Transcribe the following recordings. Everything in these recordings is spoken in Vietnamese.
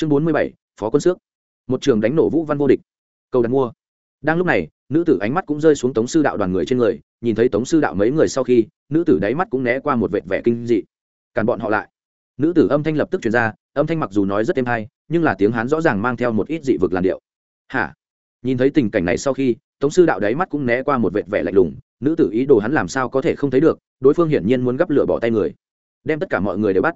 chương bốn mươi bảy, phó quân xước. Một trường đánh nổ vũ văn vô địch. Cầu đặt mua. Đang lúc này, nữ tử ánh mắt cũng rơi xuống tống sư đạo đoàn người trên người, nhìn thấy tống sư đạo mấy người sau khi, nữ tử đáy mắt cũng né qua một vệt vẻ kinh dị. Càn bọn họ lại. Nữ tử âm thanh lập tức truyền ra, âm thanh mặc dù nói rất êm hay, nhưng là tiếng hán rõ ràng mang theo một ít dị vực làn điệu. Hả? Nhìn thấy tình cảnh này sau khi, tống sư đạo đáy mắt cũng né qua một vệt vẻ lạnh lùng, nữ tử ý đồ hắn làm sao có thể không thấy được, đối phương hiển nhiên muốn gắp lửa bỏ tay người. Đem tất cả mọi người đều bắt.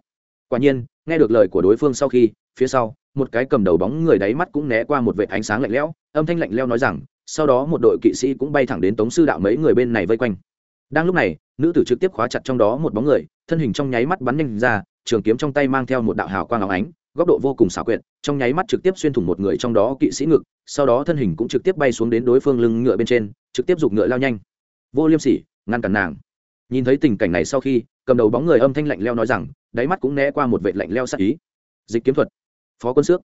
Quả nhiên, nghe được lời của đối phương sau khi phía sau, một cái cầm đầu bóng người đáy mắt cũng né qua một vệt ánh sáng lạnh lẽo, âm thanh lạnh lẽo nói rằng, sau đó một đội kỵ sĩ cũng bay thẳng đến tống sư đạo mấy người bên này vây quanh. Đang lúc này, nữ tử trực tiếp khóa chặt trong đó một bóng người, thân hình trong nháy mắt bắn nhanh ra, trường kiếm trong tay mang theo một đạo hào quang áo ánh, góc độ vô cùng xảo quyệt, trong nháy mắt trực tiếp xuyên thủng một người trong đó kỵ sĩ ngực, sau đó thân hình cũng trực tiếp bay xuống đến đối phương lưng ngựa bên trên, trực tiếp giục ngựa lao nhanh. Vô liêm sỉ, ngăn cản nàng. Nhìn thấy tình cảnh này sau khi, cầm đầu bóng người âm thanh lạnh leo nói rằng, đáy mắt cũng né qua một vệ lạnh leo sắc ý. Dịch kiếm thuật phó quân xước.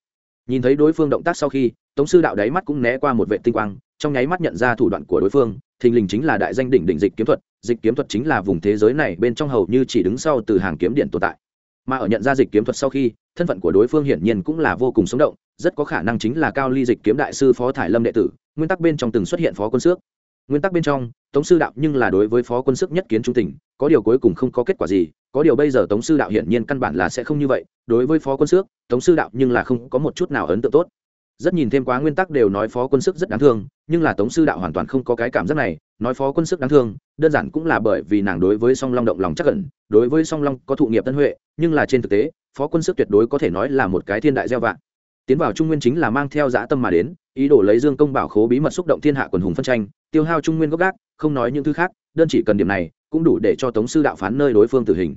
Nhìn thấy đối phương động tác sau khi, tống sư đạo đáy mắt cũng né qua một vệ tinh quang, trong nháy mắt nhận ra thủ đoạn của đối phương, thình lình chính là đại danh đỉnh đỉnh dịch kiếm thuật, dịch kiếm thuật chính là vùng thế giới này bên trong hầu như chỉ đứng sau từ hàng kiếm điện tồn tại. Mà ở nhận ra dịch kiếm thuật sau khi, thân phận của đối phương hiển nhiên cũng là vô cùng sống động, rất có khả năng chính là cao ly dịch kiếm đại sư phó thải lâm đệ tử, nguyên tắc bên trong từng xuất hiện phó quân xước nguyên tắc bên trong, tống sư đạo nhưng là đối với phó quân sức nhất kiến trung tình, có điều cuối cùng không có kết quả gì, có điều bây giờ tống sư đạo hiển nhiên căn bản là sẽ không như vậy, đối với phó quân sức, tống sư đạo nhưng là không có một chút nào ấn tượng tốt. Rất nhìn thêm quá nguyên tắc đều nói phó quân sức rất đáng thương, nhưng là tống sư đạo hoàn toàn không có cái cảm giác này, nói phó quân sức đáng thương, đơn giản cũng là bởi vì nàng đối với song long động lòng chắc ẩn, đối với song long có thụ nghiệp tân huệ, nhưng là trên thực tế, phó quân sức tuyệt đối có thể nói là một cái thiên đại gieo vạn tiến vào trung nguyên chính là mang theo dã tâm mà đến ý đồ lấy dương công bảo khố bí mật xúc động thiên hạ quần hùng phân tranh, tiêu hao trung nguyên gốc gác, không nói những thứ khác, đơn chỉ cần điểm này, cũng đủ để cho tống sư đạo phán nơi đối phương tử hình.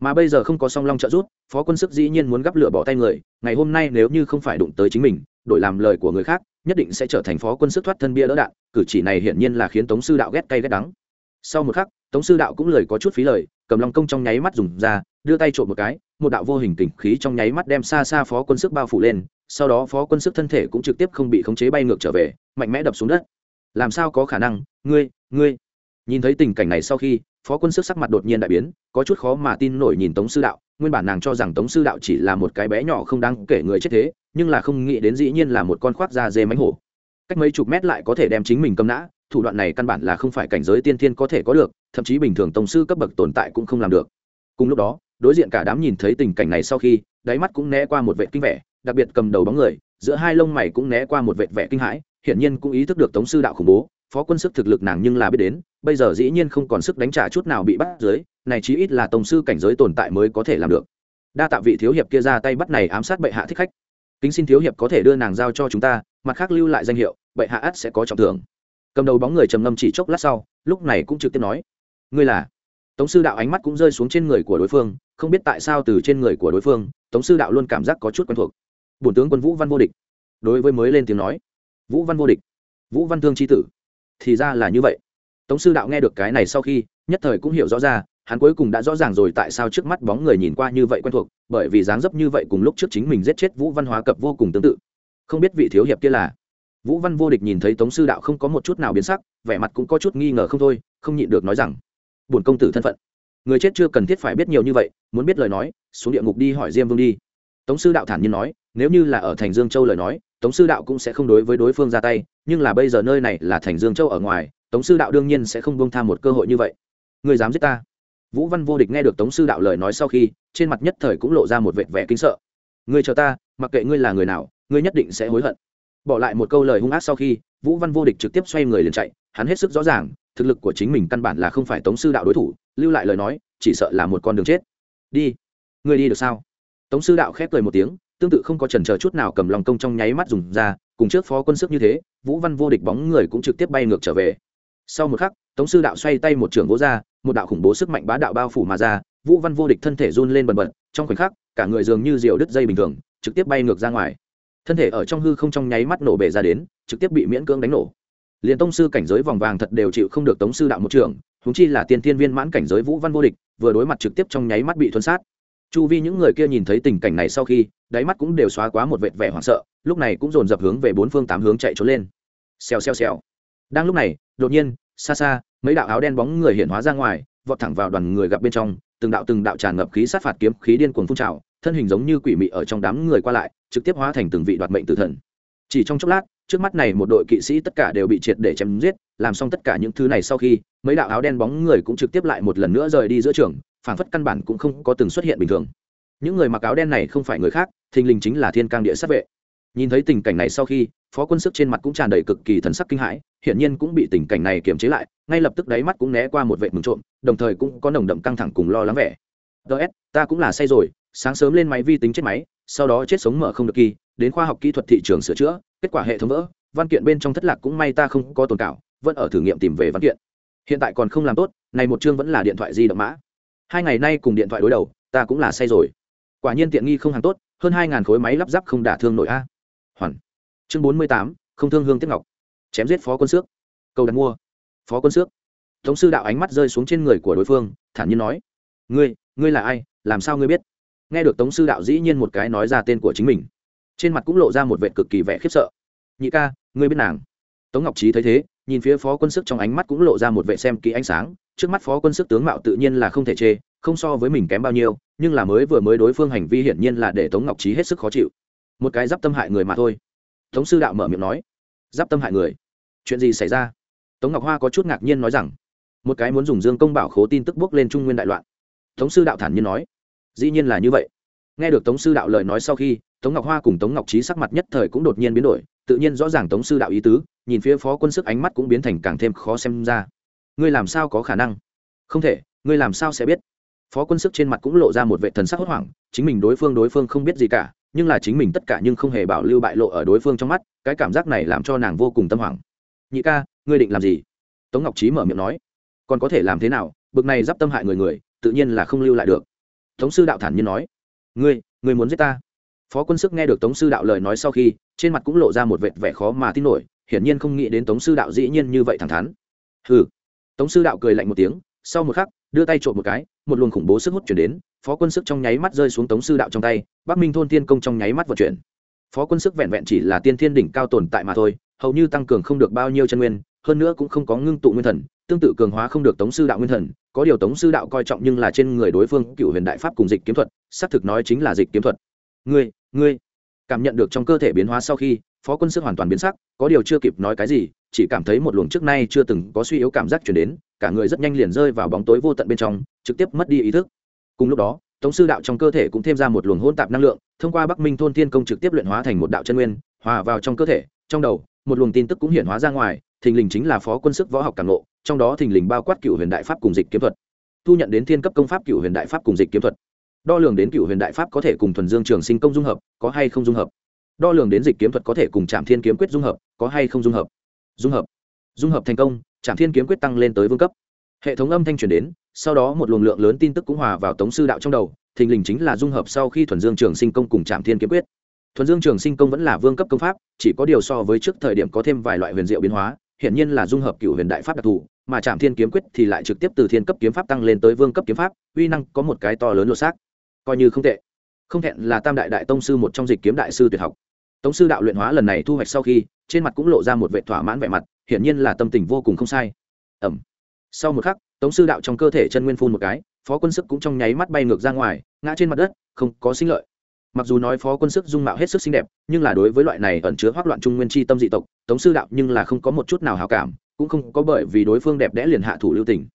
Mà bây giờ không có song long trợ giúp, phó quân sức dĩ nhiên muốn gắp lửa bỏ tay người, ngày hôm nay nếu như không phải đụng tới chính mình, đổi làm lời của người khác, nhất định sẽ trở thành phó quân sức thoát thân bia đỡ đạn, cử chỉ này hiển nhiên là khiến tống sư đạo ghét cay ghét đắng. Sau một khắc, tống sư đạo cũng lời có chút phí lời, cầm lòng công trong nháy mắt dùng ra, đưa tay trộm một cái, một đạo vô hình kình khí trong nháy mắt đem xa xa phó quân sức bao phủ lên sau đó phó quân sức thân thể cũng trực tiếp không bị khống chế bay ngược trở về, mạnh mẽ đập xuống đất. Làm sao có khả năng? Ngươi ngươi. Nhìn thấy tình cảnh này sau khi, phó quân sức sắc mặt đột nhiên đại biến, có chút khó mà tin nổi nhìn tống sư đạo. Nguyên bản nàng cho rằng tống sư đạo chỉ là một cái bé nhỏ không đáng kể người chết thế, nhưng là không nghĩ đến dĩ nhiên là một con khoác da dê mánh hổ. Cách mấy chục mét lại có thể đem chính mình cầm nã, thủ đoạn này căn bản là không phải cảnh giới tiên thiên có thể có được, thậm chí bình thường tổng sư cấp bậc tồn tại cũng không làm được. Cùng lúc đó, đối diện cả đám nhìn thấy tình cảnh này sau khi, đáy mắt cũng né qua một vệ kinh vẻ đặc biệt cầm đầu bóng người, giữa hai lông mày cũng né qua một vệt vẻ kinh hãi, hiển nhiên cũng ý thức được tống sư đạo khủng bố, phó quân sức thực lực nàng nhưng là biết đến, bây giờ dĩ nhiên không còn sức đánh trả chút nào bị bắt dưới, này chí ít là tổng sư cảnh giới tồn tại mới có thể làm được. Đa tạ vị thiếu hiệp kia ra tay bắt này ám sát bệ hạ thích khách. Kính xin thiếu hiệp có thể đưa nàng giao cho chúng ta, mặt khác lưu lại danh hiệu, bệ hạ ắt sẽ có trọng thưởng. Cầm đầu bóng người trầm ngâm chỉ chốc lát sau, lúc này cũng trực tiếp nói, ngươi là? Tống sư đạo ánh mắt cũng rơi xuống trên người của đối phương, không biết tại sao từ trên người của đối phương, tống sư đạo luôn cảm giác có chút quen thuộc bổn tướng quân vũ văn vô địch. Đối với mới lên tiếng nói, vũ văn vô địch, vũ văn thương c h i tử. Thì ra là như vậy. Tống sư đạo nghe được cái này sau khi, nhất thời cũng hiểu rõ ra, hắn cuối cùng đã rõ ràng rồi tại sao trước mắt bóng người nhìn qua như vậy quen thuộc, bởi vì dáng dấp như vậy cùng lúc trước chính mình giết chết vũ văn hóa cập vô cùng tương tự. Không biết vị thiếu hiệp kia là? Vũ văn vô địch nhìn thấy tống sư đạo không có một chút nào biến sắc, vẻ mặt cũng có chút nghi ngờ không thôi, không nhịn được nói rằng, bổn công tử thân phận, người chết chưa cần thiết phải biết nhiều như vậy, muốn biết lời nói, xuống địa ngục đi hỏi diêm vương đi. Tống sư đạo thản nhiên nói nếu như là ở thành dương châu lời nói, tống sư đạo cũng sẽ không đối với đối phương ra tay, nhưng là bây giờ nơi này là thành dương châu ở ngoài, tống sư đạo đương nhiên sẽ không bông tham một cơ hội như vậy. Người dám giết ta? Vũ văn vô địch nghe được tống sư đạo lời nói sau khi, trên mặt nhất thời cũng lộ ra một vệt vẻ kinh sợ. Người chờ ta, mặc kệ ngươi là người nào, ngươi nhất định sẽ hối hận. Bỏ lại một câu lời hung ác sau khi, vũ văn vô địch trực tiếp xoay người liền chạy, hắn hết sức rõ ràng, thực lực của chính mình căn bản là không phải tống sư đạo đối thủ, lưu lại lời nói, chỉ sợ là một con đường chết. Đi. Ngươi đi được sao? Tống sư đạo khép cười một tiếng tương tự không có chần chờ chút nào cầm lòng công trong nháy mắt dùng ra, cùng trước phó quân sức như thế, vũ văn vô địch bóng người cũng trực tiếp bay ngược trở về. Sau một khắc, tống sư đạo xoay tay một trường vỗ ra, một đạo khủng bố sức mạnh bá đạo bao phủ mà ra, vũ văn vô địch thân thể run lên bần bật, trong khoảnh khắc, cả người dường như diều đứt dây bình thường, trực tiếp bay ngược ra ngoài. Thân thể ở trong hư không trong nháy mắt nổ bể ra đến, trực tiếp bị miễn cưỡng đánh nổ. Liền tông sư cảnh giới vòng vàng thật đều chịu không được tống sư đạo một trường húng chi là tiên tiên viên mãn cảnh giới vũ văn vô địch, vừa đối mặt trực tiếp trong nháy mắt bị thuần sát chu vi những người kia nhìn thấy tình cảnh này sau khi, đáy mắt cũng đều xóa quá một vệt vẻ hoảng sợ, lúc này cũng dồn dập hướng về bốn phương tám hướng chạy trốn lên. Xèo xèo xèo. Đang lúc này, đột nhiên, xa xa, mấy đạo áo đen bóng người hiện hóa ra ngoài, vọt thẳng vào đoàn người gặp bên trong, từng đạo từng đạo tràn ngập khí sát phạt kiếm, khí điên cuồng phun trào, thân hình giống như quỷ mị ở trong đám người qua lại, trực tiếp hóa thành từng vị đoạt mệnh tử thần. Chỉ trong chốc lát, trước mắt này một đội kỵ sĩ tất cả đều bị triệt để chém giết, làm xong tất cả những thứ này sau khi, mấy đạo áo đen bóng người cũng trực tiếp lại một lần nữa rời đi giữa trường phản phất căn bản cũng không có từng xuất hiện bình thường. Những người mặc áo đen này không phải người khác, thình lình chính là thiên cang địa sát vệ. Nhìn thấy tình cảnh này sau khi, phó quân sức trên mặt cũng tràn đầy cực kỳ thần sắc kinh hãi, hiển nhiên cũng bị tình cảnh này kiềm chế lại, ngay lập tức đáy mắt cũng né qua một vệ mừng trộm, đồng thời cũng có nồng đậm căng thẳng cùng lo lắng vẻ. Ts ta cũng là say rồi, sáng sớm lên máy vi tính chết máy, sau đó chết sống mở không được kỳ, đến khoa học kỹ thuật thị trường sửa chữa, kết quả hệ thống vỡ, văn kiện bên trong thất lạc cũng may ta không có tồn cảo, vẫn ở thử nghiệm tìm về văn kiện. Hiện tại còn không làm tốt này một chương vẫn là điện thoại di động mã hai ngày nay cùng điện thoại đối đầu, ta cũng là say rồi. Quả nhiên tiện nghi không hàng tốt, hơn hai ngàn khối máy lắp ráp không đả thương nội a. Hoàn. Chương bốn mươi tám, không thương hương tiếp ngọc. Chém giết phó quân xước cầu đặt mua. Phó quân xước tống sư đạo ánh mắt rơi xuống trên người của đối phương, thản nhiên nói, ngươi ngươi là ai? Làm sao ngươi biết? Nghe được tống sư đạo dĩ nhiên một cái nói ra tên của chính mình, trên mặt cũng lộ ra một vệ cực kỳ vẻ khiếp sợ. Nhị ca, ngươi biết nàng? Tống ngọc trí thấy thế, nhìn phía phó quân sức trong ánh mắt cũng lộ ra một vệ xem kỹ ánh sáng trước mắt phó quân sức tướng mạo tự nhiên là không thể chê, không so với mình kém bao nhiêu, nhưng là mới vừa mới đối phương hành vi hiển nhiên là để tống ngọc trí hết sức khó chịu. Một cái d i p tâm hại người mà thôi. Tống sư đạo mở miệng nói. D i p tâm hại người? Chuyện gì xảy ra? Tống ngọc hoa có chút ngạc nhiên nói rằng, một cái muốn dùng dương công bảo khố tin tức bước lên trung nguyên đại loạn. Tống sư đạo thản nhiên nói. Dĩ nhiên là như vậy. Nghe được tống sư đạo lời nói sau khi, tống ngọc hoa cùng tống ngọc trí sắc mặt nhất thời cũng đột nhiên biến đổi, tự nhiên rõ ràng tống sư đạo ý tứ, nhìn phía phó quân sức ánh mắt cũng biến thành càng thêm khó xem ra ngươi làm sao có khả năng? Không thể, ngươi làm sao sẽ biết? Phó quân sức trên mặt cũng lộ ra một vệ thần sắc hốt hoảng, chính mình đối phương đối phương không biết gì cả, nhưng là chính mình tất cả nhưng không hề bảo lưu bại lộ ở đối phương trong mắt, cái cảm giác này làm cho nàng vô cùng tâm hoảng. Nhị ca, ngươi định làm gì? Tống ngọc trí mở miệng nói. Còn có thể làm thế nào? Bực này d i p tâm hại người người, tự nhiên là không lưu lại được. Tống sư đạo thản nhiên nói. Ngươi ngươi muốn giết ta? Phó quân sức nghe được tống sư đạo lời nói sau khi, trên mặt cũng lộ ra một vệt vẻ khó mà tin nổi, hiển nhiên không nghĩ đến tống sư đạo dĩ nhiên như vậy thẳng thắn. Hừ tống sư đạo cười lạnh một tiếng, sau một khắc, đưa tay trộm một cái, một luồng khủng bố sức hút chuyển đến, phó quân sức trong nháy mắt rơi xuống tống sư đạo trong tay, bắc minh thôn tiên công trong nháy mắt vận chuyển. Phó quân sức vẹn vẹn chỉ là tiên thiên đỉnh cao tồn tại mà thôi, hầu như tăng cường không được bao nhiêu chân nguyên, hơn nữa cũng không có ngưng tụ nguyên thần, tương tự cường hóa không được tống sư đạo nguyên thần, có điều tống sư đạo coi trọng nhưng là trên người đối phương cựu huyền đại pháp cùng dịch kiếm thuật, xác thực nói chính là dịch kiếm thuật. Ngươi ngươi, cảm nhận được trong cơ thể biến hóa sau khi phó quân sức hoàn toàn biến sắc, có điều chưa kịp nói cái gì, chỉ cảm thấy một luồng trước nay chưa từng có suy yếu cảm giác chuyển đến, cả người rất nhanh liền rơi vào bóng tối vô tận bên trong, trực tiếp mất đi ý thức. Cùng lúc đó, tống sư đạo trong cơ thể cũng thêm ra một luồng hôn tạp năng lượng, thông qua bắc minh thôn thiên công trực tiếp luyện hóa thành một đạo chân nguyên, hòa vào trong cơ thể, trong đầu, một luồng tin tức cũng hiện hóa ra ngoài, thình lình chính là phó quân sức võ học càng ngộ, trong đó thình lình bao quát cựu huyền đại pháp cùng dịch kiếm thuật. Thu nhận đến thiên cấp công pháp cựu huyền đại pháp cùng dịch kiếm thuật. Đo lường đến cựu huyền đại pháp có thể cùng thuần dương trường sinh công dung hợp, có hay không dung hợp đo lường đến dịch kiếm thuật có thể cùng trạm thiên kiếm quyết dung hợp, có hay không dung hợp? Dung hợp. Dung hợp thành công trạm thiên kiếm quyết tăng lên tới vương cấp. Hệ thống âm thanh truyền đến, sau đó một luồng lượng lớn tin tức cũng hòa vào tống sư đạo trong đầu, thình lình chính là dung hợp sau khi thuần dương trường sinh công cùng trạm thiên kiếm quyết. Thuần dương trường sinh công vẫn là vương cấp công pháp, chỉ có điều so với trước thời điểm có thêm vài loại huyền diệu biến hóa, hiển nhiên là dung hợp cựu huyền đại pháp đặc thù, mà trạm thiên kiếm quyết thì lại trực tiếp từ thiên cấp kiếm pháp tăng lên tới vương cấp kiếm pháp, uy năng có một cái to lớn lột xác. Coi như không tệ. Không thẹn là tam đại đại tông sư một trong dịch kiếm đại sư tuyệt học tống sư đạo luyện hóa lần này thu hoạch sau khi, trên mặt cũng lộ ra một vệ thỏa mãn vẻ mặt, hiển nhiên là tâm tình vô cùng không sai. Ẩm. Sau một khắc, tống sư đạo trong cơ thể chân nguyên phun một cái, phó quân sức cũng trong nháy mắt bay ngược ra ngoài, ngã trên mặt đất, không có sinh lợi. Mặc dù nói phó quân sức dung mạo hết sức xinh đẹp, nhưng là đối với loại này ẩn chứa hoác loạn trung nguyên chi tâm dị tộc, tống sư đạo nhưng là không có một chút nào hào cảm, cũng không có bởi vì đối phương đẹp đẽ liền hạ thủ lưu tình.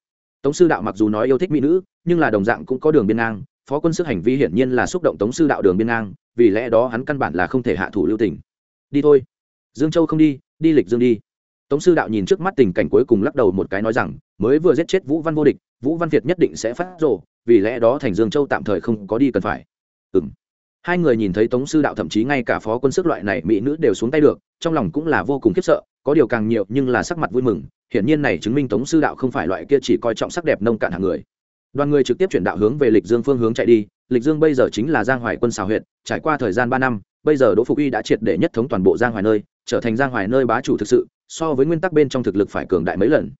Tống sư đạo mặc dù nói yêu thích mỹ nữ, nhưng là đồng dạng cũng có đường biên ngang phó quân sức hành vi hiển nhiên là xúc động tống sư đạo đường biên ngang, vì lẽ đó hắn căn bản là không thể hạ thủ lưu tình. Đi thôi. Dương châu không đi đi lịch dương đi. Tống sư đạo nhìn trước mắt tình cảnh cuối cùng lắc đầu một cái nói rằng, mới vừa giết chết vũ văn vô địch, vũ văn việt nhất định sẽ phát rộ vì lẽ đó thành dương châu tạm thời không có đi cần phải. Ừng hai người nhìn thấy tống sư đạo thậm chí ngay cả phó quân sức loại này mỹ nữ đều xuống tay được, trong lòng cũng là vô cùng khiếp sợ, có điều càng nhiều nhưng là sắc mặt vui mừng, hiển nhiên này chứng minh tống sư đạo không phải loại kia chỉ coi trọng sắc đẹp nông cạn hàng người đoàn người trực tiếp chuyển đạo hướng về lịch dương phương hướng chạy đi, lịch dương bây giờ chính là giang hoài quân xào huyện trải qua thời gian ba năm, bây giờ đỗ phục uy đã triệt để nhất thống toàn bộ giang hoài nơi, trở thành giang hoài nơi bá chủ thực sự, so với nguyên tắc bên trong thực lực phải cường đại mấy lần.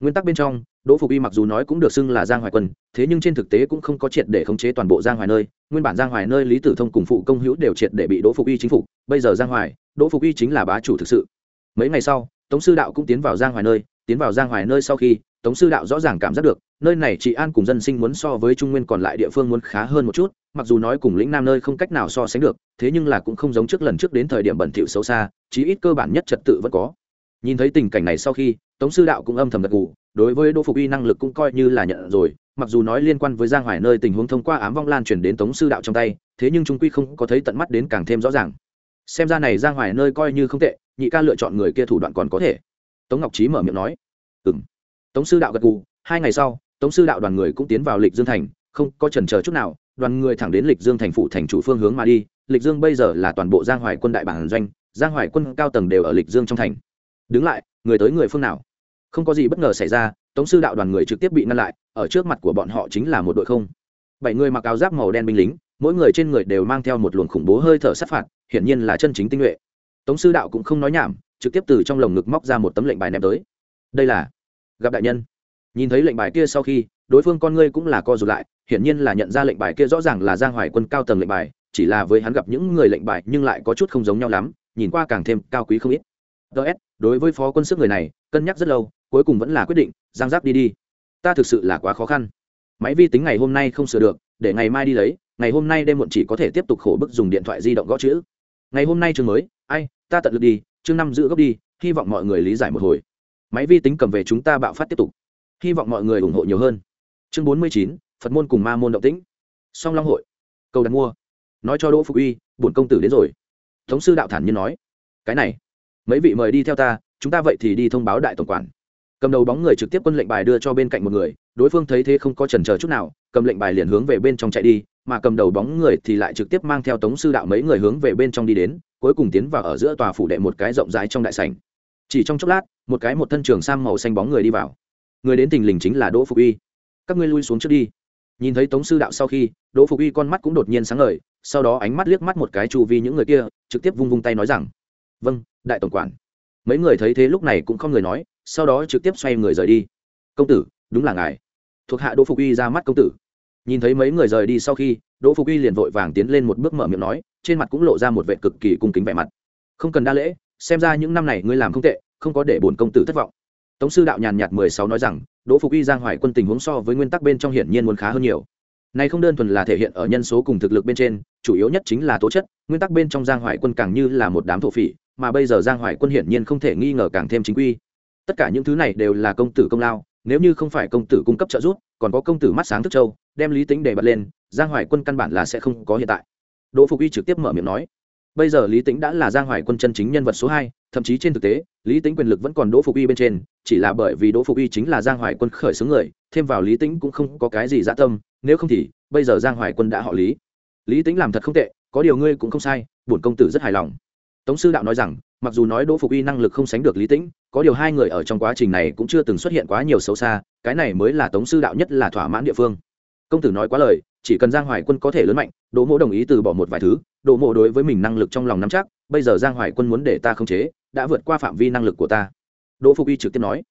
Nguyên tắc bên trong, đỗ phục y mặc dù nói cũng được xưng là giang hoài quân, thế nhưng trên thực tế cũng không có triệt để khống chế toàn bộ giang hoài nơi. Nguyên bản giang hoài nơi lý tử thông cùng phụ công hữu đều triệt để bị đỗ phục y chính phủ bây giờ giang hoài, đỗ phục y chính là bá chủ thực sự. Mấy ngày sau, tống sư đạo cũng tiến vào giang hoài nơi, tiến vào giang hoài nơi sau khi, tống sư đạo rõ ràng cảm giác được nơi này trị an cùng dân sinh muốn so với trung nguyên còn lại địa phương muốn khá hơn một chút, mặc dù nói cùng lĩnh nam nơi không cách nào so sánh được, thế nhưng là cũng không giống trước lần trước đến thời điểm bẩn thỉu xấu xa, chí ít cơ bản nhất trật tự vẫn có. Nhìn thấy tình cảnh này sau khi, tống sư đạo cũng âm thầm gật gù, đối với đỗ phục uy năng lực cũng coi như là nhận rồi, mặc dù nói liên quan với giang hoài nơi tình huống thông qua ám vong lan truyền đến tống sư đạo trong tay, thế nhưng trung quy không có thấy tận mắt đến càng thêm rõ ràng. Xem ra này giang hoài nơi coi như không tệ, nhị ca lựa chọn người kia thủ đoạn còn có thể. Tống ngọc trí mở miệng nói. Ừ m tống sư đạo gật gù, hai ngày sau tống sư đạo đoàn người cũng tiến vào lịch dương thành, không có trần chờ chút nào, đoàn người thẳng đến lịch dương thành phủ thành chủ phương hướng mà đi. Lịch dương bây giờ là toàn bộ giang hoài quân đại bản doanh, giang hoài quân cao tầng đều ở lịch dương trong thành. Đứng lại, người tới người phương nào? Không có gì bất ngờ xảy ra, tống sư đạo đoàn người trực tiếp bị ngăn lại, ở trước mặt của bọn họ chính là một đội không. Bảy người mặc áo giáp màu đen binh lính, mỗi người trên người đều mang theo một luồng khủng bố hơi thở sát phạt, hiển nhiên là chân chính tinh nhuệ. Tống sư đạo cũng không nói nhảm, trực tiếp từ trong lồng ngực móc ra một tấm lệnh bài ném tới. Đây là gặp đại nhân nhìn thấy lệnh bài kia sau khi, đối phương con ngươi cũng là co rụt lại, hiển nhiên là nhận ra lệnh bài kia rõ ràng là giang hoài quân cao tầng lệnh bài, chỉ là với hắn gặp những người lệnh bài nhưng lại có chút không giống nhau lắm, nhìn qua càng thêm cao quý không ít. Ts đối với phó quân sức người này, cân nhắc rất lâu, cuối cùng vẫn là quyết định, giang giáp đi đi. Ta thực sự là quá khó khăn. Máy vi tính ngày hôm nay không sửa được, để ngày mai đi lấy, ngày hôm nay đêm muộn chỉ có thể tiếp tục khổ bức dùng điện thoại di động gõ chữ. Ngày hôm nay chương mới, ai, ta tận lực đi, chương năm giữ gốc đi, hy vọng mọi người lý giải một hồi. Máy vi tính cầm về chúng ta bạo phát tiếp tục hy vọng mọi người ủng hộ nhiều hơn. Chương bốn mươi chín, phật môn cùng ma môn động tĩnh. Song long hội. Cầu đặt mua. Nói cho đỗ phục uy, bổn công tử đến rồi. Thống sư đạo thản nhiên nói. Cái này, mấy vị mời đi theo ta, chúng ta vậy thì đi thông báo đại tổng quản. Cầm đầu bóng người trực tiếp quân lệnh bài đưa cho bên cạnh một người, đối phương thấy thế không có chần chờ chút nào, cầm lệnh bài liền hướng về bên trong chạy đi, mà cầm đầu bóng người thì lại trực tiếp mang theo tống sư đạo mấy người hướng về bên trong đi đến, cuối cùng tiến vào ở giữa tòa phủ đệ một cái rộng rãi trong đại sảnh. Chỉ trong chốc lát, một cái một thân trường sang màu xanh bóng người đi vào người đến tình lình chính là đỗ phục uy. Các ngươi lui xuống trước đi. Nhìn thấy tống sư đạo sau khi, đỗ phục uy con mắt cũng đột nhiên sáng ngời, sau đó ánh mắt liếc mắt một cái chu vi những người kia, trực tiếp vung vung tay nói rằng vâng đại tổng quản. Mấy người thấy thế lúc này cũng không người nói, sau đó trực tiếp xoay người rời đi. Công tử, đúng là ngài. Thuộc hạ đỗ phục uy ra mắt công tử. Nhìn thấy mấy người rời đi sau khi, đỗ phục uy liền vội vàng tiến lên một bước mở miệng nói, trên mặt cũng lộ ra một vệ cực kỳ cung kính vẻ mặt. Không cần đa lễ, xem ra những năm này ngươi làm không tệ, không có để bổn công tử thất vọng tống sư đạo nhàn nhạt mười sáu nói rằng, đỗ phục uy giang hoài quân tình huống so với nguyên tắc bên trong hiển nhiên muốn khá hơn nhiều. Này không đơn thuần là thể hiện ở nhân số cùng thực lực bên trên, chủ yếu nhất chính là tố chất, nguyên tắc bên trong giang hoài quân càng như là một đám thổ phỉ, mà bây giờ giang hoài quân hiển nhiên không thể nghi ngờ càng thêm chính quy. Tất cả những thứ này đều là công tử công lao, nếu như không phải công tử cung cấp trợ giúp, còn có công tử mắt sáng thức châu, đem lý tính để bật lên, giang hoài quân căn bản là sẽ không có hiện tại. Đỗ phục uy trực tiếp mở miệng nói bây giờ lý tính đã là giang hoài quân chân chính nhân vật số hai, thậm chí trên thực tế, lý tính quyền lực vẫn còn đỗ phục uy bên trên, chỉ là bởi vì đỗ phục uy chính là giang hoài quân khởi xướng người, thêm vào lý tính cũng không có cái gì dã tâm, nếu không thì, bây giờ giang hoài quân đã họ lý. Lý tính làm thật không tệ, có điều ngươi cũng không sai, bổn công tử rất hài lòng. Tống sư đạo nói rằng, mặc dù nói đỗ phục uy năng lực không sánh được lý tĩnh, có điều hai người ở trong quá trình này cũng chưa từng xuất hiện quá nhiều xấu xa, cái này mới là tống sư đạo nhất là thỏa mãn địa phương. Công tử nói quá lời chỉ cần giang hoài quân có thể lớn mạnh, đỗ mộ đồng ý từ bỏ một vài thứ, đỗ mộ đối với mình năng lực trong lòng nắm chắc, bây giờ giang hoài quân muốn để ta khống chế, đã vượt qua phạm vi năng lực của ta. Đỗ phục Y trực tiếp nói.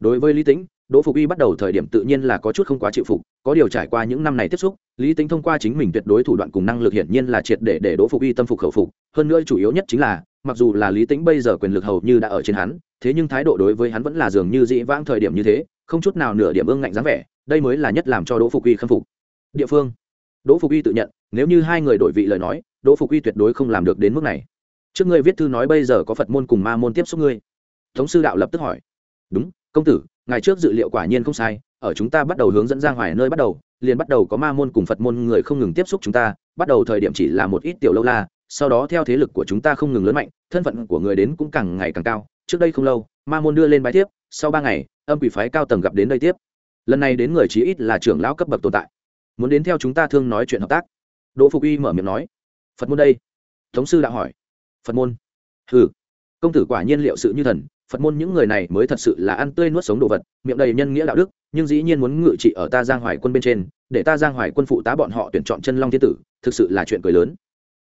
Đối với lý tĩnh, đỗ phục Y bắt đầu thời điểm tự nhiên là có chút không quá chịu phục, có điều trải qua những năm này tiếp xúc, lý tính thông qua chính mình tuyệt đối thủ đoạn cùng năng lực hiển nhiên là triệt để để đỗ phục Y tâm phục khẩu phục, hơn nữa chủ yếu nhất chính là, mặc dù là lý tính bây giờ quyền lực hầu như đã ở trên hắn, thế nhưng thái độ đối với hắn vẫn là dường như dĩ vãng thời điểm như thế, không chút nào nửa điểm ương ngạnh dáng vẻ, đây mới là nhất làm cho đỗ phục Y khâm phục địa phương. Đỗ phục uy tự nhận, nếu như hai người đổi vị lời nói, đỗ phục uy tuyệt đối không làm được đến mức này. Trước ngươi viết thư nói bây giờ có phật môn cùng ma môn tiếp xúc ngươi. Thống sư đạo lập tức hỏi. Đúng, công tử ngày trước dự liệu quả nhiên không sai, ở chúng ta bắt đầu hướng dẫn giang hoài nơi bắt đầu, liền bắt đầu có ma môn cùng phật môn người không ngừng tiếp xúc chúng ta, bắt đầu thời điểm chỉ là một ít tiểu lâu la, sau đó theo thế lực của chúng ta không ngừng lớn mạnh, thân phận của người đến cũng càng ngày càng cao. Trước đây không lâu, ma môn đưa lên bài tiếp sau ba ngày, âm quỷ phái cao tầng gặp đến đây tiếp. Lần này đến người chí ít là trưởng lão cấp bậc tồn tại muốn đến theo chúng ta thương nói chuyện hợp tác. Đỗ phục Y mở miệng nói. Phật môn đây? Thống sư đã hỏi. Phật môn. Ừ công tử quả nhiên liệu sự như thần, phật môn những người này mới thật sự là ăn tươi nuốt sống đồ vật, miệng đầy nhân nghĩa đạo đức, nhưng dĩ nhiên muốn ngự trị ở ta giang hoài quân bên trên, để ta giang hoài quân phụ tá bọn họ tuyển chọn chân long thiên tử, thực sự là chuyện cười lớn.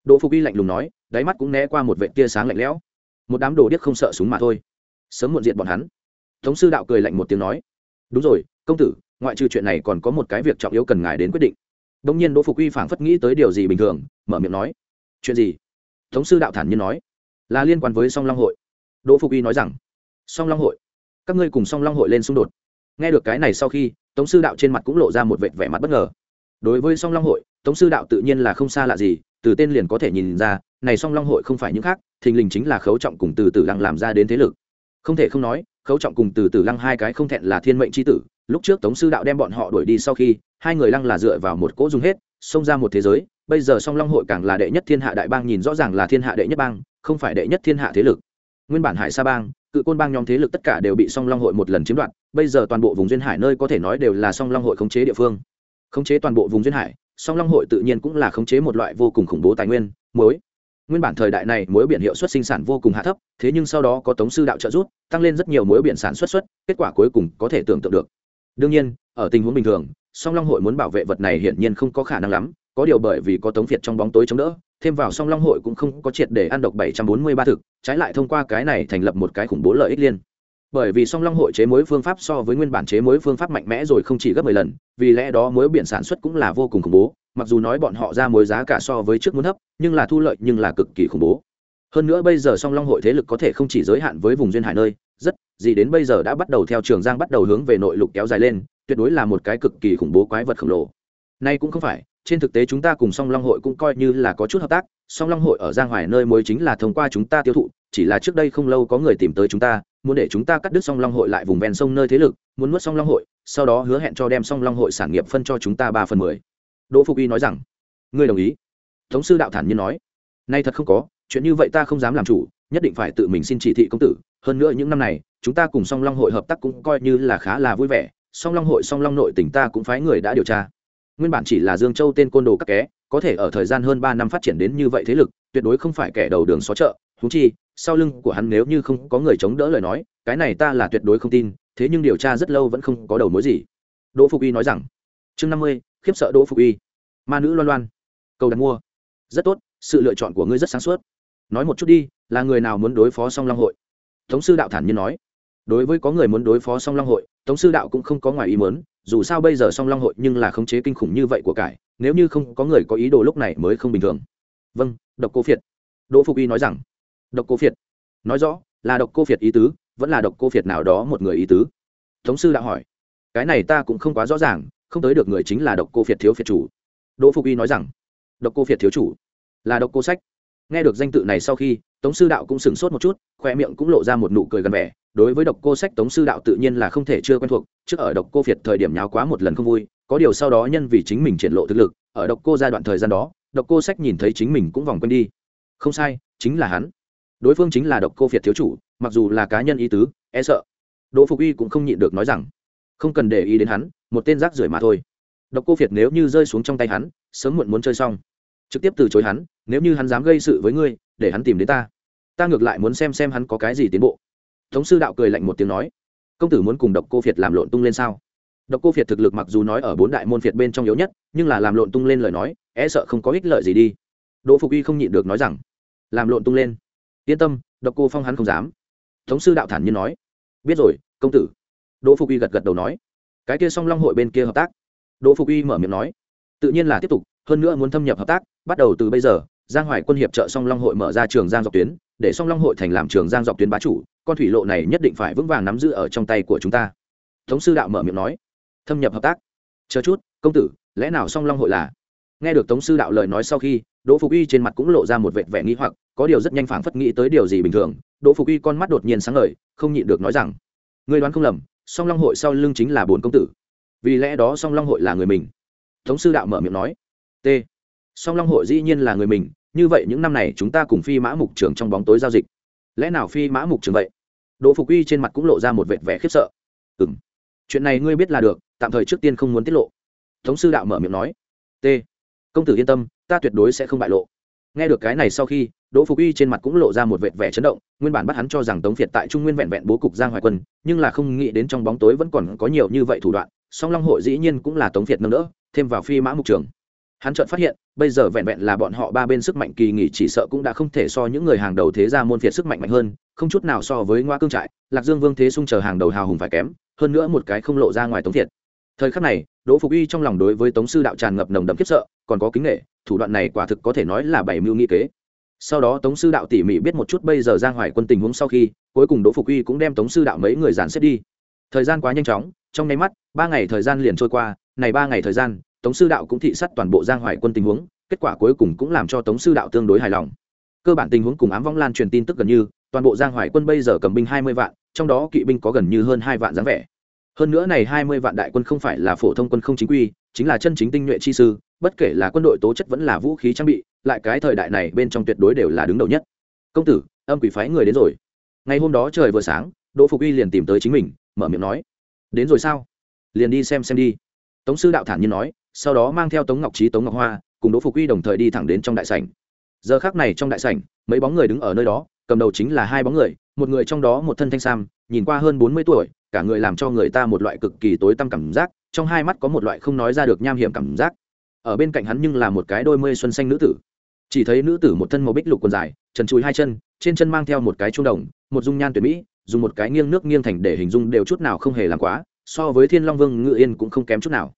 Đỗ phục y lạnh lùng nói, đáy mắt cũng né qua một vệ tia sáng lạnh lẽo. Một đám đồ điếc không sợ súng mà thôi. Sớm muộn diện bọn hắn. Thống sư đạo cười lạnh một tiếng nói. Đúng rồi, công tử ngoại trừ chuyện này còn có một cái việc trọng yếu cần ngài đến quyết định. Đông nhiên đỗ phục uy phảng phất nghĩ tới điều gì bình thường, mở miệng nói, chuyện gì? Thống sư đạo thản nhiên nói, là liên quan với song long hội. Đỗ phục uy nói rằng, song long hội? Các ngươi cùng song long hội lên xung đột. Nghe được cái này sau khi, tống sư đạo trên mặt cũng lộ ra một vệt vẻ mặt bất ngờ. Đối với song long hội, tống sư đạo tự nhiên là không xa lạ gì, từ tên liền có thể nhìn ra, này song long hội không phải những khác, thình lình chính là khấu trọng cùng từ từ lăng làm ra đến thế lực. Không thể không nói, khấu trọng cùng từ từ lăng hai cái không thẹn là thiên mệnh c h i tử lúc trước tống sư đạo đem bọn họ đuổi đi sau khi, hai người lăng là dựa vào một cỗ dùng hết, xông ra một thế giới, bây giờ song long hội càng là đệ nhất thiên hạ đại bang nhìn rõ ràng là thiên hạ đệ nhất bang, không phải đệ nhất thiên hạ thế lực. Nguyên bản hải sa bang, cự côn bang nhóm thế lực tất cả đều bị song long hội một lần chiếm đoạt, bây giờ toàn bộ vùng duyên hải nơi có thể nói đều là song long hội khống chế địa phương. Khống chế toàn bộ vùng duyên hải, song long hội tự nhiên cũng là khống chế một loại vô cùng khủng bố tài nguyên, muối. Nguyên bản thời đại này muối biển hiệu suất sinh sản vô cùng hạ thấp, thế nhưng sau đó có tống sư đạo trợ giúp, tăng lên rất nhiều muối biển sản xuất xuất, kết quả cuối cùng có thể tưởng tượng được đương nhiên, ở tình huống bình thường, song long hội muốn bảo vệ vật này hiển nhiên không có khả năng lắm, có điều bởi vì có tống việt trong bóng tối chống đỡ, thêm vào song long hội cũng không có triệt để ăn độc bảy trăm bốn mươi ba thực, trái lại thông qua cái này thành lập một cái khủng bố lợi ích liên. Bởi vì song long hội chế mối phương pháp so với nguyên bản chế mối phương pháp mạnh mẽ rồi không chỉ gấp mười lần, vì lẽ đó mối biển sản xuất cũng là vô cùng khủng bố, mặc dù nói bọn họ ra mối giá cả so với trước muốn thấp, nhưng là thu lợi nhưng là cực kỳ khủng bố. Hơn nữa bây giờ song long hội thế lực có thể không chỉ giới hạn với vùng duyên hải nơi rất, gì đến bây giờ đã bắt đầu theo trường giang bắt đầu hướng về nội lục kéo dài lên, tuyệt đối là một cái cực kỳ khủng bố quái vật khổng lồ. Nay cũng không phải, trên thực tế chúng ta cùng song long hội cũng coi như là có chút hợp tác, song long hội ở giang hoài nơi mới chính là thông qua chúng ta tiêu thụ, chỉ là trước đây không lâu có người tìm tới chúng ta, muốn để chúng ta cắt đứt song long hội lại vùng ven sông nơi thế lực, muốn nuốt song long hội, sau đó hứa hẹn cho đem song long hội sản nghiệp phân cho chúng ta ba phần mười. Đỗ phục y nói rằng, ngươi đồng ý. Thống sư đạo thản nhiên nói, nay thật không có, chuyện như vậy ta không dám làm chủ nhất định phải tự mình xin chỉ thị công tử. Hơn nữa những năm này, chúng ta cùng song long hội hợp tác cũng coi như là khá là vui vẻ. Song long hội, song long nội tỉnh ta cũng phái người đã điều tra. Nguyên bản chỉ là dương châu tên côn đồ các ké có thể ở thời gian hơn ba năm phát triển đến như vậy thế lực, tuyệt đối không phải kẻ đầu đường xó chợ. Thú chi, sau lưng của hắn nếu như không có người chống đỡ lời nói, cái này ta là tuyệt đối không tin, thế nhưng điều tra rất lâu vẫn không có đầu mối gì. Đỗ phục y nói rằng, chương năm mươi, khiếp sợ đỗ phục y. Ma nữ loan loan, cầu đặt mua. Rất tốt, sự lựa chọn của ngươi rất sáng suốt. Nói một chút đi là người nào muốn đối phó song long hội? Tống sư đạo thản nhiên nói. Đối với có người muốn đối phó song long hội, tống sư đạo cũng không có ngoài ý muốn, dù sao bây giờ song long hội nhưng là khống chế kinh khủng như vậy của cải, nếu như không có người có ý đồ lúc này mới không bình thường. Vâng độc cô phiệt. Đỗ phục y nói rằng. Độc cô phiệt. Nói rõ, là độc cô phiệt ý tứ, vẫn là độc cô phiệt nào đó một người ý tứ. Tống sư đạo hỏi. Cái này ta cũng không quá rõ ràng, không tới được người chính là độc cô phiệt thiếu phiệt chủ. Đỗ phục y nói rằng. Độc cô phiệt thiếu chủ. Là độc cô sách. Nghe được danh tự này sau khi tống sư đạo cũng sửng sốt một chút, khoe miệng cũng lộ ra một nụ cười gần vẻ, đối với độc cô sách tống sư đạo tự nhiên là không thể chưa quen thuộc, trước ở độc cô việt thời điểm nháo quá một lần không vui, có điều sau đó nhân vì chính mình triển lộ thực lực, ở độc cô giai đoạn thời gian đó, độc cô sách nhìn thấy chính mình cũng vòng quanh đi. Không sai, chính là hắn. Đối phương chính là độc cô việt thiếu chủ, mặc dù là cá nhân ý tứ e sợ. Đỗ phục uy cũng không nhịn được nói rằng, không cần để ý đến hắn, một tên rác rưởi mà thôi. Độc cô việt nếu như rơi xuống trong tay hắn, sớm muộn muốn chơi xong. Trực tiếp từ chối hắn, nếu như hắn dám gây sự với ngươi, để hắn tìm đến ta ta ngược lại muốn xem xem hắn có cái gì tiến bộ. Tống sư đạo cười lạnh một tiếng nói, công tử muốn cùng độc cô việt làm lộn tung lên sao? Độc cô việt thực lực mặc dù nói ở bốn đại môn việt bên trong yếu nhất, nhưng là làm lộn tung lên lời nói e sợ không có ích lợi gì đi. Đỗ phục y không nhịn được nói rằng, làm lộn tung lên. Yên tâm, độc cô phong hắn không dám. Tống sư đạo thản nhiên nói, biết rồi, công tử. Đỗ phục y gật gật đầu nói, cái kia song long hội bên kia hợp tác. Đỗ phục y mở miệng nói, tự nhiên là tiếp tục, hơn nữa muốn thâm nhập hợp tác, bắt đầu từ bây giờ giang hoài quân hiệp trợ song long hội mở ra trường giang dọc tuyến, để song long hội thành làm trường giang dọc tuyến bá chủ, con thủy lộ này nhất định phải vững vàng nắm giữ ở trong tay của chúng ta. Thống sư đạo mở miệng nói. Thâm nhập hợp tác. Chờ chút, công tử, lẽ nào song long hội là? Nghe được tống sư đạo lời nói sau khi, đỗ phục uy trên mặt cũng lộ ra một vệt vẻ nghĩ hoặc, có điều rất nhanh phảng phất nghĩ tới điều gì bình thường, đỗ phục uy con mắt đột nhiên sáng ngời, không nhịn được nói rằng người đoán không lầm, song long hội sau lưng chính là bồn công tử. Vì lẽ đó song long hội là người mình. Tống sư đạo mở miệng nói. T song long hội dĩ nhiên là người mình, như vậy những năm này chúng ta cùng phi mã mục trưởng trong bóng tối giao dịch. Lẽ nào phi mã mục trưởng vậy? Đỗ phục uy trên mặt cũng lộ ra một vệt vẻ khiếp sợ. Ừ m chuyện này ngươi biết là được, tạm thời trước tiên không muốn tiết lộ. Tống sư đạo mở miệng nói. T. Công tử yên tâm, ta tuyệt đối sẽ không bại lộ. Nghe được cái này sau khi, đỗ phục uy trên mặt cũng lộ ra một vệt vẻ chấn động, nguyên bản bắt hắn cho rằng tống việt tại trung nguyên vẹn vẹn bố cục giang hoài quân, nhưng là không nghĩ đến trong bóng tối vẫn còn có nhiều như vậy thủ đoạn, song long hội dĩ nhiên cũng là tống việt nâng đỡ, thêm vào phi mã mục trường hắn chợt phát hiện, bây giờ vẹn vẹn là bọn họ ba bên sức mạnh kỳ nghỉ chỉ sợ cũng đã không thể so những người hàng đầu thế gia môn phiệt sức mạnh mạnh hơn, không chút nào so với ngoa cương trại, lạc dương vương thế sung chờ hàng đầu hào hùng phải kém, hơn nữa một cái không lộ ra ngoài tống thiệt. Thời khắc này, đỗ phục uy trong lòng đối với tống sư đạo tràn ngập nồng đậm kiếp sợ, còn có kính nghệ thủ đoạn này quả thực có thể nói là bảy mưu nghi kế. Sau đó tống sư đạo tỉ mỉ biết một chút bây giờ giang hoài quân tình huống sau khi, cuối cùng đỗ phục uy cũng đem tống sư đạo mấy người dàn xếp đi. Thời gian quá nhanh chóng, trong nháy mắt, ba ngày thời gian liền trôi qua, này ba ngày thời gian tống sư đạo cũng thị sát toàn bộ giang hoài quân tình huống, kết quả cuối cùng cũng làm cho tống sư đạo tương đối hài lòng. Cơ bản tình huống cùng ám vong lan truyền tin tức gần như, toàn bộ giang hoài quân bây giờ cầm binh hai mươi vạn, trong đó kỵ binh có gần như hơn hai vạn dáng vẻ. Hơn nữa này hai mươi vạn đại quân không phải là phổ thông quân không chính quy, chính là chân chính tinh nhuệ chi sư, bất kể là quân đội tố chất vẫn là vũ khí trang bị, lại cái thời đại này bên trong tuyệt đối đều là đứng đầu nhất. Công tử, âm quỷ phái người đến rồi. Ngày hôm đó trời vừa sáng, đỗ phục uy liền tìm tới chính mình, mở miệng nói, đến rồi sao? Liền đi xem xem đi. Tống sư đạo thản nhiên nói sau đó mang theo tống ngọc trí tống ngọc hoa cùng đỗ phục quy đồng thời đi thẳng đến trong đại sảnh. Giờ khác này trong đại sảnh, mấy bóng người đứng ở nơi đó, cầm đầu chính là hai bóng người, một người trong đó một thân thanh sam, nhìn qua hơn bốn mươi tuổi, cả người làm cho người ta một loại cực kỳ tối tăm cảm giác, trong hai mắt có một loại không nói ra được nham hiểm cảm giác. Ở bên cạnh hắn nhưng là một cái đôi mươi xuân xanh nữ tử. Chỉ thấy nữ tử một thân màu bích lục quần dài, trần chùi hai chân, trên chân mang theo một cái trung đồng, một dung nhan tuyệt mỹ, dùng một cái nghiêng nước nghiêng thành để hình dung đều chút nào không hề làm quá, so với thiên long vương, ngự yên cũng không kém chút nào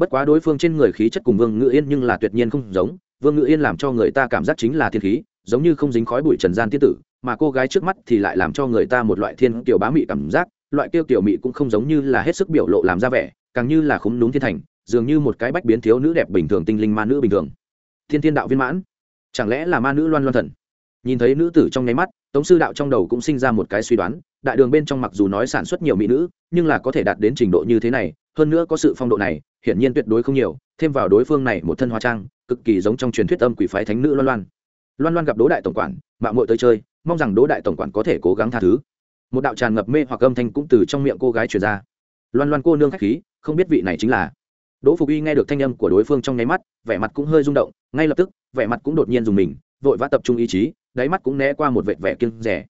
bất quá đối phương trên người khí chất cùng vương ngự yên nhưng là tuyệt nhiên không giống. Vương ngự yên làm cho người ta cảm giác chính là thiên khí, giống như không dính khói bụi trần gian tiên tử, mà cô gái trước mắt thì lại làm cho người ta một loại thiên kiểu bá mị cảm giác, loại kêu kiểu mị cũng không giống như là hết sức biểu lộ làm ra vẻ, càng như là khúng đúng thiên thành, dường như một cái bách biến thiếu nữ đẹp bình thường tinh linh ma nữ bình thường. Thiên thiên đạo viên mãn. Chẳng lẽ là ma nữ loan loan thần? Nhìn thấy nữ tử trong nháy mắt, tống sư đạo trong đầu cũng sinh ra một cái suy đoán, đại đường bên trong mặc dù nói sản xuất nhiều mỹ nữ, nhưng là có thể đạt đến trình độ như thế này, hơn nữa có sự phong độ này hiển nhiên tuyệt đối không nhiều, thêm vào đối phương này một thân hoa trang, cực kỳ giống trong truyền thuyết âm quỷ phái thánh nữ loan loan. Loan loan gặp đỗ đại tổng quản mạng mội tới chơi, mong rằng đỗ đại tổng quản có thể cố gắng tha thứ. Một đạo tràn ngập mê hoặc âm thanh cũng từ trong miệng cô gái truyền ra. Loan loan cô nương khách khí, không biết vị này chính là. Đỗ phục uy nghe được thanh âm của đối phương trong nháy mắt, vẻ mặt cũng hơi rung động, ngay lập tức, vẻ mặt cũng đột nhiên dùng mình, vội vã tập trung ý chí, đáy mắt cũng né qua một vệt vẻ kiêng rẻ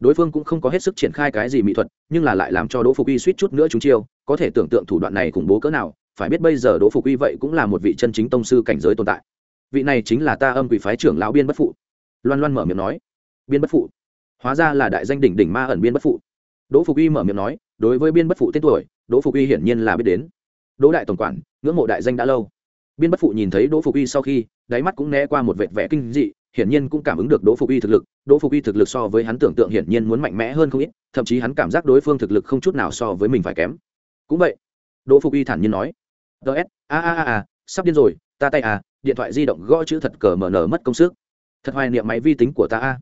đối phương cũng không có hết sức triển khai cái gì mỹ thuật, nhưng là lại làm cho đỗ phục uy suýt chút nữa chúng chiêu, có thể tưởng tượng thủ đoạn này khủng bố cỡ nào phải biết bây giờ đỗ phục uy vậy cũng là một vị chân chính tông sư cảnh giới tồn tại. Vị này chính là ta âm quỷ phái trưởng lão biên bất phụ. Loan loan mở miệng nói. Biên bất phụ. Hóa ra là đại danh đỉnh đỉnh ma ẩn biên bất phụ. Đỗ phục uy mở miệng nói, đối với biên bất phụ tên tuổi, đỗ phục uy hiển nhiên là biết đến. Đỗ đại tổng quản, ngưỡng mộ đại danh đã lâu. Biên bất phụ nhìn thấy đỗ phục uy sau khi, đáy mắt cũng né qua một vệt vẻ kinh dị, hiển nhiên cũng cảm ứng được đỗ phục uy thực lực. Đỗ phục uy thực lực so với hắn tưởng tượng hiển nhiên muốn mạnh mẽ hơn không ít, thậm chí hắn cảm giác đối phương thực lực không chút nào so với mình phải kém. Cũng vậy, đỗ phục uy thản nhiên nói ts a a a a, sắp điên rồi, ta tay à điện thoại di động gõ chữ thật cờ mở nở mất công sức. Thật hoài niệm máy vi tính của ta a.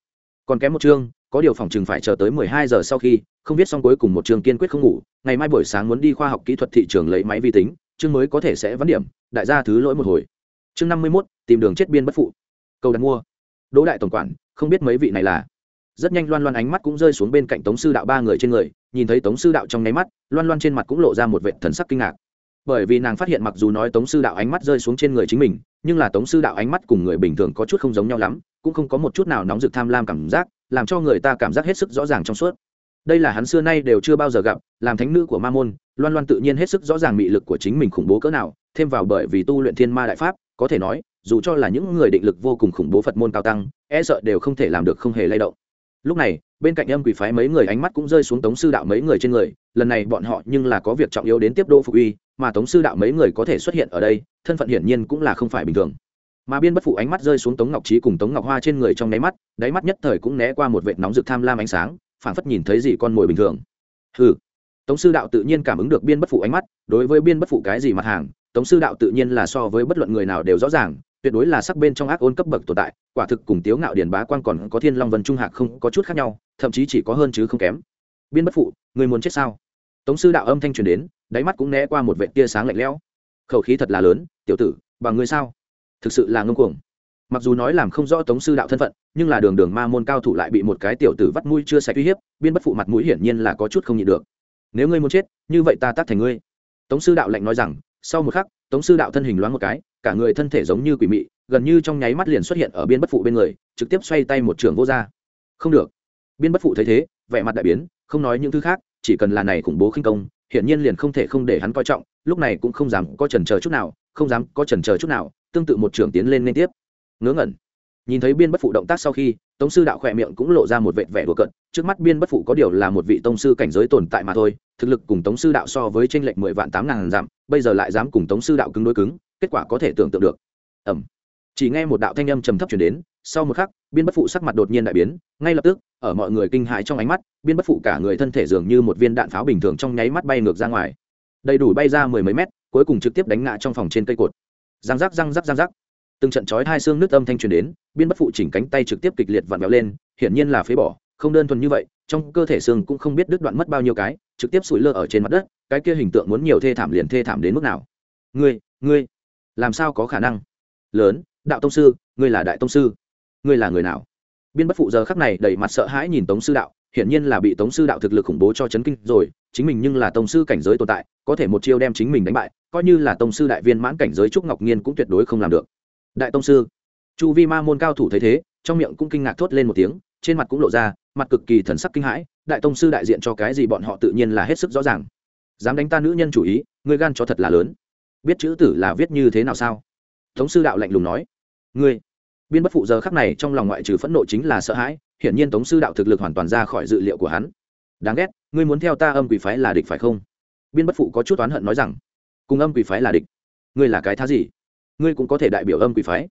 Còn kém một chương, có điều phòng chừng phải chờ tới mười hai giờ sau khi, không viết xong cuối cùng một chương kiên quyết không ngủ, ngày mai buổi sáng muốn đi khoa học kỹ thuật thị trường lấy máy vi tính, chương mới có thể sẽ vấn điểm, đại gia thứ lỗi một hồi. Chương năm mươi mốt, tìm đường chết biên bất phụ. Câu đặt mua. Đỗ đại tổng quản, không biết mấy vị này là. Rất nhanh loan loan ánh mắt cũng rơi xuống bên cạnh tống sư đạo ba người trên người, nhìn thấy tống sư đạo trong nháy mắt, loan loan trên mặt cũng lộ ra một vệ thần sắc kinh ngạc bởi vì nàng phát hiện mặc dù nói tống sư đạo ánh mắt rơi xuống trên người chính mình, nhưng là tống sư đạo ánh mắt cùng người bình thường có chút không giống nhau lắm, cũng không có một chút nào nóng rực tham lam cảm giác, làm cho người ta cảm giác hết sức rõ ràng trong suốt. Đây là hắn xưa nay đều chưa bao giờ gặp, làm thánh nữ của ma môn, loan loan tự nhiên hết sức rõ ràng mị lực của chính mình khủng bố cỡ nào, thêm vào bởi vì tu luyện thiên ma đại pháp, có thể nói, dù cho là những người định lực vô cùng khủng bố phật môn cao tăng e sợ đều không thể làm được không hề lay động. Lúc này, bên cạnh âm quỷ phái mấy người ánh mắt cũng rơi xuống tống sư đạo mấy người trên người, lần này bọn họ nhưng là có việc trọng yếu đến tiếp đô phục uy mà tống sư đạo mấy người có thể xuất hiện ở đây, thân phận hiển nhiên cũng là không phải bình thường. Mà biên bất phụ ánh mắt rơi xuống tống ngọc trí cùng tống ngọc hoa trên người trong nháy mắt, đáy mắt nhất thời cũng né qua một vệt nóng rực tham lam ánh sáng, phảng phất nhìn thấy gì con mồi bình thường. Hừ. Tống sư đạo tự nhiên cảm ứng được biên bất phụ ánh mắt, đối với biên bất phụ cái gì mặt hàng, tống sư đạo tự nhiên là so với bất luận người nào đều rõ ràng, tuyệt đối là sắc bên trong ác ôn cấp bậc tồn tại, quả thực cùng tiếu ngạo điền bá quan còn có thiên long vân trung hạc không có chút khác nhau, thậm chí chỉ có hơn chứ không kém. Biên bất phụ, người muốn chết sao? Tống sư đạo âm thanh truyền đến đáy mắt cũng né qua một vệ tia sáng lạnh lẽo. Khẩu khí thật là lớn, tiểu tử, bằng ngươi sao? Thực sự là ngông cuồng. Mặc dù nói làm không rõ tống sư đạo thân phận, nhưng là đường đường ma môn cao thủ lại bị một cái tiểu tử vắt mũi chưa sạch uy hiếp, biên bất phụ mặt mũi hiển nhiên là có chút không nhịn được. Nếu ngươi muốn chết, như vậy ta tắt thành ngươi. Tống sư đạo lạnh nói rằng, sau một khắc, tống sư đạo thân hình loáng một cái, cả người thân thể giống như quỷ mị, gần như trong nháy mắt liền xuất hiện ở biên bất phụ bên người, trực tiếp xoay tay một trường vô ra. Không được. Biên bất phụ thấy thế, vẻ mặt đại biến, không nói những thứ khác, chỉ cần là này khủng bố khinh công hiển nhiên liền không thể không để hắn coi trọng, lúc này cũng không dám có chần chờ chút nào, không dám có chần chờ chút nào, tương tự một trưởng tiến lên liên tiếp. Ngớ ngẩn. Nhìn thấy biên bất phụ động tác sau khi, tống sư đạo khỏe miệng cũng lộ ra một vệt vẻ đùa cận trước mắt biên bất phụ có điều là một vị tông sư cảnh giới tồn tại mà thôi, thực lực cùng tống sư đạo so với tranh lệch mười vạn tám ngàn dặm bây giờ lại dám cùng tống sư đạo cứng đối cứng, kết quả có thể tưởng tượng được. Ẩm chỉ nghe một đạo thanh âm trầm thấp chuyển đến, sau một khắc, biên bất phụ sắc mặt đột nhiên đại biến, ngay lập tức, ở mọi người kinh hãi trong ánh mắt, biên bất phụ cả người thân thể dường như một viên đạn pháo bình thường trong nháy mắt bay ngược ra ngoài. Đầy đủ bay ra mười mấy mét, cuối cùng trực tiếp đánh ngã trong phòng trên cây cột. Răng rắc răng rắc răng rắc. Từng trận chói hai xương nước âm thanh truyền đến, biên bất phụ chỉnh cánh tay trực tiếp kịch liệt vặn vẹo lên, hiển nhiên là phế bỏ, không đơn thuần như vậy, trong cơ thể xương cũng không biết đứt đoạn mất bao nhiêu cái, trực tiếp sủi lơ ở trên mặt đất, cái kia hình tượng muốn nhiều thê thảm liền thê thảm đến mức nào. Ngươi ngươi, làm sao có khả năng? Lớn đạo tông sư, ngươi là đại tông sư. Ngươi là người nào? Biên bất phụ giờ khắc này đầy mặt sợ hãi nhìn tống sư đạo, hiển nhiên là bị tống sư đạo thực lực khủng bố cho chấn kinh rồi, chính mình nhưng là tông sư cảnh giới tồn tại, có thể một chiêu đem chính mình đánh bại, coi như là tông sư đại viên mãn cảnh giới trúc ngọc nhiên cũng tuyệt đối không làm được. Đại tông sư, chu vi ma môn cao thủ thấy thế, trong miệng cũng kinh ngạc thốt lên một tiếng, trên mặt cũng lộ ra mặt cực kỳ thần sắc kinh hãi, đại tông sư đại diện cho cái gì bọn họ tự nhiên là hết sức rõ ràng. Dám đánh ta nữ nhân chủ ý, ngươi gan cho thật là lớn. Biết chữ tử là viết như thế nào sao? Tống sư đạo lạnh lùng nói ngươi. Biên bất phụ giờ khắc này trong lòng ngoại trừ phẫn nộ chính là sợ hãi, hiển nhiên tống sư đạo thực lực hoàn toàn ra khỏi dự liệu của hắn. Đáng ghét, ngươi muốn theo ta âm quỷ phái là địch phải không? Biên bất phụ có chút oán hận nói rằng, cùng âm quỷ phái là địch. Ngươi là cái thá gì? Ngươi cũng có thể đại biểu âm quỷ phái.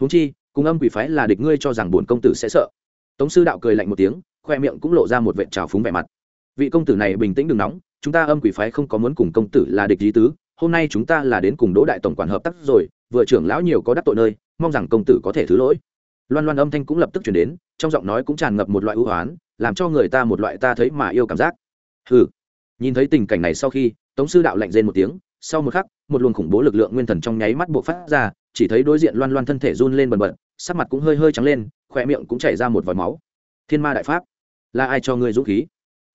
Huống chi, cùng âm quỷ phái là địch ngươi cho rằng bổn công tử sẽ sợ. Tống sư đạo cười lạnh một tiếng, khoe miệng cũng lộ ra một vệ trào phúng vẻ mặt. Vị công tử này bình tĩnh đừng nóng, chúng ta âm quỷ phái không có muốn cùng công tử là địch lý tứ, hôm nay chúng ta là đến cùng đỗ đại tổng quản hợp tác rồi, vừa trưởng lão nhiều có đắc tội nơi mong rằng công tử có thể thứ lỗi. Loan loan âm thanh cũng lập tức chuyển đến, trong giọng nói cũng tràn ngập một loại ưu hoán, làm cho người ta một loại ta thấy mà yêu cảm giác. Ừ nhìn thấy tình cảnh này sau khi, tống sư đạo lạnh rên một tiếng, sau một khắc, một luồng khủng bố lực lượng nguyên thần trong nháy mắt buộc phát ra, chỉ thấy đối diện loan loan thân thể run lên bần bật, sắc mặt cũng hơi hơi trắng lên khỏe miệng cũng chảy ra một vòi máu. Thiên ma đại pháp. Là ai cho ngươi dũng khí?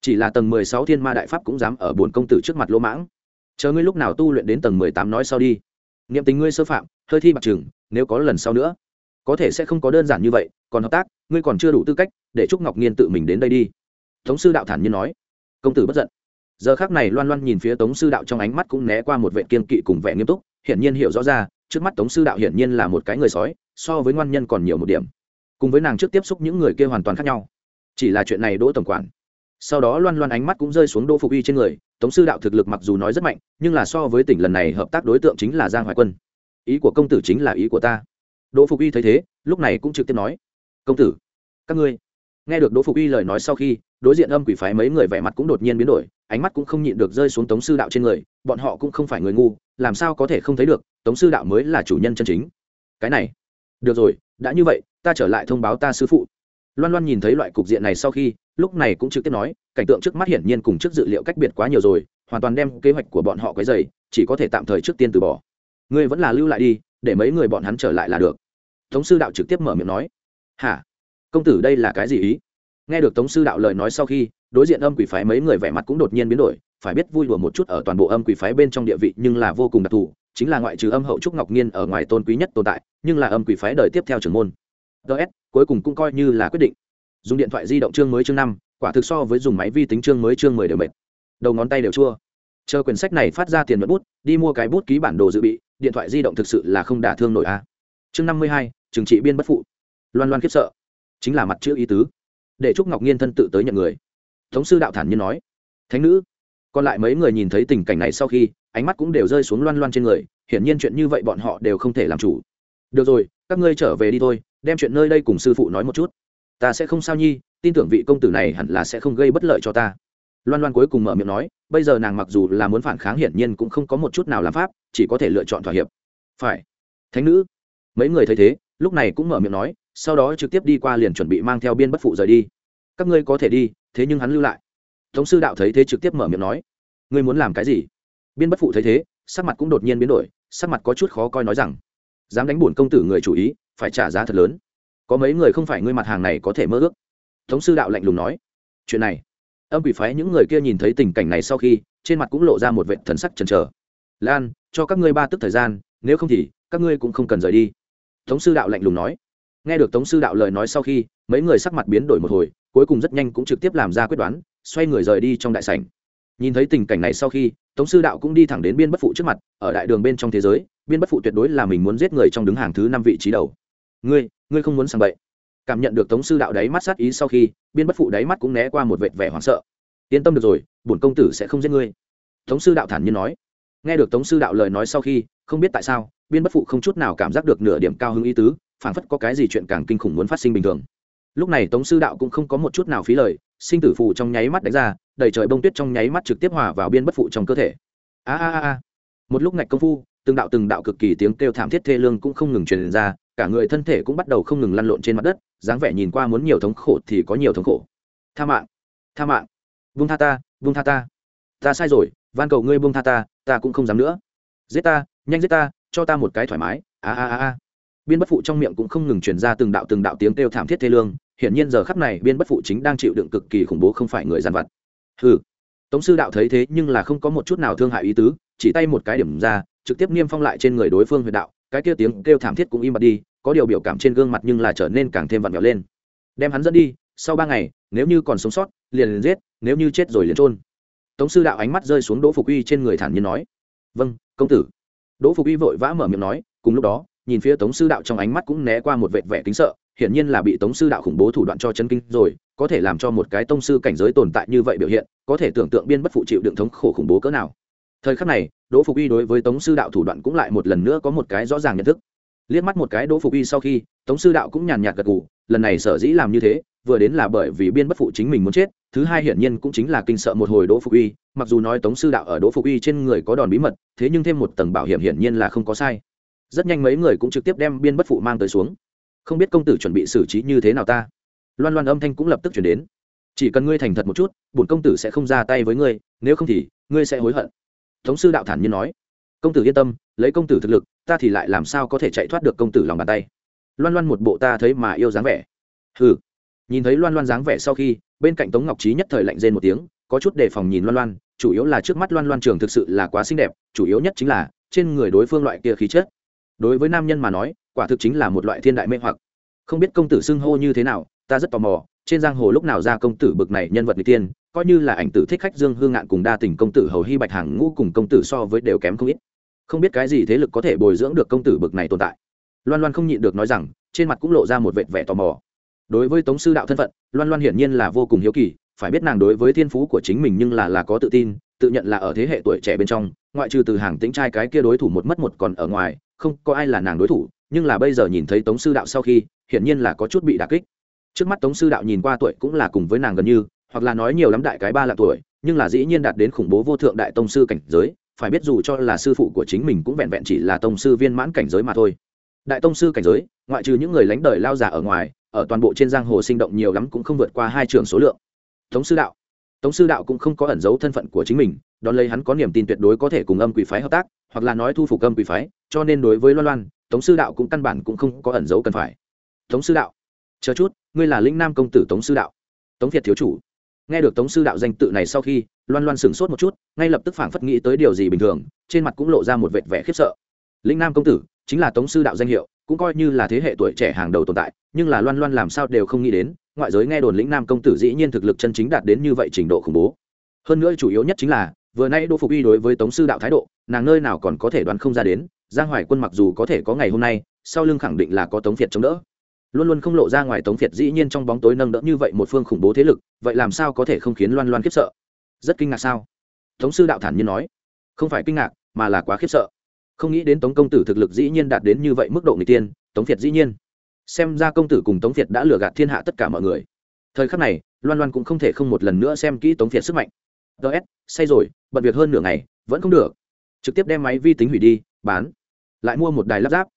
Chỉ là tầng mười sáu thiên ma đại pháp cũng dám ở bồn công tử trước mặt lỗ mãng. Chờ ngươi lúc nào tu luyện đến tầng mười tám nói sau đi niệm tình ngươi sơ phạm, hơi thi bạc chừng nếu có lần sau nữa. Có thể sẽ không có đơn giản như vậy, còn hợp tác, ngươi còn chưa đủ tư cách để trúc ngọc nhiên tự mình đến đây đi. Tống sư đạo thản nhiên nói. Công tử bất giận. Giờ khác này loan loan nhìn phía tống sư đạo trong ánh mắt cũng né qua một vệ kiên kỵ cùng vẻ nghiêm túc, hiển nhiên hiểu rõ ra, trước mắt tống sư đạo hiển nhiên là một cái người sói, so với ngoan nhân còn nhiều một điểm. Cùng với nàng trước tiếp xúc những người kia hoàn toàn khác nhau. Chỉ là chuyện này đỗ tổng quản sau đó loan loan ánh mắt cũng rơi xuống đỗ phục y trên người, tống sư đạo thực lực mặc dù nói rất mạnh, nhưng là so với tỉnh lần này hợp tác đối tượng chính là giang hoài quân. Ý của công tử chính là ý của ta. Đỗ phục y thấy thế, lúc này cũng trực tiếp nói, công tử, các ngươi. Nghe được đỗ phục y lời nói sau khi, đối diện âm quỷ phái mấy người vẻ mặt cũng đột nhiên biến đổi, ánh mắt cũng không nhịn được rơi xuống tống sư đạo trên người, bọn họ cũng không phải người ngu, làm sao có thể không thấy được, tống sư đạo mới là chủ nhân chân chính. Cái này, được rồi, đã như vậy, ta trở lại thông báo ta sư phụ loan loan nhìn thấy loại cục diện này sau khi, lúc này cũng trực tiếp nói, cảnh tượng trước mắt hiển nhiên cùng trước dự liệu cách biệt quá nhiều rồi, hoàn toàn đem kế hoạch của bọn họ quấy dày chỉ có thể tạm thời trước tiên từ bỏ. Ngươi vẫn là lưu lại đi, để mấy người bọn hắn trở lại là được. Tống sư đạo trực tiếp mở miệng nói. Hả? Công tử đây là cái gì ý? Nghe được tống sư đạo lời nói sau khi, đối diện âm quỷ phái mấy người vẻ mặt cũng đột nhiên biến đổi, phải biết vui đùa một chút ở toàn bộ âm quỷ phái bên trong địa vị nhưng là vô cùng đặc thù, chính là ngoại trừ âm hậu trúc ngọc nhiên ở ngoài tôn quý nhất tồn tại, nhưng là âm quỷ phái đời tiếp theo trưởng môn ts cuối cùng cũng coi như là quyết định. Dùng điện thoại di động chương mới chương năm, quả thực so với dùng máy vi tính chương mới chương mười đều mệt. Đầu ngón tay đều chua. Chờ quyển sách này phát ra tiền mất bút, đi mua cái bút ký bản đồ dự bị, điện thoại di động thực sự là không đả thương nổi a. Chương năm mươi hai, trừng trị biên bất phụ. Loan loan khiếp sợ. Chính là mặt chữ ý tứ. Để trúc ngọc nhiên thân tự tới nhận người. Thống sư đạo thản nhiên nói. Thánh nữ. Còn lại mấy người nhìn thấy tình cảnh này sau khi, ánh mắt cũng đều rơi xuống loan loan trên người, hiển nhiên chuyện như vậy bọn họ đều không thể làm chủ. Được rồi các ngươi trở về đi thôi, đem chuyện nơi đây cùng sư phụ nói một chút. Ta sẽ không sao nhi, tin tưởng vị công tử này hẳn là sẽ không gây bất lợi cho ta. Loan loan cuối cùng mở miệng nói, bây giờ nàng mặc dù là muốn phản kháng hiển nhiên cũng không có một chút nào làm pháp, chỉ có thể lựa chọn thỏa hiệp. Phải. Thánh nữ. Mấy người thấy thế, lúc này cũng mở miệng nói, sau đó trực tiếp đi qua liền chuẩn bị mang theo biên bất phụ rời đi. Các ngươi có thể đi, thế nhưng hắn lưu lại. Thống sư đạo thấy thế trực tiếp mở miệng nói, ngươi muốn làm cái gì? Biên bất phụ thấy thế, sắc mặt cũng đột nhiên biến đổi, sắc mặt có chút khó coi nói rằng dám đánh bổn công tử người chủ ý, phải trả giá thật lớn. Có mấy người không phải ngươi mặt hàng này có thể mơ ước. Thống sư đạo lạnh lùng nói. Chuyện này. Âm quỷ phái những người kia nhìn thấy tình cảnh này sau khi, trên mặt cũng lộ ra một vệ thần sắc chần chờ. Lan, cho các ngươi ba tức thời gian, nếu không thì, các ngươi cũng không cần rời đi. Tống sư đạo lạnh lùng nói. Nghe được tống sư đạo lời nói sau khi, mấy người sắc mặt biến đổi một hồi, cuối cùng rất nhanh cũng trực tiếp làm ra quyết đoán, xoay người rời đi trong đại sảnh. Nhìn thấy tình cảnh này sau khi, tống sư đạo cũng đi thẳng đến biên bất phụ trước mặt, ở đại đường bên trong thế giới biên bất phụ tuyệt đối là mình muốn giết người trong đứng hàng thứ năm vị trí đầu. Ngươi ngươi không muốn sàng bậy. Cảm nhận được tống sư đạo đáy mắt sát ý sau khi, biên bất phụ đáy mắt cũng né qua một vệt vẻ hoảng sợ. Yên tâm được rồi, bổn công tử sẽ không giết ngươi. Tống sư đạo thản nhiên nói. Nghe được tống sư đạo lời nói sau khi, không biết tại sao, biên bất phụ không chút nào cảm giác được nửa điểm cao hứng ý tứ, phảng phất có cái gì chuyện càng kinh khủng muốn phát sinh bình thường. Lúc này tống sư đạo cũng không có một chút nào phí lời, sinh tử phù trong nháy mắt đánh ra, đầy trời bông tuyết trong nháy mắt trực tiếp hòa vào biên bất phụ trong cơ thể. A a a. Một lúc ngạch công phu từng đạo từng đạo cực kỳ tiếng kêu thảm thiết thê lương cũng không ngừng truyền ra, cả người thân thể cũng bắt đầu không ngừng lăn lộn trên mặt đất, dáng vẻ nhìn qua muốn nhiều thống khổ thì có nhiều thống khổ. Tha mạng tha mạng. Vung tha ta vung tha ta. Ta sai rồi, van cầu ngươi vung tha ta ta cũng không dám nữa. Giết ta, nhanh giết ta, cho ta một cái thoải mái. A a a a. Biên bất phụ trong miệng cũng không ngừng truyền ra từng đạo từng đạo tiếng kêu thảm thiết thê lương. Hiển nhiên giờ khắp này, biên bất phụ chính đang chịu đựng cực kỳ khủng bố không phải người giàn vặt. Hừ. Tống sư đạo thấy thế nhưng là không có một chút nào thương hại ý tứ, chỉ tay một cái điểm ra trực tiếp niêm phong lại trên người đối phương huyệt đạo, cái kia tiếng kêu thảm thiết cũng im bặt đi, có điều biểu cảm trên gương mặt nhưng là trở nên càng thêm vặn vẹo lên. Đem hắn dẫn đi, sau ba ngày, nếu như còn sống sót, liền liền giết, nếu như chết rồi liền trôn tống sư đạo ánh mắt rơi xuống đỗ phục uy trên người thản nhiên nói. Vâng công tử. Đỗ phục uy vội vã mở miệng nói, cùng lúc đó, nhìn phía tống sư đạo trong ánh mắt cũng né qua một vệt vẻ kính sợ, hiển nhiên là bị tống sư đạo khủng bố thủ đoạn cho chân kinh rồi, có thể làm cho một cái tông sư cảnh giới tồn tại như vậy biểu hiện, có thể tưởng tượng biên bất phụ chịu đựng thống khổ khủng bố cỡ nào thời khắc này, đỗ phục uy đối với tống sư đạo thủ đoạn cũng lại một lần nữa có một cái rõ ràng nhận thức. Liếc mắt một cái đỗ phục uy sau khi, tống sư đạo cũng nhàn nhạt gật gù, lần này sở dĩ làm như thế, vừa đến là bởi vì biên bất phụ chính mình muốn chết, thứ hai hiển nhiên cũng chính là kinh sợ một hồi đỗ phục uy mặc dù nói tống sư đạo ở đỗ phục uy trên người có đòn bí mật, thế nhưng thêm một tầng bảo hiểm hiển nhiên là không có sai. Rất nhanh mấy người cũng trực tiếp đem biên bất phụ mang tới xuống. Không biết công tử chuẩn bị xử trí như thế nào ta? Loan loan âm thanh cũng lập tức chuyển đến. Chỉ cần ngươi thành thật một chút, bổn công tử sẽ không ra tay với ngươi, nếu không thì, ngươi sẽ hối hận tống sư đạo thản nhiên nói, công tử yên tâm, lấy công tử thực lực, ta thì lại làm sao có thể chạy thoát được công tử lòng bàn tay? Loan loan một bộ ta thấy mà yêu dáng vẻ. Hừ. Nhìn thấy loan loan dáng vẻ sau khi, bên cạnh tống ngọc trí nhất thời lạnh rên một tiếng, có chút đề phòng nhìn loan loan, chủ yếu là trước mắt loan loan trường thực sự là quá xinh đẹp, chủ yếu nhất chính là trên người đối phương loại kia khí chất. Đối với nam nhân mà nói, quả thực chính là một loại thiên đại mê hoặc. Không biết công tử xưng hô như thế nào, ta rất tò mò trên giang hồ lúc nào ra công tử bực này nhân vật người tiên, coi như là ảnh tử thích khách dương hương ngạn cùng đa tình công tử hầu hy bạch hàng ngũ cùng công tử so với đều kém không ít. Không biết cái gì thế lực có thể bồi dưỡng được công tử bực này tồn tại. Loan loan không nhịn được nói rằng, trên mặt cũng lộ ra một vệt vẻ tò mò. Đối với tống sư đạo thân phận, loan loan hiển nhiên là vô cùng hiếu kỳ, phải biết nàng đối với thiên phú của chính mình nhưng là là có tự tin, tự nhận là ở thế hệ tuổi trẻ bên trong, ngoại trừ từ hàng tính trai cái kia đối thủ một mất một còn ở ngoài, không có ai là nàng đối thủ, nhưng là bây giờ nhìn thấy tống sư đạo sau khi, hiển nhiên là có chút bị đà kích trước mắt tống sư đạo nhìn qua tuổi cũng là cùng với nàng gần như, hoặc là nói nhiều lắm đại cái ba là tuổi, nhưng là dĩ nhiên đạt đến khủng bố vô thượng đại tông sư cảnh giới, phải biết dù cho là sư phụ của chính mình cũng vẹn vẹn chỉ là tông sư viên mãn cảnh giới mà thôi. Đại tông sư cảnh giới, ngoại trừ những người lánh đời lao giả ở ngoài, ở toàn bộ trên giang hồ sinh động nhiều lắm cũng không vượt qua hai trường số lượng. Tống sư đạo. Tống sư đạo cũng không có ẩn giấu thân phận của chính mình, đón lấy hắn có niềm tin tuyệt đối có thể cùng âm quỷ phái hợp tác, hoặc là nói thu phục âm quỷ phái, cho nên đối với loan loan, tống sư đạo cũng căn bản cũng không có ẩn giấu cần phải. Tống sư đạo chờ chút, ngươi là linh nam công tử tống sư đạo. Tống việt thiếu chủ. Nghe được tống sư đạo danh tự này sau khi, loan loan sửng sốt một chút, ngay lập tức phảng phất nghĩ tới điều gì bình thường, trên mặt cũng lộ ra một vệt vẻ khiếp sợ. Linh nam công tử, chính là tống sư đạo danh hiệu, cũng coi như là thế hệ tuổi trẻ hàng đầu tồn tại, nhưng là loan loan làm sao đều không nghĩ đến, ngoại giới nghe đồn lĩnh nam công tử dĩ nhiên thực lực chân chính đạt đến như vậy trình độ khủng bố. Hơn nữa chủ yếu nhất chính là, vừa nay đỗ phục uy đối với tống sư đạo thái độ, nàng nơi nào còn có thể đoán không ra đến, giang hoài quân mặc dù có thể có ngày hôm nay, sau lưng khẳng định là có tống việt chống đỡ luôn luôn không lộ ra ngoài tống việt dĩ nhiên trong bóng tối nâng đỡ như vậy một phương khủng bố thế lực, vậy làm sao có thể không khiến loan loan khiếp sợ? Rất kinh ngạc sao? Tống sư đạo thản nhiên nói. Không phải kinh ngạc, mà là quá khiếp sợ. Không nghĩ đến tống công tử thực lực dĩ nhiên đạt đến như vậy mức độ người tiên, tống việt dĩ nhiên. Xem ra công tử cùng tống việt đã lừa gạt thiên hạ tất cả mọi người. Thời khắc này, loan loan cũng không thể không một lần nữa xem kỹ tống việt sức mạnh. Ts say rồi, bận việc hơn nửa ngày, vẫn không được. Trực tiếp đem máy vi tính hủy đi, bán. Lại mua một đài lắp ráp.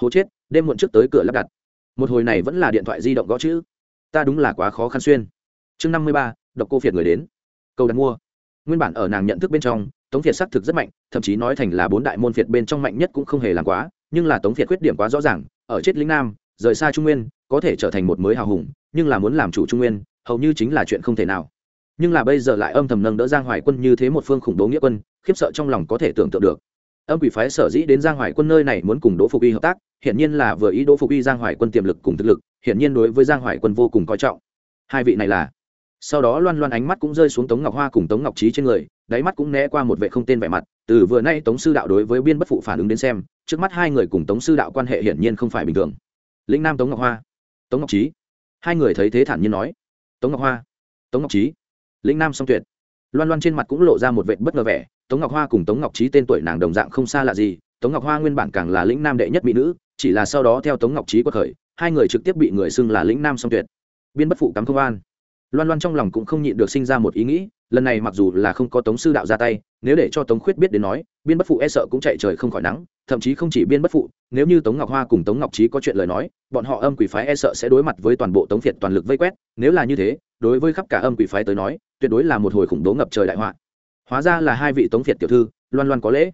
Hố chết, đêm muộn trước tới cửa lắp đặt một hồi này vẫn là điện thoại di động gõ chữ. Ta đúng là quá khó khăn xuyên. Chương năm mươi ba, độc cô phiệt người đến. Câu đặt mua. Nguyên bản ở nàng nhận thức bên trong, tống phiệt xác thực rất mạnh, thậm chí nói thành là bốn đại môn phiệt bên trong mạnh nhất cũng không hề làm quá, nhưng là tống phiệt khuyết điểm quá rõ ràng, ở chết lĩnh nam, rời xa trung nguyên, có thể trở thành một mới hào hùng, nhưng là muốn làm chủ trung nguyên, hầu như chính là chuyện không thể nào. Nhưng là bây giờ lại âm thầm nâng đỡ giang hoài quân như thế một phương khủng bố nghĩa quân, khiếp sợ trong lòng có thể tưởng tượng được âm quỷ phái sở dĩ đến giang hoài quân nơi này muốn cùng đỗ phục y hợp tác, hiển nhiên là vừa ý đỗ phục y giang hoài quân tiềm lực cùng thực lực, hiển nhiên đối với giang hoài quân vô cùng coi trọng. Hai vị này là, sau đó loan loan ánh mắt cũng rơi xuống tống ngọc hoa cùng tống ngọc trí trên người, đáy mắt cũng né qua một vệ không tên vẻ mặt, từ vừa nay tống sư đạo đối với biên bất phụ phản ứng đến xem, trước mắt hai người cùng tống sư đạo quan hệ hiển nhiên không phải bình thường. Lĩnh nam tống ngọc hoa, tống ngọc trí, hai người thấy thế thản nhiên nói. Tống ngọc hoa, tống ngọc trí lĩnh nam song tuyệt. Loan loan trên mặt cũng lộ ra một vệ bất ngờ vẻ tống ngọc hoa cùng tống ngọc trí tên tuổi nàng đồng dạng không xa lạ gì, tống ngọc hoa nguyên bản càng là lĩnh nam đệ nhất mỹ nữ, chỉ là sau đó theo tống ngọc trí quật khởi, hai người trực tiếp bị người xưng là lĩnh nam song tuyệt. Biên bất phụ cắm công an. Loan loan trong lòng cũng không nhịn được sinh ra một ý nghĩ, lần này mặc dù là không có tống sư đạo ra tay, nếu để cho tống khuyết biết đến nói, biên bất phụ e sợ cũng chạy trời không khỏi nắng, thậm chí không chỉ biên bất phụ, nếu như tống ngọc hoa cùng tống ngọc trí có chuyện lời nói, bọn họ âm quỷ phái e sợ sẽ đối mặt với toàn bộ tống việt toàn lực vây quét, nếu là như thế, đối với khắp cả âm quỷ phái tới nói, tuyệt đối là một hồi khủng bố ngập trời đại họa hóa ra là hai vị tống phiệt tiểu thư, loan loan có lễ.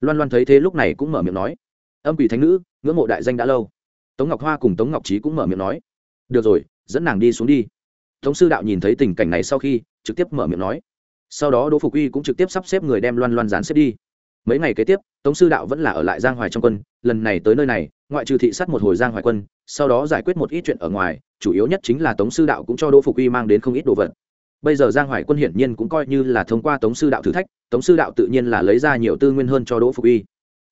Loan loan thấy thế lúc này cũng mở miệng nói. Âm quỷ thánh nữ, ngưỡng mộ đại danh đã lâu. Tống ngọc hoa cùng tống ngọc trí cũng mở miệng nói. Được rồi, dẫn nàng đi xuống đi. Tống sư đạo nhìn thấy tình cảnh này sau khi, trực tiếp mở miệng nói. Sau đó đỗ phục uy cũng trực tiếp sắp xếp người đem loan loan dán xếp đi. Mấy ngày kế tiếp, tống sư đạo vẫn là ở lại giang hoài trong quân, lần này tới nơi này, ngoại trừ thị sát một hồi giang hoài quân, sau đó giải quyết một ít chuyện ở ngoài, chủ yếu nhất chính là tống sư đạo cũng cho đỗ phục uy mang đến không ít đồ vật bây giờ giang hoài quân hiển nhiên cũng coi như là thông qua tống sư đạo thử thách tống sư đạo tự nhiên là lấy ra nhiều tư nguyên hơn cho đỗ phục y,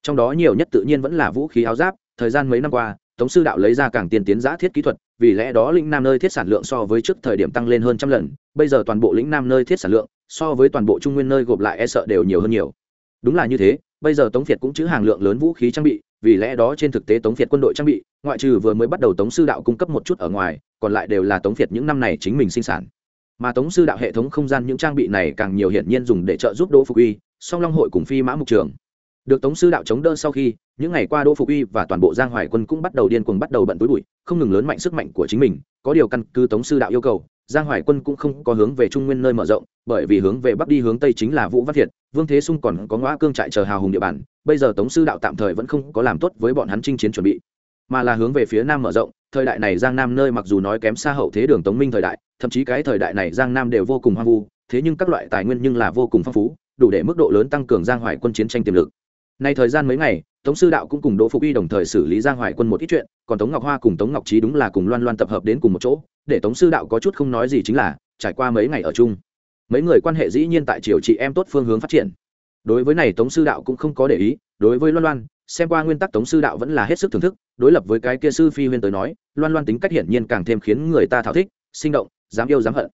trong đó nhiều nhất tự nhiên vẫn là vũ khí áo giáp thời gian mấy năm qua tống sư đạo lấy ra càng tiên tiến giã thiết kỹ thuật vì lẽ đó lĩnh nam nơi thiết sản lượng so với trước thời điểm tăng lên hơn trăm lần bây giờ toàn bộ lĩnh nam nơi thiết sản lượng so với toàn bộ trung nguyên nơi gộp lại e sợ đều nhiều hơn nhiều. Đúng là như thế bây giờ tống việt cũng chữ hàng lượng lớn vũ khí trang bị vì lẽ đó trên thực tế tống việt quân đội trang bị ngoại trừ vừa mới bắt đầu tống sư đạo cung cấp một chút ở ngoài còn lại đều là tống việt những năm này chính mình sinh sản mà tống sư đạo hệ thống không gian những trang bị này càng nhiều hiển nhiên dùng để trợ giúp đỗ phục uy, song long hội cùng phi mã mục trường. Được tống sư đạo chống đỡ sau khi, những ngày qua đỗ phục uy và toàn bộ giang hoài quân cũng bắt đầu điên cuồng bắt đầu bận túi bụi, không ngừng lớn mạnh sức mạnh của chính mình. Có điều căn cứ tống sư đạo yêu cầu, giang hoài quân cũng không có hướng về trung nguyên nơi mở rộng, bởi vì hướng về bắc đi hướng tây chính là vũ văn thiệt, vương thế sung còn có ngõ cương trại chờ hào hùng địa bàn. Bây giờ tống sư đạo tạm thời vẫn không có làm tốt với bọn hắn chinh chiến chuẩn bị mà là hướng về phía nam mở rộng, thời đại này giang nam nơi mặc dù nói kém xa hậu thế đường tống minh thời đại, thậm chí cái thời đại này giang nam đều vô cùng hoang vu, thế nhưng các loại tài nguyên nhưng là vô cùng phong phú, đủ để mức độ lớn tăng cường giang hoài quân chiến tranh tiềm lực. Nay thời gian mấy ngày, tống sư đạo cũng cùng đỗ phục y đồng thời xử lý giang hoài quân một ít chuyện, còn tống ngọc hoa cùng tống ngọc trí đúng là cùng loan loan tập hợp đến cùng một chỗ, để tống sư đạo có chút không nói gì chính là, trải qua mấy ngày ở chung. Mấy người quan hệ dĩ nhiên tại triều chị em tốt phương hướng phát triển. Đối với này tống sư đạo cũng không có để ý, đối với loan loan xem qua nguyên tắc tống sư đạo vẫn là hết sức thưởng thức, đối lập với cái kia sư phi huyên tới nói, loan loan tính cách hiển nhiên càng thêm khiến người ta thảo thích, sinh động, dám yêu dám hận.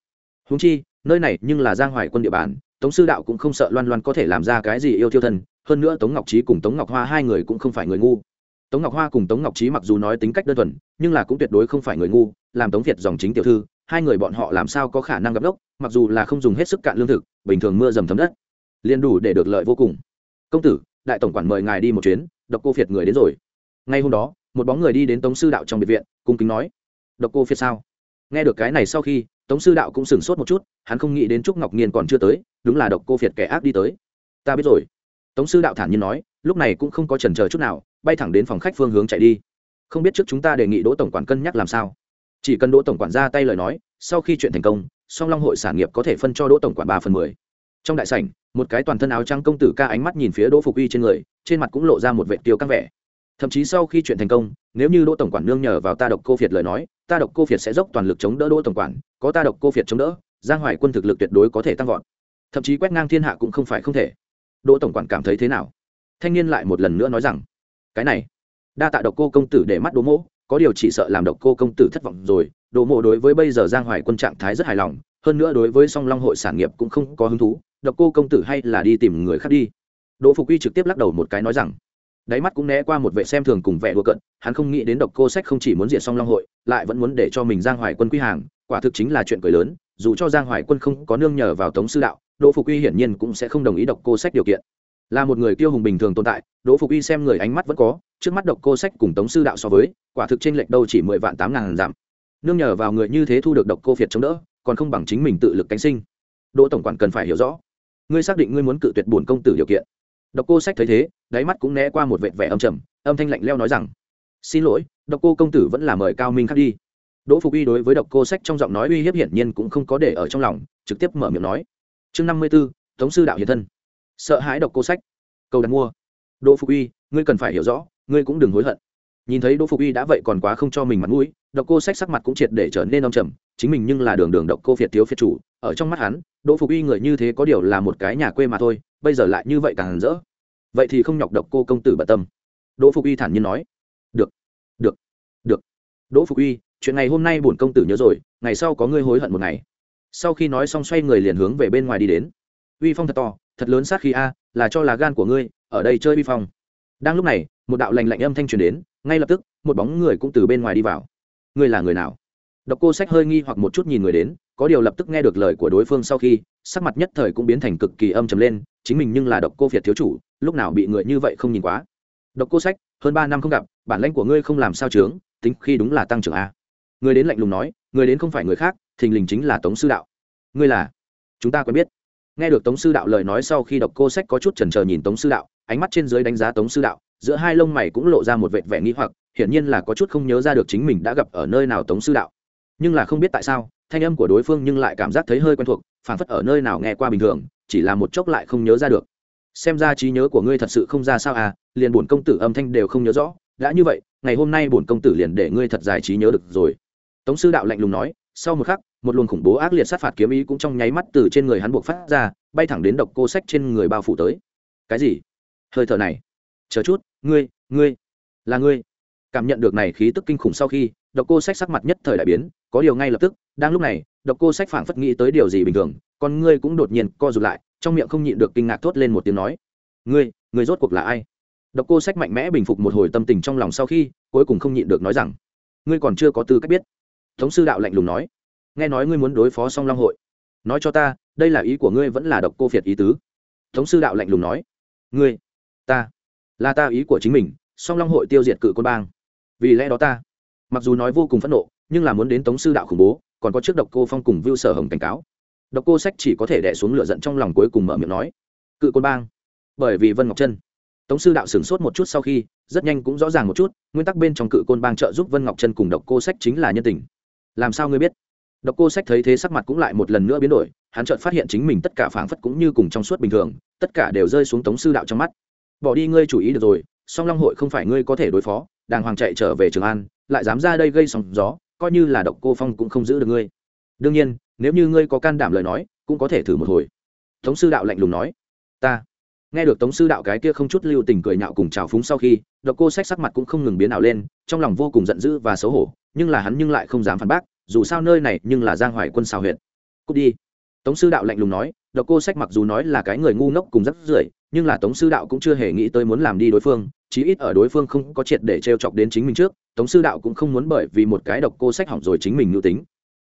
Húng chi, nơi này nhưng là giang hoài quân địa bàn, tống sư đạo cũng không sợ loan loan có thể làm ra cái gì yêu thiêu thân, hơn nữa tống ngọc trí cùng tống ngọc hoa hai người cũng không phải người ngu. Tống ngọc hoa cùng tống ngọc trí mặc dù nói tính cách đơn thuần, nhưng là cũng tuyệt đối không phải người ngu, làm tống việt dòng chính tiểu thư, hai người bọn họ làm sao có khả năng gặp đốc mặc dù là không dùng hết sức cạn lương thực, bình thường mưa dầm thấm đất. Liền đủ để được lợi vô cùng. Công tử, đại tổng quản mời ngài đi một chuyến độc cô phiệt người đến rồi. Ngay hôm đó, một bóng người đi đến tống sư đạo trong biệt viện, cung kính nói, độc cô phiệt sao? Nghe được cái này sau khi, tống sư đạo cũng sửng sốt một chút, hắn không nghĩ đến trúc ngọc nhiên còn chưa tới, đúng là độc cô phiệt kẻ ác đi tới. Ta biết rồi. Tống sư đạo thản nhiên nói, lúc này cũng không có chần chờ chút nào, bay thẳng đến phòng khách phương hướng chạy đi. Không biết trước chúng ta đề nghị đỗ tổng quản cân nhắc làm sao? Chỉ cần đỗ tổng quản ra tay lời nói, sau khi chuyện thành công, song long hội sản nghiệp có thể phân cho đỗ tổng quản ba phần mười. Trong đại sảnh một cái toàn thân áo trắng công tử ca ánh mắt nhìn phía đỗ phục uy trên người, trên mặt cũng lộ ra một vệ tiêu căng vẻ. Thậm chí sau khi chuyện thành công, nếu như đỗ tổng quản nương nhờ vào ta độc cô việt lời nói, ta độc cô việt sẽ dốc toàn lực chống đỡ đỗ tổng quản, có ta độc cô việt chống đỡ, giang hoài quân thực lực tuyệt đối có thể tăng vọt. Thậm chí quét ngang thiên hạ cũng không phải không thể. Đỗ tổng quản cảm thấy thế nào? Thanh niên lại một lần nữa nói rằng, cái này, đa tạ độc cô công tử để mắt đỗ mỗ có điều chỉ sợ làm độc cô công tử thất vọng rồi. Đỗ mỗ đối với bây giờ giang hoài quân trạng thái rất hài lòng, hơn nữa đối với song long hội sản nghiệp cũng không có hứng thú độc cô công tử hay là đi tìm người khác đi. Đỗ phục uy trực tiếp lắc đầu một cái nói rằng, đáy mắt cũng né qua một vệ xem thường cùng vẻ đùa cận hắn không nghĩ đến độc cô sách không chỉ muốn diệt song long hội, lại vẫn muốn để cho mình giang hoài quân quy hàng, quả thực chính là chuyện cười lớn, dù cho giang hoài quân không có nương nhờ vào tống sư đạo, đỗ phục uy hiển nhiên cũng sẽ không đồng ý độc cô sách điều kiện. Là một người tiêu hùng bình thường tồn tại, đỗ phục uy xem người ánh mắt vẫn có, trước mắt độc cô sách cùng tống sư đạo so với, quả thực trên lệch đâu chỉ mười vạn tám ngàn giảm. Nương nhờ vào người như thế thu được độc cô việt chống đỡ, còn không bằng chính mình tự lực cánh sinh. Đỗ tổng quản cần phải hiểu rõ ngươi xác định ngươi muốn cự tuyệt bổn công tử điều kiện. Độc cô sách thấy thế, đáy mắt cũng né qua một vệt vẻ âm trầm, âm thanh lạnh leo nói rằng, xin lỗi, độc cô công tử vẫn là mời cao minh khác đi. Đỗ phục uy đối với độc cô sách trong giọng nói uy hiếp hiển nhiên cũng không có để ở trong lòng, trực tiếp mở miệng nói, chương năm mươi b ố tống sư đạo hiện thân. Sợ hãi độc cô sách, cầu đặt mua. Đỗ phục uy, ngươi cần phải hiểu rõ, ngươi cũng đừng hối hận. Nhìn thấy đỗ phục uy đã vậy còn quá không cho mình mặt mũi, độc cô sách sắc mặt cũng triệt để trở nên đông trầm, chính mình nhưng là đường đường độc cô phiệt thiếu phiệt chủ, ở trong mắt hắn đỗ phục uy người như thế có điều là một cái nhà quê mà thôi, bây giờ lại như vậy càng rỡ. Vậy thì không nhọc độc cô công tử bận tâm. Đỗ phục uy thản nhiên nói. Được được được. Đỗ phục uy, chuyện ngày hôm nay bổn công tử nhớ rồi, ngày sau có ngươi hối hận một ngày. Sau khi nói xong xoay người liền hướng về bên ngoài đi đến. Uy phong thật to, thật lớn sát khí a, là cho là gan của ngươi, ở đây chơi uy phong. Đang lúc này, một đạo lành lạnh âm thanh truyền đến, ngay lập tức, một bóng người cũng từ bên ngoài đi vào. Ngươi là người nào? Độc cô sách hơi nghi hoặc một chút nhìn người đến có điều lập tức nghe được lời của đối phương sau khi sắc mặt nhất thời cũng biến thành cực kỳ âm trầm lên chính mình nhưng là độc cô việt thiếu chủ lúc nào bị người như vậy không nhìn quá. Độc cô sách hơn ba năm không gặp bản lãnh của ngươi không làm sao chướng, tính khi đúng là tăng trưởng a. Người đến lạnh lùng nói người đến không phải người khác thình lình chính là tống sư đạo. Ngươi là? Chúng ta quen biết. Nghe được tống sư đạo lời nói sau khi độc cô sách có chút chần chờ nhìn tống sư đạo ánh mắt trên dưới đánh giá tống sư đạo giữa hai lông mày cũng lộ ra một vệt vẻ nghi hoặc hiển nhiên là có chút không nhớ ra được chính mình đã gặp ở nơi nào tống sư đạo nhưng là không biết tại sao, thanh âm của đối phương nhưng lại cảm giác thấy hơi quen thuộc phản phất ở nơi nào nghe qua bình thường, chỉ là một chốc lại không nhớ ra được. Xem ra trí nhớ của ngươi thật sự không ra sao à liền bổn công tử âm thanh đều không nhớ rõ, đã như vậy, ngày hôm nay bổn công tử liền để ngươi thật dài trí nhớ được rồi. Tống sư đạo lạnh lùng nói, sau một khắc, một luồng khủng bố ác liệt sát phạt kiếm ý cũng trong nháy mắt từ trên người hắn buộc phát ra, bay thẳng đến độc cô sách trên người bao phủ tới. Cái gì? Hơi thở này. Chờ chút, ngươi ngươi, là ngươi. Cảm nhận được này khí tức kinh khủng sau khi độc cô sách sắc mặt nhất thời đại biến, có điều ngay lập tức, đang lúc này, độc cô sách phảng phất nghĩ tới điều gì bình thường, con ngươi cũng đột nhiên co rụt lại, trong miệng không nhịn được kinh ngạc thốt lên một tiếng nói, ngươi ngươi rốt cuộc là ai? Độc cô sách mạnh mẽ bình phục một hồi tâm tình trong lòng sau khi, cuối cùng không nhịn được nói rằng, ngươi còn chưa có tư cách biết. Thống sư đạo lạnh lùng nói, nghe nói ngươi muốn đối phó song long hội. Nói cho ta, đây là ý của ngươi vẫn là độc cô phiệt ý tứ? Thống sư đạo lạnh lùng nói, ngươi, ta, là ta ý của chính mình, song long hội tiêu diệt cự côn bang. Vì lẽ đó ta mặc dù nói vô cùng phẫn nộ, nhưng là muốn đến tống sư đạo khủng bố, còn có trước độc cô phong cùng vưu sở hồng cảnh cáo. Độc cô sách chỉ có thể đẻ xuống lửa giận trong lòng cuối cùng mở miệng nói, cự côn bang. Bởi vì vân ngọc chân tống sư đạo sửng sốt một chút sau khi, rất nhanh cũng rõ ràng một chút, nguyên tắc bên trong cự côn bang trợ giúp vân ngọc chân cùng độc cô sách chính là nhân tình. Làm sao ngươi biết? Độc cô sách thấy thế sắc mặt cũng lại một lần nữa biến đổi, hắn chợt phát hiện chính mình tất cả phảng phất cũng như cùng trong suốt bình thường, tất cả đều rơi xuống tống sư đạo trong mắt. Bỏ đi, ngươi chủ ý được rồi, song long hội không phải ngươi có thể đối phó. Đàng hoàng chạy trở về trường an lại dám ra đây gây sóng gió, coi như là độc cô phong cũng không giữ được ngươi. Đương nhiên, nếu như ngươi có can đảm lời nói, cũng có thể thử một hồi. Tống sư đạo lạnh lùng nói. Ta. Nghe được tống sư đạo cái kia không chút lưu tình cười nhạo cùng trào phúng sau khi, độc cô sách sắc mặt cũng không ngừng biến ảo lên, trong lòng vô cùng giận dữ và xấu hổ, nhưng là hắn nhưng lại không dám phản bác, dù sao nơi này nhưng là giang hoài quân xào huyện cút đi. Tống sư đạo lạnh lùng nói, độc cô sách mặc dù nói là cái người ngu ngốc cùng rất rưởi, nhưng là tống sư đạo cũng chưa hề nghĩ tới muốn làm đi đối phương, chí ít ở đối phương không có triệt để trêu chọc đến chính mình trước tống sư đạo cũng không muốn bởi vì một cái độc cô sách hỏng rồi chính mình nhu tính.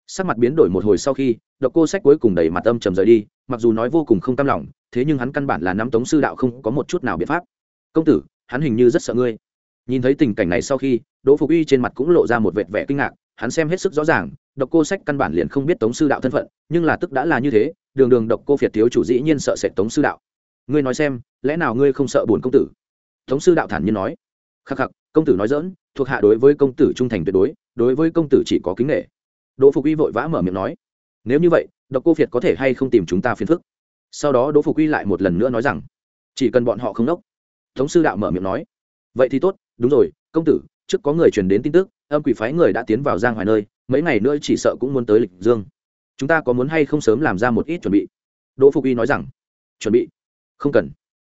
Sắc mặt biến đổi một hồi sau khi, độc cô sách cuối cùng đầy mặt âm trầm rời đi, mặc dù nói vô cùng không cam lòng, thế nhưng hắn căn bản là nắm tống sư đạo không có một chút nào biện pháp. Công tử, hắn hình như rất sợ ngươi. Nhìn thấy tình cảnh này sau khi, đỗ phục uy trên mặt cũng lộ ra một vệt vẻ kinh ngạc, hắn xem hết sức rõ ràng, độc cô sách căn bản liền không biết tống sư đạo thân phận, nhưng là tức đã là như thế, đường đường độc cô phiệt thiếu chủ dĩ nhiên sợ sệt tống sư đạo. Ngươi nói xem, lẽ nào ngươi không sợ bổn công tử? Tống sư đạo thản nhiên nói. Khắc khắc công tử nói dỡn, thuộc hạ đối với công tử trung thành tuyệt đối đối với công tử chỉ có kính nghệ đỗ phục uy vội vã mở miệng nói, nếu như vậy, độc cô việt có thể hay không tìm chúng ta phiền phức? Sau đó đỗ phục uy lại một lần nữa nói rằng, chỉ cần bọn họ không đốc. Tống sư đạo mở miệng nói, vậy thì tốt, đúng rồi, công tử, trước có người truyền đến tin tức, âm quỷ phái người đã tiến vào giang hoài nơi, mấy ngày nữa chỉ sợ cũng muốn tới lịch dương. Chúng ta có muốn hay không sớm làm ra một ít chuẩn bị? Đỗ phục uy nói rằng, chuẩn bị. Không cần.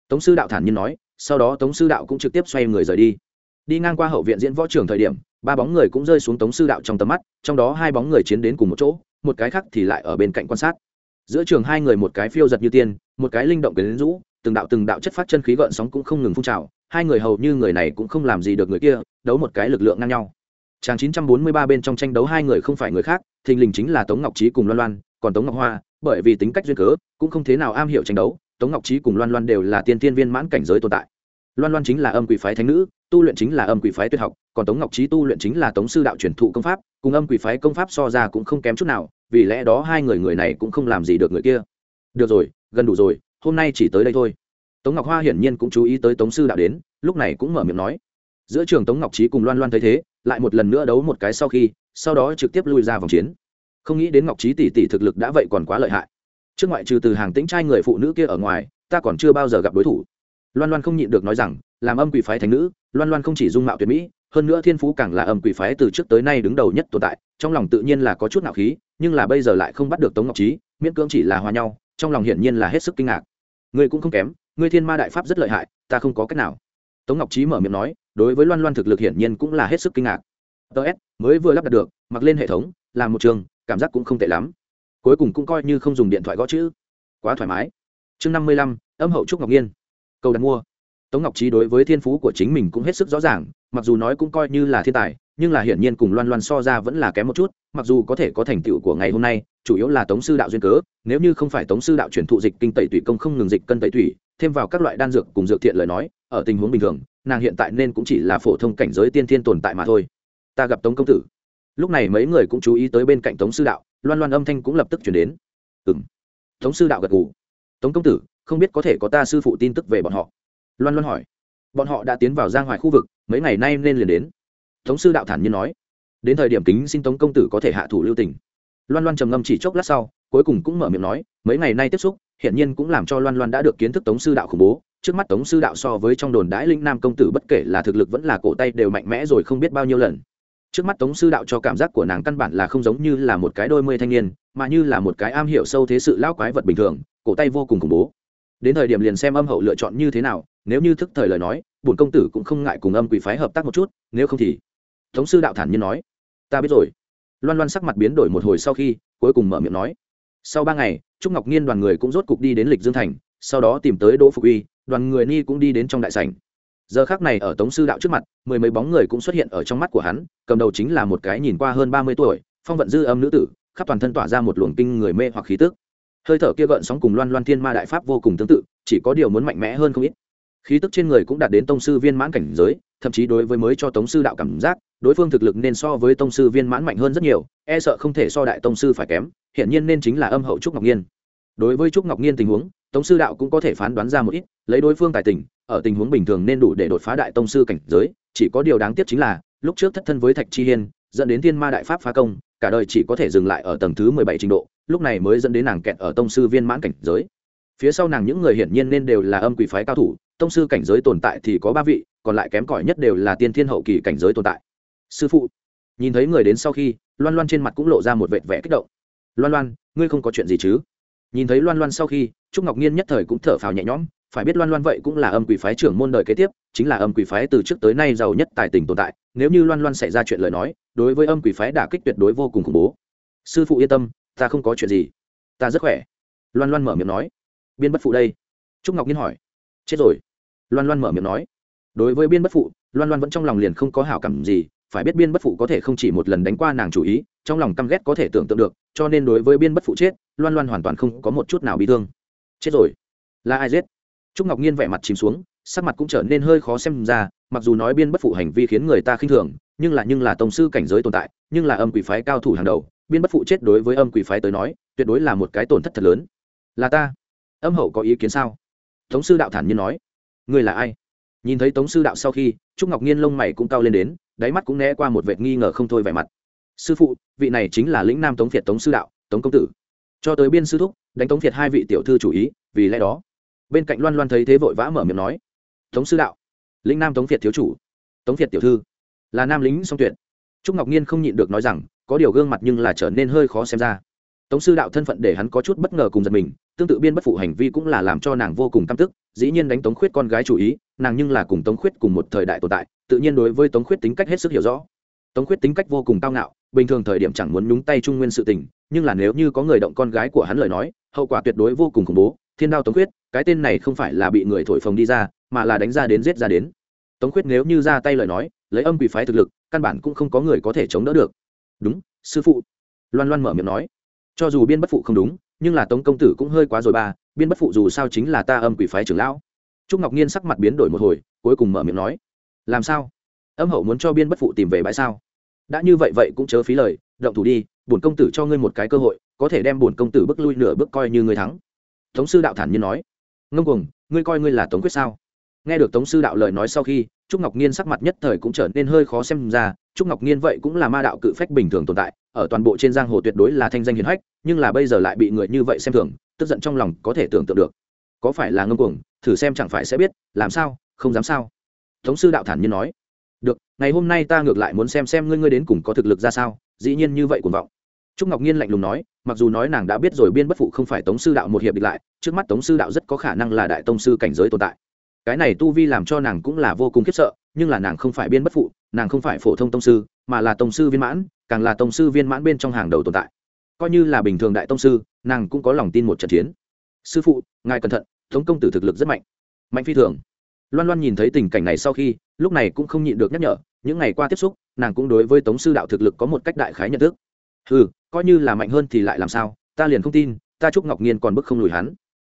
Tống sư đạo thản nhiên nói, sau đó tống sư đạo cũng trực tiếp xoay người rời đi đi ngang qua hậu viện diễn võ trường thời điểm, ba bóng người cũng rơi xuống tống sư đạo trong tầm mắt, trong đó hai bóng người chiến đến cùng một chỗ, một cái khác thì lại ở bên cạnh quan sát. Giữa trường hai người một cái phiêu giật như tiên, một cái linh động quyến rũ, từng đạo từng đạo chất phát chân khí gợn sóng cũng không ngừng phun trào, hai người hầu như người này cũng không làm gì được người kia, đấu một cái lực lượng ngang nhau. Chàng 943 bên trong tranh đấu hai người không phải người khác, thình lình chính là tống ngọc trí cùng loan loan, còn tống ngọc hoa, bởi vì tính cách duyên cớ, cũng không thế nào am hiểu tranh đấu, tống ngọc trí cùng loan loan đều là tiên tiên viên mãn cảnh giới tồn tại. Loan loan chính là âm quỷ phái thánh nữ tu luyện chính là âm quỷ phái tuyệt học, còn tống ngọc trí tu luyện chính là tống sư đạo truyền thụ công pháp, cùng âm quỷ phái công pháp so ra cũng không kém chút nào, vì lẽ đó hai người người này cũng không làm gì được người kia. Được rồi, gần đủ rồi, hôm nay chỉ tới đây thôi. Tống ngọc hoa hiển nhiên cũng chú ý tới tống sư đạo đến, lúc này cũng mở miệng nói. Giữa trường tống ngọc trí cùng loan loan thấy thế, lại một lần nữa đấu một cái sau khi, sau đó trực tiếp lui ra vòng chiến. Không nghĩ đến ngọc trí tỷ tỷ thực lực đã vậy còn quá lợi hại. Trước ngoại trừ từ hàng tĩnh trai người phụ nữ kia ở ngoài, ta còn chưa bao giờ gặp đối thủ. Loan loan không nhịn được nói rằng làm âm quỷ phái thành nữ, loan loan không chỉ dung mạo tuyệt mỹ, hơn nữa thiên phú càng là âm quỷ phái từ trước tới nay đứng đầu nhất tồn tại, trong lòng tự nhiên là có chút nạo khí, nhưng là bây giờ lại không bắt được tống ngọc trí, miễn cưỡng chỉ là hòa nhau, trong lòng hiển nhiên là hết sức kinh ngạc. Ngươi cũng không kém, ngươi thiên ma đại pháp rất lợi hại, ta không có cách nào. Tống ngọc trí mở miệng nói, đối với loan loan thực lực hiển nhiên cũng là hết sức kinh ngạc. Ts mới vừa lắp đặt được, mặc lên hệ thống, làm một trường, cảm giác cũng không tệ lắm. Cuối cùng cũng coi như không dùng điện thoại gõ chữ. Quá thoải mái. Chương năm mươi lăm, âm hậu trúc ngọc nhiên. Câu đặt mua tống ngọc trí đối với thiên phú của chính mình cũng hết sức rõ ràng, mặc dù nói cũng coi như là thiên tài, nhưng là hiển nhiên cùng loan loan so ra vẫn là kém một chút, mặc dù có thể có thành tựu của ngày hôm nay, chủ yếu là tống sư đạo duyên cớ, nếu như không phải tống sư đạo chuyển thụ dịch kinh tẩy tủy công không ngừng dịch cân tẩy tủy, thêm vào các loại đan dược cùng dược thiện lời nói, ở tình huống bình thường, nàng hiện tại nên cũng chỉ là phổ thông cảnh giới tiên thiên tồn tại mà thôi. Ta gặp tống công tử. Lúc này mấy người cũng chú ý tới bên cạnh tống sư đạo, loan loan âm thanh cũng lập tức chuyển đến. Ừ m tống sư đạo gật g ủ tống công tử, không biết có thể có ta sư phụ tin tức về bọn họ loan loan hỏi. Bọn họ đã tiến vào giang hoài khu vực, mấy ngày nay nên liền đến. Tống sư đạo thản nhiên nói. Đến thời điểm kính xin tống công tử có thể hạ thủ lưu tình. Loan loan trầm ngâm chỉ chốc lát sau, cuối cùng cũng mở miệng nói, mấy ngày nay tiếp xúc hiện nhiên cũng làm cho loan loan đã được kiến thức tống sư đạo khủng bố. Trước mắt tống sư đạo so với trong đồn đãi linh nam công tử bất kể là thực lực vẫn là cổ tay đều mạnh mẽ rồi không biết bao nhiêu lần. Trước mắt tống sư đạo cho cảm giác của nàng căn bản là không giống như là một cái đôi mươi thanh niên, mà như là một cái am hiểu sâu thế sự lão quái vật bình thường, cổ tay vô cùng khủng bố đến thời điểm liền xem âm hậu lựa chọn như thế nào, nếu như thức thời lời nói, bổn công tử cũng không ngại cùng âm quỷ phái hợp tác một chút, nếu không thì, tống sư đạo thản nhiên nói, ta biết rồi. Loan loan sắc mặt biến đổi một hồi sau khi, cuối cùng mở miệng nói, sau ba ngày, trúc ngọc nhiên đoàn người cũng rốt cục đi đến lịch dương thành, sau đó tìm tới đỗ phục uy, đoàn người ni cũng đi đến trong đại sảnh. Giờ khác này ở tống sư đạo trước mặt, mười mấy bóng người cũng xuất hiện ở trong mắt của hắn, cầm đầu chính là một cái nhìn qua hơn ba mươi tuổi, phong vận dư âm nữ tử, khắp toàn thân tỏa ra một luồng kinh người mê hoặc khí tức hơi thở kia gợn sóng cùng loan loan thiên ma đại pháp vô cùng tương tự, chỉ có điều muốn mạnh mẽ hơn không ít. Khí tức trên người cũng đạt đến tông sư viên mãn cảnh giới, thậm chí đối với mới cho tống sư đạo cảm giác, đối phương thực lực nên so với tông sư viên mãn mạnh hơn rất nhiều e sợ không thể so đại tông sư phải kém hiện nhiên nên chính là âm hậu trúc ngọc nhiên. Đối với trúc ngọc nhiên tình huống tống sư đạo cũng có thể phán đoán ra một ít, lấy đối phương tài tình, ở tình huống bình thường nên đủ để đột phá đại tông sư cảnh giới, chỉ có điều đáng tiếc chính là, lúc trước thất thân với thạch chi hiên, dẫn đến thiên ma đại pháp phá công cả đời chỉ có thể dừng lại ở tầng thứ mười bảy trình độ, lúc này mới dẫn đến nàng kẹt ở tông sư viên mãn cảnh giới. Phía sau nàng những người hiển nhiên nên đều là âm quỷ phái cao thủ, tông sư cảnh giới tồn tại thì có ba vị, còn lại kém cỏi nhất đều là tiên thiên hậu kỳ cảnh giới tồn tại. Sư phụ, nhìn thấy người đến sau khi, loan loan trên mặt cũng lộ ra một vệt vẻ kích động. Loan loan, ngươi không có chuyện gì chứ? Nhìn thấy loan loan sau khi, trúc ngọc nhiên nhất thời cũng thở phào nhẹ nhõm phải biết loan loan vậy cũng là âm quỷ phái trưởng môn đời kế tiếp, chính là âm quỷ phái từ trước tới nay giàu nhất tài tình tồn tại. Nếu như loan loan xảy ra chuyện lời nói, đối với âm quỷ phái đả kích tuyệt đối vô cùng khủng bố. Sư phụ yên tâm, ta không có chuyện gì. Ta rất khỏe. Loan loan mở miệng nói. Biên bất phụ đây. Trúc ngọc nhiên hỏi. Chết rồi. Loan loan mở miệng nói. Đối với biên bất phụ, loan loan vẫn trong lòng liền không có hảo cảm gì. Phải biết biên bất phụ có thể không chỉ một lần đánh qua nàng chủ ý, trong lòng căm ghét có thể tưởng tượng được, cho nên đối với biên bất phụ chết, loan loan hoàn toàn không có một chút nào bị thương. Chết rồi. Là ai giết? Trúc ngọc nhiên vẻ mặt chìm xuống, sắc mặt cũng trở nên hơi khó xem ra, mặc dù nói biên bất phụ hành vi khiến người ta khinh thường, nhưng là nhưng là tổng sư cảnh giới tồn tại, nhưng là âm quỷ phái cao thủ hàng đầu, biên bất phụ chết đối với âm quỷ phái tới nói, tuyệt đối là một cái tổn thất thật lớn. Là ta. Âm hậu có ý kiến sao? Tống sư đạo thản nhiên nói. Ngươi là ai? Nhìn thấy tống sư đạo sau khi, trúc ngọc nhiên lông mày cũng cao lên đến, đáy mắt cũng né qua một vệt nghi ngờ không thôi vẻ mặt. Sư phụ, vị này chính là lĩnh nam tống việt tống sư đạo, tống công tử. Cho tới biên sư thúc, đánh tống việt hai vị tiểu thư chủ ý, vì lẽ đó bên cạnh loan loan thấy thế vội vã mở miệng nói, tống sư đạo, lĩnh nam tống việt thiếu chủ, tống việt tiểu thư, là nam lính song tuyệt. Trúc ngọc nhiên không nhịn được nói rằng, có điều gương mặt nhưng là trở nên hơi khó xem ra. Tống sư đạo thân phận để hắn có chút bất ngờ cùng giật mình, tương tự biên bất phụ hành vi cũng là làm cho nàng vô cùng căm tức, dĩ nhiên đánh tống khuyết con gái chủ ý, nàng nhưng là cùng tống khuyết cùng một thời đại tồn tại, tự nhiên đối với tống khuyết tính cách hết sức hiểu rõ. Tống khuyết tính cách vô cùng cao ngạo, bình thường thời điểm chẳng muốn nhúng tay trung nguyên sự tình, nhưng là nếu như có người động con gái của hắn lời nói, hậu quả tuyệt đối vô cùng khủng bố thiên đao tống Quyết, cái tên này không phải là bị người thổi phồng đi ra mà là đánh ra đến giết ra đến. Tống Quyết nếu như ra tay lời nói lấy âm Quỷ phái thực lực căn bản cũng không có người có thể chống đỡ được. Đúng sư phụ. Loan loan mở miệng nói. Cho dù biên bất phụ không đúng nhưng là tống công tử cũng hơi quá rồi ba biên bất phụ dù sao chính là ta âm quỷ phái trưởng lão. Trúc ngọc nhiên sắc mặt biến đổi một hồi cuối cùng mở miệng nói. Làm sao? Âm hậu muốn cho biên bất phụ tìm về bãi sao? Đã như vậy vậy cũng chớ phí lời động thủ đi bổn công tử cho ngươi một cái cơ hội có thể đem bổn công tử bước lui nửa bước coi như ngươi thắng tống sư đạo thản nhiên nói. Ngông cuồng, ngươi coi ngươi là tống quyết sao? Nghe được tống sư đạo lời nói sau khi, trúc ngọc nhiên sắc mặt nhất thời cũng trở nên hơi khó xem ra. Trúc ngọc nhiên vậy cũng là ma đạo cự phách bình thường tồn tại, ở toàn bộ trên giang hồ tuyệt đối là thanh danh hiền hách, nhưng là bây giờ lại bị người như vậy xem thường, tức giận trong lòng có thể tưởng tượng được. Có phải là ngông cuồng? Thử xem chẳng phải sẽ biết, làm sao? Không dám sao? Tống sư đạo thản nhiên nói. Được, ngày hôm nay ta ngược lại muốn xem xem ngươi ngươi đến cùng có thực lực ra sao? Dĩ nhiên như vậy cuồng vọng. Trúc ngọc nhiên lạnh lùng nói mặc dù nói nàng đã biết rồi biên bất phụ không phải tống sư đạo một hiệp địch lại, trước mắt tống sư đạo rất có khả năng là đại tông sư cảnh giới tồn tại. Cái này tu vi làm cho nàng cũng là vô cùng khiếp sợ, nhưng là nàng không phải biên bất phụ, nàng không phải phổ thông tông sư, mà là tông sư viên mãn, càng là tông sư viên mãn bên trong hàng đầu tồn tại. Coi như là bình thường đại tông sư, nàng cũng có lòng tin một trận chiến. Sư phụ, ngài cẩn thận, tống công tử thực lực rất mạnh. Mạnh phi thường. Loan loan nhìn thấy tình cảnh này sau khi, lúc này cũng không nhịn được nhắc nhở, những ngày qua tiếp xúc, nàng cũng đối với tống sư đạo thực lực có một cách đại khái nhận thức. Ừ coi như là mạnh hơn thì lại làm sao, ta liền không tin, ta trúc ngọc nhiên còn bức không lùi hắn.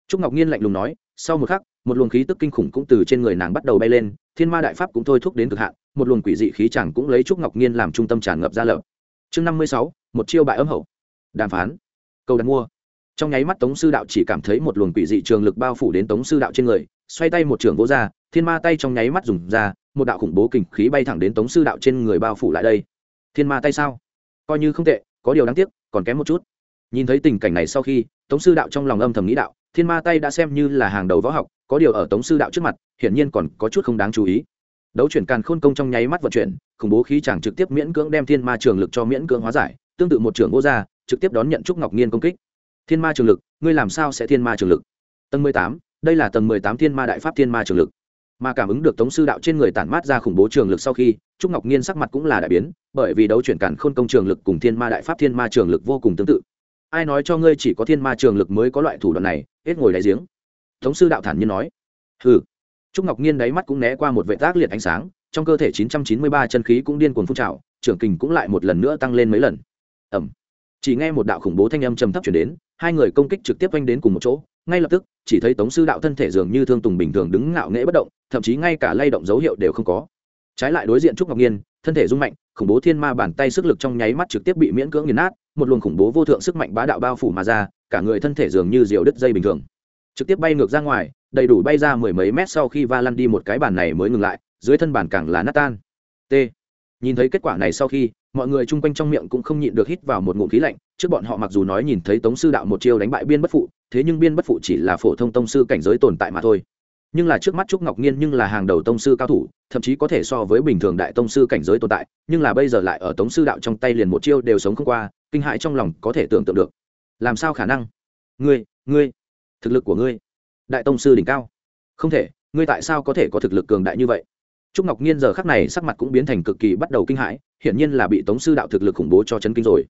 Trúc ngọc nhiên lạnh lùng nói, sau một khắc, một luồng khí tức kinh khủng cũng từ trên người nàng bắt đầu bay lên, thiên ma đại pháp cũng thôi thúc đến cực hạn, một luồng quỷ dị khí chẳng cũng lấy trúc ngọc nhiên làm trung tâm tràn ngập ra lợp chương năm mươi sáu, một chiêu bại ấm hậu. Đàm phán. Câu đặt mua. Trong nháy mắt tống sư đạo chỉ cảm thấy một luồng quỷ dị trường lực bao phủ đến tống sư đạo trên người, xoay tay một trường vỗ ra, thiên ma tay trong nháy mắt dùng ra, một đạo khủng bố kình khí bay thẳng đến tống sư đạo trên người bao phủ lại đây. Thiên ma tay sao? Coi như không tệ có điều đáng tiếc, còn kém một chút. Nhìn thấy tình cảnh này sau khi, tống sư đạo trong lòng âm thầm nghĩ đạo, thiên ma tay đã xem như là hàng đầu võ học, có điều ở tống sư đạo trước mặt, hiển nhiên còn có chút không đáng chú ý. Đấu chuyển càn khôn công trong nháy mắt vận chuyển, khủng bố khí chàng trực tiếp miễn cưỡng đem thiên ma trường lực cho miễn cưỡng hóa giải, tương tự một trưởng vô gia, trực tiếp đón nhận trúc ngọc nhiên công kích. Thiên ma trường lực, ngươi làm sao sẽ thiên ma trường lực? Tầng mười tám, đây là tầng mười tám thiên ma đại pháp thiên ma trường lực mà cảm ứng được tống sư đạo trên người tản mát ra khủng bố trường lực sau khi, trúc ngọc nhiên sắc mặt cũng là đại biến, bởi vì đấu chuyển cản khôn công trường lực cùng thiên ma đại pháp thiên ma trường lực vô cùng tương tự. Ai nói cho ngươi chỉ có thiên ma trường lực mới có loại thủ đoạn này, hết ngồi đáy giếng? Tống sư đạo thản nhiên nói. Hừ. Trúc ngọc nhiên đáy mắt cũng né qua một vệ tác liệt ánh sáng, trong cơ thể chín trăm chín mươi ba chân khí cũng điên cuồng phun trào, trưởng kình cũng lại một lần nữa tăng lên mấy lần. Ẩm chỉ nghe một đạo khủng bố thanh âm trầm thấp chuyển đến, hai người công kích trực tiếp oanh đến cùng một chỗ ngay lập tức, chỉ thấy tống sư đạo thân thể dường như thương tùng bình thường đứng ngạo nghễ bất động, thậm chí ngay cả lay động dấu hiệu đều không có. Trái lại đối diện trúc ngọc nhiên, thân thể rung mạnh, khủng bố thiên ma bàn tay sức lực trong nháy mắt trực tiếp bị miễn cưỡng nghiền nát, một luồng khủng bố vô thượng sức mạnh bá đạo bao phủ mà ra, cả người thân thể dường như diều đứt dây bình thường. Trực tiếp bay ngược ra ngoài, đầy đủ bay ra mười mấy mét sau khi va lăn đi một cái bàn này mới ngừng lại, dưới thân bàn càng là nát tan. T. Nhìn thấy kết quả này sau khi mọi người chung quanh trong miệng cũng không nhịn được hít vào một ngụm khí lạnh, trước bọn họ mặc dù nói nhìn thấy tống sư đạo một chiêu đánh bại biên bất phụ, thế nhưng biên bất phụ chỉ là phổ thông tông sư cảnh giới tồn tại mà thôi. Nhưng là trước mắt trúc ngọc nhiên nhưng là hàng đầu tông sư cao thủ, thậm chí có thể so với bình thường đại tông sư cảnh giới tồn tại, nhưng là bây giờ lại ở tống sư đạo trong tay liền một chiêu đều sống không qua, kinh hãi trong lòng có thể tưởng tượng được. Làm sao khả năng? Ngươi ngươi, thực lực của ngươi, đại tông sư đỉnh cao. Không thể, ngươi tại sao có thể có thực lực cường đại như vậy? Trúc ngọc nhiên giờ khắc này sắc mặt cũng biến thành cực kỳ bắt đầu kinh hãi hiển nhiên là bị tống sư đạo thực lực khủng bố cho chấn kinh rồi.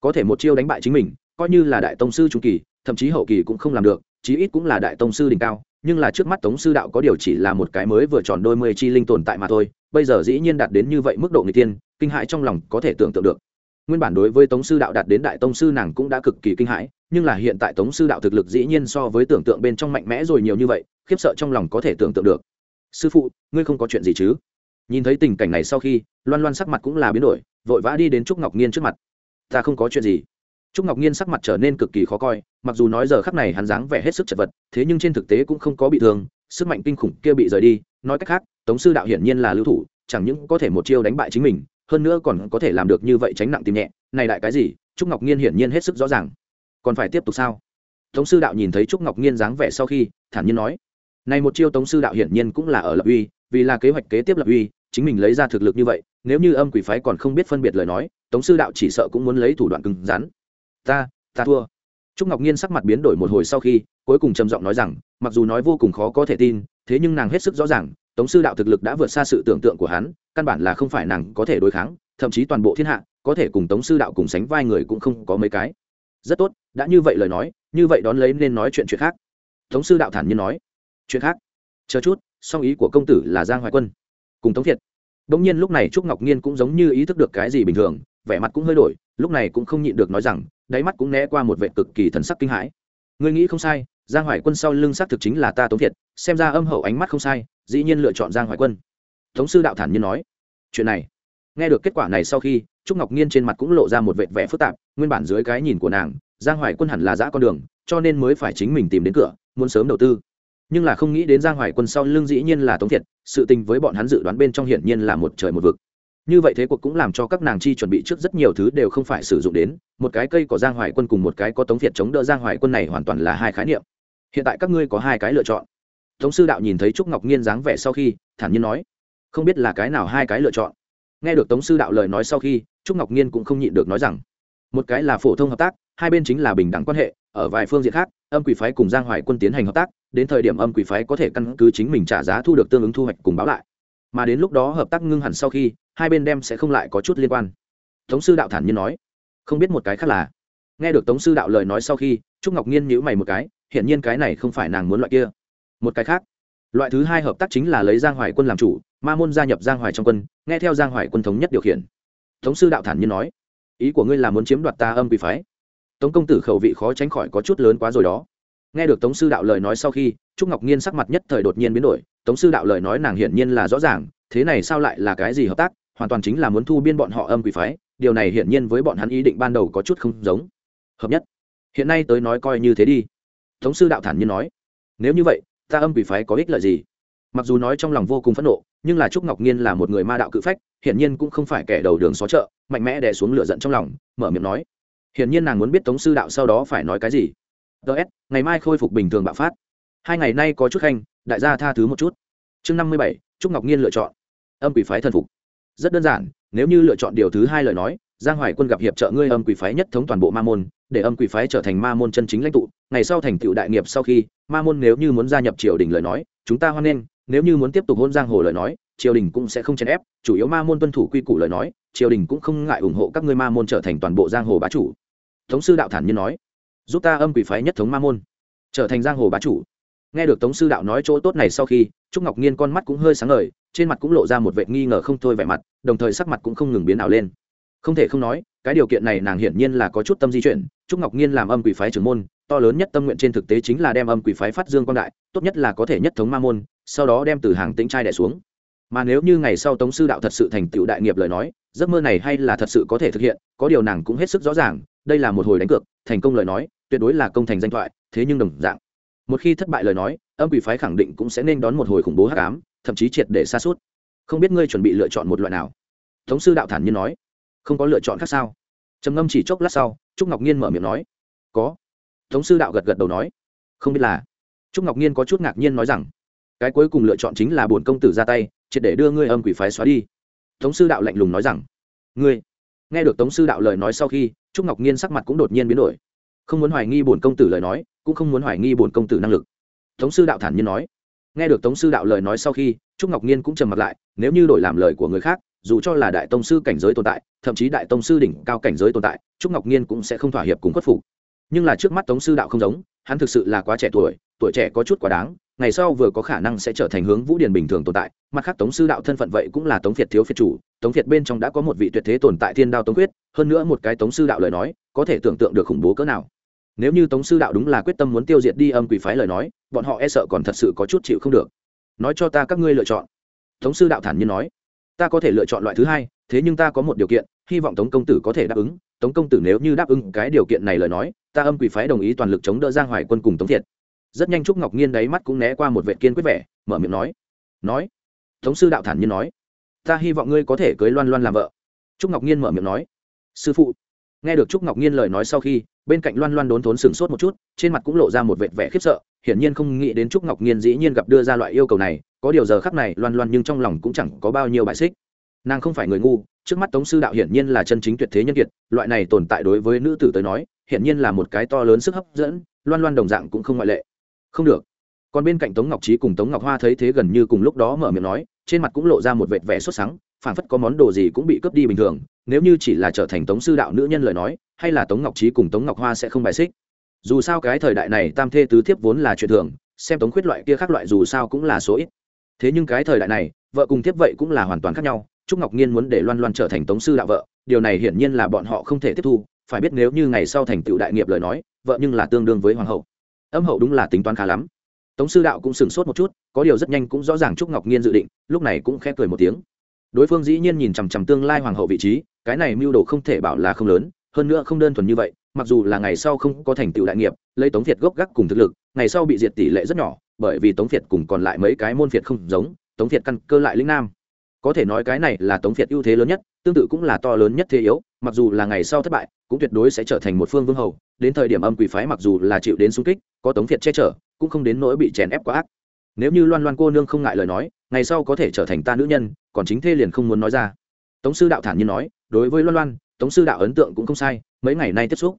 Có thể một chiêu đánh bại chính mình, coi như là đại tông sư trung kỳ, thậm chí hậu kỳ cũng không làm được, chí ít cũng là đại tông sư đỉnh cao, nhưng là trước mắt tống sư đạo có điều chỉ là một cái mới vừa tròn đôi mươi chi linh tồn tại mà thôi, bây giờ dĩ nhiên đạt đến như vậy mức độ người tiên kinh hãi trong lòng có thể tưởng tượng được. Nguyên bản đối với tống sư đạo đạt đến đại tông sư nàng cũng đã cực kỳ kinh hãi, nhưng là hiện tại tống sư đạo thực lực dĩ nhiên so với tưởng tượng bên trong mạnh mẽ rồi nhiều như vậy, khiếp sợ trong lòng có thể tưởng tượng được. Sư phụ, ngươi không có chuyện gì chứ? Nhìn thấy tình cảnh này sau khi, loan loan sắc mặt cũng là biến đổi, vội vã đi đến trúc ngọc nhiên trước mặt. Ta không có chuyện gì. Trúc ngọc nhiên sắc mặt trở nên cực kỳ khó coi, mặc dù nói giờ khắc này hắn dáng vẻ hết sức chật vật, thế nhưng trên thực tế cũng không có bị thương, sức mạnh kinh khủng kia bị rời đi. Nói cách khác, tống sư đạo hiển nhiên là lưu thủ, chẳng những có thể một chiêu đánh bại chính mình, hơn nữa còn có thể làm được như vậy tránh nặng tìm nhẹ. Này đại cái gì? Trúc ngọc nhiên hiển nhiên hết sức rõ ràng. Còn phải tiếp tục sao? Tống sư đạo nhìn thấy trúc ngọc nhiên dáng vẻ sau khi, thản nhiên nói. Này một chiêu tống sư đạo hiển nhiên cũng là ở lập uy vì là kế hoạch kế tiếp lập uy, chính mình lấy ra thực lực như vậy, nếu như âm quỷ phái còn không biết phân biệt lời nói, tống sư đạo chỉ sợ cũng muốn lấy thủ đoạn cứng rắn. Ta ta thua. Trúc ngọc nhiên sắc mặt biến đổi một hồi sau khi, cuối cùng trầm giọng nói rằng, mặc dù nói vô cùng khó có thể tin, thế nhưng nàng hết sức rõ ràng, tống sư đạo thực lực đã vượt xa sự tưởng tượng của hắn, căn bản là không phải nàng có thể đối kháng, thậm chí toàn bộ thiên hạ, có thể cùng tống sư đạo cùng sánh vai người cũng không có mấy cái. Rất tốt, đã như vậy lời nói, như vậy đón lấy nên nói chuyện chuyện khác. Tống sư đạo thản nhiên nói. Chuyện khác chờ chút, song ý của công tử là giang hoài quân. Cùng tống thiệt. Bỗng nhiên lúc này trúc ngọc nhiên cũng giống như ý thức được cái gì bình thường, vẻ mặt cũng hơi đổi, lúc này cũng không nhịn được nói rằng, đáy mắt cũng né qua một vệ cực kỳ thần sắc kinh hãi. Ngươi nghĩ không sai, giang hoài quân sau lưng xác thực chính là ta tống thiệt, xem ra âm hậu ánh mắt không sai, dĩ nhiên lựa chọn giang hoài quân. Tống sư đạo thản nhiên nói. Chuyện này, nghe được kết quả này sau khi, trúc ngọc nhiên trên mặt cũng lộ ra một vệt vẻ phức tạp, nguyên bản dưới cái nhìn của nàng, giang hoài quân hẳn là giã con đường, cho nên mới phải chính mình tìm đến cửa, muốn sớm đầu tư nhưng là không nghĩ đến giang hoài quân sau lưng dĩ nhiên là tống thiệt, sự tình với bọn hắn dự đoán bên trong hiển nhiên là một trời một vực. Như vậy thế cuộc cũng làm cho các nàng chi chuẩn bị trước rất nhiều thứ đều không phải sử dụng đến, một cái cây có giang hoài quân cùng một cái có tống thiệt chống đỡ giang hoài quân này hoàn toàn là hai khái niệm. Hiện tại các ngươi có hai cái lựa chọn. Tống sư đạo nhìn thấy trúc ngọc nhiên dáng vẻ sau khi, thản nhiên nói, không biết là cái nào hai cái lựa chọn. Nghe được tống sư đạo lời nói sau khi, trúc ngọc nhiên cũng không nhịn được nói rằng, một cái là phổ thông hợp tác, hai bên chính là bình đẳng quan hệ, ở vài phương diện khác âm quỷ phái cùng giang hoài quân tiến hành hợp tác, đến thời điểm âm quỷ phái có thể căn cứ chính mình trả giá thu được tương ứng thu hoạch cùng báo lại. Mà đến lúc đó hợp tác ngưng hẳn sau khi, hai bên đem sẽ không lại có chút liên quan. Tống sư đạo thản nhiên nói. Không biết một cái khác là. Nghe được tống sư đạo lời nói sau khi, trúc ngọc nhiên nhíu mày một cái hiện nhiên cái này không phải nàng muốn loại kia. Một cái khác. Loại thứ hai hợp tác chính là lấy giang hoài quân làm chủ, ma môn gia nhập giang hoài trong quân, nghe theo giang hoài quân thống nhất điều khiển. Tống sư đạo thản nhiên nói. Ý của ngươi là muốn chiếm đoạt ta âm quỷ phái? Tống công tử khẩu vị khó tránh khỏi có chút lớn quá rồi đó. Nghe được tống sư đạo lời nói sau khi, trúc ngọc nhiên sắc mặt nhất thời đột nhiên biến đổi, tống sư đạo lời nói nàng hiển nhiên là rõ ràng, thế này sao lại là cái gì hợp tác, hoàn toàn chính là muốn thu biên bọn họ âm quỷ phái, điều này hiển nhiên với bọn hắn ý định ban đầu có chút không giống. Hợp nhất. Hiện nay tới nói coi như thế đi. Tống sư đạo thản nhiên nói, nếu như vậy, ta âm quỷ phái có ích lợi gì? Mặc dù nói trong lòng vô cùng phẫn nộ, nhưng là trúc ngọc nhiên là một người ma đạo cự phách, hiển nhiên cũng không phải kẻ đầu đường xó chợ, mạnh mẽ đè xuống lửa giận trong lòng, mở miệng nói hiển nhiên nàng muốn biết tống sư đạo sau đó phải nói cái gì. Ts ngày mai khôi phục bình thường bạo phát. Hai ngày nay có chút khanh, đại gia tha thứ một chút. Chương năm mươi bảy, trúc ngọc nhiên lựa chọn. Âm quỷ phái thần phục. Rất đơn giản, nếu như lựa chọn điều thứ hai lời nói, giang hoài quân gặp hiệp trợ ngươi âm quỷ phái nhất thống toàn bộ ma môn, để âm quỷ phái trở thành ma môn chân chính lãnh tụ, ngày sau thành tựu đại nghiệp sau khi, ma môn nếu như muốn gia nhập triều đình lời nói, chúng ta hoan nghênh, nếu như muốn tiếp tục hôn giang hồ lời nói, triều đình cũng sẽ không chèn ép, chủ yếu ma môn tuân thủ quy củ lời nói, triều đình cũng không ngại ủng hộ các ngươi ma môn trở thành toàn bộ giang hồ bá chủ. Tống sư đạo thản nhiên nói, giúp ta âm quỷ phái nhất thống ma môn, trở thành giang hồ bá chủ. Nghe được tống sư đạo nói chỗ tốt này sau khi, trúc ngọc nhiên con mắt cũng hơi sáng ngời, trên mặt cũng lộ ra một vệ nghi ngờ không thôi vẻ mặt, đồng thời sắc mặt cũng không ngừng biến ảo lên. Không thể không nói, cái điều kiện này nàng hiển nhiên là có chút tâm di chuyển, trúc ngọc nhiên làm âm quỷ phái trưởng môn, to lớn nhất tâm nguyện trên thực tế chính là đem âm quỷ phái phát dương quan đại, tốt nhất là có thể nhất thống ma môn, sau đó đem từ hàng tĩnh trai đẻ xuống. Mà nếu như ngày sau tống sư đạo thật sự thành tựu đại nghiệp lời nói, giấc mơ này hay là thật sự có thể thực hiện, có điều nàng cũng hết sức rõ ràng đây là một hồi đánh cược, thành công lời nói, tuyệt đối là công thành danh thoại, thế nhưng đồng dạng. Một khi thất bại lời nói, âm quỷ phái khẳng định cũng sẽ nên đón một hồi khủng bố hắc ám, thậm chí triệt để xa suốt không biết ngươi chuẩn bị lựa chọn một loại nào? Thống sư đạo thản nhiên nói. Không có lựa chọn khác sao? Trầm ngâm chỉ chốc lát sau, trúc ngọc nhiên mở miệng nói. Có. Thống sư đạo gật gật đầu nói. Không biết là. Trúc ngọc nhiên có chút ngạc nhiên nói rằng, cái cuối cùng lựa chọn chính là bổn công tử ra tay, triệt để đưa ngươi âm quỷ phái xóa đi. Thống sư đạo lạnh lùng nói rằng, ngươi nghe được tống sư đạo lời nói sau khi, trúc ngọc nhiên sắc mặt cũng đột nhiên biến đổi. Không muốn hoài nghi bổn công tử lời nói, cũng không muốn hoài nghi bổn công tử năng lực. Tống sư đạo thản nhiên nói. Nghe được tống sư đạo lời nói sau khi, trúc ngọc nhiên cũng trầm mặt lại, nếu như đổi làm lời của người khác, dù cho là đại tông sư cảnh giới tồn tại, thậm chí đại tông sư đỉnh cao cảnh giới tồn tại, trúc ngọc nhiên cũng sẽ không thỏa hiệp cùng khuất phục. Nhưng là trước mắt tống sư đạo không giống, hắn thực sự là quá trẻ tuổi tuổi trẻ có chút quá đáng ngày sau vừa có khả năng sẽ trở thành hướng vũ điển bình thường tồn tại, mặt khác tống sư đạo thân phận vậy cũng là tống việt thiếu phiệt chủ, tống việt bên trong đã có một vị tuyệt thế tồn tại thiên đao tống quyết, hơn nữa một cái tống sư đạo lời nói, có thể tưởng tượng được khủng bố cỡ nào. Nếu như tống sư đạo đúng là quyết tâm muốn tiêu diệt đi âm quỷ phái lời nói, bọn họ e sợ còn thật sự có chút chịu không được. Nói cho ta các ngươi lựa chọn. Tống sư đạo thản nhiên nói. Ta có thể lựa chọn loại thứ hai, thế nhưng ta có một điều kiện, hy vọng tống công tử có thể đáp ứng. Tống công tử nếu như đáp ứng cái điều kiện này lời nói, ta âm quỷ phái đồng ý toàn lực chống đỡ giang hoài quân cùng tống thiệt rất nhanh trúc ngọc nhiên đáy mắt cũng né qua một vệ kiên quyết vẻ, mở miệng nói. Nói. Tống sư đạo thản nhiên nói. Ta hy vọng ngươi có thể cưới loan loan làm vợ. Trúc ngọc nhiên mở miệng nói. Sư phụ. Nghe được trúc ngọc nhiên lời nói sau khi, bên cạnh loan loan đốn thốn sừng sốt một chút, trên mặt cũng lộ ra một vệt vẻ khiếp sợ, hiển nhiên không nghĩ đến trúc ngọc nhiên dĩ nhiên gặp đưa ra loại yêu cầu này, có điều giờ khắc này loan loan nhưng trong lòng cũng chẳng có bao nhiêu bại xích. Nàng không phải người ngu, trước mắt tống sư đạo hiển nhiên là chân chính tuyệt thế nhân kiệt, loại này tồn tại đối với nữ tử tới nói, hiển nhiên là một cái to lớn sức hấp dẫn, loan loan đồng dạng cũng không ngoại lệ không được. Còn bên cạnh tống ngọc trí cùng tống ngọc hoa thấy thế gần như cùng lúc đó mở miệng nói, trên mặt cũng lộ ra một vệt vẻ xuất sáng phản phất có món đồ gì cũng bị cướp đi bình thường, nếu như chỉ là trở thành tống sư đạo nữ nhân lời nói, hay là tống ngọc trí cùng tống ngọc hoa sẽ không bài xích. Dù sao cái thời đại này tam thê tứ thiếp vốn là chuyện thường, xem tống khuyết loại kia khác loại dù sao cũng là số ít. Thế nhưng cái thời đại này, vợ cùng thiếp vậy cũng là hoàn toàn khác nhau, trúc ngọc nhiên muốn để loan loan trở thành tống sư đạo vợ, điều này hiển nhiên là bọn họ không thể tiếp thu, phải biết nếu như ngày sau thành tựu đại nghiệp lời nói, vợ nhưng là tương đương với hoàng hậu âm hậu đúng là tính toán khá lắm. Tống sư đạo cũng sửng sốt một chút, có điều rất nhanh cũng rõ ràng trúc ngọc nhiên dự định, lúc này cũng khẽ cười một tiếng. Đối phương dĩ nhiên nhìn chằm chằm tương lai hoàng hậu vị trí, cái này mưu đồ không thể bảo là không lớn, hơn nữa không đơn thuần như vậy, mặc dù là ngày sau không có thành tựu đại nghiệp, lấy tống việt gốc gác cùng thực lực, ngày sau bị diệt tỷ lệ rất nhỏ, bởi vì tống việt cùng còn lại mấy cái môn việt không giống, tống việt căn cơ lại lĩnh nam. Có thể nói cái này là tống việt ưu thế lớn nhất, tương tự cũng là to lớn nhất thế yếu, mặc dù là ngày sau thất bại, cũng tuyệt đối sẽ trở thành một phương vương hầu đến thời điểm âm quỷ phái mặc dù là chịu đến xung kích, có tống việt che chở, cũng không đến nỗi bị chèn ép quá ác. Nếu như loan loan cô nương không ngại lời nói, ngày sau có thể trở thành ta nữ nhân, còn chính thê liền không muốn nói ra. Tống sư đạo thản nhiên nói, đối với loan loan, tống sư đạo ấn tượng cũng không sai, mấy ngày nay tiếp xúc,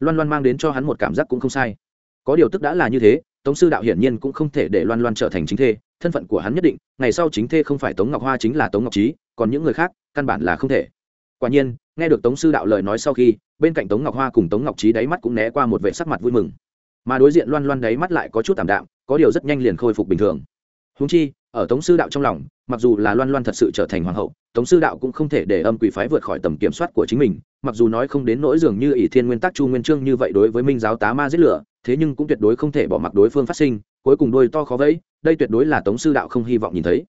loan loan mang đến cho hắn một cảm giác cũng không sai. Có điều tức đã là như thế, tống sư đạo hiển nhiên cũng không thể để loan loan trở thành chính thê, thân phận của hắn nhất định, ngày sau chính thê không phải tống ngọc hoa chính là tống ngọc trí còn những người khác, căn bản là không thể. Quả nhiên, nghe được tống sư đạo lời nói sau khi bên cạnh tống ngọc hoa cùng tống ngọc trí đáy mắt cũng né qua một vệ sắc mặt vui mừng. Mà đối diện loan loan đáy mắt lại có chút tảm đạm, có điều rất nhanh liền khôi phục bình thường. Húng chi, ở tống sư đạo trong lòng, mặc dù là loan loan thật sự trở thành hoàng hậu, tống sư đạo cũng không thể để âm quỷ phái vượt khỏi tầm kiểm soát của chính mình, mặc dù nói không đến nỗi dường như ỷ thiên nguyên tắc chu nguyên trương như vậy đối với minh giáo tá ma giết lửa, thế nhưng cũng tuyệt đối không thể bỏ mặc đối phương phát sinh, cuối cùng đôi to khó vẫy, đây tuyệt đối là tống sư đạo không hy vọng nhìn thấy.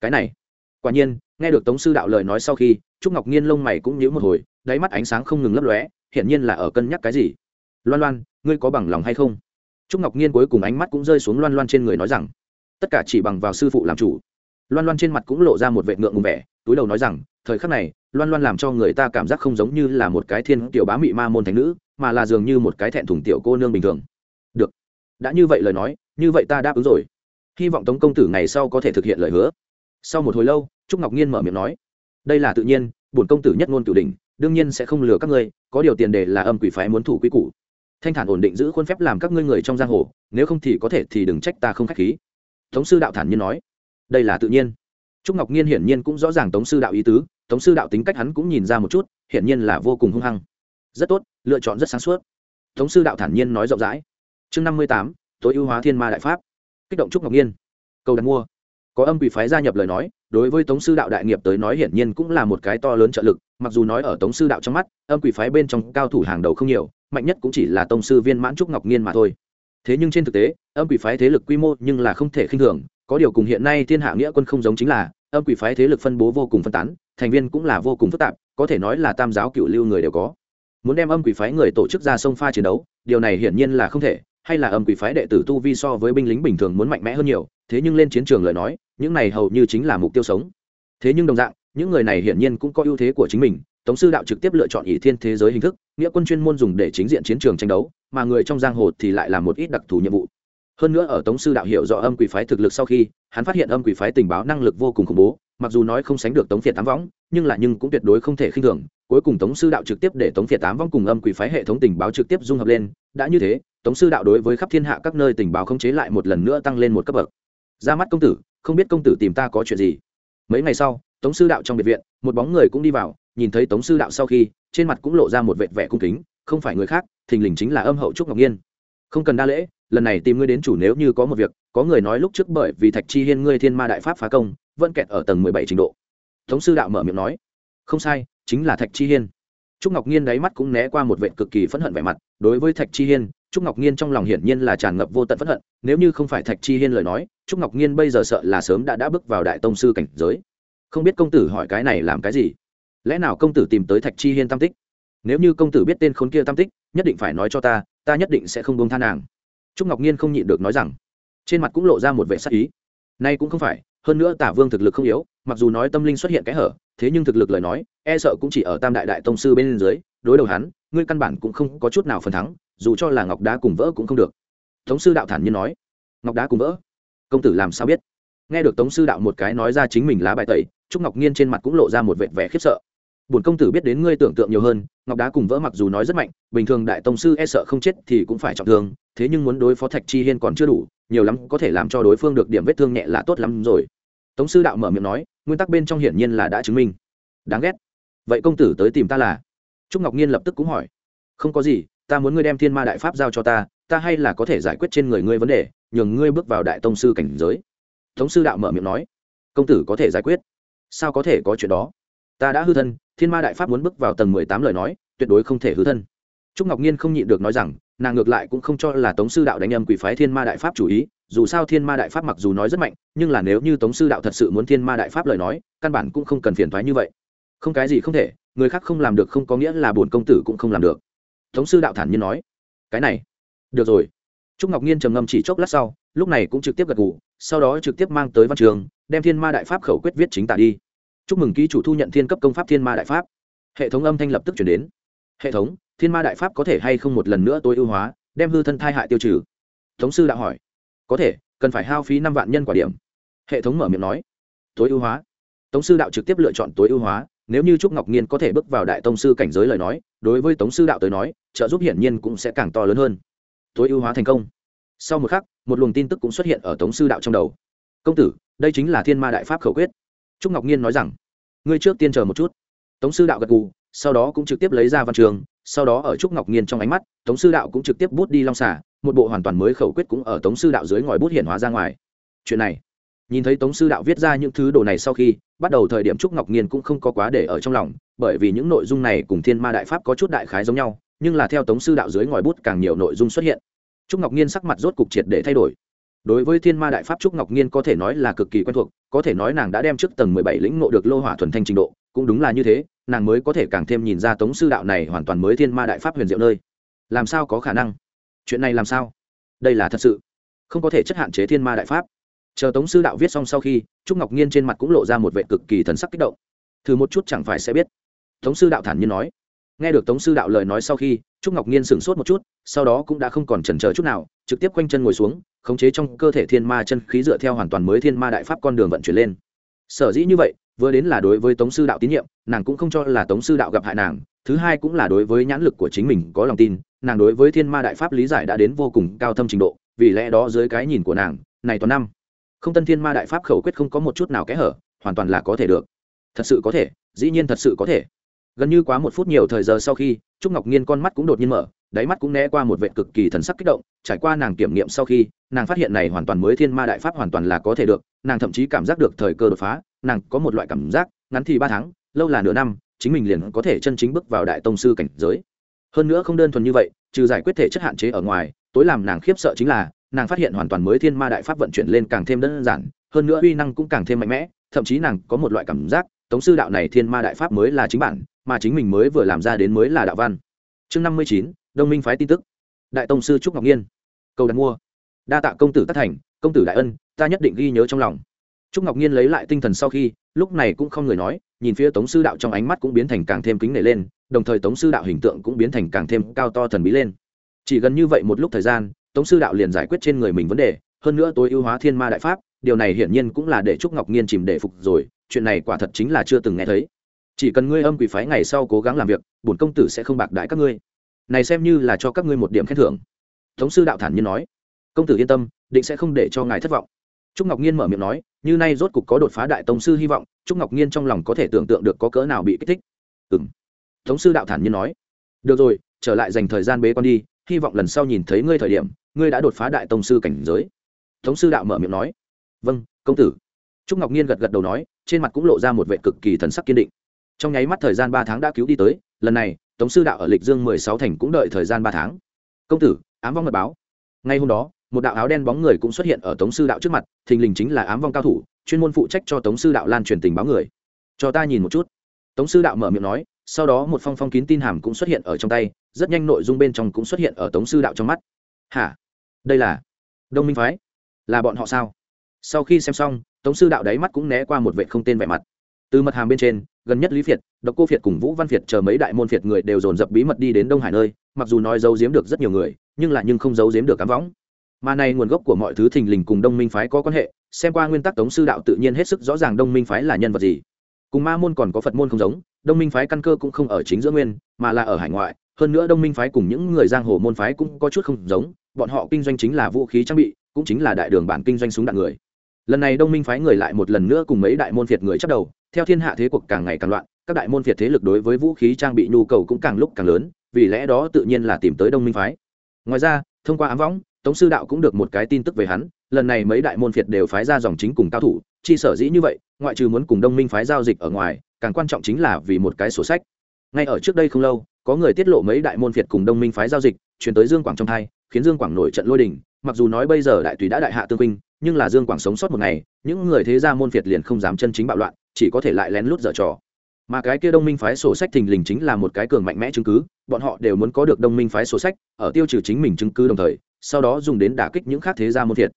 Cái này, quả nhiên, nghe được tống sư đạo lời nói sau khi, trúc ngọc nhiên lông mày cũng nhíu một hồi, đáy mắt ánh sáng không ngừng lấp lóe hiển nhiên là ở cân nhắc cái gì. Loan loan, ngươi có bằng lòng hay không? Trúc ngọc nhiên cuối cùng ánh mắt cũng rơi xuống loan loan trên người nói rằng, tất cả chỉ bằng vào sư phụ làm chủ. Loan loan trên mặt cũng lộ ra một vệ ngượng ngùng vẻ, túi đầu nói rằng, thời khắc này, loan loan làm cho người ta cảm giác không giống như là một cái thiên tiểu bá mị ma môn thánh nữ, mà là dường như một cái thẹn thùng tiểu cô nương bình thường. Được. Đã như vậy lời nói, như vậy ta đáp ứng rồi. Hy vọng tống công tử ngày sau có thể thực hiện lời hứa. Sau một hồi lâu, trúc ngọc nhiên mở miệng nói, đây là tự nhiên, bổn công tử nhất ngôn cửu đình đương nhiên sẽ không lừa các ngươi, có điều tiền đề là âm quỷ phái muốn thủ quy củ. Thanh thản ổn định giữ khuôn phép làm các ngươi người trong giang hồ, nếu không thì có thể thì đừng trách ta không khách khí. Tống sư đạo thản nhiên nói. Đây là tự nhiên. Trúc ngọc nhiên hiển nhiên cũng rõ ràng tống sư đạo ý tứ, tống sư đạo tính cách hắn cũng nhìn ra một chút, hiển nhiên là vô cùng hung hăng. Rất tốt, lựa chọn rất sáng suốt. Tống sư đạo thản nhiên nói rộng rãi. Chương năm mươi tám, tối ưu hóa thiên ma đại pháp. Kích động trúc ngọc nhiên cầu đặt mua. Có âm quỷ phái gia nhập lời nói đối với tống sư đạo đại nghiệp tới nói hiển nhiên cũng là một cái to lớn trợ lực, mặc dù nói ở tống sư đạo trong mắt, âm quỷ phái bên trong cao thủ hàng đầu không nhiều, mạnh nhất cũng chỉ là tông sư viên mãn trúc ngọc nhiên mà thôi. Thế nhưng trên thực tế, âm quỷ phái thế lực quy mô nhưng là không thể khinh thường, có điều cùng hiện nay thiên hạ nghĩa quân không giống chính là, âm quỷ phái thế lực phân bố vô cùng phân tán, thành viên cũng là vô cùng phức tạp, có thể nói là tam giáo cựu lưu người đều có. Muốn đem âm quỷ phái người tổ chức ra sông pha chiến đấu, điều này hiển nhiên là không thể hay là âm quỷ phái đệ tử tu vi so với binh lính bình thường muốn mạnh mẽ hơn nhiều, thế nhưng lên chiến trường lời nói, những này hầu như chính là mục tiêu sống. Thế nhưng đồng dạng, những người này hiển nhiên cũng có ưu thế của chính mình, tống sư đạo trực tiếp lựa chọn ỷ thiên thế giới hình thức, nghĩa quân chuyên môn dùng để chính diện chiến trường tranh đấu, mà người trong giang hồ thì lại là một ít đặc thù nhiệm vụ. Hơn nữa ở tống sư đạo hiểu rõ âm quỷ phái thực lực sau khi, hắn phát hiện âm quỷ phái tình báo năng lực vô cùng khủng bố, mặc dù nói không sánh được tống phiệt tám võng, nhưng là nhưng cũng tuyệt đối không thể khinh thường. Cuối cùng tống sư đạo trực tiếp để tống phiệt tám võng cùng âm quỷ phái hệ thống tình báo trực tiếp dung hợp lên, đã như thế tống sư đạo đối với khắp thiên hạ các nơi tình báo không chế lại một lần nữa tăng lên một cấp bậc. Ra mắt công tử, không biết công tử tìm ta có chuyện gì. Mấy ngày sau, tống sư đạo trong biệt viện, một bóng người cũng đi vào, nhìn thấy tống sư đạo sau khi, trên mặt cũng lộ ra một vệt vẻ cung kính, không phải người khác, thình lình chính là âm hậu trúc ngọc nhiên. Không cần đa lễ, lần này tìm ngươi đến chủ nếu như có một việc, có người nói lúc trước bởi vì thạch chi hiên ngươi thiên ma đại pháp phá công, vẫn kẹt ở tầng mười bảy trình độ. Tống sư đạo mở miệng nói, không sai, chính là thạch chi hiên. Trúc ngọc nhiên đáy mắt cũng né qua một vệ cực kỳ phẫn hận vẻ mặt, đối với thạch chi hiên trúc ngọc nhiên trong lòng hiển nhiên là tràn ngập vô tận phẫn hận, nếu như không phải thạch chi hiên lời nói, trúc ngọc nhiên bây giờ sợ là sớm đã đã bước vào đại tông sư cảnh giới. Không biết công tử hỏi cái này làm cái gì? Lẽ nào công tử tìm tới thạch chi hiên tam tích? Nếu như công tử biết tên khốn kia tam tích, nhất định phải nói cho ta ta nhất định sẽ không buông tha nàng. Trúc ngọc nhiên không nhịn được nói rằng, trên mặt cũng lộ ra một vẻ sắc ý. Nay cũng không phải, hơn nữa tả vương thực lực không yếu, mặc dù nói tâm linh xuất hiện cái hở, thế nhưng thực lực lời nói e sợ cũng chỉ ở tam đại đại tông sư bên dưới, đối đầu hắn, ngươi căn bản cũng không có chút nào phần thắng dù cho là ngọc đá cùng vỡ cũng không được tống sư đạo thản nhiên nói ngọc đá cùng vỡ công tử làm sao biết nghe được tống sư đạo một cái nói ra chính mình lá bài tẩy trúc ngọc nhiên trên mặt cũng lộ ra một vệt vẻ khiếp sợ bổn công tử biết đến ngươi tưởng tượng nhiều hơn ngọc đá cùng vỡ mặc dù nói rất mạnh bình thường đại tông sư e sợ không chết thì cũng phải trọng thương thế nhưng muốn đối phó thạch chi hiên còn chưa đủ nhiều lắm có thể làm cho đối phương được điểm vết thương nhẹ là tốt lắm rồi tống sư đạo mở miệng nói nguyên tắc bên trong hiển nhiên là đã chứng minh đáng ghét vậy công tử tới tìm ta là trúc ngọc nhiên lập tức cũng hỏi không có gì ta muốn ngươi đem thiên ma đại pháp giao cho ta ta hay là có thể giải quyết trên người ngươi vấn đề, nhường ngươi bước vào đại tông sư cảnh giới. Tống sư đạo mở miệng nói. Công tử có thể giải quyết. Sao có thể có chuyện đó? Ta đã hư thân, thiên ma đại pháp muốn bước vào tầng mười tám lời nói, tuyệt đối không thể hư thân. Trúc ngọc nhiên không nhịn được nói rằng, nàng ngược lại cũng không cho là tống sư đạo đánh âm quỷ phái thiên ma đại pháp chủ ý, dù sao thiên ma đại pháp mặc dù nói rất mạnh, nhưng là nếu như tống sư đạo thật sự muốn thiên ma đại pháp lời nói, căn bản cũng không cần phiền thoái như vậy. Không cái gì không thể, người khác không làm được không có nghĩa là bổn công tử cũng không làm được tống sư đạo thản nhiên nói, cái này, được rồi. Trúc ngọc nhiên trầm ngâm chỉ chốc lát sau, lúc này cũng trực tiếp gật gù, sau đó trực tiếp mang tới văn trường, đem thiên ma đại pháp khẩu quyết viết chính tả đi. Chúc mừng ký chủ thu nhận thiên cấp công pháp thiên ma đại pháp. Hệ thống âm thanh lập tức chuyển đến. Hệ thống, thiên ma đại pháp có thể hay không một lần nữa tối ưu hóa, đem hư thân thai hại tiêu trừ? Thống sư đã hỏi. Có thể, cần phải hao phí năm vạn nhân quả điểm. Hệ thống mở miệng nói. Tối ưu hóa? Tống sư đạo trực tiếp lựa chọn tối ưu hóa, nếu như trúc ngọc nhiên có thể bước vào đại tông sư cảnh giới lời nói đối với tống sư đạo tới nói, trợ giúp hiển nhiên cũng sẽ càng to lớn hơn. Tối ưu hóa thành công. Sau một khắc, một luồng tin tức cũng xuất hiện ở tống sư đạo trong đầu. Công tử, đây chính là thiên ma đại pháp khẩu quyết. Trúc ngọc nhiên nói rằng, ngươi trước tiên chờ một chút. Tống sư đạo gật gù, sau đó cũng trực tiếp lấy ra văn trường, sau đó ở trúc ngọc nhiên trong ánh mắt, tống sư đạo cũng trực tiếp bút đi long xả một bộ hoàn toàn mới khẩu quyết cũng ở tống sư đạo dưới ngòi bút hiển hóa ra ngoài. Chuyện này, nhìn thấy tống sư đạo viết ra những thứ đồ này sau khi, bắt đầu thời điểm trúc ngọc nhiên cũng không có quá để ở trong lòng bởi vì những nội dung này cùng thiên ma đại pháp có chút đại khái giống nhau, nhưng là theo tống sư đạo dưới ngòi bút càng nhiều nội dung xuất hiện. Trúc ngọc nhiên sắc mặt rốt cục triệt để thay đổi. Đối với thiên ma đại pháp trúc ngọc nhiên có thể nói là cực kỳ quen thuộc, có thể nói nàng đã đem trước tầng mười bảy lĩnh ngộ được lô hỏa thuần thanh trình độ, cũng đúng là như thế, nàng mới có thể càng thêm nhìn ra tống sư đạo này hoàn toàn mới thiên ma đại pháp huyền diệu nơi. Làm sao có khả năng? Chuyện này làm sao? Đây là thật sự. Không có thể chất hạn chế thiên ma đại pháp. Chờ tống sư đạo viết xong sau khi, trúc ngọc nhiên trên mặt cũng lộ ra một vệ cực kỳ thần sắc kích động. Thử một chút chẳng phải sẽ biết tống sư đạo thản nhiên nói. Nghe được tống sư đạo lời nói sau khi, trúc ngọc nhiên sửng sốt một chút, sau đó cũng đã không còn chần chờ chút nào, trực tiếp quanh chân ngồi xuống, khống chế trong cơ thể thiên ma chân khí dựa theo hoàn toàn mới thiên ma đại pháp con đường vận chuyển lên. Sở dĩ như vậy, vừa đến là đối với tống sư đạo tín nhiệm, nàng cũng không cho là tống sư đạo gặp hại nàng, thứ hai cũng là đối với nhãn lực của chính mình có lòng tin, nàng đối với thiên ma đại pháp lý giải đã đến vô cùng cao thâm trình độ, vì lẽ đó dưới cái nhìn của nàng, này toàn năm, không tân thiên ma đại pháp khẩu quyết không có một chút nào kẽ hở, hoàn toàn là có thể được. Thật sự có thể, dĩ nhiên thật sự có thể gần như quá một phút nhiều thời giờ sau khi, trúc ngọc nhiên con mắt cũng đột nhiên mở, đáy mắt cũng né qua một vệ cực kỳ thần sắc kích động. Trải qua nàng kiểm nghiệm sau khi, nàng phát hiện này hoàn toàn mới thiên ma đại pháp hoàn toàn là có thể được. Nàng thậm chí cảm giác được thời cơ đột phá, nàng có một loại cảm giác, ngắn thì ba tháng, lâu là nửa năm, chính mình liền có thể chân chính bước vào đại tông sư cảnh giới. Hơn nữa không đơn thuần như vậy, trừ giải quyết thể chất hạn chế ở ngoài, tối làm nàng khiếp sợ chính là, nàng phát hiện hoàn toàn mới thiên ma đại pháp vận chuyển lên càng thêm đơn giản, hơn nữa uy năng cũng càng thêm mạnh mẽ, thậm chí nàng có một loại cảm giác tống sư đạo này thiên ma đại pháp mới là chính bản, mà chính mình mới vừa làm ra đến mới là đạo văn. Chương năm mươi chín, đông minh phái tin tức. Đại tông sư trúc ngọc nhiên cầu đặt mua. Đa tạ công tử tất thành, công tử đại ân, ta nhất định ghi nhớ trong lòng. Trúc ngọc nhiên lấy lại tinh thần sau khi, lúc này cũng không người nói, nhìn phía tống sư đạo trong ánh mắt cũng biến thành càng thêm kính nể lên, đồng thời tống sư đạo hình tượng cũng biến thành càng thêm cao to thần bí lên. Chỉ gần như vậy một lúc thời gian, tống sư đạo liền giải quyết trên người mình vấn đề, hơn nữa tối ưu hóa thiên ma đại pháp, điều này hiển nhiên cũng là để trúc ngọc nhiên chìm để phục rồi chuyện này quả thật chính là chưa từng nghe thấy. Chỉ cần ngươi âm quỷ phái ngày sau cố gắng làm việc, bổn công tử sẽ không bạc đãi các ngươi. Này xem như là cho các ngươi một điểm khen thưởng. Thống sư đạo thản nhiên nói. Công tử yên tâm, định sẽ không để cho ngài thất vọng. Trúc ngọc nhiên mở miệng nói, như nay rốt cục có đột phá đại tông sư hy vọng, trúc ngọc nhiên trong lòng có thể tưởng tượng được có cỡ nào bị kích thích. Ừ m sư đạo thản nhiên nói. Được rồi, trở lại dành thời gian bế con đi, hy vọng lần sau nhìn thấy ngươi thời điểm, ngươi đã đột phá đại tông sư cảnh giới. Thống sư đạo mở miệng nói. Vâng công tử. Trúc ngọc nhiên gật gật đầu nói trên mặt cũng lộ ra một vệ cực kỳ thần sắc kiên định. Trong nháy mắt thời gian ba tháng đã cứu đi tới, lần này, tống sư đạo ở lịch dương mười sáu thành cũng đợi thời gian ba tháng. Công tử, ám vong mật báo. Ngay hôm đó, một đạo áo đen bóng người cũng xuất hiện ở tống sư đạo trước mặt, thình lình chính là ám vong cao thủ, chuyên môn phụ trách cho tống sư đạo lan truyền tình báo người. Cho ta nhìn một chút. Tống sư đạo mở miệng nói, sau đó một phong phong kín tin hàm cũng xuất hiện ở trong tay, rất nhanh nội dung bên trong cũng xuất hiện ở tống sư đạo trong mắt. Hả? Đây là đông minh phái? Là bọn họ sao? Sau khi xem xong tống sư đạo đáy mắt cũng né qua một vệ không tên vẻ mặt. Từ mật hàm bên trên, gần nhất lý việt độc cô việt cùng vũ văn việt chờ mấy đại môn việt người đều dồn dập bí mật đi đến đông hải nơi, mặc dù nói giấu giếm được rất nhiều người, nhưng lại nhưng không giấu giếm được cám võng. Mà này nguồn gốc của mọi thứ thình lình cùng đông minh phái có quan hệ, xem qua nguyên tắc tống sư đạo tự nhiên hết sức rõ ràng đông minh phái là nhân vật gì. Cùng ma môn còn có phật môn không giống, đông minh phái căn cơ cũng không ở chính giữa nguyên, mà là ở hải ngoại. Hơn nữa đông minh phái cùng những người giang hồ môn phái cũng có chút không giống, bọn họ kinh doanh chính là vũ khí trang bị, cũng chính là đại đường bản kinh doanh súng đạn người lần này đông minh phái người lại một lần nữa cùng mấy đại môn việt người chấp đầu, theo thiên hạ thế cuộc càng ngày càng loạn, các đại môn việt thế lực đối với vũ khí trang bị nhu cầu cũng càng lúc càng lớn, vì lẽ đó tự nhiên là tìm tới đông minh phái. Ngoài ra, thông qua ám võng, tống sư đạo cũng được một cái tin tức về hắn, lần này mấy đại môn việt đều phái ra dòng chính cùng cao thủ, chi sở dĩ như vậy, ngoại trừ muốn cùng đông minh phái giao dịch ở ngoài, càng quan trọng chính là vì một cái sổ sách. Ngay ở trước đây không lâu, có người tiết lộ mấy đại môn việt cùng đông minh phái giao dịch chuyển tới dương quảng trong thai khiến dương quảng nổi trận lôi đình mặc dù nói bây giờ đại tùy đã đại hạ tương huynh, nhưng là dương quảng sống sót một ngày, những người thế gia môn phiệt liền không dám chân chính bạo loạn, chỉ có thể lại lén lút dở trò. Mà cái kia đông minh phái sổ sách thình lình chính là một cái cường mạnh mẽ chứng cứ, bọn họ đều muốn có được đông minh phái sổ sách, ở tiêu trừ chính mình chứng cứ đồng thời, sau đó dùng đến đả kích những khác thế gia môn phiệt.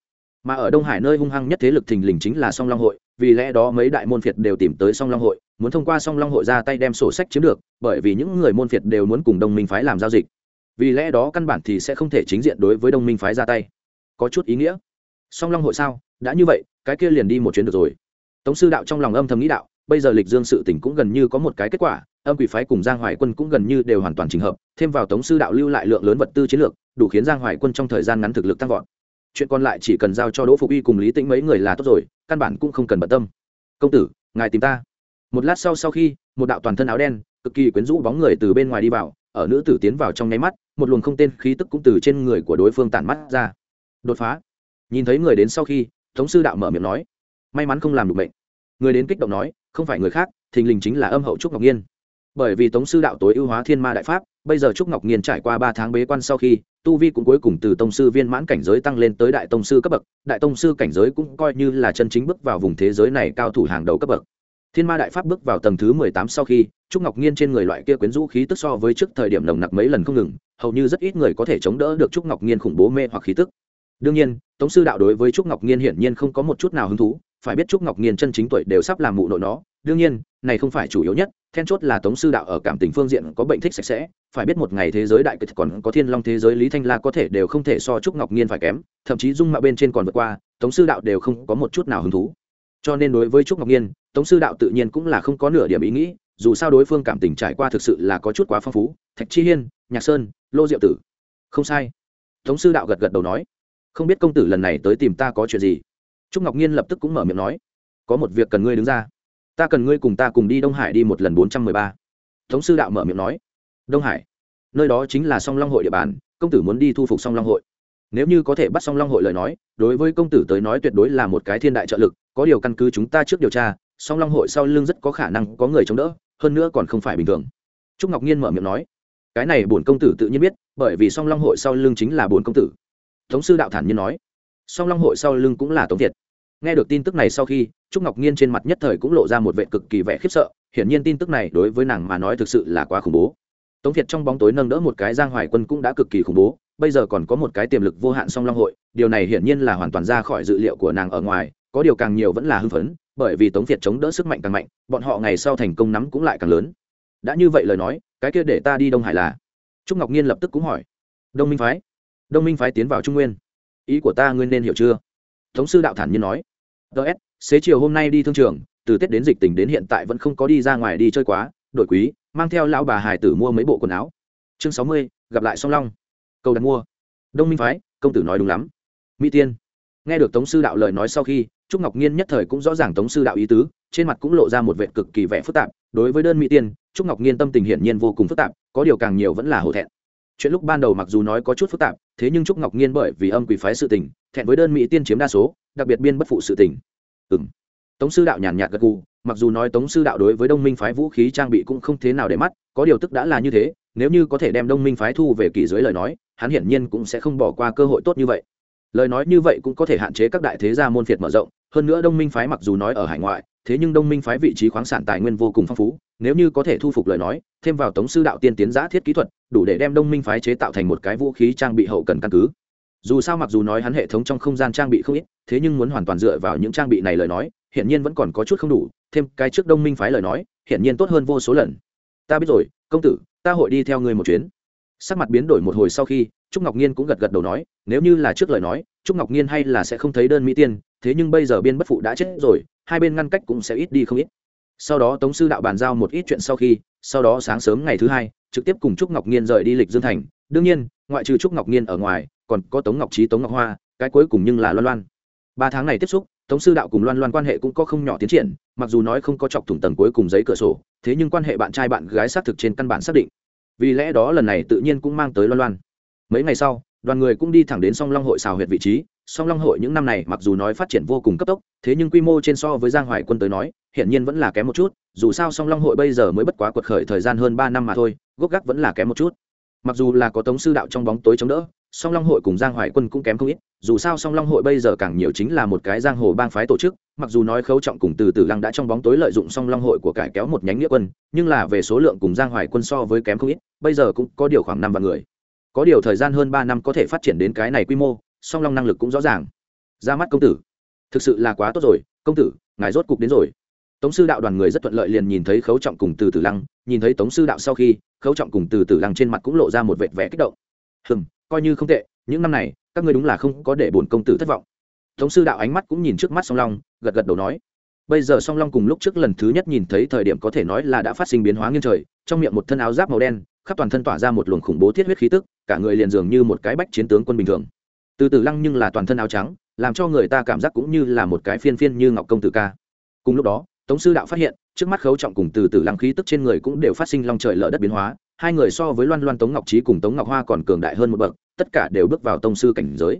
mà ở đông hải nơi hung hăng nhất thế lực thình lình chính là song long hội, vì lẽ đó mấy đại môn phiệt đều tìm tới song long hội, muốn thông qua song long hội ra tay đem sổ sách chiếm được, bởi vì những người môn phiệt đều muốn cùng đông minh phái làm giao dịch. Vì lẽ đó căn bản thì sẽ không thể chính diện đối với đông minh phái ra tay có chút ý nghĩa. Song long hội sao? Đã như vậy, cái kia liền đi một chuyến được rồi. Tống sư đạo trong lòng âm thầm nghĩ đạo, bây giờ lịch dương sự tỉnh cũng gần như có một cái kết quả, âm quỷ phái cùng giang hoài quân cũng gần như đều hoàn toàn trình hợp, thêm vào tống sư đạo lưu lại lượng lớn vật tư chiến lược, đủ khiến giang hoài quân trong thời gian ngắn thực lực tăng vọt. Chuyện còn lại chỉ cần giao cho đỗ phục y cùng lý tĩnh mấy người là tốt rồi, căn bản cũng không cần bận tâm. Công tử, ngài tìm ta. Một lát sau sau khi, một đạo toàn thân áo đen, cực kỳ quyến rũ bóng người từ bên ngoài đi vào, ở nữ tử tiến vào trong nháy mắt, một luồng không tên khí tức cũng từ trên người của đối phương tản mắt ra đột phá. Nhìn thấy người đến sau khi, tống sư đạo mở miệng nói, may mắn không làm được bệnh người đến kích động nói, không phải người khác, thình lình chính là âm hậu trúc ngọc nhiên. Bởi vì tống sư đạo tối ưu hóa thiên ma đại pháp, bây giờ trúc ngọc nhiên trải qua ba tháng bế quan sau khi, tu vi cũng cuối cùng từ tông sư viên mãn cảnh giới tăng lên tới đại tông sư cấp bậc, đại tông sư cảnh giới cũng coi như là chân chính bước vào vùng thế giới này cao thủ hàng đầu cấp bậc. Thiên ma đại pháp bước vào tầng thứ mười tám sau khi, trúc ngọc nhiên trên người loại kia quyến rũ khí tức so với trước thời điểm nồng nặc mấy lần không ngừng, hầu như rất ít người có thể chống đỡ được trúc ngọc nhiên khủng bố mê hoặc khí tức đương nhiên, tống sư đạo đối với trúc ngọc nhiên hiển nhiên không có một chút nào hứng thú, phải biết trúc ngọc nhiên chân chính tuổi đều sắp làm mụ nội nó. Đương nhiên, này không phải chủ yếu nhất, then chốt là tống sư đạo ở cảm tình phương diện có bệnh thích sạch sẽ, phải biết một ngày thế giới đại kịch còn có thiên long thế giới lý thanh la có thể đều không thể so trúc ngọc nhiên phải kém, thậm chí dung mạo bên trên còn vượt qua, tống sư đạo đều không có một chút nào hứng thú. Cho nên đối với trúc ngọc nhiên tống sư đạo tự nhiên cũng là không có nửa điểm ý nghĩ, dù sao đối phương cảm tình trải qua thực sự là có chút quá phong phú. Thạch chi hiên, nhạc sơn, lô diệu tử. Không sai. Tống sư đạo gật gật đầu nói không biết công tử lần này tới tìm ta có chuyện gì? Trúc ngọc nhiên lập tức cũng mở miệng nói, có một việc cần ngươi đứng ra. Ta cần ngươi cùng ta cùng đi đông hải đi một lần bốn trăm mười ba. Tống sư đạo mở miệng nói, đông hải, nơi đó chính là song long hội địa bàn, công tử muốn đi thu phục song long hội. Nếu như có thể bắt song long hội lời nói, đối với công tử tới nói tuyệt đối là một cái thiên đại trợ lực, có điều căn cứ chúng ta trước điều tra, song long hội sau lưng rất có khả năng có người chống đỡ, hơn nữa còn không phải bình thường. Trúc ngọc nhiên mở miệng nói, cái này bổn công tử tự nhiên biết, bởi vì song long hội sau lưng chính là bổn công tử tống sư đạo thản nhiên nói. Song long hội sau lưng cũng là tống việt. Nghe được tin tức này sau khi, trúc ngọc nhiên trên mặt nhất thời cũng lộ ra một vệ cực kỳ vẻ khiếp sợ, hiển nhiên tin tức này đối với nàng mà nói thực sự là quá khủng bố. Tống việt trong bóng tối nâng đỡ một cái giang hoài quân cũng đã cực kỳ khủng bố, bây giờ còn có một cái tiềm lực vô hạn song long hội, điều này hiển nhiên là hoàn toàn ra khỏi dự liệu của nàng ở ngoài, có điều càng nhiều vẫn là hưng phấn, bởi vì tống việt chống đỡ sức mạnh càng mạnh, bọn họ ngày sau thành công nắm cũng lại càng lớn. Đã như vậy lời nói, cái kia để ta đi đông hải là? Trúc ngọc nhiên lập tức cũng hỏi. Đông minh phái? Đông minh phái tiến vào trung nguyên. Ý của ta ngươi nên hiểu chưa? Tống sư đạo thản nhiên nói. Ts xế chiều hôm nay đi thương trường, từ tết đến dịch tình đến hiện tại vẫn không có đi ra ngoài đi chơi quá đội quý, mang theo lão bà hải tử mua mấy bộ quần áo. Chương sáu mươi, gặp lại song long. Câu đặt mua. Đông minh phái, công tử nói đúng lắm. Mỹ tiên. Nghe được tống sư đạo lời nói sau khi, trúc ngọc nhiên nhất thời cũng rõ ràng tống sư đạo ý tứ, trên mặt cũng lộ ra một vệ cực kỳ vẻ phức tạp. Đối với đơn mỹ tiên, trúc ngọc nhiên tâm tình hiển nhiên vô cùng phức tạp, có điều càng nhiều vẫn là hổ thẹn chuyện lúc ban đầu mặc dù nói có chút phức tạp, thế nhưng trúc ngọc nhiên bởi vì âm quỷ phái sự tình, thẹn với đơn mỹ tiên chiếm đa số, đặc biệt biên bất phụ sự tình. Ừ m tống sư đạo nhàn nhạt gật gù, mặc dù nói tống sư đạo đối với đông minh phái vũ khí trang bị cũng không thế nào để mắt, có điều tức đã là như thế, nếu như có thể đem đông minh phái thu về kỳ dưới lời nói, hắn hiển nhiên cũng sẽ không bỏ qua cơ hội tốt như vậy. Lời nói như vậy cũng có thể hạn chế các đại thế gia môn phiệt mở rộng, hơn nữa đông minh phái mặc dù nói ở hải ngoại, thế nhưng đông minh phái vị trí khoáng sản tài nguyên vô cùng phong phú, nếu như có thể thu phục lời nói, thêm vào tống sư đạo tiên tiến giã thiết kỹ thuật đủ để đem đông minh phái chế tạo thành một cái vũ khí trang bị hậu cần căn cứ. Dù sao mặc dù nói hắn hệ thống trong không gian trang bị không ít, thế nhưng muốn hoàn toàn dựa vào những trang bị này lời nói hiện nhiên vẫn còn có chút không đủ, thêm cái trước đông minh phái lời nói hiện nhiên tốt hơn vô số lần. Ta biết rồi, công tử, ta hội đi theo ngươi một chuyến. Sắc mặt biến đổi một hồi sau khi, trúc ngọc nhiên cũng gật gật đầu nói, nếu như là trước lời nói, trúc ngọc nhiên hay là sẽ không thấy đơn mỹ tiên, thế nhưng bây giờ biên bất phụ đã chết rồi, hai bên ngăn cách cũng sẽ ít đi không ít sau đó tống sư đạo bàn giao một ít chuyện sau khi, sau đó sáng sớm ngày thứ hai, trực tiếp cùng trúc ngọc nhiên rời đi lịch dương thành. Đương nhiên, ngoại trừ trúc ngọc nhiên ở ngoài, còn có tống ngọc trí, tống ngọc hoa, cái cuối cùng nhưng là loan loan. Ba tháng này tiếp xúc, tống sư đạo cùng loan loan quan hệ cũng có không nhỏ tiến triển, mặc dù nói không có chọc thủng tầng cuối cùng giấy cửa sổ, thế nhưng quan hệ bạn trai bạn gái xác thực trên căn bản xác định. Vì lẽ đó lần này tự nhiên cũng mang tới loan loan. Mấy ngày sau, đoàn người cũng đi thẳng đến song long hội xào huyệt vị trí. Song long hội những năm này mặc dù nói phát triển vô cùng cấp tốc, thế nhưng quy mô trên so với giang hoài quân tới nói hiện nhiên vẫn là kém một chút, dù sao song long hội bây giờ mới bất quá quật khởi thời gian hơn ba năm mà thôi, gốc gác vẫn là kém một chút. Mặc dù là có tống sư đạo trong bóng tối chống đỡ, song long hội cùng giang hoài quân cũng kém không ít, dù sao song long hội bây giờ càng nhiều chính là một cái giang hồ bang phái tổ chức, mặc dù nói khấu trọng cùng từ từ lăng đã trong bóng tối lợi dụng song long hội của cải kéo một nhánh nghĩa quân, nhưng là về số lượng cùng giang hoài quân so với kém không ít, bây giờ cũng có điều khoảng năm vạn người. Có điều thời gian hơn ba năm có thể phát triển đến cái này quy mô, song long năng lực cũng rõ ràng. Ra mắt công tử. Thực sự là quá tốt rồi, công tử, ngài rốt cục đến rồi tống sư đạo đoàn người rất thuận lợi liền nhìn thấy khấu trọng cùng từ tử lăng, nhìn thấy tống sư đạo sau khi, khấu trọng cùng từ tử lăng trên mặt cũng lộ ra một vệt vẻ kích động. Hừm, coi như không tệ, những năm này, các ngươi đúng là không có để bổn công tử thất vọng. Tống sư đạo ánh mắt cũng nhìn trước mắt song long, gật gật đầu nói. Bây giờ song long cùng lúc trước lần thứ nhất nhìn thấy thời điểm có thể nói là đã phát sinh biến hóa nghiêng trời, trong miệng một thân áo giáp màu đen, khắp toàn thân tỏa ra một luồng khủng bố thiết huyết khí tức, cả người liền dường như một cái bách chiến tướng quân bình thường. Từ từ lăng nhưng là toàn thân áo trắng, làm cho người ta cảm giác cũng như là một cái phiên phiên như ngọc công tử ca. Cùng lúc đó tống sư đạo phát hiện, trước mắt khấu trọng cùng từ từ lăng khí tức trên người cũng đều phát sinh long trời lở đất biến hóa, hai người so với loan loan tống ngọc trí cùng tống ngọc hoa còn cường đại hơn một bậc, tất cả đều bước vào tông sư cảnh giới.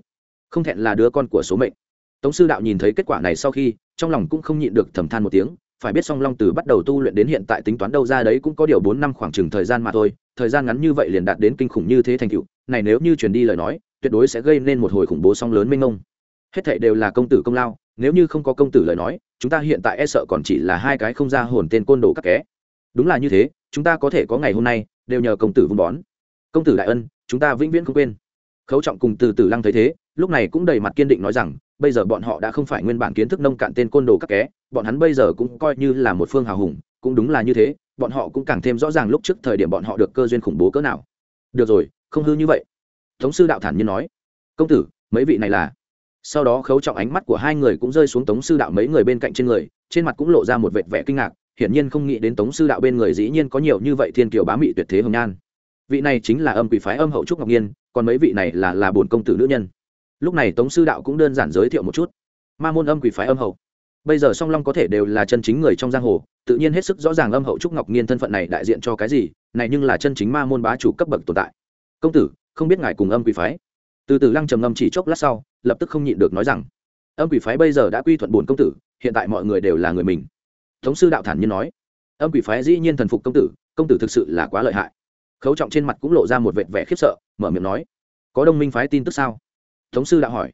Không thẹn là đứa con của số mệnh. Tống sư đạo nhìn thấy kết quả này sau khi, trong lòng cũng không nhịn được thầm than một tiếng, phải biết song long từ bắt đầu tu luyện đến hiện tại tính toán đâu ra đấy cũng có điều bốn năm khoảng chừng thời gian mà thôi, thời gian ngắn như vậy liền đạt đến kinh khủng như thế thành tựu, này nếu như truyền đi lời nói, tuyệt đối sẽ gây nên một hồi khủng bố song lớn mênh mông hết thảy đều là công tử công lao, nếu như không có công tử lời nói, chúng ta hiện tại e sợ còn chỉ là hai cái không ra hồn tên côn đồ các ké đúng là như thế, chúng ta có thể có ngày hôm nay, đều nhờ công tử vun bón. Công tử đại ân, chúng ta vĩnh viễn không quên. Khấu trọng cùng từ từ lăng thấy thế, lúc này cũng đầy mặt kiên định nói rằng, bây giờ bọn họ đã không phải nguyên bản kiến thức nông cạn tên côn đồ các ké bọn hắn bây giờ cũng coi như là một phương hào hùng, cũng đúng là như thế, bọn họ cũng càng thêm rõ ràng lúc trước thời điểm bọn họ được cơ duyên khủng bố cỡ nào. Được rồi, không hư như vậy. Thống sư đạo thản nhiên nói, công tử, mấy vị này là? Sau đó khấu trọng ánh mắt của hai người cũng rơi xuống tống sư đạo mấy người bên cạnh trên người, trên mặt cũng lộ ra một vệt vẻ kinh ngạc, hiển nhiên không nghĩ đến tống sư đạo bên người dĩ nhiên có nhiều như vậy thiên kiều bá mị tuyệt thế hồng nhan. Vị này chính là âm quỷ phái âm hậu trúc ngọc nhiên, còn mấy vị này là là bồn công tử nữ nhân. Lúc này tống sư đạo cũng đơn giản giới thiệu một chút. Ma môn âm quỷ phái âm hậu. Bây giờ song long có thể đều là chân chính người trong giang hồ, tự nhiên hết sức rõ ràng âm hậu trúc ngọc nhiên thân phận này đại diện cho cái gì, này nhưng là chân chính ma môn bá chủ cấp bậc tồn tại. Công tử, không biết ngài cùng âm quỷ phái? Từ từ lăng trầm ngâm chỉ chốc lát sau, lập tức không nhịn được nói rằng, âm quỷ phái bây giờ đã quy thuận bổn công tử, hiện tại mọi người đều là người mình. Thống sư đạo thản nhiên nói, âm quỷ phái dĩ nhiên thần phục công tử công tử thực sự là quá lợi hại. Khấu trọng trên mặt cũng lộ ra một vệt vẻ khiếp sợ, mở miệng nói, có đông minh phái tin tức sao? Thống sư đạo hỏi,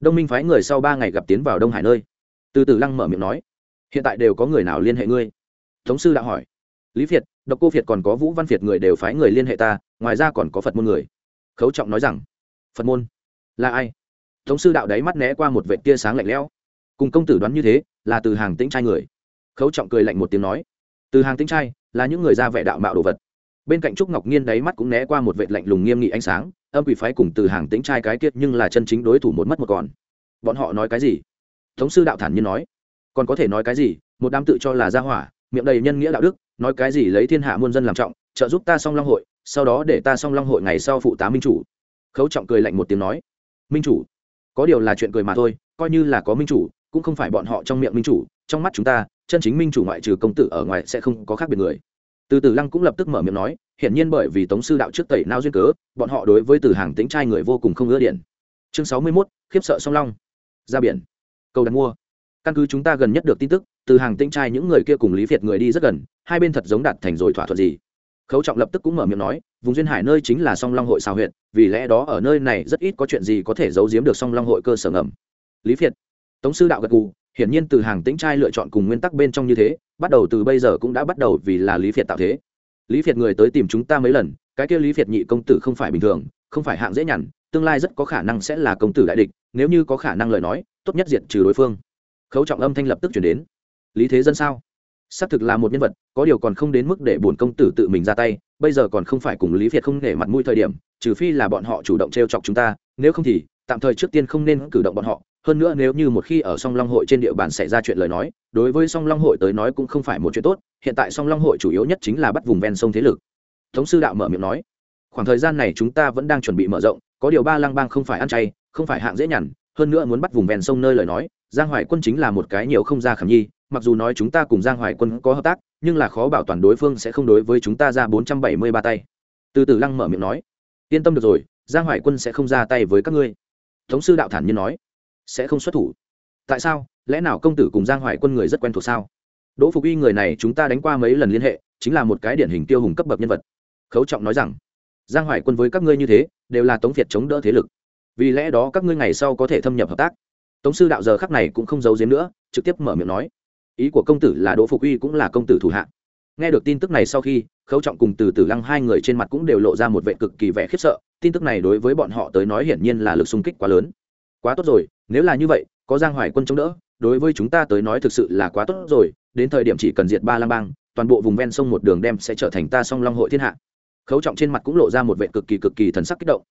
đông minh phái người sau ba ngày gặp tiến vào đông hải nơi. Từ từ lăng mở miệng nói, hiện tại đều có người nào liên hệ ngươi? Thống sư đạo hỏi, lý việt độc cô việt còn có vũ văn việt người đều phái người liên hệ ta, ngoài ra còn có phật môn người. Khấu trọng nói rằng phật môn. Là ai? Thống sư đạo đáy mắt né qua một vệ tia sáng lạnh lẽo. Cùng công tử đoán như thế, là từ hàng tĩnh trai người. Khấu trọng cười lạnh một tiếng nói, từ hàng tĩnh trai, là những người ra vẻ đạo mạo đồ vật. Bên cạnh trúc ngọc nhiên đáy mắt cũng né qua một vệ lạnh lùng nghiêm nghị ánh sáng, âm quỷ phái cùng từ hàng tĩnh trai cái kiệt nhưng là chân chính đối thủ một mất một còn. Bọn họ nói cái gì? Thống sư đạo thản nhiên nói, còn có thể nói cái gì? Một đám tự cho là gia hỏa, miệng đầy nhân nghĩa đạo đức, nói cái gì lấy thiên hạ muôn dân làm trọng, trợ giúp ta song long hội, sau đó để ta song long hội ngày sau phụ tá minh chủ khấu trọng cười lạnh một tiếng nói minh chủ có điều là chuyện cười mà thôi coi như là có minh chủ cũng không phải bọn họ trong miệng minh chủ trong mắt chúng ta chân chính minh chủ ngoại trừ công tử ở ngoài sẽ không có khác biệt người. Từ từ lăng cũng lập tức mở miệng nói hiển nhiên bởi vì tống sư đạo trước tẩy nao duyên cớ bọn họ đối với từ hàng tính trai người vô cùng không ưa điện chương sáu mươi 61, khiếp sợ song long. Ra biển. Cầu đặt mua. Căn cứ chúng ta gần nhất được tin tức từ hàng tĩnh trai những người kia cùng lý việt người đi rất gần hai bên thật giống đạt thành rồi thỏa thuận gì khấu trọng lập tức cũng mở miệng nói, vùng duyên hải nơi chính là song long hội xào huyện vì lẽ đó ở nơi này rất ít có chuyện gì có thể giấu giếm được song long hội cơ sở ngầm. Lý việt tống sư đạo gật cù hiển nhiên từ hàng tĩnh trai lựa chọn cùng nguyên tắc bên trong như thế, bắt đầu từ bây giờ cũng đã bắt đầu vì là lý việt tạo thế. Lý việt người tới tìm chúng ta mấy lần, cái kia lý việt nhị công tử không phải bình thường, không phải hạng dễ nhằn, tương lai rất có khả năng sẽ là công tử đại địch, nếu như có khả năng lời nói, tốt nhất diệt trừ đối phương. Khấu trọng âm thanh lập tức chuyển đến. Lý thế dân sao? Xác thực là một nhân vật, có điều còn không đến mức để bổn công tử tự mình ra tay, bây giờ còn không phải cùng lý việt không để mặt mũi thời điểm, trừ phi là bọn họ chủ động t r e o chọc chúng ta, nếu không thì, tạm thời trước tiên không nên cử động bọn họ. Hơn nữa nếu như một khi ở song long hội trên địa bàn xảy ra chuyện lời nói, đối với song long hội tới nói cũng không phải một chuyện tốt, hiện tại song long hội chủ yếu nhất chính là bắt vùng ven sông thế lực. Tống sư đạo mở miệng nói, khoảng thời gian này chúng ta vẫn đang chuẩn bị mở rộng, có điều ba Lang bang không phải ăn chay, không phải hạng dễ nhằn, hơn nữa muốn bắt vùng ven sông nơi lời nói, giang hoài quân chính là một cái nhiều không ra khảm nhi mặc dù nói chúng ta cùng giang hoài quân có hợp tác, nhưng là khó bảo toàn đối phương sẽ không đối với chúng ta ra bốn trăm bảy mươi ba tay. Từ từ lăng mở miệng nói. Yên tâm được rồi, giang hoài quân sẽ không ra tay với các ngươi. Thống sư đạo thản nhiên nói. Sẽ không xuất thủ. Tại sao? Lẽ nào công tử cùng giang hoài quân người rất quen thuộc sao? Đỗ phục uy người này chúng ta đánh qua mấy lần liên hệ, chính là một cái điển hình tiêu hùng cấp bậc nhân vật. Khấu trọng nói rằng, giang hoài quân với các ngươi như thế, đều là tống việt chống đỡ thế lực. Vì lẽ đó các ngươi ngày sau có thể thâm nhập hợp tác. Tống sư đạo giờ khắc này cũng không giấu giếm nữa, trực tiếp mở miệng nói ý của công tử là đỗ phục uy cũng là công tử thủ hạ. Nghe được tin tức này sau khi, khấu trọng cùng từ Tử lăng hai người trên mặt cũng đều lộ ra một vệ cực kỳ vẻ khiếp sợ, tin tức này đối với bọn họ tới nói hiển nhiên là lực xung kích quá lớn. Quá tốt rồi, nếu là như vậy, có giang hoài quân chống đỡ, đối với chúng ta tới nói thực sự là quá tốt rồi, đến thời điểm chỉ cần diệt ba lang bang, toàn bộ vùng ven sông một đường đem sẽ trở thành ta song long hội thiên hạ. Khấu trọng trên mặt cũng lộ ra một vệ cực kỳ cực kỳ thần sắc kích động.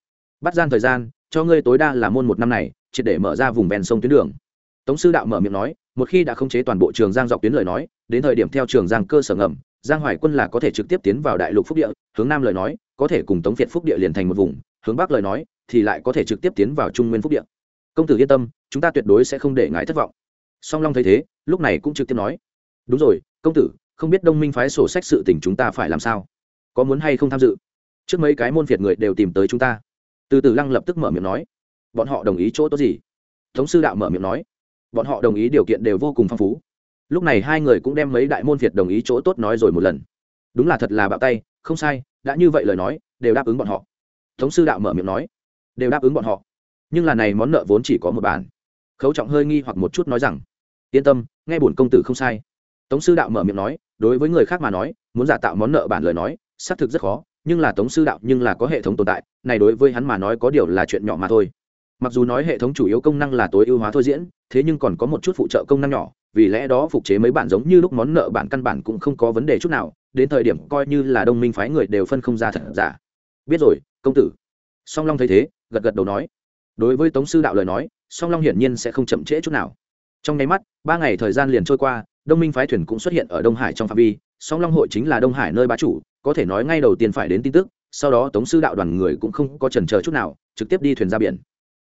Bắt gian thời gian, cho ngươi tối đa là môn một năm này, triệt để mở ra vùng ven sông tuyến đường. Tống sư đạo mở miệng nói một khi đã khống chế toàn bộ trường giang dọc tuyến lời nói, đến thời điểm theo trường giang cơ sở ngầm, giang hoài quân là có thể trực tiếp tiến vào đại lục phúc địa, hướng nam lời nói, có thể cùng tống việt phúc địa liền thành một vùng, hướng bắc lời nói, thì lại có thể trực tiếp tiến vào trung nguyên phúc địa. Công tử yên tâm, chúng ta tuyệt đối sẽ không để ngài thất vọng. Song long thấy thế, lúc này cũng trực tiếp nói, đúng rồi, công tử, không biết đông minh phái sổ sách sự tình chúng ta phải làm sao? Có muốn hay không tham dự? Trước mấy cái môn việt người đều tìm tới chúng ta. Từ từ lăng lập tức mở miệng nói, bọn họ đồng ý chỗ tốt gì? Tống sư đạo mở miệng nói bọn họ đồng ý điều kiện đều vô cùng phong phú. Lúc này hai người cũng đem mấy đại môn việt đồng ý chỗ tốt nói rồi một lần. Đúng là thật là bạo tay, không sai, đã như vậy lời nói, đều đáp ứng bọn họ. Thống sư đạo mở miệng nói, đều đáp ứng bọn họ. Nhưng là này món nợ vốn chỉ có một bản. Khấu trọng hơi nghi hoặc một chút nói rằng, yên tâm, nghe bổn công tử không sai. Tống sư đạo mở miệng nói, đối với người khác mà nói, muốn giả tạo món nợ bản lời nói, xác thực rất khó, nhưng là tống sư đạo nhưng là có hệ thống tồn tại, này đối với hắn mà nói có điều là chuyện nhỏ mà thôi mặc dù nói hệ thống chủ yếu công năng là tối ưu hóa thôi diễn, thế nhưng còn có một chút phụ trợ công năng nhỏ, vì lẽ đó phục chế mấy bản giống như lúc món nợ bản căn bản cũng không có vấn đề chút nào, đến thời điểm coi như là đông minh phái người đều phân không ra thật giả. Biết rồi, công tử. Song long thấy thế, gật gật đầu nói. Đối với tống sư đạo lời nói, song long hiển nhiên sẽ không chậm trễ chút nào. Trong nháy mắt, ba ngày thời gian liền trôi qua, đông minh phái thuyền cũng xuất hiện ở đông hải trong phạm vi. Song long hội chính là đông hải nơi bá chủ, có thể nói ngay đầu tiên phải đến tin tức, sau đó tống sư đạo đoàn người cũng không có trần chờ chút nào, trực tiếp đi thuyền ra biển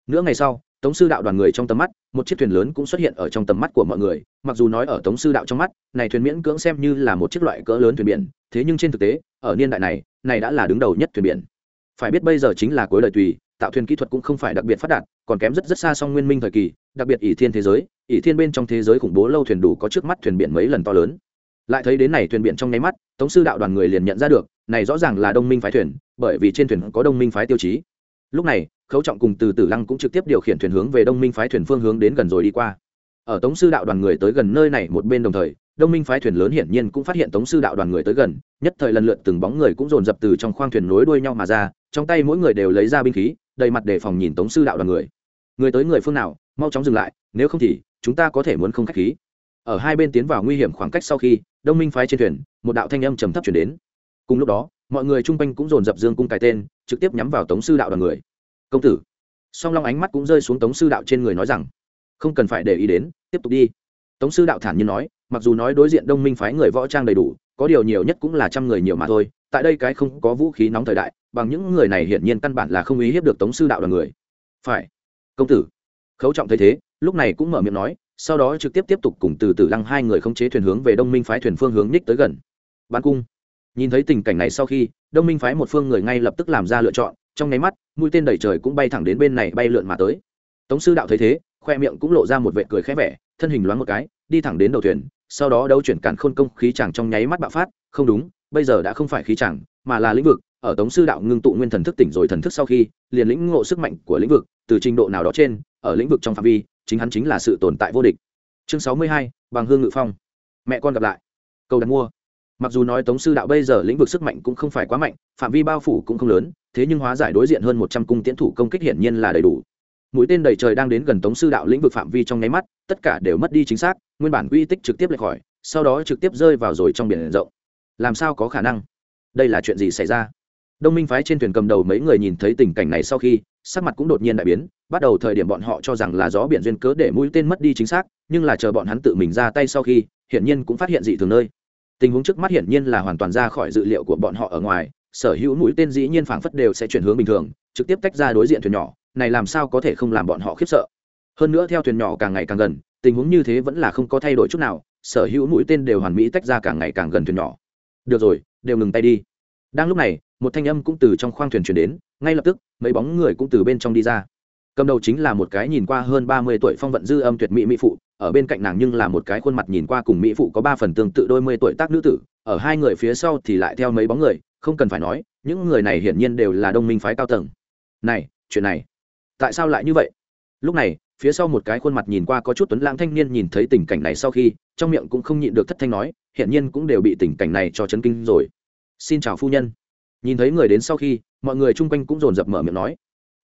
nửa ngày sau, tống sư đạo đoàn người trong tầm mắt, một chiếc thuyền lớn cũng xuất hiện ở trong tầm mắt của mọi người. Mặc dù nói ở tống sư đạo trong mắt, này thuyền miễn cưỡng xem như là một chiếc loại cỡ lớn thuyền biển, thế nhưng trên thực tế, ở niên đại này này đã là đứng đầu nhất thuyền biển. Phải biết bây giờ chính là cuối đời tùy, tạo thuyền kỹ thuật cũng không phải đặc biệt phát đạt, còn kém rất rất xa song nguyên minh thời kỳ, đặc biệt ỷ thiên thế giới. Ỷ thiên bên trong thế giới khủng bố lâu thuyền đủ có trước mắt thuyền biển mấy lần to lớn. Lại thấy đến này thuyền biển trong nháy mắt, tống sư đạo đoàn người liền nhận ra được, này rõ ràng là đông minh phái thuyền, bởi vì trên thuyền có đông minh phái tiêu chí. Lúc này khấu trọng cùng từ tử lăng cũng trực tiếp điều khiển thuyền hướng về đông minh phái thuyền phương hướng đến gần rồi đi qua. Ở tống sư đạo đoàn người tới gần nơi này một bên đồng thời, đông minh phái thuyền lớn hiển nhiên cũng phát hiện tống sư đạo đoàn người tới gần, nhất thời lần lượt từng bóng người cũng dồn dập từ trong khoang thuyền nối đuôi nhau mà ra, trong tay mỗi người đều lấy ra binh khí, đầy mặt đề phòng nhìn tống sư đạo đoàn người. Người tới người phương nào, mau chóng dừng lại, nếu không thì, chúng ta có thể muốn không khách khí. Ở hai bên tiến vào nguy hiểm khoảng cách sau khi, đông minh phái trên thuyền, một đạo thanh âm trầm thấp chuyển đến. Cùng lúc đó, mọi người chung quanh cũng dồn dập dương cung cài tên, trực tiếp nhắm vào tống sư đạo đoàn người công tử. Song long ánh mắt cũng rơi xuống tống sư đạo trên người nói rằng, không cần phải để ý đến, tiếp tục đi. Tống sư đạo thản nhiên nói, mặc dù nói đối diện đông minh phái người võ trang đầy đủ, có điều nhiều nhất cũng là trăm người nhiều mà thôi, tại đây cái không có vũ khí nóng thời đại, bằng những người này hiển nhiên căn bản là không ý hiếp được tống sư đạo đoàn người. Phải. Công tử. Khấu trọng thấy thế, lúc này cũng mở miệng nói, sau đó trực tiếp tiếp tục cùng từ từ lăng hai người không chế thuyền hướng về đông minh phái thuyền phương hướng ních tới gần. Bán cung. Nhìn thấy tình cảnh này sau khi, đông minh phái một phương người ngay lập tức làm ra lựa chọn trong nháy mắt, mũi tên đẩy trời cũng bay thẳng đến bên này bay lượn mà tới. Tống sư đạo thấy thế, khoe miệng cũng lộ ra một vệ cười khẽ vẻ, thân hình loáng một cái, đi thẳng đến đầu thuyền, sau đó đấu chuyển cản khôn công khí chàng trong nháy mắt bạo phát. Không đúng, bây giờ đã không phải khí chàng mà là lĩnh vực. Ở tống sư đạo ngưng tụ nguyên thần thức tỉnh rồi thần thức sau khi, liền lĩnh ngộ sức mạnh của lĩnh vực, từ trình độ nào đó trên, ở lĩnh vực trong phạm vi, chính hắn chính là sự tồn tại vô địch. Chương sáu mươi hai, bằng hương ngự phong. Mẹ con gặp lại. Câu đặt mua mặc dù nói tống sư đạo bây giờ lĩnh vực sức mạnh cũng không phải quá mạnh, phạm vi bao phủ cũng không lớn, thế nhưng hóa giải đối diện hơn một trăm cung tiến thủ công kích hiển nhiên là đầy đủ. Mũi tên đầy trời đang đến gần tống sư đạo lĩnh vực phạm vi trong nháy mắt, tất cả đều mất đi chính xác, nguyên bản uy tích trực tiếp lệch khỏi, sau đó trực tiếp rơi vào rồi trong biển rộng. Làm sao có khả năng? Đây là chuyện gì xảy ra? Đông minh phái trên thuyền cầm đầu mấy người nhìn thấy tình cảnh này sau khi, sắc mặt cũng đột nhiên đại biến, bắt đầu thời điểm bọn họ cho rằng là gió biển duyên cớ để mũi tên mất đi chính xác, nhưng là chờ bọn hắn tự mình ra tay sau khi, hiển nhiên cũng phát hiện dị thường nơi tình huống trước mắt hiển nhiên là hoàn toàn ra khỏi dự liệu của bọn họ ở ngoài, sở hữu mũi tên dĩ nhiên phảng phất đều sẽ chuyển hướng bình thường, trực tiếp tách ra đối diện thuyền nhỏ, này làm sao có thể không làm bọn họ khiếp sợ. Hơn nữa theo thuyền nhỏ càng ngày càng gần, tình huống như thế vẫn là không có thay đổi chút nào, sở hữu mũi tên đều hoàn mỹ tách ra càng ngày càng gần thuyền nhỏ. Được rồi, đều ngừng tay đi. Đang lúc này, một thanh âm cũng từ trong khoang thuyền chuyển đến, ngay lập tức, mấy bóng người cũng từ bên trong đi ra. Cầm đầu chính là một cái nhìn qua hơn ba mươi tuổi phong vận dư âm tuyệt mỹ mỹ phụ ở bên cạnh nàng nhưng là một cái khuôn mặt nhìn qua cùng mỹ phụ có ba phần tương tự đôi mươi tuổi tác nữ tử, ở hai người phía sau thì lại theo mấy bóng người, không cần phải nói, những người này hiển nhiên đều là đông minh phái cao tầng. Này, chuyện này, tại sao lại như vậy? Lúc này, phía sau một cái khuôn mặt nhìn qua có chút tuấn lãng thanh niên nhìn thấy tình cảnh này sau khi, trong miệng cũng không nhịn được thất thanh nói, hiển nhiên cũng đều bị tình cảnh này cho chấn kinh rồi. Xin chào phu nhân. Nhìn thấy người đến sau khi, mọi người chung quanh cũng dồn dập mở miệng nói,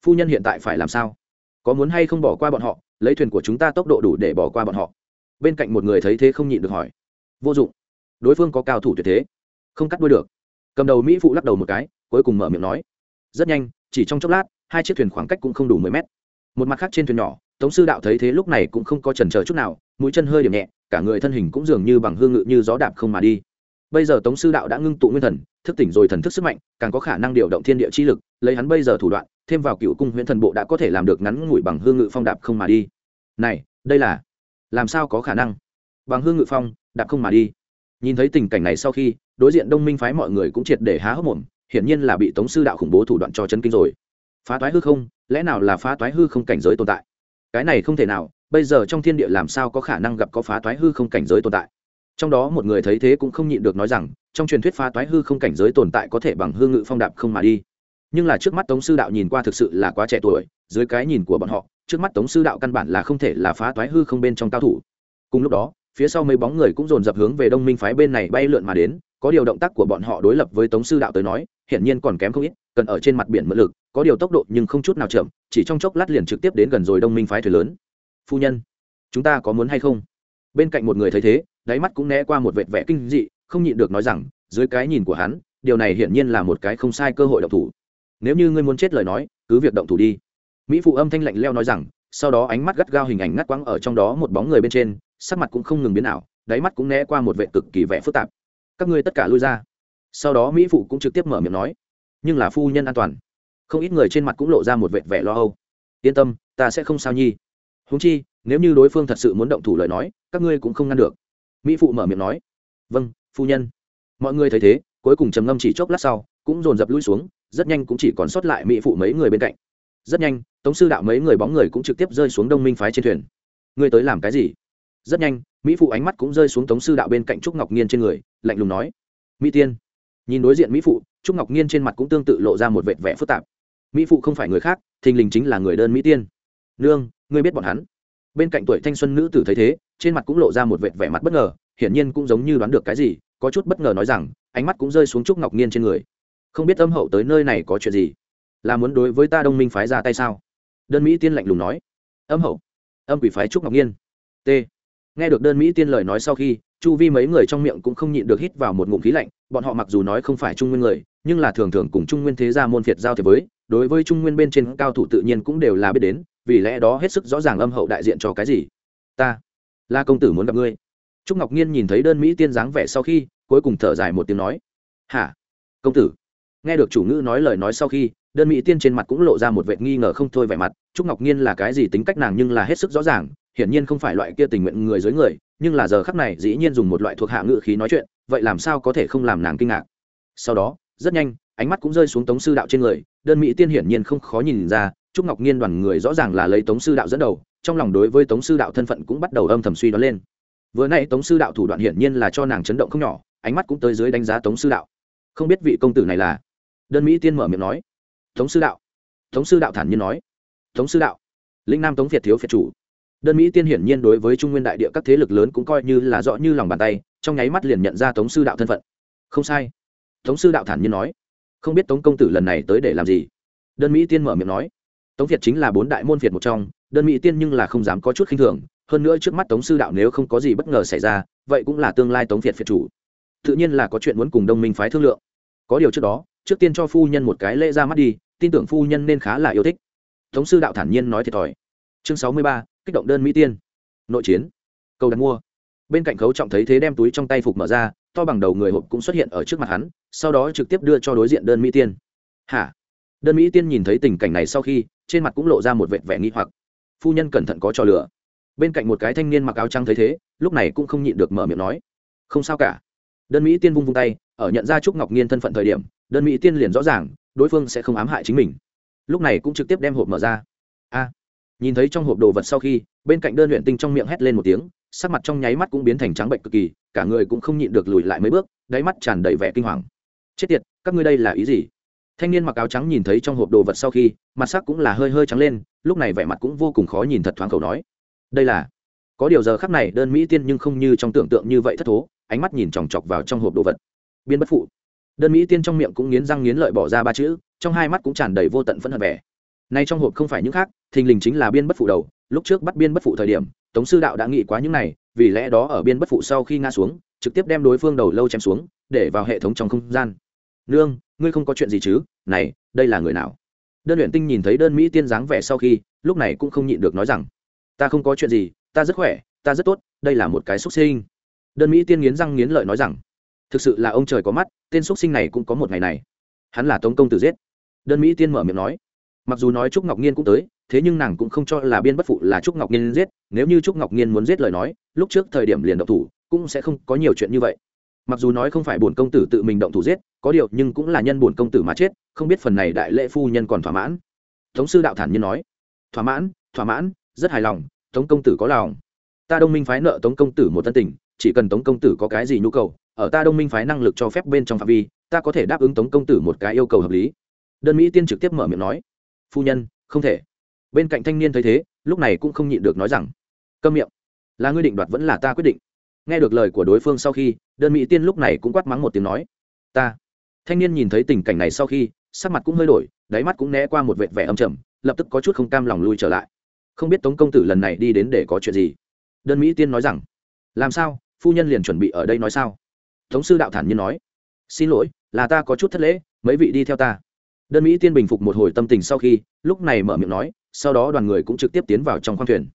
phu nhân hiện tại phải làm sao? Có muốn hay không bỏ qua bọn họ? Lấy thuyền của chúng ta tốc độ đủ để bỏ qua bọn họ. Bên cạnh một người thấy thế không nhịn được hỏi. Vô dụng. Đối phương có cao thủ tuyệt thế. Không cắt đuôi được. Cầm đầu mỹ phụ lắc đầu một cái, cuối cùng mở miệng nói. Rất nhanh, chỉ trong chốc lát, hai chiếc thuyền khoảng cách cũng không đủ mười mét. Một mặt khác trên thuyền nhỏ, tống sư đạo thấy thế lúc này cũng không có trần chờ chút nào, mũi chân hơi điểm nhẹ, cả người thân hình cũng dường như bằng hương ngự như gió đạp không mà đi. Bây giờ tống sư đạo đã ngưng tụ nguyên thần, thức tỉnh rồi thần thức sức mạnh, càng có khả năng điều động thiên địa chi lực, lấy hắn bây giờ thủ đoạn thêm vào cựu cung huyễn thần bộ đã có thể làm được ngắn ngủi bằng hương ngự phong đạp không mà đi. Này, đây là, làm sao có khả năng? Bằng hương ngự phong, đạp không mà đi. Nhìn thấy tình cảnh này sau khi, đối diện đông minh phái mọi người cũng triệt để há hốc mồm, hiển nhiên là bị tống sư đạo khủng bố thủ đoạn cho chân kinh rồi. Phá toái hư không, lẽ nào là phá toái hư không cảnh giới tồn tại? Cái này không thể nào, bây giờ trong thiên địa làm sao có khả năng gặp có phá toái hư không cảnh giới tồn tại? Trong đó một người thấy thế cũng không nhịn được nói rằng, trong truyền thuyết phá toái hư không cảnh giới tồn tại có thể bằng hư ngự phong đạp không mà đi nhưng là trước mắt tống sư đạo nhìn qua thực sự là quá trẻ tuổi, dưới cái nhìn của bọn họ, trước mắt tống sư đạo căn bản là không thể là phá toái hư không bên trong cao thủ. Cùng lúc đó, phía sau mấy bóng người cũng dồn dập hướng về đông minh phái bên này bay lượn mà đến, có điều động tác của bọn họ đối lập với tống sư đạo tới nói, hiển nhiên còn kém không ít, cần ở trên mặt biển mượn lực, có điều tốc độ nhưng không chút nào chậm, chỉ trong chốc lát liền trực tiếp đến gần rồi đông minh phái thuyền lớn. Phu nhân, chúng ta có muốn hay không? Bên cạnh một người thấy thế, đáy mắt cũng né qua một vệt vẻ kinh dị, không nhịn được nói rằng, dưới cái nhìn của hắn, điều này hiển nhiên là một cái không sai cơ hội động thủ nếu như ngươi muốn chết lời nói, cứ việc động thủ đi. Mỹ phụ âm thanh lạnh leo nói rằng, sau đó ánh mắt gắt gao hình ảnh ngắt quãng ở trong đó một bóng người bên trên, sắc mặt cũng không ngừng biến ảo, đáy mắt cũng né qua một vệ cực kỳ vẻ phức tạp. Các ngươi tất cả lui ra. Sau đó mỹ phụ cũng trực tiếp mở miệng nói, nhưng là phu nhân an toàn. Không ít người trên mặt cũng lộ ra một vệ vẻ lo âu. Yên tâm, ta sẽ không sao nhi. Húng chi, nếu như đối phương thật sự muốn động thủ lời nói, các ngươi cũng không ngăn được. Mỹ phụ mở miệng nói vâng phu nhân. Mọi người thấy thế, cuối cùng trầm ngâm chỉ chốc lát sau, cũng dồn dập lui xuống rất nhanh cũng chỉ còn sót lại mỹ phụ mấy người bên cạnh. Rất nhanh, tống sư đạo mấy người bóng người cũng trực tiếp rơi xuống đông minh phái trên thuyền. Ngươi tới làm cái gì? Rất nhanh, mỹ phụ ánh mắt cũng rơi xuống tống sư đạo bên cạnh trúc ngọc nhiên trên người, lạnh lùng nói, mỹ tiên. Nhìn đối diện mỹ phụ, trúc ngọc nhiên trên mặt cũng tương tự lộ ra một vệt vẻ phức tạp. Mỹ phụ không phải người khác, thình lình chính là người đơn mỹ tiên. Nương, ngươi biết bọn hắn? Bên cạnh tuổi thanh xuân nữ tử thấy thế, trên mặt cũng lộ ra một vệt vẻ mặt bất ngờ, hiển nhiên cũng giống như đoán được cái gì, có chút bất ngờ nói rằng, ánh mắt cũng rơi xuống trúc ngọc nhiên trên người không biết âm hậu tới nơi này có chuyện gì? Là muốn đối với ta đông minh phái ra tay sao? Đơn mỹ tiên lạnh lùng nói. Âm hậu? Âm quỷ phái trúc ngọc nhiên. T. Nghe được đơn mỹ tiên lời nói sau khi, chu vi mấy người trong miệng cũng không nhịn được hít vào một ngụm khí lạnh, bọn họ mặc dù nói không phải trung nguyên người, nhưng là thường thường cùng trung nguyên thế gia môn phiệt giao thế với, đối với trung nguyên bên trên cao thủ tự nhiên cũng đều là biết đến, vì lẽ đó hết sức rõ ràng âm hậu đại diện cho cái gì. Ta, la công tử muốn gặp ngươi. Trúc ngọc nhiên nhìn thấy đơn mỹ tiên dáng vẻ sau khi, cuối cùng thở dài một tiếng nói. Hả? Công tử nghe được chủ ngữ nói lời nói sau khi, đơn mỹ tiên trên mặt cũng lộ ra một vệ nghi ngờ không thôi vẻ mặt. Trúc ngọc nhiên là cái gì tính cách nàng nhưng là hết sức rõ ràng, hiển nhiên không phải loại kia tình nguyện người dưới người, nhưng là giờ khắc này dĩ nhiên dùng một loại thuộc hạ ngữ khí nói chuyện, vậy làm sao có thể không làm nàng kinh ngạc? Sau đó, rất nhanh, ánh mắt cũng rơi xuống tống sư đạo trên người, đơn mỹ tiên hiển nhiên không khó nhìn ra, trúc ngọc nhiên đoàn người rõ ràng là lấy tống sư đạo dẫn đầu, trong lòng đối với tống sư đạo thân phận cũng bắt đầu âm thầm suy đoán lên. Vừa nay tống sư đạo thủ đoạn hiển nhiên là cho nàng chấn động không nhỏ, ánh mắt cũng tới dưới đánh giá tống sư đạo. Không biết vị công tử này là đơn mỹ tiên mở miệng nói, tống sư đạo. Tống sư đạo thản nhiên nói, tống sư đạo, linh nam tống việt thiếu việt chủ. Đơn mỹ tiên hiển nhiên đối với trung nguyên đại địa các thế lực lớn cũng coi như là rõ như lòng bàn tay, trong nháy mắt liền nhận ra tống sư đạo thân phận. Không sai. Tống sư đạo thản nhiên nói, không biết tống công tử lần này tới để làm gì? Đơn mỹ tiên mở miệng nói, tống việt chính là bốn đại môn việt một trong, đơn mỹ tiên nhưng là không dám có chút khinh thường, hơn nữa trước mắt tống sư đạo nếu không có gì bất ngờ xảy ra, vậy cũng là tương lai tống việt việt chủ. Tự nhiên là có chuyện muốn cùng đông minh phái thương lượng. Có điều trước đó trước tiên cho phu nhân một cái lễ ra mắt đi, tin tưởng phu nhân nên khá là yêu thích. Tống sư đạo thản nhiên nói thiệt thòi. Chương sáu mươi ba, kích động đơn mỹ tiên. Nội chiến. Cầu đặt mua. Bên cạnh khấu trọng thấy thế đem túi trong tay phục mở ra, to bằng đầu người hộp cũng xuất hiện ở trước mặt hắn, sau đó trực tiếp đưa cho đối diện đơn mỹ tiên. Hả? Đơn mỹ tiên nhìn thấy tình cảnh này sau khi, trên mặt cũng lộ ra một vệt vẻ nghi hoặc. Phu nhân cẩn thận có trò lửa bên cạnh một cái thanh niên mặc áo trắng thấy thế, lúc này cũng không nhịn được mở miệng nói. Không sao cả. Đơn mỹ tiên vung vung tay ở nhận ra trúc ngọc nhiên thân phận thời điểm, đơn mỹ tiên liền rõ ràng, đối phương sẽ không ám hại chính mình. Lúc này cũng trực tiếp đem hộp mở ra. A! Nhìn thấy trong hộp đồ vật sau khi, bên cạnh đơn luyện tinh trong miệng hét lên một tiếng, sắc mặt trong nháy mắt cũng biến thành trắng bệnh cực kỳ, cả người cũng không nhịn được lùi lại mấy bước, đáy mắt tràn đầy vẻ kinh hoàng. Chết tiệt, các ngươi đây là ý gì? Thanh niên mặc áo trắng nhìn thấy trong hộp đồ vật sau khi, mặt sắc cũng là hơi hơi trắng lên, lúc này vẻ mặt cũng vô cùng khó nhìn thật thoáng khẩu nói. Đây là có điều giờ khắc này, đơn mỹ tiên nhưng không như trong tưởng tượng như vậy thất thố, ánh mắt nhìn chòng chọc vào trong hộp đồ vật biên bất phụ. Đơn mỹ tiên trong miệng cũng nghiến răng nghiến lợi bỏ ra ba chữ, trong hai mắt cũng tràn đầy vô tận phẫn hận vẻ. Nay trong hộp không phải những khác, thình lình chính là biên bất phụ đầu. Lúc trước bắt biên bất phụ thời điểm, tống sư đạo đã nghĩ quá những này, vì lẽ đó ở biên bất phụ sau khi ngã xuống, trực tiếp đem đối phương đầu lâu chém xuống, để vào hệ thống trong không gian. Nương, ngươi không có chuyện gì chứ? Này, đây là người nào? Đơn luyện tinh nhìn thấy đơn mỹ tiên dáng vẻ sau khi, lúc này cũng không nhịn được nói rằng, ta không có chuyện gì, ta rất khỏe, ta rất tốt, đây là một cái xúc sinh. Đơn mỹ tiên nghiến răng nghiến lợi nói rằng thực sự là ông trời có mắt, tên xúc sinh này cũng có một ngày này. Hắn là tống công tử giết. Đơn mỹ tiên mở miệng nói. Mặc dù nói trúc ngọc nhiên cũng tới, thế nhưng nàng cũng không cho là biên bất phụ là trúc ngọc nhiên giết. Nếu như trúc ngọc nhiên muốn giết lời nói, lúc trước thời điểm liền động thủ, cũng sẽ không có nhiều chuyện như vậy. Mặc dù nói không phải bổn công tử tự mình động thủ giết, có điều nhưng cũng là nhân bổn công tử mà chết, không biết phần này đại lễ phu nhân còn thỏa mãn. Tống sư đạo thản nhiên nói. Thỏa mãn thỏa mãn, rất hài lòng, tống công tử có lòng. Ta đông minh phái nợ tống công tử một tân tình, chỉ cần tống công tử có cái gì nhu cầu ở ta đông minh phái năng lực cho phép bên trong phạm vi, ta có thể đáp ứng tống công tử một cái yêu cầu hợp lý. Đơn mỹ tiên trực tiếp mở miệng nói. Phu nhân, không thể. Bên cạnh thanh niên thấy thế, lúc này cũng không nhịn được nói rằng, câm miệng. Là ngươi định đoạt vẫn là ta quyết định. Nghe được lời của đối phương sau khi, đơn mỹ tiên lúc này cũng quát mắng một tiếng nói, ta. Thanh niên nhìn thấy tình cảnh này sau khi, sắc mặt cũng hơi đổi, đáy mắt cũng né qua một vệt vẻ âm trầm, lập tức có chút không cam lòng lui trở lại. Không biết tống công tử lần này đi đến để có chuyện gì. Đơn mỹ tiên nói rằng, làm sao? Phu nhân liền chuẩn bị ở đây nói sao? Tống sư đạo thản nhiên nói, xin lỗi, là ta có chút thất lễ, mấy vị đi theo ta. Đơn mỹ tiên bình phục một hồi tâm tình sau khi, lúc này mở miệng nói, sau đó đoàn người cũng trực tiếp tiến vào trong khoang thuyền.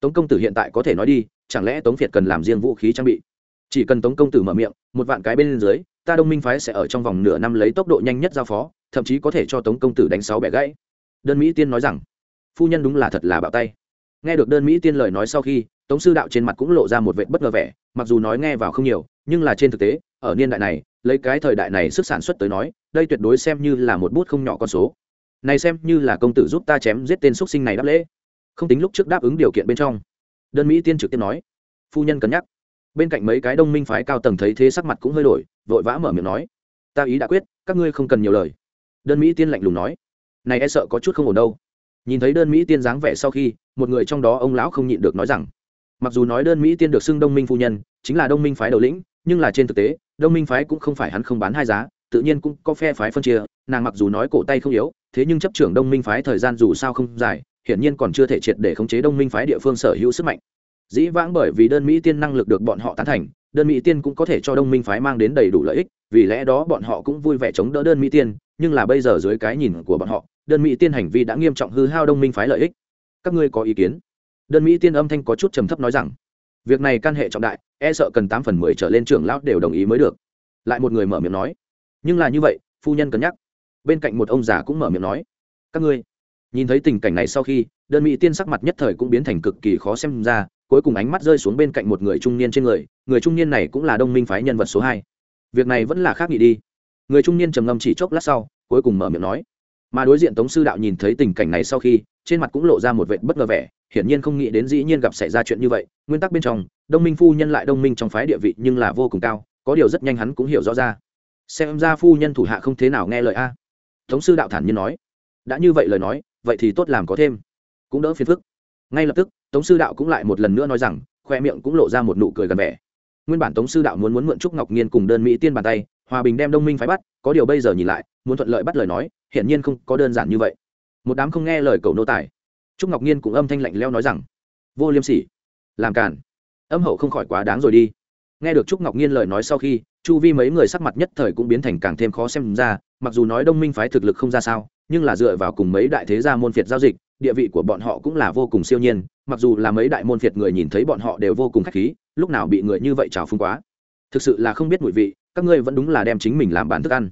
Tống công tử hiện tại có thể nói đi, chẳng lẽ tống việt cần làm riêng vũ khí trang bị? Chỉ cần tống công tử mở miệng, một vạn cái bên dưới, ta đông minh phái sẽ ở trong vòng nửa năm lấy tốc độ nhanh nhất giao phó, thậm chí có thể cho tống công tử đánh sáu bẻ gãy. Đơn mỹ tiên nói rằng, phu nhân đúng là thật là bạo tay. Nghe được đơn mỹ tiên lời nói sau khi, tống sư đạo trên mặt cũng lộ ra một vệ bất ngờ vẻ, mặc dù nói nghe vào không nhiều nhưng là trên thực tế, ở niên đại này, lấy cái thời đại này sức sản xuất tới nói, đây tuyệt đối xem như là một bút không nhỏ con số. Này xem như là công tử giúp ta chém giết tên xuất sinh này đáp lễ. Không tính lúc trước đáp ứng điều kiện bên trong. Đơn mỹ tiên trực tiếp nói. Phu nhân cân nhắc. Bên cạnh mấy cái đông minh phái cao tầng thấy thế sắc mặt cũng hơi đổi, vội vã mở miệng nói. Ta ý đã quyết, các ngươi không cần nhiều lời. Đơn mỹ tiên lạnh lùng nói. Này e sợ có chút không ổn đâu. Nhìn thấy đơn mỹ tiên dáng vẻ sau khi, một người trong đó ông lão không nhịn được nói rằng. Mặc dù nói đơn mỹ tiên được xưng đông minh phu nhân, chính là đông minh phái đầu lĩnh nhưng là trên thực tế, đông minh phái cũng không phải hắn không bán hai giá, tự nhiên cũng có phe phái phân chia, nàng mặc dù nói cổ tay không yếu, thế nhưng chấp trưởng đông minh phái thời gian dù sao không dài, hiển nhiên còn chưa thể triệt để khống chế đông minh phái địa phương sở hữu sức mạnh. Dĩ vãng bởi vì đơn mỹ tiên năng lực được bọn họ tán thành, đơn mỹ tiên cũng có thể cho đông minh phái mang đến đầy đủ lợi ích, vì lẽ đó bọn họ cũng vui vẻ chống đỡ đơn mỹ tiên, nhưng là bây giờ dưới cái nhìn của bọn họ, đơn mỹ tiên hành vi đã nghiêm trọng hư hao đông minh phái lợi ích. Các ngươi có ý kiến? Đơn mỹ tiên âm thanh có chút trầm thấp nói rằng việc này căn hệ trọng đại e sợ cần tám phần mười trở lên trưởng lão đều đồng ý mới được. Lại một người mở miệng nói. Nhưng là như vậy, phu nhân cân nhắc. Bên cạnh một ông già cũng mở miệng nói. Các ngươi, nhìn thấy tình cảnh này sau khi, đơn mỹ tiên sắc mặt nhất thời cũng biến thành cực kỳ khó xem ra, cuối cùng ánh mắt rơi xuống bên cạnh một người trung niên trên người người trung niên này cũng là đông minh phái nhân vật số hai. Việc này vẫn là khác nghị đi. Người trung niên trầm ngâm chỉ chốc lát sau, cuối cùng mở miệng nói mà đối diện tống sư đạo nhìn thấy tình cảnh này sau khi, trên mặt cũng lộ ra một vệ bất ngờ vẻ, hiển nhiên không nghĩ đến dĩ nhiên gặp xảy ra chuyện như vậy, nguyên tắc bên trong, đông minh phu nhân lại đông minh trong phái địa vị nhưng là vô cùng cao, có điều rất nhanh hắn cũng hiểu rõ ra. Xem ra phu nhân thủ hạ không thế nào nghe lời a. Tống sư đạo thản nhiên nói. Đã như vậy lời nói, vậy thì tốt làm có thêm. Cũng đỡ phiền phức. Ngay lập tức, tống sư đạo cũng lại một lần nữa nói rằng, khoe miệng cũng lộ ra một nụ cười gần vẻ. Nguyên bản tống sư đạo muốn muốn mượn trúc ngọc nhiên cùng đơn mỹ tiên bàn tay, hòa bình đem đông minh phái bắt, có điều bây giờ nhìn lại muốn thuận lợi bắt lời nói, hiển nhiên không có đơn giản như vậy. Một đám không nghe lời cầu nô tài. Trúc ngọc nhiên cũng âm thanh lạnh leo nói rằng, vô liêm sỉ, làm cản âm hậu không khỏi quá đáng rồi đi. Nghe được trúc ngọc nhiên lời nói sau khi, chu vi mấy người sắc mặt nhất thời cũng biến thành càng thêm khó xem ra, mặc dù nói đông minh phái thực lực không ra sao, nhưng là dựa vào cùng mấy đại thế gia môn phiệt giao dịch, địa vị của bọn họ cũng là vô cùng siêu nhiên, mặc dù là mấy đại môn phiệt người nhìn thấy bọn họ đều vô cùng khách khí, lúc nào bị người như vậy trào phung quá. Thực sự là không biết mùi vị, các ngươi vẫn đúng là đem chính mình làm bán thức ăn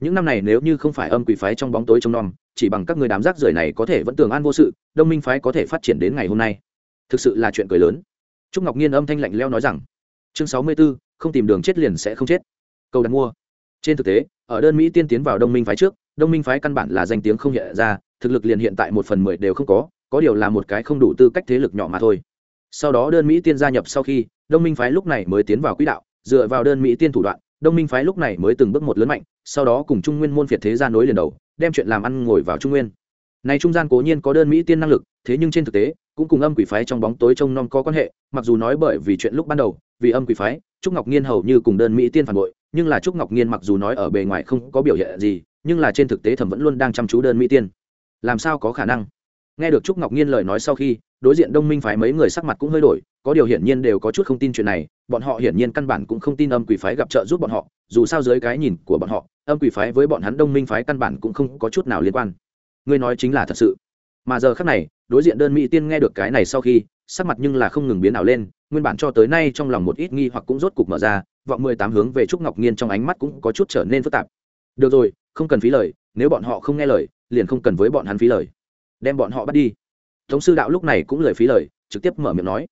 những năm này nếu như không phải âm quỷ phái trong bóng tối trông nom, chỉ bằng các người đám rác rưởi này có thể vẫn tường an vô sự, đông minh phái có thể phát triển đến ngày hôm nay. Thực sự là chuyện cười lớn. Trúc ngọc nhiên âm thanh lạnh leo nói rằng, chương sáu mươi b ố không tìm đường chết liền sẽ không chết. Câu đặt mua. Trên thực tế, ở đơn mỹ tiên tiến vào đông minh phái trước, đông minh phái căn bản là danh tiếng không hiện ra, thực lực liền hiện tại một phần mười đều không có có điều là một cái không đủ tư cách thế lực nhỏ mà thôi. Sau đó đơn mỹ tiên gia nhập sau khi, đông minh phái lúc này mới tiến vào quỹ đạo, dựa vào đơn mỹ tiên thủ đoạn đông minh phái lúc này mới từng bước một lớn mạnh, sau đó cùng trung nguyên môn phiệt thế ra nối liền đầu, đem chuyện làm ăn ngồi vào trung nguyên. Này trung gian cố nhiên có đơn mỹ tiên năng lực, thế nhưng trên thực tế, cũng cùng âm quỷ phái trong bóng tối trông non có quan hệ, mặc dù nói bởi vì chuyện lúc ban đầu, vì âm quỷ phái, trúc ngọc nhiên hầu như cùng đơn mỹ tiên phản bội, nhưng là trúc ngọc nhiên mặc dù nói ở bề ngoài không có biểu hiện gì, nhưng là trên thực tế thẩm vẫn luôn đang chăm chú đơn mỹ tiên. Làm sao có khả năng? Nghe được trúc ngọc nhiên lời nói sau khi đối diện đông minh phái mấy người sắc mặt cũng hơi đổi, có điều hiển nhiên đều có chút không tin chuyện này, bọn họ hiển nhiên căn bản cũng không tin âm quỷ phái gặp trợ giúp bọn họ, dù sao dưới cái nhìn của bọn họ, âm quỷ phái với bọn hắn đông minh phái căn bản cũng không có chút nào liên quan. Ngươi nói chính là thật sự. Mà giờ khác này, đối diện đơn mỹ tiên nghe được cái này sau khi, sắc mặt nhưng là không ngừng biến ảo lên, nguyên bản cho tới nay trong lòng một ít nghi hoặc cũng rốt cục mở ra, vọng mười tám hướng về trúc ngọc nhiên trong ánh mắt cũng có chút trở nên phức tạp. Được rồi, không cần phí lời, nếu bọn họ không nghe lời, liền không cần với bọn hắn phí lời. Đem bọn họ bắt đi tống sư đạo lúc này cũng lời phí lời, trực tiếp mở miệng nói.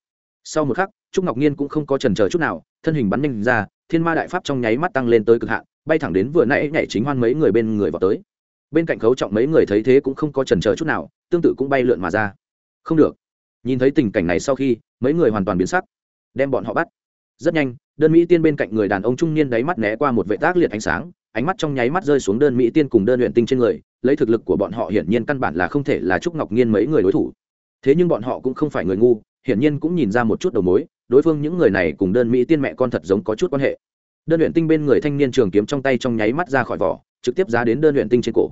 Sau một khắc, trúc ngọc nhiên cũng không có trần chờ chút nào, thân hình bắn nhanh ra, thiên ma đại pháp trong nháy mắt tăng lên tới cực hạn, bay thẳng đến vừa nãy nhảy chính hoan mấy người bên người vào tới. Bên cạnh khấu trọng mấy người thấy thế cũng không có trần chờ chút nào, tương tự cũng bay lượn mà ra. Không được. Nhìn thấy tình cảnh này sau khi, mấy người hoàn toàn biến sắc, đem bọn họ bắt. Rất nhanh, đơn mỹ tiên bên cạnh người đàn ông trung niên đáy mắt né qua một vệ tác liệt ánh sáng, ánh mắt trong nháy mắt rơi xuống đơn mỹ tiên cùng đơn luyện tinh trên người, lấy thực lực của bọn họ hiển nhiên căn bản là không thể là trúc ngọc nhiên mấy người đối thủ thế nhưng bọn họ cũng không phải người ngu, hiển nhiên cũng nhìn ra một chút đầu mối, đối phương những người này cùng đơn mỹ tiên mẹ con thật giống có chút quan hệ. Đơn luyện tinh bên người thanh niên trường kiếm trong tay trong nháy mắt ra khỏi vỏ, trực tiếp giá đến đơn luyện tinh trên cổ.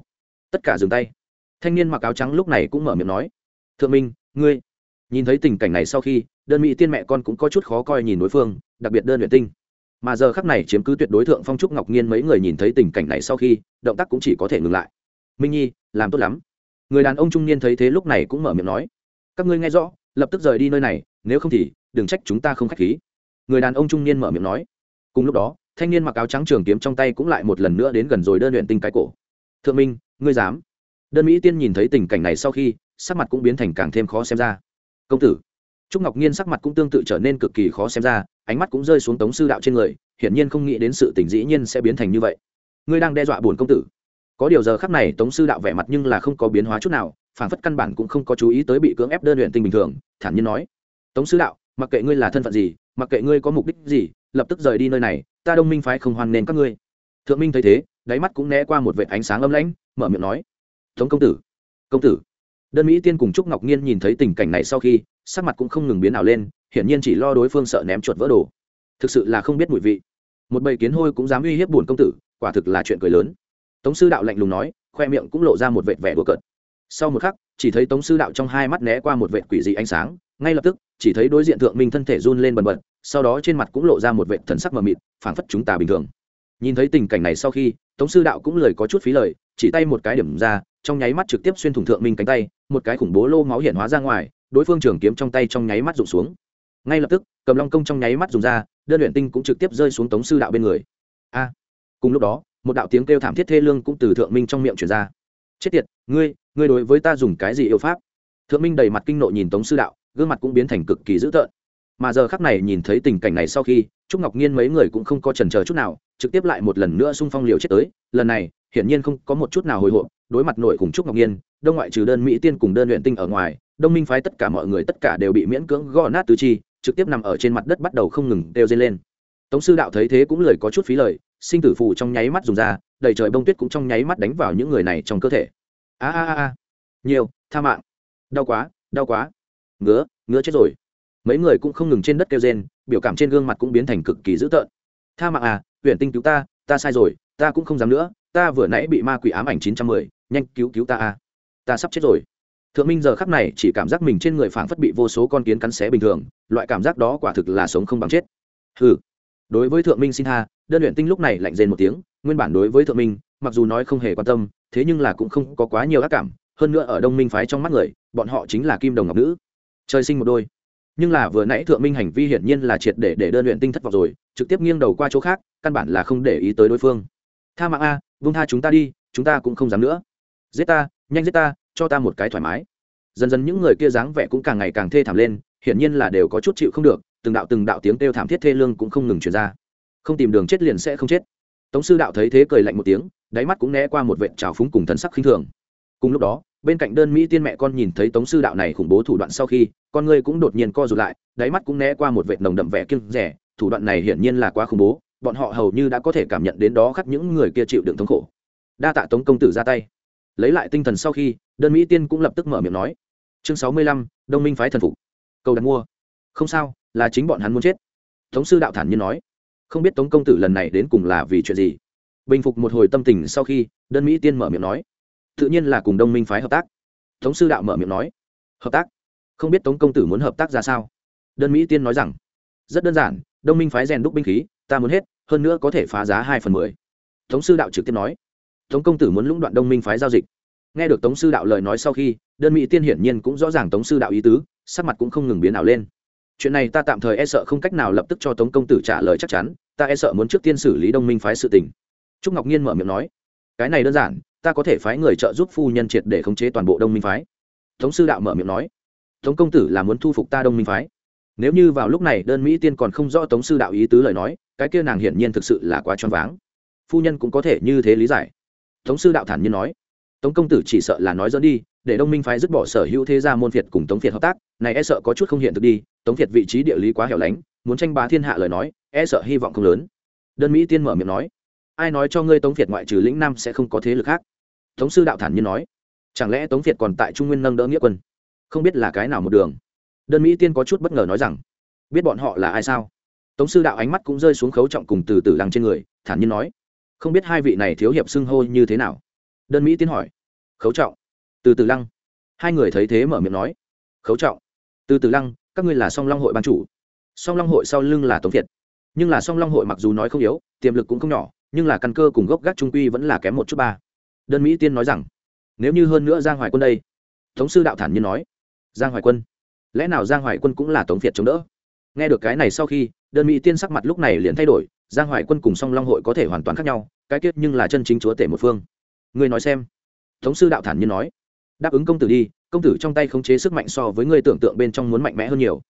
Tất cả dừng tay. Thanh niên mặc áo trắng lúc này cũng mở miệng nói, thượng minh, ngươi nhìn thấy tình cảnh này sau khi, đơn mỹ tiên mẹ con cũng có chút khó coi nhìn đối phương, đặc biệt đơn luyện tinh. Mà giờ khắc này chiếm cứ tuyệt đối thượng phong trúc ngọc nhiên mấy người nhìn thấy tình cảnh này sau khi, động tác cũng chỉ có thể ngừng lại. Minh nhi, làm tốt lắm. Người đàn ông trung niên thấy thế lúc này cũng mở miệng nói các ngươi nghe rõ, lập tức rời đi nơi này, nếu không thì, đừng trách chúng ta không k h á c h khí. Người đàn ông trung niên mở miệng nói. Cùng lúc đó, thanh niên mặc áo trắng trường kiếm trong tay cũng lại một lần nữa đến gần rồi đơn luyện tinh cái cổ. Thượng minh, ngươi dám? Đơn mỹ tiên nhìn thấy tình cảnh này sau khi, sắc mặt cũng biến thành càng thêm khó xem ra. Công tử. Trúc ngọc nhiên sắc mặt cũng tương tự trở nên cực kỳ khó xem ra, ánh mắt cũng rơi xuống tống sư đạo trên người, hiển nhiên không nghĩ đến sự tình dĩ nhiên sẽ biến thành như vậy. Ngươi đang đe dọa buồn công tử. Có điều giờ khắc này tống sư đạo vẻ mặt nhưng là không có biến hóa chút nào phản phất căn bản cũng không có chú ý tới bị cưỡng ép đơn luyện tinh bình thường, thản nhiên nói. Tống sư đạo, mặc kệ ngươi là thân phận gì, mặc kệ ngươi có mục đích gì, lập tức rời đi nơi này, ta đông minh phái không hoan nên các ngươi. Thượng minh thấy thế, đáy mắt cũng né qua một vệt ánh sáng âm lãnh, mở miệng nói. Tống công tử công tử. Đơn mỹ tiên cùng trúc ngọc nhiên nhìn thấy tình cảnh này sau khi, sắc mặt cũng không ngừng biến ảo lên, hiển nhiên chỉ lo đối phương sợ ném chuột vỡ đồ. Thực sự là không biết mùi vị. Một bầy kiến hôi cũng dám uy hiếp buồn công tử, quả thực là chuyện cười lớn. Tống sư đạo lạnh lùng nói, khoe miệng cũng lộ ra một vệt vẻ đùa cợt sau một khắc, chỉ thấy tống sư đạo trong hai mắt né qua một vệt quỷ dị ánh sáng, ngay lập tức, chỉ thấy đối diện thượng minh thân thể run lên bần bật, sau đó trên mặt cũng lộ ra một vệt thần sắc mờ mịt, phảng phất chúng ta bình thường. Nhìn thấy tình cảnh này sau khi, tống sư đạo cũng lời có chút phí lời, chỉ tay một cái điểm ra, trong nháy mắt trực tiếp xuyên thủng thượng minh cánh tay, một cái khủng bố lô máu hiện hóa ra ngoài, đối phương trường kiếm trong tay trong nháy mắt rụng xuống. Ngay lập tức, cầm long công trong nháy mắt dùng ra, đơn luyện tinh cũng trực tiếp rơi xuống tống sư đạo bên người. A! Cùng lúc đó, một đạo tiếng kêu thảm thiết thê lương cũng từ thượng minh trong miệng truyền ra. Chết tiệt, ngươi ngươi đối với ta dùng cái gì yêu pháp? Thượng minh đầy mặt kinh nộ nhìn tống sư đạo, gương mặt cũng biến thành cực kỳ dữ tợn. Mà giờ khắc này nhìn thấy tình cảnh này sau khi, trúc ngọc nhiên mấy người cũng không có chần chờ chút nào, trực tiếp lại một lần nữa xung phong liều chết tới. Lần này, hiển nhiên không có một chút nào hồi hộp, đối mặt nội cùng trúc ngọc nhiên đông ngoại trừ đơn mỹ tiên cùng đơn luyện tinh ở ngoài, đông minh phái tất cả mọi người tất cả đều bị miễn cưỡng gõ nát tứ chi, trực tiếp nằm ở trên mặt đất bắt đầu không ngừng đều dây lên. Tống sư đạo thấy thế cũng lời có chút phí lời, sinh tử phù trong nháy mắt dùng ra, đầy trời bông tuyết cũng trong nháy mắt đánh vào những người này trong cơ thể a a a nhiều, tha mạng. Đau quá đau quá. Ngứa ngứa chết rồi. Mấy người cũng không ngừng trên đất kêu rên, biểu cảm trên gương mặt cũng biến thành cực kỳ dữ tợn. Tha mạng à huyền tinh cứu ta ta sai rồi, ta cũng không dám nữa, ta vừa nãy bị ma quỷ ám ảnh chín trăm mười, nhanh cứu cứu ta à. Ta sắp chết rồi. Thượng minh giờ khắc này chỉ cảm giác mình trên người phảng phất bị vô số con kiến cắn xé bình thường, loại cảm giác đó quả thực là sống không bằng chết. Ừ đối với thượng minh xin tha, đơn luyện tinh lúc này lạnh rên một tiếng, nguyên bản đối với thượng minh, mặc dù nói không hề quan tâm thế nhưng là cũng không có quá nhiều ác cảm, hơn nữa ở đông minh phái trong mắt người, bọn họ chính là kim đồng ngọc nữ. Trời sinh một đôi. Nhưng là vừa nãy thượng minh hành vi hiển nhiên là triệt để để đơn luyện tinh thất vọng rồi, trực tiếp nghiêng đầu qua chỗ khác, căn bản là không để ý tới đối phương. Tha mạng a vung tha chúng ta đi, chúng ta cũng không dám nữa. Giết ta, nhanh giết ta, cho ta một cái thoải mái. Dần dần những người kia dáng vẻ cũng càng ngày càng thê thảm lên, hiển nhiên là đều có chút chịu không được, từng đạo từng đạo tiếng kêu thảm thiết thê lương cũng không ngừng truyền ra. Không tìm đường chết liền sẽ không chết tống sư đạo thấy thế cười lạnh một tiếng, đáy mắt cũng né qua một vệ trào phúng cùng thần sắc khinh thường. Cùng lúc đó, bên cạnh đơn mỹ tiên mẹ con nhìn thấy tống sư đạo này khủng bố thủ đoạn sau khi, con người cũng đột nhiên co rụt lại, đáy mắt cũng né qua một vệt nồng đậm vẻ kiêng rẻ thủ đoạn này hiển nhiên là quá khủng bố, bọn họ hầu như đã có thể cảm nhận đến đó khắc những người kia chịu đựng thống khổ. Đa tạ tống công tử ra tay. Lấy lại tinh thần sau khi, đơn mỹ tiên cũng lập tức mở miệng nói. Chương sáu mươi lăm, đông minh phái thần phục. Cầu đặt mua. Không sao, là chính bọn hắn muốn chết. Tống sư đạo thản nhiên nói không biết tống công tử lần này đến cùng là vì chuyện gì. Bình phục một hồi tâm tình sau khi, đơn mỹ tiên mở miệng nói, tự nhiên là cùng đông minh phái hợp tác. Tống sư đạo mở miệng nói, hợp tác? Không biết tống công tử muốn hợp tác ra sao? Đơn mỹ tiên nói rằng, rất đơn giản, đông minh phái rèn đúc binh khí, ta muốn hết, hơn nữa có thể phá giá hai phần mười. Tống sư đạo trực tiếp nói, tống công tử muốn lũng đoạn đông minh phái giao dịch. Nghe được tống sư đạo lời nói sau khi, đơn mỹ tiên hiển nhiên cũng rõ ràng tống sư đạo ý tứ, sắc mặt cũng không ngừng biến ảo lên. Chuyện này ta tạm thời e sợ không cách nào lập tức cho tống công tử trả lời chắc chắn ta e sợ muốn trước tiên xử lý đông minh phái sự tình. Trúc ngọc nhiên mở miệng nói, cái này đơn giản, ta có thể phái người trợ giúp phu nhân triệt để khống chế toàn bộ đông minh phái. Tống sư đạo mở miệng nói, tống công tử là muốn thu phục ta đông minh phái. Nếu như vào lúc này đơn mỹ tiên còn không rõ tống sư đạo ý tứ lời nói, cái kia nàng hiển nhiên thực sự là quá choáng váng. Phu nhân cũng có thể như thế lý giải. Tống sư đạo thản nhiên nói, tống công tử chỉ sợ là nói dẫn đi, để đông minh phái dứt bỏ sở hữu thế gia môn việt cùng tống việt hợp tác, này e sợ có chút không hiện thực đi, tống việt vị trí địa lý quá hẻo lánh, muốn tranh bá thiên hạ lời nói e sợ hy vọng không lớn. Đơn mỹ tiên mở miệng nói, ai nói cho ngươi tống việt ngoại trừ lĩnh nam sẽ không có thế lực khác? Tống sư đạo thản nhiên nói, chẳng lẽ tống việt còn tại trung nguyên nâng đỡ nghĩa quân? Không biết là cái nào một đường. Đơn mỹ tiên có chút bất ngờ nói rằng, biết bọn họ là ai sao? Tống sư đạo ánh mắt cũng rơi xuống khấu trọng cùng từ từ lăng trên người, thản nhiên nói, không biết hai vị này thiếu hiệp xưng hô như thế nào? Đơn mỹ tiên hỏi, khấu trọng. Từ từ lăng, hai người thấy thế mở miệng nói, khấu trọng. Từ từ lăng, các ngươi là song long hội ban chủ. Song long hội sau lưng là tống việt nhưng là song long hội mặc dù nói không yếu, tiềm lực cũng không nhỏ, nhưng là căn cơ cùng gốc gác trung quy vẫn là kém một chút ba. Đơn mỹ tiên nói rằng, nếu như hơn nữa giang hoài quân đây. Thống sư đạo thản nhiên nói, giang hoài quân, lẽ nào giang hoài quân cũng là tống việt chống đỡ? Nghe được cái này sau khi, đơn mỹ tiên sắc mặt lúc này liền thay đổi, giang hoài quân cùng song long hội có thể hoàn toàn khác nhau, cái kết nhưng là chân chính chúa tể một phương. Người nói xem. Thống sư đạo thản nhiên nói, đáp ứng công tử đi, công tử trong tay khống chế sức mạnh so với người tưởng tượng bên trong muốn mạnh mẽ hơn nhiều.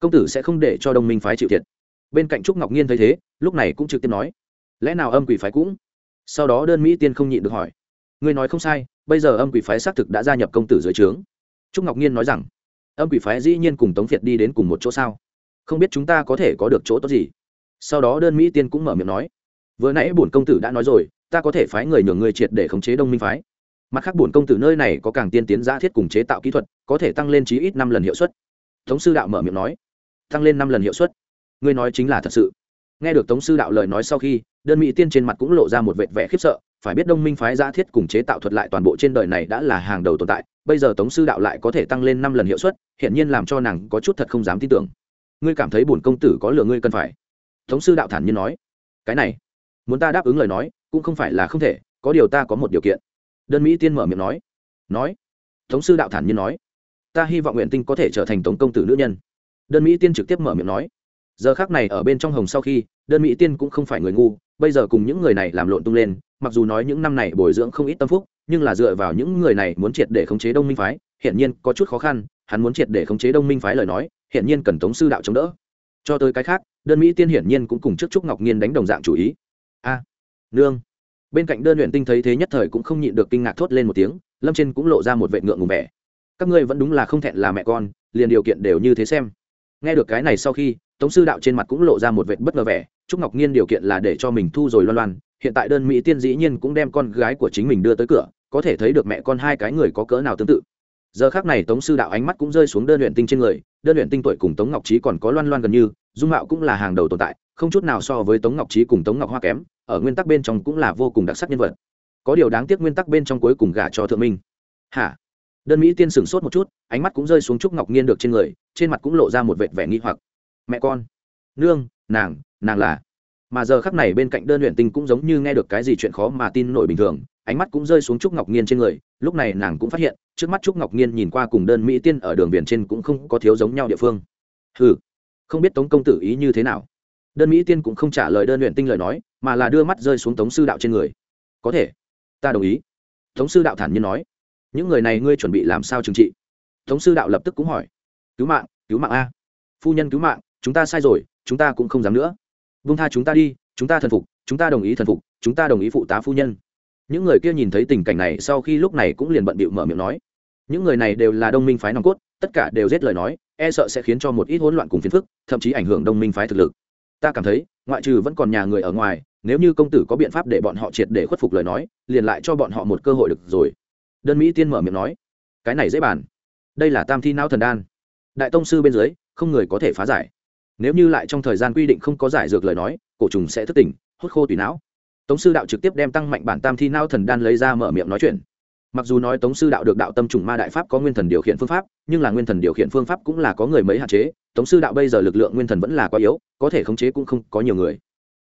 Công tử sẽ không để cho đồng minh phái chịu thiệt bên cạnh trúc ngọc nhiên thấy thế, lúc này cũng trực tiếp nói, lẽ nào âm quỷ phái cũng? Sau đó đơn mỹ tiên không nhịn được hỏi, ngươi nói không sai, bây giờ âm quỷ phái xác thực đã gia nhập công tử dưới trướng. Trúc ngọc nhiên nói rằng, âm quỷ phái dĩ nhiên cùng tống việt đi đến cùng một chỗ sao? Không biết chúng ta có thể có được chỗ tốt gì? Sau đó đơn mỹ tiên cũng mở miệng nói, vừa nãy bổn công tử đã nói rồi, ta có thể phái người nhường người triệt để khống chế đông minh phái. Mặt khác bổn công tử nơi này có càng tiên tiến giá thiết cùng chế tạo kỹ thuật, có thể tăng lên chí ít năm lần hiệu suất. Tống sư đạo mở miệng nói, tăng lên năm lần hiệu suất ngươi nói chính là thật sự. Nghe được tống sư đạo lời nói sau khi, đơn mỹ tiên trên mặt cũng lộ ra một vệt vẻ khiếp sợ, phải biết đông minh phái giả thiết cùng chế tạo thuật lại toàn bộ trên đời này đã là hàng đầu tồn tại, bây giờ tống sư đạo lại có thể tăng lên năm lần hiệu suất hiện nhiên làm cho nàng có chút thật không dám tin tưởng. Ngươi cảm thấy bổn công tử có lừa ngươi cần phải? Tống sư đạo thản nhiên nói. Cái này, muốn ta đáp ứng lời nói, cũng không phải là không thể, có điều ta có một điều kiện. Đơn mỹ tiên mở miệng nói. Nói. Tống sư đạo thản nhiên nói. Ta hy vọng nguyện tinh có thể trở thành tống công tử nữ nhân. Đơn mỹ tiên trực tiếp mở miệng nói giờ khác này ở bên trong hồng sau khi, đơn mỹ tiên cũng không phải người ngu, bây giờ cùng những người này làm lộn tung lên, mặc dù nói những năm này bồi dưỡng không ít tâm phúc, nhưng là dựa vào những người này muốn triệt để khống chế đông minh phái hiện nhiên có chút khó khăn, hắn muốn triệt để khống chế đông minh phái lời nói hiện nhiên cần tống sư đạo chống đỡ. Cho tới cái khác, đơn mỹ tiên hiển nhiên cũng cùng trước trúc ngọc nhiên đánh đồng dạng chủ ý. A, nương. Bên cạnh đơn luyện tinh thấy thế nhất thời cũng không nhịn được kinh ngạc thốt lên một tiếng, lâm trên cũng lộ ra một vệ ngượng ngùng vẻ. Các ngươi vẫn đúng là không thẹn là mẹ con, liền điều kiện đều như thế xem. Nghe được cái này sau khi tống sư đạo trên mặt cũng lộ ra một vệt bất ngờ vẻ, trúc ngọc nhiên điều kiện là để cho mình thu rồi loan loan, hiện tại đơn mỹ tiên dĩ nhiên cũng đem con gái của chính mình đưa tới cửa, có thể thấy được mẹ con hai cái người có cỡ nào tương tự. Giờ khác này tống sư đạo ánh mắt cũng rơi xuống đơn luyện tinh trên người, đơn luyện tinh tuổi cùng tống ngọc trí còn có loan loan gần như, dung mạo cũng là hàng đầu tồn tại, không chút nào so với tống ngọc trí cùng tống ngọc hoa kém, ở nguyên tắc bên trong cũng là vô cùng đặc sắc nhân vật. Có điều đáng tiếc nguyên tắc bên trong cuối cùng gả cho thượng minh. Hả? Đơn mỹ tiên sửng sốt một chút, ánh mắt cũng rơi xuống trúc ngọc nhiên được trên người, trên mặt cũng lộ ra một vệt vẻ nghi hoặc mẹ con, nương, nàng nàng là. Mà giờ khắc này bên cạnh đơn luyện tinh cũng giống như nghe được cái gì chuyện khó mà tin nổi bình thường, ánh mắt cũng rơi xuống trúc ngọc nhiên trên người, lúc này nàng cũng phát hiện, trước mắt trúc ngọc nhiên nhìn qua cùng đơn mỹ tiên ở đường biển trên cũng không có thiếu giống nhau địa phương. Ừ không biết tống công tử ý như thế nào. Đơn mỹ tiên cũng không trả lời đơn luyện tinh lời nói, mà là đưa mắt rơi xuống tống sư đạo trên người. Có thể, ta đồng ý. Tống sư đạo thản nhiên nói, những người này ngươi chuẩn bị làm sao trừng trị? Tống sư đạo lập tức cũng hỏi, cứu mạng cứu mạng a. Phu nhân cứu mạng chúng ta sai rồi, chúng ta cũng không dám nữa. Vung tha chúng ta đi, chúng ta thần phục, chúng ta đồng ý thần phục, chúng ta đồng ý phụ tá phu nhân. Những người kia nhìn thấy tình cảnh này, sau khi lúc này cũng liền bận bịu mở miệng nói. Những người này đều là đông minh phái nòng cốt, tất cả đều giết lời nói e sợ sẽ khiến cho một ít hỗn loạn cùng phiền phức, thậm chí ảnh hưởng đông minh phái thực lực. Ta cảm thấy, ngoại trừ vẫn còn nhà người ở ngoài, nếu như công tử có biện pháp để bọn họ triệt để khuất phục lời nói, liền lại cho bọn họ một cơ hội được rồi. Đơn mỹ tiên mở miệng nói. Cái này dễ bàn. Đây là tam thi não thần đan. Đại tông sư bên dưới, không người có thể phá giải nếu như lại trong thời gian quy định không có giải dược lời nói, cổ trùng sẽ thức tỉnh, hút khô tùy não. Tống sư đạo trực tiếp đem tăng mạnh bản tam thi nao thần đan lấy ra mở miệng nói chuyện. Mặc dù nói tống sư đạo được đạo tâm trùng ma đại pháp có nguyên thần điều khiển phương pháp, nhưng là nguyên thần điều khiển phương pháp cũng là có người mấy hạn chế. Tống sư đạo bây giờ lực lượng nguyên thần vẫn là quá yếu, có thể khống chế cũng không có nhiều người.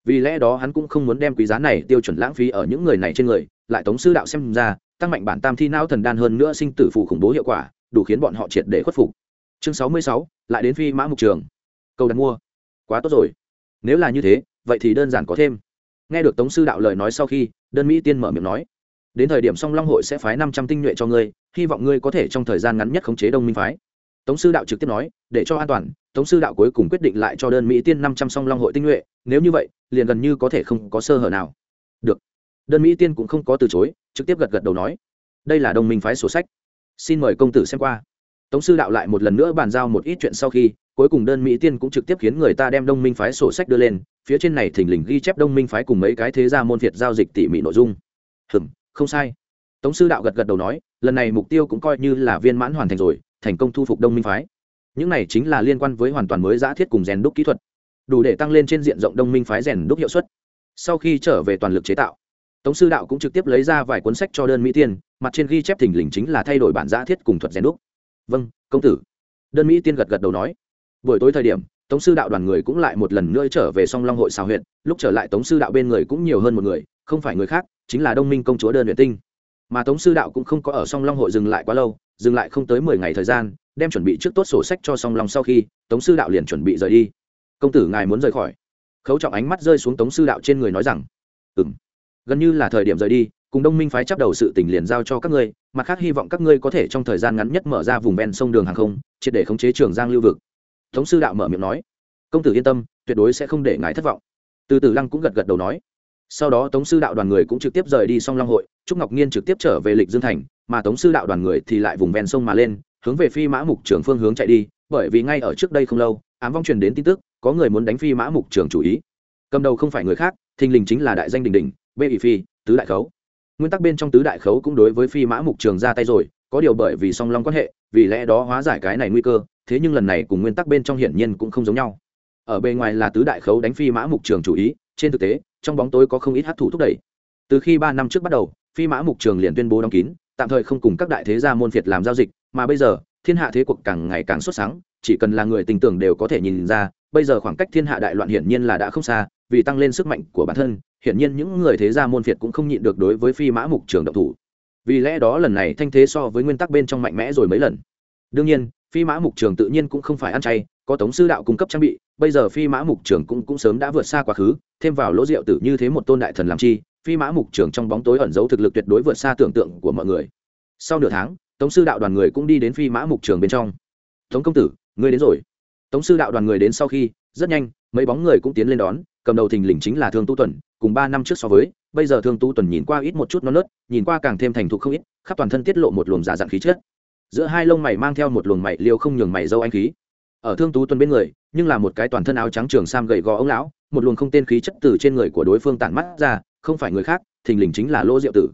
Vì lẽ đó hắn cũng không muốn đem quý giá này tiêu chuẩn lãng phí ở những người này trên người, lại tống sư đạo xem ra, tăng mạnh bản tam thi não thần đan hơn nữa sinh tử phù khủng bố hiệu quả, đủ khiến bọn họ triệt để khuất phục. Chương sáu mươi sáu, lại đến phi mã mục trường câu đặt mua. Quá tốt rồi. Nếu là như thế, vậy thì đơn giản có thêm. Nghe được tống sư đạo lời nói sau khi, đơn mỹ tiên mở miệng nói, đến thời điểm song long hội sẽ phái năm trăm tinh nhuệ cho ngươi, hy vọng ngươi có thể trong thời gian ngắn nhất khống chế đông minh phái. Tống sư đạo trực tiếp nói, để cho an toàn, tống sư đạo cuối cùng quyết định lại cho đơn mỹ tiên năm trăm song long hội tinh nhuệ, nếu như vậy, liền gần như có thể không có sơ hở nào. Được. Đơn mỹ tiên cũng không có từ chối, trực tiếp gật gật đầu nói, đây là đồng minh phái sổ sách. Xin mời công tử xem qua. Tống sư đạo lại một lần nữa bàn giao một ít chuyện sau khi cuối cùng đơn mỹ tiên cũng trực tiếp khiến người ta đem đông minh phái sổ sách đưa lên, phía trên này thình lình ghi chép đông minh phái cùng mấy cái thế gia môn việt giao dịch tỉ mỉ nội dung. Hừm, không sai. Tống sư đạo gật gật đầu nói, lần này mục tiêu cũng coi như là viên mãn hoàn thành rồi, thành công thu phục đông minh phái. Những này chính là liên quan với hoàn toàn mới giã thiết cùng rèn đúc kỹ thuật, đủ để tăng lên trên diện rộng đông minh phái rèn đúc hiệu suất. Sau khi trở về toàn lực chế tạo, tống sư đạo cũng trực tiếp lấy ra vài cuốn sách cho đơn mỹ tiên, mặt trên ghi chép thình lình chính là thay đổi bản giã thiết cùng thuật rèn đúc. Vâng công tử. Đơn mỹ tiên gật gật đầu nói buổi tối thời điểm, tống sư đạo đoàn người cũng lại một lần nữa trở về song long hội xào huyện lúc trở lại tống sư đạo bên người cũng nhiều hơn một người, không phải người khác, chính là đông minh công chúa đơn huyện tinh. Mà tống sư đạo cũng không có ở song long hội dừng lại quá lâu, dừng lại không tới mười ngày thời gian, đem chuẩn bị trước tốt sổ sách cho song long sau khi, tống sư đạo liền chuẩn bị rời đi. Công tử, ngài muốn rời khỏi? Khấu trọng ánh mắt rơi xuống tống sư đạo trên người nói rằng. Ừ m gần như là thời điểm rời đi, cùng đông minh phái chấp đầu sự tỉnh liền giao cho các ngươi, mặt khác hy vọng các ngươi có thể trong thời gian ngắn nhất mở ra vùng ven sông đường hàng không, triệt để khống chế trường giang lưu vực tống sư đạo mở miệng nói, công tử yên tâm, tuyệt đối sẽ không để ngài thất vọng. Từ từ lăng cũng gật gật đầu nói. Sau đó tống sư đạo đoàn người cũng trực tiếp rời đi song long hội, trúc ngọc nhiên trực tiếp trở về lịch dương thành, mà tống sư đạo đoàn người thì lại vùng ven sông mà lên, hướng về phi mã mục trường phương hướng chạy đi, bởi vì ngay ở trước đây không lâu, ám vong truyền đến tin tức, có người muốn đánh phi mã mục trường chủ ý. Cầm đầu không phải người khác, thình lình chính là đại danh đình đình, bê ỷ phi, tứ đại khấu. Nguyên tắc bên trong tứ đại khấu cũng đối với phi mã mục trường ra tay rồi, có điều bởi vì song long quan hệ, vì lẽ đó hóa giải cái này nguy cơ thế nhưng lần này cùng nguyên tắc bên trong hiển nhiên cũng không giống nhau. Ở bề ngoài là tứ đại khấu đánh phi mã mục trường chủ ý, trên thực tế, trong bóng tối có không ít hát thủ thúc đẩy. Từ khi ba năm trước bắt đầu, phi mã mục trường liền tuyên bố đóng kín, tạm thời không cùng các đại thế gia môn phiệt làm giao dịch, mà bây giờ, thiên hạ thế cuộc càng ngày càng xuất sáng, chỉ cần là người tình tưởng đều có thể nhìn ra, bây giờ khoảng cách thiên hạ đại loạn hiển nhiên là đã không xa, vì tăng lên sức mạnh của bản thân, hiển nhiên những người thế gia môn phiệt cũng không nhịn được đối với phi mã mục trường động thủ. Vì lẽ đó lần này thanh thế so với nguyên tắc bên trong mạnh mẽ rồi mấy lần. Đương nhiên phi mã mục trường tự nhiên cũng không phải ăn chay, có tống sư đạo cung cấp trang bị, bây giờ phi mã mục trường cũng cũng sớm đã vượt xa quá khứ, thêm vào lỗ rượu tử như thế một tôn đại thần làm chi, phi mã mục trường trong bóng tối ẩn giấu thực lực tuyệt đối vượt xa tưởng tượng của mọi người. Sau nửa tháng, tống sư đạo đoàn người cũng đi đến phi mã mục trường bên trong. Tống công tử, ngươi đến rồi. Tống sư đạo đoàn người đến sau khi, rất nhanh, mấy bóng người cũng tiến lên đón, cầm đầu thình lình chính là thương tu tuần, cùng ba năm trước so với, bây giờ thương tu tuần nhìn qua ít một chút non nớt, nhìn qua càng thêm thành thục không ít, khắp toàn thân tiết lộ một luồng giả dạng khí chất giữa hai lông mày mang theo một luồng mày liêu không nhường mày dâu anh khí. Ở thương tú tuân bên người, nhưng là một cái toàn thân áo trắng trường sam gầy gò ông lão, một luồng không tên khí chất từ trên người của đối phương tản mắt ra, không phải người khác, thình lình chính là lỗ diệu tử.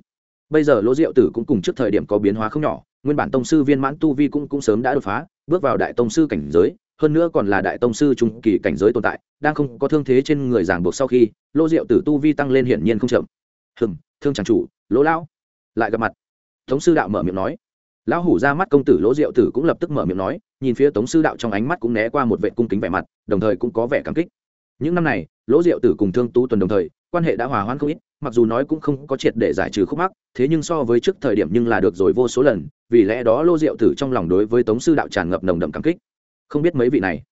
Bây giờ lỗ diệu tử cũng cùng trước thời điểm có biến hóa không nhỏ, nguyên bản tông sư viên mãn tu vi cũng cũng sớm đã đột phá, bước vào đại tông sư cảnh giới, hơn nữa còn là đại tông sư trung kỳ cảnh giới tồn tại, đang không có thương thế trên người giảng buộc sau khi lỗ diệu tử tu vi tăng lên hiển nhiên không chậm. Hừm, thương tràng chủ lỗ lão. Lại gặp mặt. Tống sư đạo mở miệng nói lão hủ ra mắt công tử lỗ diệu tử cũng lập tức mở miệng nói, nhìn phía tống sư đạo trong ánh mắt cũng né qua một vệ cung kính vẻ mặt, đồng thời cũng có vẻ cảm kích. Những năm này, lỗ diệu tử cùng thương tú tuần đồng thời, quan hệ đã hòa hoãn không ít, mặc dù nói cũng không có triệt để giải trừ khúc mắc, thế nhưng so với trước thời điểm nhưng là được rồi vô số lần, vì lẽ đó lỗ diệu tử trong lòng đối với tống sư đạo tràn ngập nồng đậm cảm kích. Không biết mấy vị này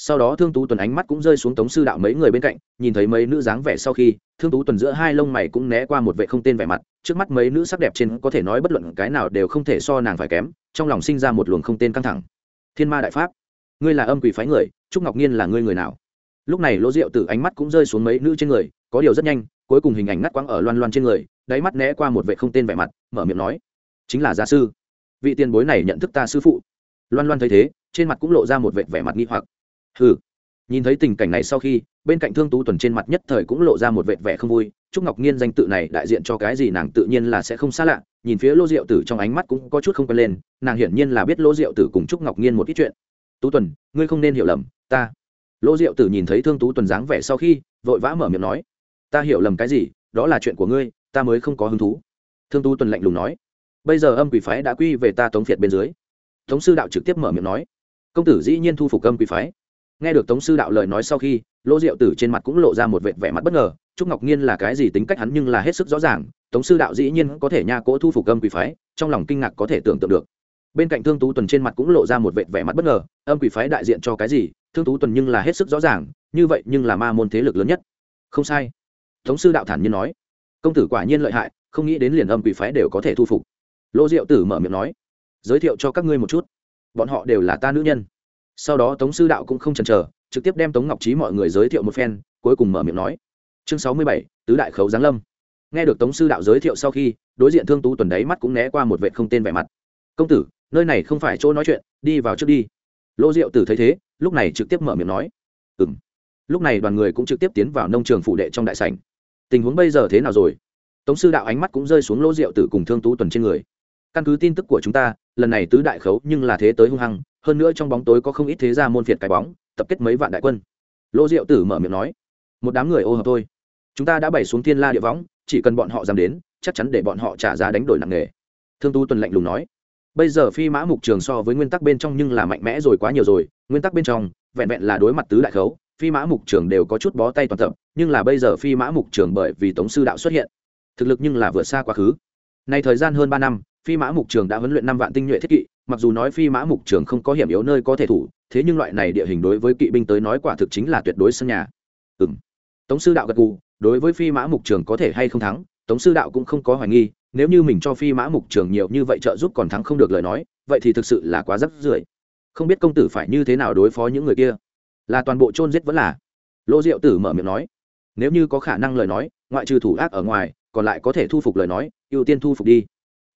sau đó thương tú tuần ánh mắt cũng rơi xuống tống sư đạo mấy người bên cạnh, nhìn thấy mấy nữ dáng vẻ sau khi, thương tú tuần giữa hai lông mày cũng né qua một vệ không tên vẻ mặt, trước mắt mấy nữ sắc đẹp trên có thể nói bất luận cái nào đều không thể so nàng phải kém, trong lòng sinh ra một luồng không tên căng thẳng. Thiên ma đại pháp, ngươi là âm quỷ phái người, trúc ngọc nhiên là ngươi người nào? Lúc này lỗ rượu từ ánh mắt cũng rơi xuống mấy nữ trên người, có điều rất nhanh, cuối cùng hình ảnh ngắt quãng ở loan loan trên người, đáy mắt né qua một vệ không tên vẻ mặt, mở miệng nói, chính là gia sư. Vị tiền bối này nhận thức ta sư phụ. Loan loan thấy thế, trên mặt cũng lộ ra một vệ vẻ mặt nghi hoặc hừ. Nhìn thấy tình cảnh này sau khi, bên cạnh thương tú tuần trên mặt nhất thời cũng lộ ra một vệt vẻ không vui. Trúc ngọc nhiên danh tự này đại diện cho cái gì nàng tự nhiên là sẽ không xa lạ. Nhìn phía lô diệu tử trong ánh mắt cũng có chút không quen lên, nàng hiển nhiên là biết lô diệu tử cùng trúc ngọc nhiên một ít chuyện. Tú tuần, ngươi không nên hiểu lầm, ta. Lô diệu tử nhìn thấy thương tú tuần dáng vẻ sau khi, vội vã mở miệng nói, ta hiểu lầm cái gì, đó là chuyện của ngươi, ta mới không có hứng thú. Thương tú tuần lạnh lùng nói, bây giờ âm quỷ phái đã quy về ta tống phiệt bên dưới. Tống sư đạo trực tiếp mở miệng nói, công tử dĩ nhiên thu phục âm quỷ phái nghe được tống sư đạo lời nói sau khi lỗ diệu tử trên mặt cũng lộ ra một vệt vẻ mặt bất ngờ, trúc ngọc nhiên là cái gì tính cách hắn nhưng là hết sức rõ ràng, tống sư đạo dĩ nhiên có thể nha cỗ thu phục âm quỷ phái, trong lòng kinh ngạc có thể tưởng tượng được. Bên cạnh thương tú tuần trên mặt cũng lộ ra một vệt vẻ mặt bất ngờ, âm quỷ phái đại diện cho cái gì, thương tú tuần nhưng là hết sức rõ ràng, như vậy nhưng là ma môn thế lực lớn nhất. Không sai. Tống sư đạo thản nhiên nói. Công tử quả nhiên lợi hại, không nghĩ đến liền âm quỷ phái đều có thể thu phục. Lỗ diệu tử mở miệng nói. Giới thiệu cho các ngươi một chút. Bọn họ đều là ta nữ nhân sau đó tống sư đạo cũng không chần chờ, trực tiếp đem tống ngọc trí mọi người giới thiệu một phen, cuối cùng mở miệng nói, chương sáu mươi bảy, tứ đại khấu giáng lâm. Nghe được tống sư đạo giới thiệu sau khi, đối diện thương tú tuần đấy mắt cũng né qua một vệ không tên vẻ mặt. Công tử, nơi này không phải chỗ nói chuyện, đi vào trước đi. Lô diệu tử thấy thế, lúc này trực tiếp mở miệng nói ừ m lúc này đoàn người cũng trực tiếp tiến vào nông trường phụ đệ trong đại sảnh. Tình huống bây giờ thế nào rồi? Tống sư đạo ánh mắt cũng rơi xuống lô diệu tử cùng thương tú tuần trên người. Căn cứ tin tức của chúng ta, lần này tứ đại khấu nhưng là thế tới hung hăng hơn nữa trong bóng tối có không ít thế gia môn phiệt cái bóng, tập kết mấy vạn đại quân. Lô diệu tử mở miệng nói, một đám người ô hợp thôi. Chúng ta đã bày xuống thiên la địa võng, chỉ cần bọn họ dám đến, chắc chắn để bọn họ trả giá đánh đổi nặng nề. Thương tu tuần lạnh lùng nói, bây giờ phi mã mục trường so với nguyên tắc bên trong nhưng là mạnh mẽ rồi quá nhiều rồi, nguyên tắc bên trong, vẹn vẹn là đối mặt tứ đại khấu, phi mã mục trường đều có chút bó tay toàn tập, nhưng là bây giờ phi mã mục trường bởi vì tống sư đạo xuất hiện, thực lực nhưng là vượt xa quá khứ. Nay thời gian hơn ba năm, phi mã mục trường đã huấn luyện năm vạn tinh nhuệ thiết kỵ mặc dù nói phi mã mục trường không có hiểm yếu nơi có thể thủ, thế nhưng loại này địa hình đối với kỵ binh tới nói quả thực chính là tuyệt đối sân nhà. Ừ m tống sư đạo gật gù, đối với phi mã mục trường có thể hay không thắng, tống sư đạo cũng không có hoài nghi, nếu như mình cho phi mã mục trường nhiều như vậy trợ giúp còn thắng không được lời nói, vậy thì thực sự là quá rắc rưởi. Không biết công tử phải như thế nào đối phó những người kia. Là toàn bộ chôn giết vẫn là. Lô diệu tử mở miệng nói, nếu như có khả năng lời nói, ngoại trừ thủ ác ở ngoài, còn lại có thể thu phục lời nói, ưu tiên thu phục đi.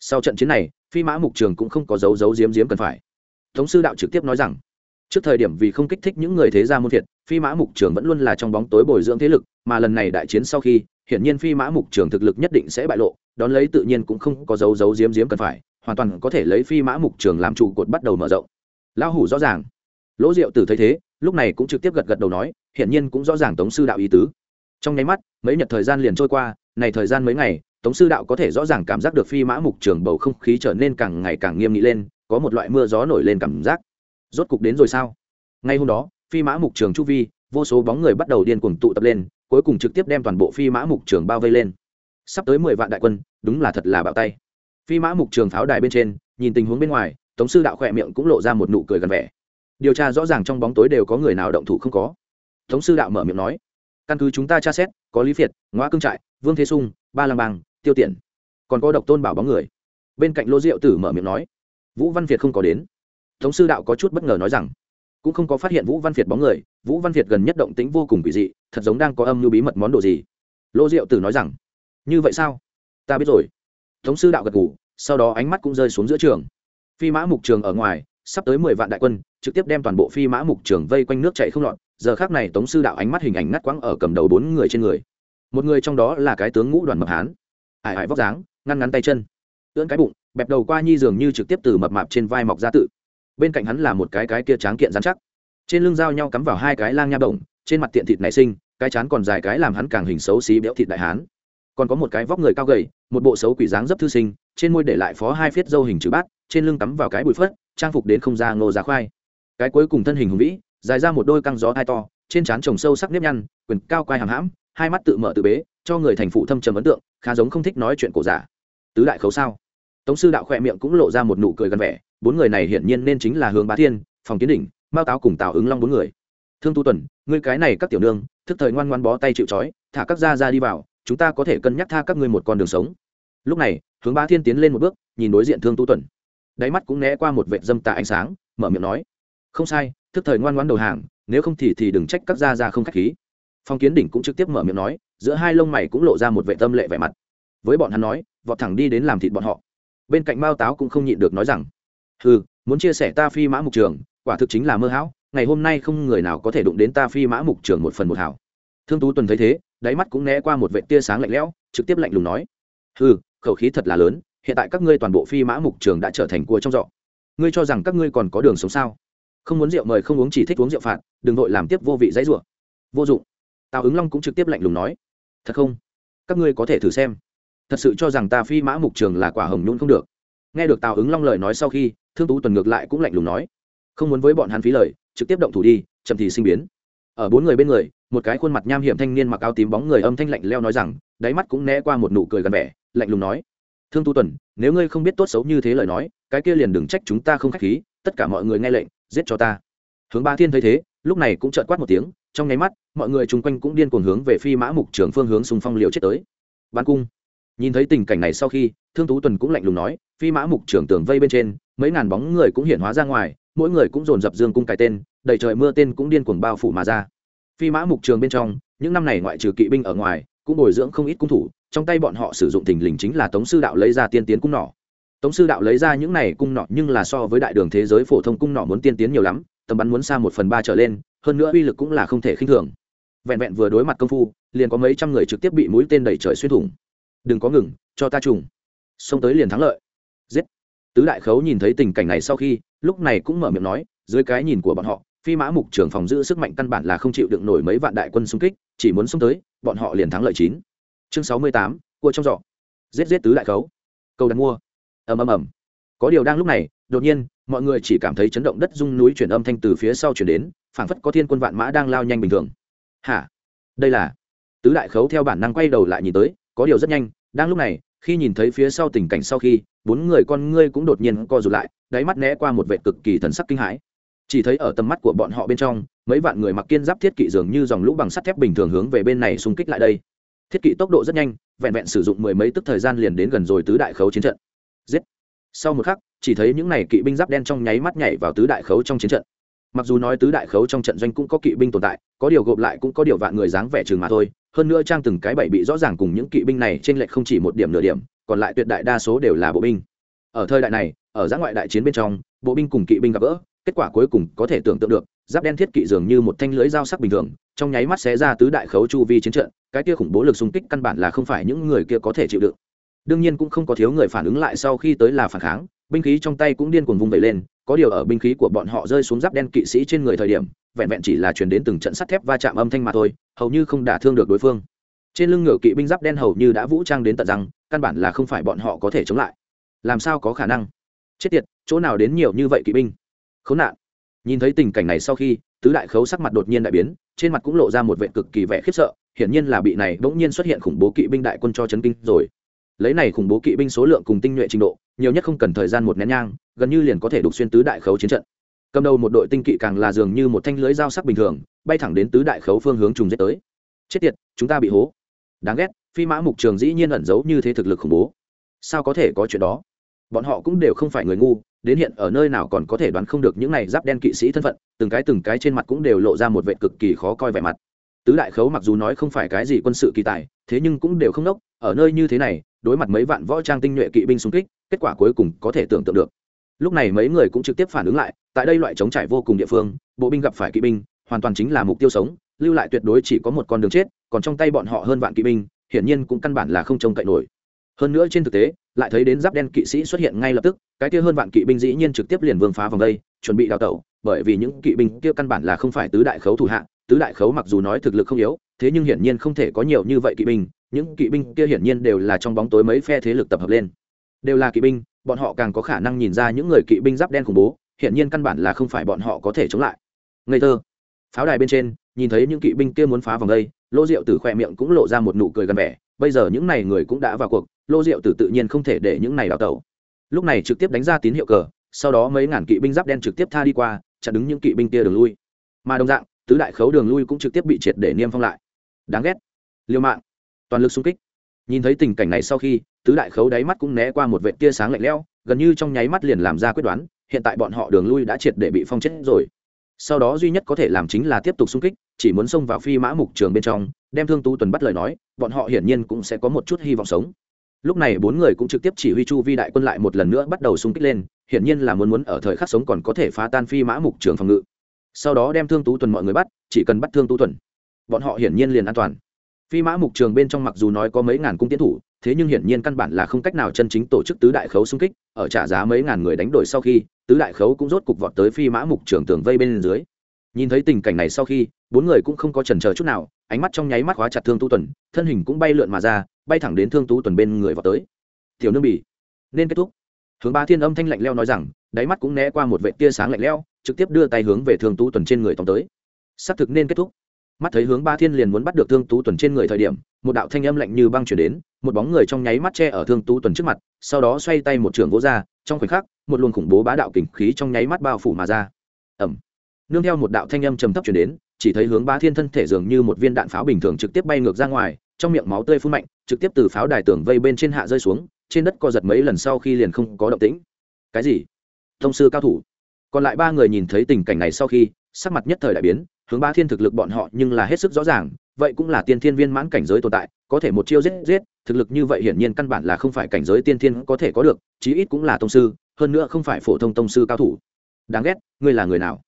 Sau trận chiến này phi mã mục trường cũng không có dấu dấu diếm diếm cần phải. Tống sư đạo trực tiếp nói rằng, trước thời điểm vì không kích thích những người thế gia môn thiệt phi mã mục trường vẫn luôn là trong bóng tối bồi dưỡng thế lực, mà lần này đại chiến sau khi, hiển nhiên phi mã mục trường thực lực nhất định sẽ bại lộ, đón lấy tự nhiên cũng không có dấu dấu diếm diếm cần phải, hoàn toàn có thể lấy phi mã mục trường làm trụ cột bắt đầu mở rộng. Lão hủ rõ ràng. Lỗ diệu tử thấy thế, lúc này cũng trực tiếp gật gật đầu nói, hiển nhiên cũng rõ ràng tống sư đạo ý tứ. Trong nháy mắt, mấy nhật thời gian liền trôi qua, này thời gian mấy ngày tống sư đạo có thể rõ ràng cảm giác được phi mã mục trường bầu không khí trở nên càng ngày càng nghiêm nghị lên, có một loại mưa gió nổi lên cảm giác. Rốt cục đến rồi sao? Ngay hôm đó, phi mã mục trường chu vi, vô số bóng người bắt đầu điên cuồng tụ tập lên, cuối cùng trực tiếp đem toàn bộ phi mã mục trường bao vây lên. Sắp tới mười vạn đại quân, đúng là thật là bạo tay. Phi mã mục trường pháo đài bên trên, nhìn tình huống bên ngoài, tống sư đạo khỏe miệng cũng lộ ra một nụ cười gần vẻ. Điều tra rõ ràng trong bóng tối đều có người nào động thủ không có. Tống sư đạo mở miệng nói, căn cứ chúng ta tra xét, có lý việt ngoa cương trại, vương thế sung, ba Lăng bang tiêu tiện còn có độc tôn bảo bóng người. Bên cạnh lô diệu tử mở miệng nói, vũ văn việt không có đến. Tống sư đạo có chút bất ngờ nói rằng, cũng không có phát hiện vũ văn việt bóng người. Vũ văn việt gần nhất động tĩnh vô cùng kỳ dị, thật giống đang có âm mưu bí mật món đồ gì. Lô diệu tử nói rằng, như vậy sao? Ta biết rồi. Tống sư đạo gật ngủ sau đó ánh mắt cũng rơi xuống giữa trường. Phi mã mục trường ở ngoài, sắp tới mười vạn đại quân, trực tiếp đem toàn bộ phi mã mục trường vây quanh nước chạy không lọt. Giờ khác này tống sư đạo ánh mắt hình ảnh ngắt quãng ở cầm đầu bốn người trên người. Một người trong đó là cái tướng ngũ đoàn mập hán ải ải vóc dáng, ngăn ngắn tay chân, ưỡn cái bụng, bẹp đầu qua nhi dường như trực tiếp từ mập mạp trên vai mọc ra tự. Bên cạnh hắn là một cái cái kia tráng kiện dán chắc. Trên lưng dao nhau cắm vào hai cái lang nha bổng, trên mặt tiện thịt nảy sinh, cái chán còn dài cái làm hắn càng hình xấu xí béo thịt đại hán. Còn có một cái vóc người cao gầy, một bộ xấu quỷ dáng dấp thư sinh, trên môi để lại phó hai phiết dâu hình chữ bát, trên lưng cắm vào cái bụi phất, trang phục đến không ra ngô giá khoai. Cái cuối cùng thân hình hùng vĩ, dài ra một đôi căng gió hai to, trên trán trồng sâu sắc nếp nhăn, quyền cao quai hàm hãm, hai mắt tự mở tự bế, cho người thành phụ thâm trầm ấn tượng khá giống không thích nói chuyện cổ giả. Tứ đại khấu sao? Tống sư đạo khỏe miệng cũng lộ ra một nụ cười gần vẻ, bốn người này hiển nhiên nên chính là hướng bá thiên, phòng kiến đỉnh, mao táo cùng tào ứng long bốn người. Thương tu tuần, ngươi cái này các tiểu nương, thức thời ngoan ngoan bó tay chịu trói, thả các gia ra đi vào, chúng ta có thể cân nhắc tha các ngươi một con đường sống. Lúc này hướng bá thiên tiến lên một bước, nhìn đối diện thương tu tuần. Đáy mắt cũng né qua một vệ dâm tạ ánh sáng, mở miệng nói, không sai, thức thời ngoan ngoan đầu hàng, nếu không thì thì đừng trách các gia ra không khách khí. Phong kiến đỉnh cũng trực tiếp mở miệng nói giữa hai lông mày cũng lộ ra một vệ tâm lệ vẻ mặt. Với bọn hắn nói, vọt thẳng đi đến làm thịt bọn họ. Bên cạnh mao táo cũng không nhịn được nói rằng ừ muốn chia sẻ ta phi mã mục trường, quả thực chính là mơ hão, ngày hôm nay không người nào có thể đụng đến ta phi mã mục trường một phần một hảo. Thương tú tuần thấy thế, đáy mắt cũng né qua một vệ tia sáng lạnh lẽo, trực tiếp lạnh lùng nói ừ khẩu khí thật là lớn, hiện tại các ngươi toàn bộ phi mã mục trường đã trở thành cua trong giọ ngươi cho rằng các ngươi còn có đường sống sao? Không muốn rượu mời không uống chỉ thích uống rượu phạt, đừng vội làm tiếp vô vị dãy rủa. Vô dụng. Tào ứng long cũng trực tiếp lạnh lùng nói thật không? Các ngươi có thể thử xem. Thật sự cho rằng ta phi mã mục trường là quả hồng nhún không được. Nghe được tào ứng long lời nói sau khi, thương tú tuần ngược lại cũng lạnh lùng nói, không muốn với bọn hắn phí lời, trực tiếp động thủ đi, chậm thì sinh biến. Ở bốn người bên người, một cái khuôn mặt nham hiểm thanh niên mặc áo tím bóng người âm thanh lạnh leo nói rằng, đáy mắt cũng né qua một nụ cười gần vẻ, lạnh lùng nói, thương tu tuần, nếu ngươi không biết tốt xấu như thế lời nói, cái kia liền đừng trách chúng ta không k h á c h khí, tất cả mọi người nghe lệnh, giết cho ta. Hướng ba thiên thấy thế, lúc này cũng trợn quát một tiếng, trong nháy mắt mọi người chung quanh cũng điên cuồng hướng về phi mã mục trưởng phương hướng xung phong liều chết tới. Bắn cung. Nhìn thấy tình cảnh này sau khi, thương tú tuần cũng lạnh lùng nói, phi mã mục trưởng tường vây bên trên, mấy ngàn bóng người cũng hiện hóa ra ngoài, mỗi người cũng dồn dập dương cung cài tên, đầy trời mưa tên cũng điên cuồng bao phủ mà ra. Phi mã mục trường bên trong, những năm này ngoại trừ kỵ binh ở ngoài, cũng bồi dưỡng không ít cung thủ, trong tay bọn họ sử dụng thình lình chính là tống sư đạo lấy ra tiên tiến cung nỏ. Tống sư đạo lấy ra những này cung nỏ nhưng là so với đại đường thế giới phổ thông cung nỏ muốn tiên tiến nhiều lắm, tầm bắn muốn xa một phần ba trở lên, hơn nữa uy lực cũng là không thể khinh thường vẹn vẹn vừa đối mặt công phu, liền có mấy trăm người trực tiếp bị mũi tên đẩy trời xuyên thủng. Đừng có ngừng, cho ta trùng. Xông tới liền thắng lợi. Giết. Tứ đại khấu nhìn thấy tình cảnh này sau khi, lúc này cũng mở miệng nói, dưới cái nhìn của bọn họ, phi mã mục trưởng phòng giữ sức mạnh căn bản là không chịu đựng nổi mấy vạn đại quân xung kích, chỉ muốn xông tới, bọn họ liền thắng lợi chín. Chương sáu mươi tám, cua trong giỏ. Giết giết tứ đại khấu. Câu đặt mua. Ầm ầm ầm. Có điều đang lúc này, đột nhiên, mọi người chỉ cảm thấy chấn động đất rung núi chuyển âm thanh từ phía sau chuyển đến, phảng phất có thiên quân vạn mã đang lao nhanh bình thường hả? Đây là? Tứ đại khấu theo bản năng quay đầu lại nhìn tới, có điều rất nhanh, đang lúc này, khi nhìn thấy phía sau tình cảnh sau khi, bốn người con ngươi cũng đột nhiên co rụt lại, đáy mắt né qua một vệ cực kỳ thần sắc kinh hãi. Chỉ thấy ở tầm mắt của bọn họ bên trong, mấy vạn người mặc kiên giáp thiết kỵ dường như dòng lũ bằng sắt thép bình thường hướng về bên này xung kích lại đây. Thiết kỵ tốc độ rất nhanh, vẹn vẹn sử dụng mười mấy tức thời gian liền đến gần rồi tứ đại khấu chiến trận. Giết! Sau một khắc, chỉ thấy những này kỵ binh giáp đen trong nháy mắt nhảy vào tứ đại khấu trong chiến trận mặc dù nói tứ đại khấu trong trận doanh cũng có kỵ binh tồn tại, có điều gộp lại cũng có điều vạn người dáng vẻ chừng mà thôi. Hơn nữa trang từng cái bảy bị rõ ràng cùng những kỵ binh này trên lệch không chỉ một điểm nửa điểm, còn lại tuyệt đại đa số đều là bộ binh. Ở thời đại này, ở giã ngoại đại chiến bên trong, bộ binh cùng kỵ binh gặp gỡ, kết quả cuối cùng có thể tưởng tượng được, giáp đen thiết kỵ dường như một thanh lưới dao sắc bình thường, trong nháy mắt xé ra tứ đại khấu chu vi chiến trận, cái kia khủng bố lực xung kích căn bản là không phải những người kia có thể chịu đựng. Đương nhiên cũng không có thiếu người phản ứng lại sau khi tới là phản kháng, binh khí trong tay cũng điên cuồng vung vẩy lên có điều ở binh khí của bọn họ rơi xuống giáp đen kỵ sĩ trên người thời điểm, vẹn vẹn chỉ là chuyển đến từng trận sắt thép va chạm âm thanh mà thôi, hầu như không đả thương được đối phương. Trên lưng ngựa kỵ binh giáp đen hầu như đã vũ trang đến tận rằng căn bản là không phải bọn họ có thể chống lại. Làm sao có khả năng? Chết tiệt, chỗ nào đến nhiều như vậy kỵ binh? Khốn nạn. Nhìn thấy tình cảnh này sau khi, tứ đại khấu sắc mặt đột nhiên đại biến, trên mặt cũng lộ ra một vệ cực kỳ vẻ khiếp sợ, hiển nhiên là bị này bỗng nhiên xuất hiện khủng bố kỵ binh đại quân cho chấn kinh rồi. Lấy này khủng bố kỵ binh số lượng cùng tinh nhuệ trình độ, nhiều nhất không cần thời gian một nén nhang gần như liền có thể đục xuyên tứ đại khấu chiến trận. Cầm đầu một đội tinh kỵ càng là dường như một thanh lưới dao sắc bình thường, bay thẳng đến tứ đại khấu phương hướng trùng giết tới. Chết tiệt, chúng ta bị hố. Đáng ghét, phi mã mục trường dĩ nhiên ẩn giấu như thế thực lực khủng bố. Sao có thể có chuyện đó? Bọn họ cũng đều không phải người ngu, đến hiện ở nơi nào còn có thể đoán không được những này giáp đen kỵ sĩ thân phận, từng cái từng cái trên mặt cũng đều lộ ra một vệ cực kỳ khó coi vẻ mặt. Tứ đại khấu mặc dù nói không phải cái gì quân sự kỳ tài, thế nhưng cũng đều không nốc, ở nơi như thế này, đối mặt mấy vạn võ trang tinh nhuệ kỵ binh xung kích, kết quả cuối cùng có thể tưởng tượng được lúc này mấy người cũng trực tiếp phản ứng lại, tại đây loại chống trải vô cùng địa phương, bộ binh gặp phải kỵ binh, hoàn toàn chính là mục tiêu sống, lưu lại tuyệt đối chỉ có một con đường chết, còn trong tay bọn họ hơn vạn kỵ binh, hiển nhiên cũng căn bản là không trông cậy nổi. Hơn nữa trên thực tế, lại thấy đến giáp đen kỵ sĩ xuất hiện ngay lập tức, cái kia hơn vạn kỵ binh dĩ nhiên trực tiếp liền vương phá vòng đây, chuẩn bị đào tẩu, bởi vì những kỵ binh kia căn bản là không phải tứ đại khấu thủ hạ, tứ đại khấu mặc dù nói thực lực không yếu, thế nhưng hiển nhiên không thể có nhiều như vậy kỵ binh, những kỵ binh kia hiển nhiên đều là trong bóng tối mấy phe thế lực tập hợp lên. Đều là kỵ binh bọn họ càng có khả năng nhìn ra những người kỵ binh giáp đen khủng bố hiện nhiên căn bản là không phải bọn họ có thể chống lại. Ngây thơ. Pháo đài bên trên, nhìn thấy những kỵ binh kia muốn phá vòng đây, lô rượu từ khoe miệng cũng lộ ra một nụ cười gần vẻ, bây giờ những này người cũng đã vào cuộc, lô rượu từ tự nhiên không thể để những này đào tẩu. Lúc này trực tiếp đánh ra tín hiệu cờ, sau đó mấy ngàn kỵ binh giáp đen trực tiếp tha đi qua, chặn đứng những kỵ binh kia đường lui. Mà đồng dạng, tứ đại khấu đường lui cũng trực tiếp bị triệt để niêm phong lại. Đáng ghét. Liêu mạng. Toàn lực xung kích. Nhìn thấy tình cảnh này sau khi tứ đại khấu đáy mắt cũng né qua một vệ tia sáng lạnh lẽo, gần như trong nháy mắt liền làm ra quyết đoán, hiện tại bọn họ đường lui đã triệt để bị phong chết rồi. Sau đó duy nhất có thể làm chính là tiếp tục xung kích, chỉ muốn xông vào phi mã mục trường bên trong, đem thương tú tuần bắt lời nói, bọn họ hiển nhiên cũng sẽ có một chút hy vọng sống. Lúc này bốn người cũng trực tiếp chỉ huy chu vi đại quân lại một lần nữa bắt đầu xung kích lên, hiển nhiên là muốn muốn ở thời khắc sống còn có thể phá tan phi mã mục trường phòng ngự. Sau đó đem thương tú tuần mọi người bắt, chỉ cần bắt thương tú tuần, bọn họ hiển nhiên liền an toàn. Phi mã mục trường bên trong mặc dù nói có mấy ngàn cung tiến thủ thế nhưng hiển nhiên căn bản là không cách nào chân chính tổ chức tứ đại khấu xung kích, ở trả giá mấy ngàn người đánh đổi sau khi, tứ đại khấu cũng rốt cục vọt tới phi mã mục trường tường vây bên dưới. Nhìn thấy tình cảnh này sau khi, bốn người cũng không có chần chờ chút nào, ánh mắt trong nháy mắt khóa chặt thương tú tuần, thân hình cũng bay lượn mà ra, bay thẳng đến thương tú tuần bên người vọt tới. Tiểu nương bỉ, nên kết thúc. Hướng ba thiên âm thanh lạnh leo nói rằng, đáy mắt cũng né qua một vệ tia sáng lạnh leo, trực tiếp đưa tay hướng về thương tú tuần trên người tổng tới. Xác thực nên kết thúc. Mắt thấy hướng ba thiên liền muốn bắt được thương tú tuần trên người thời điểm, một đạo thanh âm lạnh như băng chuyển đến một bóng người trong nháy mắt che ở thương tú tuần trước mặt, sau đó xoay tay một trường vỗ ra, trong khoảnh khắc, một luồng khủng bố bá đạo kình khí trong nháy mắt bao phủ mà ra. Ẩm nương theo một đạo thanh âm trầm thấp chuyển đến, chỉ thấy hướng ba thiên thân thể dường như một viên đạn pháo bình thường trực tiếp bay ngược ra ngoài, trong miệng máu tươi phun mạnh, trực tiếp từ pháo đài tường vây bên trên hạ rơi xuống, trên đất co giật mấy lần sau khi liền không có động tĩnh. Cái gì? Thông sư cao thủ. Còn lại ba người nhìn thấy tình cảnh này sau khi, sắc mặt nhất thời đại biến, hướng ba thiên thực lực bọn họ nhưng là hết sức rõ ràng, vậy cũng là tiên thiên viên mãn cảnh giới tồn tại có thể một chiêu giết giết, thực lực như vậy hiển nhiên căn bản là không phải cảnh giới tiên thiên có thể có được, chí ít cũng là tông sư, hơn nữa không phải phổ thông tông sư cao thủ. Đáng ghét, ngươi là người nào?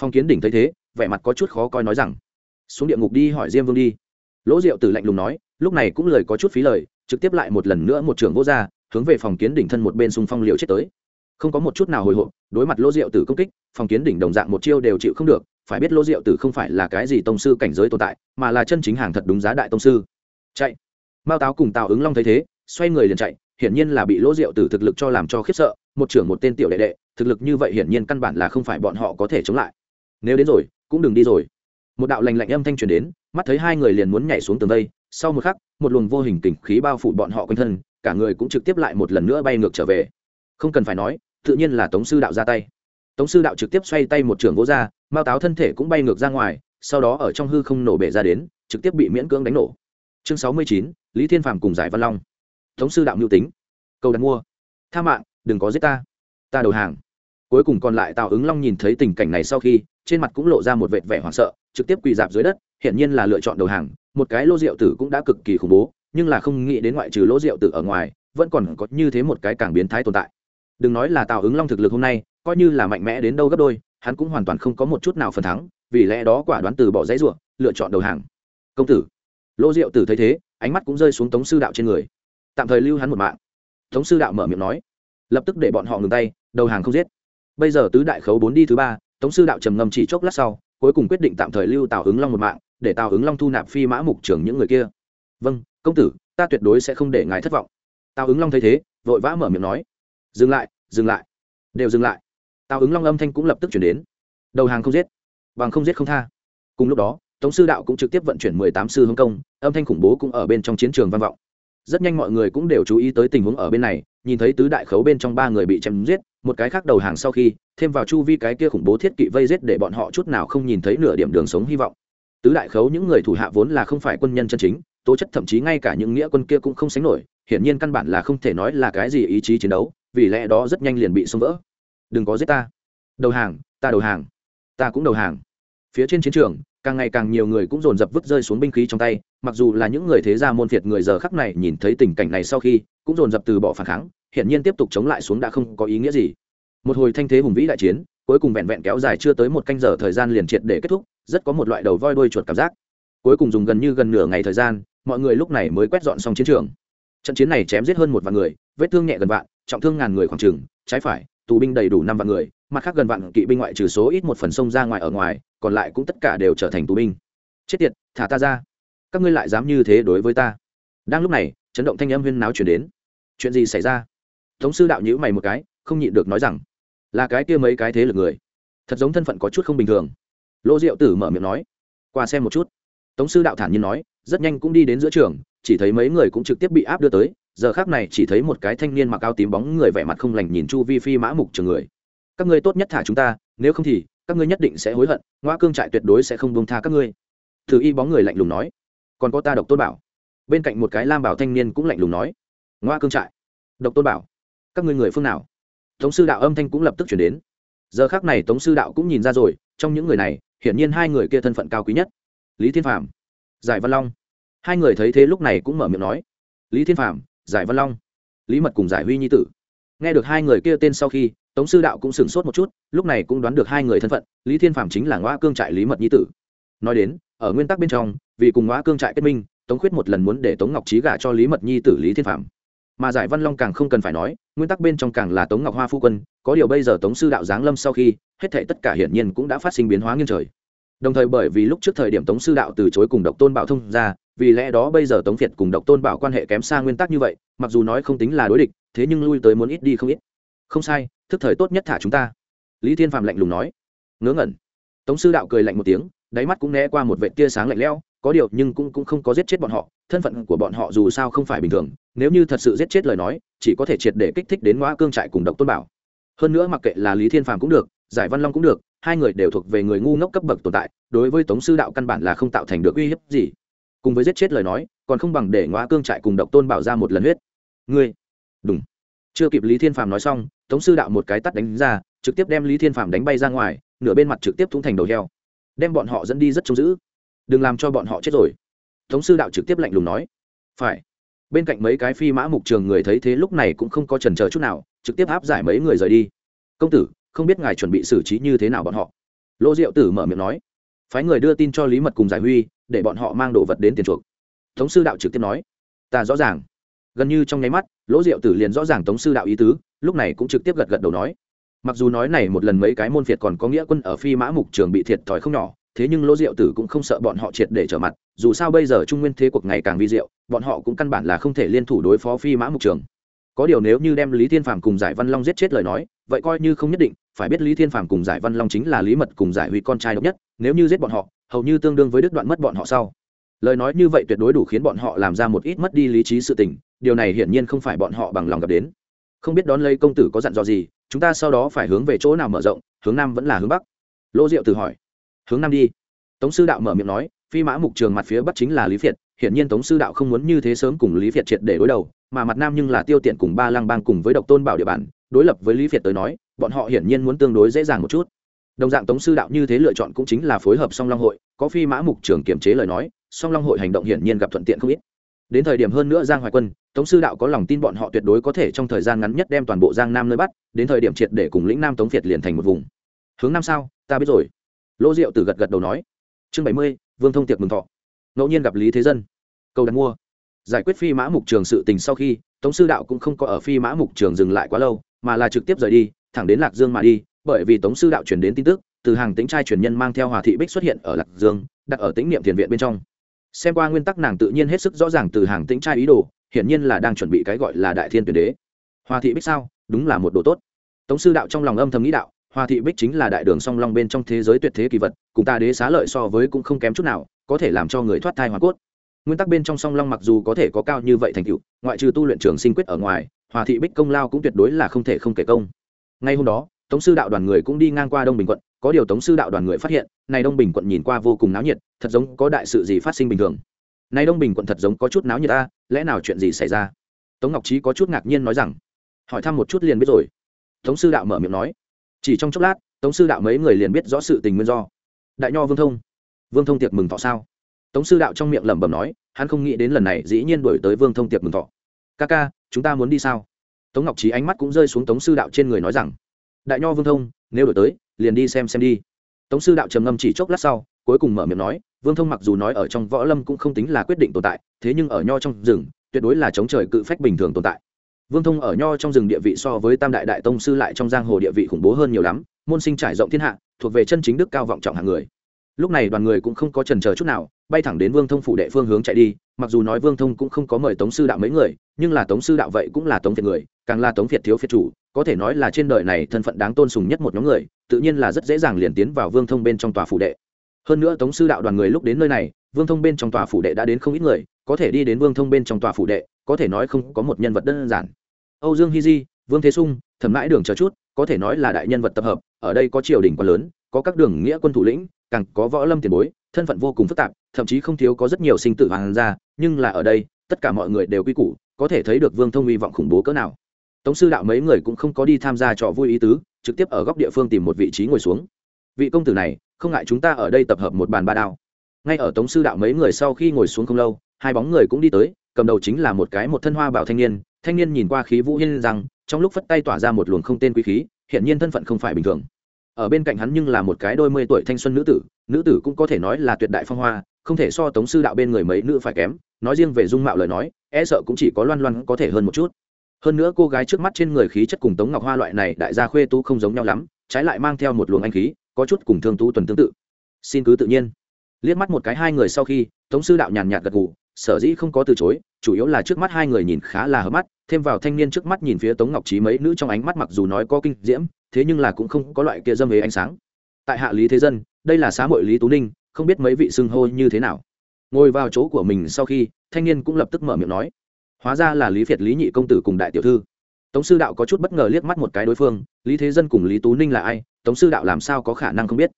Phong kiến đỉnh thấy thế, vẻ mặt có chút khó coi nói rằng, xuống địa ngục đi hỏi diêm vương đi. Lỗ diệu tử lạnh lùng nói, lúc này cũng lời có chút phí lời, trực tiếp lại một lần nữa một trường vô r hướng về phòng kiến đỉnh thân một bên xung phong liều chết tới. Không có một chút nào hồi hộp, đối mặt lỗ diệu tử công kích phòng kiến đỉnh đồng dạng một chiêu đều chịu không được, phải biết lỗ diệu tử không phải là cái gì tông sư cảnh giới tồn tại, mà là chân chính hàng thật đúng giá đại tông sư chạy. Mao táo cùng tào ứng long thấy thế, xoay người liền chạy, hiển nhiên là bị lỗ diệu tử thực lực cho làm cho khiếp sợ, một trưởng một tên tiểu đệ đệ, thực lực như vậy hiển nhiên căn bản là không phải bọn họ có thể chống lại. Nếu đến rồi, cũng đừng đi rồi. Một đạo lành lạnh âm thanh truyền đến, mắt thấy hai người liền muốn nhảy xuống tường vây, sau một khắc, một luồng vô hình kình khí bao phủ bọn họ quanh thân, cả người cũng trực tiếp lại một lần nữa bay ngược trở về. Không cần phải nói, tự nhiên là tống sư đạo ra tay. Tống sư đạo trực tiếp xoay tay một trường vỗ ra, mao táo thân thể cũng bay ngược ra ngoài, sau đó ở trong hư không nổ bể ra đến, trực tiếp bị miễn cưỡng đánh nổ chương sáu mươi chín, lý thiên phàm cùng giải văn long. Tống sư đạo mưu tính. Cầu đặt mua. Tha mạng, đừng có giết ta. Ta đầu hàng. Cuối cùng còn lại tào ứng long nhìn thấy tình cảnh này sau khi, trên mặt cũng lộ ra một vệt vẻ hoảng sợ, trực tiếp quỳ dạp dưới đất, hiển nhiên là lựa chọn đầu hàng. Một cái lô rượu tử cũng đã cực kỳ khủng bố, nhưng là không nghĩ đến ngoại trừ lô rượu tử ở ngoài, vẫn còn có như thế một cái càng biến thái tồn tại. Đừng nói là tào ứng long thực lực hôm nay, coi như là mạnh mẽ đến đâu gấp đôi, hắn cũng hoàn toàn không có một chút nào phần thắng, vì lẽ đó quả đoán từ bỏ dãy ruộng lựa chọn đầu hàng. Công tử lỗ diệu tử thấy thế, ánh mắt cũng rơi xuống tống sư đạo trên người. Tạm thời lưu hắn một mạng. Tống sư đạo mở miệng nói. Lập tức để bọn họ ngừng tay, đầu hàng không giết. Bây giờ tứ đại khấu bốn đi thứ ba, tống sư đạo trầm ngâm chỉ chốc lát sau, cuối cùng quyết định tạm thời lưu tào ứng long một mạng, để tào ứng long thu nạp phi mã mục trưởng những người kia. Vâng công tử, ta tuyệt đối sẽ không để ngài thất vọng. Tào ứng long thấy thế, vội vã mở miệng nói. Dừng lại dừng lại. Đều dừng lại. Tào ứng long âm thanh cũng lập tức chuyển đến. Đầu hàng không giết, bằng không giết không tha. Cùng lúc đó tống sư đạo cũng trực tiếp vận chuyển mười tám sư hướng công, âm thanh khủng bố cũng ở bên trong chiến trường vang vọng. Rất nhanh mọi người cũng đều chú ý tới tình huống ở bên này, nhìn thấy tứ đại khấu bên trong ba người bị chém giết, một cái khác đầu hàng sau khi, thêm vào chu vi cái kia khủng bố thiết kỵ vây giết để bọn họ chút nào không nhìn thấy nửa điểm đường sống hy vọng. Tứ đại khấu những người thủ hạ vốn là không phải quân nhân chân chính, tố chất thậm chí ngay cả những nghĩa quân kia cũng không sánh nổi, hiển nhiên căn bản là không thể nói là cái gì ý chí chiến đấu, vì lẽ đó rất nhanh liền bị xông vỡ. Đừng có giết ta. Đầu hàng, ta đầu hàng, ta cũng đầu hàng. Phía trên chiến trường càng ngày càng nhiều người cũng dồn dập vứt rơi xuống binh khí trong tay, mặc dù là những người thế gia môn phiệt người giờ khắc này nhìn thấy tình cảnh này sau khi, cũng dồn dập từ bỏ phản kháng, hiển nhiên tiếp tục chống lại xuống đã không có ý nghĩa gì. Một hồi thanh thế hùng vĩ đại chiến, cuối cùng vẹn vẹn kéo dài chưa tới một canh giờ thời gian liền triệt để kết thúc, rất có một loại đầu voi đuôi chuột cảm giác. Cuối cùng dùng gần như gần nửa ngày thời gian, mọi người lúc này mới quét dọn xong chiến trường. Trận chiến này chém giết hơn một vạn người, vết thương nhẹ gần vạn, trọng thương ngàn người khoảng trừng trái phải tù binh đầy đủ năm vạn người, mặt khác gần vạn kỵ binh ngoại trừ số ít một phần sông ra ngoài ở ngoài, còn lại cũng tất cả đều trở thành tù binh. Chết tiệt, thả ta ra. Các ngươi lại dám như thế đối với ta. Đang lúc này, chấn động thanh âm huyên náo chuyển đến. Chuyện gì xảy ra? Tống sư đạo nhữ mày một cái, không nhịn được nói rằng, là cái kia mấy cái thế lực người. Thật giống thân phận có chút không bình thường. Lô diệu tử mở miệng nói, qua xem một chút. Tống sư đạo thản nhiên nói, rất nhanh cũng đi đến giữa trường, chỉ thấy mấy người cũng trực tiếp bị áp đưa tới giờ khác này chỉ thấy một cái thanh niên mặc áo tím bóng người vẻ mặt không lành nhìn chu vi phi mã mục trường người. Các ngươi tốt nhất thả chúng ta, nếu không thì, các ngươi nhất định sẽ hối hận, ngoa cương trại tuyệt đối sẽ không buông tha các ngươi. Thử y bóng người lạnh lùng nói. Còn có ta độc tôn bảo. Bên cạnh một cái lam bảo thanh niên cũng lạnh lùng nói. Ngoa cương trại, độc tôn bảo, các ngươi người phương nào? Tống sư đạo âm thanh cũng lập tức chuyển đến. Giờ khác này tống sư đạo cũng nhìn ra rồi, trong những người này, hiển nhiên hai người kia thân phận cao quý nhất. Lý thiên phạm giải văn long. Hai người thấy thế lúc này cũng mở miệng nói. Lý thiên phạm giải văn long lý mật cùng giải huy nhi tử nghe được hai người kia tên sau khi tống sư đạo cũng sửng sốt một chút lúc này cũng đoán được hai người thân phận lý thiên phạm chính là ngoa cương trại lý mật nhi tử nói đến ở nguyên tắc bên trong vì cùng ngoa cương trại kết minh tống khuyết một lần muốn để tống ngọc trí gả cho lý mật nhi tử lý thiên phạm mà giải văn long càng không cần phải nói nguyên tắc bên trong càng là tống ngọc hoa phu quân có điều bây giờ tống sư đạo giáng lâm sau khi hết thể tất cả hiển nhiên cũng đã phát sinh biến hóa nghiêng trời đồng thời bởi vì lúc trước thời điểm tống sư đạo từ chối cùng độc tôn bảo thông ra vì lẽ đó bây giờ tống việt cùng độc tôn bảo quan hệ kém xa nguyên tắc như vậy mặc dù nói không tính là đối địch thế nhưng lui tới muốn ít đi không ít. Không sai thức thời tốt nhất thả chúng ta. Lý thiên phạm lạnh lùng nói. Ngớ ngẩn. Tống sư đạo cười lạnh một tiếng đáy mắt cũng né qua một vệ tia sáng lạnh lẽo có điều nhưng cũng, cũng không có giết chết bọn họ thân phận của bọn họ dù sao không phải bình thường nếu như thật sự giết chết lời nói chỉ có thể triệt để kích thích đến ngõ cương trại cùng độc tôn bảo. Hơn nữa mặc kệ là lý thiên phàm cũng được giải văn long cũng được hai người đều thuộc về người ngu ngốc cấp bậc tồn tại đối với tống sư đạo căn bản là không tạo thành được uy hiếp gì cùng với giết chết lời nói, còn không bằng để ngõ cương trại cùng độc tôn bảo ra một lần huyết. Ngươi đúng chưa kịp lý thiên phàm nói xong, tống sư đạo một cái tắt đánh ra, trực tiếp đem lý thiên phàm đánh bay ra ngoài, nửa bên mặt trực tiếp thúng thành đầu heo. Đem bọn họ dẫn đi rất trông giữ. Đừng làm cho bọn họ chết rồi. Tống sư đạo trực tiếp lạnh lùng nói. Phải. Bên cạnh mấy cái phi mã mục trường người thấy thế lúc này cũng không có trần chờ chút nào, trực tiếp áp giải mấy người rời đi. Công tử, không biết ngài chuẩn bị xử trí như thế nào bọn họ. Lỗ diệu tử mở miệng nói. Phái người đưa tin cho lý mật cùng giải huy để bọn họ mang đồ vật đến tiền chuộc. Tống sư đạo trực tiếp nói, ta rõ ràng. Gần như trong nháy mắt, lỗ diệu tử liền rõ ràng tống sư đạo ý tứ, lúc này cũng trực tiếp gật gật đầu nói, mặc dù nói này một lần mấy cái môn phiệt còn có nghĩa quân ở phi mã mục trường bị thiệt thòi không nhỏ, thế nhưng lỗ diệu tử cũng không sợ bọn họ triệt để trở mặt, dù sao bây giờ trung nguyên thế cuộc ngày càng vi diệu, bọn họ cũng căn bản là không thể liên thủ đối phó phi mã mục trường. Có điều nếu như đem lý thiên phàm cùng giải văn long giết chết lời nói, vậy coi như không nhất định, phải biết lý thiên phàm cùng giải văn long chính là lý mật cùng giải huy con trai độc nhất, nếu như giết bọn họ hầu như tương đương với đứt đoạn mất bọn họ sau. Lời nói như vậy tuyệt đối đủ khiến bọn họ làm ra một ít mất đi lý trí sự tình, điều này hiển nhiên không phải bọn họ bằng lòng gặp đến. Không biết đón lấy công tử có dặn dò gì, chúng ta sau đó phải hướng về chỗ nào mở rộng, hướng nam vẫn là hướng bắc? Lỗ diệu tự hỏi. Hướng nam đi. Tống sư đạo mở miệng nói, phi mã mục trường mặt phía bắc chính là lý việt hiển nhiên tống sư đạo không muốn như thế sớm cùng lý việt triệt để đối đầu, mà mặt nam nhưng là tiêu tiện cùng ba lăng bang cùng với độc tôn bảo địa bàn, đối lập với lý việt tới nói, bọn họ hiển nhiên muốn tương đối dễ dàng một chút đồng dạng tống sư đạo như thế lựa chọn cũng chính là phối hợp song long hội, có phi mã mục trường kiểm chế lời nói, song long hội hành động hiển nhiên gặp thuận tiện không ít. Đến thời điểm hơn nữa giang hoài quân, tống sư đạo có lòng tin bọn họ tuyệt đối có thể trong thời gian ngắn nhất đem toàn bộ giang nam nơi bắt, đến thời điểm triệt để cùng lĩnh nam tống việt liền thành một vùng. Hướng nam sao? Ta biết rồi. Lỗ diệu từ gật gật đầu nói. Chương bảy mươi, vương thông tiệc mừng thọ. Ngẫu nhiên gặp lý thế dân. Câu đặt mua. Giải quyết phi mã mục trường sự tình sau khi, tống sư đạo cũng không có ở phi mã mục trường dừng lại quá lâu, mà là trực tiếp rời đi, thẳng đến lạc dương mà đi bởi vì tống sư đạo truyền đến tin tức, từ hàng tính trai truyền nhân mang theo hòa thị bích xuất hiện ở lạc dương, đặt ở tính niệm thiền viện bên trong. Xem qua nguyên tắc nàng tự nhiên hết sức rõ ràng từ hàng tính trai ý đồ, hiển nhiên là đang chuẩn bị cái gọi là đại thiên tuyển đế. Hòa thị bích sao? Đúng là một đồ tốt. Tống sư đạo trong lòng âm thầm nghĩ đạo, hòa thị bích chính là đại đường song long bên trong thế giới tuyệt thế kỳ vật, cùng ta đế xá lợi so với cũng không kém chút nào, có thể làm cho người thoát thai hoa cốt. Nguyên tắc bên trong song long mặc dù có thể có cao như vậy thành tựu, ngoại trừ tu luyện trường sinh quyết ở ngoài, hòa thị bích công lao cũng tuyệt đối là không thể không kể công. Ngay hôm đó tống sư đạo đoàn người cũng đi ngang qua đông bình quận, có điều tống sư đạo đoàn người phát hiện, này đông bình quận nhìn qua vô cùng náo nhiệt, thật giống có đại sự gì phát sinh bình thường. Này đông bình quận thật giống có chút náo nhiệt ta lẽ nào chuyện gì xảy ra? Tống ngọc trí có chút ngạc nhiên nói rằng, hỏi thăm một chút liền biết rồi. Tống sư đạo mở miệng nói, chỉ trong chốc lát, tống sư đạo mấy người liền biết rõ sự tình nguyên do. Đại nho vương thông vương thông tiệc mừng thọ sao? Tống sư đạo trong miệng lẩm bẩm nói, hắn không nghĩ đến lần này dĩ nhiên đổi tới vương thông tiệc mừng thọ. Ca ca, chúng ta muốn đi sao? Tống ngọc trí ánh mắt cũng rơi xuống tống sư đạo trên người nói rằng đại nho vương thông, nếu đổi tới, liền đi xem xem đi. Tống sư đạo trầm ngâm chỉ chốc lát sau, cuối cùng mở miệng nói, vương thông mặc dù nói ở trong võ lâm cũng không tính là quyết định tồn tại, thế nhưng ở nho trong rừng, tuyệt đối là chống trời cự phách bình thường tồn tại. Vương thông ở nho trong rừng địa vị so với tam đại đại tông sư lại trong giang hồ địa vị khủng bố hơn nhiều lắm, môn sinh trải rộng thiên hạ, thuộc về chân chính đức cao vọng trọng hạng người. Lúc này đoàn người cũng không có trần chờ chút nào, bay thẳng đến vương thông phủ đệ phương hướng chạy đi, mặc dù nói vương thông cũng không có mời tống sư đạo mấy người, nhưng là tống sư đạo vậy cũng là tống việt người, càng là tống việt thiếu phiệt chủ có thể nói là trên đời này thân phận đáng tôn sùng nhất một nhóm người, tự nhiên là rất dễ dàng liền tiến vào vương thông bên trong tòa phủ đệ. Hơn nữa tống sư đạo đoàn người lúc đến nơi này, vương thông bên trong tòa phủ đệ đã đến không ít người, có thể đi đến vương thông bên trong tòa phủ đệ, có thể nói không có một nhân vật đơn giản. Âu dương hy di, vương thế sung, thẩm mãi đường chờ chút, có thể nói là đại nhân vật tập hợp, ở đây có triều đình quá lớn, có các đường nghĩa quân thủ lĩnh, càng có võ lâm tiền bối, thân phận vô cùng phức tạp, thậm chí không thiếu có rất nhiều sinh tử hoàng gia, nhưng là ở đây, tất cả mọi người đều quy củ, có thể thấy được vương thông hy vọng khủng bố cỡ nào tống sư đạo mấy người cũng không có đi tham gia trò vui ý tứ, trực tiếp ở góc địa phương tìm một vị trí ngồi xuống. Vị công tử này, không ngại chúng ta ở đây tập hợp một bàn ba đao. Ngay ở tống sư đạo mấy người sau khi ngồi xuống không lâu, hai bóng người cũng đi tới, cầm đầu chính là một cái một thân hoa bảo thanh niên. Thanh niên nhìn qua khí vũ hiên rằng trong lúc phất tay tỏa ra một luồng không tên quý khí hiện nhiên thân phận không phải bình thường. Ở bên cạnh hắn nhưng là một cái đôi mươi tuổi thanh xuân nữ tử nữ tử cũng có thể nói là tuyệt đại phong hoa, không thể so tống sư đạo bên người mấy nữ phải kém, nói riêng về dung mạo lời nói e sợ cũng chỉ có loan loan có thể hơn một chút hơn nữa cô gái trước mắt trên người khí chất cùng tống ngọc hoa loại này đại gia khuê tú không giống nhau lắm, trái lại mang theo một luồng anh khí, có chút cùng thương tú tuần tương tự. Xin cứ tự nhiên. Liếc mắt một cái hai người sau khi, tống sư đạo nhàn nhạt gật gù, sở dĩ không có từ chối, chủ yếu là trước mắt hai người nhìn khá là hợp mắt, thêm vào thanh niên trước mắt nhìn phía tống ngọc trí mấy nữ trong ánh mắt mặc dù nói có kinh diễm, thế nhưng là cũng không có loại kia dâm hề ánh sáng. Tại hạ lý thế dân, đây là xá hội lý tú ninh, không biết mấy vị xưng hô như thế nào. Ngồi vào chỗ của mình sau khi, thanh niên cũng lập tức mở miệng nói hóa ra là lý việt lý nhị công tử cùng đại tiểu thư tống sư đạo có chút bất ngờ liếc mắt một cái đối phương lý thế dân cùng lý tú ninh là ai tống sư đạo làm sao có khả năng không biết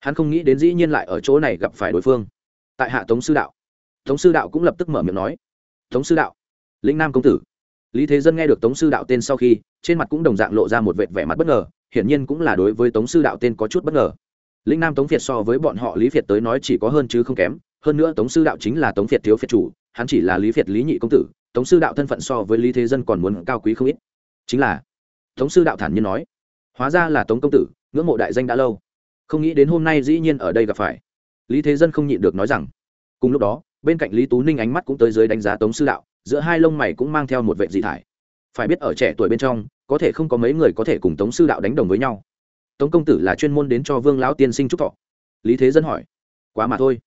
hắn không nghĩ đến dĩ nhiên lại ở chỗ này gặp phải đối phương tại hạ tống sư đạo tống sư đạo cũng lập tức mở miệng nói tống sư đạo lĩnh nam công tử lý thế dân nghe được tống sư đạo tên sau khi trên mặt cũng đồng dạng lộ ra một vệt vẻ mặt bất ngờ hiển nhiên cũng là đối với tống sư đạo tên có chút bất ngờ lĩnh nam tống việt so với bọn họ lý việt tới nói chỉ có hơn chứ không kém hơn nữa tống sư đạo chính là tống việt thiếu việt chủ hắn chỉ là lý việt lý nhị công tử tống sư đạo thân phận so với lý thế dân còn muốn cao quý không ít. Chính là, tống sư đạo thản nhiên nói, hóa ra là tống công tử, ngưỡng mộ đại danh đã lâu. Không nghĩ đến hôm nay dĩ nhiên ở đây gặp phải. Lý thế dân không nhịn được nói rằng, cùng lúc đó, bên cạnh lý tú ninh ánh mắt cũng tới dưới đánh giá tống sư đạo, giữa hai lông mày cũng mang theo một vệ dị thải. Phải biết ở trẻ tuổi bên trong, có thể không có mấy người có thể cùng tống sư đạo đánh đồng với nhau. Tống công tử là chuyên môn đến cho vương lão tiên sinh trúc thọ. Lý thế dân hỏi, quá mà thôi.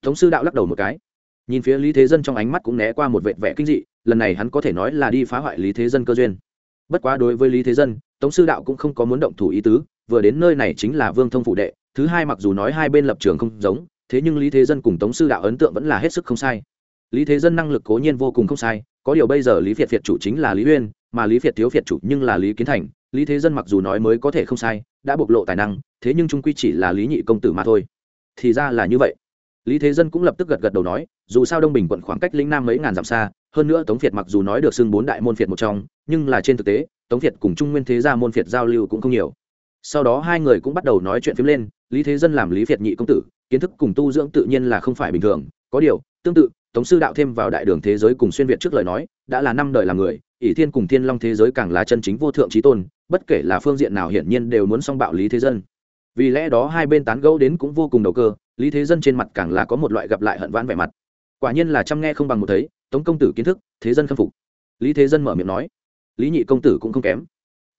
Tống sư đạo lắc đầu một cái. Nhìn phía lý thế dân trong ánh mắt cũng né qua một vệ vẻ kinh dị lần này hắn có thể nói là đi phá hoại lý thế dân cơ duyên. Bất quá đối với lý thế dân, tống sư đạo cũng không có muốn động thủ ý tứ, vừa đến nơi này chính là vương thông phụ đệ, thứ hai mặc dù nói hai bên lập trường không giống, thế nhưng lý thế dân cùng tống sư đạo ấn tượng vẫn là hết sức không sai. Lý thế dân năng lực cố nhiên vô cùng không sai, có điều bây giờ lý việt việt chủ chính là lý uyên, mà lý việt thiếu việt chủ nhưng là lý kiến thành, lý thế dân mặc dù nói mới có thể không sai, đã bộc lộ tài năng, thế nhưng trung quy chỉ là lý nhị công tử mà thôi. Thì ra là như vậy lý thế dân cũng lập tức gật gật đầu nói, dù sao đông bình quận khoảng cách lĩnh nam mấy ngàn dặm xa, hơn nữa tống việt mặc dù nói được xưng bốn đại môn việt một trong, nhưng là trên thực tế, tống việt cùng trung nguyên thế gia môn việt giao lưu cũng không nhiều. Sau đó hai người cũng bắt đầu nói chuyện phím lên, lý thế dân làm lý việt nhị công tử, kiến thức cùng tu dưỡng tự nhiên là không phải bình thường. Có điều, tương tự, tống sư đạo thêm vào đại đường thế giới cùng xuyên việt trước lời nói, đã là năm đời làm người, ỷ thiên cùng thiên long thế giới càng là chân chính vô thượng trí tôn, bất kể là phương diện nào hiển nhiên đều muốn song bạo lý thế dân. Vì lẽ đó hai bên tán gẫu đến cũng vô cùng đầu cơ lý thế dân trên mặt càng là có một loại gặp lại hận vãn vẻ mặt. Quả nhiên là chăm nghe không bằng một thấy, tống công tử kiến thức, thế dân khâm phục. Lý thế dân mở miệng nói. Lý nhị công tử cũng không kém.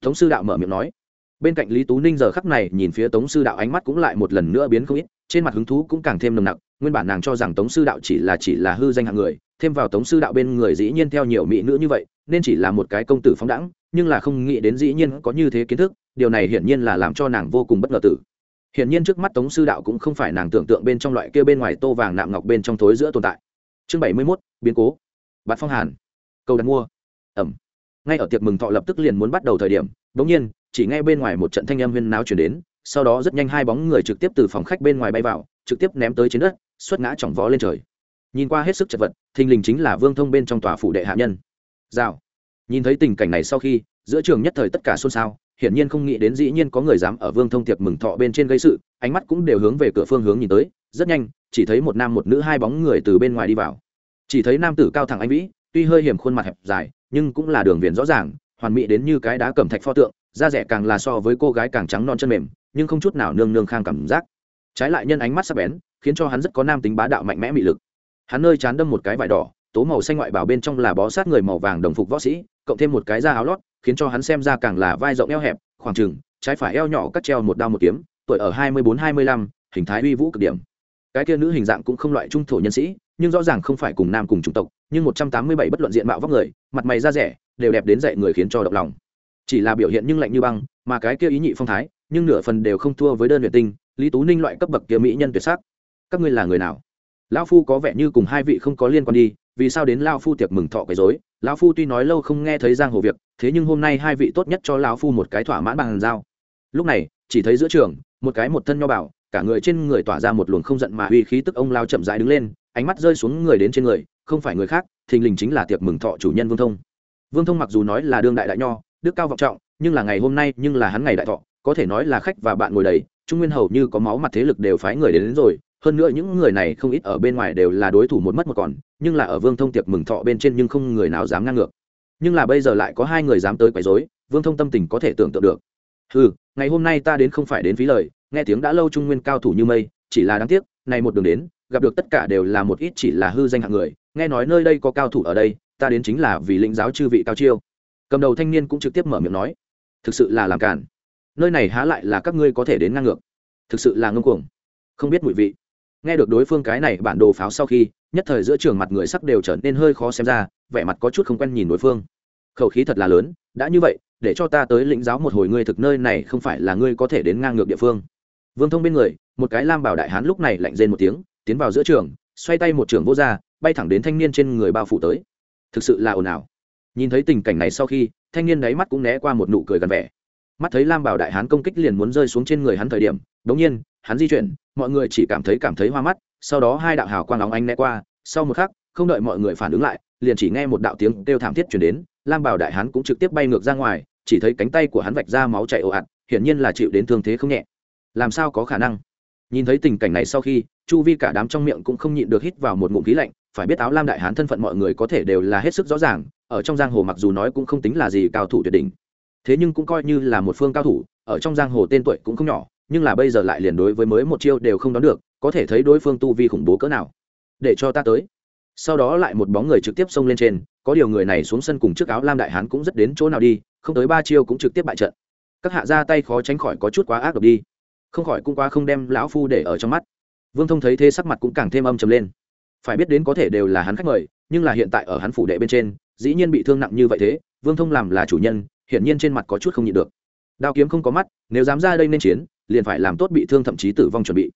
Tống sư đạo mở miệng nói. Bên cạnh lý tú ninh giờ khắc này, nhìn phía tống sư đạo ánh mắt cũng lại một lần nữa biến không ít, trên mặt hứng thú cũng càng thêm nồng nặc, nguyên bản nàng cho rằng tống sư đạo chỉ là chỉ là hư danh hạng người, thêm vào tống sư đạo bên người dĩ nhiên theo nhiều mỹ nữ như vậy, nên chỉ là một cái công tử phóng đẳng nhưng là không nghĩ đến dĩ nhiên có như thế kiến thức, điều này hiển nhiên là làm cho nàng vô cùng bất ngờ tử hiển nhiên trước mắt tống sư đạo cũng không phải nàng tưởng tượng bên trong loại kia bên ngoài tô vàng nạm ngọc bên trong thối giữa tồn tại. Chương bảy mươi mốt, biến cố. Bạt phong hàn. Câu đặt mua. Ẩm. Ngay ở tiệc mừng thọ lập tức liền muốn bắt đầu thời điểm đ ỗ n g nhiên, chỉ ngay bên ngoài một trận thanh âm huyên náo chuyển đến, sau đó rất nhanh hai bóng người trực tiếp từ phòng khách bên ngoài bay vào, trực tiếp ném tới trên đất, xuất ngã trọng vó lên trời. Nhìn qua hết sức chật vật, thình lình chính là vương thông bên trong tòa phủ đệ hạ nhân. Rào. Nhìn thấy tình cảnh này sau khi giữa trường nhất thời tất cả xôn xao, hiển nhiên không nghĩ đến dĩ nhiên có người dám ở vương thông tiệc mừng thọ bên trên gây sự, ánh mắt cũng đều hướng về cửa phương hướng nhìn tới, rất nhanh, chỉ thấy một nam một nữ hai bóng người từ bên ngoài đi vào. Chỉ thấy nam tử cao thẳng anh vĩ, tuy hơi hiểm khuôn mặt hẹp dài, nhưng cũng là đường viền rõ ràng, hoàn mỹ đến như cái đá cẩm thạch pho tượng, da rẻ càng là so với cô gái càng trắng non chân mềm, nhưng không chút nào nương nương khang cảm giác. Trái lại nhân ánh mắt sắc bén, khiến cho hắn rất có nam tính bá đạo mạnh mẽ mị lực. Hắn nơi chán đâm một cái vải đỏ, tố màu xanh ngoại bảo bên trong là bó sát người màu vàng đồng phục võ sĩ, cộng thêm một cái da áo lót khiến cho hắn xem ra càng là vai rộng eo hẹp, khoảng trừng trái phải eo nhỏ cắt treo một đao một kiếm, tuổi ở hai mươi bốn, hai mươi lăm, hình thái uy vũ cực điểm. Cái kia nữ hình dạng cũng không loại trung thổ nhân sĩ, nhưng rõ ràng không phải cùng nam cùng chủng tộc, nhưng một trăm tám mươi bảy bất luận diện mạo vóc người, mặt mày da rẻ, đều đẹp đến dậy người khiến cho động lòng. Chỉ là biểu hiện nhưng lạnh như băng, mà cái kia ý nhị phong thái, nhưng nửa phần đều không thua với đơn huyền tinh, lý tú ninh loại cấp bậc kia mỹ nhân tuyệt sắc. Các ngươi là người nào? Lão phu có vẻ như cùng hai vị không có liên quan đi vì sao đến lao phu tiệc mừng thọ quấy dối lão phu tuy nói lâu không nghe thấy giang hồ việc thế nhưng hôm nay hai vị tốt nhất cho lão phu một cái thỏa mãn bằng dao lúc này chỉ thấy giữa trường một cái một thân nho bảo cả người trên người tỏa ra một luồng không giận mà uy khí tức ông lao chậm rãi đứng lên ánh mắt rơi xuống người đến trên người không phải người khác thình lình chính là tiệc mừng thọ chủ nhân vương thông. Vương thông mặc dù nói là đương đại đại nho đức cao vọng trọng nhưng là ngày hôm nay nhưng là hắn ngày đại thọ có thể nói là khách và bạn ngồi đầy trung nguyên hầu như có máu mặt thế lực đều phái người đến, đến rồi hơn nữa những người này không ít ở bên ngoài đều là đối thủ một mất một còn, nhưng là ở vương thông tiệc mừng thọ bên trên nhưng không người nào dám ngang ngược. Nhưng là bây giờ lại có hai người dám tới quấy rối, vương thông tâm tình có thể tưởng tượng được. Ừ ngày hôm nay ta đến không phải đến phí lời, nghe tiếng đã lâu trung nguyên cao thủ như mây, chỉ là đáng tiếc, này một đường đến, gặp được tất cả đều là một ít chỉ là hư danh hạng người, nghe nói nơi đây có cao thủ ở đây, ta đến chính là vì lĩnh giáo chư vị cao chiêu. Cầm đầu thanh niên cũng trực tiếp mở miệng nói, thực sự là làm cản nơi này há lại là các ngươi có thể đến ngang ngược. Thực sự là ngông cuồng. Không biết mùi vị nghe được đối phương cái này bản đồ pháo sau khi, nhất thời giữa trường mặt người sắc đều trở nên hơi khó xem ra, vẻ mặt có chút không quen nhìn đối phương. Khẩu khí thật là lớn, đã như vậy, để cho ta tới lĩnh giáo một hồi ngươi thực nơi này không phải là ngươi có thể đến ngang ngược địa phương. Vương thông bên người, một cái lam bảo đại hán lúc này lạnh rên một tiếng, tiến vào giữa trường, xoay tay một trường vô r bay thẳng đến thanh niên trên người bao phủ tới. Thực sự là ồn ào. Nhìn thấy tình cảnh này sau khi, thanh niên đáy mắt cũng né qua một nụ cười gần vẻ. Mắt thấy lam bảo đại hán công kích liền muốn rơi xuống trên người hắn thời điểm đống nhiên, hắn di chuyển mọi người chỉ cảm thấy cảm thấy hoa mắt, sau đó hai đạo hào quang óng anh né qua, sau một khắc, không đợi mọi người phản ứng lại, liền chỉ nghe một đạo tiếng kêu thảm thiết chuyển đến, lam bảo đại hán cũng trực tiếp bay ngược ra ngoài, chỉ thấy cánh tay của hắn vạch ra máu chảy ồ ạt, hiển nhiên là chịu đến thương thế không nhẹ. Làm sao có khả năng? Nhìn thấy tình cảnh này sau khi, chu vi cả đám trong miệng cũng không nhịn được hít vào một ngụm khí lạnh, phải biết áo lam đại hán thân phận mọi người có thể đều là hết sức rõ ràng, ở trong giang hồ mặc dù nói cũng không tính là gì cao thủ tuyệt đỉnh. Thế nhưng cũng coi như là một phương cao thủ, ở trong giang hồ tên tuổi cũng không nhỏ nhưng là bây giờ lại liền đối với mới một chiêu đều không đón được, có thể thấy đối phương tu vi khủng bố cỡ nào. Để cho ta tới. Sau đó lại một bóng người trực tiếp xông lên trên, có điều người này xuống sân cùng chiếc áo lam đại hán cũng rất đến chỗ nào đi, không tới ba chiêu cũng trực tiếp bại trận. Các hạ ra tay khó tránh khỏi có chút quá ác độc đi. Không khỏi cũng quá không đem lão phu để ở trong mắt. Vương thông thấy thế sắc mặt cũng càng thêm âm trầm lên. Phải biết đến có thể đều là hắn khách mời, nhưng là hiện tại ở hắn phủ đệ bên trên, dĩ nhiên bị thương nặng như vậy thế, vương thông làm là chủ nhân, hiển nhiên trên mặt có chút không nhịn được. Đao kiếm không có mắt, nếu dám ra đây nên chiến liền phải làm tốt bị thương thậm chí tử vong chuẩn bị.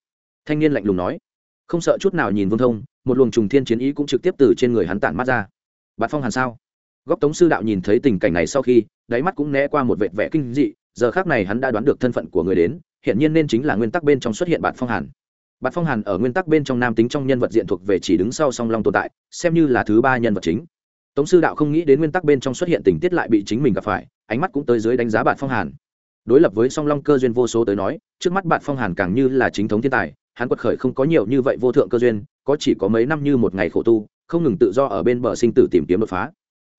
Thanh niên lạnh lùng nói. Không sợ chút nào nhìn vương thông, một luồng trùng thiên chiến ý cũng trực tiếp từ trên người hắn tản mắt ra. Bạt phong hàn sao? Góc tống sư đạo nhìn thấy tình cảnh này sau khi, đáy mắt cũng né qua một vệt vẻ kinh dị, giờ khác này hắn đã đoán được thân phận của người đến hiện nhiên nên chính là nguyên tắc bên trong xuất hiện bạt phong hàn. Bạt phong hàn ở nguyên tắc bên trong nam tính trong nhân vật diện thuộc về chỉ đứng sau song long tồn tại, xem như là thứ ba nhân vật chính. Tống sư đạo không nghĩ đến nguyên tắc bên trong xuất hiện tình tiết lại bị chính mình gặp phải, ánh mắt cũng tới dưới đánh giá bạt phong hàn đối lập với song long cơ duyên vô số tới nói, trước mắt bạn phong hàn càng như là chính thống thiên tài, hắn quật khởi không có nhiều như vậy vô thượng cơ duyên, có chỉ có mấy năm như một ngày khổ tu, không ngừng tự do ở bên bờ sinh tử tìm kiếm đột phá.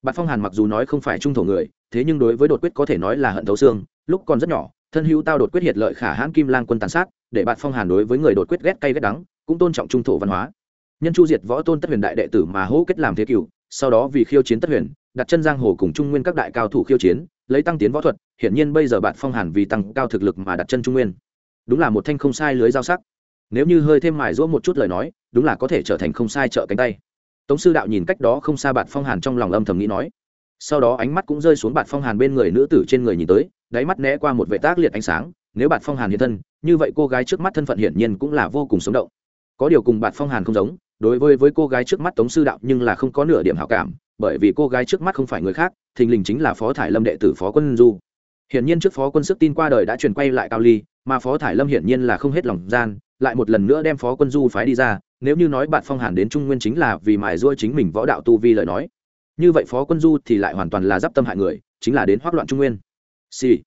Bạn phong hàn mặc dù nói không phải trung thổ người, thế nhưng đối với đột quyết có thể nói là hận thấu xương, lúc còn rất nhỏ, thân hữu tao đột quyết hiệt lợi khả hãn kim lang quân tàn sát, để bạn phong hàn đối với người đột quyết ghét cay ghét đắng, cũng tôn trọng trung thổ văn hóa. Nhân chu diệt võ tôn tất huyền đại đệ tử mà hỗ kết làm thế cựu sau đó vì khiêu chiến tất huyền, đặt chân giang hồ cùng trung nguyên các đại cao thủ khiêu chiến, lấy tăng tiến võ thuật hiển nhiên bây giờ bạn phong hàn vì tăng cao thực lực mà đặt chân trung nguyên. Đúng là một thanh không sai lưới giao sắc. Nếu như hơi thêm mài rũa một chút lời nói, đúng là có thể trở thành không sai trợ cánh tay. Tống sư đạo nhìn cách đó không xa bạn phong hàn trong lòng âm thầm nghĩ nói. Sau đó ánh mắt cũng rơi xuống bạn phong hàn bên người nữ tử trên người nhìn tới, đáy mắt né qua một vệ tác liệt ánh sáng. Nếu bạn phong hàn hiện thân, như vậy cô gái trước mắt thân phận hiển nhiên cũng là vô cùng sống động. Có điều cùng bạn phong hàn không giống, đối với với cô gái trước mắt tống sư đạo nhưng là không có nửa điểm hảo cảm, bởi vì cô gái trước mắt không phải người khác, thình lình chính là phó thải lâm đệ tử phó quân du hiển nhiên trước phó quân sức tin qua đời đã truyền quay lại cao ly, mà phó thải lâm hiển nhiên là không hết lòng gian, lại một lần nữa đem phó quân du phái đi ra, nếu như nói bạn phong hàn đến trung nguyên chính là vì mài giũa chính mình võ đạo tu vi lời nói. Như vậy phó quân du thì lại hoàn toàn là d i p tâm hại người, chính là đến hoác loạn trung nguyên. Xì、sì.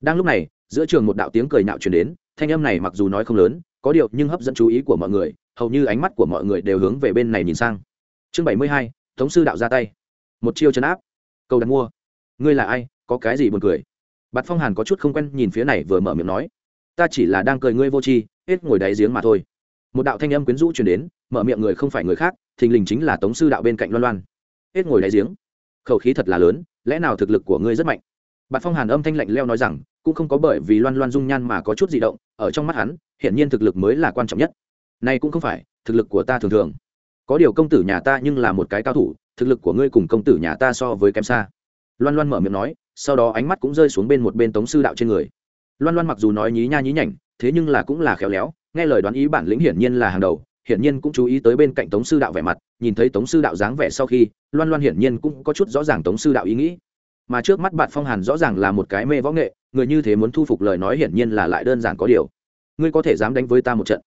đang lúc này, giữa trường một đạo tiếng cười nạo truyền đến, thanh âm này mặc dù nói không lớn, có điều nhưng hấp dẫn chú ý của mọi người, hầu như ánh mắt của mọi người đều hướng về bên này nhìn sang. Chương bảy mươi hai thống sư đạo ra tay. Một chiêu chấn áp. Câu đặt mua. Ngươi là ai? Có cái gì buồn cười? Bạt phong hàn có chút không quen nhìn phía này vừa mở miệng nói, ta chỉ là đang cười ngươi vô tri, hết ngồi đáy giếng mà thôi. Một đạo thanh âm quyến rũ chuyển đến, mở miệng người không phải người khác, thình lình chính là tống sư đạo bên cạnh loan loan. Hết ngồi đáy giếng? Khẩu khí thật là lớn, lẽ nào thực lực của ngươi rất mạnh? Bạt phong hàn âm thanh lạnh leo nói rằng, cũng không có bởi vì loan loan dung nhan mà có chút gì động, ở trong mắt hắn hiện nhiên thực lực mới là quan trọng nhất. Này cũng không phải, thực lực của ta thường thường. Có điều công tử nhà ta nhưng là một cái cao thủ, thực lực của ngươi cùng công tử nhà ta so với kém xa. Loan loan mở miệng nói sau đó ánh mắt cũng rơi xuống bên một bên tống sư đạo trên người. Loan loan mặc dù nói nhí nha nhí nhảnh, thế nhưng là cũng là khéo léo, nghe lời đoán ý bản lĩnh hiển nhiên là hàng đầu, hiển nhiên cũng chú ý tới bên cạnh tống sư đạo vẻ mặt, nhìn thấy tống sư đạo dáng vẻ sau khi, loan loan hiển nhiên cũng có chút rõ ràng tống sư đạo ý nghĩ. Mà trước mắt bạn phong hàn rõ ràng là một cái mê võ nghệ, người như thế muốn thu phục lời nói hiển nhiên là lại đơn giản có điều. Ngươi có thể dám đánh với ta một trận.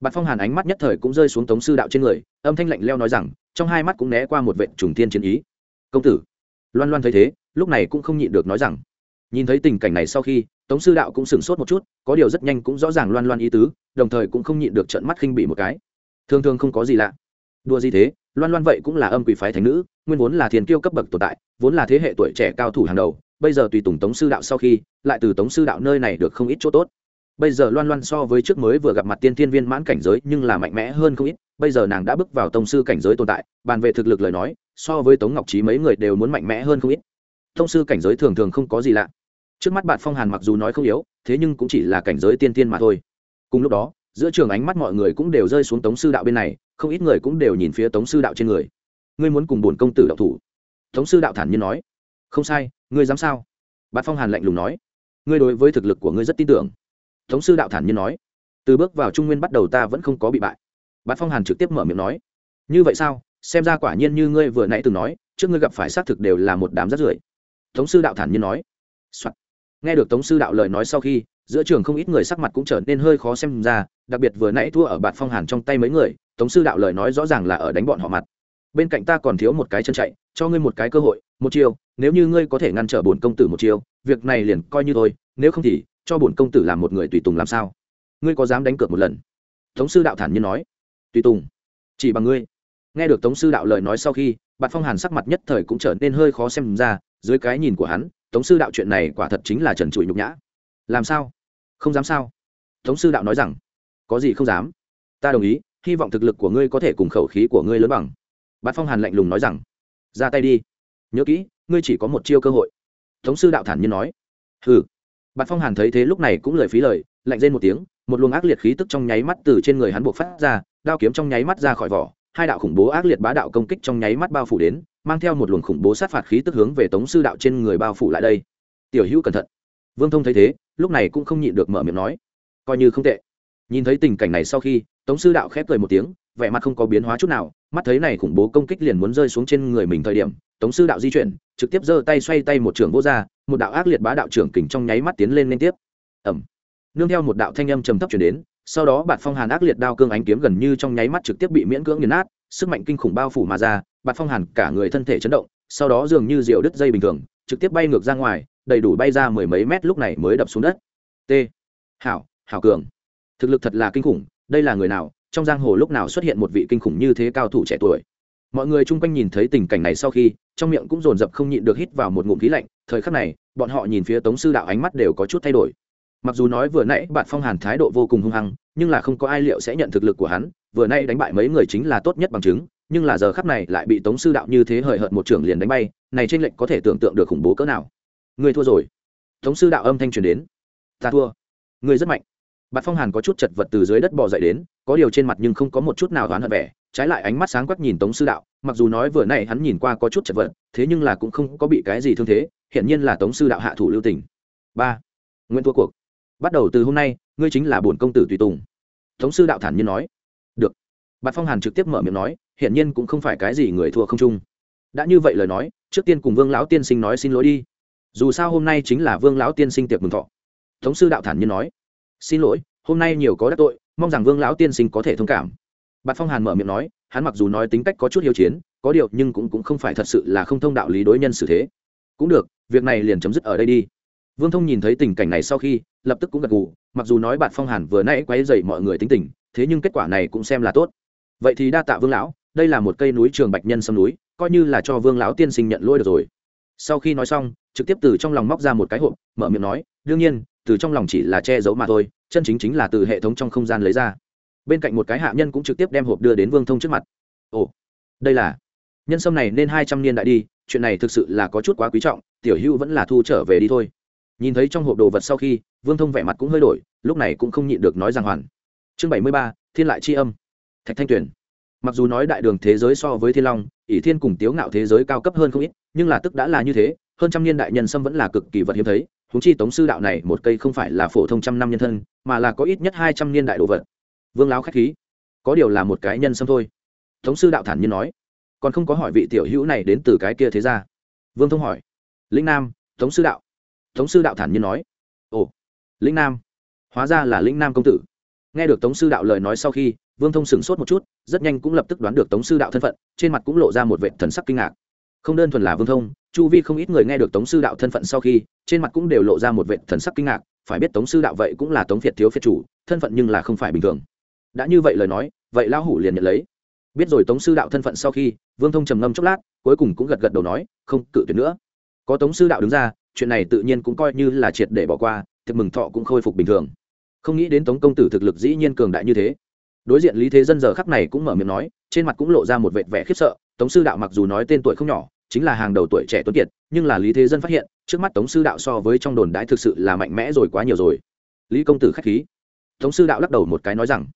Bạn phong hàn ánh mắt nhất thời cũng rơi xuống tống sư đạo trên người, âm thanh lạnh leo nói rằng, trong hai mắt cũng né qua một vệ trùng tiên chiến ý. Công tử. Loan loan thấy thế lúc này cũng không nhịn được nói rằng, nhìn thấy tình cảnh này sau khi, tống sư đạo cũng sửng sốt một chút, có điều rất nhanh cũng rõ ràng loan loan ý tứ, đồng thời cũng không nhịn được trận mắt khinh bị một cái. Thường thường không có gì lạ. Đua gì thế, loan loan vậy cũng là âm quỷ phái thành nữ, nguyên vốn là thiền kiêu cấp bậc tồn tại, vốn là thế hệ tuổi trẻ cao thủ hàng đầu, bây giờ tùy tùng tống sư đạo sau khi, lại từ tống sư đạo nơi này được không ít chỗ tốt. Bây giờ loan loan so với trước mới vừa gặp mặt tiên thiên viên mãn cảnh giới nhưng là mạnh mẽ hơn không ít, bây giờ nàng đã bước vào tông sư cảnh giới tồn tại, bàn về thực lực lời nói, so với tống ngọc trí mấy người đều muốn mạnh mẽ hơn không ít. Thông sư cảnh giới thường thường không có gì lạ. Trước mắt bạn phong hàn mặc dù nói không yếu, thế nhưng cũng chỉ là cảnh giới tiên tiên mà thôi. Cùng lúc đó, giữa trường ánh mắt mọi người cũng đều rơi xuống tống sư đạo bên này, không ít người cũng đều nhìn phía tống sư đạo trên người. Ngươi muốn cùng bổn công tử đạo thủ? Tống sư đạo thản nhiên nói. Không sai, ngươi dám sao? Bát phong hàn lạnh lùng nói. Ngươi đối với thực lực của ngươi rất tin tưởng. Tống sư đạo thản nhiên nói. Từ bước vào trung nguyên bắt đầu ta vẫn không có bị bại. Bát phong hàn trực tiếp mở miệng nói. Như vậy sao? Xem ra quả nhiên như ngươi vừa nãy từng nói, trước ngươi gặp phải xác thực đều là một đám rất rưởi tống sư đạo thản nhiên nói、Soạn. nghe được tống sư đạo lời nói sau khi, giữa trường không ít người sắc mặt cũng trở nên hơi khó xem ra, đặc biệt vừa nãy thua ở bạt phong hàn trong tay mấy người, tống sư đạo lời nói rõ ràng là ở đánh bọn họ mặt. Bên cạnh ta còn thiếu một cái chân chạy, cho ngươi một cái cơ hội, một chiêu, nếu như ngươi có thể ngăn trở bổn công tử một chiêu, việc này liền coi như thôi, nếu không thì, cho bổn công tử làm một người tùy tùng làm sao? Ngươi có dám đánh cược một lần? Tống sư đạo thản nhiên nói. Tùy tùng. Chỉ bằng ngươi. Nghe được tống sư đạo lời nói sau khi, bạt phong hàn sắc mặt nhất thời cũng trở nên hơi khó xem ra dưới cái nhìn của hắn, tống sư đạo chuyện này quả thật chính là trần trụi nhục nhã. Làm sao? Không dám sao? Tống sư đạo nói rằng, có gì không dám? Ta đồng ý, hy vọng thực lực của ngươi có thể cùng khẩu khí của ngươi lớn bằng. Bát phong hàn lạnh lùng nói rằng, ra tay đi. Nhớ kỹ, ngươi chỉ có một chiêu cơ hội. Tống sư đạo thản nhiên nói, hừ. Bát phong hàn thấy thế lúc này cũng lời phí lời, lạnh rên một tiếng, một luồng ác liệt khí tức trong nháy mắt từ trên người hắn buộc phát ra, đao kiếm trong nháy mắt ra khỏi vỏ, hai đạo khủng bố ác liệt bá đạo công kích trong nháy mắt bao phủ đến mang theo một luồng khủng bố sát phạt khí tức hướng về tống sư đạo trên người bao phủ lại đây. Tiểu hữu cẩn thận. Vương thông thấy thế, lúc này cũng không nhịn được mở miệng nói, coi như không tệ. Nhìn thấy tình cảnh này sau khi, tống sư đạo khép cười một tiếng, vẻ mặt không có biến hóa chút nào, mắt thấy này khủng bố công kích liền muốn rơi xuống trên người mình thời điểm, tống sư đạo di chuyển, trực tiếp giơ tay xoay tay một trường vô r một đạo ác liệt bá đạo trưởng kình trong nháy mắt tiến lên liên tiếp. Ẩm nương theo một đạo thanh âm trầm thấp chuyển đến, sau đó bạt phong hàn ác liệt đao cương ánh kiếm gần như trong nháy mắt trực tiếp bị miễn cưỡng nghiền nát, sức mạnh kinh khủng bao phủ mà ra bạt phong hàn cả người thân thể chấn động, sau đó dường như diều đứt dây bình thường, trực tiếp bay ngược ra ngoài, đầy đủ bay ra mười mấy mét lúc này mới đập xuống đất. T. Hảo hảo cường. Thực lực thật là kinh khủng, đây là người nào, trong giang hồ lúc nào xuất hiện một vị kinh khủng như thế cao thủ trẻ tuổi? Mọi người chung quanh nhìn thấy tình cảnh này sau khi, trong miệng cũng dồn dập không nhịn được hít vào một ngụm khí lạnh, thời khắc này, bọn họ nhìn phía tống sư đạo ánh mắt đều có chút thay đổi. Mặc dù nói vừa nãy bạn phong hàn thái độ vô cùng hung hăng, nhưng là không có ai liệu sẽ nhận thực lực của hắn vừa nay đánh bại mấy người chính là tốt nhất bằng chứng, nhưng là giờ khắp này lại bị tống sư đạo như thế hời hợt một trưởng liền đánh bay, này trên lệnh có thể tưởng tượng được khủng bố cỡ nào. Người thua rồi. Tống sư đạo âm thanh truyền đến. Ta thua. Người rất mạnh. Bạt phong hàn có chút chật vật từ dưới đất bò dậy đến, có điều trên mặt nhưng không có một chút nào đoán hận vẻ, trái lại ánh mắt sáng quắc nhìn tống sư đạo, mặc dù nói vừa nay hắn nhìn qua có chút chật vật, thế nhưng là cũng không có bị cái gì thương thế hiện nhiên là tống sư đạo hạ thủ lưu tình. Ba. Nguyễn thua cuộc. Bắt đầu từ hôm nay, ngươi chính là bổn công tử tùy tùng. Tống sư đạo thản nhiên nói bạt phong hàn trực tiếp mở miệng nói hiện nhiên cũng không phải cái gì người thua không chung. Đã như vậy lời nói trước tiên cùng vương lão tiên sinh nói xin lỗi đi. Dù sao hôm nay chính là vương lão tiên sinh tiệc mừng thọ. Tống sư đạo thản nhiên nói xin lỗi hôm nay nhiều có đắc tội mong rằng vương lão tiên sinh có thể thông cảm. Bạt phong hàn mở miệng nói hắn mặc dù nói tính cách có chút hiếu chiến có điều nhưng cũng, cũng không phải thật sự là không thông đạo lý đối nhân xử thế. Cũng được việc này liền chấm dứt ở đây đi. Vương thông nhìn thấy tình cảnh này sau khi lập tức cũng gật gù mặc dù nói bạn phong hàn vừa nãy quấy dậy mọi người tính tình thế nhưng kết quả này cũng xem là tốt vậy thì đa tạ vương lão, đây là một cây núi trường bạch nhân sâm núi, coi như là cho vương lão tiên sinh nhận lỗi được rồi. Sau khi nói xong, trực tiếp từ trong lòng móc ra một cái hộp, mở miệng nói, đương nhiên, từ trong lòng chỉ là che giấu mà thôi, chân chính chính là từ hệ thống trong không gian lấy ra. Bên cạnh một cái hạ nhân cũng trực tiếp đem hộp đưa đến vương thông trước mặt. Ồ, đây là, nhân sâm này nên hai trăm niên đại đi, chuyện này thực sự là có chút quá quý trọng, tiểu hữu vẫn là thu trở về đi thôi. Nhìn thấy trong hộp đồ vật sau khi, vương thông vẻ mặt cũng hơi đổi, lúc này cũng không nhịn được nói rằng hoàn. Chương bảy mươi ba, thiên lại c h i âm thạch thanh tuyền. Mặc dù nói đại đường thế giới so với thiên long, ỷ thiên cùng tiếu ngạo thế giới cao cấp hơn không ít, nhưng là tức đã là như thế, hơn trăm niên đại nhân sâm vẫn là cực kỳ vật hiếm thấy húng chi tống sư đạo này một cây không phải là phổ thông trăm năm nhân thân, mà là có ít nhất hai trăm niên đại đồ vật. Vương láo k h á c h khí. Có điều là một cái nhân sâm thôi. Tống sư đạo thản nhiên nói. Còn không có hỏi vị tiểu hữu này đến từ cái kia thế ra vương thông hỏi. Lĩnh nam, tống sư đạo. Tống sư đạo thản nhiên nói. Ồ lĩnh nam. Hóa ra là lĩnh nam công tử. Nghe được tống sư đạo lời nói sau khi vương thông sửng sốt một chút, rất nhanh cũng lập tức đoán được tống sư đạo thân phận, trên mặt cũng lộ ra một vệ thần sắc kinh ngạc. Không đơn thuần là vương thông, chu vi không ít người nghe được tống sư đạo thân phận sau khi, trên mặt cũng đều lộ ra một vệ thần sắc kinh ngạc, phải biết tống sư đạo vậy cũng là tống việt thiếu phiệt chủ, thân phận nhưng là không phải bình thường. Đã như vậy lời nói, vậy lão hủ liền nhận lấy. Biết rồi tống sư đạo thân phận sau khi, vương thông trầm ngâm chốc lát, cuối cùng cũng gật gật đầu nói, không, cự tuyệt nữa. Có tống sư đạo đứng ra, chuyện này tự nhiên cũng coi như là triệt để bỏ qua, tiệc mừng thọ cũng khôi phục bình thường. Không nghĩ đến tống công tử thực lực dĩ nhiên cường đại như thế đối diện lý thế dân giờ khắc này cũng mở miệng nói, trên mặt cũng lộ ra một vệt vẻ khiếp sợ, tống sư đạo mặc dù nói tên tuổi không nhỏ, chính là hàng đầu tuổi trẻ tuấn kiệt, nhưng là lý thế dân phát hiện, trước mắt tống sư đạo so với trong đồn đãi thực sự là mạnh mẽ rồi quá nhiều rồi. Lý công tử k h á c h khí. Tống sư đạo lắc đầu một cái nói rằng,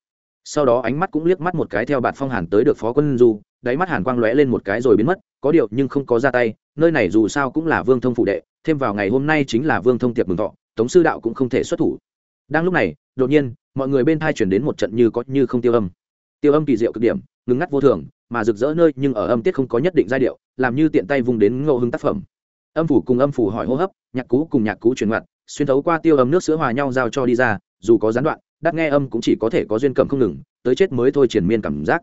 sau đó ánh mắt cũng liếc mắt một cái theo bạn phong hàn tới được phó quân du, đáy mắt hàn quang lóe lên một cái rồi biến mất, có điều nhưng không có ra tay, nơi này dù sao cũng là vương thông phụ đệ, thêm vào ngày hôm nay chính là vương thông tiệp mừng thọ, tống sư đạo cũng không thể xuất thủ. Đang lúc này, đột nhiên mọi người bên thai chuyển đến một trận như có như không tiêu âm. Tiêu âm kỳ diệu cực điểm, ngừng ngắt vô thường, mà rực rỡ nơi nhưng ở âm tiết không có nhất định giai điệu, làm như tiện tay vung đến ngẫu hứng tác phẩm. Âm phủ cùng âm phủ hỏi hô hấp, nhạc cú cùng nhạc cú truyền ngoặt xuyên thấu qua tiêu âm nước sữa hòa nhau giao cho đi ra, dù có gián đoạn, đắt nghe âm cũng chỉ có thể có duyên cầm không ngừng, tới chết mới thôi triển miên cảm giác.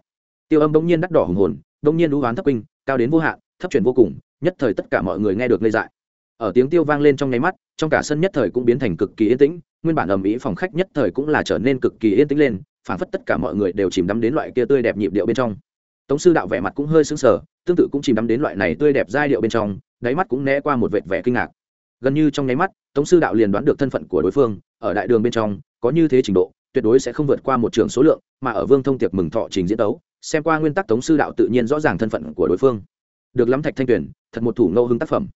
Tiêu âm bỗng nhiên đắt đỏ hùng hồn, bỗng nhiên đũ hoán thấp kinh, cao đến vô hạn, thấp chuyển vô cùng, nhất thời tất cả mọi người nghe được ngây dại ở tiếng tiêu vang lên trong nháy mắt trong cả sân nhất thời cũng biến thành cực kỳ yên tĩnh nguyên bản ầm ĩ phòng khách nhất thời cũng là trở nên cực kỳ yên tĩnh lên phản phất tất cả mọi người đều chìm đắm đến loại kia tươi đẹp nhịp điệu bên trong. Tống sư đạo vẻ mặt cũng hơi sững sờ tương tự cũng chìm đắm đến loại này tươi đẹp giai điệu bên trong đáy mắt cũng né qua một vệt vẻ kinh ngạc. Gần như trong nháy mắt tống sư đạo liền đoán được thân phận của đối phương ở đại đường bên trong có như thế trình độ tuyệt đối sẽ không vượt qua một trường số lượng mà ở vương thông tiệc mừng thọ trình diễn đấu, xem qua nguyên tắc tống sư đạo tự nhiên rõ ràng thân phận của đối phương. Được lắm thạch thanh tuyển thật một thủ ngẫu hưng tác phẩm.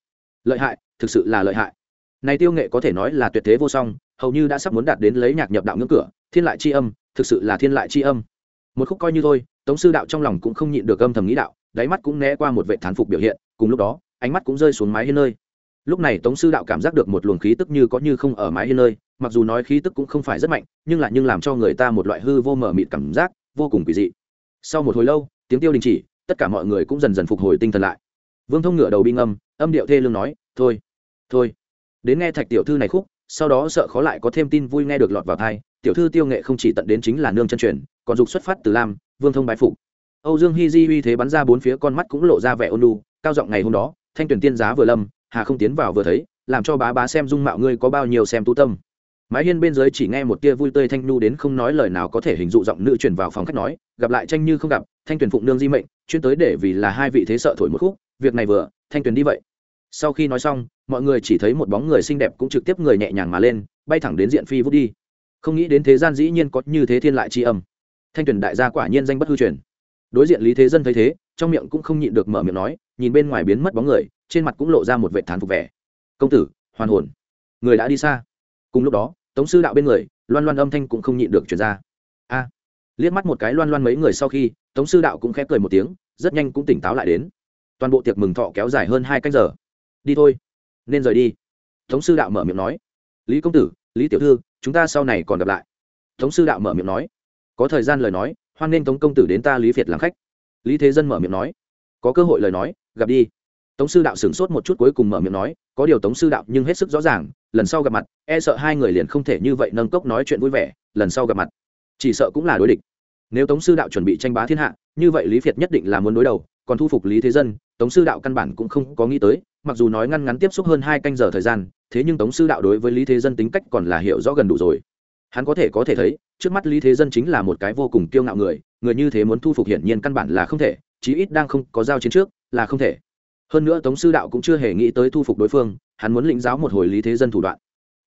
Lợi hại thực sự là lợi hại. Này tiêu nghệ có thể nói là tuyệt thế vô song, hầu như đã sắp muốn đạt đến lấy nhạc nhập đạo ngưỡng cửa, thiên lại c âm, thực sự là thiên lại c âm. Một khúc coi như thôi, tống sư đạo trong lòng cũng không nhịn được âm thầm nghĩ đạo, đáy mắt cũng né qua một vệ thán phục biểu hiện, cùng lúc đó, ánh mắt cũng rơi xuống mái hiên nơi. Lúc này tống sư đạo cảm giác được một luồng khí tức như có như không ở mái hiên nơi, mặc dù nói khí tức cũng không phải rất mạnh, nhưng lại nhưng làm cho người ta một loại hư vô mở mịt cảm giác, vô cùng kỳ dị. Sau một hồi lâu, tiếng tiêu đình chỉ, tất cả mọi người cũng dần dần phục hồi tinh thần lại. Vương thông ngửa đầu binh âm âm điệu thê lương nói, thôi thôi, đến nghe thạch tiểu thư này khúc, sau đó sợ khó lại có thêm tin vui nghe được lọt vào thai tiểu thư tiêu nghệ không chỉ tận đến chính là nương chân truyền, còn dục xuất phát từ lam, vương thông bái phục. Âu dương Hi di uy thế bắn ra bốn phía con mắt cũng lộ ra vẻ ôn lu cao giọng ngày hôm đó, thanh tuyển tiên giá vừa lâm, hà không tiến vào vừa thấy, làm cho bá bá xem dung mạo ngươi có bao nhiêu xem tu tâm. Mái hiên bên dưới chỉ nghe một tia vui tươi thanh nu đến không nói lời nào có thể hình dụ giọng nữ truyền vào phòng khách nói, gặp lại tranh như không gặp, thanh tuyển phụng nương di mệnh, chuyên tới để vì là hai vị thế sợ thổi một khúc, việc này vừa, thanh tuyển đi vậy sau khi nói xong, mọi người chỉ thấy một bóng người xinh đẹp cũng trực tiếp người nhẹ nhàng mà lên, bay thẳng đến diện phi vút đi. Không nghĩ đến thế gian dĩ nhiên có như thế thiên lại tri âm. Thanh tuyển đại gia quả nhiên danh bất hư truyền. Đối diện lý thế dân thấy thế, trong miệng cũng không nhịn được mở miệng nói, nhìn bên ngoài biến mất bóng người, trên mặt cũng lộ ra một vệ thán phục vẻ. Công tử, hoàn hồn. Người đã đi xa. Cùng lúc đó, tống sư đạo bên người, loan loan âm thanh cũng không nhịn được chuyển ra. A. Liếc mắt một cái loan loan mấy người sau khi, tống sư đạo cũng khẽ cười một tiếng, rất nhanh cũng tỉnh táo lại đến. Toàn bộ tiệc mừng thọ kéo dài hơn hai canh giờ đi thôi. Nên rời đi. Tống sư đạo mở miệng nói. Lý công tử, lý tiểu thư, chúng ta sau này còn gặp lại. Tống sư đạo mở miệng nói. Có thời gian lời nói, hoan nên tống công tử đến ta lý việt làm khách. Lý thế dân mở miệng nói. Có cơ hội lời nói, gặp đi. Tống sư đạo sửng sốt một chút cuối cùng mở miệng nói. Có điều tống sư đạo nhưng hết sức rõ ràng, lần sau gặp mặt e sợ hai người liền không thể như vậy nâng cốc nói chuyện vui vẻ, lần sau gặp mặt. Chỉ sợ cũng là đối địch. Nếu tống sư đạo chuẩn bị tranh bá thiên hạ, như vậy lý việt nhất định là muốn đối đầu, còn thu phục lý thế dân, tống sư đạo căn bản cũng không có nghĩ tới mặc dù nói ngăn ngắn tiếp xúc hơn hai canh giờ thời gian, thế nhưng tống sư đạo đối với lý thế dân tính cách còn là hiểu rõ gần đủ rồi. Hắn có thể có thể thấy, trước mắt lý thế dân chính là một cái vô cùng kiêu ngạo người người như thế muốn thu phục hiển nhiên căn bản là không thể, chí ít đang không có giao chiến trước là không thể. Hơn nữa tống sư đạo cũng chưa hề nghĩ tới thu phục đối phương, hắn muốn lĩnh giáo một hồi lý thế dân thủ đoạn.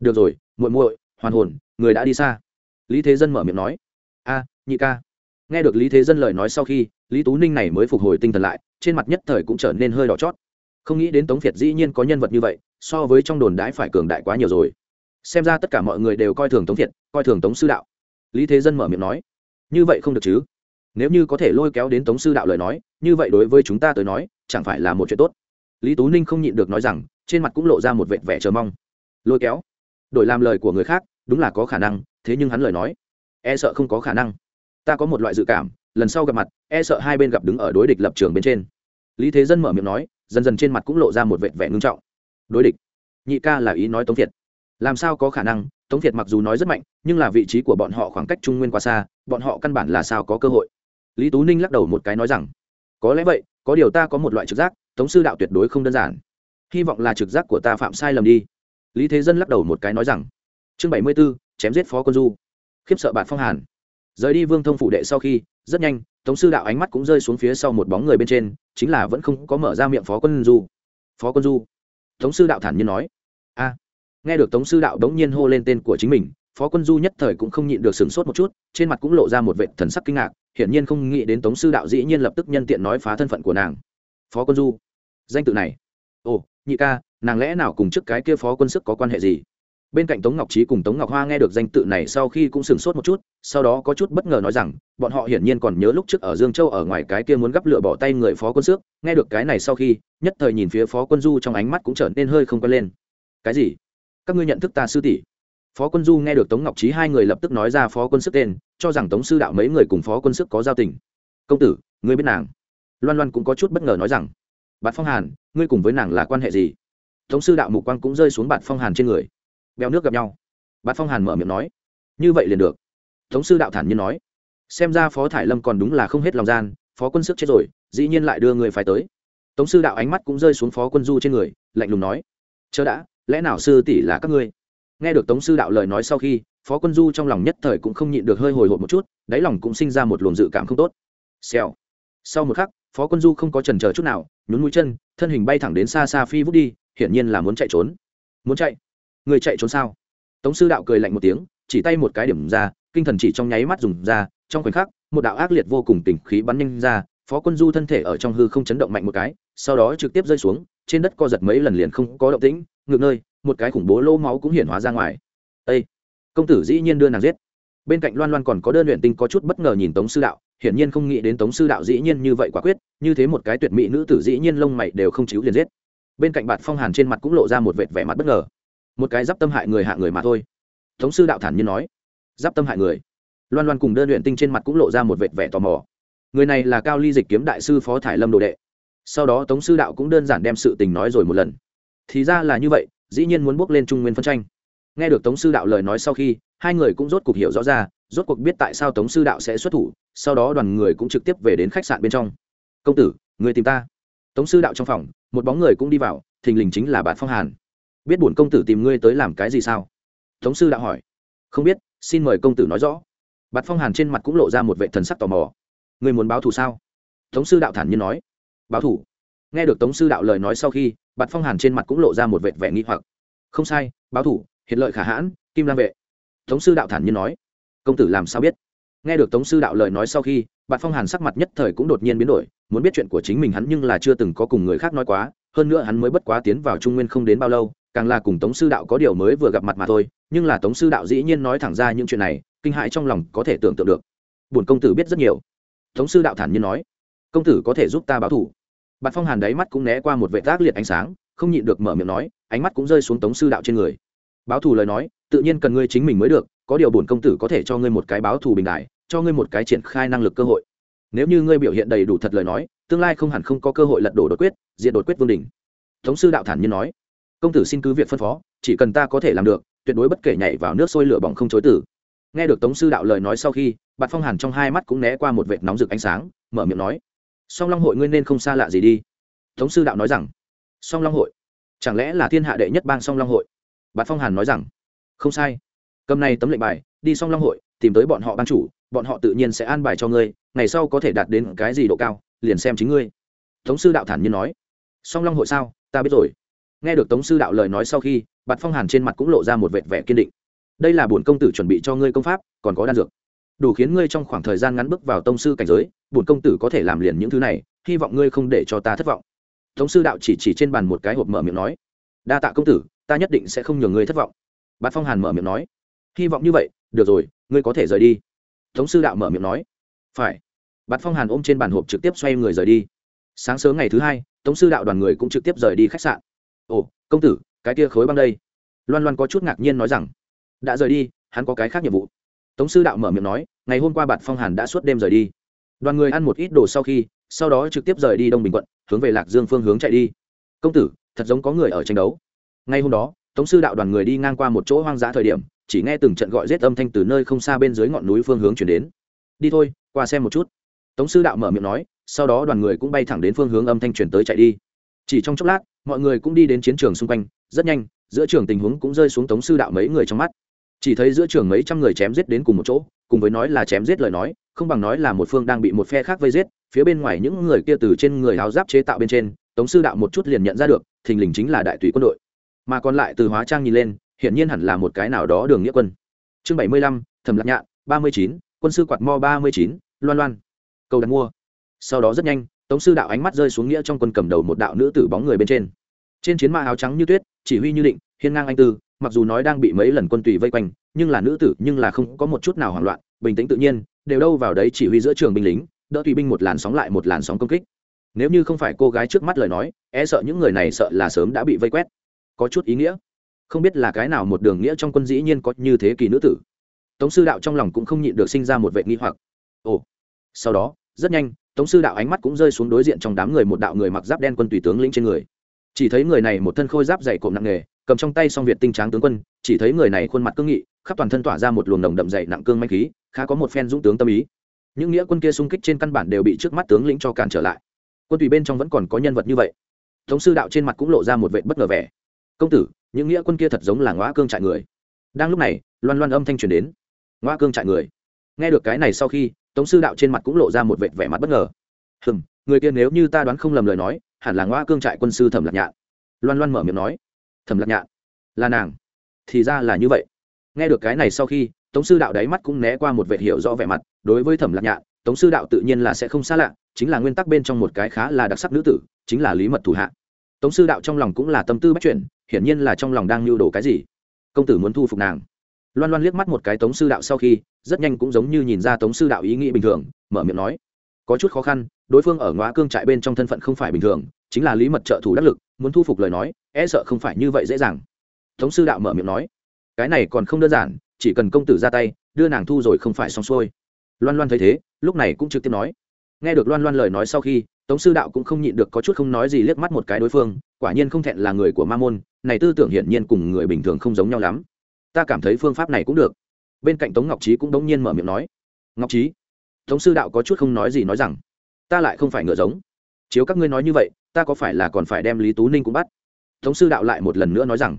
Được rồi, muội muội, hoàn hồn, người đã đi xa. Lý thế dân mở miệng nói. A, nhị ca. Nghe được lý thế dân lời nói sau khi, lý tú ninh này mới phục hồi tinh thần lại, trên mặt nhất thời cũng trở nên hơi đỏ chót không nghĩ đến tống việt dĩ nhiên có nhân vật như vậy, so với trong đồn đãi phải cường đại quá nhiều rồi. Xem ra tất cả mọi người đều coi thường tống việt coi thường tống sư đạo. Lý thế dân mở miệng nói, như vậy không được chứ? Nếu như có thể lôi kéo đến tống sư đạo lời nói, như vậy đối với chúng ta tới nói, chẳng phải là một chuyện tốt. Lý tú ninh không nhịn được nói rằng, trên mặt cũng lộ ra một vệt vẻ chờ mong. Lôi kéo? Đổi làm lời của người khác, đúng là có khả năng, thế nhưng hắn lời nói e sợ không có khả năng. Ta có một loại dự cảm, lần sau gặp mặt e sợ hai bên gặp đứng ở đối địch lập trường bên trên. Lý thế dân mở miệng nói dần dần trên mặt cũng lộ ra một vệt vẻ ngưng trọng. Đối địch. Nhị ca là ý nói tống việt. Làm sao có khả năng? Tống việt mặc dù nói rất mạnh, nhưng là vị trí của bọn họ khoảng cách trung nguyên quá xa, bọn họ căn bản là sao có cơ hội? Lý tú ninh lắc đầu một cái nói rằng, có lẽ vậy, có điều ta có một loại trực giác, tống sư đạo tuyệt đối không đơn giản. Hy vọng là trực giác của ta phạm sai lầm đi. Lý thế dân lắc đầu một cái nói rằng, chương bảy mươi b ố chém giết phó quân du. Khiếp sợ bạn phong hàn. Rời đi vương thông phủ đệ sau khi, rất nhanh tống sư đạo ánh mắt cũng rơi xuống phía sau một bóng người bên trên, chính là vẫn không có mở ra miệng phó quân du. Phó quân du. Tống sư đạo thản nhiên nói. A. Nghe được tống sư đạo đống nhiên hô lên tên của chính mình, phó quân du nhất thời cũng không nhịn được sửng sốt một chút, trên mặt cũng lộ ra một vệ thần sắc kinh ngạc, hiển nhiên không nghĩ đến tống sư đạo dĩ nhiên lập tức nhân tiện nói phá thân phận của nàng. Phó quân du. Danh tự này. Ồ, nhị ca, nàng lẽ nào cùng trước cái kia phó quân sức có quan hệ gì? Bên cạnh tống ngọc trí cùng tống ngọc hoa nghe được danh tự này sau khi cũng sửng sốt một chút, sau đó có chút bất ngờ nói rằng, bọn họ hiển nhiên còn nhớ lúc trước ở dương châu ở ngoài cái kia muốn gắp lựa bỏ tay người phó quân xước nghe được cái này sau khi, nhất thời nhìn phía phó quân du trong ánh mắt cũng trở nên hơi không quen lên. Cái gì? Các ngươi nhận thức ta sư tỷ? Phó quân du nghe được tống ngọc trí hai người lập tức nói ra phó quân sức tên, cho rằng tống sư đạo mấy người cùng phó quân sức có giao tình. Công tử, ngươi biết nàng? Loan loan cũng có chút bất ngờ nói rằng bạn phong hàn, ngươi cùng với nàng là quan hệ gì? Tống sư đạo mục quang cũng rơi xuống bạn phong hàn trên người bèo nước gặp nhau. Bát phong hàn mở miệng nói, như vậy liền được. Tống sư đạo thản nhiên nói, xem ra phó thải lâm còn đúng là không hết lòng gian, phó quân sức chết rồi, dĩ nhiên lại đưa người phải tới. Tống sư đạo ánh mắt cũng rơi xuống phó quân du trên người, lạnh lùng nói, chớ đã, lẽ nào sư tỷ là các ngươi? Nghe được tống sư đạo lời nói sau khi, phó quân du trong lòng nhất thời cũng không nhịn được hơi hồi hộp một chút, đáy lòng cũng sinh ra một luồng dự cảm không tốt. Xèo. Sau một khắc, phó quân du không có trần chờ chút nào, nhún mũi chân, thân hình bay thẳng đến xa xa phi vút đi, hiển nhiên là muốn chạy trốn. Muốn chạy? Người chạy trốn sao? Tống sư đạo cười lạnh một tiếng, chỉ tay một cái điểm ra, kinh thần chỉ trong nháy mắt dùng ra, trong khoảnh khắc, một đạo ác liệt vô cùng tình khí bắn nhanh ra, phó quân du thân thể ở trong hư không chấn động mạnh một cái, sau đó trực tiếp rơi xuống, trên đất co giật mấy lần liền không có động tĩnh, ngược nơi, một cái khủng bố lô máu cũng hiển hóa ra ngoài. Ây công tử dĩ nhiên đưa nàng giết. Bên cạnh loan loan còn có đơn luyện tinh có chút bất ngờ nhìn tống sư đạo, hiển nhiên không nghĩ đến tống sư đạo dĩ nhiên như vậy quả quyết, như thế một cái tuyệt mỹ nữ tử dĩ nhiên lông mày đều không chịu liền giết. Bên cạnh bạt phong hàn trên mặt cũng lộ ra một vệt vẻ mặt bất ngờ một cái giáp tâm hại người hạ người mà thôi. Tống sư đạo thản nhiên nói. Giáp tâm hại người. Loan loan cùng đơn luyện tinh trên mặt cũng lộ ra một vệt vẻ tò mò. Người này là cao ly dịch kiếm đại sư phó thải lâm đồ đệ. Sau đó tống sư đạo cũng đơn giản đem sự tình nói rồi một lần. Thì ra là như vậy, dĩ nhiên muốn bước lên trung nguyên phân tranh. Nghe được tống sư đạo lời nói sau khi, hai người cũng rốt cuộc hiểu rõ ra, rốt cuộc biết tại sao tống sư đạo sẽ xuất thủ, sau đó đoàn người cũng trực tiếp về đến khách sạn bên trong. Công tử, người tìm ta. Tống sư đạo trong phòng, một bóng người cũng đi vào, thình lình chính là bạn phong hàn biết bổn công tử tìm ngươi tới làm cái gì sao? Tống sư đạo hỏi. Không biết, xin mời công tử nói rõ. Bạt phong hàn trên mặt cũng lộ ra một vệ thần sắc tò mò. Người muốn báo thù sao? Tống sư đạo thản nhiên nói. Báo thù? Nghe được tống sư đạo lời nói sau khi, bạt phong hàn trên mặt cũng lộ ra một vệ vẻ nghi hoặc. Không sai, báo thù hiện lợi khả hãn, kim lam vệ. Tống sư đạo thản nhiên nói. Công tử làm sao biết? Nghe được tống sư đạo lời nói sau khi, bạt phong hàn sắc mặt nhất thời cũng đột nhiên biến đổi, muốn biết chuyện của chính mình hắn nhưng là chưa từng có cùng người khác nói quá, hơn nữa hắn mới bất quá tiến vào trung nguyên không đến bao lâu càng là cùng tống sư đạo có điều mới vừa gặp mặt mà thôi, nhưng là tống sư đạo dĩ nhiên nói thẳng ra những chuyện này, kinh hãi trong lòng có thể tưởng tượng được. Bổn công tử biết rất nhiều. Tống sư đạo thản nhiên nói, công tử có thể giúp ta báo thủ bạch phong hàn đáy mắt cũng né qua một vệ tác liệt ánh sáng, không nhịn được mở miệng nói, ánh mắt cũng rơi xuống tống sư đạo trên người. Báo thù lời nói, tự nhiên cần ngươi chính mình mới được, có điều bổn công tử có thể cho ngươi một cái báo thù bình đại, cho ngươi một cái triển khai năng lực cơ hội. Nếu như ngươi biểu hiện đầy đủ thật lời nói, tương lai không hẳn không có cơ hội lật đổ đột quyết diện đột quyết vương đình tống sư đạo thản nhiên nói công tử xin cứ việc phân phó, chỉ cần ta có thể làm được, tuyệt đối bất kể nhảy vào nước sôi lửa bỏng không chối tử nghe được tống sư đạo lời nói sau khi, bạt phong hàn trong hai mắt cũng né qua một vệt nóng rực ánh sáng, mở miệng nói, song long hội ngươi nên không xa lạ gì đi. Tống sư đạo nói rằng, song long hội? Chẳng lẽ là thiên hạ đệ nhất bang song long hội? Bạt phong hàn nói rằng, không sai. Cầm này tấm lệnh bài, đi song long hội, tìm tới bọn họ ban chủ, bọn họ tự nhiên sẽ an bài cho ngươi, ngày sau có thể đạt đến cái gì độ cao, liền xem chính ngươi. Tống sư đạo thản nhiên nói, song long hội sao? Ta biết rồi nghe được tống sư đạo lời nói sau khi, bạt phong hàn trên mặt cũng lộ ra một vệt vẻ kiên định. Đây là bổn công tử chuẩn bị cho ngươi công pháp, còn có đan dược. Đủ khiến ngươi trong khoảng thời gian ngắn bước vào tông sư cảnh giới, bổn công tử có thể làm liền những thứ này, hy vọng ngươi không để cho ta thất vọng. Tống sư đạo chỉ chỉ trên bàn một cái hộp mở miệng nói, đa tạ công tử, ta nhất định sẽ không nhường ngươi thất vọng. Bạt phong hàn mở miệng nói, hy vọng như vậy, được rồi, ngươi có thể rời đi. Tống sư đạo mở miệng nói, phải. Bạt phong hàn ôm trên bàn hộp trực tiếp xoay người rời đi. Sáng sớm ngày thứ hai, tống sư đạo đoàn người cũng trực tiếp rời đi khách sạn ồ, công tử, cái kia khối băng đây. Loan loan có chút ngạc nhiên nói rằng, đã rời đi, hắn có cái khác nhiệm vụ. Tống sư đạo mở miệng nói, ngày hôm qua bạn phong hàn đã suốt đêm rời đi. Đoàn người ăn một ít đồ sau khi, sau đó trực tiếp rời đi đông bình quận, hướng về lạc dương phương hướng chạy đi. Công tử, thật giống có người ở tranh đấu. Ngay hôm đó, tống sư đạo đoàn người đi ngang qua một chỗ hoang dã thời điểm, chỉ nghe từng trận gọi rết âm thanh từ nơi không xa bên dưới ngọn núi phương hướng chuyển đến. Đi thôi, qua xem một chút. Tống sư đạo mở miệng nói, sau đó đoàn người cũng bay thẳng đến phương hướng âm thanh chuyển tới chạy đi. Chỉ trong chốc lát mọi người cũng đi đến chiến trường xung quanh, rất nhanh, giữa trường tình huống cũng rơi xuống tống sư đạo mấy người trong mắt. Chỉ thấy giữa trường mấy trăm người chém giết đến cùng một chỗ, cùng với nói là chém giết lời nói, không bằng nói là một phương đang bị một phe khác vây giết, phía bên ngoài những người kia từ trên người áo giáp chế tạo bên trên, tống sư đạo một chút liền nhận ra được, thình lình chính là đại tùy quân đội. Mà còn lại từ hóa trang nhìn lên, hiển nhiên hẳn là một cái nào đó đường nghĩa quân. Chương bảy mươi lăm, thẩm lạc nhạn, ba mươi chín, quân sư quạt mo ba mươi chín, loan loan. Cầu đặt mua. Sau đó rất nhanh tống sư đạo ánh mắt rơi xuống nghĩa trong quân cầm đầu một đạo nữ tử bóng người bên trên. Trên chiến mã áo trắng như tuyết, chỉ huy như định, hiên ngang anh tư, mặc dù nói đang bị mấy lần quân tùy vây quanh, nhưng là nữ tử, nhưng là không có một chút nào hoảng loạn, bình tĩnh tự nhiên, đều đâu vào đấy chỉ huy giữa trường binh lính, đỡ tùy binh một làn sóng lại một làn sóng công kích. Nếu như không phải cô gái trước mắt lời nói e sợ những người này sợ là sớm đã bị vây quét. Có chút ý nghĩa. Không biết là cái nào một đường nghĩa trong quân dĩ nhiên có như thế kỳ nữ tử. Tống sư đạo trong lòng cũng không nhịn được sinh ra một vệ nghi hoặc. Ồ. Sau đó, rất nhanh tống sư đạo ánh mắt cũng rơi xuống đối diện trong đám người một đạo người mặc giáp đen quân tùy tướng lĩnh trên người. Chỉ thấy người này một thân khôi giáp dày cộm nặng nghề, cầm trong tay song việt tinh tráng tướng quân, chỉ thấy người này khuôn mặt cương nghị, khắp toàn thân tỏa ra một luồng nồng đậm dày nặng cương manh khí, khá có một phen dũng tướng tâm ý. Những nghĩa quân kia xung kích trên căn bản đều bị trước mắt tướng lĩnh cho cản trở lại. Quân tùy bên trong vẫn còn có nhân vật như vậy. Tống sư đạo trên mặt cũng lộ ra một vệ bất ngờ vẻ. Công tử, những nghĩa quân kia thật giống là ngõ cương trại người. Đang lúc này, loan loan âm thanh truyền đến. Ngõ cương trại người. Nghe được cái này sau khi tống sư đạo trên mặt cũng lộ ra một vệt vẻ mặt bất ngờ. Hừm, người kia nếu như ta đoán không lầm lời nói, hẳn là ngoa cương trại quân sư thẩm lạc nhạn. Loan loan mở miệng nói. Thẩm lạc nhạn? Là nàng? Thì ra là như vậy. Nghe được cái này sau khi, tống sư đạo đáy mắt cũng né qua một vệ hiểu rõ vẻ mặt. Đối với thẩm lạc nhạn, tống sư đạo tự nhiên là sẽ không xa lạ, chính là nguyên tắc bên trong một cái khá là đặc sắc nữ tử, chính là lý mật thủ hạ. Tống sư đạo trong lòng cũng là tâm tư bắt chuyển, hiển nhiên là trong lòng đang lưu đồ cái gì. Công tử muốn thu phục nàng loan loan liếc mắt một cái tống sư đạo sau khi, rất nhanh cũng giống như nhìn ra tống sư đạo ý nghĩ bình thường, mở miệng nói, có chút khó khăn, đối phương ở ngõ cương trại bên trong thân phận không phải bình thường, chính là lý mật trợ thủ đắc lực, muốn thu phục lời nói e sợ không phải như vậy dễ dàng. Tống sư đạo mở miệng nói, cái này còn không đơn giản, chỉ cần công tử ra tay, đưa nàng thu rồi không phải xong xuôi. Loan loan thấy thế, lúc này cũng trực tiếp nói. Nghe được loan loan lời nói sau khi, tống sư đạo cũng không nhịn được có chút không nói gì liếc mắt một cái đối phương, quả nhiên không thẹn là người của ma môn, này tư tưởng hiển nhiên cùng người bình thường không giống nhau lắm ta cảm thấy phương pháp này cũng được. Bên cạnh tống ngọc trí cũng đống nhiên mở miệng nói, ngọc trí tống sư đạo có chút không nói gì nói rằng, ta lại không phải ngựa giống. Chiếu các ngươi nói như vậy, ta có phải là còn phải đem lý tú ninh cũng bắt? Tống sư đạo lại một lần nữa nói rằng,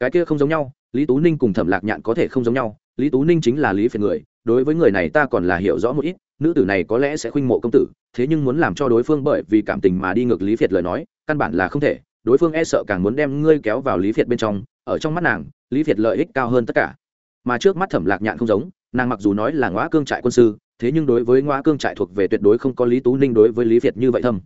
cái kia không giống nhau, lý tú ninh cùng thẩm lạc nhạn có thể không giống nhau, lý tú ninh chính là lý phiền người, đối với người này ta còn là hiểu rõ một ít, nữ tử này có lẽ sẽ khuynh mộ công tử, thế nhưng muốn làm cho đối phương bởi vì cảm tình mà đi ngược lý phiệt lời nói, căn bản là không thể, đối phương e sợ càng muốn đem ngươi kéo vào lý phiệt bên trong ở trong mắt nàng, lý Việt lợi ích cao hơn tất cả. Mà trước mắt thẩm lạc nhạn không giống, nàng mặc dù nói là ngõ cương trại quân sư, thế nhưng đối với ngõ cương trại thuộc về tuyệt đối không có lý tú ninh đối với lý việt như vậy thâm.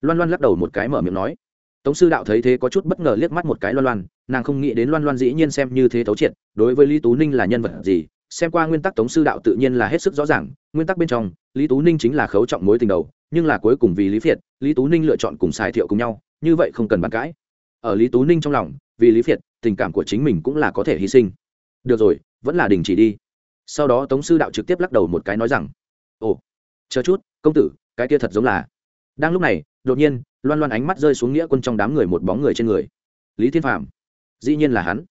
Loan loan lắc đầu một cái mở miệng nói. Tống sư đạo thấy thế có chút bất ngờ liếc mắt một cái loan loan, nàng không nghĩ đến loan loan dĩ nhiên xem như thế thấu triệt, đối với lý tú ninh là nhân vật gì, xem qua nguyên tắc tống sư đạo tự nhiên là hết sức rõ ràng, nguyên tắc bên trong, lý tú ninh chính là khấu trọng mối tình đầu, nhưng là cuối cùng vì lý việt, lý tú ninh lựa chọn cùng xài thiệu cùng nhau, như vậy không cần bàn cãi. Ở lý tú ninh trong lòng, vì lý việt tình cảm của chính mình cũng là có thể hy sinh. Được rồi, vẫn là đình chỉ đi. Sau đó tống sư đạo trực tiếp lắc đầu một cái nói rằng, ồ, chờ chút, công tử, cái kia thật giống là. Đang lúc này, đột nhiên, loan loan ánh mắt rơi xuống nghĩa quân trong đám người một bóng người trên người. Lý thiên phạm dĩ nhiên là hắn.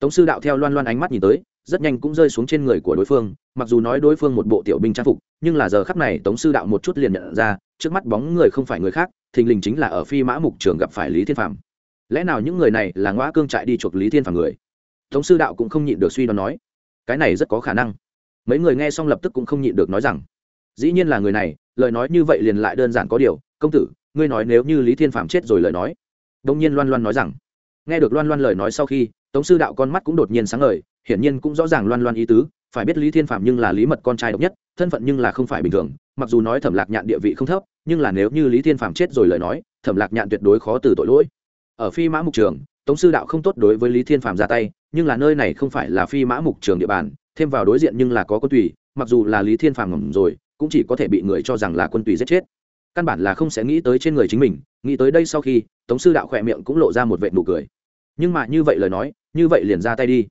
Tống sư đạo theo loan loan ánh mắt nhìn tới, rất nhanh cũng rơi xuống trên người của đối phương, mặc dù nói đối phương một bộ tiểu binh trang phục, nhưng là giờ khắp này tống sư đạo một chút liền nhận ra, trước mắt bóng người không phải người khác, thình lình chính là ở phi mã mục trường gặp phải lý thiên phạm lẽ nào những người này là ngõ cương trại đi chuộc lý thiên phạm người tống sư đạo cũng không nhịn được suy đoán nói cái này rất có khả năng mấy người nghe xong lập tức cũng không nhịn được nói rằng dĩ nhiên là người này lời nói như vậy liền lại đơn giản có điều công tử ngươi nói nếu như lý thiên phạm chết rồi lời nói đông nhiên loan loan nói rằng nghe được loan loan lời nói sau khi tống sư đạo con mắt cũng đột nhiên sáng ngời hiển nhiên cũng rõ ràng loan loan ý tứ phải biết lý thiên phạm nhưng là lý mật con trai độc nhất thân phận nhưng là không phải bình thường mặc dù nói thẩm lạc nhạn địa vị không thấp nhưng là nếu như lý thiên phạm chết rồi lời nói thẩm lạc nhạn tuyệt đối khó từ tội lỗi ở phi mã mục trường, tống sư đạo không tốt đối với lý thiên phạm ra tay, nhưng là nơi này không phải là phi mã mục trường địa bàn, thêm vào đối diện nhưng là có quân tùy, mặc dù là lý thiên phạm ngầm rồi, cũng chỉ có thể bị người cho rằng là quân tùy giết chết. Căn bản là không sẽ nghĩ tới trên người chính mình, nghĩ tới đây sau khi, tống sư đạo khỏe miệng cũng lộ ra một vệ nụ cười. Nhưng mà như vậy lời nói, như vậy liền ra tay đi.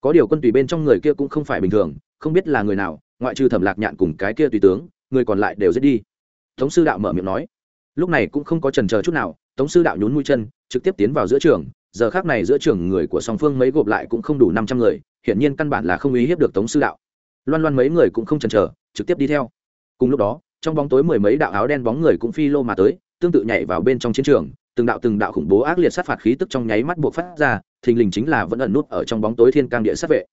Có điều quân tùy bên trong người kia cũng không phải bình thường, không biết là người nào, ngoại trừ thẩm lạc nhạn cùng cái kia tùy tướng, người còn lại đều giết đi. Tống sư đạo mở miệng nói. Lúc này cũng không có trần chờ chút nào tống sư đạo nhún mũi chân, trực tiếp tiến vào giữa trường. Giờ khác này giữa trường người của song phương mấy gộp lại cũng không đủ năm trăm người, hiển nhiên căn bản là không ý hiếp được tống sư đạo. Loan loan mấy người cũng không chần chờ, trực tiếp đi theo. Cùng lúc đó, trong bóng tối mười mấy đạo áo đen bóng người cũng phi lô mà tới, tương tự nhảy vào bên trong chiến trường. Từng đạo từng đạo khủng bố ác liệt sát phạt khí tức trong nháy mắt buộc phát ra, thình lình chính là vẫn ẩn nút ở trong bóng tối thiên cang địa sát vệ.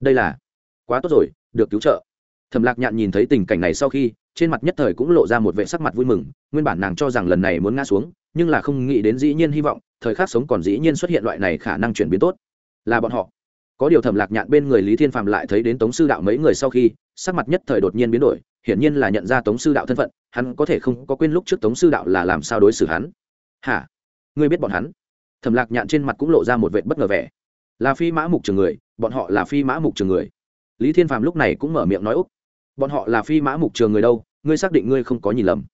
Đây là quá tốt rồi, được cứu trợ. Thầm lạc nhạn nhìn thấy tình cảnh này sau khi, trên mặt nhất thời cũng lộ ra một vệ sắc mặt vui mừng, nguyên bản nàng cho rằng lần này muốn ngã xuống nhưng là không nghĩ đến dĩ nhiên hy vọng, thời khắc sống còn dĩ nhiên xuất hiện loại này khả năng chuyển biến tốt. Là bọn họ. Có điều thẩm lạc nhạn bên người lý thiên phạm lại thấy đến tống sư đạo mấy người sau khi, sắc mặt nhất thời đột nhiên biến đổi, hiển nhiên là nhận ra tống sư đạo thân phận, hắn có thể không có quên lúc trước tống sư đạo là làm sao đối xử hắn. Hả? Ngươi biết bọn hắn? Thẩm lạc nhạn trên mặt cũng lộ ra một vệ bất ngờ vẻ. Là phi mã mục trường người, bọn họ là phi mã mục trường người. Lý thiên phạm lúc này cũng mở miệng nói úc. Bọn họ là phi mã mục trường người đâu, ngươi xác định ngươi không có nhìn lầm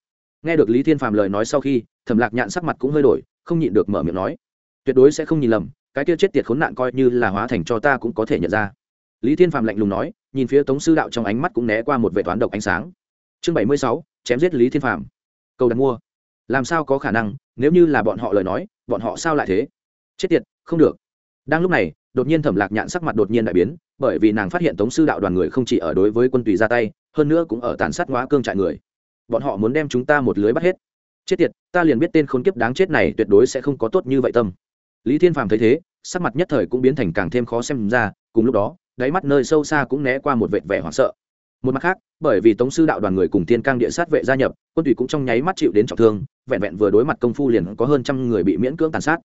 nghe được lý thiên phàm lời nói sau khi, thẩm lạc nhạn sắc mặt cũng hơi đổi, không nhịn được mở miệng nói, tuyệt đối sẽ không nhìn lầm, cái kia chết tiệt khốn nạn coi như là hóa thành cho ta cũng có thể nhận ra. Lý thiên phàm lạnh lùng nói, nhìn phía tống sư đạo trong ánh mắt cũng né qua một vệ toán độc ánh sáng. Chương bảy mươi sáu, chém giết lý thiên phàm. Cầu đặt mua. Làm sao có khả năng, nếu như là bọn họ lời nói, bọn họ sao lại thế? Chết tiệt, không được. Đang lúc này, đột nhiên thẩm lạc nhạn sắc mặt đột nhiên đại biến, bởi vì nàng phát hiện tống sư đạo đoàn người không chỉ ở đối với quân tùy ra tay, hơn nữa cũng ở tàn sát ngõ cương trại người bọn họ muốn đem chúng ta một lưới bắt hết. Chết tiệt, ta liền biết tên khốn kiếp đáng chết này tuyệt đối sẽ không có tốt như vậy tâm. Lý thiên phàm thấy thế, sắc mặt nhất thời cũng biến thành càng thêm khó xem ra, cùng lúc đó, đáy mắt nơi sâu xa cũng né qua một vệt vẻ hoảng sợ. Một mặt khác, bởi vì tống sư đạo đoàn người cùng tiên cang địa sát vệ gia nhập, quân tùy cũng trong nháy mắt chịu đến trọng thương, vẹn vẹn vừa đối mặt công phu liền có hơn trăm người bị miễn cưỡng tàn sát.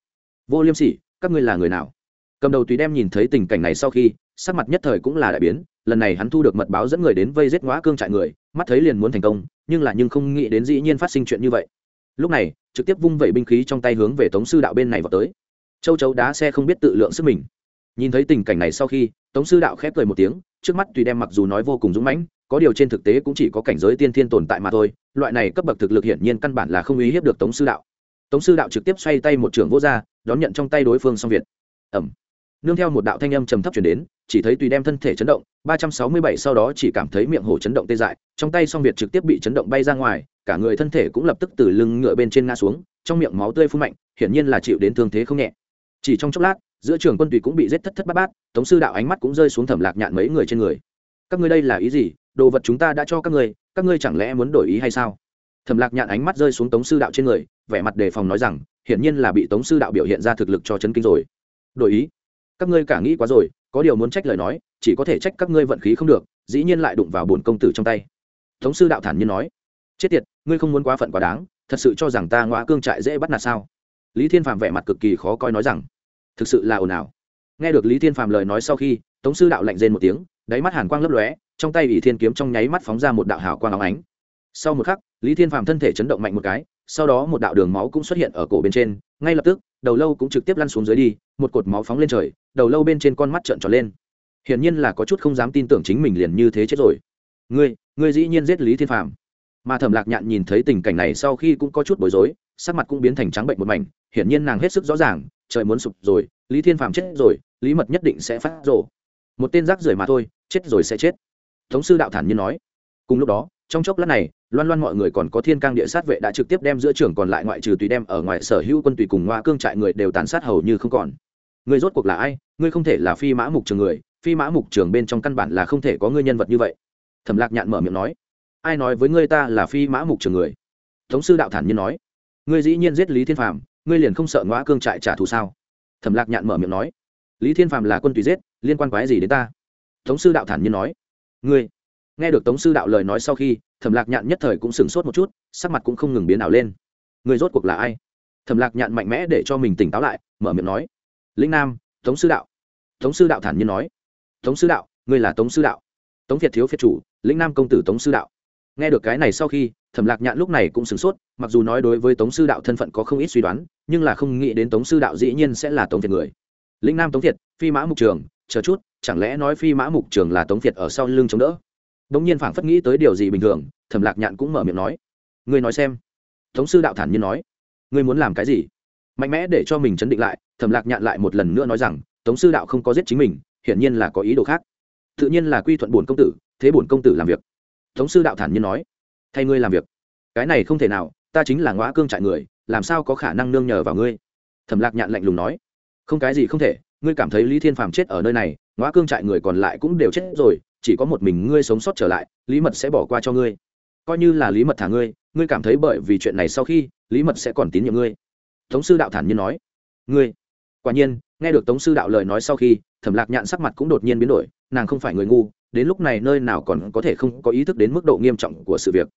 Vô liêm sỉ, các ngươi là người nào? Cầm đầu tùy đem nhìn thấy tình cảnh này sau khi, sắc mặt nhất thời cũng là đại biến lần này hắn thu được mật báo dẫn người đến vây giết ngõ cương trại người, mắt thấy liền muốn thành công, nhưng là nhưng không nghĩ đến dĩ nhiên phát sinh chuyện như vậy. Lúc này, trực tiếp vung vẩy binh khí trong tay hướng về tống sư đạo bên này vào tới. Châu chấu đá xe không biết tự lượng sức mình. Nhìn thấy tình cảnh này sau khi, tống sư đạo khép cười một tiếng, trước mắt tùy đem mặc dù nói vô cùng dũng mãnh, có điều trên thực tế cũng chỉ có cảnh giới tiên thiên tồn tại mà thôi, loại này cấp bậc thực lực hiển nhiên căn bản là không uy hiếp được tống sư đạo. Tống sư đạo trực tiếp xoay tay một trường vô r đón nhận trong tay đối phương song việt ẩm nương theo một đạo thanh âm trầm thấp chuyển đến chỉ thấy tùy đem thân thể chấn động, ba trăm sáu mươi bảy sau đó chỉ cảm thấy miệng hổ chấn động tê dại, trong tay song việt trực tiếp bị chấn động bay ra ngoài, cả người thân thể cũng lập tức từ lưng ngựa bên trên ngã xuống, trong miệng máu tươi phun mạnh, hiển nhiên là chịu đến thương thế không nhẹ. Chỉ trong chốc lát, giữa trường quân tùy cũng bị giết thất thất bát bát, tống sư đạo ánh mắt cũng rơi xuống thẩm lạc nhạn mấy người trên người. Các ngươi đây là ý gì? Đồ vật chúng ta đã cho các ngươi các ngươi chẳng lẽ muốn đổi ý hay sao? Thẩm lạc nhạn ánh mắt rơi xuống tống sư đạo trên người, vẻ mặt đề phòng nói rằng, hiển nhiên là bị tống sư đạo biểu hiện ra thực lực cho chấn kinh rồi. Đổi ý. Các ngươi cả nghĩ quá rồi có điều muốn trách lời nói, chỉ có thể trách các ngươi vận khí không được, dĩ nhiên lại đụng vào bổn công tử trong tay. Tống sư đạo thản nhiên nói. Chết tiệt, ngươi không muốn quá phận quá đáng, thật sự cho rằng ta ngõ cương trại dễ bắt nạt sao? Lý thiên phạm vẻ mặt cực kỳ khó coi nói rằng. Thực sự là ồn ào. Nghe được lý thiên phạm lời nói sau khi, tống sư đạo lạnh rên một tiếng, đáy mắt hàn quang lấp lóe, trong tay ỷ thiên kiếm trong nháy mắt phóng ra một đạo hào quang óng ánh. Sau một khắc, lý thiên phạm thân thể chấn động mạnh một cái, sau đó một đạo đường máu cũng xuất hiện ở cổ bên trên, ngay lập tức, đầu lâu cũng trực tiếp lăn xuống dưới đi, một cột máu phóng lên trời đầu lâu bên trên con mắt trợn tròn lên. Hiển nhiên là có chút không dám tin tưởng chính mình liền như thế chết rồi. Ngươi ngươi dĩ nhiên giết lý thiên phạm mà thẩm lạc nhạn nhìn thấy tình cảnh này sau khi cũng có chút bối rối, sắc mặt cũng biến thành trắng bệnh một mảnh, hiển nhiên nàng hết sức rõ ràng, trời muốn sụp rồi, lý thiên phạm chết rồi, lý mật nhất định sẽ phát rộ một tên rác rưởi mà thôi, chết rồi sẽ chết. Thống sư đạo thản nhiên nói. Cùng lúc đó, trong chốc lát này, loan loan mọi người còn có thiên cang địa sát vệ đã trực tiếp đem giữa trường còn lại ngoại trừ tùy đem ở ngoài sở hữu quân tùy cùng ngoa cương trại người đều tàn sát hầu như không còn người rốt cuộc là ai? Ngươi không thể là phi mã mục trường người. Phi mã mục trường bên trong căn bản là không thể có ngươi nhân vật như vậy. Thẩm lạc nhạn mở miệng nói. Ai nói với ngươi ta là phi mã mục trường người? Thống sư đạo thản nhiên nói. Ngươi dĩ nhiên giết lý thiên phàm, ngươi liền không sợ ngõ cương trại trả thù sao? Thẩm lạc nhạn mở miệng nói. Lý thiên phàm là quân tùy giết, liên quan quái gì đến ta? Thống sư đạo thản nhiên nói. Ngươi. Nghe được tống sư đạo lời nói sau khi, thẩm lạc nhạn nhất thời cũng sửng sốt một chút, sắc mặt cũng không ngừng biến ảo lên. Người rốt cuộc là ai? Thẩm lạc nhạn mạnh mẽ để cho mình tỉnh táo lại, mở miệng nói lĩnh nam, tống sư đạo. Tống sư đạo thản nhiên nói. Tống sư đạo, ngươi là tống sư đạo. Tống việt thiếu phiệt chủ, lĩnh nam công tử tống sư đạo. Nghe được cái này sau khi, thẩm lạc nhạn lúc này cũng sửng sốt, mặc dù nói đối với tống sư đạo thân phận có không ít suy đoán, nhưng là không nghĩ đến tống sư đạo dĩ nhiên sẽ là tống việt người. Lĩnh nam tống việt, phi mã mục trường, chờ chút, chẳng lẽ nói phi mã mục trường là tống việt ở sau lưng chống đỡ? Đ ỗ n g nhiên phảng phất nghĩ tới điều gì bình thường, thẩm lạc nhạn cũng mở miệng nói. Ngươi nói xem. Tống sư đạo thản nhiên nói. Ngươi muốn làm cái gì? Mạnh mẽ để cho mình chấn định lại, thẩm lạc nhạn lại một lần nữa nói rằng, tống sư đạo không có giết chính mình, hiển nhiên là có ý đồ khác. Tự nhiên là quy thuận bổn công tử, thế bổn công tử làm việc. Tống sư đạo thản nhiên nói, thay ngươi làm việc. Cái này không thể nào, ta chính là ngõ cương trại người, làm sao có khả năng nương nhờ vào ngươi? Thẩm lạc nhạn lạnh lùng nói, không cái gì không thể, ngươi cảm thấy lý thiên phàm chết ở nơi này ngõ cương trại người còn lại cũng đều chết rồi, chỉ có một mình ngươi sống sót trở lại, lý mật sẽ bỏ qua cho ngươi. Coi như là lý mật thả ngươi ngươi cảm thấy bởi vì chuyện này sau khi, lý mật sẽ còn tín nhiệm ngươi tống sư đạo thản nhiên nói. Ngươi? Quả nhiên, nghe được tống sư đạo lời nói sau khi, thẩm lạc nhạn sắc mặt cũng đột nhiên biến đổi, nàng không phải người ngu, đến lúc này nơi nào còn có thể không có ý thức đến mức độ nghiêm trọng của sự việc.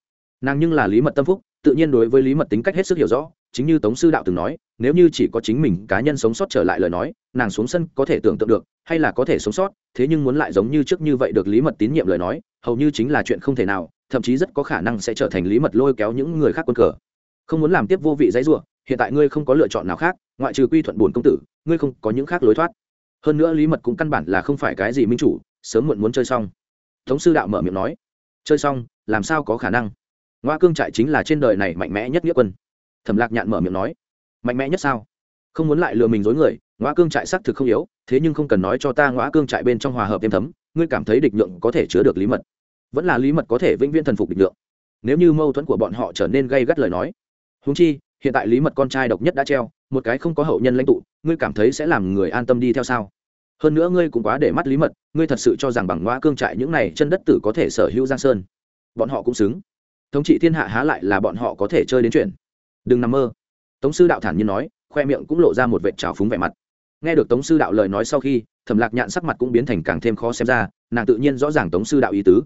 Nàng nhưng là lý mật tâm phúc, tự nhiên đối với lý mật tính cách hết sức hiểu rõ, chính như tống sư đạo từng nói, nếu như chỉ có chính mình cá nhân sống sót trở lại lời nói, nàng xuống sân có thể tưởng tượng được, hay là có thể sống sót, thế nhưng muốn lại giống như trước như vậy được lý mật tín nhiệm lời nói, hầu như chính là chuyện không thể nào, thậm chí rất có khả năng sẽ trở thành lý mật lôi kéo những người khác quân cờ. Không muốn làm tiếp vô vị dãy ruộng hiện tại ngươi không có lựa chọn nào khác, ngoại trừ quy thuận bổn công tử, ngươi không có những khác lối thoát. Hơn nữa lý mật cũng căn bản là không phải cái gì minh chủ, sớm muộn muốn chơi xong. Tống sư đạo mở miệng nói, chơi xong, làm sao có khả năng? Ngoa cương trại chính là trên đời này mạnh mẽ nhất nghĩa quân. Thẩm lạc nhạn mở miệng nói, mạnh mẽ nhất sao? Không muốn lại lừa mình dối người, ngoa cương trại xác thực không yếu, thế nhưng không cần nói cho ta ngoa cương trại bên trong hòa hợp êm thấm, ngươi cảm thấy địch nhượng có thể chứa được lý mật. Vẫn là lý mật có thể vĩnh viễn thần phục địch nhượng. Nếu như mâu thuẫn của bọn họ trở nên gây gắt lời nói húng chi hiện tại lý mật con trai độc nhất đã treo, một cái không có hậu nhân lãnh tụ, ngươi cảm thấy sẽ làm người an tâm đi theo sao? Hơn nữa ngươi cũng quá để mắt lý mật, ngươi thật sự cho rằng bằng ngoa cương trại những này chân đất tử có thể sở hữu giang sơn. Bọn họ cũng xứng. Thống trị thiên hạ há lại là bọn họ có thể chơi đến chuyện. Đừng nằm mơ. Tống sư đạo thản nhiên nói, khoe miệng cũng lộ ra một vệt trào phúng vẻ mặt. Nghe được tống sư đạo lời nói sau khi, thẩm lạc nhạn sắc mặt cũng biến thành càng thêm khó xem ra, nàng tự nhiên rõ ràng tống sư đạo ý tứ.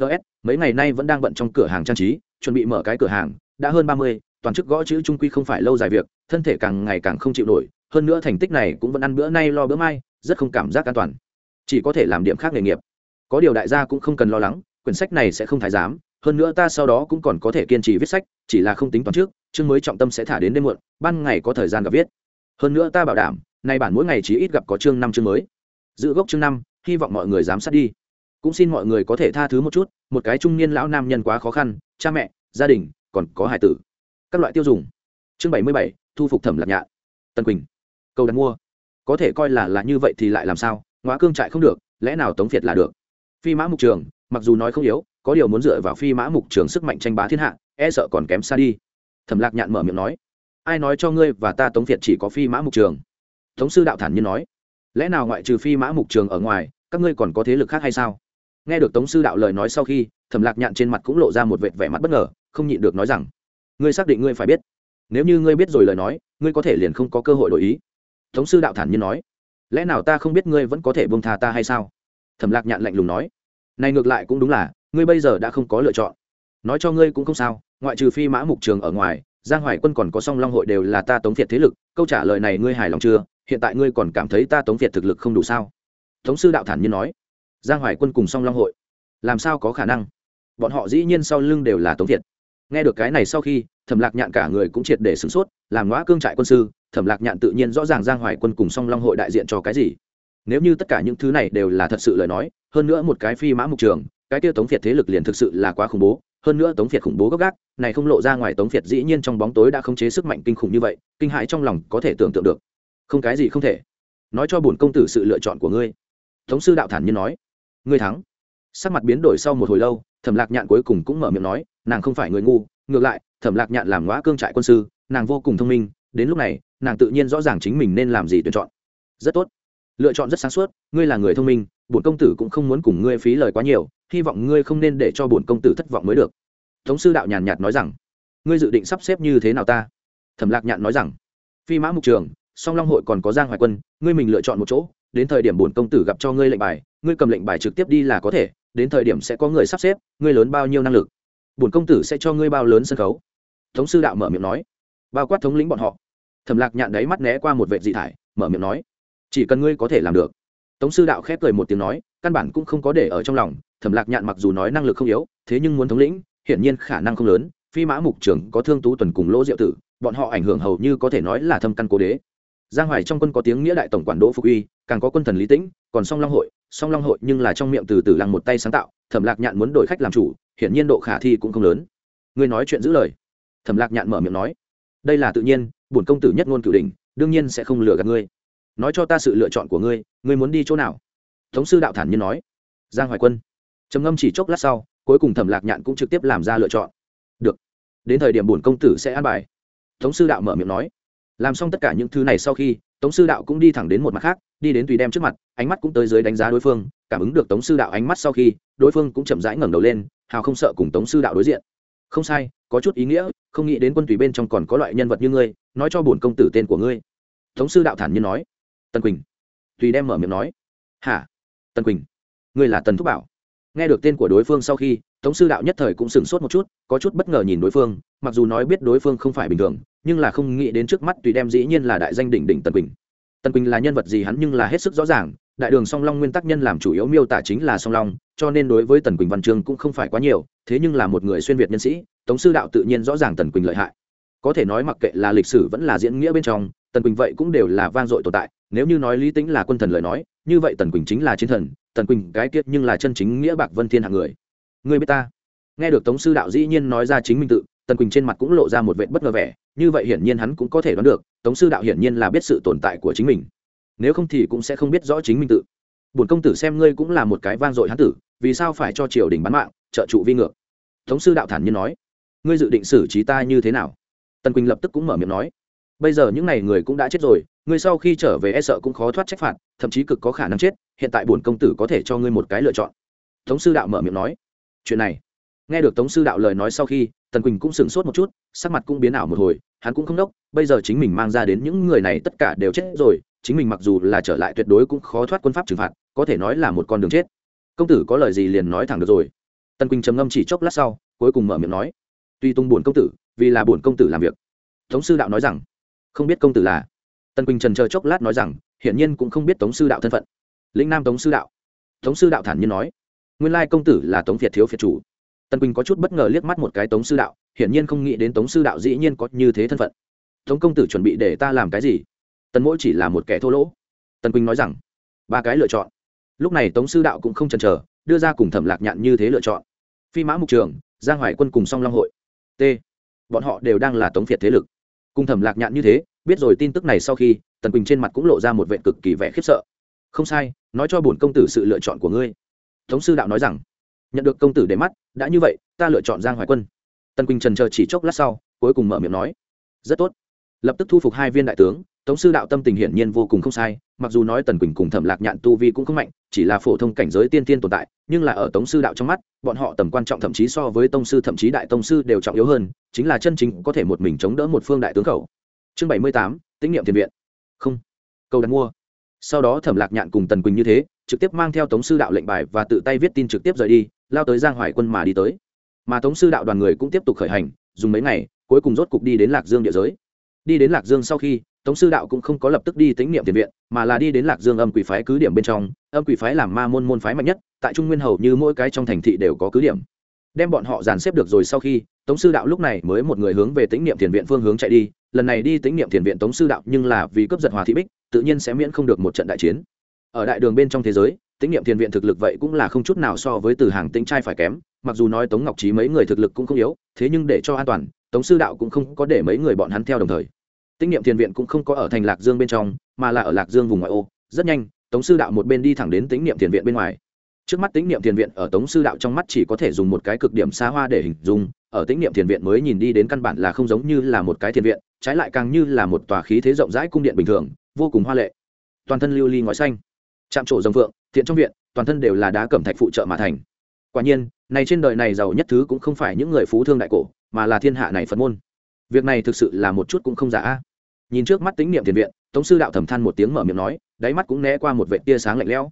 Ts mấy ngày nay vẫn đang bận trong cửa hàng trang trí, chuẩn bị mở cái cửa hàng, đã hơn ba mươi toàn chức gõ chữ trung quy không phải lâu dài việc, thân thể càng ngày càng không chịu nổi, hơn nữa thành tích này cũng vẫn ăn bữa nay lo bữa mai, rất không cảm giác an toàn. Chỉ có thể làm điểm khác nghề nghiệp. Có điều đại gia cũng không cần lo lắng, quyển sách này sẽ không thái giám, hơn nữa ta sau đó cũng còn có thể kiên trì viết sách, chỉ là không tính toán trước, chương mới trọng tâm sẽ thả đến đêm muộn, ban ngày có thời gian gặp viết. Hơn nữa ta bảo đảm, nay bản mỗi ngày chỉ ít gặp có chương năm chương mới. Giữ gốc chương năm, hy vọng mọi người dám sát đi. Cũng xin mọi người có thể tha thứ một chút, một cái trung niên lão nam nhân quá khó khăn, cha mẹ, gia đình, còn có hải tử các loại tiêu dùng. Chương bảy mươi bảy, thu phục thẩm lạc nhạn. Tân quỳnh. Câu đặt mua. Có thể coi là là như vậy thì lại làm sao? Ngõ cương trại không được, lẽ nào tống việt là được? Phi mã mục trường, mặc dù nói không yếu, có điều muốn dựa vào phi mã mục trường sức mạnh tranh bá thiên hạ e sợ còn kém xa đi. Thẩm lạc nhạn mở miệng nói, ai nói cho ngươi và ta tống việt chỉ có phi mã mục trường? Tống sư đạo thản nhiên nói, lẽ nào ngoại trừ phi mã mục trường ở ngoài, các ngươi còn có thế lực khác hay sao? Nghe được tống sư đạo lời nói sau khi, thẩm lạc nhạn trên mặt cũng lộ ra một vệt vẻ mặt bất ngờ, không nhịn được nói rằng ngươi xác định ngươi phải biết. Nếu như ngươi biết rồi lời nói, ngươi có thể liền không có cơ hội đổi ý. Tống sư đạo thản nhiên nói. Lẽ nào ta không biết ngươi vẫn có thể bông tha ta hay sao? Thẩm lạc nhạn lạnh lùng nói. Này ngược lại cũng đúng là, ngươi bây giờ đã không có lựa chọn. Nói cho ngươi cũng không sao, ngoại trừ phi mã mục trường ở ngoài, giang hoài quân còn có song long hội đều là ta tống việt thế lực, câu trả lời này ngươi hài lòng chưa? Hiện tại ngươi còn cảm thấy ta tống việt thực lực không đủ sao? Tống sư đạo thản nhiên nói. Giang hoài quân cùng song long hội. Làm sao có khả năng? Bọn họ dĩ nhiên sau lưng đều là tống việt nghe được cái này sau khi, thẩm lạc nhạn cả người cũng triệt để sửng sốt, làm ngõ cương trại quân sư, thẩm lạc nhạn tự nhiên rõ ràng giang hoài quân cùng song long hội đại diện cho cái gì. Nếu như tất cả những thứ này đều là thật sự lời nói, hơn nữa một cái phi mã mục trường, cái tiêu tống việt thế lực liền thực sự là quá khủng bố, hơn nữa tống việt khủng bố gấp gác, này không lộ ra ngoài tống việt dĩ nhiên trong bóng tối đã khống chế sức mạnh kinh khủng như vậy, kinh hãi trong lòng có thể tưởng tượng được. Không cái gì không thể. Nói cho bổn công tử sự lựa chọn của ngươi. Tống sư đạo thản nhiên nói. Ngươi thắng. Sắc mặt biến đổi sau một hồi lâu, thẩm lạc nhạn cuối cùng cũng mở miệng nói nàng không phải người ngu, ngược lại, thẩm lạc nhạn làm ngõ cương trại quân sư, nàng vô cùng thông minh, đến lúc này, nàng tự nhiên rõ ràng chính mình nên làm gì tuyển chọn. Rất tốt. Lựa chọn rất sáng suốt, ngươi là người thông minh, bổn công tử cũng không muốn cùng ngươi phí lời quá nhiều, hy vọng ngươi không nên để cho bổn công tử thất vọng mới được. Tống sư đạo nhàn nhạt nói rằng, ngươi dự định sắp xếp như thế nào ta? Thẩm lạc nhạn nói rằng, phi mã mục trường, song long hội còn có giang hoài quân, ngươi mình lựa chọn một chỗ, đến thời điểm bổn công tử gặp cho ngươi lệnh bài, ngươi cầm lệnh bài trực tiếp đi là có thể, đến thời điểm sẽ có người sắp xếp, ngươi lớn bao nhiêu năng lực? Bổn công tử sẽ cho ngươi bao lớn sân khấu. Thống sư đạo mở miệng nói. Bao quát thống lĩnh bọn họ. Thẩm lạc nhạn đáy mắt né qua một vệ dị thải, mở miệng nói. Chỉ cần ngươi có thể làm được. Tống sư đạo khép cười một tiếng nói, căn bản cũng không có để ở trong lòng. Thẩm lạc nhạn mặc dù nói năng lực không yếu, thế nhưng muốn thống lĩnh, hiển nhiên khả năng không lớn. Phi mã mục trưởng có thương tú tuần cùng lỗ diệu tử, bọn họ ảnh hưởng hầu như có thể nói là thâm căn cố đế. Giang hoài trong quân có tiếng nghĩa đại tổng quản đỗ phục uy, càng có quân thần lý tĩnh, còn song long hội. Song long hội nhưng là trong miệng từ từ lăng một tay sáng tạo. Thẩm lạc nhạn muốn đổi khách làm chủ hiển nhiên độ khả thi cũng không lớn. Ngươi nói chuyện giữ lời. Thẩm lạc nhạn mở miệng nói, đây là tự nhiên, bổn công tử nhất ngôn cửu đình đương nhiên sẽ không lừa gạt ngươi. Nói cho ta sự lựa chọn của ngươi ngươi muốn đi chỗ nào? Thống sư đạo thản nhiên nói. Giang hoài quân. Trầm ngâm chỉ chốc lát sau, cuối cùng thẩm lạc nhạn cũng trực tiếp làm ra lựa chọn. Được. Đến thời điểm bổn công tử sẽ an bài. Thống sư đạo mở miệng nói. Làm xong tất cả những thứ này sau khi, tống sư đạo cũng đi thẳng đến một mặt khác, đi đến tùy đem trước mặt, ánh mắt cũng tới dưới đánh giá đối phương, cảm ứng được tống sư đạo ánh mắt sau khi, đối phương cũng chậm rãi ngẩng đầu lên hào không sợ cùng tống sư đạo đối diện. Không sai, có chút ý nghĩa, không nghĩ đến quân tùy bên trong còn có loại nhân vật như ngươi, nói cho bổn công tử tên của ngươi. Tống sư đạo thản nhiên nói. Tần quỳnh. Tùy đem mở miệng nói. Hả? Tần quỳnh? Ngươi là tần thúc bảo? Nghe được tên của đối phương sau khi, tống sư đạo nhất thời cũng sửng sốt một chút, có chút bất ngờ nhìn đối phương, mặc dù nói biết đối phương không phải bình thường, nhưng là không nghĩ đến trước mắt tùy đem dĩ nhiên là đại danh đỉnh đỉnh tần quỳnh. Tần quỳnh là nhân vật gì hắn nhưng là hết sức rõ ràng đại đường song long nguyên tắc nhân làm chủ yếu miêu tả chính là song long, cho nên đối với tần quỳnh văn chương cũng không phải quá nhiều, thế nhưng là một người xuyên việt nhân sĩ, tống sư đạo tự nhiên rõ ràng tần quỳnh lợi hại. Có thể nói mặc kệ là lịch sử vẫn là diễn nghĩa bên trong, tần quỳnh vậy cũng đều là vang dội tồn tại, nếu như nói lý tính là quân thần lời nói, như vậy tần quỳnh chính là chiến thần, tần quỳnh cái tiết nhưng là chân chính nghĩa bạc vân thiên hạng người. Người biết ta? Nghe được tống sư đạo dĩ nhiên nói ra chính minh tự, tần quỳnh trên mặt cũng lộ ra một vệ bất ngờ vẻ, như vậy hiển nhiên hắn cũng có thể đoán được, tống sư đạo hiển nhiên là biết sự tồn tại của chính mình nếu không thì cũng sẽ không biết rõ chính mình tự. Bổn công tử xem ngươi cũng là một cái vang dội hán tử, vì sao phải cho triều đình bán mạng, trợ trụ vi ngược? Tống sư đạo thản nhiên nói. Ngươi dự định xử trí ta như thế nào? Tần quỳnh lập tức cũng mở miệng nói. Bây giờ những n à y người cũng đã chết rồi, ngươi sau khi trở về e sợ cũng khó thoát trách phạt, thậm chí cực có khả năng chết, hiện tại bổn công tử có thể cho ngươi một cái lựa chọn. Tống sư đạo mở miệng nói. Chuyện này. Nghe được tống sư đạo lời nói sau khi, tần quỳnh cũng sửng sốt một chút, sắc mặt cũng biến ảo một hồi, hắn cũng không đốc, bây giờ chính mình mang ra đến những người này tất cả đều chết rồi chính mình mặc dù là trở lại tuyệt đối cũng khó thoát quân pháp trừng phạt, có thể nói là một con đường chết. Công tử có lời gì liền nói thẳng được rồi. Tần quỳnh trầm ngâm chỉ chốc lát sau, cuối cùng mở miệng nói, tuy tung buồn công tử, vì là buồn công tử làm việc. Tống sư đạo nói rằng, không biết công tử là. Tần quỳnh trần chờ chốc lát nói rằng, hiển nhiên cũng không biết tống sư đạo thân phận. Lĩnh nam tống sư đạo. Tống sư đạo thản nhiên nói, nguyên lai công tử là tống việt thiếu việt chủ. Tần quỳnh có chút bất ngờ liếc mắt một cái tống sư đạo, hiển nhiên không nghĩ đến tống sư đạo dĩ nhiên có như thế thân phận. Tống công tử chuẩn bị để ta làm cái gì? Tần mỗi chỉ là một kẻ thô lỗ. Tần quỳnh nói rằng, ba cái lựa chọn. Lúc này tống sư đạo cũng không chần chờ, đưa ra cùng thẩm lạc nhạn như thế lựa chọn. Phi mã mục trường, giang hoài quân cùng song long hội. T. Bọn họ đều đang là tống việt thế lực. Cùng thẩm lạc nhạn như thế, biết rồi tin tức này sau khi, tần quỳnh trên mặt cũng lộ ra một vệ cực kỳ vẻ khiếp sợ. Không sai, nói cho bổn công tử sự lựa chọn của ngươi. Tống sư đạo nói rằng, nhận được công tử để mắt, đã như vậy, ta lựa chọn giang hoài quân. Tần quỳnh trần chờ chỉ chốc lát sau, cuối cùng mở miệng nói, rất tốt. Lập tức thu phục hai viên đại tướng tống sư đạo tâm tình hiển nhiên vô cùng không sai, mặc dù nói tần quỳnh cùng thẩm lạc nhạn tu vi cũng không mạnh, chỉ là phổ thông cảnh giới tiên tiên tồn tại, nhưng là ở tống sư đạo trong mắt, bọn họ tầm quan trọng thậm chí so với tông sư, thậm chí đại tông sư đều trọng yếu hơn, chính là chân chính có thể một mình chống đỡ một phương đại tướng khẩu. Chương bảy mươi tám tín nhiệm tiền viện. Không. Câu đặt mua. Sau đó thẩm lạc nhạn cùng tần quỳnh như thế, trực tiếp mang theo tống sư đạo lệnh bài và tự tay viết tin trực tiếp rời đi, lao tới giang hoài quân mà đi tới. Mà tống sư đạo đoàn người cũng tiếp tục khởi hành, dùng mấy ngày, cuối cùng rốt cục đi đến lạc dương địa giới đi đến lạc dương sau khi, tống sư đạo cũng không có lập tức đi tính niệm tiền viện, mà là đi đến lạc dương âm quỷ phái cứ điểm bên trong, âm quỷ phái làm ma môn môn phái mạnh nhất, tại trung nguyên hầu như mỗi cái trong thành thị đều có cứ điểm. Đem bọn họ dàn xếp được rồi sau khi, tống sư đạo lúc này mới một người hướng về tính niệm tiền viện phương hướng chạy đi, lần này đi tính niệm tiền viện tống sư đạo nhưng là vì cướp giật hòa thị bích, tự nhiên sẽ miễn không được một trận đại chiến. Ở đại đường bên trong thế giới tính niệm tiền viện thực lực vậy cũng là không chút nào so với từ hàng tĩnh trai phải kém, mặc dù nói tống ngọc trí mấy người thực lực cũng không yếu, thế nhưng để cho an toàn tống sư đạo cũng không có để mấy người bọn hắn theo đồng thời. Tinh niệm thiền viện cũng không có ở thành lạc dương bên trong, mà là ở lạc dương vùng ngoại ô. Rất nhanh, tống sư đạo một bên đi thẳng đến tính niệm thiền viện bên ngoài. Trước mắt tính niệm thiền viện ở tống sư đạo trong mắt chỉ có thể dùng một cái cực điểm xa hoa để hình dung, ở tính niệm thiền viện mới nhìn đi đến căn bản là không giống như là một cái thiền viện, trái lại càng như là một tòa khí thế rộng rãi cung điện bình thường, vô cùng hoa lệ. Toàn thân lưu ly ngói xanh. Chạm trổ rồng phượng, thiện trong viện, toàn thân đều là đá cẩm thạch phụ trợ mà thành. Quả nhiên, này trên đời này giàu nhất thứ cũng không phải những người phú thương đại cổ mà là thiên hạ này phật môn. Việc này thực sự là một chút cũng không giả nhìn trước mắt tính niệm tiền viện, tống sư đạo thầm than một tiếng mở miệng nói, đáy mắt cũng né qua một vệ tia sáng lạnh lẽo.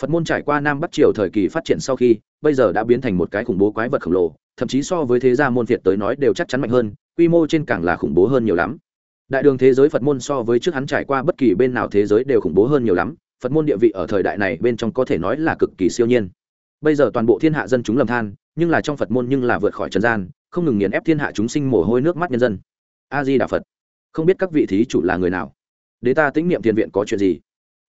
Phật môn trải qua nam bắc triều thời kỳ phát triển sau khi, bây giờ đã biến thành một cái khủng bố quái vật khổng lồ, thậm chí so với thế gia môn việt tới nói đều chắc chắn mạnh hơn, quy mô trên càng là khủng bố hơn nhiều lắm. Đại đường thế giới phật môn so với trước hắn trải qua bất kỳ bên nào thế giới đều khủng bố hơn nhiều lắm, phật môn địa vị ở thời đại này bên trong có thể nói là cực kỳ siêu nhiên. Bây giờ toàn bộ thiên hạ dân chúng lầm than, nhưng là trong phật môn nhưng là vượt khỏi trần gian không ngừng nghiền ép thiên hạ chúng sinh mồ hôi nước mắt nhân dân. A di đà phật. Không biết các vị thí chủ là người nào. Đế ta tĩnh niệm thiền viện có chuyện gì?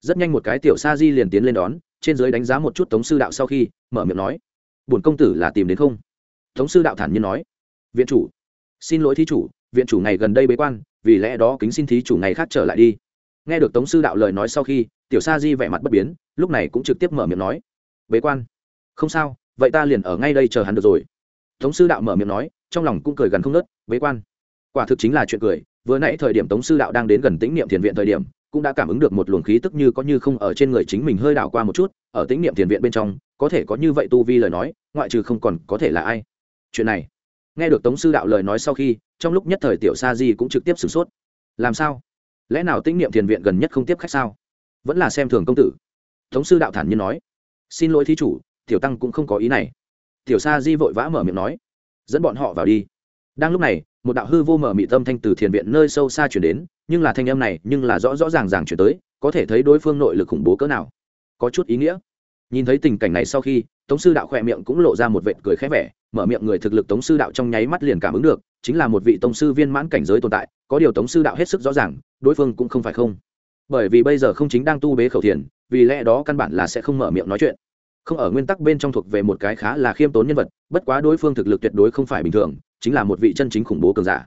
Rất nhanh một cái tiểu sa di liền tiến lên đón, trên giới đánh giá một chút tống sư đạo sau khi, mở miệng nói, bổn công tử là tìm đến không? Tống sư đạo thản nhiên nói, viện chủ, xin lỗi thí chủ, viện chủ ngày gần đây bế quan, vì lẽ đó kính xin thí chủ ngày khác trở lại đi. Nghe được tống sư đạo lời nói sau khi, tiểu sa di vẻ mặt bất biến, lúc này cũng trực tiếp mở miệng nói, bế quan. Không sao, vậy ta liền ở ngay đây chờ hắn được rồi. Tống sư đạo mở miệng nói trong lòng cũng cười gần không nớt, bế quan. Quả thực chính là chuyện cười, vừa nãy thời điểm tống sư đạo đang đến gần tĩnh niệm thiền viện thời điểm, cũng đã cảm ứng được một luồng khí tức như có như không ở trên người chính mình hơi đảo qua một chút, ở tĩnh niệm thiền viện bên trong, có thể có như vậy tu vi lời nói, ngoại trừ không còn có thể là ai. Chuyện này, nghe được tống sư đạo lời nói sau khi, trong lúc nhất thời tiểu sa di cũng trực tiếp sửng sốt. Làm sao? Lẽ nào tĩnh niệm thiền viện gần nhất không tiếp khách sao? Vẫn là xem thường công tử. Tống sư đạo thản nhiên nói. Xin lỗi thí chủ, tiểu tăng cũng không có ý này. Tiểu sa di vội vã mở miệng nói dẫn bọn họ vào đi. Đang lúc này, một đạo hư vô mở mị tâm thanh từ thiền viện nơi sâu xa chuyển đến, nhưng là thanh âm này, nhưng là rõ rõ ràng ràng chuyển tới, có thể thấy đối phương nội lực khủng bố cỡ nào. Có chút ý nghĩa. Nhìn thấy tình cảnh này sau khi, tống sư đạo khỏe miệng cũng lộ ra một vệt cười khẽ vẻ, mở miệng người thực lực tống sư đạo trong nháy mắt liền cảm ứng được, chính là một vị tông sư viên mãn cảnh giới tồn tại, có điều tống sư đạo hết sức rõ ràng, đối phương cũng không phải không. Bởi vì bây giờ không chính đang tu bế khẩu thiền, vì lẽ đó căn bản là sẽ không mở miệng nói chuyện không ở nguyên tắc bên trong thuộc về một cái khá là khiêm tốn nhân vật, bất quá đối phương thực lực tuyệt đối không phải bình thường, chính là một vị chân chính khủng bố cường giả.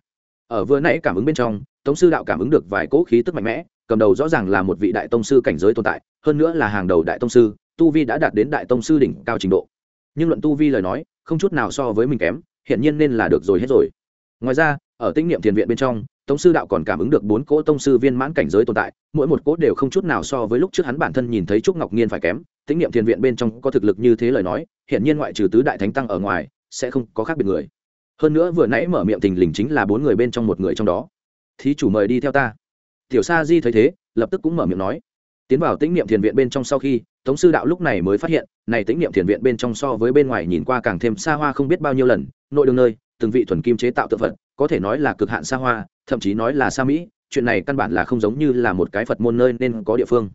Ở vừa nãy cảm ứng bên trong tống sư đạo cảm ứng được vài cỗ khí tức mạnh mẽ, cầm đầu rõ ràng là một vị đại tông sư cảnh giới tồn tại, hơn nữa là hàng đầu đại tông sư, tu vi đã đạt đến đại tông sư đỉnh cao trình độ. Nhưng luận tu vi lời nói, không chút nào so với mình kém hiện nhiên nên là được rồi hết rồi. Ngoài ra, ở tinh niệm thiền viện bên trong tông sư đạo còn cảm ứng được bốn cỗ tông sư viên mãn cảnh giới tồn tại, mỗi một cỗ đều không chút nào so với lúc trước hắn bản thân nhìn thấy trúc ngọc nhiên phải kém, Tĩnh niệm thiền viện bên trong có thực lực như thế lời nói hiện nhiên ngoại trừ tứ đại thánh tăng ở ngoài, sẽ không có khác biệt người. Hơn nữa vừa nãy mở miệng tình lình chính là bốn người bên trong một người trong đó. Thí chủ mời đi theo ta. Tiểu sa di thấy thế, lập tức cũng mở miệng nói. Tiến vào tĩnh niệm thiền viện bên trong sau khi, tống sư đạo lúc này mới phát hiện, này tĩnh niệm thiền viện bên trong so với bên ngoài nhìn qua càng thêm xa hoa không biết bao nhiêu lần, nội đường nơi từng vị thuần kim chế tạo tượng phật, có thể nói là cực hạn xa hoa, thậm chí nói là xa mỹ, chuyện này căn bản là không giống như là một cái phật môn nơi nên có địa phương.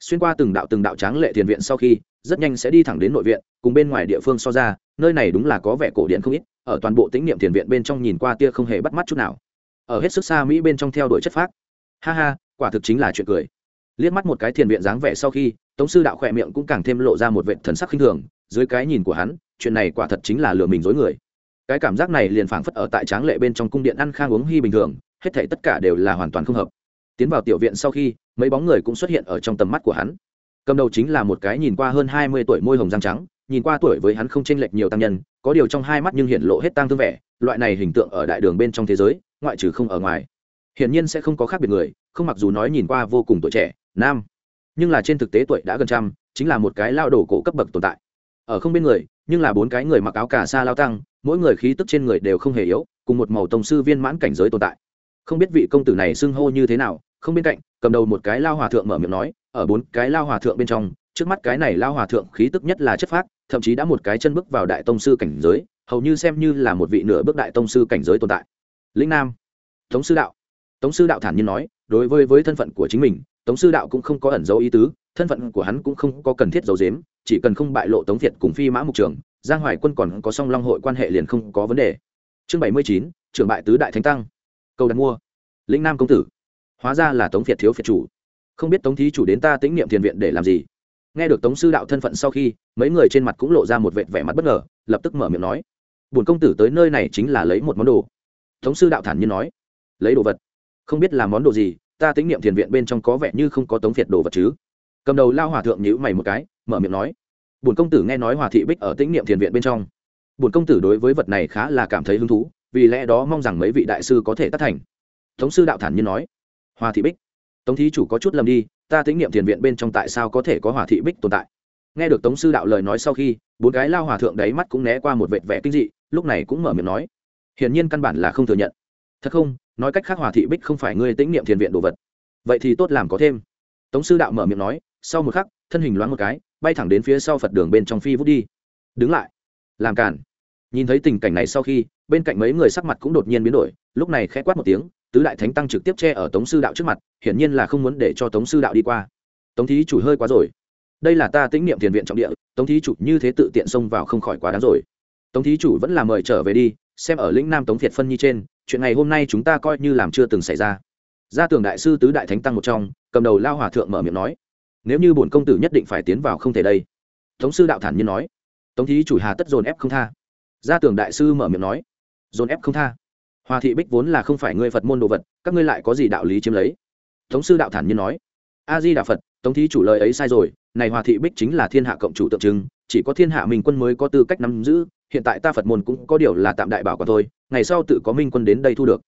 Xuyên qua từng đạo từng đạo tráng lệ thiền viện sau khi, rất nhanh sẽ đi thẳng đến nội viện, cùng bên ngoài địa phương so ra, nơi này đúng là có vẻ cổ điện không ít, ở toàn bộ tĩnh niệm thiền viện bên trong nhìn qua tia không hề bắt mắt chút nào. Ở hết sức xa mỹ bên trong theo đuổi chất phác. Ha ha, quả thực chính là chuyện cười. Liếc mắt một cái thiền viện dáng vẻ sau khi, tống sư đạo khỏe miệng cũng càng thêm lộ ra một vệ thần sắc khinh thường, dưới cái nhìn của hắn, chuyện này quả thật chính là lừa mình dối người cái cảm giác này liền phảng phất ở tại tráng lệ bên trong cung điện ăn khang uống hy bình thường, hết thảy tất cả đều là hoàn toàn không hợp. Tiến vào tiểu viện sau khi, mấy bóng người cũng xuất hiện ở trong tầm mắt của hắn. Cầm đầu chính là một cái nhìn qua hơn hai mươi tuổi môi hồng răng trắng, nhìn qua tuổi với hắn không chênh lệch nhiều tăng nhân, có điều trong hai mắt nhưng hiện lộ hết tăng thương vẻ, loại này hình tượng ở đại đường bên trong thế giới, ngoại trừ không ở ngoài. Hiển nhiên sẽ không có khác biệt người, không mặc dù nói nhìn qua vô cùng tuổi trẻ, nam, nhưng là trên thực tế tuổi đã gần trăm, chính là một cái lao đổ cổ cấp bậc tồn tại. Ở không bên người nhưng là bốn cái người mặc áo cà sa lao tăng, mỗi người khí tức trên người đều không hề yếu, cùng một màu tổng sư viên mãn cảnh giới tồn tại. Không biết vị công tử này xưng hô như thế nào, không bên cạnh, cầm đầu một cái lao hòa thượng mở miệng nói, ở bốn cái lao hòa thượng bên trong, trước mắt cái này lao hòa thượng khí tức nhất là chất phác, thậm chí đã một cái chân bước vào đại tông sư cảnh giới, hầu như xem như là một vị nửa bước đại tông sư cảnh giới tồn tại. Lĩnh nam, tống sư đạo. Tống sư đạo thản nhiên nói, đối với với thân phận của chính mình, tống sư đạo cũng không có ẩn dấu ý tứ thân phận của hắn cũng không có cần thiết giấu giếm, chỉ cần không bại lộ tống việt cùng phi mã mục trường giang hoài quân còn có song long hội quan hệ liền không có vấn đề. Chương bảy mươi chín trưởng bại tứ đại thánh tăng. Câu đặt mua. Lĩnh nam công tử. Hóa ra là tống việt thiếu việt chủ. Không biết tống thí chủ đến ta tĩnh niệm thiền viện để làm gì? Nghe được tống sư đạo thân phận sau khi mấy người trên mặt cũng lộ ra một vệt vẻ mặt bất ngờ lập tức mở miệng nói. Bổn công tử tới nơi này chính là lấy một món đồ. Tống sư đạo thản nhiên nói. Lấy đồ vật. Không biết là món đồ gì ta tĩnh niệm thiền viện bên trong có vẻ như không có tống việt đồ vật chứ? Cầm đầu lao hòa thượng nhữ mày một cái, mở miệng nói, bổn công tử nghe nói hòa thị bích ở tĩnh niệm thiền viện bên trong. Bổn công tử đối với vật này khá là cảm thấy hứng thú, vì lẽ đó mong rằng mấy vị đại sư có thể tác thành. Tống sư đạo thản nhiên nói, hòa thị bích, tống thí chủ có chút lầm đi, ta tĩnh niệm thiền viện bên trong tại sao có thể có hòa thị bích tồn tại? Nghe được tống sư đạo lời nói sau khi, bốn cái lao hòa thượng đáy mắt cũng né qua một vệt vẻ kinh dị, lúc này cũng mở miệng nói, hiển nhiên căn bản là không thừa nhận. Thật không? Nói cách khác hòa thị bích không phải ngươi tĩnh niệm thiền viện đồ vật. Vậy thì tốt làm có thêm. Tống sư đạo mở miệng nói sau một khắc, thân hình loáng một cái, bay thẳng đến phía sau phật đường bên trong phi vút đi. Đứng lại. Làm cản nhìn thấy tình cảnh này sau khi, bên cạnh mấy người sắc mặt cũng đột nhiên biến đổi, lúc này khẽ quát một tiếng, tứ đại thánh tăng trực tiếp che ở tống sư đạo trước mặt, hiển nhiên là không muốn để cho tống sư đạo đi qua. Tống thí chủ hơi quá rồi. Đây là ta tĩnh niệm thiền viện trọng địa, tống thí chủ như thế tự tiện xông vào không khỏi quá đáng rồi. Tống thí chủ vẫn là mời trở về đi, xem ở lĩnh nam tống Thiệt phân nhi trên, chuyện này hôm nay chúng ta coi như làm chưa từng xảy ra. Gia tường đại sư tứ đại thánh tăng một trong, cầm đầu lao hòa thượng mở miệng nói nếu như bổn công tử nhất định phải tiến vào không thể đây. Tống sư đạo thản nhiên nói. Tống thí chủ hà tất dồn ép không tha. Gia tường đại sư mở miệng nói. Dồn ép không tha. Hòa thị bích vốn là không phải ngươi phật môn đồ vật, các ngươi lại có gì đạo lý chiếm lấy? Tống sư đạo thản nhiên nói. A di đà phật, tống thí chủ lời ấy sai rồi, này hòa thị bích chính là thiên hạ cộng chủ tượng trưng, chỉ có thiên hạ minh quân mới có tư cách nắm giữ, hiện tại ta phật môn cũng có điều là tạm đại bảo còn thôi, ngày sau tự có minh quân đến đây thu được.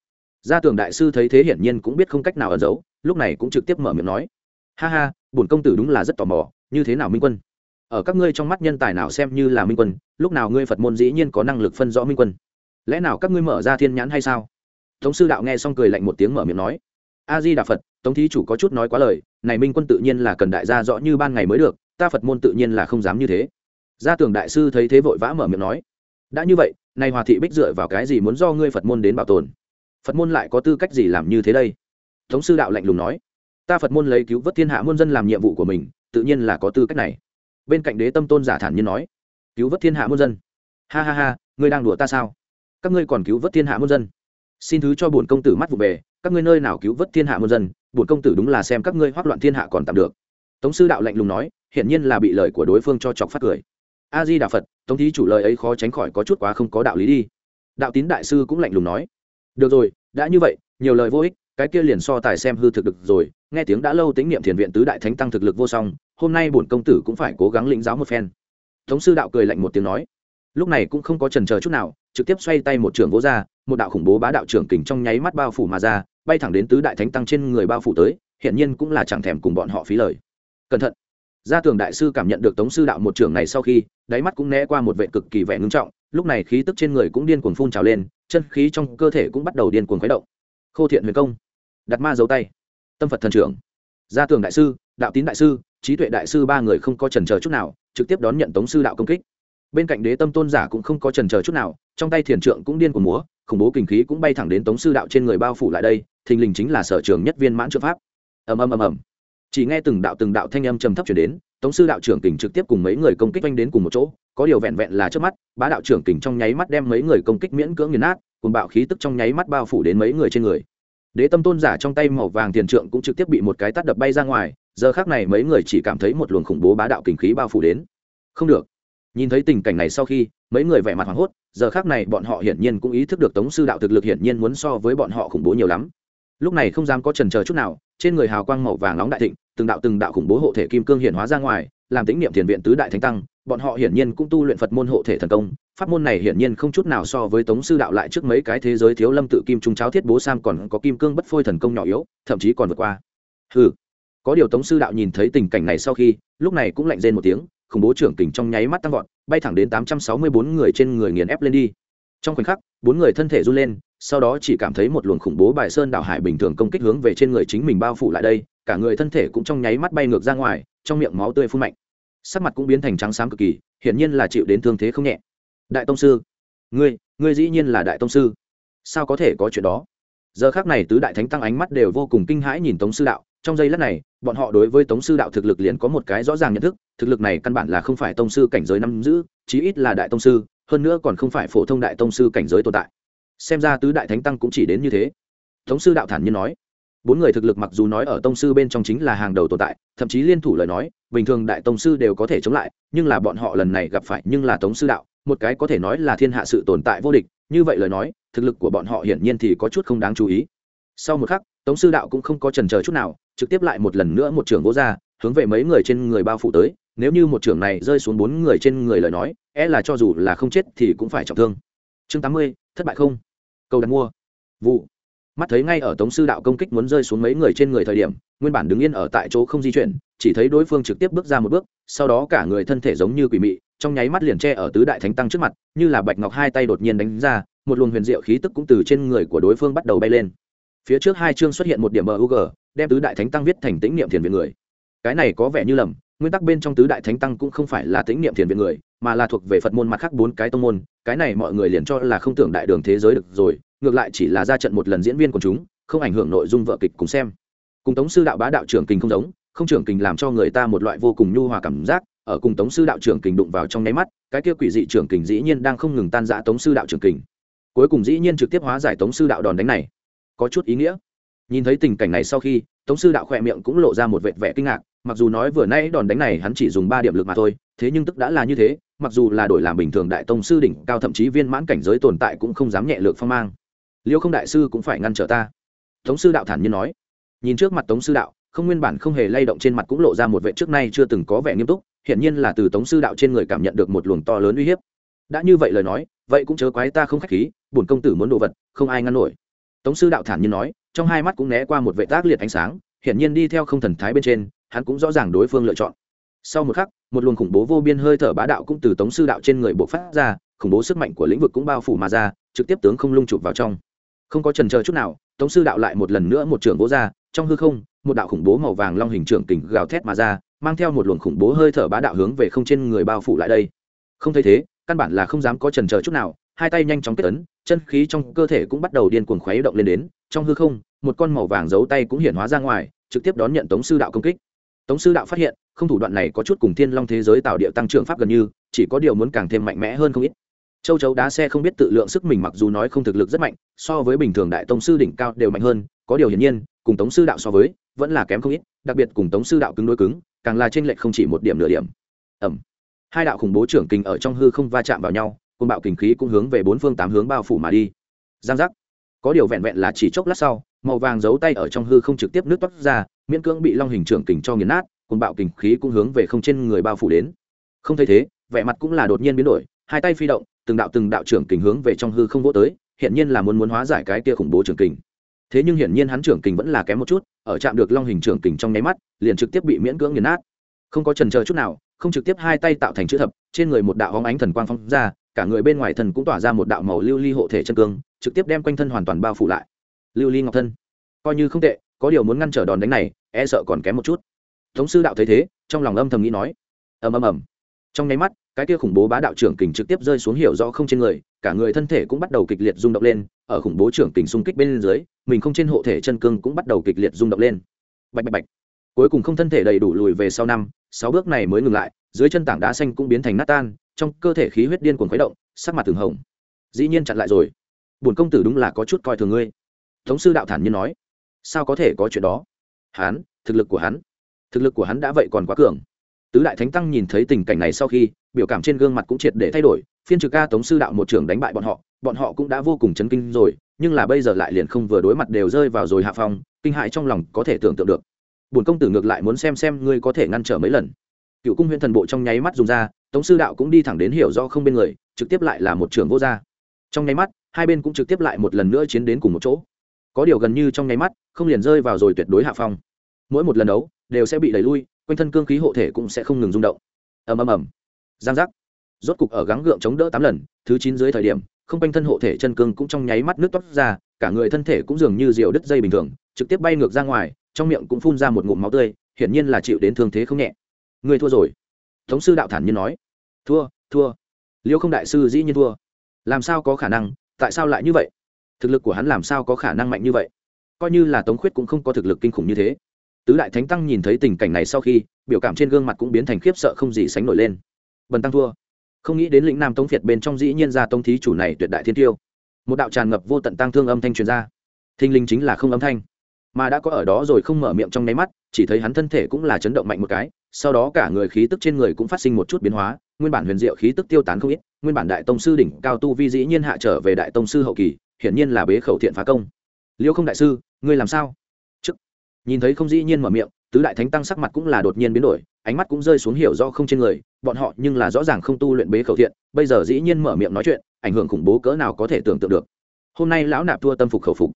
Gia tường đại sư thấy thế hiển nhiên cũng biết không cách nào ẩn giấu, lúc này cũng trực tiếp mở miệng nói ha ha, bổn công tử đúng là rất tò mò, như thế nào minh quân? Ở các ngươi trong mắt nhân tài nào xem như là minh quân, lúc nào ngươi phật môn dĩ nhiên có năng lực phân rõ minh quân? Lẽ nào các ngươi mở ra thiên nhãn hay sao? Tống sư đạo nghe xong cười lạnh một tiếng mở miệng nói. A di đà phật, tống thí chủ có chút nói quá lời, này minh quân tự nhiên là cần đại gia rõ như ban ngày mới được, ta phật môn tự nhiên là không dám như thế. Gia tưởng đại sư thấy thế vội vã mở miệng nói. Đã như vậy nay hòa thị bích dựa vào cái gì muốn do ngươi phật môn đến bảo tồn? Phật môn lại có tư cách gì làm như thế đây? Tống sư đạo lạnh lùng nói ta phật môn lấy cứu vớt thiên hạ muôn dân làm nhiệm vụ của mình, tự nhiên là có tư cách này. Bên cạnh đế tâm tôn giả thản nhiên nói, cứu vớt thiên hạ muôn dân. Ha ha ha, ngươi đang đùa ta sao? Các ngươi còn cứu vớt thiên hạ muôn dân. Xin thứ cho bổn công tử mắt vụ bề các ngươi nơi nào cứu vớt thiên hạ muôn dân, bổn công tử đúng là xem các ngươi hoác loạn thiên hạ còn tạm được. Tống sư đạo lạnh lùng nói, hiển nhiên là bị lời của đối phương cho chọc phát cười. A di đà phật, tống thí chủ lời ấy khó tránh khỏi có chút quá không có đạo lý đi. Đạo tín đại sư cũng lạnh lùng nói, được rồi, đã như vậy, nhiều lời vô ích, cái kia liền so tài xem hư thực được rồi nghe tiếng đã lâu tính niệm thiền viện tứ đại thánh tăng thực lực vô song, hôm nay bổn công tử cũng phải cố gắng lĩnh giáo một phen. Tống sư đạo cười lạnh một tiếng nói. Lúc này cũng không có trần chờ chút nào, trực tiếp xoay tay một trưởng vỗ ra, một đạo khủng bố bá đạo trưởng kình trong nháy mắt bao phủ mà ra, bay thẳng đến tứ đại thánh tăng trên người bao phủ tới, hiển nhiên cũng là chẳng thèm cùng bọn họ phí lời. Cẩn thận. Gia tường đại sư cảm nhận được tống sư đạo một trưởng này sau khi, đáy mắt cũng né qua một vệ cực kỳ vẻ ngưng trọng, lúc này khí tức trên người cũng điên cuồng phun trào lên, chân khí trong cơ thể cũng bắt đầu điên cuồng khuấy động. Khô thiện huyền công. Đặt ma giấu tay tâm phật thần trưởng. Gia tường đại sư, đạo tín đại sư, trí tuệ đại sư ba người không có trần chờ chút nào, trực tiếp đón nhận tống sư đạo công kích. Bên cạnh đế tâm tôn giả cũng không có trần chờ chút nào, trong tay thiền trượng cũng điên của múa, khủng bố kinh khí cũng bay thẳng đến tống sư đạo trên người bao phủ lại đây, thình lình chính là sở trường nhất viên mãn trợ pháp. Ầm ầm ầm ầm. Chỉ nghe từng đạo từng đạo thanh âm trầm thấp chuyển đến, tống sư đạo trưởng kình trực tiếp cùng mấy người công kích oanh đến cùng một chỗ, có điều vẹn vẹn là trước mắt, bá đạo trưởng kình trong nháy mắt đem mấy người công kích miễn cưỡng nghiền nát cùng bạo khí tức trong nháy mắt bao phủ đến mấy người trên người đế tâm tôn giả trong tay màu vàng tiền trượng cũng trực tiếp bị một cái tắt đập bay ra ngoài, giờ khác này mấy người chỉ cảm thấy một luồng khủng bố bá đạo kình khí bao phủ đến. Không được. Nhìn thấy tình cảnh này sau khi, mấy người vẻ mặt hoảng hốt, giờ khác này bọn họ hiển nhiên cũng ý thức được tống sư đạo thực lực hiển nhiên muốn so với bọn họ khủng bố nhiều lắm. Lúc này không dám có trần chờ chút nào, trên người hào quang màu vàng nóng đại thịnh, từng đạo từng đạo khủng bố hộ thể kim cương hiển hóa ra ngoài làm tính niệm thiền viện tứ đại thánh tăng, bọn họ hiển nhiên cũng tu luyện phật môn hộ thể thần công, pháp môn này hiển nhiên không chút nào so với tống sư đạo lại trước mấy cái thế giới thiếu lâm tự kim trung cháo thiết bố sam còn có kim cương bất phôi thần công nhỏ yếu, thậm chí còn vượt qua. Ừ có điều tống sư đạo nhìn thấy tình cảnh này sau khi, lúc này cũng lạnh rên một tiếng, khủng bố trưởng kình trong nháy mắt tăng vọt, bay thẳng đến tám trăm sáu mươi bốn người trên người nghiền ép lên đi. Trong khoảnh khắc, bốn người thân thể run lên, sau đó chỉ cảm thấy một luồng khủng bố bài sơn đảo hải bình thường công kích hướng về trên người chính mình bao phủ lại đây, cả người thân thể cũng trong nháy mắt bay ngược ra ngoài trong miệng máu tươi phun mạnh. Sắc mặt cũng biến thành trắng xám cực kỳ, hiển nhiên là chịu đến thương thế không nhẹ. Đại tông sư, ngươi ngươi dĩ nhiên là đại tông sư. Sao có thể có chuyện đó? Giờ khác này tứ đại thánh tăng ánh mắt đều vô cùng kinh hãi nhìn tống sư đạo. Trong giây lát này, bọn họ đối với tống sư đạo thực lực liền có một cái rõ ràng nhận thức, thực lực này căn bản là không phải tông sư cảnh giới năm giữ, chí ít là đại tông sư, hơn nữa còn không phải phổ thông đại tông sư cảnh giới tồn tại. Xem ra tứ đại thánh tăng cũng chỉ đến như thế. Tống sư đạo thản nhiên nói bốn người thực lực mặc dù nói ở tông sư bên trong chính là hàng đầu tồn tại, thậm chí liên thủ lời nói, bình thường đại tông sư đều có thể chống lại, nhưng là bọn họ lần này gặp phải nhưng là tống sư đạo, một cái có thể nói là thiên hạ sự tồn tại vô địch, như vậy lời nói, thực lực của bọn họ hiển nhiên thì có chút không đáng chú ý. Sau một khắc tống sư đạo cũng không có trần chờ chút nào, trực tiếp lại một lần nữa một trường gỗ ra, hướng về mấy người trên người bao phủ tới, nếu như một trường này rơi xuống bốn người trên người lời nói é là cho dù là không chết thì cũng phải trọng thương. Chương tám mươi, thất bại không? Câu đặt mua. Vụ mắt thấy ngay ở tống sư đạo công kích muốn rơi xuống mấy người trên người thời điểm, nguyên bản đứng yên ở tại chỗ không di chuyển, chỉ thấy đối phương trực tiếp bước ra một bước, sau đó cả người thân thể giống như quỷ mị, trong nháy mắt liền tre ở tứ đại thánh tăng trước mặt, như là bạch ngọc hai tay đột nhiên đánh ra, một luồng huyền diệu khí tức cũng từ trên người của đối phương bắt đầu bay lên. Phía trước hai chương xuất hiện một điểm mug đem tứ đại thánh tăng viết thành tĩnh niệm thiền viện người. Cái này có vẻ như lầm, nguyên tắc bên trong tứ đại thánh tăng cũng không phải là tĩnh niệm thiền viện người, mà là thuộc về phật môn mặt khác bốn cái tông môn, cái này mọi người liền cho là không tưởng đại đường thế giới được rồi ngược lại chỉ là ra trận một lần diễn viên của chúng, không ảnh hưởng nội dung vợ kịch cùng xem. Cùng tống sư đạo bá đạo trưởng kình không giống, không trưởng kình làm cho người ta một loại vô cùng nhu hòa cảm giác, ở cùng tống sư đạo trưởng kình đụng vào trong nháy mắt, cái kia quỷ dị trưởng kình dĩ nhiên đang không ngừng tan rã tống sư đạo trưởng kình. Cuối cùng dĩ nhiên trực tiếp hóa giải tống sư đạo đòn đánh này. Có chút ý nghĩa. Nhìn thấy tình cảnh này sau khi, tống sư đạo khỏe miệng cũng lộ ra một vệt vẻ kinh ngạc, mặc dù nói vừa nay đòn đánh này hắn chỉ dùng ba điểm lực mà thôi, thế nhưng tức đã là như thế, mặc dù là đổi làm bình thường đại tông sư đỉnh cao thậm chí viên mãn cảnh giới tồn tại cũng không dám nhẹ lược phong mang liêu không đại sư cũng phải ngăn trở ta. Tống sư đạo thản nhiên nói. Nhìn trước mặt tống sư đạo, không nguyên bản không hề lay động trên mặt cũng lộ ra một vệ trước nay chưa từng có vẻ nghiêm túc, hiển nhiên là từ tống sư đạo trên người cảm nhận được một luồng to lớn uy hiếp. Đã như vậy lời nói, vậy cũng chớ quái ta không khách khí, bổn công tử muốn đồ vật, không ai ngăn nổi. Tống sư đạo thản nhiên nói, trong hai mắt cũng né qua một vệ tác liệt ánh sáng, hiển nhiên đi theo không thần thái bên trên, hắn cũng rõ ràng đối phương lựa chọn. Sau một khắc, một luồng khủng bố vô biên hơi thở bá đạo cũng từ tống sư đạo trên người bộc phát ra, khủng bố sức mạnh của lĩnh vực cũng bao phủ mà ra, trực tiếp tướng không lung chụp vào trong không có trần chờ chút nào, tống sư đạo lại một lần nữa một trường vỗ ra, trong hư không, một đạo khủng bố màu vàng long hình trưởng kình gào thét mà ra, mang theo một luồng khủng bố hơi thở bá đạo hướng về không trên người bao phủ lại đây. Không thấy thế, căn bản là không dám có trần chờ chút nào, hai tay nhanh chóng kết ấn, chân khí trong cơ thể cũng bắt đầu điên cuồng khuấy động lên đến, trong hư không, một con màu vàng giấu tay cũng hiển hóa ra ngoài, trực tiếp đón nhận tống sư đạo công kích. Tống sư đạo phát hiện, không thủ đoạn này có chút cùng thiên long thế giới tạo địa tăng trưởng pháp gần như, chỉ có điều muốn càng thêm mạnh mẽ hơn không ít châu chấu đá xe không biết tự lượng sức mình mặc dù nói không thực lực rất mạnh, so với bình thường đại tông sư đỉnh cao đều mạnh hơn, có điều hiển nhiên, cùng tống sư đạo so với, vẫn là kém không ít, đặc biệt cùng tống sư đạo cứng đối cứng, càng là trên lệch không chỉ một điểm nửa điểm. Ẩm. Hai đạo khủng bố trưởng kình ở trong hư không va chạm vào nhau côn bạo kinh khí cũng hướng về bốn phương tám hướng bao phủ mà đi. Giang giác. Có điều vẹn vẹn là chỉ chốc lát sau, màu vàng giấu tay ở trong hư không trực tiếp nước toát ra, miễn cưỡng bị long hình trưởng kình cho nghiền nát côn bạo kinh khí cũng hướng về không trên người bao phủ đến. Không thấy thế, vẻ mặt cũng là đột nhiên biến đổi, hai tay phi động từng đạo từng đạo trưởng kình hướng về trong hư không vỗ tới hiện nhiên là muốn muốn hóa giải cái kia khủng bố trưởng kình. Thế nhưng hiển nhiên hắn trưởng kình vẫn là kém một chút, ở chạm được long hình trưởng kình trong nháy mắt, liền trực tiếp bị miễn cưỡng nghiền nát. Không có trần chờ chút nào, không trực tiếp hai tay tạo thành chữ thập, trên người một đạo hóng ánh thần quang phong ra, cả người bên ngoài thần cũng tỏa ra một đạo màu lưu ly hộ thể chân cương, trực tiếp đem quanh thân hoàn toàn bao phủ lại. Lưu ly ngọc thân, coi như không tệ, có điều muốn ngăn trở đòn đánh này e sợ còn kém một chút. Tống sư đạo thấy thế, trong lòng âm thầm nghĩ nói. Ầm ầm ầm. Trong nháy mắt cái kia khủng bố bá đạo trưởng kình trực tiếp rơi xuống hiểu rõ không trên người, cả người thân thể cũng bắt đầu kịch liệt rung động lên, ở khủng bố trưởng kình xung kích bên dưới, mình không trên hộ thể chân cương cũng bắt đầu kịch liệt rung động lên. Bạch bạch bạch. Cuối cùng không thân thể đầy đủ lùi về sau năm, sáu bước này mới ngừng lại, dưới chân tảng đá xanh cũng biến thành nát tan, trong cơ thể khí huyết điên cuồng khuấy động, sắc mặt thường hồng. Dĩ nhiên chặn lại rồi. Bổn công tử đúng là có chút coi thường ngươi. Thống sư đạo thản nhiên nói. Sao có thể có chuyện đó? Hắn, thực lực của hắn. Thực lực của hắn đã vậy còn quá cường tứ đại thánh tăng nhìn thấy tình cảnh này sau khi, biểu cảm trên gương mặt cũng triệt để thay đổi, phiên trực ca tống sư đạo một trưởng đánh bại bọn họ bọn họ cũng đã vô cùng chấn kinh rồi, nhưng là bây giờ lại liền không vừa đối mặt đều rơi vào rồi hạ phong, kinh hại trong lòng có thể tưởng tượng được. Bổn công tử ngược lại muốn xem xem ngươi có thể ngăn trở mấy lần. Cựu cung huyện thần bộ trong nháy mắt dùng ra, tống sư đạo cũng đi thẳng đến hiểu do không bên người, trực tiếp lại là một trưởng vô gia. Trong nháy mắt, hai bên cũng trực tiếp lại một lần nữa chiến đến cùng một chỗ. Có điều gần như trong nháy mắt, không liền rơi vào rồi tuyệt đối hạ phong. Mỗi một lần đấu, đều sẽ bị đẩy lui quanh thân cương khí hộ thể cũng sẽ không ngừng rung động. Ầm ầm ầm. Giang giác. Rốt cục ở gắng gượng chống đỡ tám lần, thứ chín dưới thời điểm, không quanh thân hộ thể chân cương cũng trong nháy mắt nước toát ra, cả người thân thể cũng dường như rượu đứt dây bình thường, trực tiếp bay ngược ra ngoài, trong miệng cũng phun ra một ngụm máu tươi, hiển nhiên là chịu đến thương thế không nhẹ. Người thua rồi. Thống sư đạo thản nhiên nói. Thua thua. Liêu không đại sư dĩ nhiên thua. Làm sao có khả năng? Tại sao lại như vậy? Thực lực của hắn làm sao có khả năng mạnh như vậy? Coi như là tống khuyết cũng không có thực lực kinh khủng như thế tứ đại thánh tăng nhìn thấy tình cảnh này sau khi, biểu cảm trên gương mặt cũng biến thành khiếp sợ không gì sánh nổi lên. Bần tăng thua. Không nghĩ đến lĩnh nam tống việt bên trong dĩ nhiên ra tông thí chủ này tuyệt đại thiên tiêu. Một đạo tràn ngập vô tận tăng thương âm thanh truyền ra. Thinh linh chính là không âm thanh. Mà đã có ở đó rồi không mở miệng trong nháy mắt, chỉ thấy hắn thân thể cũng là chấn động mạnh một cái, sau đó cả người khí tức trên người cũng phát sinh một chút biến hóa, nguyên bản huyền diệu khí tức tiêu tán không ít, nguyên bản đại tông sư đỉnh cao tu vi dĩ nhiên hạ trở về đại tông sư hậu kỳ, hiển nhiên là bế khẩu thiện phá công. Liêu không đại sư, ngươi làm sao? Nhìn thấy không dĩ nhiên mở miệng, tứ đại thánh tăng sắc mặt cũng là đột nhiên biến đổi, ánh mắt cũng rơi xuống hiểu do không trên người, bọn họ nhưng là rõ ràng không tu luyện bế khẩu thiện, bây giờ dĩ nhiên mở miệng nói chuyện, ảnh hưởng khủng bố cỡ nào có thể tưởng tượng được. Hôm nay lão nạp thua tâm phục khẩu phục.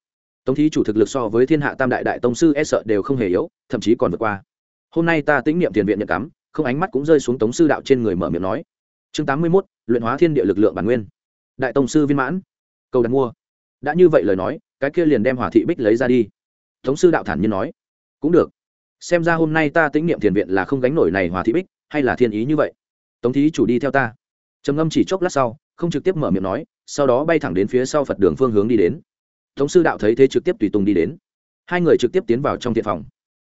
Tống thí chủ thực lực so với thiên hạ tam đại đại tông sư e sợ đều không hề yếu, thậm chí còn vượt qua. Hôm nay ta tĩnh niệm tiền viện nhận cắm, không ánh mắt cũng rơi xuống tống sư đạo trên người mở miệng nói. Chương tám mươi mốt, luyện hóa thiên địa lực lượng bản nguyên. Đại tông sư viên mãn. Cầu đặt mua. Đã như vậy lời nói, cái kia liền đem hỏa thị bích lấy ra đi. Tống sư đạo thản nhiên nói cũng được. Xem ra hôm nay ta tĩnh niệm thiền viện là không gánh nổi này hòa thị bích, hay là thiên ý như vậy? Tống thí chủ đi theo ta. Trầm ngâm chỉ chốc lát sau, không trực tiếp mở miệng nói, sau đó bay thẳng đến phía sau phật đường phương hướng đi đến. Tống sư đạo thấy thế trực tiếp tùy tùng đi đến. Hai người trực tiếp tiến vào trong thiện phòng.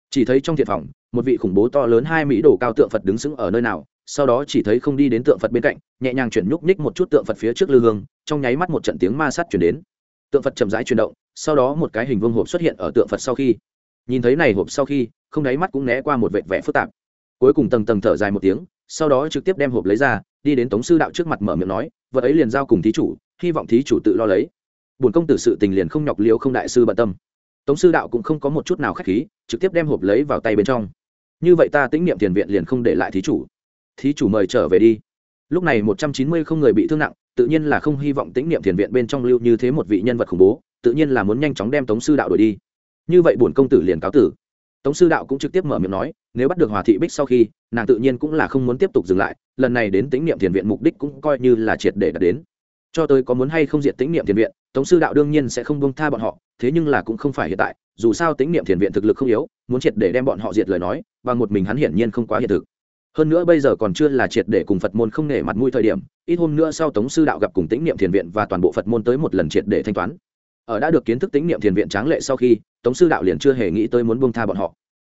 Chỉ thấy trong thiện phòng, một vị khủng bố to lớn hai mỹ đồ cao tượng phật đứng sững ở nơi nào, sau đó chỉ thấy không đi đến tượng phật bên cạnh, nhẹ nhàng chuyển nhúc nhích một chút tượng phật phía trước lư hương, trong nháy mắt một trận tiếng ma sát chuyển đến. Tượng phật chậm rãi chuyển động, sau đó một cái hình vương hộp xuất hiện ở tượng phật sau khi nhìn thấy này hộp sau khi, không đáy mắt cũng né qua một vệt vẻ phức tạp. Cuối cùng tầng tầng thở dài một tiếng, sau đó trực tiếp đem hộp lấy ra, đi đến tống sư đạo trước mặt mở miệng nói, vật ấy liền giao cùng thí chủ, hy vọng thí chủ tự lo lấy. Bổn công tử sự tình liền không nhọc liêu không đại sư bận tâm. Tống sư đạo cũng không có một chút nào khách khí, trực tiếp đem hộp lấy vào tay bên trong. Như vậy ta tĩnh niệm tiền viện liền không để lại thí chủ. Thí chủ mời trở về đi. Lúc này một trăm chín mươi không người bị thương nặng, tự nhiên là không hy vọng tĩnh niệm tiền viện bên trong lưu như thế một vị nhân vật khủng bố, tự nhiên là muốn nhanh chóng đem tống sư đạo đuổi đi như vậy bổn công tử liền cáo tử. Tống sư đạo cũng trực tiếp mở miệng nói, nếu bắt được hòa thị bích sau khi, nàng tự nhiên cũng là không muốn tiếp tục dừng lại, lần này đến tính niệm thiền viện mục đích cũng coi như là triệt để đạt đến. Cho tới có muốn hay không diện tính niệm thiền viện, tống sư đạo đương nhiên sẽ không bông tha bọn họ, thế nhưng là cũng không phải hiện tại, dù sao tính niệm thiền viện thực lực không yếu, muốn triệt để đem bọn họ diệt lời nói, và một mình hắn hiển nhiên không quá hiện thực. Hơn nữa bây giờ còn chưa là triệt để cùng phật môn không nể mặt mũi thời điểm, ít hôm nữa sau tống sư đạo gặp cùng tĩnh niệm thiền viện và toàn bộ phật môn tới một lần triệt để thanh toán ở đã được kiến thức tĩnh niệm thiền viện tráng lệ sau khi, tống sư đạo liền chưa hề nghĩ tới muốn buông tha bọn họ.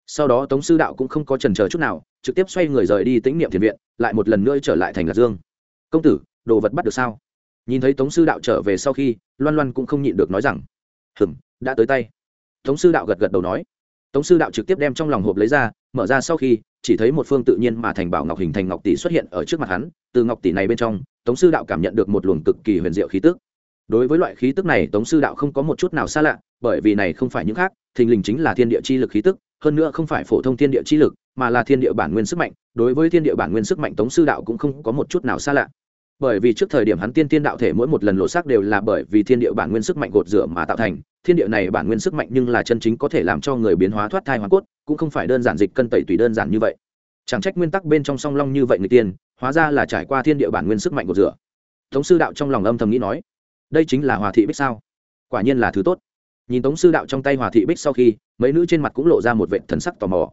Sau đó tống sư đạo cũng không có trần chờ chút nào, trực tiếp xoay người rời đi tĩnh niệm thiền viện, lại một lần nữa trở lại thành lạc dương. Công tử, đồ vật bắt được sao? Nhìn thấy tống sư đạo trở về sau khi, loan loan cũng không nhịn được nói rằng hừng đã tới tay. Tống sư đạo gật gật đầu nói. Tống sư đạo trực tiếp đem trong lòng hộp lấy ra, mở ra sau khi, chỉ thấy một phương tự nhiên mà thành bảo ngọc hình thành ngọc tỷ xuất hiện ở trước mặt hắn. Từ ngọc tỷ này bên trong, tống sư đạo cảm nhận được một luồng cực kỳ huyền diệu khí tức đối với loại khí tức này, tống sư đạo không có một chút nào xa lạ, bởi vì này không phải những khác, thình lình chính là thiên địa chi lực khí tức, hơn nữa không phải phổ thông thiên địa chi lực, mà là thiên địa bản nguyên sức mạnh. Đối với thiên địa bản nguyên sức mạnh, tống sư đạo cũng không có một chút nào xa lạ. Bởi vì trước thời điểm hắn tiên tiên đạo thể mỗi một lần lộ sắc đều là bởi vì thiên địa bản nguyên sức mạnh gột rửa mà tạo thành. Thiên địa này bản nguyên sức mạnh nhưng là chân chính có thể làm cho người biến hóa thoát thai hóa cốt, cũng không phải đơn giản dịch cân tẩy tùy đơn giản như vậy. Chẳng trách nguyên tắc bên trong song long như vậy người tiên, hóa ra là trải qua thiên địa bản nguyên sức mạnh gột rửa. Tống sư đạo trong lòng âm thầm nghĩ nói đây chính là hòa thị bích sao? Quả nhiên là thứ tốt. Nhìn tống sư đạo trong tay hòa thị bích sau khi, mấy nữ trên mặt cũng lộ ra một vệ thần sắc tò mò.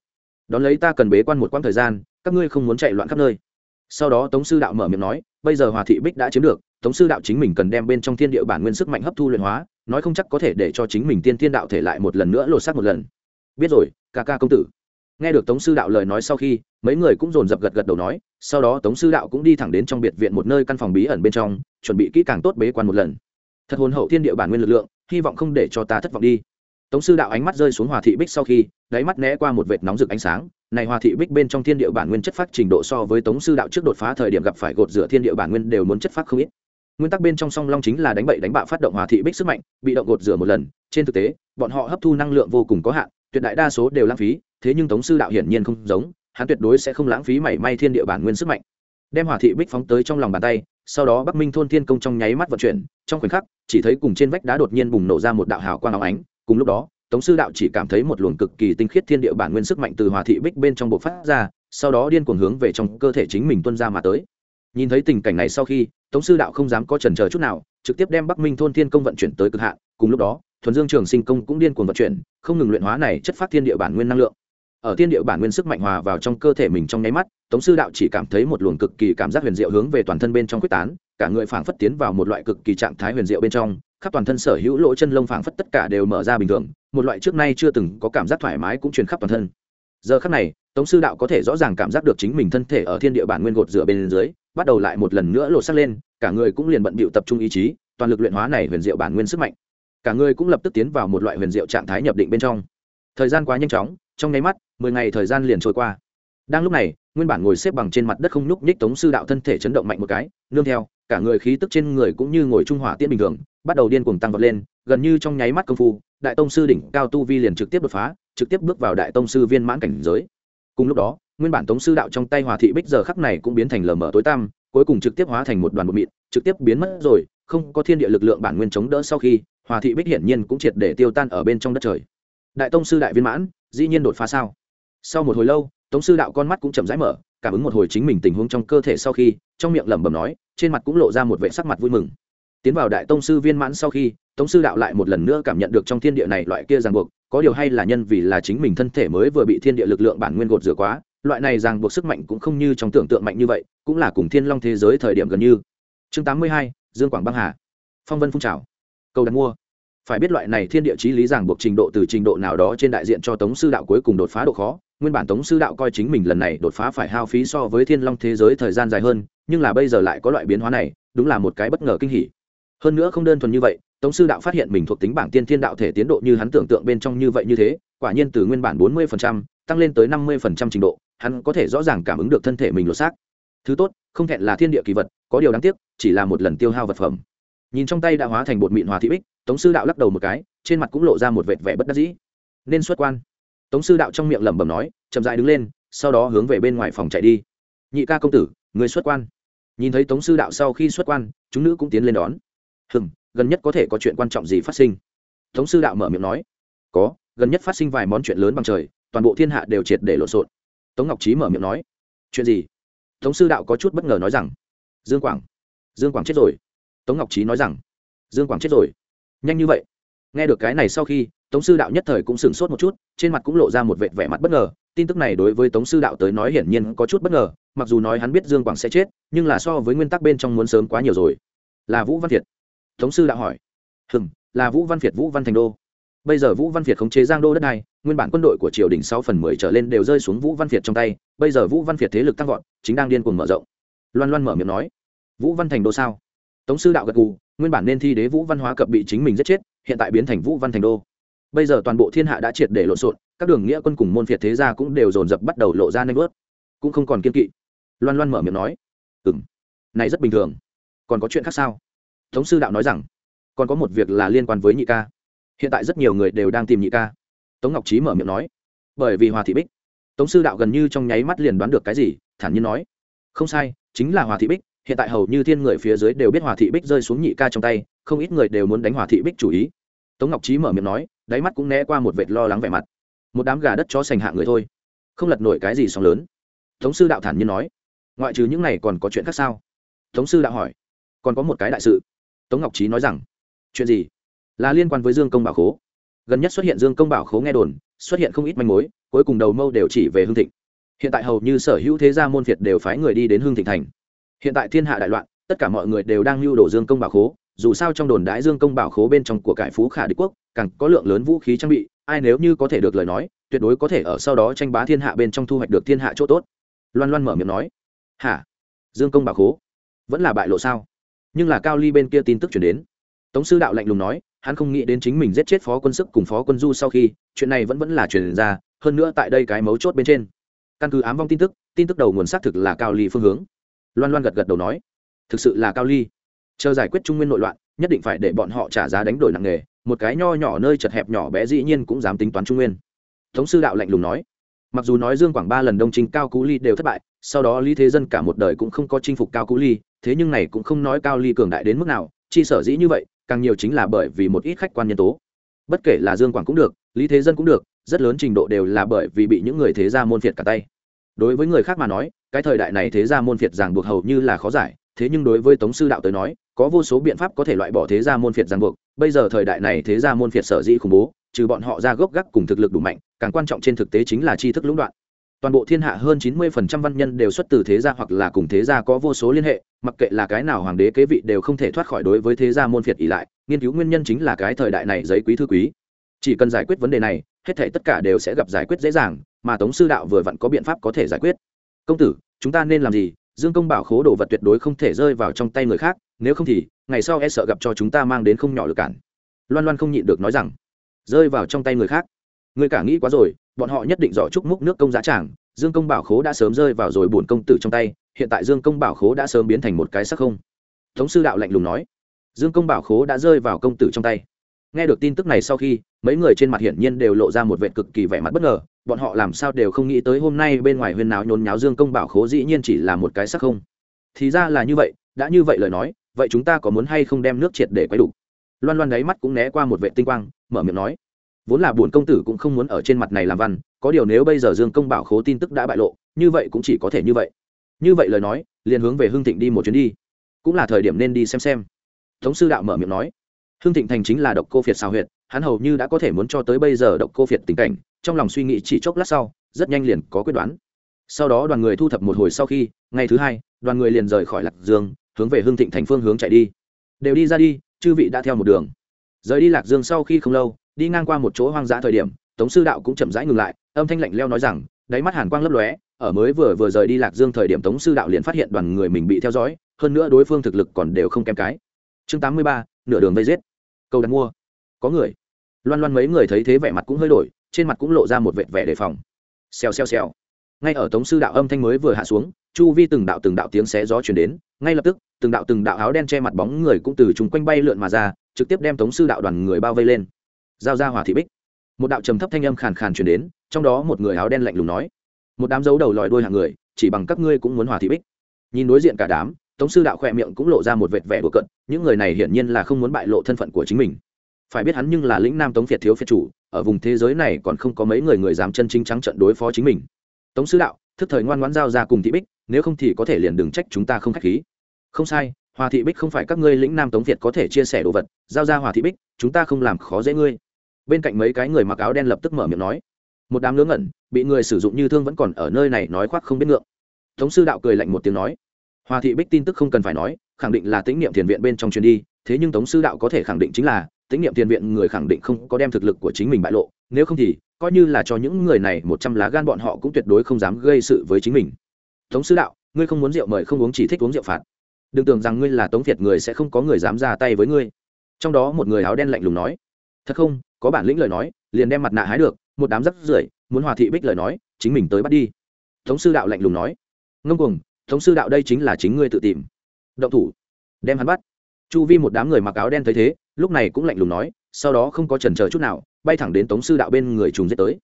Đón lấy ta cần bế quan một quãng thời gian, các ngươi không muốn chạy loạn khắp nơi. Sau đó tống sư đạo mở miệng nói, bây giờ hòa thị bích đã chiếm được, tống sư đạo chính mình cần đem bên trong thiên địa bản nguyên sức mạnh hấp thu luyện hóa, nói không chắc có thể để cho chính mình tiên thiên đạo thể lại một lần nữa lột xác một lần. Biết rồi, ca ca công tử nghe được tống sư đạo lời nói sau khi, mấy người cũng dồn dập gật gật đầu nói, sau đó tống sư đạo cũng đi thẳng đến trong biệt viện một nơi căn phòng bí ẩn bên trong, chuẩn bị kỹ càng tốt bế quan một lần. Thật hồn hậu thiên địa bản nguyên lực lượng, hy vọng không để cho ta thất vọng đi. Tống sư đạo ánh mắt rơi xuống hòa thị bích sau khi, đáy mắt né qua một vệt nóng rực ánh sáng. Này hòa thị bích bên trong thiên địa bản nguyên chất phát trình độ so với tống sư đạo trước đột phá thời điểm gặp phải gột rửa thiên địa bản nguyên đều muốn chất phát không ít. Nguyên tắc bên trong song long chính là đánh bậy đánh bạo phát động hòa thị bích sức mạnh, bị động gột rửa một lần. Trên thực tế, bọn họ hấp thu năng lượng vô cùng có hạn tuyệt đại đa số đều lãng phí, thế nhưng tống sư đạo hiển nhiên không giống, hắn tuyệt đối sẽ không lãng phí mảy may thiên địa bản nguyên sức mạnh. Đem hỏa thị bích phóng tới trong lòng bàn tay, sau đó bắc minh thôn thiên công trong nháy mắt vận chuyển, trong khoảnh khắc, chỉ thấy cùng trên vách đá đột nhiên bùng nổ ra một đạo hào quang áo ánh, cùng lúc đó, tống sư đạo chỉ cảm thấy một luồng cực kỳ tinh khiết thiên địa bản nguyên sức mạnh từ hỏa thị bích bên trong bộ phát ra, sau đó điên cuồng hướng về trong cơ thể chính mình tuân ra mà tới. Nhìn thấy tình cảnh này sau khi, tống sư đạo không dám có chần chờ chút nào, trực tiếp đem bắc minh thôn thiên công vận chuyển tới cực hạn, cùng lúc đó thuần dương trường sinh công cũng điên cuồng vận chuyển, không ngừng luyện hóa này chất phát thiên địa bản nguyên năng lượng. Ở thiên địa bản nguyên sức mạnh hòa vào trong cơ thể mình trong nháy mắt, tống sư đạo chỉ cảm thấy một luồng cực kỳ cảm giác huyền diệu hướng về toàn thân bên trong quyết tán, cả người phảng phất tiến vào một loại cực kỳ trạng thái huyền diệu bên trong, khắp toàn thân sở hữu lỗ chân lông phảng phất tất cả đều mở ra bình thường, một loại trước nay chưa từng có cảm giác thoải mái cũng truyền khắp toàn thân. Giờ khắc này, tống sư đạo có thể rõ ràng cảm giác được chính mình thân thể ở thiên địa bản nguyên gột rửa bên dưới, bắt đầu lại một lần nữa lột sắc lên, cả người cũng liền bận bịu tập trung ý chí, toàn lực luyện hóa này huyền diệu bản nguyên sức mạnh cả người cũng lập tức tiến vào một loại huyền diệu trạng thái nhập định bên trong. Thời gian quá nhanh chóng, trong nháy mắt, mười ngày thời gian liền trôi qua. Đang lúc này, nguyên bản ngồi xếp bằng trên mặt đất không nhúc nhích tống sư đạo thân thể chấn động mạnh một cái, nương theo, cả người khí tức trên người cũng như ngồi trung hỏa tiễn bình thường, bắt đầu điên cuồng tăng vọt lên, gần như trong nháy mắt công phu, đại tông sư đỉnh cao tu vi liền trực tiếp đột phá, trực tiếp bước vào đại tông sư viên mãn cảnh giới. Cùng lúc đó, nguyên bản tống sư đạo trong tay hòa thị bích giờ khắc này cũng biến thành lờ mờ tối tăm, cuối cùng trực tiếp hóa thành một đoàn bột mịn, trực tiếp biến mất rồi không có thiên địa lực lượng bản nguyên chống đỡ sau khi, hòa thị bích hiển nhiên cũng triệt để tiêu tan ở bên trong đất trời. Đại tông sư đại viên mãn, dĩ nhiên đột phá sao? Sau một hồi lâu tống sư đạo con mắt cũng chậm rãi mở, cảm ứng một hồi chính mình tình huống trong cơ thể sau khi, trong miệng lẩm bẩm nói, trên mặt cũng lộ ra một vệ sắc mặt vui mừng. Tiến vào đại tông sư viên mãn sau khi tống sư đạo lại một lần nữa cảm nhận được trong thiên địa này loại kia ràng buộc, có điều hay là nhân vì là chính mình thân thể mới vừa bị thiên địa lực lượng bản nguyên gột rửa quá, loại này ràng buộc sức mạnh cũng không như trong tưởng tượng mạnh như vậy, cũng là cùng thiên long thế giới thời điểm gần như. Chương tám mươi hai dương quảng băng hà, phong vân phun trào câu đặt mua. Phải biết loại này thiên địa chí lý ràng buộc trình độ từ trình độ nào đó trên đại diện cho tống sư đạo cuối cùng đột phá độ khó, nguyên bản tống sư đạo coi chính mình lần này đột phá phải hao phí so với thiên long thế giới thời gian dài hơn, nhưng là bây giờ lại có loại biến hóa này, đúng là một cái bất ngờ kinh hỉ. Hơn nữa không đơn thuần như vậy, tống sư đạo phát hiện mình thuộc tính bảng tiên thiên đạo thể tiến độ như hắn tưởng tượng bên trong như vậy như thế, quả nhiên từ nguyên bản bốn mươi tăng lên tới năm mươi trình độ, hắn có thể rõ ràng cảm ứng được thân thể mình lột xác. Thứ tốt không thẹn là thiên địa kỳ vật, có điều đáng tiếc, chỉ là một lần tiêu hao vật phẩm. Nhìn trong tay đã hóa thành bột mịn hòa thị bích, tống sư đạo lắc đầu một cái, trên mặt cũng lộ ra một vệt vẻ bất đắc dĩ. Nên xuất quan. Tống sư đạo trong miệng lẩm bẩm nói, chậm dại đứng lên, sau đó hướng về bên ngoài phòng chạy đi. Nhị ca công tử, người xuất quan. Nhìn thấy tống sư đạo sau khi xuất quan, chúng nữ cũng tiến lên đón. Hừng gần nhất có thể có chuyện quan trọng gì phát sinh? Tống sư đạo mở miệng nói. Có, gần nhất phát sinh vài món chuyện lớn bằng trời, toàn bộ thiên hạ đều triệt để lộn xộn. Tống ngọc trí mở miệng nói. Chuyện gì? Tống sư đạo có chút bất ngờ nói rằng, dương quảng dương quảng chết rồi. Tống ngọc trí nói rằng, dương quảng chết rồi. Nhanh như vậy. Nghe được cái này sau khi, tống sư đạo nhất thời cũng sửng sốt một chút, trên mặt cũng lộ ra một vệt vẻ mặt bất ngờ. Tin tức này đối với tống sư đạo tới nói hiển nhiên có chút bất ngờ, mặc dù nói hắn biết dương quảng sẽ chết, nhưng là so với nguyên tắc bên trong muốn sớm quá nhiều rồi. Là vũ văn việt. Tống sư đạo hỏi, hừm, là vũ văn việt vũ văn thành đô bây giờ vũ văn việt khống chế giang đô đất này nguyên bản quân đội của triều đình sáu phần mười trở lên đều rơi xuống vũ văn việt trong tay, bây giờ vũ văn việt thế lực tăng vọt, chính đang điên cuồng mở rộng. Loan loan mở miệng nói, vũ văn thành đô sao? Tống sư đạo gật gù, nguyên bản nên thi đế vũ văn hóa cập bị chính mình giết chết, hiện tại biến thành vũ văn thành đô. Bây giờ toàn bộ thiên hạ đã triệt để lộn xộn, các đường nghĩa quân cùng môn phiệt thế gia cũng đều dồn dập bắt đầu lộ ra nanh bớt cũng không còn kiên kỵ. Loan loan mở miệng nói ừ m này rất bình thường. Còn có chuyện khác sao? Tống sư đạo nói rằng, còn có một việc là liên quan với nhị ca hiện tại rất nhiều người đều đang tìm nhị ca. Tống ngọc trí mở miệng nói. Bởi vì hòa thị bích. Tống sư đạo gần như trong nháy mắt liền đoán được cái gì, thản nhiên nói. Không sai, chính là hòa thị bích. Hiện tại hầu như thiên người phía dưới đều biết hòa thị bích rơi xuống nhị ca trong tay, không ít người đều muốn đánh hòa thị bích chủ ý. Tống ngọc trí mở miệng nói, đáy mắt cũng né qua một vệt lo lắng vẻ mặt. Một đám gà đất chó sành hạ người thôi. Không lật nổi cái gì sóng lớn. Tống sư đạo thản nhiên nói. Ngoại trừ những này còn có chuyện khác sao? Tống sư đạo hỏi. Còn có một cái đại sự. Tống ngọc trí nói rằng. Chuyện gì? Là liên quan với dương công bảo khố. Gần nhất xuất hiện dương công bảo khố nghe đồn, xuất hiện không ít manh mối, cuối cùng đầu mâu đều chỉ về hương thịnh. Hiện tại hầu như sở hữu thế gia môn phiệt đều phái người đi đến hương thịnh thành. Hiện tại thiên hạ đại loạn, tất cả mọi người đều đang lưu đổ dương công bảo khố, dù sao trong đồn đái dương công bảo khố bên trong của cải phú khả đế quốc, càng có lượng lớn vũ khí trang bị, ai nếu như có thể được lời nói, tuyệt đối có thể ở sau đó tranh bá thiên hạ bên trong thu hoạch được thiên hạ chỗ tốt. Loan loan mở miệng nói, hả? Dương công bảo khố? Vẫn là bại lộ sao? Nhưng là cao ly bên kia tin tức chuyển đến. Tống sư đạo lạnh lùng nói hắn không nghĩ đến chính mình giết chết phó quân sức cùng phó quân du sau khi, chuyện này vẫn vẫn là truyền ra, hơn nữa tại đây cái mấu chốt bên trên. Căn cứ ám vong tin tức tin tức đầu nguồn xác thực là cao ly phương hướng. Loan loan gật gật đầu nói, thực sự là cao ly. Chờ giải quyết trung nguyên nội loạn, nhất định phải để bọn họ trả giá đánh đổi nặng nề một cái nho nhỏ nơi chật hẹp nhỏ bé dĩ nhiên cũng dám tính toán trung nguyên. Thống sư đạo lạnh lùng nói, mặc dù nói dương quảng ba lần đông trình cao cú ly đều thất bại, sau đó lý thế dân cả một đời cũng không có chinh phục cao cú ly, thế nhưng này cũng không nói cao ly cường đại đến mức nào, chi sở dĩ như vậy càng nhiều chính là bởi vì một ít khách quan nhân tố. Bất kể là dương quảng cũng được, lý thế dân cũng được, rất lớn trình độ đều là bởi vì bị những người thế gia môn phiệt cả tay. Đối với người khác mà nói, cái thời đại này thế gia môn phiệt ràng buộc hầu như là khó giải, thế nhưng đối với tống sư đạo tới nói, có vô số biện pháp có thể loại bỏ thế gia môn phiệt ràng buộc, bây giờ thời đại này thế gia môn phiệt sở dĩ khủng bố, trừ bọn họ ra gốc gác cùng thực lực đủ mạnh, càng quan trọng trên thực tế chính là tri thức lũng đoạn toàn bộ thiên hạ hơn chín mươi phần trăm văn nhân đều xuất từ thế gia hoặc là cùng thế gia có vô số liên hệ, mặc kệ là cái nào hoàng đế kế vị đều không thể thoát khỏi đối với thế gia môn phiệt ỷ lại, nghiên cứu nguyên nhân chính là cái thời đại này giấy quý thư quý. Chỉ cần giải quyết vấn đề này, hết thể tất cả đều sẽ gặp giải quyết dễ dàng, mà tống sư đạo vừa vặn có biện pháp có thể giải quyết. Công tử, chúng ta nên làm gì? Dương công bảo khố đồ vật tuyệt đối không thể rơi vào trong tay người khác, nếu không thì, ngày sau e sợ gặp cho chúng ta mang đến không nhỏ lực cản. Loan loan không nhịn được nói rằng, rơi vào trong tay người khác. Người cả nghĩ quá rồi bọn họ nhất định dò chúc múc nước công giá tràng, dương công bảo khố đã sớm rơi vào rồi bổn công tử trong tay, hiện tại dương công bảo khố đã sớm biến thành một cái sắc không. Tống sư đạo lạnh lùng nói. Dương công bảo khố đã rơi vào công tử trong tay. Nghe được tin tức này sau khi, mấy người trên mặt hiển nhiên đều lộ ra một vệ cực kỳ vẻ mặt bất ngờ, bọn họ làm sao đều không nghĩ tới hôm nay bên ngoài huyên náo nhốn nháo dương công bảo khố dĩ nhiên chỉ là một cái sắc không. Thì ra là như vậy, đã như vậy lời nói, vậy chúng ta có muốn hay không đem nước triệt để quay đủ? Loan loan đáy mắt cũng né qua một vệ tinh quang, mở miệng nói vốn là buồn công tử cũng không muốn ở trên mặt này làm văn, có điều nếu bây giờ dương công bảo khố tin tức đã bại lộ, như vậy cũng chỉ có thể như vậy. Như vậy lời nói, liền hướng về hương thịnh đi một chuyến đi. Cũng là thời điểm nên đi xem xem. Tống sư đạo mở miệng nói. Hương thịnh thành chính là độc cô phiệt xào huyệt, hắn hầu như đã có thể muốn cho tới bây giờ độc cô phiệt tình cảnh, trong lòng suy nghĩ chỉ chốc lát sau, rất nhanh liền có quyết đoán. Sau đó đoàn người thu thập một hồi sau khi, ngày thứ hai, đoàn người liền rời khỏi lạc dương, hướng về hương thịnh thành phương hướng chạy đi. Đều đi ra đi, chư vị đã theo một đường. Rời đi lạc dương sau khi không lâu đi ngang qua một chỗ hoang dã thời điểm, tống sư đạo cũng chậm rãi ngừng lại, âm thanh lạnh leo nói rằng, đáy mắt hàn quang lấp lóe, ở mới vừa vừa rời đi lạc dương thời điểm tống sư đạo liền phát hiện đoàn người mình bị theo dõi, hơn nữa đối phương thực lực còn đều không kém cái. Chương tám mươi ba, nửa đường vây giết. Câu đặt mua. Có người. Loan loan mấy người thấy thế vẻ mặt cũng hơi đổi, trên mặt cũng lộ ra một vệt vẻ đề phòng. Xèo xèo xèo. Ngay ở tống sư đạo âm thanh mới vừa hạ xuống, chu vi từng đạo từng đạo tiếng xé gió chuyển đến, ngay lập tức, từng đạo từng đạo áo đen che mặt bóng người cũng từ chúng quanh bay lượn mà ra, trực tiếp đem tống sư đạo đoàn người bao vây lên giao ra hỏa thị bích. Một đạo trầm thấp thanh âm khàn khàn chuyển đến, trong đó một người áo đen lạnh lùng nói, một đám dấu đầu lòi đôi hàng người, chỉ bằng các ngươi cũng muốn hòa thị bích. Nhìn đối diện cả đám, tống sư đạo khoe miệng cũng lộ ra một vệt vẻ đùa cận những người này hiển nhiên là không muốn bại lộ thân phận của chính mình. Phải biết hắn nhưng là lĩnh nam tống việt thiếu phiệt chủ, ở vùng thế giới này còn không có mấy người người dám chân chính trắng trận đối phó chính mình. Tống sư đạo, thức thời ngoan ngoãn giao ra cùng thị bích, nếu không thì có thể liền đừng trách chúng ta không k h á c h khí. Không sai hòa thị bích không phải các ngươi lĩnh nam tống việt có thể chia sẻ đồ vật, giao ra hòa thị bích, chúng ta không làm khó dễ ngươi bên cạnh mấy cái người mặc áo đen lập tức mở miệng nói, một đám ngớ ngẩn, bị người sử dụng như thương vẫn còn ở nơi này nói khoác không biết ngượng. Tống sư đạo cười lạnh một tiếng nói hòa thị bích tin tức không cần phải nói, khẳng định là tính niệm thiền viện bên trong chuyến đi, thế nhưng tống sư đạo có thể khẳng định chính là tính niệm thiền viện người khẳng định không có đem thực lực của chính mình bại lộ, nếu không thì, coi như là cho những người này một trăm lá gan bọn họ cũng tuyệt đối không dám gây sự với chính mình. Tống sư đạo, ngươi không muốn rượu mời không uống chỉ thích uống rượu phạt. Đừng tưởng rằng ngươi là tống việt người sẽ không có người dám ra tay với ngươi. Trong đó một người áo đen lạnh lùng nói, thật không có bản lĩnh lời nói, liền đem mặt nạ hái được, một đám rắc rưởi, muốn hòa thị bích lời nói, chính mình tới bắt đi. Tống sư đạo lạnh lùng nói. Ngông cuồng, tống sư đạo đây chính là chính ngươi tự tìm. Động thủ. Đem hắn bắt. Chu vi một đám người mặc áo đen thấy thế, lúc này cũng lạnh lùng nói, sau đó không có trần chờ chút nào, bay thẳng đến tống sư đạo bên người trùng giết tới.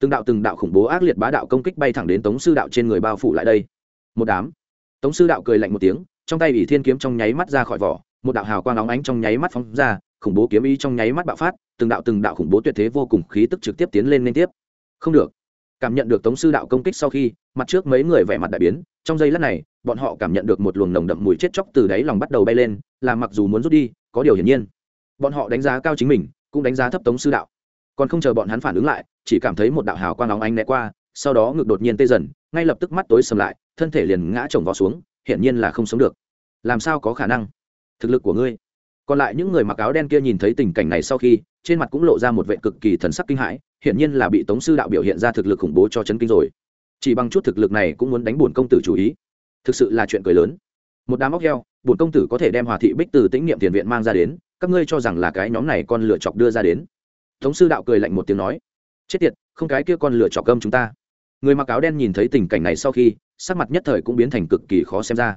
Từng đạo từng đạo khủng bố ác liệt bá đạo công kích bay thẳng đến tống sư đạo trên người bao phủ lại đây. Một đám. Tống sư đạo cười lạnh một tiếng, trong tay ỷ thiên kiếm trong nháy mắt ra khỏi vỏ, một đạo hào quang óng ánh trong nháy mắt phóng ra khủng bố kiếm ý trong nháy mắt bạo phát, từng đạo từng đạo khủng bố tuyệt thế vô cùng khí tức trực tiếp tiến lên liên tiếp. Không được. Cảm nhận được tống sư đạo công kích sau khi, mặt trước mấy người vẻ mặt đại biến, trong giây lát này, bọn họ cảm nhận được một luồng nồng đậm mùi chết chóc từ đáy lòng bắt đầu bay lên, là mặc dù muốn rút đi, có điều hiển nhiên, bọn họ đánh giá cao chính mình, cũng đánh giá thấp tống sư đạo. Còn không chờ bọn hắn phản ứng lại, chỉ cảm thấy một đạo hào quang óng ánh né qua, sau đó ngực đột nhiên tê dần, ngay lập tức mắt tối sầm lại, thân thể liền ngã chồng vào xuống, hiển nhiên là không sống được. Làm sao có khả năng? Thực lực của ngươi còn lại những người mặc áo đen kia nhìn thấy tình cảnh này sau khi, trên mặt cũng lộ ra một vệ cực kỳ thần sắc kinh hãi, hiển nhiên là bị tống sư đạo biểu hiện ra thực lực khủng bố cho chấn kinh rồi. Chỉ bằng chút thực lực này cũng muốn đánh bổn công tử chủ ý. Thực sự là chuyện cười lớn. Một đám óc heo, bổn công tử có thể đem hòa thị bích từ tĩnh niệm tiền viện mang ra đến, các ngươi cho rằng là cái nhóm này con lựa chọc đưa ra đến. Tống sư đạo cười lạnh một tiếng nói, chết tiệt, không cái kia con lựa chọc gâm chúng ta. Người mặc áo đen nhìn thấy tình cảnh này sau khi, sắc mặt nhất thời cũng biến thành cực kỳ khó xem ra.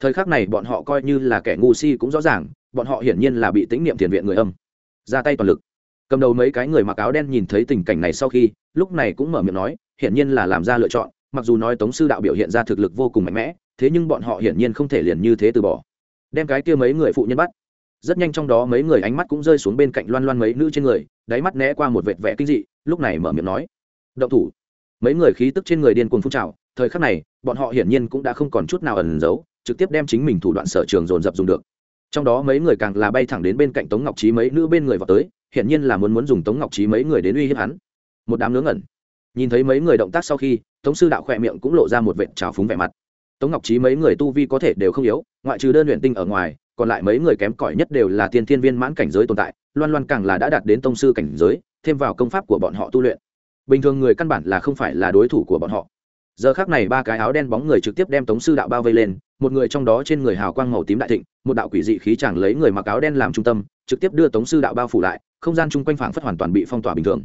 Thời khắc này bọn họ coi như là kẻ ngu si cũng rõ ràng bọn họ hiển nhiên là bị tĩnh niệm thiền viện người âm. Ra tay toàn lực. Cầm đầu mấy cái người mặc áo đen nhìn thấy tình cảnh này sau khi, lúc này cũng mở miệng nói, hiển nhiên là làm ra lựa chọn, mặc dù nói tống sư đạo biểu hiện ra thực lực vô cùng mạnh mẽ, thế nhưng bọn họ hiển nhiên không thể liền như thế từ bỏ. Đem cái kia mấy người phụ nhân bắt. Rất nhanh trong đó mấy người ánh mắt cũng rơi xuống bên cạnh loan loan mấy nữ trên người, đáy mắt né qua một vệt vẻ kinh dị, lúc này mở miệng nói, động thủ. Mấy người khí tức trên người điên cuồng phun trào, thời khắc này, bọn họ hiển nhiên cũng đã không còn chút nào ẩn giấu, trực tiếp đem chính mình thủ đoạn sở trường dồn dập dùng được trong đó mấy người càng là bay thẳng đến bên cạnh tống ngọc trí mấy nữ bên người vào tới, hiển nhiên là muốn muốn dùng tống ngọc trí mấy người đến uy hiếp hắn. Một đám ngớ ngẩn. Nhìn thấy mấy người động tác sau khi, tống sư đạo khỏe miệng cũng lộ ra một vệt trào phúng vẻ mặt. Tống ngọc trí mấy người tu vi có thể đều không yếu, ngoại trừ đơn luyện tinh ở ngoài, còn lại mấy người kém cỏi nhất đều là tiên thiên viên mãn cảnh giới tồn tại, loan loan càng là đã đạt đến tông sư cảnh giới, thêm vào công pháp của bọn họ tu luyện. Bình thường người căn bản là không phải là đối thủ của bọn họ giờ khác này ba cái áo đen bóng người trực tiếp đem tống sư đạo bao vây lên, một người trong đó trên người hào quang màu tím đại thịnh, một đạo quỷ dị khí chẳng lấy người mặc áo đen làm trung tâm, trực tiếp đưa tống sư đạo bao phủ lại, không gian chung quanh phảng phất hoàn toàn bị phong tỏa bình thường.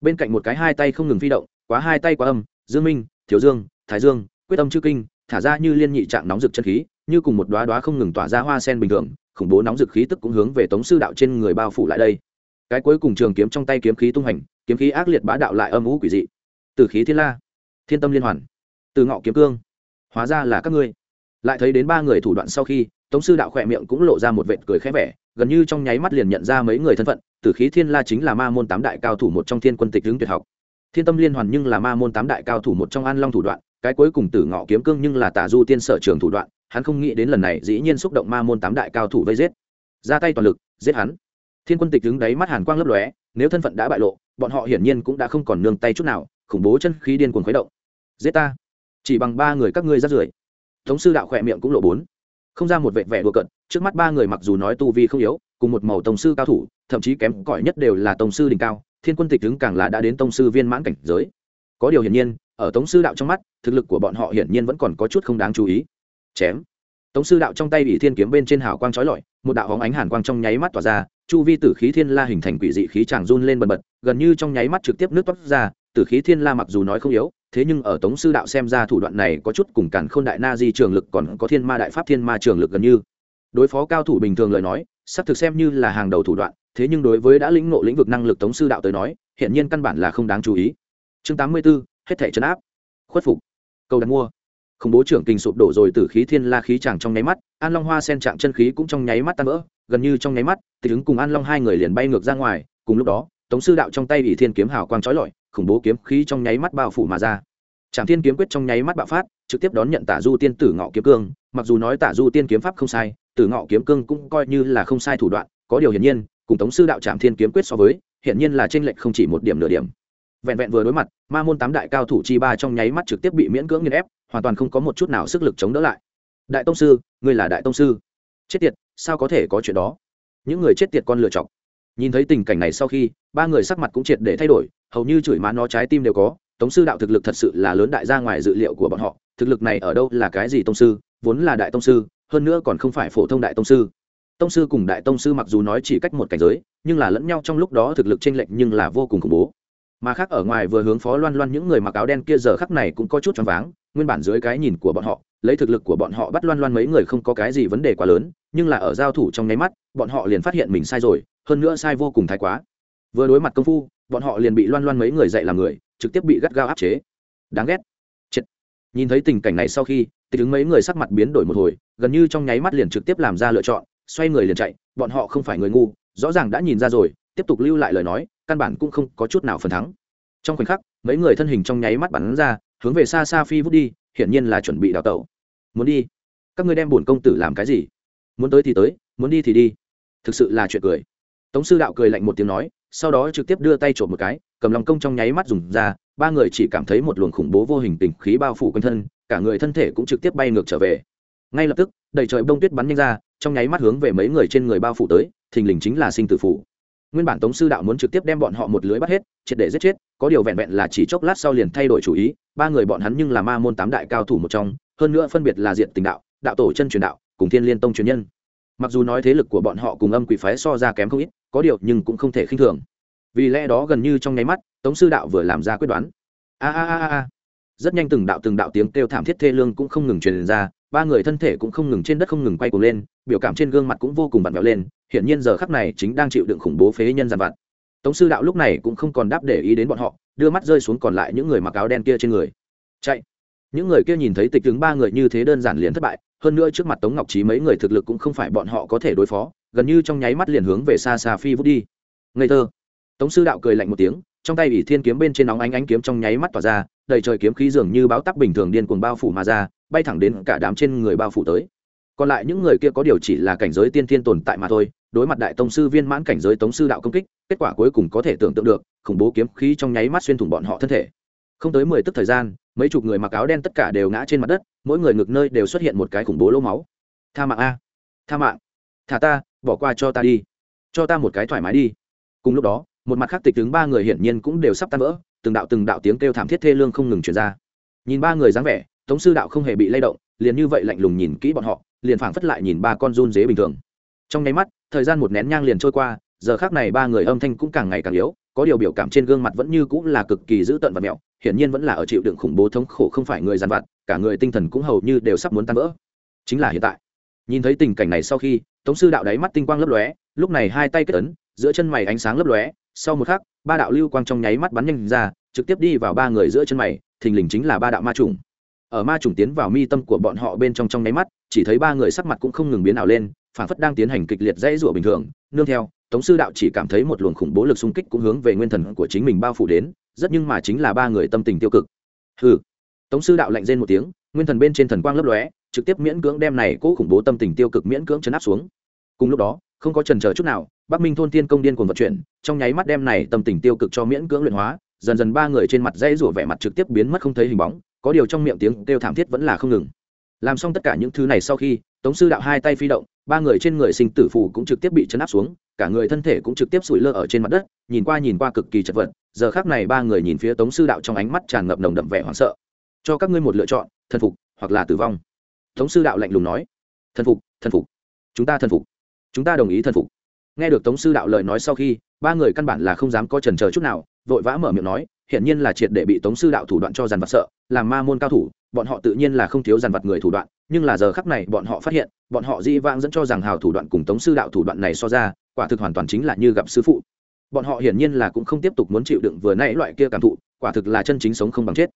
Bên cạnh một cái hai tay không ngừng phi động, quá hai tay quá âm, dương minh, thiếu dương, thái dương, quyết âm chư kinh, thả ra như liên nhị trạng nóng rực chân khí, như cùng một đoá đoá không ngừng tỏa ra hoa sen bình thường, khủng bố nóng rực khí tức cũng hướng về tống sư đạo trên người bao phủ lại đây. Cái cuối cùng trường kiếm trong tay kiếm khí tung hành, kiếm khí ác liệt bá đạo lại âm ú quỷ dị. Từ khí thiên la, thiên tâm liên hoàn từ ngọ kiếm cương. Hóa ra là các ngươi. Lại thấy đến ba người thủ đoạn sau khi, tống sư đạo khỏe miệng cũng lộ ra một vệt cười khẽ vẻ, gần như trong nháy mắt liền nhận ra mấy người thân phận, tử khí thiên la chính là ma môn tám đại cao thủ một trong thiên quân tịch hướng tuyệt học. Thiên tâm liên hoàn nhưng là ma môn tám đại cao thủ một trong an long thủ đoạn, cái cuối cùng tử ngọ kiếm cương nhưng là tả du tiên sở trường thủ đoạn, hắn không nghĩ đến lần này dĩ nhiên xúc động ma môn tám đại cao thủ vây giết. Ra tay toàn lực, giết hắn. Thiên quân tịch đứng đấy mắt hàn quang lấp lóe, nếu thân phận đã bại lộ, bọn họ hiển nhiên cũng đã không còn nương tay chút nào, khủng bố chân khí điên cuồng khuấy động. Giết ta chỉ bằng ba người các ngươi rắt rưởi. Tống sư đạo khỏe miệng cũng lộ bốn. Không ra một vệ vẻ đùa cận trước mắt ba người mặc dù nói tu vi không yếu, cùng một màu tổng sư cao thủ, thậm chí kém cỏi nhất đều là tổng sư đỉnh cao, thiên quân tịch đứng càng là đã đến tổng sư viên mãn cảnh giới. Có điều hiển nhiên, ở tống sư đạo trong mắt, thực lực của bọn họ hiển nhiên vẫn còn có chút không đáng chú ý. Chém. Tống sư đạo trong tay bị thiên kiếm bên trên hào quang trói lọi, một đạo hóng ánh hàn quang trong nháy mắt tỏa ra, chu vi tử khí thiên la hình thành quỷ dị khí tràng run lên bần bật, gần như trong nháy mắt trực tiếp nước toát ra, tử khí thiên la mặc dù nói không yếu thế nhưng ở tống sư đạo xem ra thủ đoạn này có chút cùng cản khôn đại na di trường lực còn có thiên ma đại pháp thiên ma trường lực gần như. Đối phó cao thủ bình thường lời nói sắp thực xem như là hàng đầu thủ đoạn thế nhưng đối với đã lĩnh ngộ lĩnh vực năng lực tống sư đạo tới nói hiện nhiên căn bản là không đáng chú ý. Chương tám mươi 84, hết thể chấn áp. Khuất phục. Câu đặt mua. Khủng bố trưởng kinh sụp đổ rồi từ khí thiên la khí chàng trong nháy mắt an long hoa sen trạng chân khí cũng trong nháy mắt tan vỡ gần như trong nháy mắt tịch ứng cùng an long hai người liền bay ngược ra ngoài cùng lúc đó tống sư đạo trong tay bị thiên kiếm hào quang trói lọi, khủng bố kiếm khí trong nháy mắt bao phủ mà ra. Trạm thiên kiếm quyết trong nháy mắt bạo phát, trực tiếp đón nhận tả du tiên tử ngọ kiếm cương, mặc dù nói tả du tiên kiếm pháp không sai, tử ngọ kiếm cương cũng coi như là không sai thủ đoạn, có điều hiển nhiên, cùng tống sư đạo trạm thiên kiếm quyết so với, hiển nhiên là trên lệch không chỉ một điểm nửa điểm. Vẹn vẹn vừa đối mặt, ma môn tám đại cao thủ chi ba trong nháy mắt trực tiếp bị miễn cưỡng nghiền ép, hoàn toàn không có một chút nào sức lực chống đỡ lại. Đại tông sư, ngươi là đại tông sư. Chết tiệt, sao có thể có chuyện đó? Những người chết tiệt con lựa chọc nhìn thấy tình cảnh này sau khi, ba người sắc mặt cũng triệt để thay đổi, hầu như chửi má nó trái tim đều có, tống sư đạo thực lực thật sự là lớn đại ra ngoài dự liệu của bọn họ, thực lực này ở đâu là cái gì tông sư, vốn là đại tông sư, hơn nữa còn không phải phổ thông đại tông sư. Tông sư cùng đại tông sư mặc dù nói chỉ cách một cảnh giới, nhưng là lẫn nhau trong lúc đó thực lực chênh lệch nhưng là vô cùng khủng bố. Mà khác ở ngoài vừa hướng phó loan loan những người mặc áo đen kia giờ khắc này cũng có chút choáng váng, nguyên bản dưới cái nhìn của bọn họ, lấy thực lực của bọn họ bắt loan loan mấy người không có cái gì vấn đề quá lớn, nhưng là ở giao thủ trong nháy mắt, bọn họ liền phát hiện mình sai rồi hơn nữa sai vô cùng thái quá. Vừa đối mặt công phu, bọn họ liền bị loan loan mấy người dạy làm người, trực tiếp bị gắt gao áp chế. Đáng ghét. Chết. nhìn thấy tình cảnh này sau khi, tịch ứng mấy người sắc mặt biến đổi một hồi, gần như trong nháy mắt liền trực tiếp làm ra lựa chọn, xoay người liền chạy, bọn họ không phải người ngu, rõ ràng đã nhìn ra rồi, tiếp tục lưu lại lời nói, căn bản cũng không có chút nào phần thắng. Trong khoảnh khắc, mấy người thân hình trong nháy mắt bắn ra, hướng về xa xa phi vút đi, hiển nhiên là chuẩn bị đào tẩu. Muốn đi? Các ngươi đem bổn công tử làm cái gì? Muốn tới thì tới, muốn đi thì đi. Thực sự là chuyện cười tống sư đạo cười lạnh một tiếng nói, sau đó trực tiếp đưa tay trộm một cái, cầm lòng công trong nháy mắt dùng ra, ba người chỉ cảm thấy một luồng khủng bố vô hình tình khí bao phủ quanh thân, cả người thân thể cũng trực tiếp bay ngược trở về. Ngay lập tức, đầy trời bông tuyết bắn nhanh ra, trong nháy mắt hướng về mấy người trên người bao phủ tới, thình lình chính là sinh tử phủ. Nguyên bản tống sư đạo muốn trực tiếp đem bọn họ một lưới bắt hết, triệt để giết chết, có điều vẹn vẹn là chỉ chốc lát sau liền thay đổi chủ ý, ba người bọn hắn nhưng là ma môn tám đại cao thủ một trong, hơn nữa phân biệt là diện tình đạo đạo tổ chân truyền đạo, cùng thiên liên tông truyền nhân. Mặc dù nói thế lực của bọn họ cùng âm quỷ phái so ra kém không ít có điều nhưng cũng không thể khinh thường. Vì lẽ đó gần như trong nháy mắt, tống sư đạo vừa làm ra quyết đoán. A a a a. Rất nhanh từng đạo từng đạo tiếng kêu thảm thiết thê lương cũng không ngừng truyền ra, ba người thân thể cũng không ngừng trên đất không ngừng quay cuồng lên, biểu cảm trên gương mặt cũng vô cùng vặn vẹo lên, hiển nhiên giờ khắc này chính đang chịu đựng khủng bố phế nhân giàn vặt. Tống sư đạo lúc này cũng không còn đáp để ý đến bọn họ, đưa mắt rơi xuống còn lại những người mặc áo đen kia trên người. Chạy. Những người kia nhìn thấy tịch tướng ba người như thế đơn giản liền thất bại, hơn nữa trước mặt tống ngọc trí mấy người thực lực cũng không phải bọn họ có thể đối phó gần như trong nháy mắt liền hướng về xa xa phi vút đi. Ngây thơ. Tống sư đạo cười lạnh một tiếng, trong tay ỷ thiên kiếm bên trên nóng ánh ánh kiếm trong nháy mắt tỏa ra, đầy trời kiếm khí dường như báo tắc bình thường điên cuồng bao phủ mà ra, bay thẳng đến cả đám trên người bao phủ tới. Còn lại những người kia có điều chỉ là cảnh giới tiên thiên tồn tại mà thôi, đối mặt đại tông sư viên mãn cảnh giới tống sư đạo công kích, kết quả cuối cùng có thể tưởng tượng được, khủng bố kiếm khí trong nháy mắt xuyên thủng bọn họ thân thể. Không tới mười tức thời gian, mấy chục người mặc áo đen tất cả đều ngã trên mặt đất, mỗi người ngực nơi đều xuất hiện một cái khủng bố lỗ máu. Tha mạng a. Tha mạng. Thả ta bỏ qua cho ta đi. Cho ta một cái thoải mái đi. Cùng lúc đó, một mặt khác tịch tướng ba người hiển nhiên cũng đều sắp tan vỡ, từng đạo từng đạo tiếng kêu thảm thiết thê lương không ngừng truyền ra. Nhìn ba người dáng vẻ, tống sư đạo không hề bị lay động, liền như vậy lạnh lùng nhìn kỹ bọn họ, liền phảng phất lại nhìn ba con run dế bình thường. Trong nháy mắt, thời gian một nén nhang liền trôi qua, giờ khác này ba người âm thanh cũng càng ngày càng yếu, có điều biểu cảm trên gương mặt vẫn như cũng là cực kỳ dữ tợn và mẹo, hiển nhiên vẫn là ở chịu đựng khủng bố thống khổ không phải người dàn vặt, cả người tinh thần cũng hầu như đều sắp muốn tan vỡ. Chính là hiện tại. Nhìn thấy tình cảnh này sau khi tống sư đạo đáy mắt tinh quang lấp lóe, lúc này hai tay kết ấn, giữa chân mày ánh sáng lấp lóe, sau một khắc, ba đạo lưu quang trong nháy mắt bắn nhanh ra, trực tiếp đi vào ba người giữa chân mày, thình lình chính là ba đạo ma trùng. Ở ma trùng tiến vào mi tâm của bọn họ bên trong trong nháy mắt, chỉ thấy ba người sắc mặt cũng không ngừng biến ảo lên, phản phất đang tiến hành kịch liệt dãy rủa bình thường. Nương theo, tống sư đạo chỉ cảm thấy một luồng khủng bố lực xung kích cũng hướng về nguyên thần của chính mình bao phủ đến, rất nhưng mà chính là ba người tâm tình tiêu cực. Hừ. Tống sư đạo lạnh rên một tiếng, nguyên thần bên trên thần quang lấp lóe trực tiếp miễn cưỡng đem này cố khủng bố tâm tình tiêu cực miễn cưỡng chấn áp xuống. Cùng lúc đó, không có trần chờ chút nào, bắc minh thôn tiên công điên cuồng vận chuyển, trong nháy mắt đem này tâm tình tiêu cực cho miễn cưỡng luyện hóa, dần dần ba người trên mặt dây rủa vẻ mặt trực tiếp biến mất không thấy hình bóng, có điều trong miệng tiếng kêu thảm thiết vẫn là không ngừng. Làm xong tất cả những thứ này sau khi, tống sư đạo hai tay phi động, ba người trên người sinh tử phù cũng trực tiếp bị chấn áp xuống, cả người thân thể cũng trực tiếp sủi lơ ở trên mặt đất, nhìn qua nhìn qua cực kỳ chật vật, giờ khác này ba người nhìn phía tống sư đạo trong ánh mắt tràn ngập nồng đậm vẻ hoảng sợ. Cho các ngươi một lựa chọn, thần phục hoặc là tử vong tống sư đạo lạnh lùng nói. Thần phục thần phục. Chúng ta thần phục. Chúng ta đồng ý thần phục. Nghe được tống sư đạo lời nói sau khi, ba người căn bản là không dám có trần chờ chút nào, vội vã mở miệng nói hiện nhiên là triệt để bị tống sư đạo thủ đoạn cho dàn vặt sợ, làm ma môn cao thủ, bọn họ tự nhiên là không thiếu dàn vặt người thủ đoạn, nhưng là giờ khắc này bọn họ phát hiện, bọn họ dĩ vãng dẫn cho rằng hào thủ đoạn cùng tống sư đạo thủ đoạn này so ra, quả thực hoàn toàn chính là như gặp sư phụ. Bọn họ hiển nhiên là cũng không tiếp tục muốn chịu đựng vừa nãy loại kia cảm thụ, quả thực là chân chính sống không bằng chết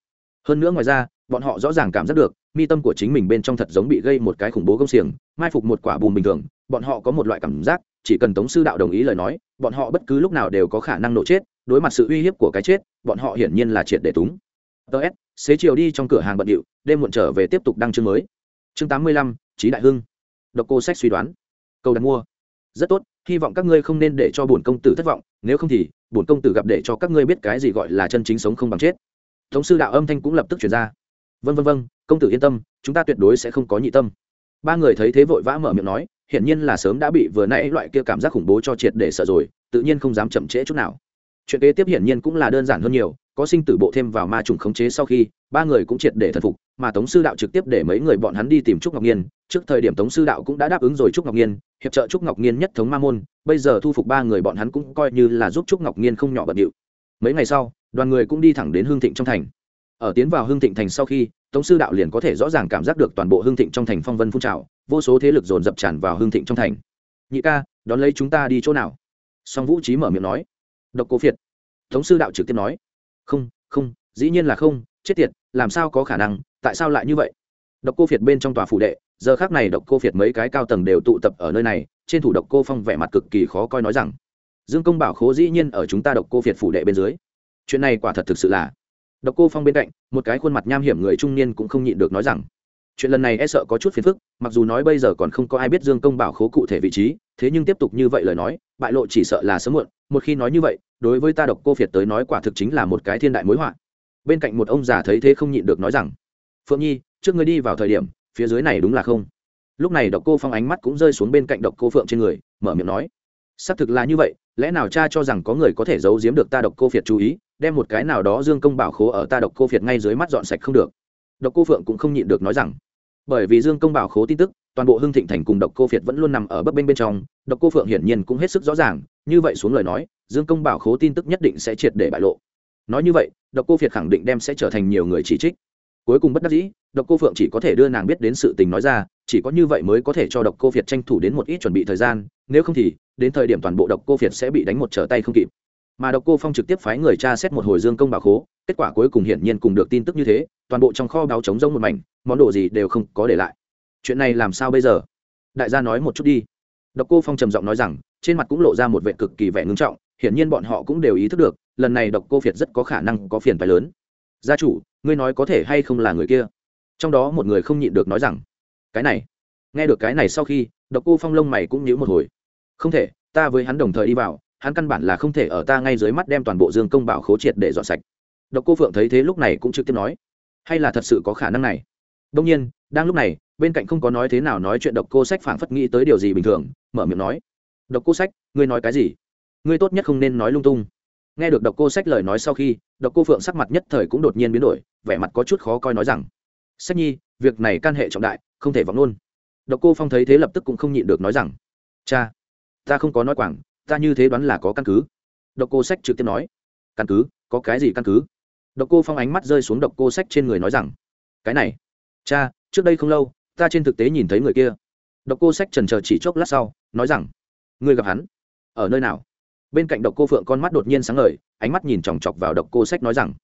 hơn nữa ngoài ra, bọn họ rõ ràng cảm giác được, mi tâm của chính mình bên trong thật giống bị gây một cái khủng bố công xiềng, mai phục một quả bùm bình thường, bọn họ có một loại cảm giác, chỉ cần tống sư đạo đồng ý lời nói, bọn họ bất cứ lúc nào đều có khả năng nổ chết, đối mặt sự uy hiếp của cái chết, bọn họ hiển nhiên là triệt để túng. Ts xế chiều đi trong cửa hàng bận điệu, đêm muộn trở về tiếp tục đăng chương mới. Chương tám mươi lăm trí đại hưng. Độc cô sách suy đoán. Câu đặt mua. Rất tốt, hy vọng các ngươi không nên để cho bổn công tử thất vọng, nếu không thì, bổn công tử gặp để cho các ngươi biết cái gì gọi là chân chính sống không bằng chết thống sư đạo âm thanh cũng lập tức chuyển ra. Vân vân vân công tử yên tâm, chúng ta tuyệt đối sẽ không có nhị tâm. Ba người thấy thế vội vã mở miệng nói, hiển nhiên là sớm đã bị vừa nãy loại kia cảm giác khủng bố cho triệt để sợ rồi, tự nhiên không dám chậm trễ chút nào. Chuyện kế tiếp hiển nhiên cũng là đơn giản hơn nhiều, có sinh tử bộ thêm vào ma trùng khống chế sau khi, ba người cũng triệt để thần phục, mà tống sư đạo trực tiếp để mấy người bọn hắn đi tìm trúc ngọc nhiên trước thời điểm tống sư đạo cũng đã đáp ứng rồi trúc ngọc nhiên hiệp trợ trúc ngọc nhiên nhất thống ma môn, bây giờ thu phục ba người bọn hắn cũng coi như là giúp trúc ngọc nhiên không nhỏ bận điệu mấy ngày sau, đoàn người cũng đi thẳng đến hương thịnh trong thành. Ở tiến vào hương thịnh thành sau khi, tống sư đạo liền có thể rõ ràng cảm giác được toàn bộ hương thịnh trong thành phong vân phun trào, vô số thế lực dồn dập tràn vào hương thịnh trong thành. Nhị ca, đón lấy chúng ta đi chỗ nào? Song vũ trí mở miệng nói. Độc cô phiệt. Tống sư đạo trực tiếp nói. Không không, dĩ nhiên là không, chết tiệt, làm sao có khả năng, tại sao lại như vậy? Độc cô phiệt bên trong tòa phủ đệ, giờ khác này độc cô phiệt mấy cái cao tầng đều tụ tập ở nơi này, trên thủ độc cô phong vẻ mặt cực kỳ khó coi nói rằng dương công bảo khố dĩ nhiên ở chúng ta độc cô Việt phủ đệ bên dưới. Chuyện này quả thật thực sự là. Độc cô phong bên cạnh, một cái khuôn mặt nham hiểm người trung niên cũng không nhịn được nói rằng, chuyện lần này e sợ có chút phiền phức, mặc dù nói bây giờ còn không có ai biết dương công bảo khố cụ thể vị trí, thế nhưng tiếp tục như vậy lời nói, bại lộ chỉ sợ là sớm muộn, một khi nói như vậy, đối với ta độc cô phiệt tới nói quả thực chính là một cái thiên đại mối họa. Bên cạnh một ông già thấy thế không nhịn được nói rằng, phượng nhi, trước ngươi đi vào thời điểm, phía dưới này đúng là không? Lúc này độc cô phong ánh mắt cũng rơi xuống bên cạnh độc cô phượng trên người, mở miệng nói xác thực là như vậy, lẽ nào cha cho rằng có người có thể giấu giếm được ta độc cô phiệt chú ý, đem một cái nào đó dương công bảo khố ở ta độc cô phiệt ngay dưới mắt dọn sạch không được? Độc cô phượng cũng không nhịn được nói rằng, bởi vì dương công bảo khố tin tức, toàn bộ hưng thịnh thành cùng độc cô phiệt vẫn luôn nằm ở bấp bênh bên trong, độc cô phượng hiển nhiên cũng hết sức rõ ràng, như vậy xuống lời nói, dương công bảo khố tin tức nhất định sẽ triệt để bại lộ. Nói như vậy, độc cô phiệt khẳng định đem sẽ trở thành nhiều người chỉ trích cuối cùng bất đắc dĩ, độc cô phượng chỉ có thể đưa nàng biết đến sự tình nói ra, chỉ có như vậy mới có thể cho độc cô việt tranh thủ đến một ít chuẩn bị thời gian, nếu không thì, đến thời điểm toàn bộ độc cô việt sẽ bị đánh một trở tay không kịp. Mà độc cô phong trực tiếp phái người tra xét một hồi dương công bảo khố, kết quả cuối cùng hiển nhiên cùng được tin tức như thế, toàn bộ trong kho báo trống rông một mảnh, món đồ gì đều không có để lại. Chuyện này làm sao bây giờ? Đại gia nói một chút đi. Độc cô phong trầm giọng nói rằng, trên mặt cũng lộ ra một vệ cực kỳ vẻ ngưng trọng, hiển nhiên bọn họ cũng đều ý thức được, lần này độc cô việt rất có khả năng có phiền phái lớn gia chủ, ngươi nói có thể hay không là người kia? Trong đó một người không nhịn được nói rằng, cái này. Nghe được cái này sau khi, độc cô phong lông mày cũng nhíu một hồi. Không thể, ta với hắn đồng thời đi vào, hắn căn bản là không thể ở ta ngay dưới mắt đem toàn bộ dương công bảo khố triệt để dọn sạch. Độc cô phượng thấy thế lúc này cũng trực tiếp nói, hay là thật sự có khả năng này? Đông nhiên, đang lúc này, bên cạnh không có nói thế nào nói chuyện độc cô sách phảng phất nghĩ tới điều gì bình thường, mở miệng nói, độc cô sách, ngươi nói cái gì? Ngươi tốt nhất không nên nói lung tung nghe được độc cô sách lời nói sau khi, độc cô phượng sắc mặt nhất thời cũng đột nhiên biến đổi, vẻ mặt có chút khó coi nói rằng, sách nhi, việc này can hệ trọng đại, không thể vọng luôn. Độc cô phong thấy thế lập tức cũng không nhịn được nói rằng, cha, ta không có nói quảng, ta như thế đoán là có căn cứ. Độc cô sách trực tiếp nói, căn cứ? Có cái gì căn cứ? Độc cô phong ánh mắt rơi xuống độc cô sách trên người nói rằng, cái này, cha, trước đây không lâu, ta trên thực tế nhìn thấy người kia. Độc cô sách trần chờ chỉ chốc lát sau, nói rằng, người gặp hắn? Ở nơi nào? Bên cạnh độc cô phượng con mắt đột nhiên sáng ngời, ánh mắt nhìn chòng chọc vào độc cô sách nói rằng,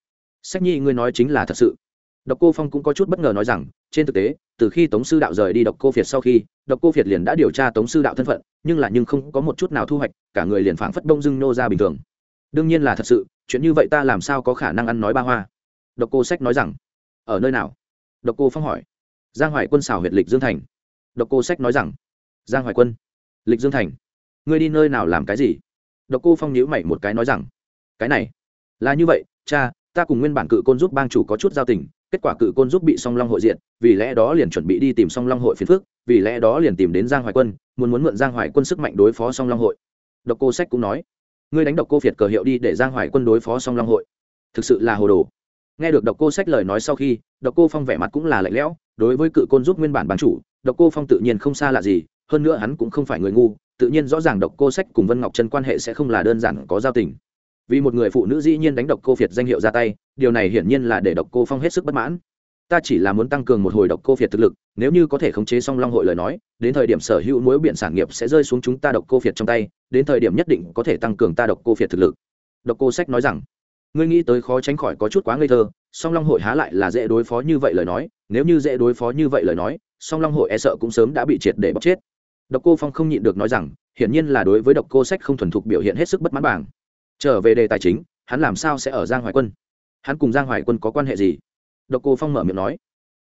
sách nhi, ngươi nói chính là thật sự. Độc cô phong cũng có chút bất ngờ nói rằng, trên thực tế, từ khi tống sư đạo rời đi độc cô việt sau khi, độc cô việt liền đã điều tra tống sư đạo thân phận, nhưng là nhưng không có một chút nào thu hoạch, cả người liền phảng phất bông dưng nô ra bình thường. Đương nhiên là thật sự, chuyện như vậy ta làm sao có khả năng ăn nói ba hoa? Độc cô sách nói rằng, ở nơi nào? Độc cô phong hỏi. Giang hoài quân xảo huyệt lịch dương thành. Độc cô sách nói rằng, giang hoài quân, lịch dương thành. Ngươi đi nơi nào làm cái gì? Độc cô phong nhíu mày một cái nói rằng, cái này, là như vậy, cha, ta cùng nguyên bản cự côn giúp bang chủ có chút giao tình, kết quả cự côn giúp bị song long hội diện vì lẽ đó liền chuẩn bị đi tìm song long hội phiền phước vì lẽ đó liền tìm đến giang hoài quân, muốn muốn mượn giang hoài quân sức mạnh đối phó song long hội. Độc cô sách cũng nói, ngươi đánh độc cô việt cờ hiệu đi để giang hoài quân đối phó song long hội. Thực sự là hồ đồ. Nghe được độc cô sách lời nói sau khi, độc cô phong vẻ mặt cũng là lạnh lẽo, đối với cự côn giúp nguyên bản bán chủ, độc cô phong tự nhiên không xa lạ gì hơn nữa hắn cũng không phải người ngu, tự nhiên rõ ràng độc cô sách cùng vân ngọc trân quan hệ sẽ không là đơn giản có giao tình. Vì một người phụ nữ dĩ nhiên đánh độc cô việt danh hiệu ra tay, điều này hiển nhiên là để độc cô phong hết sức bất mãn. Ta chỉ là muốn tăng cường một hồi độc cô việt thực lực, nếu như có thể khống chế xong long hội lời nói, đến thời điểm sở hữu mối biện sản nghiệp sẽ rơi xuống chúng ta độc cô việt trong tay, đến thời điểm nhất định có thể tăng cường ta độc cô việt thực lực. Độc cô sách nói rằng. Ngươi nghĩ tới khó tránh khỏi có chút quá ngây thơ, song long hội há lại là dễ đối phó như vậy lời nói, nếu như dễ đối phó như vậy lời nói, song long hội e sợ cũng sớm đã bị triệt để bóc chết độc cô phong không nhịn được nói rằng, hiển nhiên là đối với độc cô sách không thuần thục biểu hiện hết sức bất mãn bảng trở về đề tài chính, hắn làm sao sẽ ở giang hoài quân? Hắn cùng giang hoài quân có quan hệ gì? Độc cô phong mở miệng nói,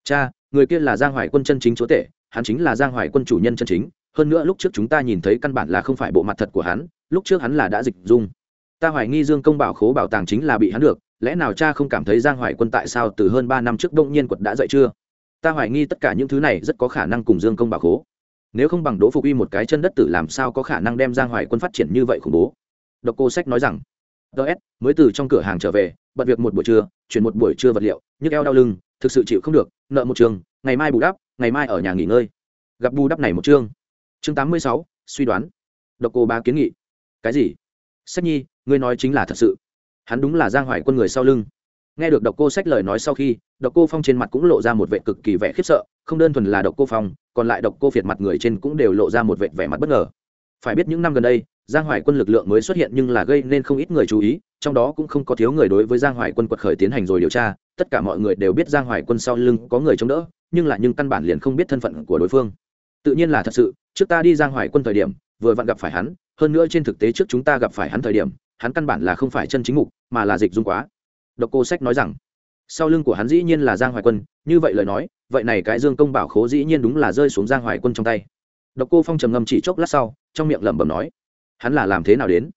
cha, người kia là giang hoài quân chân chính chúa tể, hắn chính là giang hoài quân chủ nhân chân chính, hơn nữa lúc trước chúng ta nhìn thấy căn bản là không phải bộ mặt thật của hắn, lúc trước hắn là đã dịch dung. Ta hoài nghi dương công bảo khố bảo tàng chính là bị hắn được, lẽ nào cha không cảm thấy giang hoài quân tại sao từ hơn ba năm trước đông nhiên quật đã dậy chưa? Ta hoài nghi tất cả những thứ này rất có khả năng cùng dương công bảo khố nếu không bằng đỗ phục y một cái chân đất tử làm sao có khả năng đem giang hoài quân phát triển như vậy khủng bố? Độc cô sách nói rằng ts mới từ trong cửa hàng trở về, bận việc một buổi trưa, chuyển một buổi trưa vật liệu, nhức eo đau lưng, thực sự chịu không được, nợ một trường, ngày mai bù đắp, ngày mai ở nhà nghỉ ngơi. Gặp bù đắp này một chương. Chương tám mươi sáu, suy đoán. Độc cô ba kiến nghị. Cái gì? Sách nhi, ngươi nói chính là thật sự. Hắn đúng là giang hoài quân người sau lưng. Nghe được độc cô sách lời nói sau khi, độc cô phong trên mặt cũng lộ ra một vệ cực kỳ vẻ khiếp sợ, không đơn thuần là độc cô phong còn lại độc cô phiệt mặt người trên cũng đều lộ ra một vẻ vẻ mặt bất ngờ. Phải biết những năm gần đây, giang hoài quân lực lượng mới xuất hiện nhưng là gây nên không ít người chú ý, trong đó cũng không có thiếu người đối với giang hoài quân quật khởi tiến hành rồi điều tra, tất cả mọi người đều biết giang hoài quân sau lưng có người chống đỡ, nhưng là nhưng căn bản liền không biết thân phận của đối phương. Tự nhiên là thật sự, trước ta đi giang hoài quân thời điểm, vừa vặn gặp phải hắn, hơn nữa trên thực tế trước chúng ta gặp phải hắn thời điểm, hắn căn bản là không phải chân chính mục, mà là dịch dung quá. Độc cô sách nói rằng sau lưng của hắn dĩ nhiên là giang hoài quân, như vậy lời nói, vậy này cái dương công bảo khố dĩ nhiên đúng là rơi xuống giang hoài quân trong tay. Độc cô phong trầm ngâm chỉ chốc lát sau, trong miệng lẩm bẩm nói, hắn là làm thế nào đến?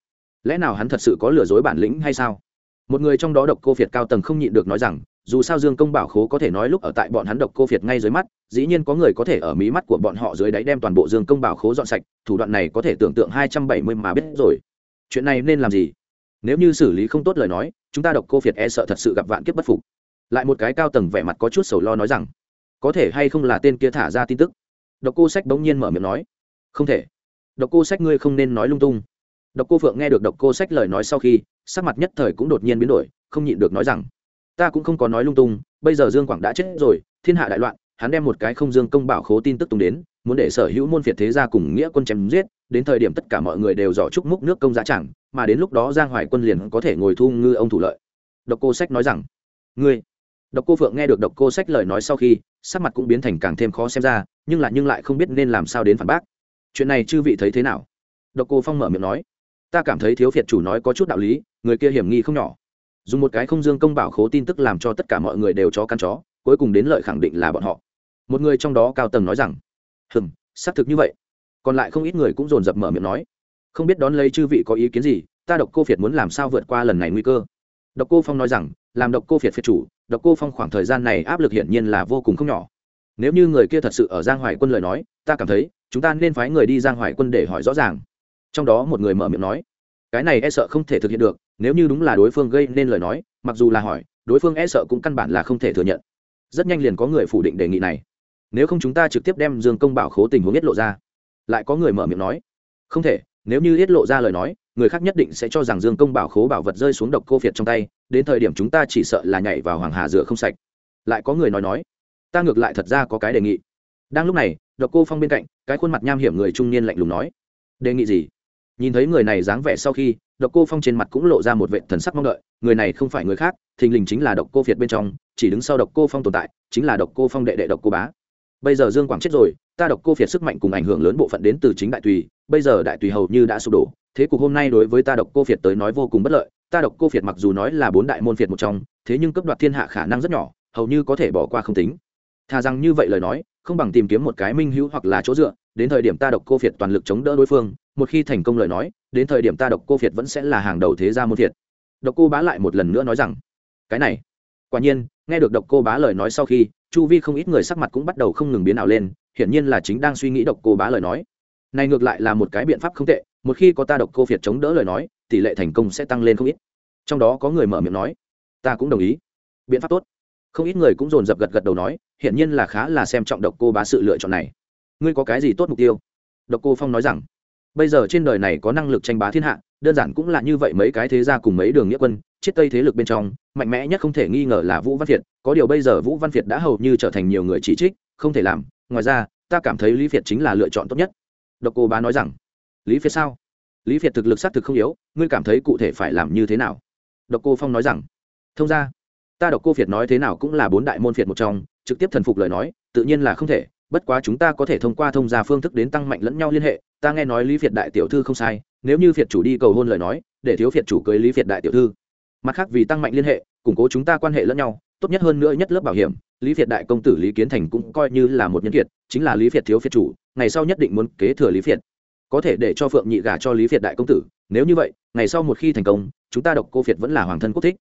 Lẽ nào hắn thật sự có lừa dối bản lĩnh hay sao? Một người trong đó độc cô việt cao tầng không nhịn được nói rằng, dù sao dương công bảo khố có thể nói lúc ở tại bọn hắn độc cô việt ngay dưới mắt, dĩ nhiên có người có thể ở mí mắt của bọn họ dưới đáy đem toàn bộ dương công bảo khố dọn sạch, thủ đoạn này có thể tưởng tượng hai trăm bảy mươi mà biết rồi. Chuyện này nên làm gì? Nếu như xử lý không tốt lời nói, chúng ta độc cô việt e sợ thật sự gặp vạn kiếp bất phục lại một cái cao tầng vẻ mặt có chút sầu lo nói rằng, có thể hay không là tên kia thả ra tin tức? Độc cô sách bỗng nhiên mở miệng nói, không thể. Độc cô sách ngươi không nên nói lung tung. Độc cô phượng nghe được độc cô sách lời nói sau khi, sắc mặt nhất thời cũng đột nhiên biến đổi, không nhịn được nói rằng, ta cũng không có nói lung tung, bây giờ dương quảng đã chết rồi, thiên hạ đại loạn, hắn đem một cái không dương công bảo khố tin tức tung đến, muốn để sở hữu môn phiệt thế gia cùng nghĩa quân chém giết, đến thời điểm tất cả mọi người đều dò chúc múc nước công giá chẳng, mà đến lúc đó giang hoài quân liền có thể ngồi thu ngư ông thủ lợi. Độc cô sách nói rằng, ngươi độc cô phượng nghe được độc cô sách lời nói sau khi, sắc mặt cũng biến thành càng thêm khó xem ra, nhưng lại nhưng lại không biết nên làm sao đến phản bác. Chuyện này chư vị thấy thế nào? Độc cô phong mở miệng nói. Ta cảm thấy thiếu phiệt chủ nói có chút đạo lý, người kia hiểm nghi không nhỏ. Dùng một cái không dương công bảo khố tin tức làm cho tất cả mọi người đều cho căn chó, cuối cùng đến lợi khẳng định là bọn họ. Một người trong đó cao tầng nói rằng, hừm, xác thực như vậy. Còn lại không ít người cũng dồn dập mở miệng nói, không biết đón lấy chư vị có ý kiến gì, ta độc cô phiệt muốn làm sao vượt qua lần này nguy cơ? Độc cô phong nói rằng, làm độc cô phiệt phiệt chủ độc cô phong khoảng thời gian này áp lực hiển nhiên là vô cùng không nhỏ. Nếu như người kia thật sự ở giang hoài quân lời nói, ta cảm thấy, chúng ta nên phái người đi giang hoài quân để hỏi rõ ràng. Trong đó một người mở miệng nói, cái này e sợ không thể thực hiện được, nếu như đúng là đối phương gây nên lời nói, mặc dù là hỏi, đối phương e sợ cũng căn bản là không thể thừa nhận. Rất nhanh liền có người phủ định đề nghị này. Nếu không chúng ta trực tiếp đem dương công bảo khố tình huống tiết lộ ra. Lại có người mở miệng nói, không thể, nếu như tiết lộ ra lời nói, người khác nhất định sẽ cho rằng dương công bảo khố bảo vật rơi xuống độc cô phiệt trong tay đến thời điểm chúng ta chỉ sợ là nhảy vào hoàng hà rửa không sạch. Lại có người nói nói. Ta ngược lại thật ra có cái đề nghị. Đang lúc này, độc cô phong bên cạnh, cái khuôn mặt nham hiểm người trung niên lạnh lùng nói. Đề nghị gì? Nhìn thấy người này dáng vẻ sau khi, độc cô phong trên mặt cũng lộ ra một vệ thần sắc mong đợi. Người này không phải người khác, thình lình chính là độc cô việt bên trong, chỉ đứng sau độc cô phong tồn tại, chính là độc cô phong đệ đệ độc cô bá. Bây giờ dương quảng chết rồi, ta độc cô việt sức mạnh cùng ảnh hưởng lớn bộ phận đến từ chính đại tùy, bây giờ đại tùy hầu như đã sụp đổ, thế cục hôm nay đối với ta độc cô việt tới nói vô cùng bất lợi ta độc cô phiệt mặc dù nói là bốn đại môn phiệt một trong, thế nhưng cấp đoạt thiên hạ khả năng rất nhỏ, hầu như có thể bỏ qua không tính thà rằng như vậy lời nói, không bằng tìm kiếm một cái minh hữu hoặc là chỗ dựa, đến thời điểm ta độc cô phiệt toàn lực chống đỡ đối phương, một khi thành công lời nói, đến thời điểm ta độc cô phiệt vẫn sẽ là hàng đầu thế gia môn phiệt. độc cô bá lại một lần nữa nói rằng, cái này, quả nhiên, nghe được độc cô bá lời nói sau khi, chu vi không ít người sắc mặt cũng bắt đầu không ngừng biến ảo lên, hiển nhiên là chính đang suy nghĩ độc cô bá lời nói này ngược lại là một cái biện pháp không tệ, một khi có ta độc cô phiệt chống đỡ lời nói tỷ lệ thành công sẽ tăng lên không ít. Trong đó có người mở miệng nói, ta cũng đồng ý. Biện pháp tốt. Không ít người cũng dồn dập gật gật đầu nói, hiển nhiên là khá là xem trọng độc cô bá sự lựa chọn này. Ngươi có cái gì tốt mục tiêu? Độc cô phong nói rằng, bây giờ trên đời này có năng lực tranh bá thiên hạ, đơn giản cũng là như vậy mấy cái thế gia cùng mấy đường nghĩa quân chiết tây thế lực bên trong, mạnh mẽ nhất không thể nghi ngờ là vũ văn việt. Có điều bây giờ vũ văn việt đã hầu như trở thành nhiều người chỉ trích, không thể làm. Ngoài ra, ta cảm thấy lý việt chính là lựa chọn tốt nhất. Độc cô bá nói rằng, lý việt sao? Lý việt thực lực xác thực không yếu, ngươi cảm thấy cụ thể phải làm như thế nào? Độc cô phong nói rằng, thông ra, ta độc cô việt nói thế nào cũng là bốn đại môn việt một trong, trực tiếp thần phục lời nói, tự nhiên là không thể, bất quá chúng ta có thể thông qua thông gia phương thức đến tăng mạnh lẫn nhau liên hệ, ta nghe nói lý việt đại tiểu thư không sai, nếu như việt chủ đi cầu hôn lời nói, để thiếu việt chủ cưới lý việt đại tiểu thư. Mặt khác vì tăng mạnh liên hệ, củng cố chúng ta quan hệ lẫn nhau, tốt nhất hơn nữa nhất lớp bảo hiểm, lý việt đại công tử lý kiến thành cũng coi như là một nhân kiệt, chính là lý việt thiếu việt chủ, ngày sau nhất định muốn kế thừa lý việt có thể để cho phượng nhị gả cho lý việt đại công tử, nếu như vậy, ngày sau một khi thành công, chúng ta độc cô việt vẫn là hoàng thân quốc thích.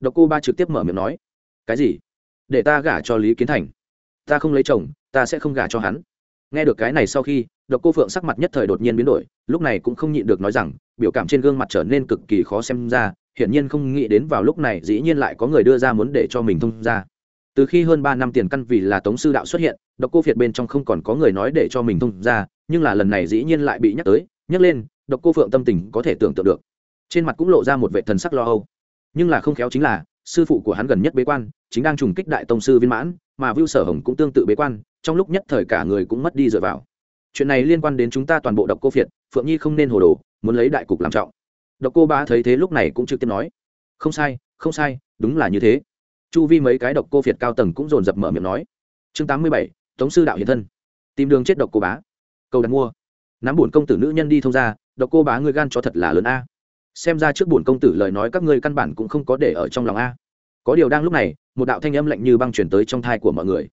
Độc cô ba trực tiếp mở miệng nói. Cái gì? Để ta gả cho lý kiến thành. Ta không lấy chồng, ta sẽ không gả cho hắn. Nghe được cái này sau khi, độc cô phượng sắc mặt nhất thời đột nhiên biến đổi, lúc này cũng không nhịn được nói rằng, biểu cảm trên gương mặt trở nên cực kỳ khó xem ra, hiển nhiên không nghĩ đến vào lúc này dĩ nhiên lại có người đưa ra muốn để cho mình thông ra từ khi hơn ba năm tiền căn vì là tống sư đạo xuất hiện, độc cô việt bên trong không còn có người nói để cho mình thông ra, nhưng là lần này dĩ nhiên lại bị nhắc tới, nhắc lên, độc cô phượng tâm tình có thể tưởng tượng được. Trên mặt cũng lộ ra một vệ thần sắc lo âu. Nhưng là không khéo chính là, sư phụ của hắn gần nhất bế quan, chính đang trùng kích đại tông sư viên mãn, mà vưu sở hồng cũng tương tự bế quan, trong lúc nhất thời cả người cũng mất đi dựa vào. Chuyện này liên quan đến chúng ta toàn bộ độc cô phiệt phượng nhi không nên hồ đồ, muốn lấy đại cục làm trọng. Độc cô bá thấy thế lúc này cũng trực tiếp nói, không sai không sai, đúng là như thế chu vi mấy cái độc cô phiệt cao tầng cũng dồn dập mở miệng nói. Chương tám mươi bảy, tống sư đạo hiện thân. Tìm đường chết độc cô bá. Cầu đặt mua. Nắm bổn công tử nữ nhân đi thông ra, độc cô bá ngươi gan cho thật là lớn a. Xem ra trước bổn công tử lời nói các ngươi căn bản cũng không có để ở trong lòng a. Có điều đang lúc này, một đạo thanh âm lạnh như băng chuyển tới trong thai của mọi người.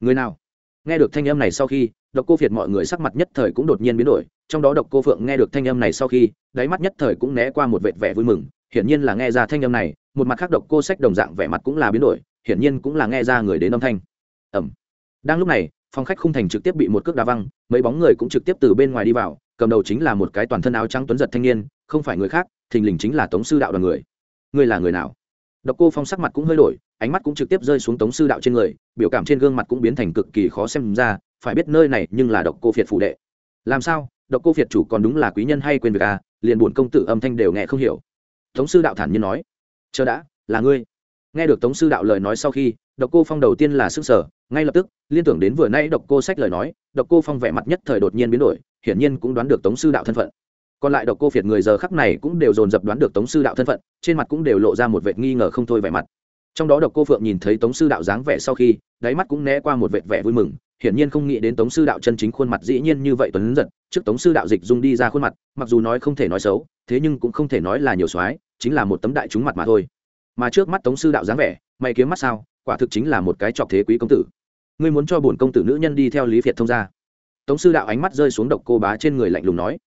Người nào? Nghe được thanh âm này sau khi độc cô phiệt mọi người sắc mặt nhất thời cũng đột nhiên biến đổi, trong đó độc cô phượng nghe được thanh âm này sau khi, đáy mắt nhất thời cũng né qua một vệt vẻ vui mừng, hiển nhiên là nghe ra thanh âm này, một mặt khác độc cô sách đồng dạng vẻ mặt cũng là biến đổi, hiển nhiên cũng là nghe ra người đến âm thanh. Ẩm đang lúc này, phòng khách khung thành trực tiếp bị một cước đá văng, mấy bóng người cũng trực tiếp từ bên ngoài đi vào, cầm đầu chính là một cái toàn thân áo trắng tuấn giật thanh niên, không phải người khác, thình lình chính là tống sư đạo đoàn người. Người là người nào? Độc cô phong sắc mặt cũng hơi đổi, ánh mắt cũng trực tiếp rơi xuống tống sư đạo trên người, biểu cảm trên gương mặt cũng biến thành cực kỳ khó xem ra phải biết nơi này nhưng là độc cô phiệt phủ đệ. Làm sao? Độc cô phiệt chủ còn đúng là quý nhân hay quên việc à? Liền buồn công tử âm thanh đều nghe không hiểu. Tống sư đạo thản nhiên nói, chờ đã, là ngươi. Nghe được tống sư đạo lời nói sau khi, độc cô phong đầu tiên là sức sở ngay lập tức, liên tưởng đến vừa nay độc cô sách lời nói, độc cô phong vẻ mặt nhất thời đột nhiên biến đổi, hiển nhiên cũng đoán được tống sư đạo thân phận. Còn lại độc cô phiệt người giờ khắc này cũng đều dồn dập đoán được tống sư đạo thân phận, trên mặt cũng đều lộ ra một vệt nghi ngờ không thôi vẻ mặt. Trong đó độc cô phượng nhìn thấy tống sư đạo dáng vẻ sau khi, đáy mắt cũng né qua một vệt vẻ vui mừng hiển nhiên không nghĩ đến tống sư đạo chân chính khuôn mặt dĩ nhiên như vậy tuấn giật, trước tống sư đạo dịch dung đi ra khuôn mặt, mặc dù nói không thể nói xấu, thế nhưng cũng không thể nói là nhiều soái, chính là một tấm đại trúng mặt mà thôi. Mà trước mắt tống sư đạo dáng vẻ, mày kiếm mắt sao, quả thực chính là một cái trọc thế quý công tử. Ngươi muốn cho bổn công tử nữ nhân đi theo lý việt thông gia? Tống sư đạo ánh mắt rơi xuống độc cô bá trên người lạnh lùng nói.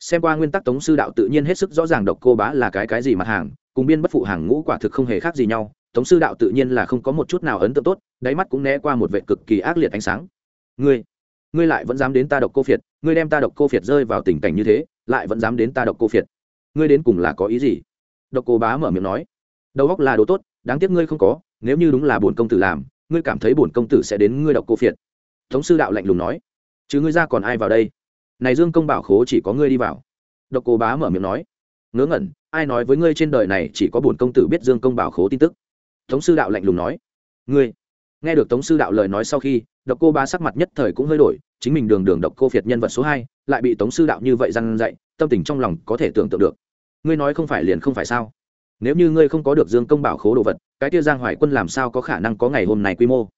Xem qua nguyên tắc tống sư đạo tự nhiên hết sức rõ ràng độc cô bá là cái cái gì mặt hàng, cùng biên bất phụ hàng ngũ quả thực không hề khác gì nhau, tống sư đạo tự nhiên là không có một chút nào ấn tượng tốt, đáy mắt cũng né qua một vệ cực kỳ ác liệt ánh sáng ngươi ngươi lại vẫn dám đến ta độc cô phiệt, ngươi đem ta độc cô phiệt rơi vào tình cảnh như thế, lại vẫn dám đến ta độc cô phiệt. Ngươi đến cùng là có ý gì? Độc cô bá mở miệng nói. Đầu góc là đồ tốt, đáng tiếc ngươi không có, nếu như đúng là bổn công tử làm, ngươi cảm thấy bổn công tử sẽ đến ngươi độc cô phiệt. Thống sư đạo lạnh lùng nói. Chứ ngươi ra còn ai vào đây? Này dương công bảo khố chỉ có ngươi đi vào. Độc cô bá mở miệng nói. Ngớ ngẩn, ai nói với ngươi trên đời này chỉ có bổn công tử biết dương công bảo khố tin tức? Thống sư đạo lạnh lùng nói. Ngươi nghe được tống sư đạo lời nói sau khi, độc cô bá sắc mặt nhất thời cũng hơi đổi, chính mình đường đường độc cô phiệt nhân vật số hai, lại bị tống sư đạo như vậy răn dạy, tâm tình trong lòng có thể tưởng tượng được. Ngươi nói không phải liền không phải sao? Nếu như ngươi không có được dương công bảo khố đồ vật, cái tia giang hoài quân làm sao có khả năng có ngày hôm này quy mô?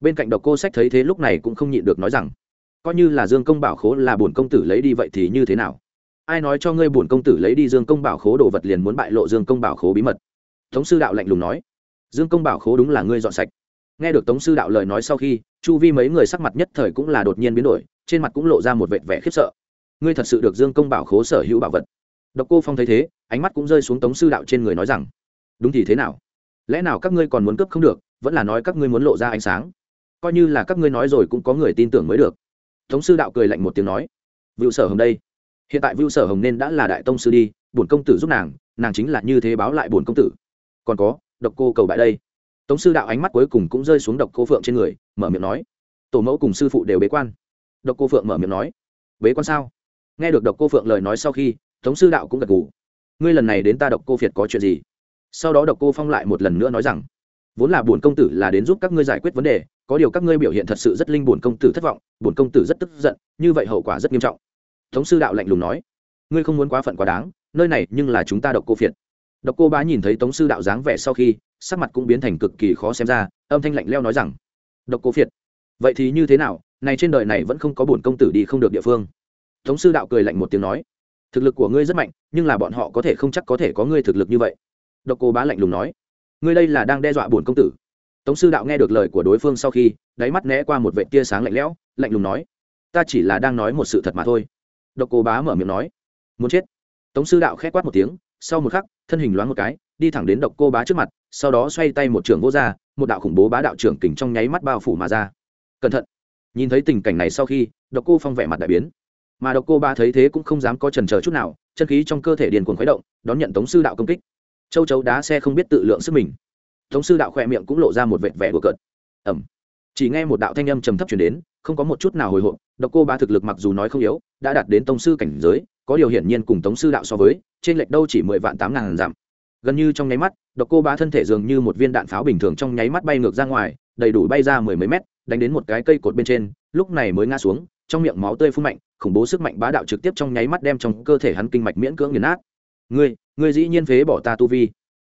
Bên cạnh độc cô sách thấy thế lúc này cũng không nhịn được nói rằng, coi như là dương công bảo khố là bổn công tử lấy đi vậy thì như thế nào? Ai nói cho ngươi bổn công tử lấy đi dương công bảo khố đồ vật liền muốn bại lộ dương công bảo khố bí mật? Tống sư đạo lạnh lùng nói, dương công bảo khố đúng là ngươi dọn sạch nghe được tống sư đạo lời nói sau khi, chu vi mấy người sắc mặt nhất thời cũng là đột nhiên biến đổi, trên mặt cũng lộ ra một vệt vẻ khiếp sợ. Ngươi thật sự được dương công bảo khố sở hữu bảo vật. Độc cô phong thấy thế, ánh mắt cũng rơi xuống tống sư đạo trên người nói rằng, đúng thì thế nào? Lẽ nào các ngươi còn muốn cướp không được, vẫn là nói các ngươi muốn lộ ra ánh sáng? Coi như là các ngươi nói rồi cũng có người tin tưởng mới được. Tống sư đạo cười lạnh một tiếng nói vựu sở hồng đây. Hiện tại vựu sở hồng nên đã là đại tông sư đi, bổn công tử giúp nàng nàng chính là như thế báo lại bổn công tử. Còn có, độc cô cầu bại đây tống sư đạo ánh mắt cuối cùng cũng rơi xuống độc cô phượng trên người, mở miệng nói. Tổ mẫu cùng sư phụ đều bế quan. Độc cô phượng mở miệng nói. Bế quan sao? Nghe được độc cô phượng lời nói sau khi, tống sư đạo cũng gật gù. Ngươi lần này đến ta độc cô phiệt có chuyện gì? Sau đó độc cô phong lại một lần nữa nói rằng, vốn là bổn công tử là đến giúp các ngươi giải quyết vấn đề, có điều các ngươi biểu hiện thật sự rất linh bổn công tử thất vọng bổn công tử rất tức giận, như vậy hậu quả rất nghiêm trọng. Tống sư đạo lạnh lùng nói, ngươi không muốn quá phận quá đáng, nơi này nhưng là chúng ta độc cô phiệt độc cô bá nhìn thấy tống sư đạo dáng vẻ sau khi sắc mặt cũng biến thành cực kỳ khó xem ra, âm thanh lạnh leo nói rằng, độc cô phiệt, vậy thì như thế nào? Này trên đời này vẫn không có bổn công tử đi không được địa phương. Tống sư đạo cười lạnh một tiếng nói, thực lực của ngươi rất mạnh, nhưng là bọn họ có thể không chắc có thể có ngươi thực lực như vậy. Độc cô bá lạnh lùng nói, ngươi đây là đang đe dọa bổn công tử. Tống sư đạo nghe được lời của đối phương sau khi, đáy mắt né qua một vệ tia sáng lạnh lẽo, lạnh lùng nói, ta chỉ là đang nói một sự thật mà thôi. Độc cô bá mở miệng nói, muốn chết. Tống sư đạo khẽ quát một tiếng, sau một khắc, thân hình loáng một cái, đi thẳng đến độc cô bá trước mặt sau đó xoay tay một trường vô r một đạo khủng bố bá đạo trưởng kình trong nháy mắt bao phủ mà ra. Cẩn thận. Nhìn thấy tình cảnh này sau khi, độc cô phong vẻ mặt đại biến. Mà độc cô ba thấy thế cũng không dám có trần trờ chút nào, chân khí trong cơ thể điền cuồng khuấy động, đón nhận tống sư đạo công kích. Châu chấu đá xe không biết tự lượng sức mình. Tống sư đạo khỏe miệng cũng lộ ra một vệt vẻ của cợt. Ẩm chỉ nghe một đạo thanh âm trầm thấp chuyển đến, không có một chút nào hồi hộp, độc cô ba thực lực mặc dù nói không yếu, đã đạt đến tông sư cảnh giới, có điều hiển nhiên cùng tống sư đạo so với, trên lệch đâu chỉ mười vạn tám ngàn giảm gần như trong nháy mắt, độc cô bá thân thể dường như một viên đạn pháo bình thường trong nháy mắt bay ngược ra ngoài, đầy đủ bay ra mười mấy mét, đánh đến một cái cây cột bên trên, lúc này mới ngã xuống, trong miệng máu tươi phun mạnh, khủng bố sức mạnh bá đạo trực tiếp trong nháy mắt đem trong cơ thể hắn kinh mạch miễn cưỡng nghiền nát. Ngươi ngươi dĩ nhiên phế bỏ ta tu vi.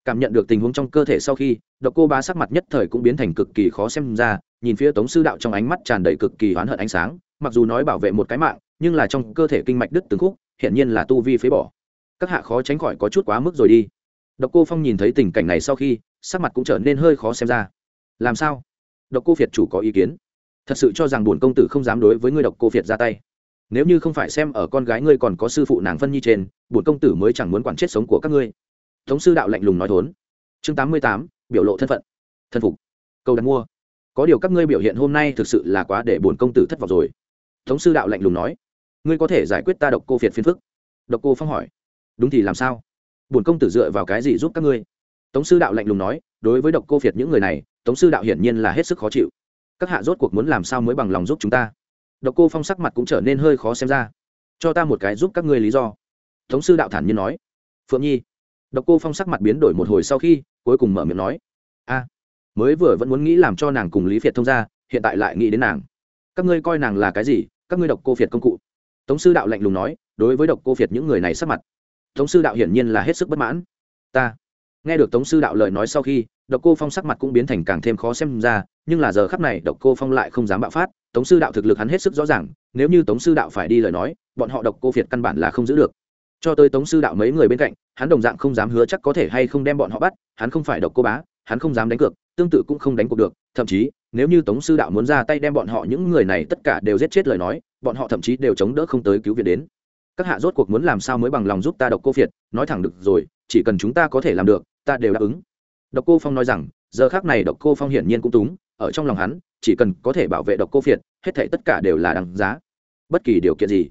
Cảm nhận được tình huống trong cơ thể sau khi, độc cô bá sắc mặt nhất thời cũng biến thành cực kỳ khó xem ra, nhìn phía tống sư đạo trong ánh mắt tràn đầy cực kỳ oán hận ánh sáng, mặc dù nói bảo vệ một cái mạng, nhưng là trong cơ thể kinh mạch đứt từng khúc hiện nhiên là tu vi phế bỏ. Các hạ khó tránh khỏi có chút quá mức rồi đi độc cô phong nhìn thấy tình cảnh này sau khi, sắc mặt cũng trở nên hơi khó xem ra. Làm sao? Độc cô việt chủ có ý kiến. Thật sự cho rằng buồn công tử không dám đối với ngươi độc cô việt ra tay. Nếu như không phải xem ở con gái ngươi còn có sư phụ nàng phân nhi trên buồn công tử mới chẳng muốn quản chết sống của các ngươi. Thống sư đạo lạnh lùng nói thốn. Chương tám mươi tám, biểu lộ thân phận. Thân phục. Câu đặt mua. Có điều các ngươi biểu hiện hôm nay thực sự là quá để buồn công tử thất vọng rồi. Thống sư đạo lạnh lùng nói. Ngươi có thể giải quyết ta độc cô việt phiền phức? Độc cô phong hỏi. Đúng thì làm sao? Bổn công tử dựa vào cái gì giúp các ngươi? Tống sư đạo lạnh lùng nói, đối với độc cô việt những người này, tống sư đạo hiển nhiên là hết sức khó chịu. Các hạ rốt cuộc muốn làm sao mới bằng lòng giúp chúng ta? Độc cô phong sắc mặt cũng trở nên hơi khó xem ra. Cho ta một cái giúp các ngươi lý do. Tống sư đạo thản nhiên nói. Phượng nhi. Độc cô phong sắc mặt biến đổi một hồi sau khi, cuối cùng mở miệng nói. A, mới vừa vẫn muốn nghĩ làm cho nàng cùng lý việt thông ra hiện tại lại nghĩ đến nàng. Các ngươi coi nàng là cái gì? Các ngươi độc cô việt công cụ. Tống sư đạo lạnh lùng nói, đối với độc cô việt những người này sắc mặt tống sư đạo hiển nhiên là hết sức bất mãn. Ta, nghe được tống sư đạo lời nói sau khi, độc cô phong sắc mặt cũng biến thành càng thêm khó xem ra, nhưng là giờ khắp này độc cô phong lại không dám bạo phát, tống sư đạo thực lực hắn hết sức rõ ràng, nếu như tống sư đạo phải đi lời nói, bọn họ độc cô việt căn bản là không giữ được. Cho tới tống sư đạo mấy người bên cạnh, hắn đồng dạng không dám hứa chắc có thể hay không đem bọn họ bắt, hắn không phải độc cô bá, hắn không dám đánh cược, tương tự cũng không đánh cuộc được, thậm chí, nếu như tống sư đạo muốn ra tay đem bọn họ, những người này tất cả đều giết chết lời nói, bọn họ thậm chí đều chống đỡ không tới cứu viện đến các hạ rốt cuộc muốn làm sao mới bằng lòng giúp ta độc cô việt nói thẳng được rồi, chỉ cần chúng ta có thể làm được, ta đều đáp ứng. Độc cô phong nói rằng, giờ khác này độc cô phong hiển nhiên cũng túng, ở trong lòng hắn, chỉ cần có thể bảo vệ độc cô việt hết thể tất cả đều là đằng giá. Bất kỳ điều kiện gì,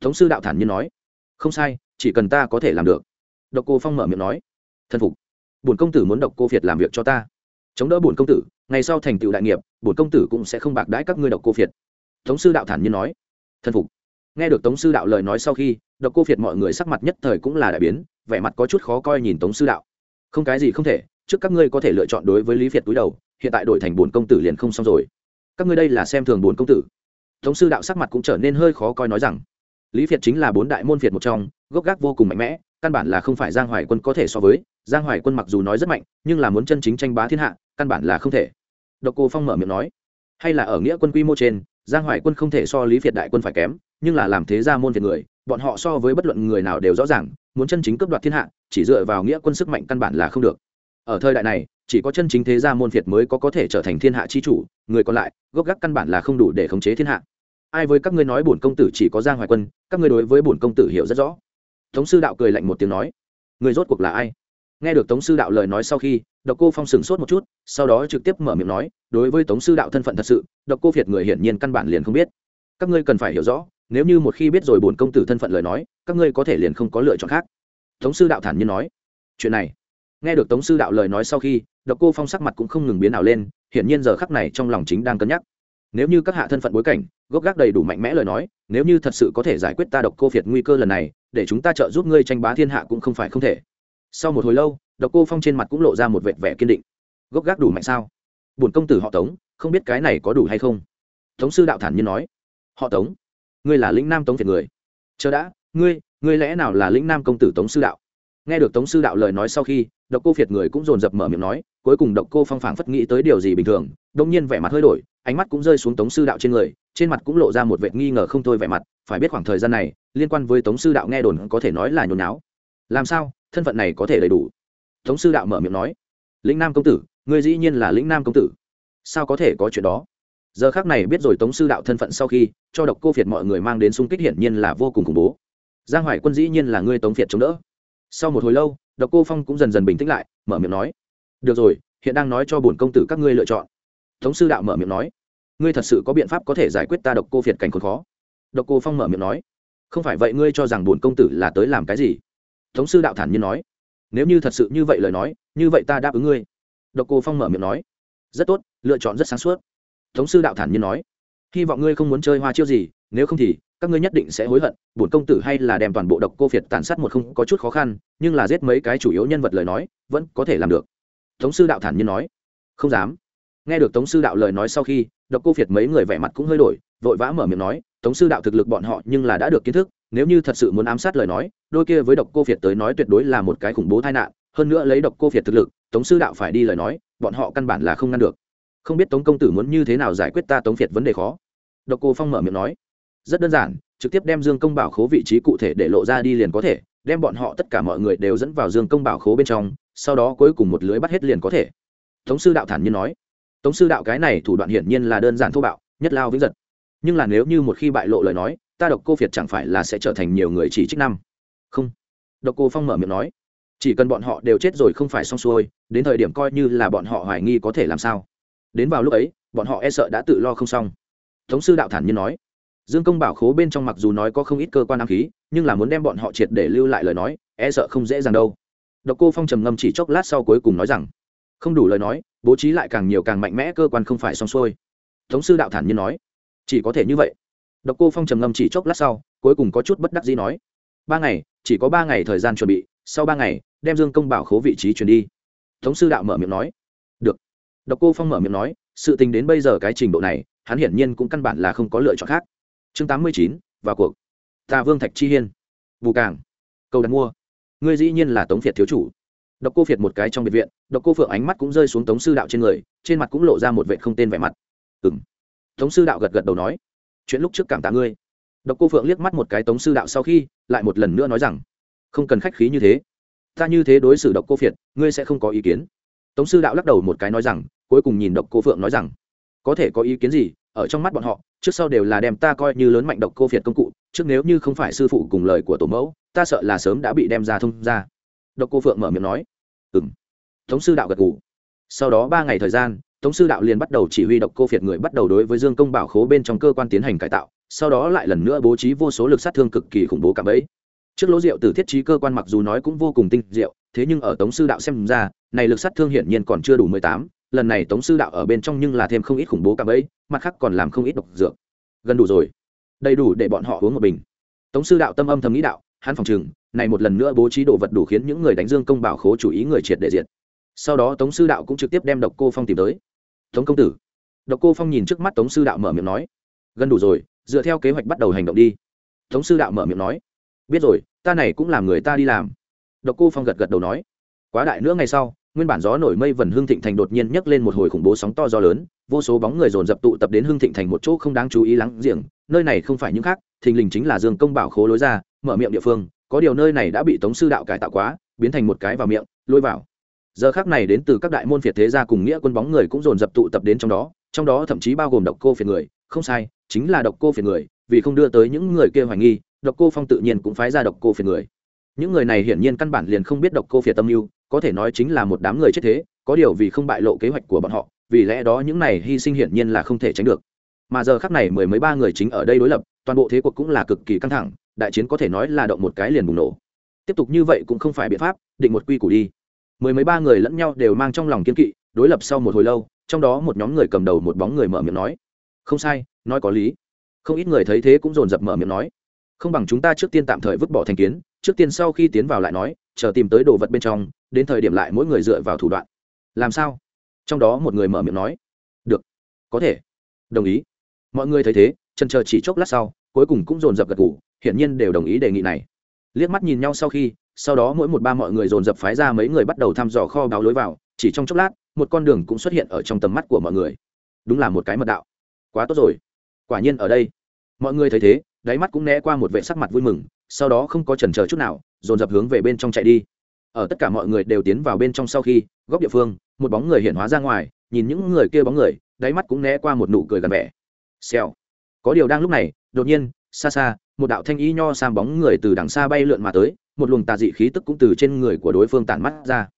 thống sư đạo thản nhiên nói, không sai, chỉ cần ta có thể làm được. Độc cô phong mở miệng nói, thân phục. Bổn công tử muốn độc cô việt làm việc cho ta. Chống đỡ bổn công tử, ngày sau thành tựu đại nghiệp, bổn công tử cũng sẽ không bạc đãi các ngươi độc cô việt thống sư đạo thản nhiên nói, thân phục nghe được tống sư đạo lời nói sau khi, độc cô việt mọi người sắc mặt nhất thời cũng là đại biến, vẻ mặt có chút khó coi nhìn tống sư đạo. Không cái gì không thể, trước các ngươi có thể lựa chọn đối với lý việt túi đầu, hiện tại đổi thành bổn công tử liền không xong rồi. Các ngươi đây là xem thường bổn công tử. Tống sư đạo sắc mặt cũng trở nên hơi khó coi nói rằng, lý việt chính là bốn đại môn việt một trong, gốc gác vô cùng mạnh mẽ, căn bản là không phải giang hoài quân có thể so với. Giang hoài quân mặc dù nói rất mạnh, nhưng là muốn chân chính tranh bá thiên hạ, căn bản là không thể. Độc cô phong mở miệng nói, hay là ở nghĩa quân quy mô trên, giang hoài quân không thể so lý việt đại quân phải kém nhưng là làm thế gia môn việt người, bọn họ so với bất luận người nào đều rõ ràng, muốn chân chính cướp đoạt thiên hạ, chỉ dựa vào nghĩa quân sức mạnh căn bản là không được. Ở thời đại này, chỉ có chân chính thế gia môn việt mới có có thể trở thành thiên hạ chi chủ, người còn lại, gốc gác căn bản là không đủ để khống chế thiên hạ. Ai với các ngươi nói bổn công tử chỉ có giang hoài quân, các ngươi đối với bổn công tử hiểu rất rõ. Tống sư đạo cười lạnh một tiếng nói người rốt cuộc là ai? Nghe được tống sư đạo lời nói sau khi, độc cô phong sừng sốt một chút, sau đó trực tiếp mở miệng nói, đối với tống sư đạo thân phận thật sự, độc cô việt người hiển nhiên căn bản liền không biết. Các ngươi cần phải hiểu rõ nếu như một khi biết rồi bổn công tử thân phận lời nói, các ngươi có thể liền không có lựa chọn khác. Tống sư đạo thản nhiên nói. Chuyện này, nghe được tống sư đạo lời nói sau khi, độc cô phong sắc mặt cũng không ngừng biến nào lên, hiển nhiên giờ khắc này trong lòng chính đang cân nhắc. Nếu như các hạ thân phận bối cảnh, gốc gác đầy đủ mạnh mẽ lời nói, nếu như thật sự có thể giải quyết ta độc cô việt nguy cơ lần này, để chúng ta trợ giúp ngươi tranh bá thiên hạ cũng không phải không thể. Sau một hồi lâu, độc cô phong trên mặt cũng lộ ra một vệt vẻ kiên định. Gốc gác đủ mạnh sao? Bổn công tử họ tống, không biết cái này có đủ hay không? Tống sư đạo thản nhiên nói. Họ tống ngươi là lĩnh nam tống việt người. Chờ đã, ngươi ngươi lẽ nào là lĩnh nam công tử tống sư đạo? Nghe được tống sư đạo lời nói sau khi, độc cô việt người cũng dồn dập mở miệng nói, cuối cùng độc cô phong phảng phất nghĩ tới điều gì bình thường đông nhiên vẻ mặt hơi đổi, ánh mắt cũng rơi xuống tống sư đạo trên người, trên mặt cũng lộ ra một vệt nghi ngờ không thôi vẻ mặt, phải biết khoảng thời gian này, liên quan với tống sư đạo nghe đồn có thể nói là nhồi náo làm sao, thân phận này có thể đầy đủ? Tống sư đạo mở miệng nói, lĩnh nam công tử người dĩ nhiên là lĩnh nam công tử. Sao có thể có chuyện đó? Giờ khác này biết rồi tống sư đạo thân phận sau khi, cho độc cô việt mọi người mang đến xung kích hiển nhiên là vô cùng khủng bố. Giang hoài quân dĩ nhiên là ngươi tống việt chống đỡ. Sau một hồi lâu, độc cô phong cũng dần dần bình tĩnh lại, mở miệng nói, được rồi, hiện đang nói cho bổn công tử các ngươi lựa chọn. Tống sư đạo mở miệng nói, ngươi thật sự có biện pháp có thể giải quyết ta độc cô việt cảnh khốn khó? Độc cô phong mở miệng nói, không phải vậy ngươi cho rằng bổn công tử là tới làm cái gì? Tống sư đạo thản nhiên nói, nếu như thật sự như vậy lời nói, như vậy ta đáp ứng ngươi. Độc cô phong mở miệng nói, rất tốt, lựa chọn rất sáng suốt tống sư đạo thản nhiên nói, hy vọng ngươi không muốn chơi hoa chiêu gì, nếu không thì các ngươi nhất định sẽ hối hận, bổn công tử hay là đem toàn bộ độc cô việt tàn sát một không có chút khó khăn, nhưng là giết mấy cái chủ yếu nhân vật lời nói, vẫn có thể làm được. Tống sư đạo thản nhiên nói, không dám. Nghe được tống sư đạo lời nói sau khi, độc cô việt mấy người vẻ mặt cũng hơi đổi, vội vã mở miệng nói, tống sư đạo thực lực bọn họ nhưng là đã được kiến thức, nếu như thật sự muốn ám sát lời nói, đôi kia với độc cô việt tới nói tuyệt đối là một cái khủng bố tai nạn, hơn nữa lấy độc cô việt thực lực, tống sư đạo phải đi lời nói, bọn họ căn bản là không ngăn được không biết tống công tử muốn như thế nào giải quyết ta tống việt vấn đề khó. Độc cô phong mở miệng nói, rất đơn giản, trực tiếp đem dương công bảo khố vị trí cụ thể để lộ ra đi liền có thể, đem bọn họ tất cả mọi người đều dẫn vào dương công bảo khố bên trong, sau đó cuối cùng một lưới bắt hết liền có thể. Tống sư đạo thản nhiên nói, tống sư đạo cái này thủ đoạn hiển nhiên là đơn giản thô bạo, nhất lao vĩnh giật. Nhưng là nếu như một khi bại lộ lời nói, ta độc cô phiệt chẳng phải là sẽ trở thành nhiều người chỉ trích năm. Không. Độc cô phong mở miệng nói, chỉ cần bọn họ đều chết rồi không phải xong xuôi, đến thời điểm coi như là bọn họ hoài nghi có thể làm sao đến vào lúc ấy, bọn họ e sợ đã tự lo không xong. Tống sư đạo thản nhiên nói, dương công bảo khố bên trong mặc dù nói có không ít cơ quan ám khí, nhưng là muốn đem bọn họ triệt để lưu lại lời nói e sợ không dễ dàng đâu. Độc cô phong trầm ngâm chỉ chốc lát sau cuối cùng nói rằng, không đủ lời nói, bố trí lại càng nhiều càng mạnh mẽ cơ quan không phải xong xuôi. Tống sư đạo thản nhiên nói, chỉ có thể như vậy. Độc cô phong trầm ngâm chỉ chốc lát sau, cuối cùng có chút bất đắc dĩ nói, ba ngày, chỉ có ba ngày thời gian chuẩn bị, sau ba ngày, đem dương công bảo khố vị trí chuyển đi. Tống sư đạo mở miệng nói độc cô phong mở miệng nói, sự tình đến bây giờ cái trình độ này, hắn hiển nhiên cũng căn bản là không có lựa chọn khác. Chương tám mươi chín, vào cuộc. Tà vương thạch chi hiên. Bù cảng. Cầu đặt mua. Ngươi dĩ nhiên là tống việt thiếu chủ. Độc cô việt một cái trong biệt viện, độc cô phượng ánh mắt cũng rơi xuống tống sư đạo trên người, trên mặt cũng lộ ra một vẻ không tên vẻ mặt. Ừm. tống sư đạo gật gật đầu nói, chuyện lúc trước cảm tạ ngươi. Độc cô phượng liếc mắt một cái tống sư đạo sau khi, lại một lần nữa nói rằng, không cần khách khí như thế. Ta như thế đối xử độc cô việt ngươi sẽ không có ý kiến tống sư đạo lắc đầu một cái nói rằng, cuối cùng nhìn độc cô phượng nói rằng, có thể có ý kiến gì, ở trong mắt bọn họ, trước sau đều là đem ta coi như lớn mạnh độc cô việt công cụ, trước nếu như không phải sư phụ cùng lời của tổ mẫu, ta sợ là sớm đã bị đem ra thông ra. Độc cô phượng mở miệng nói ừ m tống sư đạo gật gù. sau đó ba ngày thời gian, tống sư đạo liền bắt đầu chỉ huy độc cô việt người bắt đầu đối với dương công bảo khố bên trong cơ quan tiến hành cải tạo, sau đó lại lần nữa bố trí vô số lực sát thương cực kỳ khủng bố cảm ấy trước lỗ rượu từ thiết trí cơ quan mặc dù nói cũng vô cùng tinh diệu, thế nhưng ở tống sư đạo xem ra, này lực sát thương hiển nhiên còn chưa đủ mười tám, lần này tống sư đạo ở bên trong nhưng là thêm không ít khủng bố cả bẫy, mặt khác còn làm không ít độc dược. Gần đủ rồi. Đầy đủ để bọn họ uống một bình. Tống sư đạo tâm âm thầm nghĩ đạo, hắn phòng chừng này một lần nữa bố trí đồ vật đủ khiến những người đánh dương công bảo khố chủ ý người triệt để diệt. Sau đó tống sư đạo cũng trực tiếp đem độc cô phong tìm tới. Tống công tử. Độc cô phong nhìn trước mắt tống sư đạo mở miệng nói. Gần đủ rồi, dựa theo kế hoạch bắt đầu hành động đi. Tống sư đạo mở miệng nói biết rồi, ta này cũng làm người ta đi làm. Độc cô phong gật gật đầu nói. Quá đại nữa ngày sau, nguyên bản gió nổi mây vần hương thịnh thành đột nhiên nhấc lên một hồi khủng bố sóng to gió lớn, vô số bóng người dồn dập tụ tập đến hương thịnh thành một chỗ không đáng chú ý lắng giềng, nơi này không phải những khác, thình lình chính là dương công bảo khố lối ra, mở miệng địa phương, có điều nơi này đã bị tống sư đạo cải tạo quá, biến thành một cái vào miệng, lôi vào. Giờ khác này đến từ các đại môn phiệt thế gia cùng nghĩa quân bóng người cũng dồn dập tụ tập đến trong đó trong đó thậm chí bao gồm độc cô phiệt người, không sai, chính là độc cô phiệt người, vì không đưa tới những người kia hoài nghi độc cô phong tự nhiên cũng phái ra độc cô phiệt người. Những người này hiển nhiên căn bản liền không biết độc cô phiệt tâm mưu, có thể nói chính là một đám người chết thế, có điều vì không bại lộ kế hoạch của bọn họ, vì lẽ đó những này hy sinh hiển nhiên là không thể tránh được. Mà giờ khắc này mười mấy ba người chính ở đây đối lập, toàn bộ thế cuộc cũng là cực kỳ căng thẳng, đại chiến có thể nói là động một cái liền bùng nổ. Tiếp tục như vậy cũng không phải biện pháp, định một quy củ đi. Mười mấy ba người lẫn nhau đều mang trong lòng kiên kỵ, đối lập sau một hồi lâu, trong đó một nhóm người cầm đầu một bóng người mở miệng nói, không sai, nói có lý. Không ít người thấy thế cũng dồn dập mở miệng nói không bằng chúng ta trước tiên tạm thời vứt bỏ thành kiến, trước tiên sau khi tiến vào lại nói, chờ tìm tới đồ vật bên trong, đến thời điểm lại mỗi người dựa vào thủ đoạn. Làm sao? Trong đó một người mở miệng nói. Được. Có thể. Đồng ý. Mọi người thấy thế chân chờ chỉ chốc lát sau, cuối cùng cũng dồn dập gật ngủ hiển nhiên đều đồng ý đề nghị này. Liếc mắt nhìn nhau sau khi, sau đó mỗi một ba mọi người dồn dập phái ra mấy người bắt đầu thăm dò kho báo lối vào, chỉ trong chốc lát, một con đường cũng xuất hiện ở trong tầm mắt của mọi người. Đúng là một cái mật đạo. Quá tốt rồi. Quả nhiên ở đây. Mọi người thấy thế đáy mắt cũng né qua một vệ sắc mặt vui mừng, sau đó không có chần chờ chút nào, dồn dập hướng về bên trong chạy đi. Ở tất cả mọi người đều tiến vào bên trong sau khi, góc địa phương, một bóng người hiện hóa ra ngoài, nhìn những người kia bóng người, đáy mắt cũng né qua một nụ cười gần vẻ. Xèo. Có điều đang lúc này, đột nhiên, xa xa, một đạo thanh y nho sam bóng người từ đằng xa bay lượn mà tới, một luồng tà dị khí tức cũng từ trên người của đối phương tản mắt ra.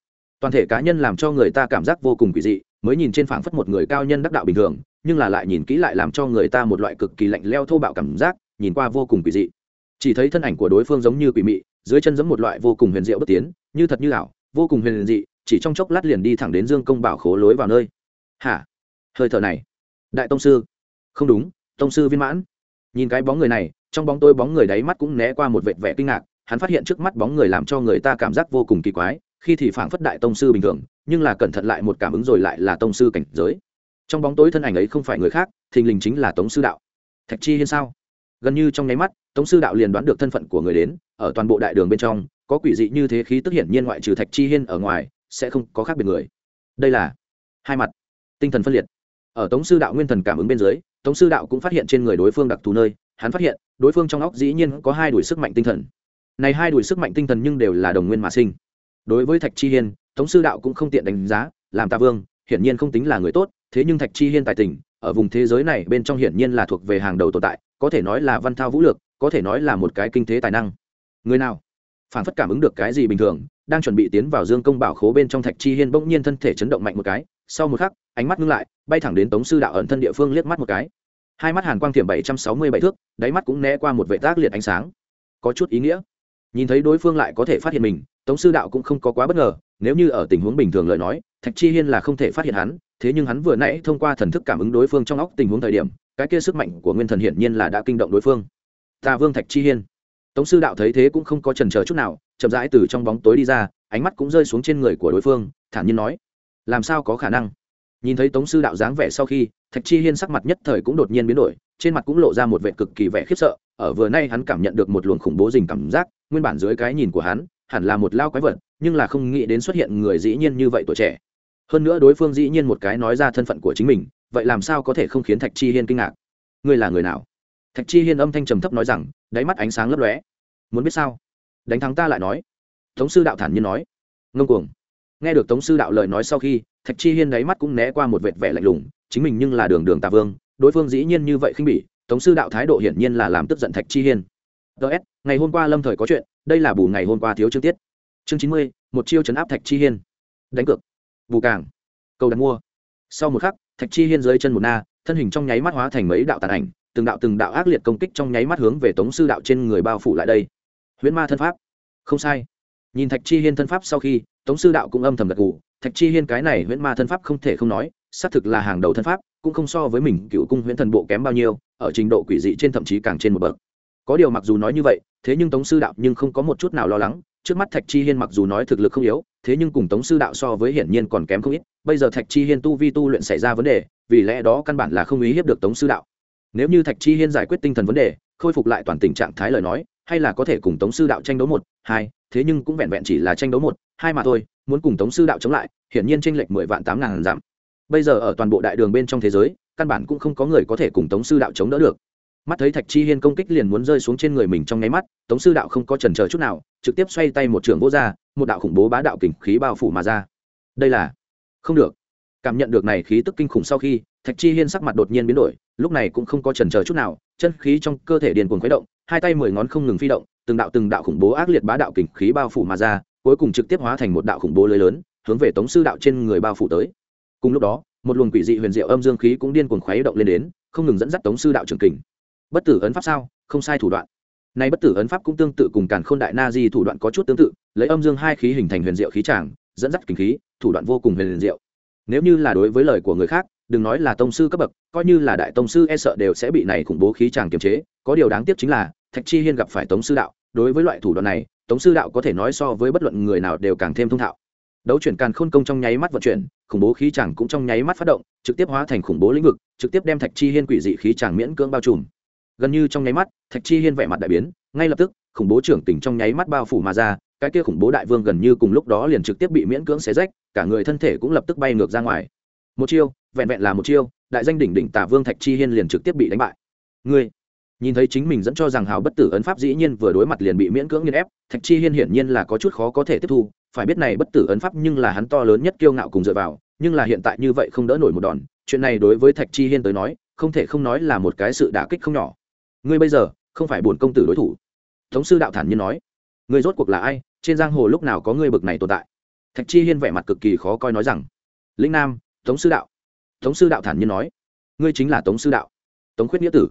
Toàn thể cá nhân làm cho người ta cảm giác vô cùng quỷ dị, mới nhìn trên phảng phất một người cao nhân đắc đạo bình thường, nhưng là lại nhìn kỹ lại làm cho người ta một loại cực kỳ lạnh leo thô bạo cảm giác nhìn qua vô cùng quỷ dị. Chỉ thấy thân ảnh của đối phương giống như quỷ mị, dưới chân giống một loại vô cùng huyền diệu bất tiến, như thật như ảo, vô cùng huyền dị, chỉ trong chốc lát liền đi thẳng đến dương công bảo khố lối vào nơi. Hả? Hơi thở này. Đại tông sư. Không đúng, tông sư viên mãn. Nhìn cái bóng người này, trong bóng tôi bóng người đáy mắt cũng né qua một vệt vẻ kinh ngạc, hắn phát hiện trước mắt bóng người làm cho người ta cảm giác vô cùng kỳ quái, khi thì phảng phất đại tông sư bình thường, nhưng là cẩn thận lại một cảm ứng rồi lại là tông sư cảnh giới. Trong bóng tối thân ảnh ấy không phải người khác, thình lình chính là tống sư đạo. Thạch chi hiên sao? Gần như trong nháy mắt, tống sư đạo liền đoán được thân phận của người đến, ở toàn bộ đại đường bên trong, có quỷ dị như thế khí tức hiển nhiên ngoại trừ thạch chi hiên ở ngoài, sẽ không có khác biệt người. Đây là hai mặt, tinh thần phân liệt. Ở tống sư đạo nguyên thần cảm ứng bên dưới, tống sư đạo cũng phát hiện trên người đối phương đặc thù nơi, hắn phát hiện, đối phương trong óc dĩ nhiên có hai đuổi sức mạnh tinh thần. Này hai đuổi sức mạnh tinh thần nhưng đều là đồng nguyên mà sinh. Đối với thạch chi hiên, tống sư đạo cũng không tiện đánh giá, làm ta vương, hiển nhiên không tính là người tốt, thế nhưng thạch chi hiên tài tình, ở vùng thế giới này bên trong hiển nhiên là thuộc về hàng đầu tồn tại có thể nói là văn thao vũ lược, có thể nói là một cái kinh thế tài năng. Người nào? Phản phất cảm ứng được cái gì bình thường, đang chuẩn bị tiến vào dương công bảo khố bên trong thạch chi hiên bỗng nhiên thân thể chấn động mạnh một cái, sau một khắc, ánh mắt ngưng lại, bay thẳng đến tống sư đạo ẩn thân địa phương liếc mắt một cái. Hai mắt hàn quang thiểm bảy trăm sáu mươi bảy thước, đáy mắt cũng né qua một vệ tác liệt ánh sáng. Có chút ý nghĩa. Nhìn thấy đối phương lại có thể phát hiện mình, tống sư đạo cũng không có quá bất ngờ, nếu như ở tình huống bình thường lời nói, thạch chi hiên là không thể phát hiện hắn, thế nhưng hắn vừa nãy thông qua thần thức cảm ứng đối phương trong óc tình huống thời điểm cái kia sức mạnh của nguyên thần hiển nhiên là đã kinh động đối phương. Ta vương thạch chi hiên. Tống sư đạo thấy thế cũng không có trần chờ chút nào, chậm rãi từ trong bóng tối đi ra, ánh mắt cũng rơi xuống trên người của đối phương, thản nhiên nói, làm sao có khả năng? Nhìn thấy tống sư đạo dáng vẻ sau khi, thạch chi hiên sắc mặt nhất thời cũng đột nhiên biến đổi, trên mặt cũng lộ ra một vẻ cực kỳ vẻ khiếp sợ, ở vừa nay hắn cảm nhận được một luồng khủng bố dình cảm giác, nguyên bản dưới cái nhìn của hắn, hẳn là một lao quái vật, nhưng là không nghĩ đến xuất hiện người dĩ nhiên như vậy tuổi trẻ. Hơn nữa đối phương dĩ nhiên một cái nói ra thân phận của chính mình vậy làm sao có thể không khiến thạch chi hiên kinh ngạc? Ngươi là người nào? Thạch chi hiên âm thanh trầm thấp nói rằng, đáy mắt ánh sáng lấp lóe. Muốn biết sao? Đánh thắng ta lại nói. Tống sư đạo thản nhiên nói. Ngông cuồng. Nghe được tống sư đạo lời nói sau khi, thạch chi hiên đáy mắt cũng né qua một vệt vẻ lạnh lùng, chính mình nhưng là đường đường tạ vương, đối phương dĩ nhiên như vậy khinh bỉ, tống sư đạo thái độ hiển nhiên là làm tức giận thạch chi hiên. Ts ngày hôm qua lâm thời có chuyện, đây là bù ngày hôm qua thiếu chương tiết. Chương chín mươi, một chiêu chấn áp thạch chi hiên. Đánh cược. Bù cảng cầu đặt mua. Sau một khắc thạch chi hiên dưới chân một na, thân hình trong nháy mắt hóa thành mấy đạo tàn ảnh, từng đạo từng đạo ác liệt công kích trong nháy mắt hướng về tống sư đạo trên người bao phủ lại đây. Huyễn ma thân pháp. Không sai. Nhìn thạch chi hiên thân pháp sau khi, tống sư đạo cũng âm thầm gật gù. Thạch chi hiên cái này huyễn ma thân pháp không thể không nói, xác thực là hàng đầu thân pháp, cũng không so với mình cựu cung huyễn thần bộ kém bao nhiêu, ở trình độ quỷ dị trên thậm chí càng trên một bậc. Có điều mặc dù nói như vậy, thế nhưng tống sư đạo nhưng không có một chút nào lo lắng trước mắt thạch chi hiên mặc dù nói thực lực không yếu, thế nhưng cùng tống sư đạo so với hiển nhiên còn kém không ít. Bây giờ thạch chi hiên tu vi tu luyện xảy ra vấn đề, vì lẽ đó căn bản là không ý hiếp được tống sư đạo. Nếu như thạch chi hiên giải quyết tinh thần vấn đề, khôi phục lại toàn tình trạng thái lời nói, hay là có thể cùng tống sư đạo tranh đấu một, hai, thế nhưng cũng vẹn vẹn chỉ là tranh đấu một, hai mà thôi, muốn cùng tống sư đạo chống lại, hiển nhiên tranh lệch mười vạn tám ngàn dặm bây giờ ở toàn bộ đại đường bên trong thế giới, căn bản cũng không có người có thể cùng tống sư đạo chống đỡ được mắt thấy thạch chi hiên công kích liền muốn rơi xuống trên người mình trong nháy mắt, tống sư đạo không có trần chờ chút nào, trực tiếp xoay tay một trường vô ra, một đạo khủng bố bá đạo kình khí bao phủ mà ra. Đây là không được. Cảm nhận được này khí tức kinh khủng sau khi, thạch chi hiên sắc mặt đột nhiên biến đổi, lúc này cũng không có trần chờ chút nào, chân khí trong cơ thể điền cuồng khuấy động, hai tay mười ngón không ngừng phi động, từng đạo từng đạo khủng bố ác liệt bá đạo kình khí bao phủ mà ra, cuối cùng trực tiếp hóa thành một đạo khủng bố lưới lớn, hướng về tống sư đạo trên người bao phủ tới. Cùng lúc đó, một luồng quỷ dị huyền diệu âm dương khí cũng điên cuồng khuấy động lên đến, không ngừng dẫn dắt tống sư đạo trường kình bất tử ấn pháp sao? Không sai thủ đoạn. Nay bất tử ấn pháp cũng tương tự cùng càn khôn đại na di thủ đoạn có chút tương tự, lấy âm dương hai khí hình thành huyền diệu khí tràng, dẫn dắt kinh khí, thủ đoạn vô cùng huyền diệu. Nếu như là đối với lời của người khác, đừng nói là tông sư cấp bậc, coi như là đại tông sư e sợ đều sẽ bị này khủng bố khí tràng kiềm chế, có điều đáng tiếc chính là, thạch chi hiên gặp phải tống sư đạo, đối với loại thủ đoạn này tống sư đạo có thể nói so với bất luận người nào đều càng thêm thông thạo. Đấu chuyển càn khôn công trong nháy mắt vận chuyển, khủng bố khí tràng cũng trong nháy mắt phát động, trực tiếp hóa thành khủng bố lĩnh vực, trực tiếp đem thạch chi hiên quỷ dị khí tràng miễn cưỡng bao trùm gần như trong nháy mắt, thạch chi hiên vẻ mặt đại biến, ngay lập tức, khủng bố trưởng tỉnh trong nháy mắt bao phủ mà ra, cái kia khủng bố đại vương gần như cùng lúc đó liền trực tiếp bị miễn cưỡng xé rách, cả người thân thể cũng lập tức bay ngược ra ngoài. Một chiêu, vẹn vẹn là một chiêu, đại danh đỉnh đỉnh tả vương thạch chi hiên liền trực tiếp bị đánh bại. Ngươi, nhìn thấy chính mình dẫn cho rằng hào bất tử ấn pháp dĩ nhiên vừa đối mặt liền bị miễn cưỡng nghiên ép, thạch chi hiên hiển nhiên là có chút khó có thể tiếp thu, phải biết này bất tử ấn pháp nhưng là hắn to lớn nhất kiêu ngạo cùng dựa vào, nhưng là hiện tại như vậy không đỡ nổi một đòn, chuyện này đối với thạch chi hiên tới nói, không thể không nói là một cái sự đả kích không nhỏ ngươi bây giờ không phải bổn công tử đối thủ. Tống sư đạo thản nhiên nói, ngươi rốt cuộc là ai? Trên giang hồ lúc nào có ngươi bực này tồn tại? Thạch chi hiên vẻ mặt cực kỳ khó coi nói rằng, lĩnh nam, tống sư đạo. Tống sư đạo thản nhiên nói, ngươi chính là tống sư đạo. Tống khuyết nghĩa tử.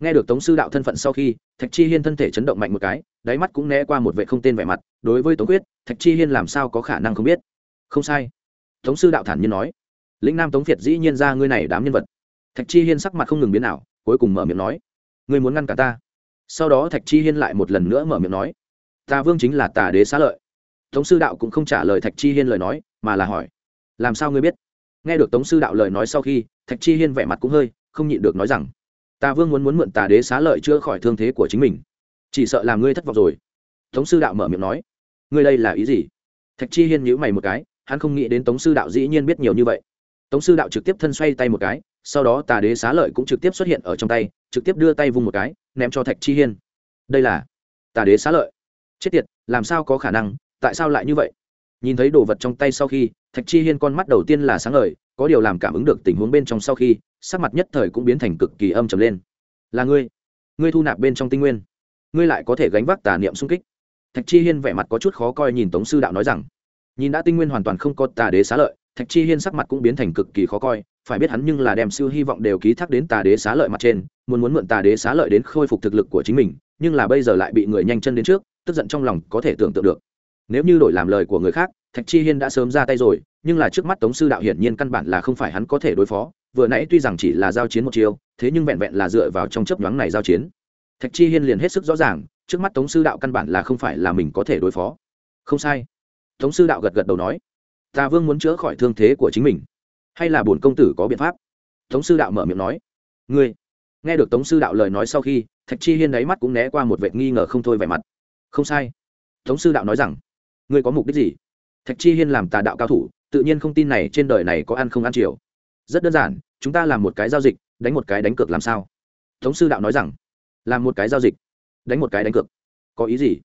Nghe được tống sư đạo thân phận sau khi, thạch chi hiên thân thể chấn động mạnh một cái, đáy mắt cũng né qua một vệ không tên vẻ mặt. Đối với tống khuyết, thạch chi hiên làm sao có khả năng không biết? Không sai. Tống sư đạo thản nhiên nói, lĩnh nam tống việt dĩ nhiên ra ngươi này đám nhân vật. Thạch chi hiên sắc mặt không ngừng biến nào cuối cùng mở miệng nói ngươi muốn ngăn cả ta sau đó thạch chi hiên lại một lần nữa mở miệng nói tà vương chính là tà đế xá lợi tống sư đạo cũng không trả lời thạch chi hiên lời nói mà là hỏi làm sao ngươi biết nghe được tống sư đạo lời nói sau khi thạch chi hiên vẻ mặt cũng hơi không nhịn được nói rằng tà vương muốn muốn mượn tà đế xá lợi chữa khỏi thương thế của chính mình chỉ sợ làm ngươi thất vọng rồi tống sư đạo mở miệng nói ngươi đây là ý gì thạch chi hiên nhíu mày một cái hắn không nghĩ đến tống sư đạo dĩ nhiên biết nhiều như vậy tống sư đạo trực tiếp thân xoay tay một cái sau đó tà đế xá lợi cũng trực tiếp xuất hiện ở trong tay, trực tiếp đưa tay vung một cái, ném cho thạch chi hiên. Đây là tà đế xá lợi. Chết tiệt, làm sao có khả năng? Tại sao lại như vậy? Nhìn thấy đồ vật trong tay sau khi, thạch chi hiên con mắt đầu tiên là sáng ngời, có điều làm cảm ứng được tình huống bên trong sau khi, sắc mặt nhất thời cũng biến thành cực kỳ âm trầm lên. Là ngươi. Ngươi thu nạp bên trong tinh nguyên. Ngươi lại có thể gánh vác tà niệm xung kích. Thạch chi hiên vẻ mặt có chút khó coi nhìn tống sư đạo nói rằng, nhìn đã tinh nguyên hoàn toàn không có tà đế xá lợi, thạch chi hiên sắc mặt cũng biến thành cực kỳ khó coi phải biết hắn nhưng là đem siêu hy vọng đều ký thác đến tà đế xá lợi mặt trên, muốn muốn mượn tà đế xá lợi đến khôi phục thực lực của chính mình, nhưng là bây giờ lại bị người nhanh chân đến trước, tức giận trong lòng có thể tưởng tượng được. Nếu như đổi làm lời của người khác, thạch chi hiên đã sớm ra tay rồi, nhưng là trước mắt tống sư đạo hiển nhiên căn bản là không phải hắn có thể đối phó, vừa nãy tuy rằng chỉ là giao chiến một chiều thế nhưng vẹn vẹn là dựa vào trong chấp nhoáng này giao chiến. Thạch chi hiên liền hết sức rõ ràng, trước mắt tống sư đạo căn bản là không phải là mình có thể đối phó. Không sai. Tống sư đạo gật gật đầu nói tà vương muốn chữa khỏi thương thế của chính mình hay là bổn công tử có biện pháp? Tống sư đạo mở miệng nói. Ngươi, nghe được tống sư đạo lời nói sau khi, thạch chi hiên đáy mắt cũng né qua một vệt nghi ngờ không thôi vẻ mặt. Không sai. Tống sư đạo nói rằng, ngươi có mục đích gì? Thạch chi hiên làm tà đạo cao thủ, tự nhiên không tin này trên đời này có ăn không ăn chiều. Rất đơn giản, chúng ta làm một cái giao dịch, đánh một cái đánh cược làm sao? Tống sư đạo nói rằng, làm một cái giao dịch, đánh một cái đánh cược. Có ý gì?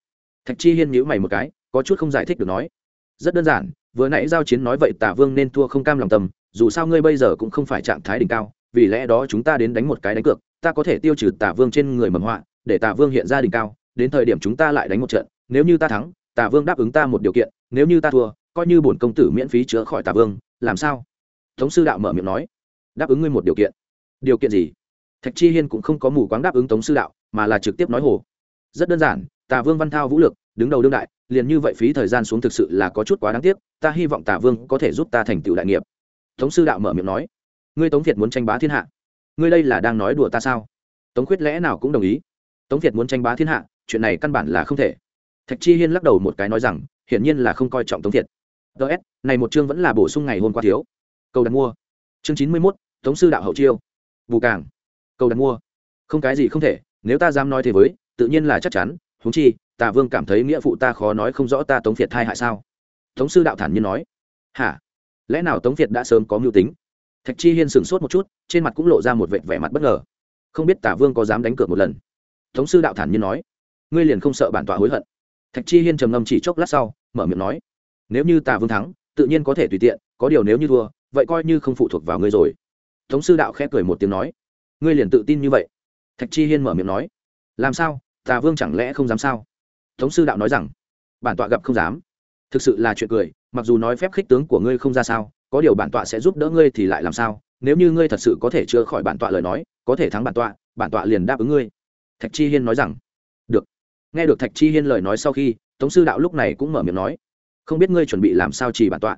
Thạch chi hiên nhữ mày một cái, có chút không giải thích được nói. Rất đơn giản vừa nãy giao chiến nói vậy tả vương nên thua không cam lòng tâm, dù sao ngươi bây giờ cũng không phải trạng thái đỉnh cao, vì lẽ đó chúng ta đến đánh một cái đánh cược, ta có thể tiêu trừ tả vương trên người mầm họa, để tả vương hiện ra đỉnh cao, đến thời điểm chúng ta lại đánh một trận, nếu như ta thắng, tả vương đáp ứng ta một điều kiện, nếu như ta thua, coi như bổn công tử miễn phí chữa khỏi tả vương, làm sao? Tống sư đạo mở miệng nói. Đáp ứng ngươi một điều kiện. Điều kiện gì? Thạch chi hiên cũng không có mù quáng đáp ứng tống sư đạo, mà là trực tiếp nói hồ. Rất đơn giản tà vương văn thao vũ lực, đứng đầu đương đại liền như vậy phí thời gian xuống thực sự là có chút quá đáng tiếc, ta hy vọng tà vương có thể giúp ta thành tựu đại nghiệp. Tống sư đạo mở miệng nói. Ngươi tống việt muốn tranh bá thiên hạ, ngươi đây là đang nói đùa ta sao? Tống khuyết lẽ nào cũng đồng ý. Tống việt muốn tranh bá thiên hạ, chuyện này căn bản là không thể. Thạch chi hiên lắc đầu một cái nói rằng, hiển nhiên là không coi trọng tống việt. Ts này một chương vẫn là bổ sung ngày hôm qua thiếu. Câu đặt mua. Chương chín mươi mốt, tống sư đạo hậu chiêu. Bù cảng câu đặt mua. Không cái gì không thể, nếu ta dám nói thế với, tự nhiên là chắc chắn, huống chi tà vương cảm thấy nghĩa phụ ta khó nói không rõ ta tống việt thai hại sao? Tống sư đạo thản nhiên nói. Hả? Lẽ nào tống việt đã sớm có mưu tính? Thạch chi hiên sửng sốt một chút, trên mặt cũng lộ ra một vệt vẻ mặt bất ngờ. Không biết tả vương có dám đánh cược một lần? Tống sư đạo thản nhiên nói. Ngươi liền không sợ bản tọa hối hận? Thạch chi hiên trầm ngâm chỉ chốc lát sau, mở miệng nói. Nếu như tả vương thắng, tự nhiên có thể tùy tiện, có điều nếu như thua, vậy coi như không phụ thuộc vào ngươi rồi. Tống sư đạo khẽ cười một tiếng nói. Ngươi liền tự tin như vậy? Thạch chi hiên mở miệng nói. Làm sao? Tà vương chẳng lẽ không dám sao? Tống sư đạo nói rằng, bản tọa gặp không dám. Thực sự là chuyện cười, mặc dù nói phép khích tướng của ngươi không ra sao, có điều bản tọa sẽ giúp đỡ ngươi thì lại làm sao? Nếu như ngươi thật sự có thể chữa khỏi bản tọa lời nói, có thể thắng bản tọa bản tọa liền đáp ứng ngươi. Thạch chi hiên nói rằng, được. Nghe được thạch chi hiên lời nói sau khi, tống sư đạo lúc này cũng mở miệng nói, không biết ngươi chuẩn bị làm sao chỉ bản tọa?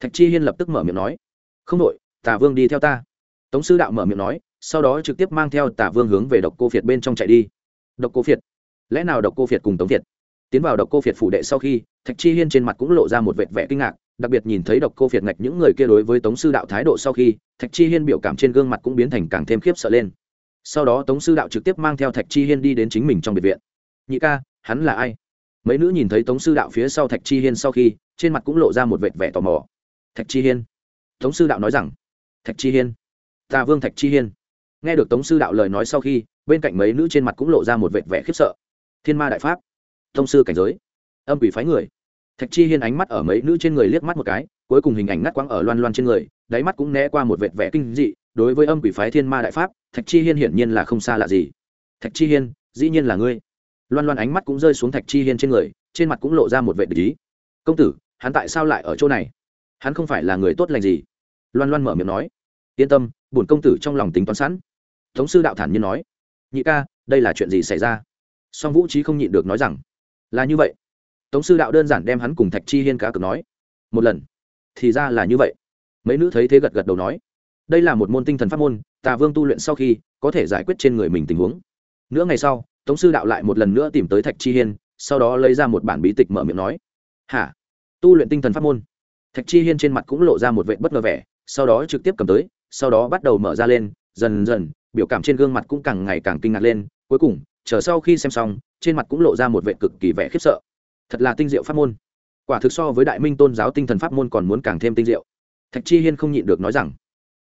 Thạch chi hiên lập tức mở miệng nói, không đội, tà vương đi theo ta. Tống sư đạo mở miệng nói, sau đó trực tiếp mang theo tà vương hướng về độc cô phiệt bên trong chạy đi. Độc cô phiệt lẽ nào độc cô phiệt cùng tống việt? Tiến vào độc cô phiệt phủ đệ sau khi, thạch chi hiên trên mặt cũng lộ ra một vệt vẻ kinh ngạc, đặc biệt nhìn thấy độc cô phiệt ngạch những người kia đối với tống sư đạo thái độ sau khi, thạch chi hiên biểu cảm trên gương mặt cũng biến thành càng thêm khiếp sợ lên. Sau đó tống sư đạo trực tiếp mang theo thạch chi hiên đi đến chính mình trong biệt viện. Nhị ca, hắn là ai? Mấy nữ nhìn thấy tống sư đạo phía sau thạch chi hiên sau khi, trên mặt cũng lộ ra một vệt vẻ tò mò. Thạch chi hiên? Tống sư đạo nói rằng. Thạch chi hiên? Ta vương thạch chi hiên. Nghe được tống sư đạo lời nói sau khi, bên cạnh mấy nữ trên mặt cũng lộ ra một vệt vẻ khiếp sợ. Thiên ma đại pháp thông sư cảnh giới. Âm quỷ phái người. Thạch chi hiên ánh mắt ở mấy nữ trên người liếc mắt một cái, cuối cùng hình ảnh ngắt quăng ở loan loan trên người, đáy mắt cũng né qua một vệt vẻ kinh dị. Đối với âm quỷ phái thiên ma đại pháp, thạch chi hiên hiển nhiên là không xa lạ gì. Thạch chi hiên, dĩ nhiên là ngươi. Loan loan ánh mắt cũng rơi xuống thạch chi hiên trên người, trên mặt cũng lộ ra một vệ ý. Công tử, hắn tại sao lại ở chỗ này? Hắn không phải là người tốt lành gì? Loan loan mở miệng nói. Yên tâm, bổn công tử trong lòng tính toán sẵn. Thống sư đạo thản nhiên nói. Nhị ca, đây là chuyện gì xảy ra? Song vũ trí không nhịn được nói rằng là như vậy. Tống sư đạo đơn giản đem hắn cùng thạch chi hiên cá cực nói. Một lần. Thì ra là như vậy. Mấy nữ thấy thế gật gật đầu nói. Đây là một môn tinh thần pháp môn, tà vương tu luyện sau khi, có thể giải quyết trên người mình tình huống. Nữa ngày sau, tống sư đạo lại một lần nữa tìm tới thạch chi hiên, sau đó lấy ra một bản bí tịch mở miệng nói. Hả? Tu luyện tinh thần pháp môn. Thạch chi hiên trên mặt cũng lộ ra một vệ bất ngờ vẻ, sau đó trực tiếp cầm tới, sau đó bắt đầu mở ra lên, dần dần, biểu cảm trên gương mặt cũng càng ngày càng kinh ngạc lên, cuối cùng chờ sau khi xem xong, trên mặt cũng lộ ra một vệ cực kỳ vẻ khiếp sợ. Thật là tinh diệu pháp môn. Quả thực so với đại minh tôn giáo tinh thần pháp môn còn muốn càng thêm tinh diệu. Thạch chi hiên không nhịn được nói rằng,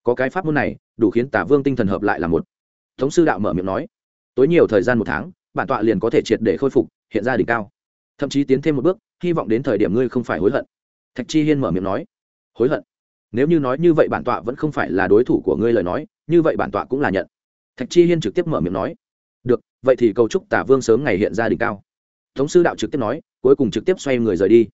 có cái pháp môn này, đủ khiến tả vương tinh thần hợp lại là một. Thống sư đạo mở miệng nói, tối nhiều thời gian một tháng, bản tọa liền có thể triệt để khôi phục, hiện ra đỉnh cao. Thậm chí tiến thêm một bước, hy vọng đến thời điểm ngươi không phải hối hận. Thạch chi hiên mở miệng nói, hối hận? Nếu như nói như vậy bản tọa vẫn không phải là đối thủ của ngươi lời nói, như vậy bản tọa cũng là nhận. Thạch chi hiên trực tiếp mở miệng nói được, vậy thì cầu chúc tả vương sớm ngày hiện ra đỉnh cao. Tống sư đạo trực tiếp nói, cuối cùng trực tiếp xoay người rời đi.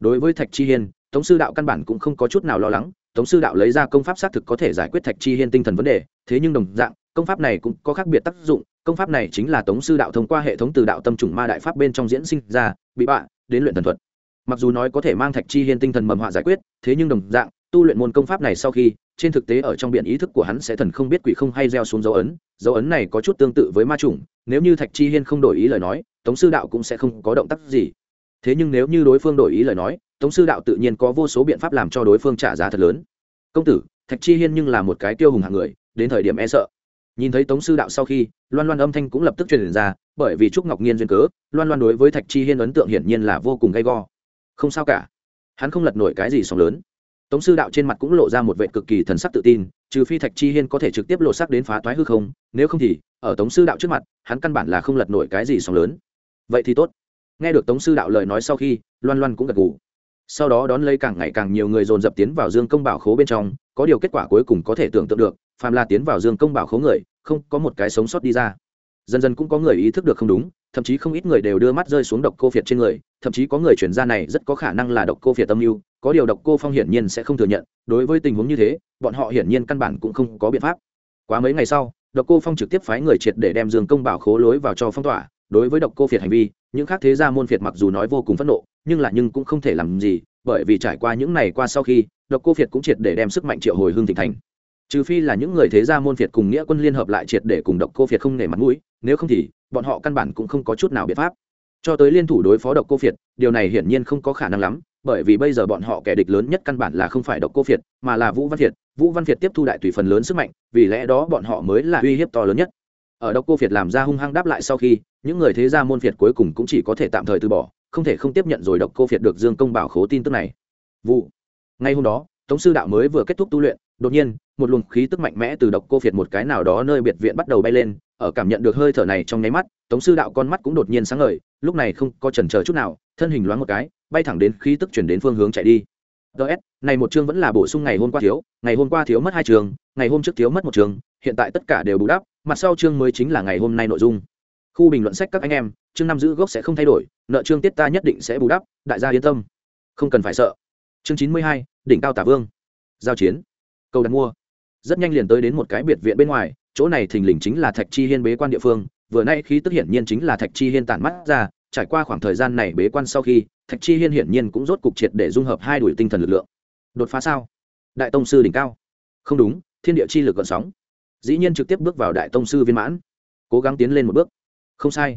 Đối với thạch chi hiên, tống sư đạo căn bản cũng không có chút nào lo lắng, tống sư đạo lấy ra công pháp xác thực có thể giải quyết thạch chi hiên tinh thần vấn đề, thế nhưng đồng dạng, công pháp này cũng có khác biệt tác dụng, công pháp này chính là tống sư đạo thông qua hệ thống từ đạo tâm chủng ma đại pháp bên trong diễn sinh ra, bị bạ, đến luyện thần thuật. Mặc dù nói có thể mang thạch chi hiên tinh thần mầm họa giải quyết, thế nhưng đồng dạng, tu luyện môn công pháp này sau khi trên thực tế ở trong biển ý thức của hắn sẽ thần không biết quỷ không hay gieo xuống dấu ấn dấu ấn này có chút tương tự với ma chủng, nếu như thạch chi hiên không đổi ý lời nói, tống sư đạo cũng sẽ không có động tác gì. Thế nhưng nếu như đối phương đổi ý lời nói, tống sư đạo tự nhiên có vô số biện pháp làm cho đối phương trả giá thật lớn. Công tử, thạch chi hiên nhưng là một cái tiêu hùng hạng người, đến thời điểm e sợ. Nhìn thấy tống sư đạo sau khi, loan loan âm thanh cũng lập tức truyền ra, bởi vì trúc ngọc nhiên duyên cớ, loan loan đối với thạch chi hiên ấn tượng hiển nhiên là vô cùng gay go. Không sao cả. Hắn không lật nổi cái gì sóng lớn tống sư đạo trên mặt cũng lộ ra một vệ cực kỳ thần sắc tự tin, trừ phi thạch chi hiên có thể trực tiếp lộ sắc đến phá toái hư không, nếu không thì, ở tống sư đạo trước mặt, hắn căn bản là không lật nổi cái gì sóng lớn. Vậy thì tốt. Nghe được tống sư đạo lời nói sau khi, loan loan cũng gật gù. Sau đó đón lấy càng ngày càng nhiều người dồn dập tiến vào dương công bảo khố bên trong, có điều kết quả cuối cùng có thể tưởng tượng được, phàm là tiến vào dương công bảo khố người, không có một cái sống sót đi ra dần dần cũng có người ý thức được không đúng, thậm chí không ít người đều đưa mắt rơi xuống độc cô phiệt trên người, thậm chí có người chuyển ra này rất có khả năng là độc cô phiệt tâm mưu, có điều độc cô phong hiển nhiên sẽ không thừa nhận, đối với tình huống như thế, bọn họ hiển nhiên căn bản cũng không có biện pháp. Quá mấy ngày sau, độc cô phong trực tiếp phái người triệt để đem dương công bảo khố lối vào cho phong tỏa, đối với độc cô phiệt hành vi, những khác thế gia môn phiệt mặc dù nói vô cùng phẫn nộ, nhưng là nhưng cũng không thể làm gì, bởi vì trải qua những này qua sau khi, độc cô phiệt cũng triệt để đem sức mạnh triệu hồi hương thịnh thành trừ phi là những người thế gia môn phiệt cùng nghĩa quân liên hợp lại triệt để cùng độc cô phiệt không nể mặt mũi, nếu không thì bọn họ căn bản cũng không có chút nào biện pháp. Cho tới liên thủ đối phó độc cô phiệt điều này hiển nhiên không có khả năng lắm, bởi vì bây giờ bọn họ kẻ địch lớn nhất căn bản là không phải độc cô phiệt mà là vũ văn phiệt vũ văn phiệt tiếp thu đại tùy phần lớn sức mạnh, vì lẽ đó bọn họ mới là uy hiếp to lớn nhất. Ở độc cô phiệt làm ra hung hăng đáp lại sau khi, những người thế gia môn phiệt cuối cùng cũng chỉ có thể tạm thời từ bỏ, không thể không tiếp nhận rồi độc cô phiệt được dương công bảo khố tin tức này. Vụ. Ngay hôm đó, tống sư đạo mới vừa kết thúc tu luyện, đột nhiên một luồng khí tức mạnh mẽ từ độc cô phiệt một cái nào đó nơi biệt viện bắt đầu bay lên, ở cảm nhận được hơi thở này trong nháy mắt, tống sư đạo con mắt cũng đột nhiên sáng ngời, lúc này không có chần chờ chút nào, thân hình loáng một cái, bay thẳng đến khí tức chuyển đến phương hướng chạy đi. Ts này một chương vẫn là bổ sung ngày hôm qua thiếu, ngày hôm qua thiếu mất hai trường, ngày hôm trước thiếu mất một trường, hiện tại tất cả đều bù đắp, mặt sau chương mới chính là ngày hôm nay nội dung. Khu bình luận sách các anh em, chương năm giữ gốc sẽ không thay đổi, nợ chương tiết ta nhất định sẽ bù đắp, đại gia yên tâm. Không cần phải sợ. Chương chín mươi hai, đỉnh cao tả vương. Giao chiến. Cầu đặt mua rất nhanh liền tới đến một cái biệt viện bên ngoài, chỗ này thình lình chính là thạch chi hiên bế quan địa phương, vừa nay khi tức hiển nhiên chính là thạch chi hiên tản mắt ra, trải qua khoảng thời gian này bế quan sau khi, thạch chi hiên hiển nhiên cũng rốt cục triệt để dung hợp hai đuổi tinh thần lực lượng. Đột phá sao? Đại tông sư đỉnh cao. Không đúng, thiên địa chi lực gợn sóng. Dĩ nhiên trực tiếp bước vào đại tông sư viên mãn. Cố gắng tiến lên một bước. Không sai.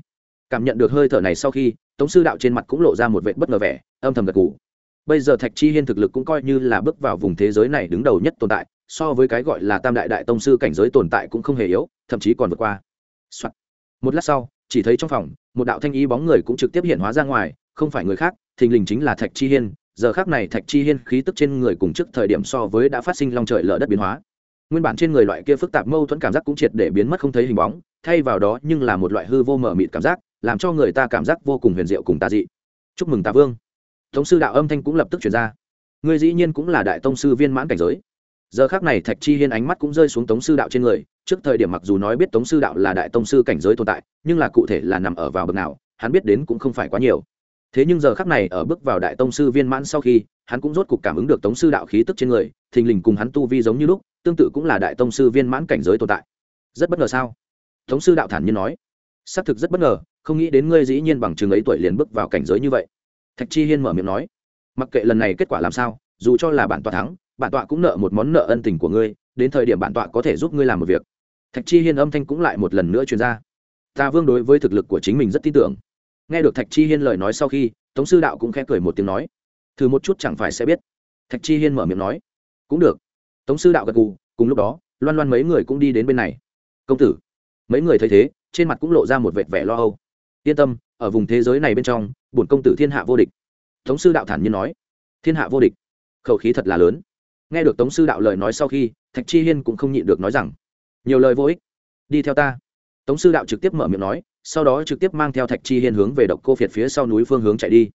Cảm nhận được hơi thở này sau khi tống sư đạo trên mặt cũng lộ ra một vệ bất ngờ vẻ, âm thầm gật g ủ bây giờ thạch chi hiên thực lực cũng coi như là bước vào vùng thế giới này đứng đầu nhất tồn tại so với cái gọi là tam đại đại tông sư cảnh giới tồn tại cũng không hề yếu, thậm chí còn vượt qua、Soạn. một lát sau, chỉ thấy trong phòng, một đạo thanh ý bóng người cũng trực tiếp hiện hóa ra ngoài, không phải người khác, thình lình chính là thạch chi hiên. Giờ khác này thạch chi hiên khí tức trên người cùng trước thời điểm so với đã phát sinh long trời lở đất biến hóa. Nguyên bản trên người loại kia phức tạp mâu thuẫn cảm giác cũng triệt để biến mất không thấy hình bóng, thay vào đó nhưng là một loại hư vô mờ mịt cảm giác, làm cho người ta cảm giác vô cùng huyền diệu cùng tà dị. Chúc mừng tạ vương. Tống sư đạo âm thanh cũng lập tức chuyển ra. Người dĩ nhiên cũng là đại tông sư viên mãn cảnh giới giờ khác này thạch chi hiên ánh mắt cũng rơi xuống tống sư đạo trên người, trước thời điểm mặc dù nói biết tống sư đạo là đại tông sư cảnh giới tồn tại, nhưng là cụ thể là nằm ở vào bậc nào, hắn biết đến cũng không phải quá nhiều. Thế nhưng giờ khác này ở bước vào đại tông sư viên mãn sau khi, hắn cũng rốt cục cảm ứng được tống sư đạo khí tức trên người, thình lình cùng hắn tu vi giống như lúc, tương tự cũng là đại tông sư viên mãn cảnh giới tồn tại. Rất bất ngờ sao? Tống sư đạo thản nhiên nói. Xác thực rất bất ngờ, không nghĩ đến ngươi dĩ nhiên bằng chừng ấy tuổi liền bước vào cảnh giới như vậy. Thạch chi hiên mở miệng nói. Mặc kệ lần này kết quả làm sao, dù cho là bản tòa thắng bản tọa cũng nợ một món nợ ân tình của ngươi, đến thời điểm bản tọa có thể giúp ngươi làm một việc. Thạch chi hiên âm thanh cũng lại một lần nữa truyền ra. Ta vương đối với thực lực của chính mình rất tin tưởng. Nghe được thạch chi hiên lời nói sau khi, tống sư đạo cũng khẽ cười một tiếng nói, thử một chút chẳng phải sẽ biết. Thạch chi hiên mở miệng nói, cũng được. Tống sư đạo gật gù, cùng lúc đó, loan loan mấy người cũng đi đến bên này. Công tử. Mấy người thấy thế, trên mặt cũng lộ ra một vệt vẻ lo âu. Yên tâm, ở vùng thế giới này bên trong, bổn công tử thiên hạ vô địch. Tống sư đạo thản nhiên nói, thiên hạ vô địch, khẩu khí thật là lớn nghe được tống sư đạo lời nói sau khi, thạch chi hiên cũng không nhịn được nói rằng, nhiều lời vô ích, đi theo ta. Tống sư đạo trực tiếp mở miệng nói, sau đó trực tiếp mang theo thạch chi hiên hướng về độc cô phiệt phía sau núi phương hướng chạy đi.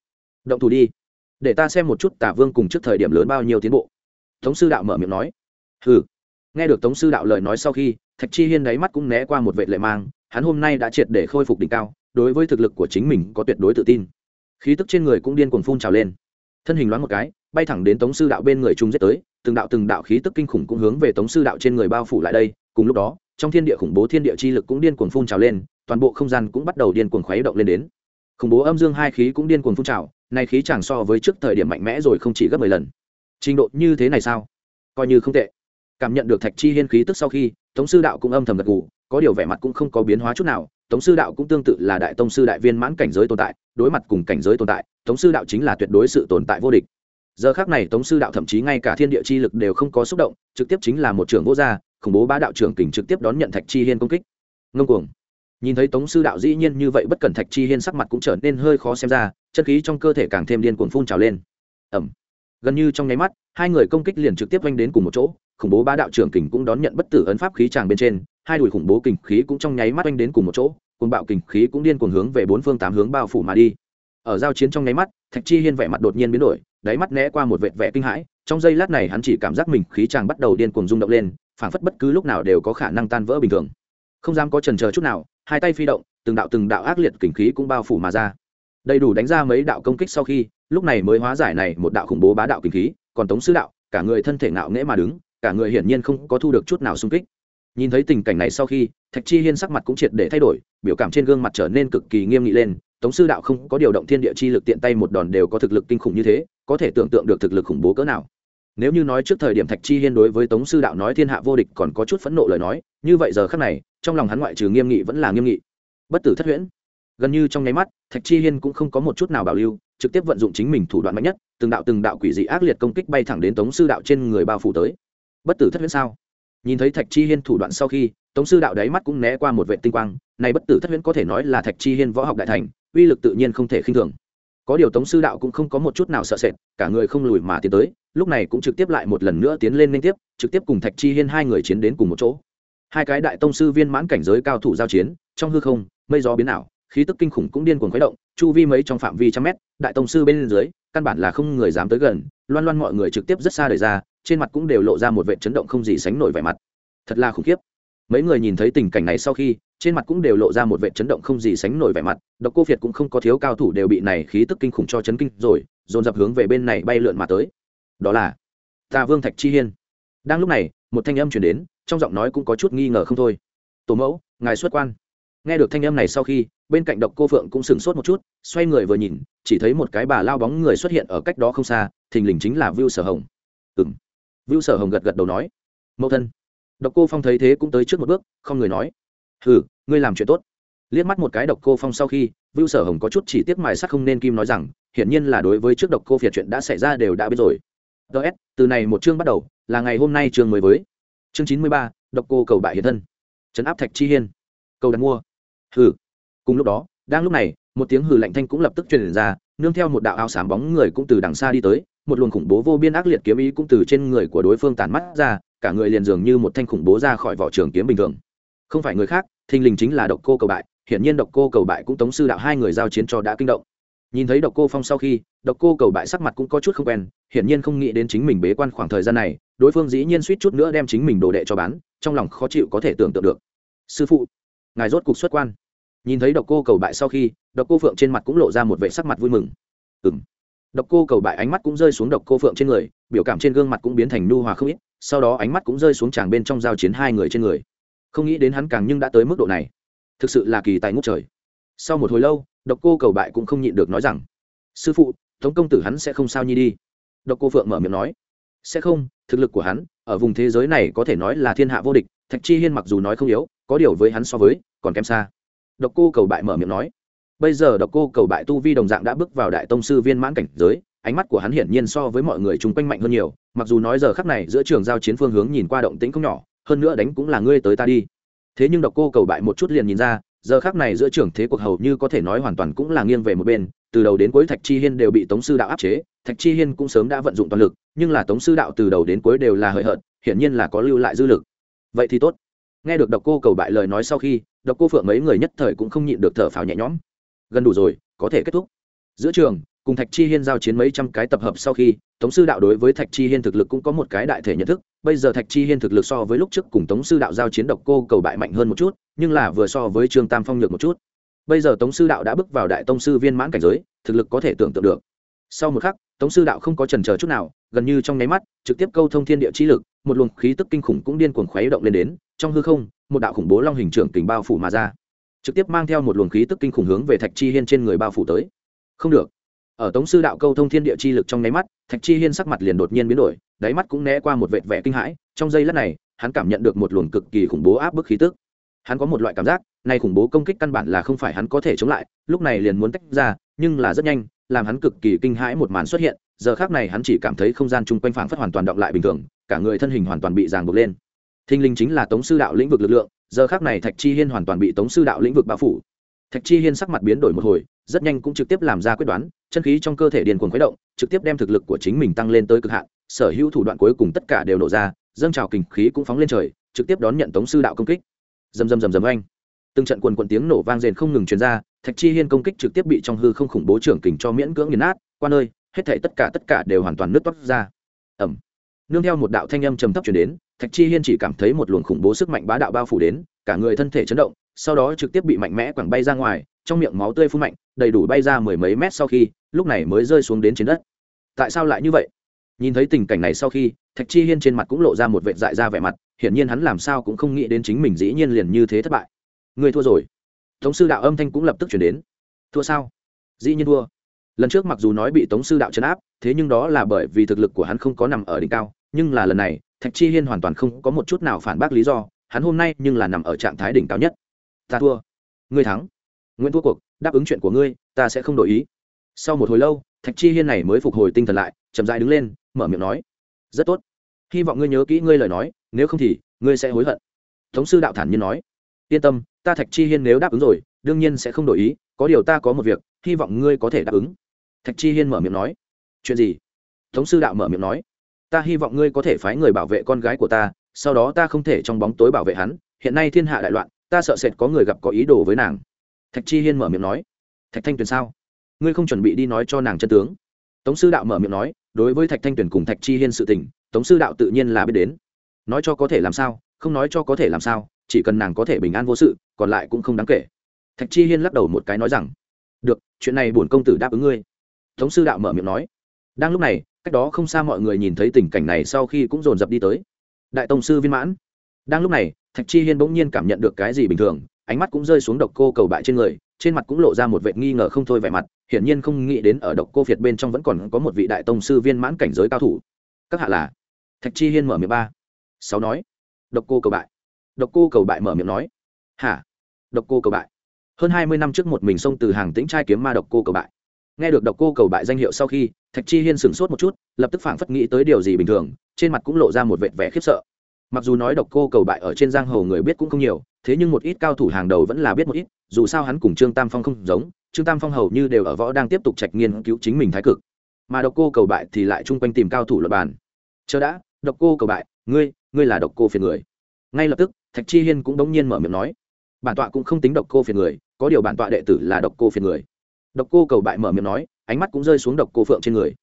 Động thủ đi, để ta xem một chút tả vương cùng trước thời điểm lớn bao nhiêu tiến bộ. Tống sư đạo mở miệng nói. Ừ nghe được tống sư đạo lời nói sau khi, thạch chi hiên đáy mắt cũng né qua một vệ lệ mang, hắn hôm nay đã triệt để khôi phục đỉnh cao, đối với thực lực của chính mình có tuyệt đối tự tin. Khí tức trên người cũng điên cuồng phun trào lên. Thân hình loáng một cái, bay thẳng đến tống sư đạo bên người trung giết tới từng đạo từng đạo khí tức kinh khủng cũng hướng về tống sư đạo trên người bao phủ lại đây. Cùng lúc đó, trong thiên địa khủng bố thiên địa chi lực cũng điên cuồng phun trào lên, toàn bộ không gian cũng bắt đầu điên cuồng khuấy động lên đến. Khủng bố âm dương hai khí cũng điên cuồng phun trào này khí chẳng so với trước thời điểm mạnh mẽ rồi không chỉ gấp mười lần. Trình độ như thế này sao? Coi như không tệ. Cảm nhận được thạch chi hiên khí tức sau khi, tống sư đạo cũng âm thầm gật gù, có điều vẻ mặt cũng không có biến hóa chút nào. Tống sư đạo cũng tương tự là đại tông sư đại viên mãn cảnh giới tồn tại, đối mặt cùng cảnh giới tồn tại, tống sư đạo chính là tuyệt đối sự tồn tại vô địch giờ khác này tống sư đạo thậm chí ngay cả thiên địa chi lực đều không có xúc động, trực tiếp chính là một trưởng vô gia, khủng bố ba đạo trưởng kình trực tiếp đón nhận thạch chi hiên công kích. Ngông cuồng. Nhìn thấy tống sư đạo dĩ nhiên như vậy bất cẩn, thạch chi hiên sắc mặt cũng trở nên hơi khó xem ra, chân khí trong cơ thể càng thêm điên cuồng phun trào lên. Ẩm gần như trong nháy mắt, hai người công kích liền trực tiếp oanh đến cùng một chỗ, khủng bố ba đạo trưởng kình cũng đón nhận bất tử ấn pháp khí tràng bên trên, hai đùi khủng bố kình khí cũng trong nháy mắt oanh đến cùng một chỗ cùng bạo kình khí cũng điên cuồng hướng về bốn phương tám hướng bao phủ mà đi ở giao chiến trong nháy mắt, thạch chi hiên vẻ mặt đột nhiên biến đổi, đáy mắt né qua một vệt vẻ kinh hãi, trong giây lát này hắn chỉ cảm giác mình khí tràng bắt đầu điên cuồng rung động lên, phảng phất bất cứ lúc nào đều có khả năng tan vỡ bình thường. Không dám có chần chờ chút nào, hai tay phi động, từng đạo từng đạo ác liệt kình khí cũng bao phủ mà ra. Đầy đủ đánh ra mấy đạo công kích sau khi, lúc này mới hóa giải này một đạo khủng bố bá đạo kình khí, còn tống sứ đạo, cả người thân thể ngạo nghễ mà đứng, cả người hiển nhiên không có thu được chút nào xung kích. Nhìn thấy tình cảnh này sau khi, thạch chi hiên sắc mặt cũng triệt để thay đổi, biểu cảm trên gương mặt trở nên cực kỳ nghiêm nghị lên tống sư đạo không có điều động thiên địa chi lực tiện tay một đòn đều có thực lực kinh khủng như thế, có thể tưởng tượng được thực lực khủng bố cỡ nào. Nếu như nói trước thời điểm thạch chi hiên đối với tống sư đạo nói thiên hạ vô địch còn có chút phẫn nộ lời nói, như vậy giờ khác này, trong lòng hắn ngoại trừ nghiêm nghị vẫn là nghiêm nghị. Bất tử thất huyễn. Gần như trong nháy mắt, thạch chi hiên cũng không có một chút nào bảo lưu, trực tiếp vận dụng chính mình thủ đoạn mạnh nhất, từng đạo từng đạo quỷ dị ác liệt công kích bay thẳng đến tống sư đạo trên người bao phủ tới. Bất tử thất huyễn sao? Nhìn thấy thạch chi hiên thủ đoạn sau khi, tống sư đạo đáy mắt cũng né qua một vệ tinh quang, này bất tử thất huyễn có thể nói là thạch chi hiên võ học đại thành uy lực tự nhiên không thể khinh thường. Có điều tống sư đạo cũng không có một chút nào sợ sệt, cả người không lùi mà tiến tới, lúc này cũng trực tiếp lại một lần nữa tiến lên liên tiếp, trực tiếp cùng thạch chi hiên hai người chiến đến cùng một chỗ. Hai cái đại tông sư viên mãn cảnh giới cao thủ giao chiến, trong hư không, mây gió biến ảo, khí tức kinh khủng cũng điên cuồng khuấy động, chu vi mấy trong phạm vi trăm mét, đại tông sư bên dưới, căn bản là không người dám tới gần, loan loan mọi người trực tiếp rất xa đời ra, trên mặt cũng đều lộ ra một vệ chấn động không gì sánh nổi vẻ mặt. Thật là khủng khiếp mấy người nhìn thấy tình cảnh này sau khi, trên mặt cũng đều lộ ra một vệ chấn động không gì sánh nổi vẻ mặt, độc cô việt cũng không có thiếu cao thủ đều bị này khí tức kinh khủng cho chấn kinh rồi, dồn dập hướng về bên này bay lượn mà tới. Đó là tà vương thạch chi hiên. Đang lúc này, một thanh âm chuyển đến, trong giọng nói cũng có chút nghi ngờ không thôi. Tổ mẫu, ngài xuất quan. Nghe được thanh âm này sau khi, bên cạnh độc cô phượng cũng sửng sốt một chút, xoay người vừa nhìn, chỉ thấy một cái bà lao bóng người xuất hiện ở cách đó không xa, thình lình chính là vưu sở hồng. Ừng vưu sở hồng gật gật đầu nói, mẫu thân độc cô phong thấy thế cũng tới trước một bước, không người nói. Hừ, ngươi làm chuyện tốt. Liếc mắt một cái độc cô phong sau khi, vưu sở hồng có chút chỉ tiếc mài sắc không nên kim nói rằng, hiển nhiên là đối với trước độc cô phiệt chuyện đã xảy ra đều đã biết rồi. Ts từ này một chương bắt đầu, là ngày hôm nay chương mới với. Chương chín mươi ba, độc cô cầu bại hiện thân. Trấn áp thạch chi hiên. Cầu đặt mua. Hừ. Cùng lúc đó, đang lúc này, một tiếng hừ lạnh thanh cũng lập tức truyền ra, nương theo một đạo áo xám bóng người cũng từ đằng xa đi tới một luồng khủng bố vô biên ác liệt kiếm ý cũng từ trên người của đối phương tàn mắt ra, cả người liền dường như một thanh khủng bố ra khỏi vỏ trường kiếm bình thường. Không phải người khác, thình lình chính là độc cô cầu bại. Hiển nhiên độc cô cầu bại cũng tống sư đạo hai người giao chiến cho đã kinh động. Nhìn thấy độc cô phong sau khi, độc cô cầu bại sắc mặt cũng có chút không quen, hiển nhiên không nghĩ đến chính mình bế quan khoảng thời gian này, đối phương dĩ nhiên suýt chút nữa đem chính mình đồ đệ cho bán, trong lòng khó chịu có thể tưởng tượng được. Sư phụ, ngài rốt cục xuất quan. Nhìn thấy độc cô cầu bại sau khi, độc cô phượng trên mặt cũng lộ ra một vệ sắc mặt vui mừng. Ừ m độc cô cầu bại ánh mắt cũng rơi xuống độc cô phượng trên người, biểu cảm trên gương mặt cũng biến thành nu hòa không ít, sau đó ánh mắt cũng rơi xuống chàng bên trong giao chiến hai người trên người. Không nghĩ đến hắn càng nhưng đã tới mức độ này. Thực sự là kỳ tài ngút trời. Sau một hồi lâu, độc cô cầu bại cũng không nhịn được nói rằng, sư phụ, tống công tử hắn sẽ không sao nhi đi. Độc cô phượng mở miệng nói, sẽ không, thực lực của hắn, ở vùng thế giới này có thể nói là thiên hạ vô địch, thạch chi hiên mặc dù nói không yếu, có điều với hắn so với, còn kém xa. Độc cô cầu bại mở miệng nói bây giờ độc cô cầu bại tu vi đồng dạng đã bước vào đại tông sư viên mãn cảnh giới, ánh mắt của hắn hiển nhiên so với mọi người chung quanh mạnh hơn nhiều, mặc dù nói giờ khắc này giữa trường giao chiến phương hướng nhìn qua động tĩnh không nhỏ, hơn nữa đánh cũng là ngươi tới ta đi. Thế nhưng độc cô cầu bại một chút liền nhìn ra, giờ khắc này giữa trường thế cuộc hầu như có thể nói hoàn toàn cũng là nghiêng về một bên, từ đầu đến cuối thạch chi hiên đều bị tống sư đạo áp chế, thạch chi hiên cũng sớm đã vận dụng toàn lực, nhưng là tống sư đạo từ đầu đến cuối đều là hời hợt, hiển nhiên là có lưu lại dư lực. Vậy thì tốt. Nghe được độc cô cầu bại lời nói sau khi, độc cô phượng mấy người nhất thời cũng không nhịn được thở phào nhẹ nhõm gần đủ rồi, có thể kết thúc. Giữa trường, cùng thạch chi hiên giao chiến mấy trăm cái tập hợp sau khi, tống sư đạo đối với thạch chi hiên thực lực cũng có một cái đại thể nhận thức. Bây giờ thạch chi hiên thực lực so với lúc trước cùng tống sư đạo giao chiến độc cô cầu bại mạnh hơn một chút, nhưng là vừa so với trương tam phong nhược một chút. Bây giờ tống sư đạo đã bước vào đại tông sư viên mãn cảnh giới, thực lực có thể tưởng tượng được. Sau một khắc, tống sư đạo không có trần chờ chút nào, gần như trong nháy mắt, trực tiếp câu thông thiên địa chi lực, một luồng khí tức kinh khủng cũng điên cuồng khuấy động lên đến, trong hư không, một đạo khủng bố long hình trưởng tình bao phủ mà ra trực tiếp mang theo một luồng khí tức kinh khủng hướng về thạch chi hiên trên người bao phủ tới. Không được. Ở tống sư đạo câu thông thiên địa chi lực trong nháy mắt, thạch chi hiên sắc mặt liền đột nhiên biến đổi, đáy mắt cũng né qua một vệt vẻ kinh hãi. Trong giây lát này, hắn cảm nhận được một luồng cực kỳ khủng bố áp bức khí tức. Hắn có một loại cảm giác này khủng bố công kích căn bản là không phải hắn có thể chống lại, lúc này liền muốn tách ra, nhưng là rất nhanh, làm hắn cực kỳ kinh hãi một màn xuất hiện, giờ khác này hắn chỉ cảm thấy không gian chung quanh phảng phất hoàn toàn động lại bình thường, cả người thân hình hoàn toàn bị ràng buộc lên. Thinh linh chính là tống sư đạo lĩnh vực lực lượng giờ khác này thạch chi hiên hoàn toàn bị tống sư đạo lĩnh vực bao phủ. Thạch chi hiên sắc mặt biến đổi một hồi, rất nhanh cũng trực tiếp làm ra quyết đoán, chân khí trong cơ thể điền cuồng khuấy động, trực tiếp đem thực lực của chính mình tăng lên tới cực hạn, sở hữu thủ đoạn cuối cùng tất cả đều nổ ra, dâng trào kình khí cũng phóng lên trời, trực tiếp đón nhận tống sư đạo công kích. Dầm dầm dầm dầm anh từng trận quần quần tiếng nổ vang rền không ngừng truyền ra, thạch chi hiên công kích trực tiếp bị trong hư không khủng bố trưởng kình cho miễn cưỡng nghiền nát qua nơi hết thảy tất cả tất cả đều hoàn toàn nứt toát ra. Ẩm nương theo một đạo thanh âm trầm thấp truyền đến thạch chi hiên chỉ cảm thấy một luồng khủng bố sức mạnh bá đạo bao phủ đến, cả người thân thể chấn động, sau đó trực tiếp bị mạnh mẽ quẳng bay ra ngoài, trong miệng máu tươi phun mạnh, đầy đủ bay ra mười mấy mét sau khi, lúc này mới rơi xuống đến trên đất. Tại sao lại như vậy? Nhìn thấy tình cảnh này sau khi, thạch chi hiên trên mặt cũng lộ ra một vệ dại ra vẻ mặt, hiển nhiên hắn làm sao cũng không nghĩ đến chính mình dĩ nhiên liền như thế thất bại. Người thua rồi. Tống sư đạo âm thanh cũng lập tức chuyển đến. Thua sao? Dĩ nhiên thua. Lần trước mặc dù nói bị tống sư đạo chấn áp, thế nhưng đó là bởi vì thực lực của hắn không có nằm ở đỉnh cao, nhưng là lần này thạch chi hiên hoàn toàn không có một chút nào phản bác lý do, hắn hôm nay nhưng là nằm ở trạng thái đỉnh cao nhất. Ta thua. Ngươi thắng. Nguyễn thua cuộc, đáp ứng chuyện của ngươi, ta sẽ không đổi ý. Sau một hồi lâu, thạch chi hiên này mới phục hồi tinh thần lại, chậm dại đứng lên, mở miệng nói. Rất tốt. Hy vọng ngươi nhớ kỹ ngươi lời nói, nếu không thì, ngươi sẽ hối hận. Tống sư đạo thản nhiên nói. Yên tâm, ta thạch chi hiên nếu đáp ứng rồi, đương nhiên sẽ không đổi ý, có điều ta có một việc, hy vọng ngươi có thể đáp ứng. Thạch chi hiên mở miệng nói. Chuyện gì? Tống sư đạo mở miệng nói ta hy vọng ngươi có thể phái người bảo vệ con gái của ta, sau đó ta không thể trong bóng tối bảo vệ hắn, hiện nay thiên hạ đại loạn, ta sợ sệt có người gặp có ý đồ với nàng. Thạch chi hiên mở miệng nói. Thạch thanh tuyền sao? Ngươi không chuẩn bị đi nói cho nàng chân tướng. Tống sư đạo mở miệng nói, đối với thạch thanh tuyền cùng thạch chi hiên sự tình, tống sư đạo tự nhiên là biết đến. Nói cho có thể làm sao, không nói cho có thể làm sao, chỉ cần nàng có thể bình an vô sự, còn lại cũng không đáng kể. Thạch chi hiên lắc đầu một cái nói rằng, được, chuyện này bổn công tử đáp ứng ngươi. Tống sư đạo mở miệng nói. Đang lúc này cách đó không xa mọi người nhìn thấy tình cảnh này sau khi cũng dồn dập đi tới. Đại tông sư viên mãn. Đang lúc này, thạch chi hiên bỗng nhiên cảm nhận được cái gì bình thường, ánh mắt cũng rơi xuống độc cô cầu bại trên người, trên mặt cũng lộ ra một vệ nghi ngờ không thôi vẻ mặt, hiển nhiên không nghĩ đến ở độc cô việt bên trong vẫn còn có một vị đại tông sư viên mãn cảnh giới cao thủ. Các hạ là? Thạch chi hiên mở miệng ba. Sáu nói. Độc cô cầu bại. Độc cô cầu bại mở miệng nói. Hả? Độc cô cầu bại. Hơn hai mươi năm trước một mình xông từ hàng tĩnh trai kiếm ma độc cô cầu bại nghe được độc cô cầu bại danh hiệu sau khi, thạch chi hiên sửng sốt một chút, lập tức phảng phất nghĩ tới điều gì bình thường, trên mặt cũng lộ ra một vệt vẻ khiếp sợ. Mặc dù nói độc cô cầu bại ở trên giang hồ người biết cũng không nhiều, thế nhưng một ít cao thủ hàng đầu vẫn là biết một ít, dù sao hắn cùng trương tam phong không giống, trương tam phong hầu như đều ở võ đang tiếp tục trạch nghiên cứu chính mình thái cực. Mà độc cô cầu bại thì lại chung quanh tìm cao thủ luật bàn. Chờ đã, độc cô cầu bại, ngươi ngươi là độc cô phiền người. Ngay lập tức, thạch chi hiên cũng đống nhiên mở miệng nói, bản tọa cũng không tính độc cô phiền người, có điều bản tọa đệ tử là độc cô phiền người độc cô cầu bại mở miệng nói, ánh mắt cũng rơi xuống độc cô phượng trên người.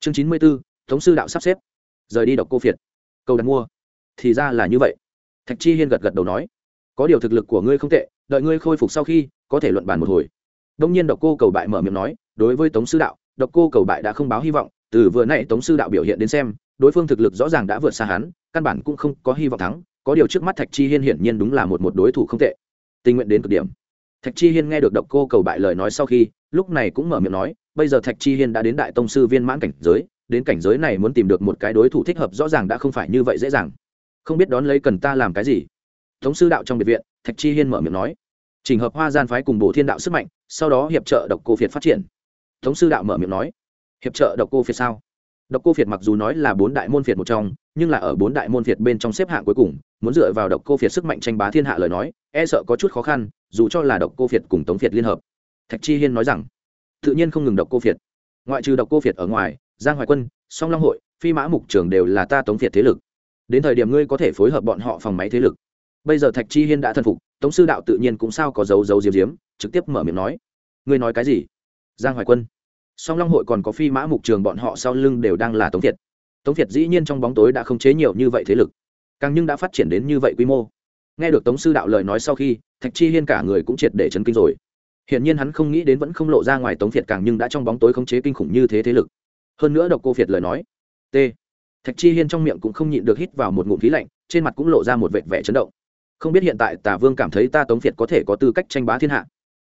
Chương chín mươi b ố thống sư đạo sắp xếp. Rời đi độc cô phiệt cầu đặt mua. Thì ra là như vậy. Thạch chi hiên gật gật đầu nói, có điều thực lực của ngươi không tệ, đợi ngươi khôi phục sau khi, có thể luận bàn một hồi. Đông nhiên độc cô cầu bại mở miệng nói, đối với tống sư đạo, độc cô cầu bại đã không báo hy vọng, từ vừa nãy tống sư đạo biểu hiện đến xem, đối phương thực lực rõ ràng đã vượt xa hắn, căn bản cũng không có hy vọng thắng, có điều trước mắt thạch chi hiên hiển nhiên đúng là một một đối thủ không tệ. Tình nguyện đến cực điểm. Thạch chi hiên nghe được độc cô cầu bại lời nói sau khi lúc này cũng mở miệng nói, bây giờ thạch chi hiên đã đến đại tông sư viên mãn cảnh giới, đến cảnh giới này muốn tìm được một cái đối thủ thích hợp rõ ràng đã không phải như vậy dễ dàng. Không biết đón lấy cần ta làm cái gì? Tống sư đạo trong biệt viện, thạch chi hiên mở miệng nói, trình hợp hoa gian phái cùng bổ thiên đạo sức mạnh, sau đó hiệp trợ độc cô việt phát triển. Tống sư đạo mở miệng nói, hiệp trợ độc cô việt sao? Độc cô việt mặc dù nói là bốn đại môn việt một trong, nhưng là ở bốn đại môn việt bên trong xếp hạng cuối cùng, muốn dựa vào độc cô việt sức mạnh tranh bá thiên hạ lời nói e sợ có chút khó khăn, dù cho là độc cô việt cùng tống việt liên hợp thạch chi hiên nói rằng, tự nhiên không ngừng độc cô việt. Ngoại trừ độc cô việt ở ngoài, giang hoài quân, song long hội, phi mã mục trường đều là ta tống việt thế lực. Đến thời điểm ngươi có thể phối hợp bọn họ phòng máy thế lực. Bây giờ thạch chi hiên đã thân phục, tống sư đạo tự nhiên cũng sao có dấu dấu diếm diếm, trực tiếp mở miệng nói. Ngươi nói cái gì? Giang hoài quân. Song long hội còn có phi mã mục trường bọn họ sau lưng đều đang là tống thiệt tống thiệt dĩ nhiên trong bóng tối đã không chế nhiều như vậy thế lực. Càng nhưng đã phát triển đến như vậy quy mô. Nghe được tống sư đạo lời nói sau khi, thạch chi hiên cả người cũng triệt để chấn kinh rồi hiển nhiên hắn không nghĩ đến vẫn không lộ ra ngoài tống việt càng nhưng đã trong bóng tối khống chế kinh khủng như thế thế lực. Hơn nữa độc cô việt lời nói, t. Thạch chi hiên trong miệng cũng không nhịn được hít vào một ngụm khí lạnh, trên mặt cũng lộ ra một vệt vẻ chấn động. Không biết hiện tại tả vương cảm thấy ta tống việt có thể có tư cách tranh bá thiên hạ.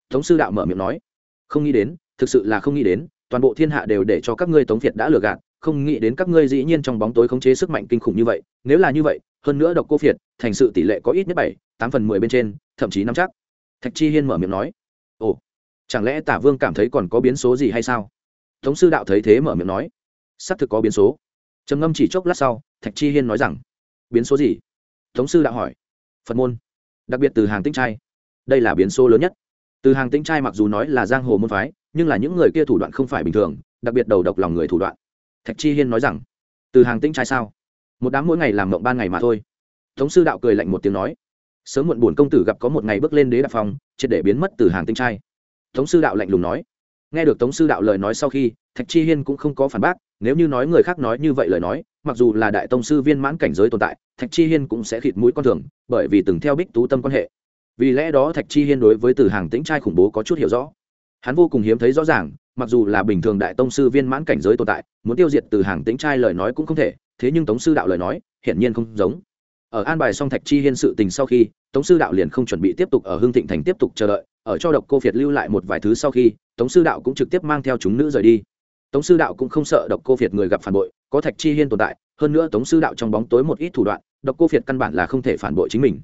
Tống sư đạo mở miệng nói, không nghĩ đến, thực sự là không nghĩ đến, toàn bộ thiên hạ đều để cho các ngươi tống việt đã lừa gạt, không nghĩ đến các ngươi dĩ nhiên trong bóng tối khống chế sức mạnh kinh khủng như vậy. Nếu là như vậy, hơn nữa độc cô việt thành sự tỷ lệ có ít nhất bảy, tám phần mười bên trên, thậm chí năm chắc. Thạch chi hiên mở miệng nói ồ, chẳng lẽ tả vương cảm thấy còn có biến số gì hay sao? Tống sư đạo thấy thế mở miệng nói, xác thực có biến số. Trầm ngâm chỉ chốc lát sau, thạch chi hiên nói rằng, biến số gì? Tống sư đạo hỏi. Phật môn, đặc biệt từ hàng tinh trai. Đây là biến số lớn nhất. Từ hàng tinh trai mặc dù nói là giang hồ môn phái, nhưng là những người kia thủ đoạn không phải bình thường, đặc biệt đầu độc lòng người thủ đoạn. Thạch chi hiên nói rằng, từ hàng tinh trai sao? Một đám mỗi ngày làm mộng ban ngày mà thôi. Tống sư đạo cười lạnh một tiếng nói sớm muộn buồn công tử gặp có một ngày bước lên đế đạp phòng triệt để biến mất từ hàng tinh trai. Tống sư đạo lạnh lùng nói. Nghe được tống sư đạo lời nói sau khi, thạch chi hiên cũng không có phản bác, nếu như nói người khác nói như vậy lời nói, mặc dù là đại tông sư viên mãn cảnh giới tồn tại, thạch chi hiên cũng sẽ khịt mũi con thường, bởi vì từng theo bích tú tâm quan hệ. Vì lẽ đó thạch chi hiên đối với từ hàng tĩnh trai khủng bố có chút hiểu rõ. Hắn vô cùng hiếm thấy rõ ràng, mặc dù là bình thường đại tông sư viên mãn cảnh giới tồn tại, muốn tiêu diệt từ hàng tĩnh trai lời nói cũng không thể, thế nhưng tống sư đạo lời nói, hiển nhiên không giống ở an bài xong thạch chi hiên sự tình sau khi, tống sư đạo liền không chuẩn bị tiếp tục ở hương thịnh thành tiếp tục chờ đợi, ở cho độc cô việt lưu lại một vài thứ sau khi, tống sư đạo cũng trực tiếp mang theo chúng nữ rời đi. Tống sư đạo cũng không sợ độc cô việt người gặp phản bội, có thạch chi hiên tồn tại, hơn nữa tống sư đạo trong bóng tối một ít thủ đoạn, độc cô việt căn bản là không thể phản bội chính mình.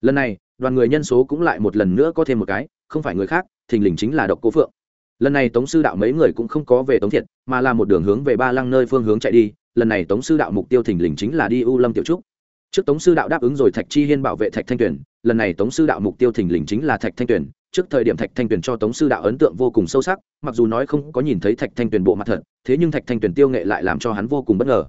Lần này, đoàn người nhân số cũng lại một lần nữa có thêm một cái, không phải người khác, thình lình chính là độc cô phượng. Lần này tống sư đạo mấy người cũng không có về tống thiệt, mà là một đường hướng về ba lăng nơi phương hướng chạy đi, lần này tống sư đạo mục tiêu thình lình chính là đi u lâm tiểu trúc trước tống sư đạo đáp ứng rồi thạch chi hiên bảo vệ thạch thanh tuyền, lần này tống sư đạo mục tiêu thình lình chính là thạch thanh tuyền. Trước thời điểm thạch thanh tuyền cho tống sư đạo ấn tượng vô cùng sâu sắc, mặc dù nói không có nhìn thấy thạch thanh tuyền bộ mặt thật, thế nhưng thạch thanh tuyền tiêu nghệ lại làm cho hắn vô cùng bất ngờ.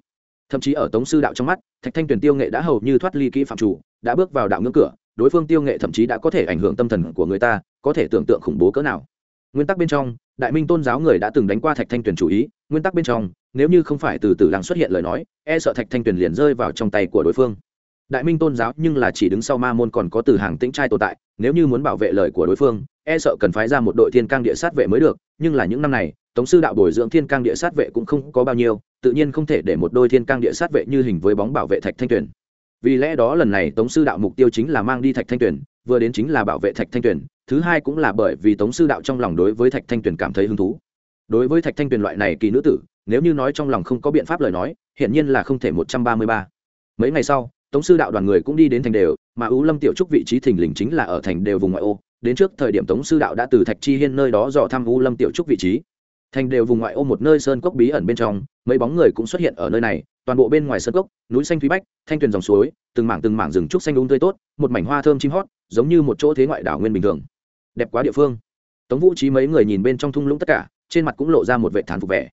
Thậm chí ở tống sư đạo trong mắt, thạch thanh tuyền tiêu nghệ đã hầu như thoát ly kỹ phạm chủ, đã bước vào đạo ngưỡng cửa, đối phương tiêu nghệ thậm chí đã có thể ảnh hưởng tâm thần của người ta, có thể tưởng tượng khủng bố cỡ nào. Nguyên tắc bên trong, đại minh tôn giáo người đã từng đánh qua thạch thanh tuyền chủ ý, nguyên tắc bên trong, nếu như không phải từ từ làng xuất hiện lời nói e sợ thạch thanh tuyền liền rơi vào trong tay của đối phương đại minh tôn giáo nhưng là chỉ đứng sau ma môn còn có từ hàng tĩnh trai tồn tại, nếu như muốn bảo vệ lời của đối phương e sợ cần phái ra một đội thiên cang địa sát vệ mới được, nhưng là những năm này, tống sư đạo bồi dưỡng thiên cang địa sát vệ cũng không có bao nhiêu, tự nhiên không thể để một đôi thiên cang địa sát vệ như hình với bóng bảo vệ thạch thanh tuyển vì lẽ đó lần này tống sư đạo mục tiêu chính là mang đi thạch thanh tuyển vừa đến chính là bảo vệ thạch thanh tuyển thứ hai cũng là bởi vì tống sư đạo trong lòng đối với thạch thanh tuyển cảm thấy hứng thú. Đối với thạch thanh tuyển loại này kỳ nữ tử, nếu như nói trong lòng không có biện pháp lời nói, hiển nhiên là không thể một trăm ba mươi ba. Mấy ngày sau tống sư đạo đoàn người cũng đi đến thành đều, mà ú lâm tiểu trúc vị trí thình lình chính là ở thành đều vùng ngoại ô. Đến trước thời điểm tống sư đạo đã từ thạch chi hiên nơi đó dò thăm ú lâm tiểu trúc vị trí. Thành đều vùng ngoại ô một nơi sơn cốc bí ẩn bên trong, mấy bóng người cũng xuất hiện ở nơi này, toàn bộ bên ngoài sơn cốc, núi xanh thúy bách, thanh tuyền dòng suối, từng mảng từng mảng rừng trúc xanh đúng tươi tốt, một mảnh hoa thơm chim hót, giống như một chỗ thế ngoại đảo nguyên bình thường. Đẹp quá địa phương. Tống vũ trí mấy người nhìn bên trong thung lũng tất cả, trên mặt cũng lộ ra một vệ thán phục vẻ.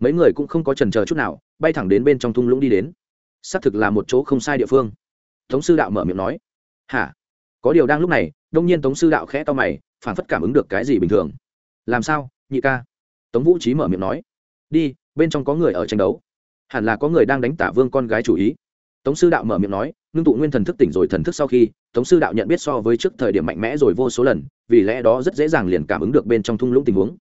Mấy người cũng không có trần chờ chút nào, bay thẳng đến bên trong thung lũng đi đến xác thực là một chỗ không sai địa phương. Tống sư đạo mở miệng nói. Hả? Có điều đang lúc này, đông nhiên tống sư đạo khẽ to mày, phản phất cảm ứng được cái gì bình thường. Làm sao, nhị ca? Tống vũ trí mở miệng nói. Đi, bên trong có người ở tranh đấu. Hẳn là có người đang đánh tả vương con gái chủ ý. Tống sư đạo mở miệng nói, ngưng tụ nguyên thần thức tỉnh rồi thần thức sau khi, tống sư đạo nhận biết so với trước thời điểm mạnh mẽ rồi vô số lần, vì lẽ đó rất dễ dàng liền cảm ứng được bên trong thung lũng tình huống.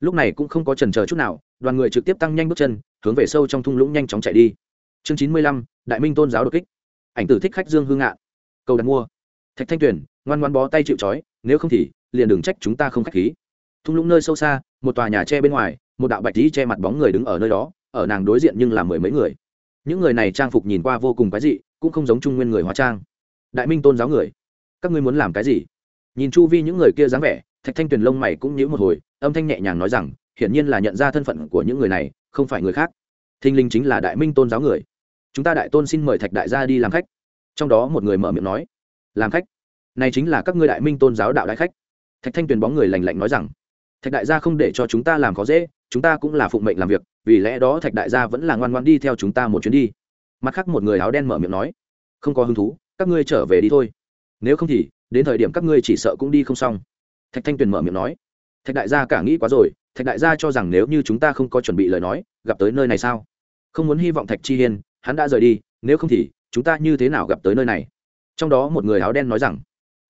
Lúc này cũng không có trần chờ chút nào, đoàn người trực tiếp tăng nhanh bước chân, hướng về sâu trong thung lũng nhanh chóng chạy đi chương chín mươi lăm, đại minh tôn giáo đột kích. Ảnh tử thích khách dương hương ngạn cầu đặt mua. Thạch thanh tuyền, ngoan ngoan bó tay chịu trói, nếu không thì, liền đừng trách chúng ta không k h á c h khí. Thung lũng nơi sâu xa, một tòa nhà tre bên ngoài, một đạo bạch tí che mặt bóng người đứng ở nơi đó, ở nàng đối diện nhưng là mười mấy người. Những người này trang phục nhìn qua vô cùng cái dị, cũng không giống trung nguyên người hóa trang. Đại minh tôn giáo người, các ngươi muốn làm cái gì? Nhìn chu vi những người kia dáng vẻ, thạch thanh tuyền lông mày cũng nhíu một hồi, âm thanh nhẹ nhàng nói rằng, hiển nhiên là nhận ra thân phận của những người này, không phải người khác thinh linh chính là đại minh tôn giáo người. Chúng ta đại tôn xin mời thạch đại gia đi làm khách. Trong đó một người mở miệng nói, làm khách? Này chính là các ngươi đại minh tôn giáo đạo đại khách. Thạch thanh tuyền bóng người lành lạnh nói rằng, thạch đại gia không để cho chúng ta làm khó dễ, chúng ta cũng là phụng mệnh làm việc, vì lẽ đó thạch đại gia vẫn là ngoan ngoan đi theo chúng ta một chuyến đi. Mặt khác một người áo đen mở miệng nói, không có hứng thú, các ngươi trở về đi thôi. Nếu không thì, đến thời điểm các ngươi chỉ sợ cũng đi không xong. Thạch thanh tuyền mở miệng nói, thạch đại gia cả nghĩ quá rồi thạch đại gia cho rằng nếu như chúng ta không có chuẩn bị lời nói, gặp tới nơi này sao? Không muốn hy vọng thạch chi hiên, hắn đã rời đi, nếu không thì, chúng ta như thế nào gặp tới nơi này? Trong đó một người áo đen nói rằng,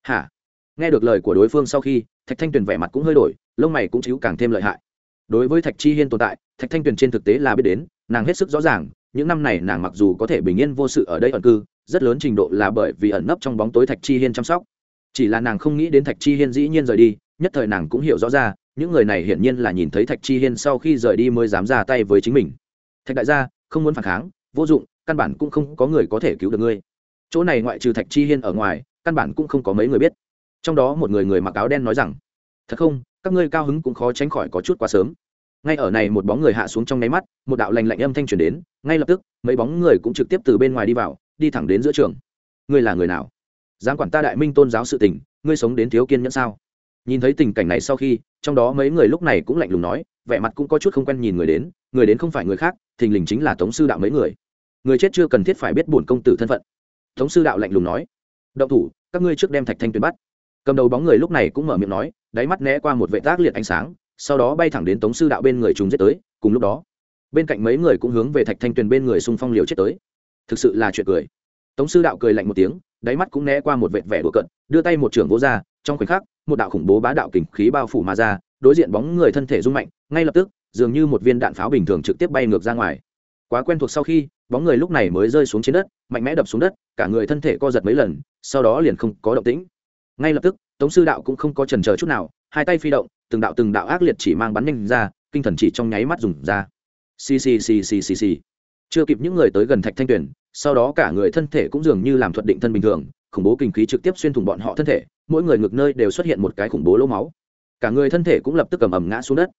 hả? Nghe được lời của đối phương sau khi, thạch thanh tuyền vẻ mặt cũng hơi đổi, lông mày cũng chịu càng thêm lợi hại. Đối với thạch chi hiên tồn tại, thạch thanh tuyền trên thực tế là biết đến, nàng hết sức rõ ràng, những năm này nàng mặc dù có thể bình yên vô sự ở đây ẩn cư, rất lớn trình độ là bởi vì ẩn nấp trong bóng tối thạch chi hiên chăm sóc. Chỉ là nàng không nghĩ đến thạch chi hiên dĩ nhiên rời đi, nhất thời nàng cũng hiểu rõ ra những người này hiển nhiên là nhìn thấy thạch chi hiên sau khi rời đi mới dám ra tay với chính mình. Thạch đại gia, không muốn phản kháng, vô dụng, căn bản cũng không có người có thể cứu được ngươi. Chỗ này ngoại trừ thạch chi hiên ở ngoài, căn bản cũng không có mấy người biết. Trong đó một người người mặc áo đen nói rằng, thật không, các ngươi cao hứng cũng khó tránh khỏi có chút quá sớm. Ngay ở này một bóng người hạ xuống trong nháy mắt, một đạo lành lạnh âm thanh truyền đến, ngay lập tức, mấy bóng người cũng trực tiếp từ bên ngoài đi vào, đi thẳng đến giữa trường. Ngươi là người nào? Dám quản ta đại minh tôn giáo sự tình, ngươi sống đến thiếu kiên nhẫn sao? Nhìn thấy tình cảnh này sau khi, trong đó mấy người lúc này cũng lạnh lùng nói, vẻ mặt cũng có chút không quen nhìn người đến người đến không phải người khác, thình lình chính là tống sư đạo mấy người. Người chết chưa cần thiết phải biết bổn công tử thân phận. Tống sư đạo lạnh lùng nói, động thủ, các ngươi trước đem thạch thanh tuyền bắt. Cầm đầu bóng người lúc này cũng mở miệng nói, đáy mắt né qua một vệ tác liệt ánh sáng, sau đó bay thẳng đến tống sư đạo bên người chúng giết tới, cùng lúc đó, bên cạnh mấy người cũng hướng về thạch thanh tuyền bên người xung phong liều chết tới. Thực sự là chuyện cười. Tống sư đạo cười lạnh một tiếng, đáy mắt cũng né qua một vệt vẻ đùa cận đưa tay một trưởng vỗ ra trong khoảnh khắc, một đạo khủng bố bá đạo kình khí bao phủ mà ra, đối diện bóng người thân thể rung mạnh, ngay lập tức, dường như một viên đạn pháo bình thường trực tiếp bay ngược ra ngoài. Quá quen thuộc sau khi, bóng người lúc này mới rơi xuống trên đất, mạnh mẽ đập xuống đất, cả người thân thể co giật mấy lần, sau đó liền không có động tĩnh. Ngay lập tức, tống sư đạo cũng không có trần chờ chút nào, hai tay phi động, từng đạo từng đạo ác liệt chỉ mang bắn nhanh ra, kinh thần chỉ trong nháy mắt dùng ra. Xì xì xì xì xì xì. Chưa kịp những người tới gần thạch thanh tuyển sau đó cả người thân thể cũng dường như làm thuật định thân bình thường khủng bố kinh khí trực tiếp xuyên thủng bọn họ thân thể, mỗi người ngược nơi đều xuất hiện một cái khủng bố lỗ máu. Cả người thân thể cũng lập tức cầm ầm ngã xuống đất.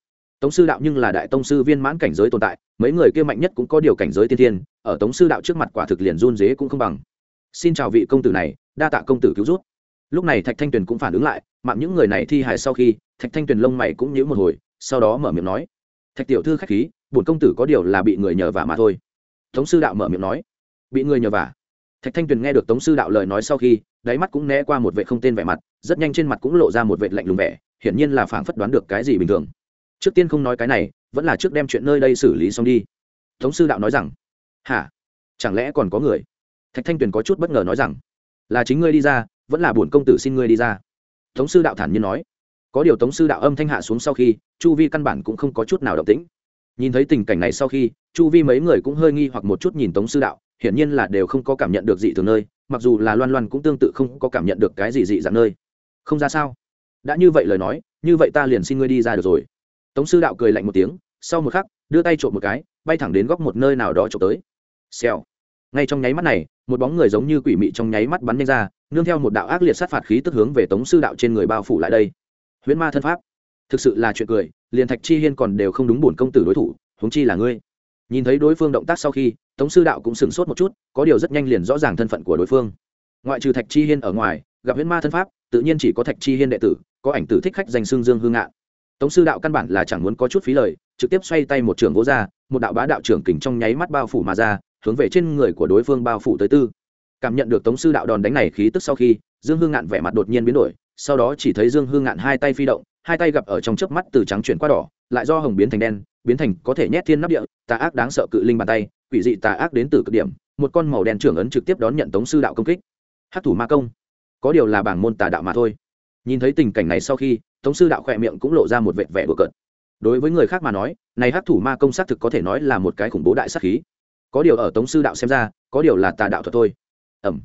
Tống sư đạo nhưng là đại tông sư viên mãn cảnh giới tồn tại, mấy người kia mạnh nhất cũng có điều cảnh giới tiên tiên ở tống sư đạo trước mặt quả thực liền run dế cũng không bằng. Xin chào vị công tử này, đa tạ công tử cứu rút lúc này thạch thanh tuyền cũng phản ứng lại, mạng những người này thi hài sau khi, thạch thanh tuyền lông mày cũng nhíu một hồi, sau đó mở miệng nói, thạch tiểu thư khách khí, bổn công tử có điều là bị người nhờ vả mà thôi. Tống sư đạo mở miệng nói, bị người nhờ vả? Thạch thanh tuyền nghe được tống sư đạo lời nói sau khi, đáy mắt cũng né qua một vệ không tên vẻ mặt, rất nhanh trên mặt cũng lộ ra một vệ lạnh lùng vẻ, hiển nhiên là phảng phất đoán được cái gì bình thường. Trước tiên không nói cái này, vẫn là trước đem chuyện nơi đây xử lý xong đi. Tống sư đạo nói rằng, hả? Chẳng lẽ còn có người? Thạch thanh tuyền có chút bất ngờ nói rằng, là chính ngươi đi ra, vẫn là bổn công tử xin ngươi đi ra. Tống sư đạo thản nhiên nói. Có điều tống sư đạo âm thanh hạ xuống sau khi, chu vi căn bản cũng không có chút nào động tĩnh. Nhìn thấy tình cảnh này sau khi, chu vi mấy người cũng hơi nghi hoặc một chút nhìn tống sư đạo hiển nhiên là đều không có cảm nhận được dị thường nơi, mặc dù là loan loan cũng tương tự không có cảm nhận được cái gì dị dạng nơi. Không ra sao? Đã như vậy lời nói, như vậy ta liền xin ngươi đi ra được rồi. Tống sư đạo cười lạnh một tiếng, sau một khắc, đưa tay trộm một cái, bay thẳng đến góc một nơi nào đó trộm tới. Xèo. Ngay trong nháy mắt này, một bóng người giống như quỷ mị trong nháy mắt bắn nhanh ra, nương theo một đạo ác liệt sát phạt khí tức hướng về tống sư đạo trên người bao phủ lại đây. Huyễn ma thân pháp. Thực sự là chuyện cười, liền thạch chi hiên còn đều không đúng bổn công tử đối thủ, huống chi là ngươi nhìn thấy đối phương động tác sau khi, tống sư đạo cũng sửng sốt một chút, có điều rất nhanh liền rõ ràng thân phận của đối phương. Ngoại trừ thạch chi hiên ở ngoài, gặp huyễn ma thân pháp, tự nhiên chỉ có thạch chi hiên đệ tử, có ảnh tử thích khách danh xương dương hương ngạn. Tống sư đạo căn bản là chẳng muốn có chút phí lời, trực tiếp xoay tay một trường gỗ ra, một đạo bá đạo trưởng kình trong nháy mắt bao phủ mà ra, hướng về trên người của đối phương bao phủ tới tư. Cảm nhận được tống sư đạo đòn đánh này khí tức sau khi, dương hương ngạn vẻ mặt đột nhiên biến đổi, sau đó chỉ thấy dương hương ngạn hai tay phi động, hai tay gặp ở trong chớp mắt từ trắng chuyển qua đỏ, lại do hồng biến thành đen biến thành có thể nhét thiên nắp địa, tà ác đáng sợ cự linh bàn tay, quỷ dị tà ác đến từ cực điểm, một con màu đen trưởng ấn trực tiếp đón nhận tống sư đạo công kích. Hát thủ ma công. Có điều là bảng môn tà đạo mà thôi. Nhìn thấy tình cảnh này sau khi, tống sư đạo khỏe miệng cũng lộ ra một vệt vẻ bừa cợt. Đối với người khác mà nói, này hát thủ ma công xác thực có thể nói là một cái khủng bố đại sắc khí. Có điều ở tống sư đạo xem ra, có điều là tà đạo thuật thôi. Ẩm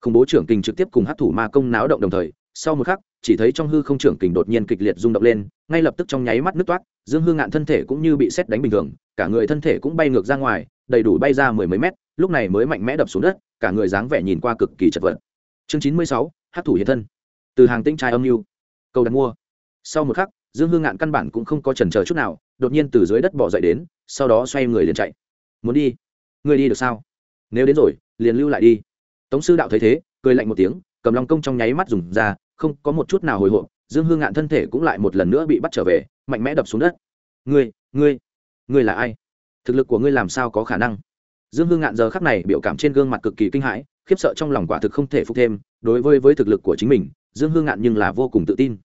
khủng bố trưởng kinh trực tiếp cùng hát thủ ma công náo động đồng thời, sau một khắc chỉ thấy trong hư không trưởng kình đột nhiên kịch liệt rung động lên, ngay lập tức trong nháy mắt nứt toát, dương hương ngạn thân thể cũng như bị xét đánh bình thường, cả người thân thể cũng bay ngược ra ngoài, đầy đủ bay ra mười mấy mét, lúc này mới mạnh mẽ đập xuống đất, cả người dáng vẻ nhìn qua cực kỳ chật vật. Chương chín mươi sáu hát thủ hiện thân. Từ hàng tinh trai âm mưu. Cầu đặt mua. Sau một khắc, dương hương ngạn căn bản cũng không có trần chờ chút nào, đột nhiên từ dưới đất bỏ dậy đến, sau đó xoay người liền chạy. Muốn đi? Người đi được sao? Nếu đến rồi, liền lưu lại đi. Tống sư đạo thấy thế, cười lạnh một tiếng, cầm long công trong nháy mắt dùng ra không có một chút nào hồi hộp, dương hương ngạn thân thể cũng lại một lần nữa bị bắt trở về, mạnh mẽ đập xuống đất. Ngươi ngươi ngươi là ai? Thực lực của ngươi làm sao có khả năng? Dương hương ngạn giờ khắc này biểu cảm trên gương mặt cực kỳ kinh hãi, khiếp sợ trong lòng quả thực không thể phục thêm. Đối với với thực lực của chính mình, dương hương ngạn nhưng là vô cùng tự tin.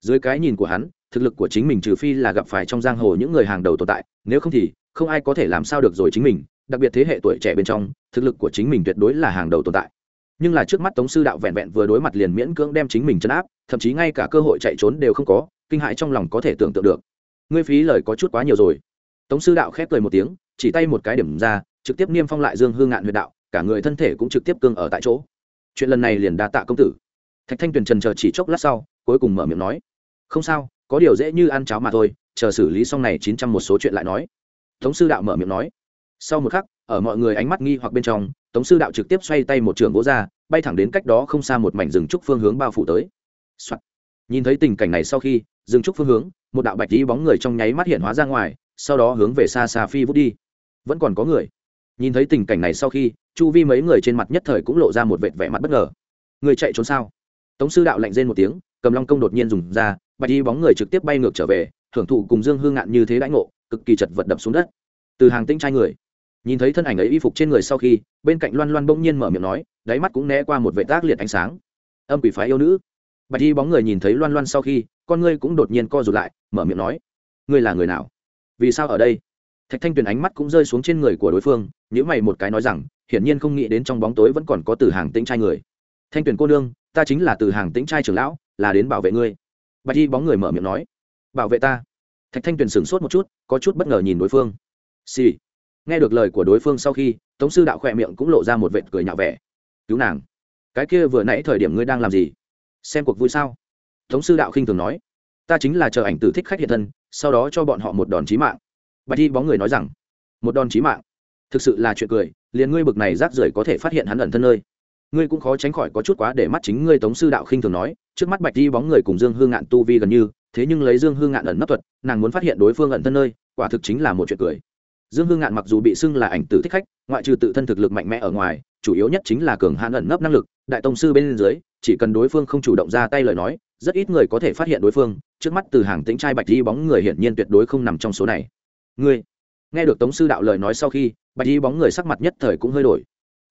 Dưới cái nhìn của hắn, thực lực của chính mình trừ phi là gặp phải trong giang hồ những người hàng đầu tồn tại, nếu không thì không ai có thể làm sao được rồi chính mình, đặc biệt thế hệ tuổi trẻ bên trong, thực lực của chính mình tuyệt đối là hàng đầu tồn tại nhưng là trước mắt tống sư đạo vẹn vẹn vừa đối mặt liền miễn cưỡng đem chính mình chấn áp, thậm chí ngay cả cơ hội chạy trốn đều không có, kinh hãi trong lòng có thể tưởng tượng được. Ngươi phí lời có chút quá nhiều rồi. Tống sư đạo khép cười một tiếng, chỉ tay một cái điểm ra, trực tiếp niêm phong lại dương hương ngạn huyệt đạo, cả người thân thể cũng trực tiếp cương ở tại chỗ. Chuyện lần này liền đa tạ công tử. Thạch thanh tuyền trần chờ chỉ chốc lát sau, cuối cùng mở miệng nói, không sao, có điều dễ như ăn cháo mà thôi, chờ xử lý xong này chín trăm một số chuyện lại nói. Tống sư đạo mở miệng nói, sau một khắc, ở mọi người ánh mắt nghi hoặc bên trong tống sư đạo trực tiếp xoay tay một trường gỗ ra, bay thẳng đến cách đó không xa một mảnh rừng trúc phương hướng bao phủ tới、Soạn. nhìn thấy tình cảnh này sau khi, rừng trúc phương hướng, một đạo bạch đi bóng người trong nháy mắt hiện hóa ra ngoài, sau đó hướng về xa xa phi vút đi. Vẫn còn có người. Nhìn thấy tình cảnh này sau khi, chu vi mấy người trên mặt nhất thời cũng lộ ra một vệt vẻ mặt bất ngờ. Người chạy trốn sao? Tống sư đạo lạnh rên một tiếng, cầm long công đột nhiên dùng ra, bạch y bóng người trực tiếp bay ngược trở về, hưởng thụ cùng dương hương ngạn như thế đãi ngộ, cực kỳ chật vật đập xuống đất. Từ hàng tĩnh trai người nhìn thấy thân ảnh ấy y phục trên người sau khi, bên cạnh loan loan bỗng nhiên mở miệng nói, đáy mắt cũng né qua một vệ tác liệt ánh sáng. Âm quỷ phái yêu nữ. Bạch y bóng người nhìn thấy loan loan sau khi, con ngươi cũng đột nhiên co rụt lại, mở miệng nói, ngươi là người nào? Vì sao ở đây? Thạch thanh tuyền ánh mắt cũng rơi xuống trên người của đối phương nhữ mày một cái nói rằng, hiển nhiên không nghĩ đến trong bóng tối vẫn còn có từ hàng tĩnh trai người. Thanh tuyền cô nương, ta chính là từ hàng tĩnh trai trưởng lão, là đến bảo vệ ngươi. Bạch y bóng người mở miệng nói, bảo vệ ta. Thạch thanh tuyền sửng sốt một chút, có chút bất ngờ nhìn đối phương. Xì、sì nghe được lời của đối phương sau khi, tống sư đạo khỏe miệng cũng lộ ra một vệt cười nhạo vẻ. Cứu nàng? Cái kia vừa nãy thời điểm ngươi đang làm gì? Xem cuộc vui sao? Tống sư đạo khinh thường nói. Ta chính là chờ ảnh tử thích khách hiện thân, sau đó cho bọn họ một đòn chí mạng. Bạch y bóng người nói rằng. Một đòn chí mạng? Thực sự là chuyện cười, liền ngươi bực này rác rưởi có thể phát hiện hắn ẩn thân nơi. Ngươi cũng khó tránh khỏi có chút quá để mắt chính ngươi, tống sư đạo khinh thường nói. Trước mắt bạch y bóng người cùng dương hương ngạn tu vi gần như, thế nhưng lấy dương hương ngạn ẩn nấp thuật, nàng muốn phát hiện đối phương ẩn thân nơi, quả thực chính là một chuyện cười dương hương ngạn mặc dù bị xưng là ảnh tử thích khách, ngoại trừ tự thân thực lực mạnh mẽ ở ngoài, chủ yếu nhất chính là cường hãn ẩn nấp năng lực, đại tông sư bên dưới, chỉ cần đối phương không chủ động ra tay lời nói, rất ít người có thể phát hiện đối phương, trước mắt từ hàng tính trai bạch y bóng người hiển nhiên tuyệt đối không nằm trong số này. Ngươi, nghe được tống sư đạo lời nói sau khi, bạch y bóng người sắc mặt nhất thời cũng hơi đổi.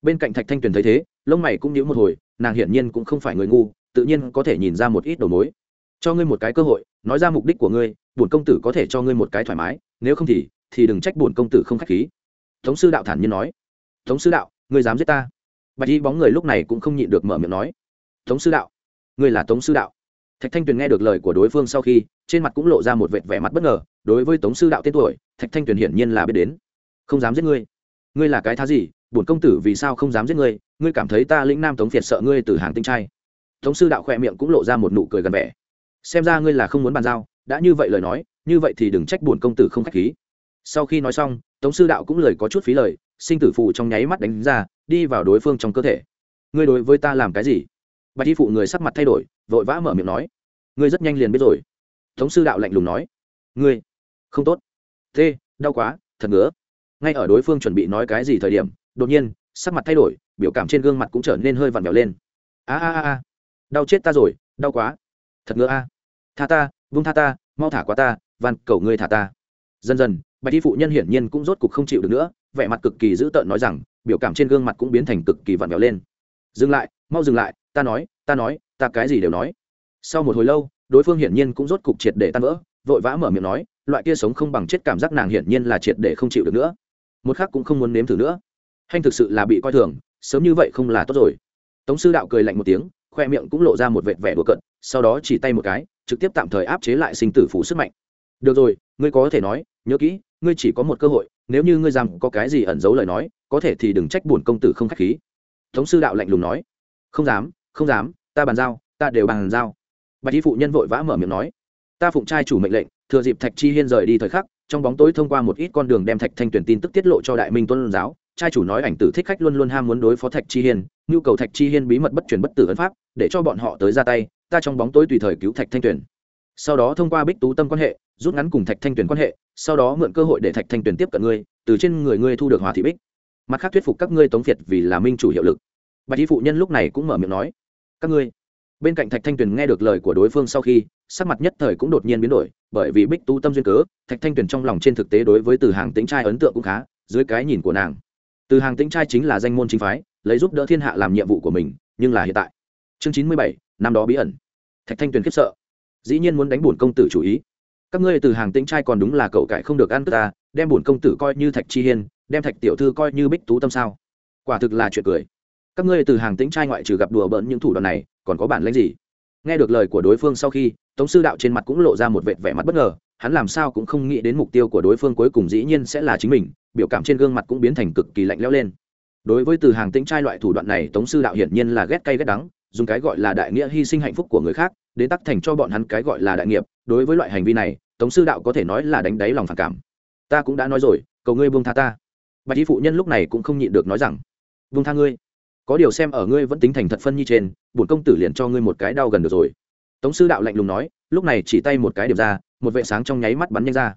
Bên cạnh thạch thanh tuyền thấy thế, lông mày cũng nhíu một hồi, nàng hiển nhiên cũng không phải người ngu, tự nhiên có thể nhìn ra một ít đầu mối. Cho ngươi một cái cơ hội, nói ra mục đích của ngươi, bổn công tử có thể cho ngươi một cái thoải mái, nếu không thì thì đừng trách bổn công tử không khách khí. Tống sư đạo thản nhiên nói. Tống sư đạo, ngươi dám giết ta? Bạch y bóng người lúc này cũng không nhịn được mở miệng nói. Tống sư đạo, ngươi là tống sư đạo. Thạch thanh tuyền nghe được lời của đối phương sau khi, trên mặt cũng lộ ra một vệt vẻ mặt bất ngờ. Đối với tống sư đạo tên tuổi, thạch thanh tuyền hiển nhiên là biết đến. Không dám giết ngươi. Ngươi là cái thá gì? Bổn công tử vì sao không dám giết ngươi? Ngươi cảm thấy ta lĩnh nam tống việt sợ ngươi từ hàng tinh trai. Tống sư đạo khỏe miệng cũng lộ ra một nụ cười gần vẻ. Xem ra ngươi là không muốn bàn giao. Đã như vậy lời nói, như vậy thì đừng trách bổn công tử không khách khí sau khi nói xong, tống sư đạo cũng lời có chút phí lời, sinh tử phụ trong nháy mắt đánh ra, đi vào đối phương trong cơ thể. Ngươi đối với ta làm cái gì? Bạch y phụ người sắc mặt thay đổi, vội vã mở miệng nói. Ngươi rất nhanh liền biết rồi. Tống sư đạo lạnh lùng nói. Ngươi? Không tốt. Thế đau quá, thật ngứa. Ngay ở đối phương chuẩn bị nói cái gì thời điểm, đột nhiên, sắc mặt thay đổi, biểu cảm trên gương mặt cũng trở nên hơi vặn vẹo lên. A a a a. Đau chết ta rồi, đau quá. Thật ngứa a. Tha ta vung tha ta, mau thả qua ta, van cầu ngươi thả ta. Dần dần bạch y phụ nhân hiển nhiên cũng rốt cục không chịu được nữa, vẻ mặt cực kỳ dữ tợn nói rằng, biểu cảm trên gương mặt cũng biến thành cực kỳ vặn vẹo lên. Dừng lại, mau dừng lại, ta nói ta nói, ta cái gì đều nói. Sau một hồi lâu, đối phương hiển nhiên cũng rốt cục triệt để tan vỡ, vội vã mở miệng nói, loại kia sống không bằng chết cảm giác nàng hiển nhiên là triệt để không chịu được nữa. Một khác cũng không muốn nếm thử nữa. Hanh thực sự là bị coi thường, sớm như vậy không là tốt rồi. Tống sư đạo cười lạnh một tiếng, khoe miệng cũng lộ ra một vệt vẻ đùa cận sau đó chỉ tay một cái, trực tiếp tạm thời áp chế lại sinh tử phủ sức mạnh. Được rồi, ngươi có thể nói nhớ kỹ, ngươi chỉ có một cơ hội, nếu như ngươi rằng có cái gì ẩn giấu lời nói, có thể thì đừng trách bổn công tử không khách khí. Tống sư đạo lạnh lùng nói. Không dám không dám, ta bàn giao, ta đều bàn giao. Bạch y phụ nhân vội vã mở miệng nói. Ta phụng trai chủ mệnh lệnh, thừa dịp thạch chi hiên rời đi thời khắc, trong bóng tối thông qua một ít con đường đem thạch thanh tuyển tin tức tiết lộ cho đại minh tuân giáo, trai chủ nói ảnh tử thích khách luôn luôn ham muốn đối phó thạch chi hiên, nhu cầu thạch chi hiên bí mật bất truyền bất tử ấn pháp, để cho bọn họ tới ra tay, ta trong bóng tối tùy thời cứu thạch thanh tuyển. Sau đó thông qua bích tú tâm quan hệ rút ngắn cùng thạch thanh Tuyền quan hệ, sau đó mượn cơ hội để thạch thanh Tuyền tiếp cận ngươi, từ trên người ngươi thu được hòa thị bích. Mặt khác thuyết phục các ngươi tống việt vì là minh chủ hiệu lực. Bạch y phụ nhân lúc này cũng mở miệng nói, các ngươi. Bên cạnh thạch thanh tuyền nghe được lời của đối phương sau khi, sắc mặt nhất thời cũng đột nhiên biến đổi, bởi vì bích Tu tâm duyên cớ, thạch thanh tuyền trong lòng trên thực tế đối với từ hàng tính trai ấn tượng cũng khá, dưới cái nhìn của nàng. Từ hàng tính trai chính là danh môn chính phái, lấy giúp đỡ thiên hạ làm nhiệm vụ của mình, nhưng là hiện tại. Chương chín mươi bảy, năm đó bí ẩn. Thạch thanh tuyền khiếp sợ. Dĩ nhiên muốn đánh bổn công tử chủ ý các ngươi từ hàng tĩnh trai còn đúng là cậu cải không được ăn cướp ta, đem bổn công tử coi như thạch chi hiên, đem thạch tiểu thư coi như bích tú tâm sao? Quả thực là chuyện cười. Các ngươi từ hàng tĩnh trai ngoại trừ gặp đùa bỡn những thủ đoạn này, còn có bản lãnh gì? Nghe được lời của đối phương sau khi, tống sư đạo trên mặt cũng lộ ra một vệt vẻ mặt bất ngờ, hắn làm sao cũng không nghĩ đến mục tiêu của đối phương cuối cùng dĩ nhiên sẽ là chính mình, biểu cảm trên gương mặt cũng biến thành cực kỳ lạnh lẽo lên. Đối với từ hàng tĩnh trai loại thủ đoạn này, tống sư đạo hiển nhiên là ghét cay ghét đắng dùng cái gọi là đại nghĩa hy sinh hạnh phúc của người khác, đến tắc thành cho bọn hắn cái gọi là đại nghiệp, đối với loại hành vi này, tống sư đạo có thể nói là đánh đáy lòng phản cảm. Ta cũng đã nói rồi, cầu ngươi buông tha ta. Bạch y phụ nhân lúc này cũng không nhịn được nói rằng, buông tha ngươi. Có điều xem ở ngươi vẫn tính thành thật phân nhi trên, bổn công tử liền cho ngươi một cái đau gần được rồi. Tống sư đạo lạnh lùng nói, lúc này chỉ tay một cái điểm ra, một vệ sáng trong nháy mắt bắn nhanh ra.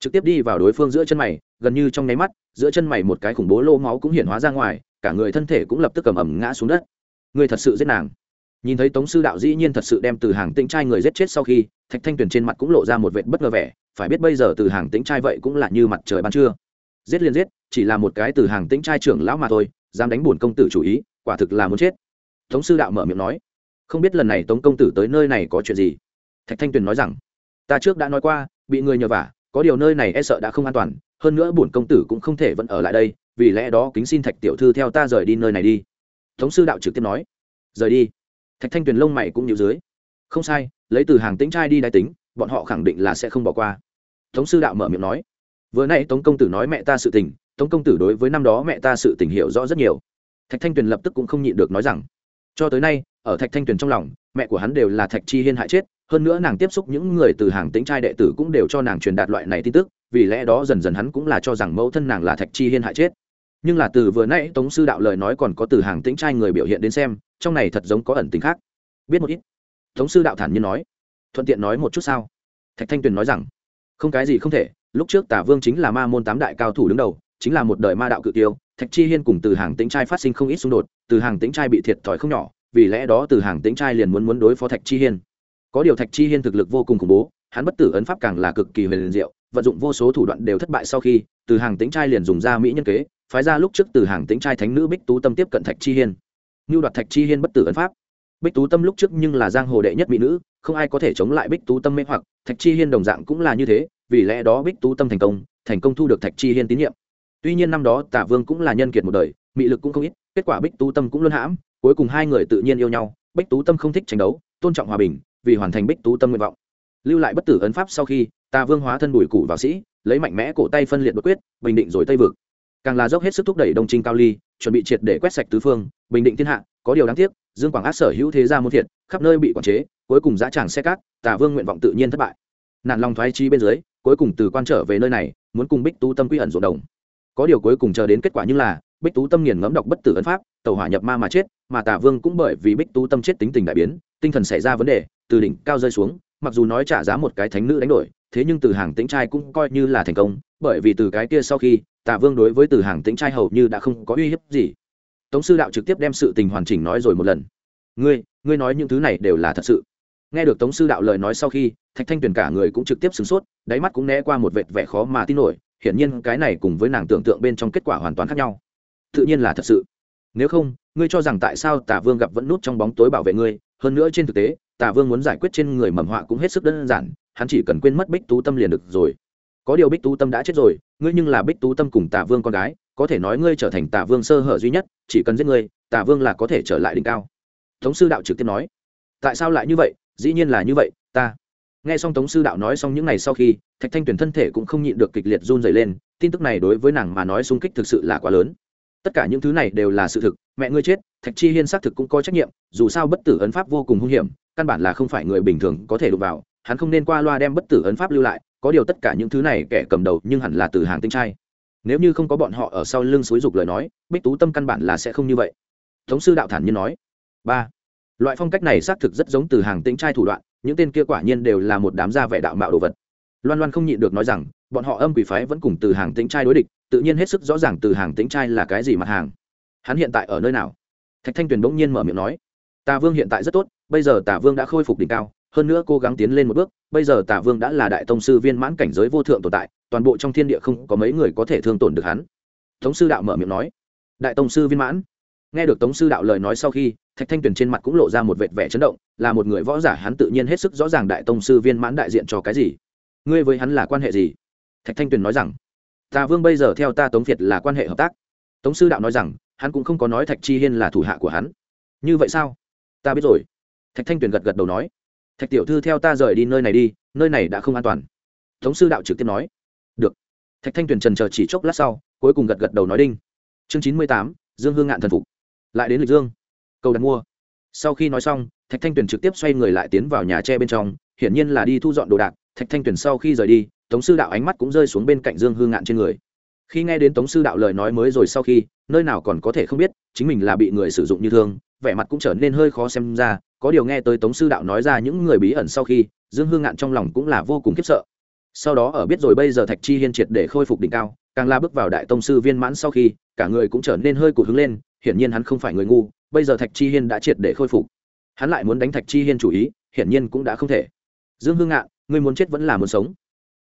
Trực tiếp đi vào đối phương giữa chân mày, gần như trong nháy mắt, giữa chân mày một cái khủng bố lô máu cũng hiện hóa ra ngoài, cả người thân thể cũng lập tức cầm ẩm ngã xuống đất ngươi thật sự giết nàng. Nhìn thấy tống sư đạo dĩ nhiên thật sự đem từ hàng tĩnh trai người giết chết sau khi, thạch thanh tuyền trên mặt cũng lộ ra một vệt bất ngờ vẻ, phải biết bây giờ từ hàng tĩnh trai vậy cũng là như mặt trời ban trưa. Giết liền giết, chỉ là một cái từ hàng tĩnh trai trưởng lão mà thôi, dám đánh bổn công tử chủ ý, quả thực là muốn chết. Tống sư đạo mở miệng nói, không biết lần này tống công tử tới nơi này có chuyện gì? Thạch thanh tuyền nói rằng, ta trước đã nói qua, bị người nhờ vả, có điều nơi này e sợ đã không an toàn, hơn nữa bổn công tử cũng không thể vẫn ở lại đây, vì lẽ đó kính xin thạch tiểu thư theo ta rời đi nơi này đi tống sư đạo trực tiếp nói, rời đi. Thạch thanh tuyền lông mày cũng nhiều dưới. Không sai, lấy từ hàng tính trai đi đ tính, bọn họ khẳng định là sẽ không bỏ qua. Tống sư đạo mở miệng nói, vừa nay tống công tử nói mẹ ta sự tình, tống công tử đối với năm đó mẹ ta sự tình hiểu rõ rất nhiều. Thạch thanh tuyền lập tức cũng không nhịn được nói rằng, cho tới nay, ở thạch thanh tuyền trong lòng, mẹ của hắn đều là thạch chi hiên hại chết, hơn nữa nàng tiếp xúc những người từ hàng tính trai đệ tử cũng đều cho nàng truyền đạt loại này tin tức, vì lẽ đó dần dần hắn cũng là cho rằng mẫu thân nàng là thạch chi hiên hại chết nhưng là từ vừa nãy tống sư đạo lời nói còn có từ hàng tĩnh trai người biểu hiện đến xem, trong này thật giống có ẩn tính khác. Biết một ít. Tống sư đạo thản nhiên nói. Thuận tiện nói một chút sao? Thạch thanh tuyền nói rằng, không cái gì không thể, lúc trước tả vương chính là ma môn tám đại cao thủ đứng đầu, chính là một đời ma đạo cự tiêu, thạch chi hiên cùng từ hàng tĩnh trai phát sinh không ít xung đột, từ hàng tĩnh trai bị thiệt thòi không nhỏ, vì lẽ đó từ hàng tĩnh trai liền muốn muốn đối phó thạch chi hiên. Có điều thạch chi hiên thực lực vô cùng khủng bố, hắn bất tử ấn pháp càng là cực kỳ huyền diệu, vận dụng vô số thủ đoạn đều thất bại sau khi, từ hàng tĩnh trai liền dùng ra mỹ nhân kế phái ra lúc trước từ hàng tĩnh trai thánh nữ bích tú tâm tiếp cận thạch chi hiên. Như đoạt thạch chi hiên bất tử ấn pháp. Bích tú tâm lúc trước nhưng là giang hồ đệ nhất mỹ nữ, không ai có thể chống lại bích tú tâm mê hoặc, thạch chi hiên đồng dạng cũng là như thế, vì lẽ đó bích tú tâm thành công thành công thu được thạch chi hiên tín nhiệm. Tuy nhiên năm đó tả vương cũng là nhân kiệt một đời, mị lực cũng không ít, kết quả bích tú tâm cũng luôn hãm, cuối cùng hai người tự nhiên yêu nhau, bích tú tâm không thích tranh đấu, tôn trọng hòa bình, vì hoàn thành bích tú tâm nguyện vọng. Lưu lại bất tử ấn pháp sau khi tà vương hóa thân bùi củ vào sĩ, lấy mạnh mẽ cổ tay phân liệt bất quyết, bình định rồi tây vực càng là dốc hết sức thúc đẩy đông trinh cao ly, chuẩn bị triệt để quét sạch tứ phương, bình định thiên hạ, có điều đáng tiếc, dương quảng ác sở hữu thế gia muôn thiệt, khắp nơi bị quản chế, cuối cùng giá tràng xe cát, Tả vương nguyện vọng tự nhiên thất bại. Nạn lòng thoái chi bên dưới, cuối cùng từ quan trở về nơi này, muốn cùng bích tú tâm quy ẩn ruộng đồng. Có điều cuối cùng chờ đến kết quả như là, bích tú tâm nghiền ngẫm đọc bất tử ấn pháp, tàu hỏa nhập ma mà chết, mà tả vương cũng bởi vì bích tú tâm chết tính tình đại biến, tinh thần xảy ra vấn đề, từ đỉnh cao rơi xuống, mặc dù nói trả giá một cái thánh nữ đánh đổi, thế nhưng từ hàng tĩnh trai cũng coi như là thành công, bởi vì từ cái kia sau khi tả vương đối với từ hàng tĩnh trai hầu như đã không có uy hiếp gì. Tống sư đạo trực tiếp đem sự tình hoàn chỉnh nói rồi một lần. Ngươi ngươi nói những thứ này đều là thật sự. Nghe được tống sư đạo lời nói sau khi, thạch thanh tuyền cả người cũng trực tiếp sửng sốt, đáy mắt cũng né qua một vệt vẻ khó mà tin nổi, hiển nhiên cái này cùng với nàng tưởng tượng bên trong kết quả hoàn toàn khác nhau. Tự nhiên là thật sự. Nếu không, ngươi cho rằng tại sao tả vương gặp vẫn nút trong bóng tối bảo vệ ngươi, hơn nữa trên thực tế, tả vương muốn giải quyết trên người mầm họa cũng hết sức đơn giản, hắn chỉ cần quên mất bích tú tâm liền được rồi. Có điều bích tú tâm đã chết rồi ngươi nhưng là bích tú tâm cùng tả vương con gái, có thể nói ngươi trở thành tả vương sơ hở duy nhất, chỉ cần giết ngươi tả vương là có thể trở lại đỉnh cao. Tống sư đạo trực tiếp nói. Tại sao lại như vậy? Dĩ nhiên là như vậy, ta. Nghe xong tống sư đạo nói xong những ngày sau khi, thạch thanh tuyền thân thể cũng không nhịn được kịch liệt run dày lên, tin tức này đối với nàng mà nói sung kích thực sự là quá lớn. Tất cả những thứ này đều là sự thực, mẹ ngươi chết, thạch chi hiên xác thực cũng có trách nhiệm, dù sao bất tử ấn pháp vô cùng hung hiểm, căn bản là không phải người bình thường có thể đụng vào, hắn không nên qua loa đem bất tử ấn pháp lưu lại có điều tất cả những thứ này kẻ cầm đầu nhưng hẳn là từ hàng tinh trai. Nếu như không có bọn họ ở sau lưng xúi dục lời nói, bích tú tâm căn bản là sẽ không như vậy. Thống sư đạo thản nhiên nói. Ba. Loại phong cách này xác thực rất giống từ hàng tinh trai thủ đoạn, những tên kia quả nhiên đều là một đám gia vẻ đạo mạo đồ vật. Loan loan không nhịn được nói rằng, bọn họ âm quỷ phái vẫn cùng từ hàng tĩnh trai đối địch, tự nhiên hết sức rõ ràng từ hàng tĩnh trai là cái gì mặt hàng. Hắn hiện tại ở nơi nào? Thạch thanh tuyền bỗng nhiên mở miệng nói. Tà vương hiện tại rất tốt, bây giờ tà vương đã khôi phục đỉnh cao hơn nữa cố gắng tiến lên một bước, bây giờ tả vương đã là đại tông sư viên mãn cảnh giới vô thượng tồn tại, toàn bộ trong thiên địa không có mấy người có thể thương tổn được hắn. Tống sư đạo mở miệng nói, đại tông sư viên mãn. Nghe được tống sư đạo lời nói sau khi, thạch thanh tuyền trên mặt cũng lộ ra một vệt vẻ chấn động, là một người võ giả, hắn tự nhiên hết sức rõ ràng đại tông sư viên mãn đại diện cho cái gì. Ngươi với hắn là quan hệ gì? Thạch thanh tuyền nói rằng tà vương bây giờ theo ta tống việt là quan hệ hợp tác. Tống sư đạo nói rằng, hắn cũng không có nói thạch chi hiên là thủ hạ của hắn. Như vậy sao? Ta biết rồi. Thạch thanh tuyền gật gật đầu nói thạch tiểu thư theo ta rời đi nơi này đi, nơi này đã không an toàn. Tống sư đạo trực tiếp nói. Được. Thạch thanh tuyền trần chờ chỉ chốc lát sau, cuối cùng gật gật đầu nói đinh. Chương chín mươi tám, dương hương ngạn thần phục. Lại đến lịch dương. Cầu đặt mua. Sau khi nói xong, thạch thanh tuyền trực tiếp xoay người lại tiến vào nhà tre bên trong, hiển nhiên là đi thu dọn đồ đạc. Thạch thanh tuyền sau khi rời đi, tống sư đạo ánh mắt cũng rơi xuống bên cạnh dương hương ngạn trên người. Khi nghe đến tống sư đạo lời nói mới rồi sau khi, nơi nào còn có thể không biết, chính mình là bị người sử dụng như thương, vẻ mặt cũng trở nên hơi khó xem ra có điều nghe tới tống sư đạo nói ra những người bí ẩn sau khi, dương hương ngạn trong lòng cũng là vô cùng khiếp sợ. Sau đó ở biết rồi bây giờ thạch chi hiên triệt để khôi phục đỉnh cao, càng la bước vào đại tông sư viên mãn sau khi, cả người cũng trở nên hơi cụt hứng lên, hiển nhiên hắn không phải người ngu, bây giờ thạch chi hiên đã triệt để khôi phục. Hắn lại muốn đánh thạch chi hiên chủ ý, hiển nhiên cũng đã không thể. Dương hương ngạn, ngươi muốn chết vẫn là muốn sống?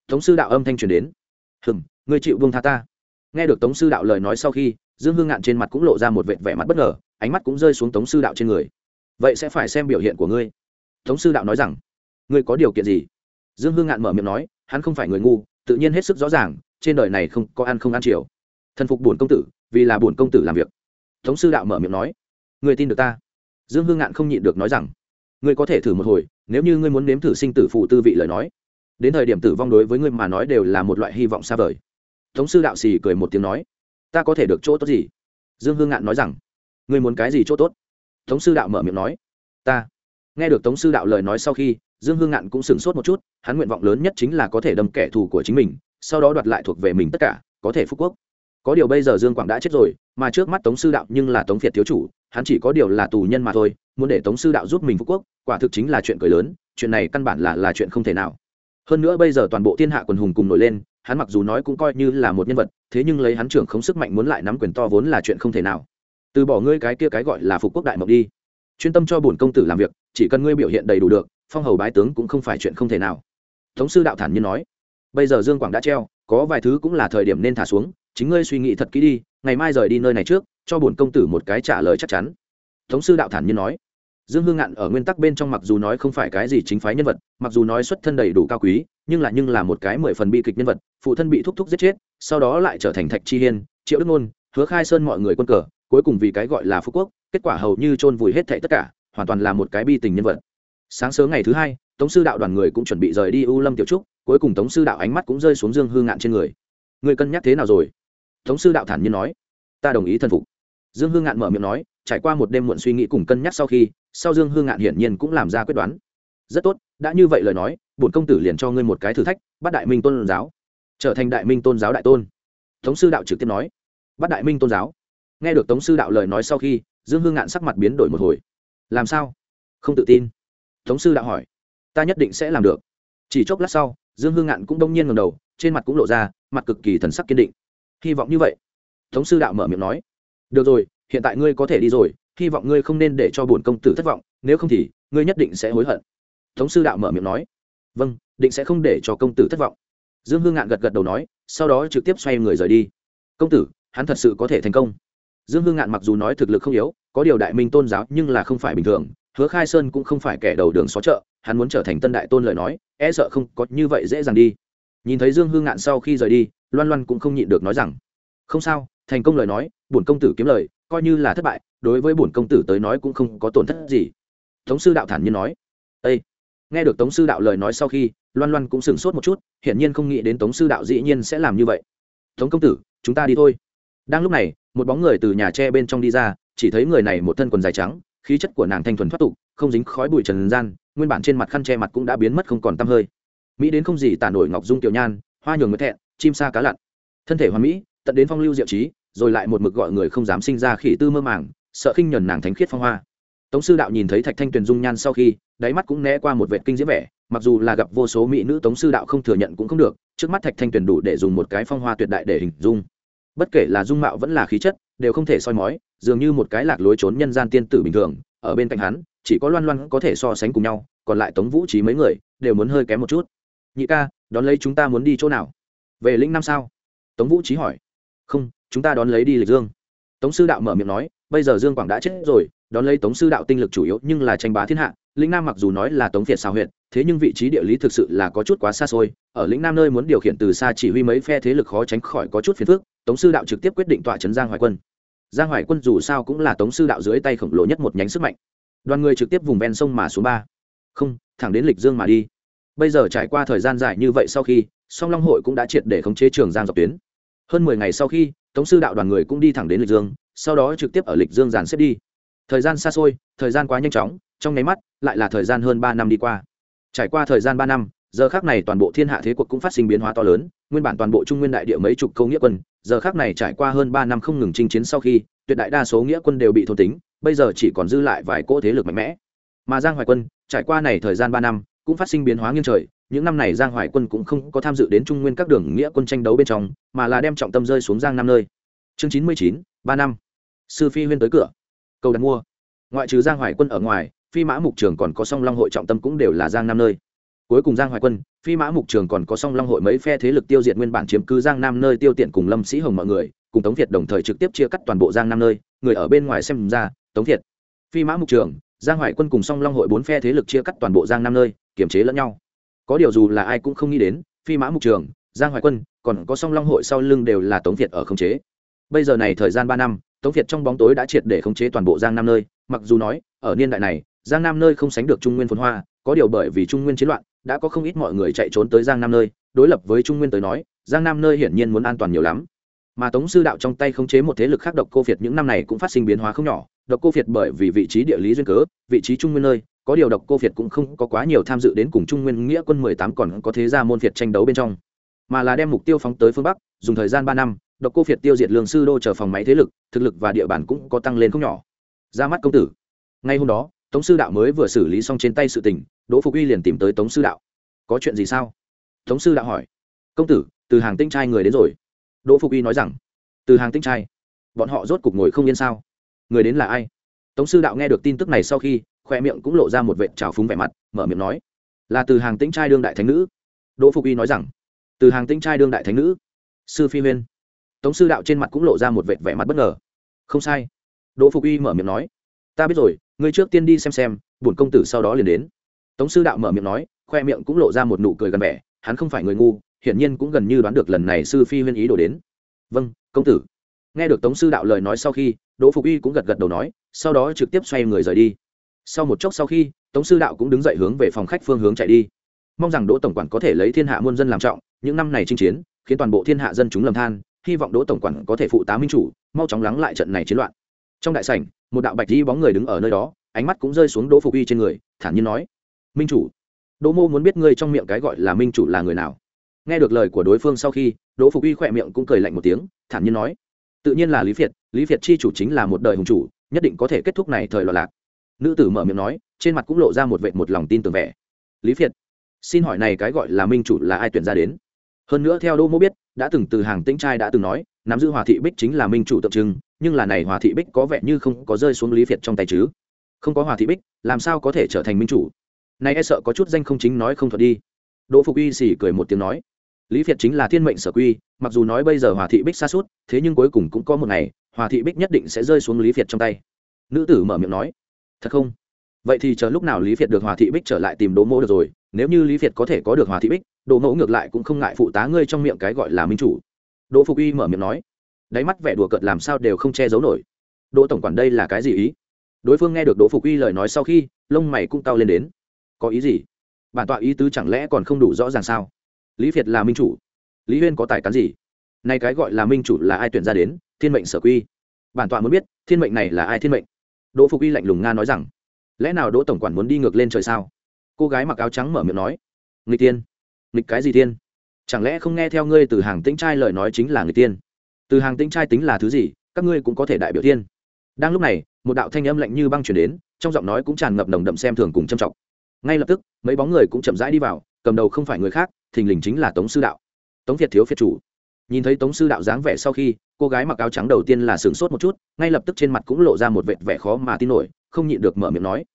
Tống sư đạo âm thanh truyền đến. Hừm, ngươi chịu buông tha ta. Nghe được tống sư đạo lời nói sau khi, dương hương ngạn trên mặt cũng lộ ra một vệt vẻ mặt bất ngờ, ánh mắt cũng rơi xuống tống sư đạo trên người vậy sẽ phải xem biểu hiện của ngươi. Tống sư đạo nói rằng, ngươi có điều kiện gì? Dương hương ngạn mở miệng nói, hắn không phải người ngu, tự nhiên hết sức rõ ràng, trên đời này không có ăn không ăn chiều. Thần phục bổn công tử, vì là bổn công tử làm việc. Tống sư đạo mở miệng nói người tin được ta? Dương hương ngạn không nhịn được nói rằng, ngươi có thể thử một hồi, nếu như ngươi muốn nếm thử sinh tử phụ tư vị lời nói. Đến thời điểm tử vong đối với ngươi mà nói đều là một loại hy vọng xa vời. Tống sư đạo xì cười một tiếng nói, ta có thể được chỗ tốt gì? Dương hương ngạn nói rằng, ngươi muốn cái gì chỗ tốt? Tống sư đạo mở miệng nói, ta. Nghe được tống sư đạo lời nói sau khi, dương hương ngạn cũng sửng sốt một chút, hắn nguyện vọng lớn nhất chính là có thể đâm kẻ thù của chính mình, sau đó đoạt lại thuộc về mình tất cả, có thể phú quốc. Có điều bây giờ dương quảng đã chết rồi, mà trước mắt tống sư đạo nhưng là tống việt thiếu chủ, hắn chỉ có điều là tù nhân mà thôi, muốn để tống sư đạo giúp mình phú quốc, quả thực chính là chuyện cười lớn, chuyện này căn bản là là chuyện không thể nào. Hơn nữa bây giờ toàn bộ thiên hạ quần hùng cùng nổi lên, hắn mặc dù nói cũng coi như là một nhân vật, thế nhưng lấy hắn trưởng không sức mạnh muốn lại nắm quyền to vốn là chuyện không thể nào từ bỏ ngươi cái kia cái gọi là phục quốc đại mộng đi. Chuyên tâm cho bổn công tử làm việc, chỉ cần ngươi biểu hiện đầy đủ được, phong hầu bái tướng cũng không phải chuyện không thể nào. Tống sư đạo thản nhiên nói. Bây giờ dương quảng đã treo, có vài thứ cũng là thời điểm nên thả xuống, chính ngươi suy nghĩ thật kỹ đi, ngày mai rời đi nơi này trước, cho bổn công tử một cái trả lời chắc chắn. Tống sư đạo thản nhiên nói. Dương hương ngạn ở nguyên tắc bên trong mặc dù nói không phải cái gì chính phái nhân vật, mặc dù nói xuất thân đầy đủ cao quý, nhưng là nhưng là một cái mười phần bi kịch nhân vật, phụ thân bị thúc thúc giết chết, sau đó lại trở thành thạch chi hiên, triệu đức ngôn, hứa khai sơn mọi người quân cờ cuối cùng vì cái gọi là phú quốc, kết quả hầu như chôn vùi hết thảy tất cả, hoàn toàn là một cái bi tình nhân vật. Sáng sớm ngày thứ hai, tống sư đạo đoàn người cũng chuẩn bị rời đi u lâm tiểu trúc, cuối cùng tống sư đạo ánh mắt cũng rơi xuống dương hương ngạn trên người. Người cân nhắc thế nào rồi? Tống sư đạo thản nhiên nói. Ta đồng ý thân phục. Dương hương ngạn mở miệng nói, trải qua một đêm muộn suy nghĩ cùng cân nhắc sau khi, sau dương hương ngạn hiển nhiên cũng làm ra quyết đoán. Rất tốt, đã như vậy lời nói, bổn công tử liền cho ngươi một cái thử thách, bắt đại minh tôn giáo. Trở thành đại minh tôn giáo đại tôn. Tống sư đạo trực tiếp nói. Bắt đại minh tôn giáo nghe được tống sư đạo lời nói sau khi, dương hương ngạn sắc mặt biến đổi một hồi. Làm sao? Không tự tin. Tống sư đạo hỏi. Ta nhất định sẽ làm được. Chỉ chốc lát sau, dương hương ngạn cũng đông nhiên ngầm đầu, trên mặt cũng lộ ra mặt cực kỳ thần sắc kiên định. Hy vọng như vậy. Tống sư đạo mở miệng nói. Được rồi, hiện tại ngươi có thể đi rồi, hy vọng ngươi không nên để cho bổn công tử thất vọng, nếu không thì, ngươi nhất định sẽ hối hận. Tống sư đạo mở miệng nói. Vâng định sẽ không để cho công tử thất vọng. Dương hương ngạn gật gật đầu nói, sau đó trực tiếp xoay người rời đi. Công tử, hắn thật sự có thể thành công dương hương ngạn mặc dù nói thực lực không yếu, có điều đại minh tôn giáo nhưng là không phải bình thường, hứa khai sơn cũng không phải kẻ đầu đường xó chợ, hắn muốn trở thành tân đại tôn lời nói e sợ không có như vậy dễ dàng đi. Nhìn thấy dương hương ngạn sau khi rời đi, loan loan cũng không nhịn được nói rằng, không sao, thành công lời nói, bổn công tử kiếm lời, coi như là thất bại, đối với bổn công tử tới nói cũng không có tổn thất gì. Tống sư đạo thản nhiên nói â nghe được tống sư đạo lời nói sau khi, loan loan cũng sửng sốt một chút, hiển nhiên không nghĩ đến tống sư đạo dĩ nhiên sẽ làm như vậy. Tống công tử, chúng ta đi thôi. Đang lúc này một bóng người từ nhà tre bên trong đi ra, chỉ thấy người này một thân quần dài trắng, khí chất của nàng thanh thuần thoát tục, không dính khói bụi trần gian, nguyên bản trên mặt khăn che mặt cũng đã biến mất không còn tăm hơi. Mỹ đến không gì tả nổi ngọc dung tiểu nhan, hoa nhường mới thẹn, chim sa cá lặn. Thân thể hoàn mỹ, tận đến phong lưu diệu trí, rồi lại một mực gọi người không dám sinh ra khỉ tư mơ màng, sợ khinh nhuần nàng thánh khiết phong hoa. Tống sư đạo nhìn thấy thạch thanh tuyền dung nhan sau khi, đáy mắt cũng né qua một vệ kinh diễm vẻ, mặc dù là gặp vô số mỹ nữ tống sư đạo không thừa nhận cũng không được, trước mắt thạch thanh tuyền đủ để dùng một cái phong hoa tuyệt đại để hình dung bất kể là dung mạo vẫn là khí chất, đều không thể soi mói, dường như một cái lạc lối trốn nhân gian tiên tử bình thường, ở bên cạnh hắn, chỉ có loan loan có thể so sánh cùng nhau, còn lại tống vũ trí mấy người, đều muốn hơi kém một chút. Nhị ca, đón lấy chúng ta muốn đi chỗ nào? Về lĩnh năm sao? Tống vũ trí hỏi. Không, chúng ta đón lấy đi lịch dương. Tống sư đạo mở miệng nói, bây giờ dương quảng đã chết rồi đón lấy tống sư đạo tinh lực chủ yếu nhưng là tranh bá thiên hạ, lĩnh nam mặc dù nói là tống việt sao huyện thế nhưng vị trí địa lý thực sự là có chút quá xa xôi, ở lĩnh nam nơi muốn điều khiển từ xa chỉ huy mấy phe thế lực khó tránh khỏi có chút phiền phức, tống sư đạo trực tiếp quyết định tọa trấn giang hoài quân. Giang hoài quân dù sao cũng là tống sư đạo dưới tay khổng lồ nhất một nhánh sức mạnh. Đoàn người trực tiếp vùng ven sông mà xuống ba. Không, thẳng đến lịch dương mà đi. Bây giờ trải qua thời gian dài như vậy sau khi, song long hội cũng đã triệt để khống chế trường giang dọc tuyến. Hơn mười ngày sau khi, tống sư đạo đoàn người cũng đi thẳng đến lịch dương, sau đó trực tiếp ở lịch dương dàn xếp đi thời gian xa xôi, thời gian quá nhanh chóng, trong nháy mắt, lại là thời gian hơn ba năm đi qua. Trải qua thời gian ba năm, giờ khác này toàn bộ thiên hạ thế cuộc cũng phát sinh biến hóa to lớn, nguyên bản toàn bộ trung nguyên đại địa mấy chục câu nghĩa quân, giờ khác này trải qua hơn ba năm không ngừng chinh chiến sau khi, tuyệt đại đa số nghĩa quân đều bị thôn tính, bây giờ chỉ còn dư lại vài cỗ thế lực mạnh mẽ. Mà giang hoài quân, trải qua này thời gian ba năm, cũng phát sinh biến hóa nghiêng trời, những năm này giang hoài quân cũng không có tham dự đến trung nguyên các đường nghĩa quân tranh đấu bên trong, mà là đem trọng tâm rơi xuống giang nam nơi. Chương chín mươi chín, ba năm. Sư phi huyên tới cửa cầu đặt mua. Ngoại trừ giang hoài quân ở ngoài, phi mã mục trường còn có song long hội trọng tâm cũng đều là giang nam nơi. Cuối cùng giang hoài quân, phi mã mục trường còn có song long hội mấy phe thế lực tiêu diệt nguyên bản chiếm cứ giang nam nơi tiêu tiện cùng lâm sĩ hồng mọi người, cùng tống việt đồng thời trực tiếp chia cắt toàn bộ giang nam nơi, người ở bên ngoài xem ra, tống việt, phi mã mục trường, giang hoài quân cùng song long hội bốn phe thế lực chia cắt toàn bộ giang nam nơi, kiềm chế lẫn nhau. Có điều dù là ai cũng không nghĩ đến, phi mã mục trường, giang hoài quân, còn có song long hội sau lưng đều là tống việt ở khống chế. Bây giờ này thời gian ba năm tống việt trong bóng tối đã triệt để khống chế toàn bộ giang nam nơi, mặc dù nói, ở niên đại này, giang nam nơi không sánh được trung nguyên phồn hoa, có điều bởi vì trung nguyên chiến loạn, đã có không ít mọi người chạy trốn tới giang nam nơi, đối lập với trung nguyên tới nói, giang nam nơi hiển nhiên muốn an toàn nhiều lắm. Mà tống sư đạo trong tay khống chế một thế lực khác độc cô việt những năm này cũng phát sinh biến hóa không nhỏ, độc cô việt bởi vì vị trí địa lý duyên cớ, vị trí trung nguyên nơi, có điều độc cô việt cũng không có quá nhiều tham dự đến cùng trung nguyên nghĩa quân mười tám còn có thế gia môn việt tranh đấu bên trong, mà là đem mục tiêu phóng tới phương bắc, dùng thời gian ba năm độc cô việt tiêu diệt lương sư đô chờ phòng máy thế lực, thực lực và địa bàn cũng có tăng lên không nhỏ. Ra mắt công tử. Ngay hôm đó, tống sư đạo mới vừa xử lý xong trên tay sự tình, đỗ phục uy liền tìm tới tống sư đạo. Có chuyện gì sao? Tống sư đạo hỏi. Công tử, từ hàng tinh trai người đến rồi. Đỗ phục uy nói rằng. Từ hàng tinh trai. Bọn họ rốt cục ngồi không yên sao? Người đến là ai? Tống sư đạo nghe được tin tức này sau khi khoe miệng cũng lộ ra một vệ trào phúng vẻ mặt, mở miệng nói. Là từ hàng tinh trai đương đại thánh nữ. Đỗ phục uy nói rằng. Từ hàng tinh trai đương đại thánh nữ. Sư phi huyên tống sư đạo trên mặt cũng lộ ra một vẻ vẻ mặt bất ngờ. Không sai. Đỗ phục uy mở miệng nói, ta biết rồi, ngươi trước tiên đi xem xem, bổn công tử sau đó liền đến. Tống sư đạo mở miệng nói, khoe miệng cũng lộ ra một nụ cười gần vẻ, hắn không phải người ngu, hiển nhiên cũng gần như đoán được lần này sư phi huyên ý đổ đến. Vâng công tử. Nghe được tống sư đạo lời nói sau khi, đỗ phục uy cũng gật gật đầu nói, sau đó trực tiếp xoay người rời đi. Sau một chốc sau khi, tống sư đạo cũng đứng dậy hướng về phòng khách phương hướng chạy đi. Mong rằng đỗ tổng quản có thể lấy thiên hạ muôn dân làm trọng, những năm này chinh chiến, khiến toàn bộ thiên hạ dân chúng lầm than hy vọng đỗ tổng quản có thể phụ tá minh chủ, mau chóng lắng lại trận này chiến loạn. Trong đại sảnh, một đạo bạch di bóng người đứng ở nơi đó, ánh mắt cũng rơi xuống đỗ phục uy trên người, thản nhiên nói, minh chủ. Đỗ mô muốn biết ngươi trong miệng cái gọi là minh chủ là người nào. Nghe được lời của đối phương sau khi, đỗ phục uy khỏe miệng cũng cười lạnh một tiếng, thản nhiên nói, tự nhiên là lý việt lý việt chi chủ chính là một đời hùng chủ, nhất định có thể kết thúc này thời loạn lạc. Nữ tử mở miệng nói, trên mặt cũng lộ ra một vệ một lòng tin tưởng vẻ. Lý việt xin hỏi này cái gọi là minh chủ là ai tuyển ra đến? Hơn nữa theo đỗ mô biết đã từng từ hàng tĩnh trai đã từng nói, nắm giữ hòa thị bích chính là minh chủ tượng trưng, nhưng là này hòa thị bích có vẻ như không có rơi xuống lý việt trong tay chứ. Không có hòa thị bích, làm sao có thể trở thành minh chủ? Này e sợ có chút danh không chính nói không thuật đi. Đỗ phục uy xỉ cười một tiếng nói, lý việt chính là thiên mệnh sở quy, mặc dù nói bây giờ hòa thị bích xa suốt, thế nhưng cuối cùng cũng có một ngày, hòa thị bích nhất định sẽ rơi xuống lý việt trong tay. Nữ tử mở miệng nói, thật không? Vậy thì chờ lúc nào lý việt được hòa thị bích trở lại tìm đỗ mỗ được rồi? Nếu như lý việt có thể có được hòa thị bích đỗ Mẫu ngược lại cũng không ngại phụ tá ngươi trong miệng cái gọi là minh chủ đỗ phục Y mở miệng nói đáy mắt vẻ đùa cợt làm sao đều không che giấu nổi đỗ tổng quản đây là cái gì ý đối phương nghe được đỗ phục Y lời nói sau khi lông mày cũng cau lên đến có ý gì bản tọa ý tứ chẳng lẽ còn không đủ rõ ràng sao lý việt là minh chủ lý huyên có tài cán gì nay cái gọi là minh chủ là ai tuyển ra đến thiên mệnh sở quy bản tọa muốn biết thiên mệnh này là ai thiên mệnh đỗ phục Y lạnh lùng nga nói rằng lẽ nào đỗ tổng quản muốn đi ngược lên trời sao cô gái mặc áo trắng mở miệng nói người tiên nghịch cái gì tiên chẳng lẽ không nghe theo ngươi từ hàng tĩnh trai lời nói chính là người tiên từ hàng tĩnh trai tính là thứ gì, các ngươi cũng có thể đại biểu tiên đang lúc này, một đạo thanh âm lạnh như băng chuyển đến, trong giọng nói cũng tràn ngập nồng đậm xem thường cùng châm trọng. Ngay lập tức, mấy bóng người cũng chậm rãi đi vào, cầm đầu không phải người khác, thình lình chính là tống sư đạo. Tống việt thiếu phiệt chủ. Nhìn thấy tống sư đạo dáng vẻ sau khi, cô gái mặc áo trắng đầu tiên là sửng sốt một chút, ngay lập tức trên mặt cũng lộ ra một vệt vẻ khó mà tin nổi, không nhịn được mở miệng nói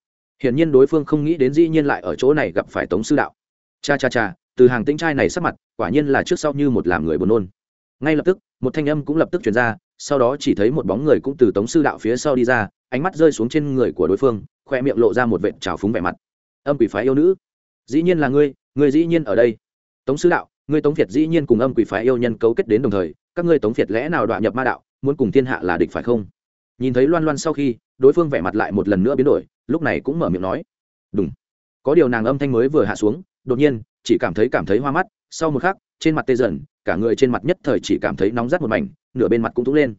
hiển nhiên đối phương không nghĩ đến dĩ nhiên lại ở chỗ này gặp phải tống sư đạo. Cha cha cha, từ hàng tinh trai này sắp mặt, quả nhiên là trước sau như một làm người buồn nôn. Ngay lập tức, một thanh âm cũng lập tức chuyển ra, sau đó chỉ thấy một bóng người cũng từ tống sư đạo phía sau đi ra, ánh mắt rơi xuống trên người của đối phương, khoe miệng lộ ra một vệt trào phúng vẻ mặt. Âm quỷ phái yêu nữ, dĩ nhiên là ngươi ngươi dĩ nhiên ở đây. Tống sư đạo, ngươi tống việt dĩ nhiên cùng âm quỷ phái yêu nhân cấu kết đến đồng thời, các ngươi tống việt lẽ nào đoạn nhập ma đạo, muốn cùng thiên hạ là địch phải không? Nhìn thấy loan loan sau khi, đối phương vẻ mặt lại một lần nữa biến đổi, lúc này cũng mở miệng nói đúng có điều nàng âm thanh mới vừa hạ xuống, đột nhiên, chỉ cảm thấy cảm thấy hoa mắt, sau một khắc, trên mặt tê dần, cả người trên mặt nhất thời chỉ cảm thấy nóng rát một mảnh, nửa bên mặt cũng thúc lên.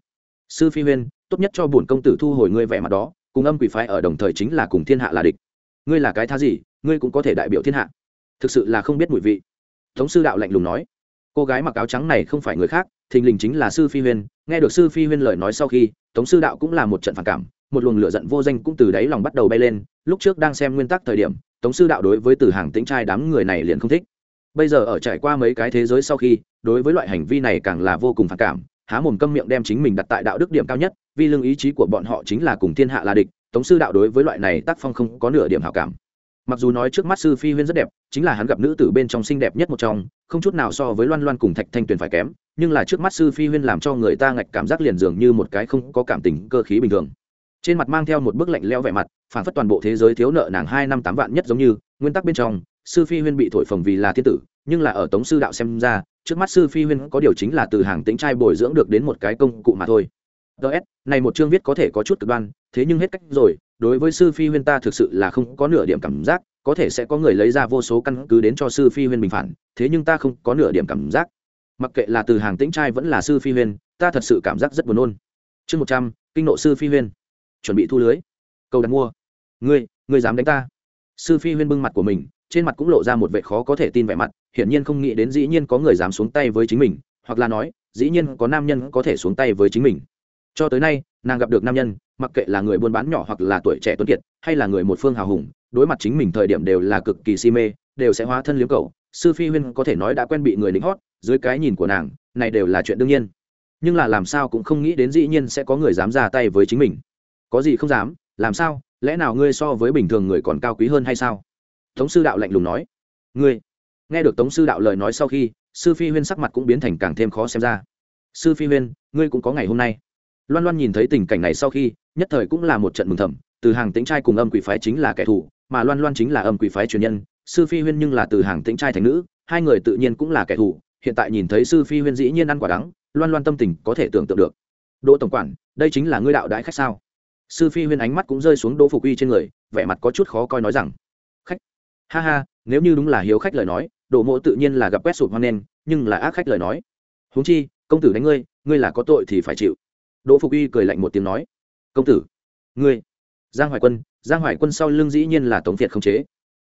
Sư phi huyên, tốt nhất cho bổn công tử thu hồi ngươi vẻ mặt đó, cùng âm quỷ phái ở đồng thời chính là cùng thiên hạ là địch. Ngươi là cái tha gì, ngươi cũng có thể đại biểu thiên hạ. Thực sự là không biết mùi vị. Tống sư đạo lạnh lùng nói, cô gái mặc áo trắng này không phải người khác, thình lình chính là sư phi huyên nghe được sư phi huyên lời nói sau khi, tống sư đạo cũng là một trận phản cảm, một luồng lửa giận vô danh cũng từ đáy lòng bắt đầu bay lên. Lúc trước đang xem nguyên tắc thời điểm, tống sư đạo đối với từ hàng tính trai đám người này liền không thích. Bây giờ ở trải qua mấy cái thế giới sau khi, đối với loại hành vi này càng là vô cùng phản cảm. Há mồm câm miệng đem chính mình đặt tại đạo đức điểm cao nhất, vì lương ý chí của bọn họ chính là cùng thiên hạ là địch, tống sư đạo đối với loại này tác phong không có nửa điểm hảo cảm. Mặc dù nói trước mắt sư phi huyên rất đẹp, chính là hắn gặp nữ tử bên trong xinh đẹp nhất một trong, không chút nào so với loan loan cùng thạch thanh tuyền phải kém nhưng là trước mắt sư phi huyên làm cho người ta ngạch cảm giác liền dường như một cái không có cảm tình cơ khí bình thường. Trên mặt mang theo một bức lạnh leo vẻ mặt, phản phất toàn bộ thế giới thiếu nợ nàng hai năm tám vạn nhất giống như, nguyên tắc bên trong, sư phi huyên bị thổi phồng vì là thiên tử, nhưng là ở tống sư đạo xem ra, trước mắt sư phi huyên có điều chính là từ hàng tính trai bồi dưỡng được đến một cái công cụ mà thôi. Ts này một chương viết có thể có chút cực đoan, thế nhưng hết cách rồi, đối với sư phi huyên ta thực sự là không có nửa điểm cảm giác, có thể sẽ có người lấy ra vô số căn cứ đến cho sư phi huyên bình phản, thế nhưng ta không có nửa điểm cảm giác mặc kệ là từ hàng tĩnh trai vẫn là sư phi huyên, ta thật sự cảm giác rất buồn nôn. Chương một trăm, kinh nộ sư phi huyên. Chuẩn bị thu lưới. Cầu đặt mua. Ngươi ngươi dám đánh ta? Sư phi huyên bưng mặt của mình, trên mặt cũng lộ ra một vẻ khó có thể tin vẻ mặt, hiển nhiên không nghĩ đến dĩ nhiên có người dám xuống tay với chính mình, hoặc là nói, dĩ nhiên có nam nhân có thể xuống tay với chính mình. Cho tới nay, nàng gặp được nam nhân, mặc kệ là người buôn bán nhỏ hoặc là tuổi trẻ tuấn kiệt, hay là người một phương hào hùng, đối mặt chính mình thời điểm đều là cực kỳ si mê, đều sẽ hóa thân liếm cầu sư phi huyên có thể nói đã quen bị người lính hót dưới cái nhìn của nàng, này đều là chuyện đương nhiên. Nhưng là làm sao cũng không nghĩ đến dĩ nhiên sẽ có người dám ra tay với chính mình. Có gì không dám, làm sao, lẽ nào ngươi so với bình thường người còn cao quý hơn hay sao? Tống sư đạo lạnh lùng nói. Ngươi, nghe được tống sư đạo lời nói sau khi, sư phi huyên sắc mặt cũng biến thành càng thêm khó xem ra. Sư phi huyên, ngươi cũng có ngày hôm nay. Loan loan nhìn thấy tình cảnh này sau khi, nhất thời cũng là một trận mừng thầm. Từ hàng tính trai cùng âm quỷ phái chính là kẻ thù, mà loan loan chính là âm quỷ phái truyền nhân. Sư phi huyên nhưng là từ hàng tính trai thành nữ, hai người tự nhiên cũng là kẻ thù hiện tại nhìn thấy sư phi huyên dĩ nhiên ăn quả đắng, loan loan tâm tình có thể tưởng tượng được. Đỗ tổng quản, đây chính là ngươi đạo đãi khách sao? Sư phi huyên ánh mắt cũng rơi xuống đỗ phục uy trên người, vẻ mặt có chút khó coi nói rằng, khách, ha ha, nếu như đúng là hiếu khách lời nói, đỗ mộ tự nhiên là gặp quét sụp hoan nen nhưng là ác khách lời nói. Huống chi, công tử đánh ngươi ngươi là có tội thì phải chịu. Đỗ phục uy cười lạnh một tiếng nói, công tử, ngươi, giang hoài quân, giang hoài quân sau lưng dĩ nhiên là tống việt không chế.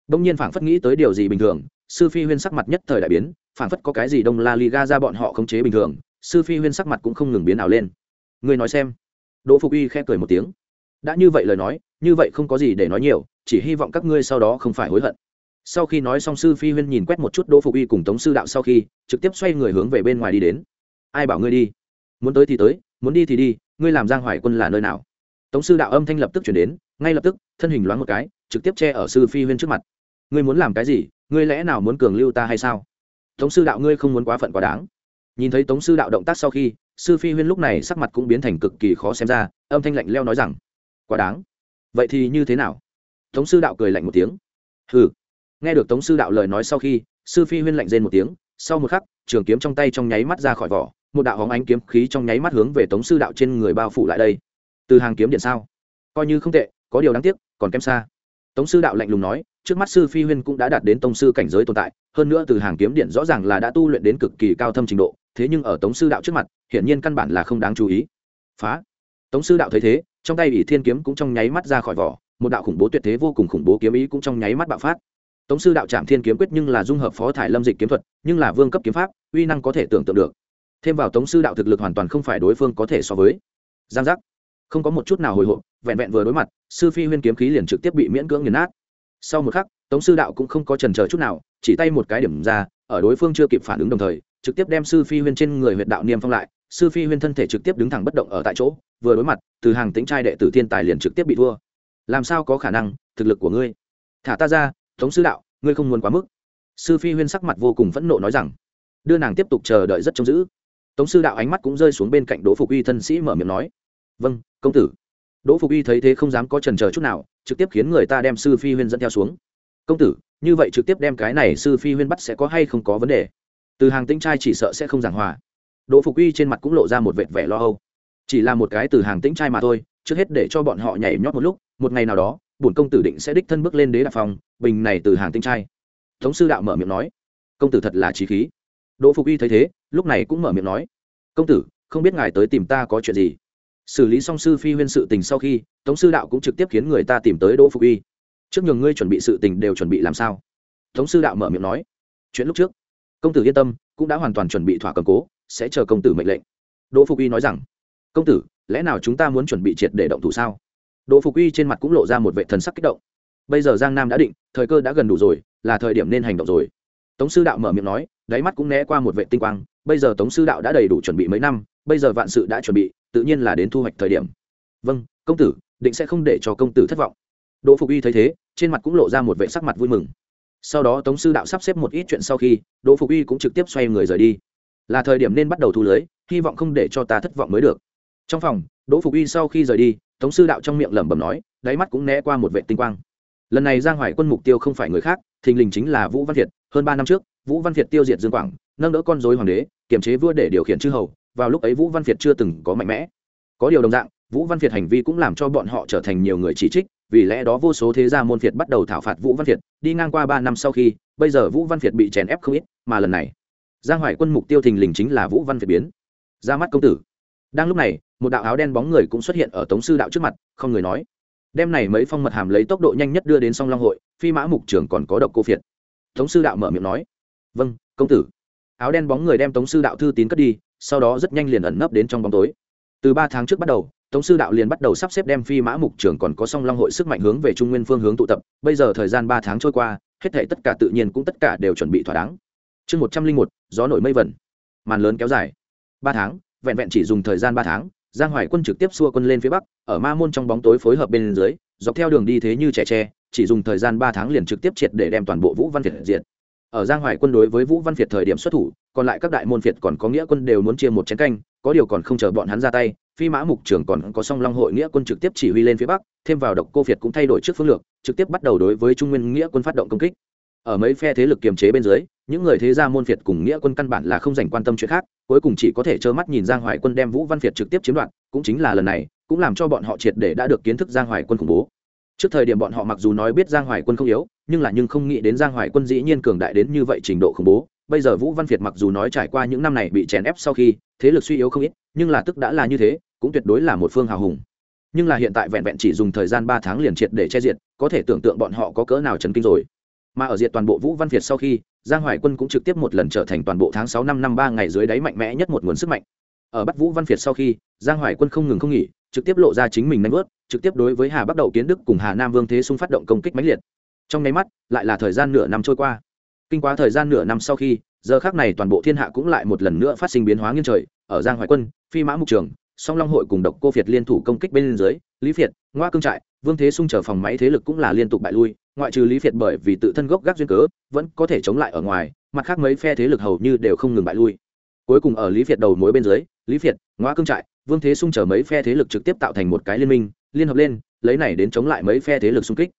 Đông nhiên phảng phất nghĩ tới điều gì bình thường, sư phi huyên sắc mặt nhất thời đại biến phảng phất có cái gì đông la liga ra bọn họ không chế bình thường, sư phi huyên sắc mặt cũng không ngừng biến ảo lên. Người nói xem. Đỗ phục uy khẽ cười một tiếng. Đã như vậy lời nói, như vậy không có gì để nói nhiều, chỉ hy vọng các ngươi sau đó không phải hối hận. Sau khi nói xong sư phi huyên nhìn quét một chút đỗ phục uy cùng tống sư đạo sau khi, trực tiếp xoay người hướng về bên ngoài đi đến. Ai bảo ngươi đi? Muốn tới thì tới, muốn đi thì đi, ngươi làm giang hoài quân là nơi nào? Tống sư đạo âm thanh lập tức chuyển đến, ngay lập tức, thân hình loáng một cái, trực tiếp che ở sư phi huyên trước mặt. Ngươi muốn làm cái gì? Ngươi lẽ nào muốn cường lưu ta hay sao? Tống sư đạo ngươi không muốn quá phận quá đáng. Nhìn thấy tống sư đạo động tác sau khi, sư phi huyên lúc này sắc mặt cũng biến thành cực kỳ khó xem ra, âm thanh lạnh leo nói rằng, quá đáng. Vậy thì như thế nào? Tống sư đạo cười lạnh một tiếng. Hừ. Nghe được tống sư đạo lời nói sau khi, sư phi huyên lạnh rên một tiếng, sau một khắc, trường kiếm trong tay trong nháy mắt ra khỏi vỏ, một đạo hóng ánh kiếm khí trong nháy mắt hướng về tống sư đạo trên người bao phủ lại đây. Từ hàng kiếm điện sao? Coi như không tệ, có điều đáng tiếc, còn kém xa tống sư đạo lạnh lùng nói, trước mắt sư phi huyên cũng đã đạt đến tông sư cảnh giới tồn tại, hơn nữa từ hàng kiếm điện rõ ràng là đã tu luyện đến cực kỳ cao thâm trình độ, thế nhưng ở tống sư đạo trước mặt, hiển nhiên căn bản là không đáng chú ý. Phá. Tống sư đạo thấy thế, trong tay ỷ thiên kiếm cũng trong nháy mắt ra khỏi vỏ, một đạo khủng bố tuyệt thế vô cùng khủng bố kiếm ý cũng trong nháy mắt bạo phát. Tống sư đạo trạm thiên kiếm quyết nhưng là dung hợp phó thải lâm dịch kiếm thuật, nhưng là vương cấp kiếm pháp, uy năng có thể tưởng tượng được. Thêm vào tống sư đạo thực lực hoàn toàn không phải đối phương có thể so với. Giang giác không có một chút nào hồi hộp, vẹn vẹn vừa đối mặt, sư phi huyên kiếm khí liền trực tiếp bị miễn cưỡng nghiền nát. Sau một khắc, tống sư đạo cũng không có trần chờ chút nào, chỉ tay một cái điểm ra, ở đối phương chưa kịp phản ứng đồng thời, trực tiếp đem sư phi huyên trên người huyện đạo niêm phong lại, sư phi huyên thân thể trực tiếp đứng thẳng bất động ở tại chỗ, vừa đối mặt, từ hàng tính trai đệ tử thiên tài liền trực tiếp bị thua. Làm sao có khả năng, thực lực của ngươi? Thả ta ra, tống sư đạo, ngươi không muốn quá mức. Sư phi huyên sắc mặt vô cùng phẫn nộ nói rằng. Đưa nàng tiếp tục chờ đợi rất trông giữ. Tống sư đạo ánh mắt cũng rơi xuống bên cạnh đỗ phục uy thân sĩ mở miệng nói vâng công tử. Đỗ phục y thấy thế không dám có trần chờ chút nào, trực tiếp khiến người ta đem sư phi huyên dẫn theo xuống. Công tử, như vậy trực tiếp đem cái này sư phi huyên bắt sẽ có hay không có vấn đề? Từ hàng tĩnh trai chỉ sợ sẽ không giảng hòa. Đỗ phục uy trên mặt cũng lộ ra một vệt vẻ lo âu. Chỉ là một cái từ hàng tĩnh trai mà thôi, trước hết để cho bọn họ nhảy nhót một lúc, một ngày nào đó, bổn công tử định sẽ đích thân bước lên đế đạp phòng, bình này từ hàng tĩnh trai. Thống sư đạo mở miệng nói. Công tử thật là trí khí. Đỗ phục uy thấy thế, lúc này cũng mở miệng nói. Công tử, không biết ngài tới tìm ta có chuyện gì? Xử lý xong sư phi huyên sự tình sau khi, tống sư đạo cũng trực tiếp khiến người ta tìm tới đỗ phục uy. Trước nhường ngươi chuẩn bị sự tình đều chuẩn bị làm sao? Tống sư đạo mở miệng nói. Chuyện lúc trước, công tử yên tâm, cũng đã hoàn toàn chuẩn bị thỏa cầm cố, sẽ chờ công tử mệnh lệnh. Đỗ phục uy nói rằng, công tử, lẽ nào chúng ta muốn chuẩn bị triệt để động thủ sao? Đỗ phục uy trên mặt cũng lộ ra một vệ thần sắc kích động. Bây giờ giang nam đã định, thời cơ đã gần đủ rồi, là thời điểm nên hành động rồi. Tống sư đạo mở miệng nói, đáy mắt cũng né qua một vệ tinh quang. Bây giờ tống sư đạo đã đầy đủ chuẩn bị mấy năm, bây giờ vạn sự đã chuẩn bị tự nhiên là đến thu hoạch thời điểm. Vâng công tử, định sẽ không để cho công tử thất vọng. Đỗ phục uy thấy thế, trên mặt cũng lộ ra một vệ sắc mặt vui mừng. Sau đó tống sư đạo sắp xếp một ít chuyện sau khi, đỗ phục uy cũng trực tiếp xoay người rời đi. Là thời điểm nên bắt đầu thu lưới, hy vọng không để cho ta thất vọng mới được. Trong phòng, đỗ phục uy sau khi rời đi, tống sư đạo trong miệng lẩm bẩm nói, đáy mắt cũng né qua một vệ tinh quang. Lần này giang hoài quân mục tiêu không phải người khác, thình lình chính là vũ văn việt hơn ba năm trước, vũ văn việt tiêu diệt dương quảng, nâng đỡ con dối hoàng đế, kiềm chế vua để điều khiển chư hầu vào lúc ấy vũ văn việt chưa từng có mạnh mẽ. Có điều đồng dạng, vũ văn việt hành vi cũng làm cho bọn họ trở thành nhiều người chỉ trích, vì lẽ đó vô số thế gia môn việt bắt đầu thảo phạt vũ văn việt, đi ngang qua ba năm sau khi, bây giờ vũ văn việt bị chèn ép không ít, mà lần này, giang hoài quân mục tiêu thình lình chính là vũ văn việt biến. Ra mắt công tử. Đang lúc này, một đạo áo đen bóng người cũng xuất hiện ở tống sư đạo trước mặt, không người nói. Đem này mấy phong mật hàm lấy tốc độ nhanh nhất đưa đến song long hội, phi mã mục trưởng còn có độc cô phiệt tống sư đạo mở miệng nói. Vâng công tử. Áo đen bóng người đem tống sư đạo thư tín cất đi sau đó rất nhanh liền ẩn nấp đến trong bóng tối. Từ ba tháng trước bắt đầu, tống sư đạo liền bắt đầu sắp xếp đem phi mã mục trưởng còn có song long hội sức mạnh hướng về trung nguyên phương hướng tụ tập. Bây giờ thời gian ba tháng trôi qua, hết thể tất cả tự nhiên cũng tất cả đều chuẩn bị thỏa đáng. Chương một trăm linh một, gió nổi mây vẩn. Màn lớn kéo dài. Ba tháng, vẹn vẹn chỉ dùng thời gian ba tháng, giang hoài quân trực tiếp xua quân lên phía bắc, ở ma môn trong bóng tối phối hợp bên dưới, dọc theo đường đi thế như trẻ tre, chỉ dùng thời gian ba tháng liền trực tiếp triệt để đem toàn bộ vũ văn việt diệt ở giang hoài quân đối với vũ văn việt thời điểm xuất thủ, còn lại các đại môn việt còn có nghĩa quân đều muốn chia một chén canh, có điều còn không chờ bọn hắn ra tay, phi mã mục trưởng còn có song long hội nghĩa quân trực tiếp chỉ huy lên phía bắc, thêm vào độc cô việt cũng thay đổi trước phương lược, trực tiếp bắt đầu đối với trung nguyên nghĩa quân phát động công kích. Ở mấy phe thế lực kiềm chế bên dưới, những người thế gia môn việt cùng nghĩa quân căn bản là không dành quan tâm chuyện khác, cuối cùng chỉ có thể trơ mắt nhìn giang hoài quân đem vũ văn việt trực tiếp chiếm đoạt, cũng chính là lần này, cũng làm cho bọn họ triệt để đã được kiến thức giang hoài quân khủng bố trước thời điểm bọn họ mặc dù nói biết giang hoài quân không yếu, nhưng là nhưng không nghĩ đến giang hoài quân dĩ nhiên cường đại đến như vậy trình độ khủng bố. Bây giờ vũ văn việt mặc dù nói trải qua những năm này bị chèn ép sau khi, thế lực suy yếu không ít, nhưng là tức đã là như thế, cũng tuyệt đối là một phương hào hùng. Nhưng là hiện tại vẹn vẹn chỉ dùng thời gian ba tháng liền triệt để che diệt, có thể tưởng tượng bọn họ có cỡ nào chấn kinh rồi. Mà ở diệt toàn bộ vũ văn việt sau khi, giang hoài quân cũng trực tiếp một lần trở thành toàn bộ tháng sáu năm năm ba ngày dưới đáy mạnh mẽ nhất một nguồn sức mạnh. Ở bắt vũ văn việt sau khi, giang hoài quân không ngừng không nghỉ trực tiếp lộ ra chính mình nanh vớt trực tiếp đối với hà bắc đầu kiến đức cùng hà nam vương thế sung phát động công kích mãnh liệt. Trong nháy mắt, lại là thời gian nửa năm trôi qua. Kinh quá thời gian nửa năm sau khi, giờ khác này toàn bộ thiên hạ cũng lại một lần nữa phát sinh biến hóa nghiêng trời, ở giang hoài quân, phi mã mục trường, song long hội cùng độc cô việt liên thủ công kích bên dưới, lý việt, ngoa cương trại, vương thế sung trở phòng máy thế lực cũng là liên tục bại lui, ngoại trừ lý việt bởi vì tự thân gốc gác duyên cớ, vẫn có thể chống lại ở ngoài, mặt khác mấy phe thế lực hầu như đều không ngừng bại lui. Cuối cùng ở lý việt đầu mối bên dưới, lý việt, ngoa cương trại vương thế sung trở mấy phe thế lực trực tiếp tạo thành một cái liên minh, liên hợp lên, lấy này đến chống lại mấy phe thế lực xung kích.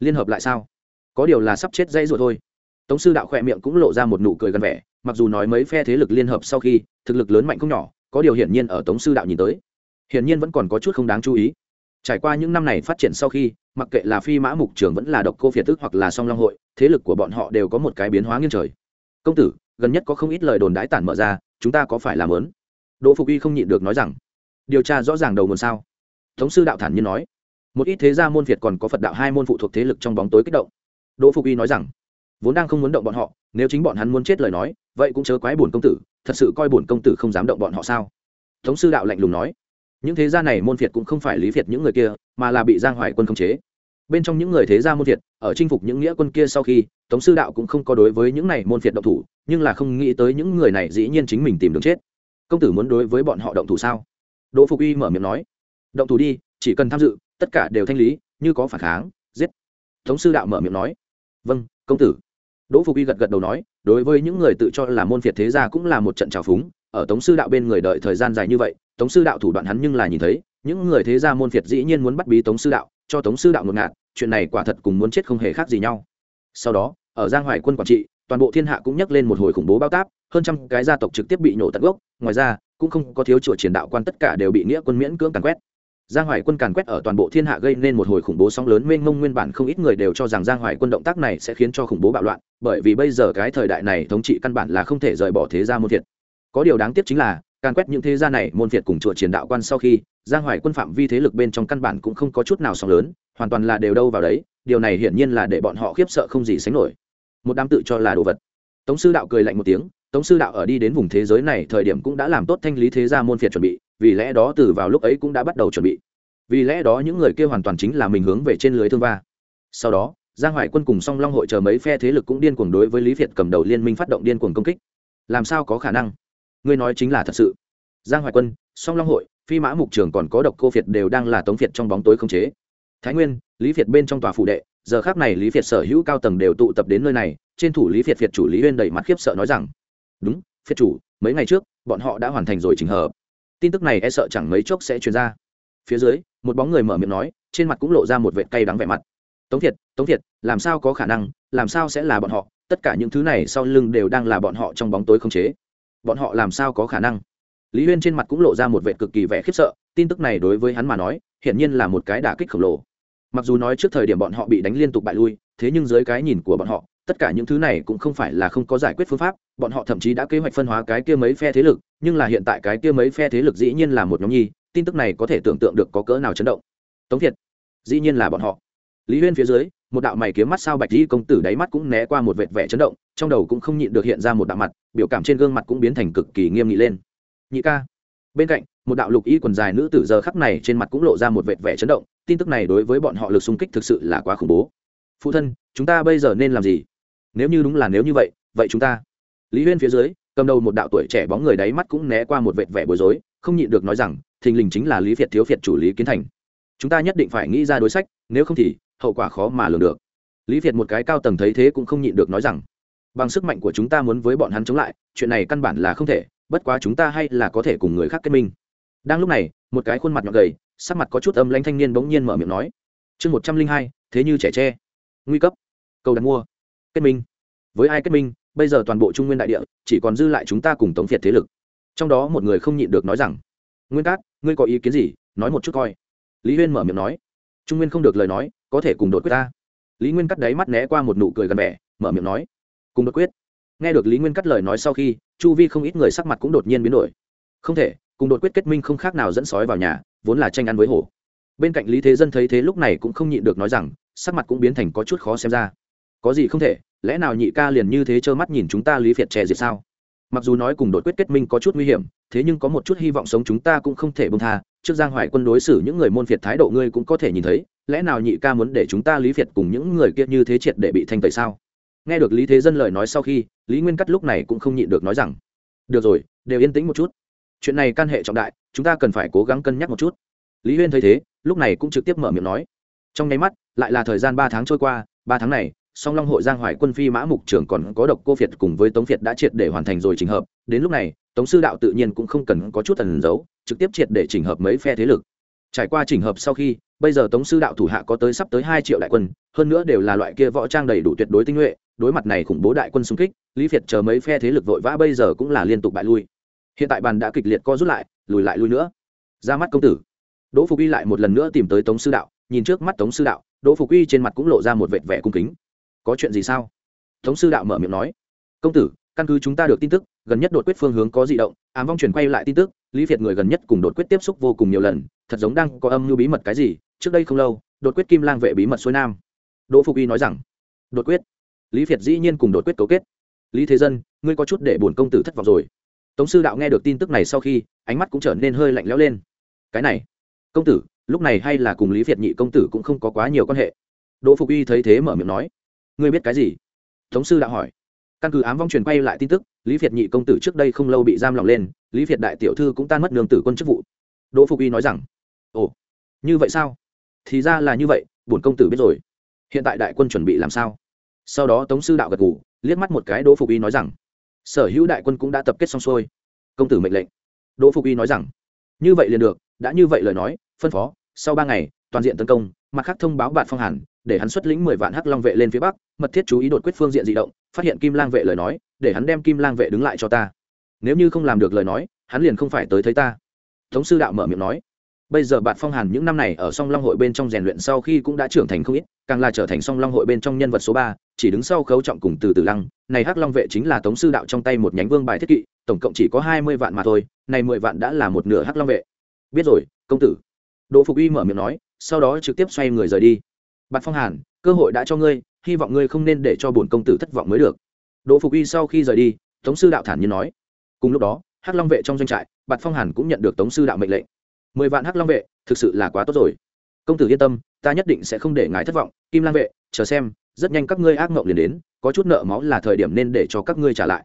Liên hợp lại sao? Có điều là sắp chết dây rồi thôi. Tống sư đạo khỏe miệng cũng lộ ra một nụ cười gần vẻ, mặc dù nói mấy phe thế lực liên hợp sau khi, thực lực lớn mạnh không nhỏ, có điều hiển nhiên ở tống sư đạo nhìn tới, hiển nhiên vẫn còn có chút không đáng chú ý. Trải qua những năm này phát triển sau khi, mặc kệ là phi mã mục trường vẫn là độc cô phiệt tức hoặc là song long hội, thế lực của bọn họ đều có một cái biến hóa nghiêng trời. Công tử, gần nhất có không ít lời đồn đãi tản mở ra, chúng ta có phải làm lớn? Đỗ phục y không nhịn được nói rằng điều tra rõ ràng đầu nguồn sao? Tống sư đạo thản nhiên nói. Một ít thế gia môn việt còn có phật đạo hai môn phụ thuộc thế lực trong bóng tối kích động. Đỗ phục y nói rằng, vốn đang không muốn động bọn họ, nếu chính bọn hắn muốn chết lời nói, vậy cũng chớ quái bổn công tử, thật sự coi bổn công tử không dám động bọn họ sao? Tống sư đạo lạnh lùng nói. Những thế gia này môn việt cũng không phải lý việt những người kia, mà là bị giang hoài quân khống chế. Bên trong những người thế gia môn việt, ở chinh phục những nghĩa quân kia sau khi, tống sư đạo cũng không có đối với những này môn việt động thủ, nhưng là không nghĩ tới những người này dĩ nhiên chính mình tìm đường chết. Công tử muốn đối với bọn họ động thủ sao? Đỗ phục uy mở miệng nói, động thủ đi, chỉ cần tham dự, tất cả đều thanh lý, như có phản kháng, giết. Tống sư đạo mở miệng nói vâng công tử. Đỗ phục uy gật gật đầu nói, đối với những người tự cho là môn phiệt thế gia cũng là một trận trào phúng, ở tống sư đạo bên người đợi thời gian dài như vậy, tống sư đạo thủ đoạn hắn nhưng là nhìn thấy, những người thế gia môn phiệt dĩ nhiên muốn bắt bí tống sư đạo, cho tống sư đạo ngột ngạt, chuyện này quả thật cùng muốn chết không hề khác gì nhau. Sau đó, ở giang hoài quân quản trị, toàn bộ thiên hạ cũng nhắc lên một hồi khủng bố bao táp hơn trăm cái gia tộc trực tiếp bị nhổ tận gốc, ngoài ra, cũng không có thiếu chùa triển đạo quan tất cả đều bị nghĩa quân miễn cưỡng càn quét. Giang hoài quân càn quét ở toàn bộ thiên hạ gây nên một hồi khủng bố sóng lớn mênh mông nguyên bản không ít người đều cho rằng giang hoài quân động tác này sẽ khiến cho khủng bố bạo loạn, bởi vì bây giờ cái thời đại này thống trị căn bản là không thể rời bỏ thế gia môn thiệt có điều đáng tiếc chính là, càn quét những thế gia này môn thiệt cùng chùa triển đạo quan sau khi, giang hoài quân phạm vi thế lực bên trong căn bản cũng không có chút nào sóng lớn, hoàn toàn là đều đâu vào đấy, điều này hiển nhiên là để bọn họ khiếp sợ không gì sánh nổi. Một đám tự cho là đồ vật. Tống sư đạo cười lạnh một tiếng tống sư đạo ở đi đến vùng thế giới này thời điểm cũng đã làm tốt thanh lý thế gia môn phiệt chuẩn bị, vì lẽ đó từ vào lúc ấy cũng đã bắt đầu chuẩn bị. Vì lẽ đó những người kia hoàn toàn chính là mình hướng về trên lưới thương va. Sau đó, giang hoài quân cùng song long hội chờ mấy phe thế lực cũng điên cuồng đối với lý việt cầm đầu liên minh phát động điên cuồng công kích. Làm sao có khả năng? Ngươi nói chính là thật sự. Giang hoài quân, song long hội, phi mã mục trường còn có độc cô việt đều đang là tống việt trong bóng tối không chế. Thái nguyên, lý việt bên trong tòa phủ đệ, giờ khác này lý việt sở hữu cao tầng đều tụ tập đến nơi này, trên thủ lý việt việt chủ lý huyên đầy mặt khiếp sợ nói rằng đúng phiệt chủ, mấy ngày trước, bọn họ đã hoàn thành rồi trình hợp tin tức này e sợ chẳng mấy chốc sẽ truyền ra. Phía dưới, một bóng người mở miệng nói, trên mặt cũng lộ ra một vệt cay đắng vẻ mặt. Tống thiệt tống thiệt, làm sao có khả năng, làm sao sẽ là bọn họ? Tất cả những thứ này sau lưng đều đang là bọn họ trong bóng tối không chế. Bọn họ làm sao có khả năng? Lý huyên trên mặt cũng lộ ra một vệ cực kỳ vẻ khiếp sợ, tin tức này đối với hắn mà nói, hiển nhiên là một cái đả kích khổng lồ. Mặc dù nói trước thời điểm bọn họ bị đánh liên tục bại lui, thế nhưng dưới cái nhìn của bọn họ tất cả những thứ này cũng không phải là không có giải quyết phương pháp, bọn họ thậm chí đã kế hoạch phân hóa cái kia mấy phe thế lực, nhưng là hiện tại cái kia mấy phe thế lực dĩ nhiên là một nhóm nhi, tin tức này có thể tưởng tượng được có cỡ nào chấn động. Tống thiệt, dĩ nhiên là bọn họ. Lý huyên phía dưới, một đạo mày kiếm mắt sao bạch di công tử đáy mắt cũng né qua một vệt vẻ chấn động, trong đầu cũng không nhịn được hiện ra một đạo mặt, biểu cảm trên gương mặt cũng biến thành cực kỳ nghiêm nghị lên. Nhị ca. Bên cạnh, một đạo lục y quần dài nữ tử giờ khắc này trên mặt cũng lộ ra một vệt vẻ chấn động, tin tức này đối với bọn họ lực xung kích thực sự là quá khủng bố. Phụ thân, chúng ta bây giờ nên làm gì? Nếu như đúng là nếu như vậy vậy chúng ta. Lý huyên phía dưới, cầm đầu một đạo tuổi trẻ bóng người đáy mắt cũng né qua một vệt vẻ bối rối, không nhịn được nói rằng, thình lình chính là lý việt thiếu việt chủ lý kiến thành. Chúng ta nhất định phải nghĩ ra đối sách, nếu không thì, hậu quả khó mà lường được. Lý việt một cái cao tầng thấy thế cũng không nhịn được nói rằng, bằng sức mạnh của chúng ta muốn với bọn hắn chống lại, chuyện này căn bản là không thể, bất quá chúng ta hay là có thể cùng người khác kết minh. Đang lúc này, một cái khuôn mặt nhọn gầy, sắc mặt có chút âm lanh thanh niên bỗng nhiên mở miệng nói, chương một trăm linh hai, thế như trẻ tre, nguy cấp, cầu đặt mua kết minh. Với ai kết minh, bây giờ toàn bộ trung nguyên đại địa chỉ còn dư lại chúng ta cùng tống việt thế lực. Trong đó một người không nhịn được nói rằng, nguyên cát, ngươi có ý kiến gì? Nói một chút coi. Lý huyên mở miệng nói, trung nguyên không được lời nói, có thể cùng đột quyết ta. Lý nguyên cắt đáy mắt né qua một nụ cười gần vẻ, mở miệng nói, cùng đột quyết. Nghe được lý nguyên cắt lời nói sau khi, chu vi không ít người sắc mặt cũng đột nhiên biến đổi. Không thể, cùng đột quyết kết minh không khác nào dẫn sói vào nhà, vốn là tranh ăn với hổ. Bên cạnh lý thế dân thấy thế lúc này cũng không nhịn được nói rằng, sắc mặt cũng biến thành có chút khó xem ra có gì không thể, lẽ nào nhị ca liền như thế trơ mắt nhìn chúng ta lý phiệt trẻ diệt sao? Mặc dù nói cùng đột quyết kết minh có chút nguy hiểm, thế nhưng có một chút hy vọng sống chúng ta cũng không thể bông tha. Trước giang hoài quân đối xử những người môn phiệt thái độ ngươi cũng có thể nhìn thấy, lẽ nào nhị ca muốn để chúng ta lý phiệt cùng những người kia như thế triệt để bị thanh tẩy sao? Nghe được lý thế dân lời nói sau khi, lý nguyên cắt lúc này cũng không nhịn được nói rằng, được rồi, đều yên tĩnh một chút. Chuyện này can hệ trọng đại, chúng ta cần phải cố gắng cân nhắc một chút. Lý huyên thấy thế, lúc này cũng trực tiếp mở miệng nói. Trong nháy mắt, lại là thời gian ba tháng trôi qua, ba tháng này song long hội giang hoài quân phi mã mục trưởng còn có độc cô việt cùng với tống việt đã triệt để hoàn thành rồi trình hợp đến lúc này tống sư đạo tự nhiên cũng không cần có chút thần giấu trực tiếp triệt để chỉnh hợp mấy phe thế lực trải qua chỉnh hợp sau khi bây giờ tống sư đạo thủ hạ có tới sắp tới hai triệu đại quân hơn nữa đều là loại kia võ trang đầy đủ tuyệt đối tinh nhuệ đối mặt này khủng bố đại quân xung kích lý việt chờ mấy phe thế lực vội vã bây giờ cũng là liên tục bại lui hiện tại bàn đã kịch liệt co rút lại lùi lại lui nữa ra mắt công tử đỗ phục y lại một lần nữa tìm tới tống sư đạo nhìn trước mắt tống sư đạo đỗ phục y trên mặt cũng lộ ra một vệt vẻ cung kính có chuyện gì sao? Tống sư đạo mở miệng nói. Công tử, căn cứ chúng ta được tin tức, gần nhất đột quyết phương hướng có di động, ám vong truyền quay lại tin tức, lý việt người gần nhất cùng đột quyết tiếp xúc vô cùng nhiều lần, thật giống đang có âm mưu bí mật cái gì, trước đây không lâu, đột quyết kim lang vệ bí mật xuôi nam. Đỗ phục y nói rằng, đột quyết. Lý việt dĩ nhiên cùng đột quyết cấu kết. Lý thế dân, ngươi có chút để bổn công tử thất vọng rồi. Tống sư đạo nghe được tin tức này sau khi, ánh mắt cũng trở nên hơi lạnh lẽo lên. Cái này, công tử, lúc này hay là cùng lý việt nhị công tử cũng không có quá nhiều quan hệ. Đỗ phục y thấy thế mở miệng nói ngươi biết cái gì? Tống sư đạo hỏi. Căn cứ ám vong truyền quay lại tin tức, lý việt nhị công tử trước đây không lâu bị giam lỏng lên, lý việt đại tiểu thư cũng tan mất nương tử quân chức vụ. Đỗ phục y nói rằng, ồ, như vậy sao? Thì ra là như vậy, bổn công tử biết rồi. Hiện tại đại quân chuẩn bị làm sao? Sau đó tống sư đạo gật ngủ liếc mắt một cái đỗ phục y nói rằng, sở hữu đại quân cũng đã tập kết xong xuôi. Công tử mệnh lệnh. Đỗ phục y nói rằng, như vậy liền được, đã như vậy lời nói, phân phó, sau ba ngày, toàn diện tấn công, mặt khác thông báo bạn phong hàn để hắn xuất lĩnh mười vạn hắc long vệ lên phía bắc, mật thiết chú ý đột quyết phương diện di động, phát hiện kim lang vệ lời nói, để hắn đem kim lang vệ đứng lại cho ta. Nếu như không làm được lời nói, hắn liền không phải tới thấy ta. Tống sư đạo mở miệng nói. Bây giờ bạn phong hàn những năm này ở song long hội bên trong rèn luyện sau khi cũng đã trưởng thành không ít, càng là trở thành song long hội bên trong nhân vật số ba, chỉ đứng sau khấu trọng cùng từ từ lăng. Này hắc long vệ chính là tống sư đạo trong tay một nhánh vương bài thiết kỵ, tổng cộng chỉ có hai mươi vạn mà thôi, này mười vạn đã là một nửa hắc long vệ. Biết rồi, công tử. Đỗ phục uy mở miệng nói, sau đó trực tiếp xoay người rời đi bạt phong hàn, cơ hội đã cho ngươi, hy vọng ngươi không nên để cho bổn công tử thất vọng mới được. Đỗ phục Y sau khi rời đi, tống sư đạo thản nhiên nói. Cùng lúc đó, hắc long vệ trong doanh trại, bạt phong hàn cũng nhận được tống sư đạo mệnh lệnh. Mười vạn hắc long vệ, thực sự là quá tốt rồi. Công tử yên tâm, ta nhất định sẽ không để ngài thất vọng. Kim lang vệ, chờ xem, rất nhanh các ngươi ác mộng liền đến, có chút nợ máu là thời điểm nên để cho các ngươi trả lại.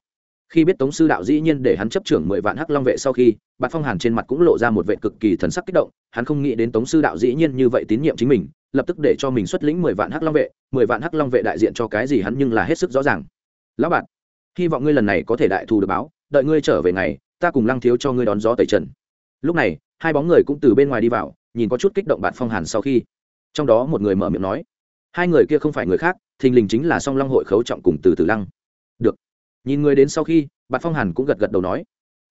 Khi biết tống sư đạo dĩ nhiên để hắn chấp trưởng mười vạn hắc long vệ sau khi, bạt phong hàn trên mặt cũng lộ ra một vệ cực kỳ thần sắc kích động, hắn không nghĩ đến tống sư đạo dĩ nhiên như vậy tín nhiệm chính mình lập tức để cho mình xuất lĩnh mười vạn hắc long vệ, mười vạn hắc long vệ đại diện cho cái gì hắn nhưng là hết sức rõ ràng. Lão bạn, hy vọng ngươi lần này có thể đại thù được báo, đợi ngươi trở về ngày, ta cùng lăng thiếu cho ngươi đón gió tẩy trần. Lúc này, hai bóng người cũng từ bên ngoài đi vào, nhìn có chút kích động bạn phong hàn sau khi. Trong đó một người mở miệng nói, hai người kia không phải người khác, thình lình chính là song long hội khấu trọng cùng từ từ lăng. Được. Nhìn người đến sau khi, bạn phong hàn cũng gật gật đầu nói,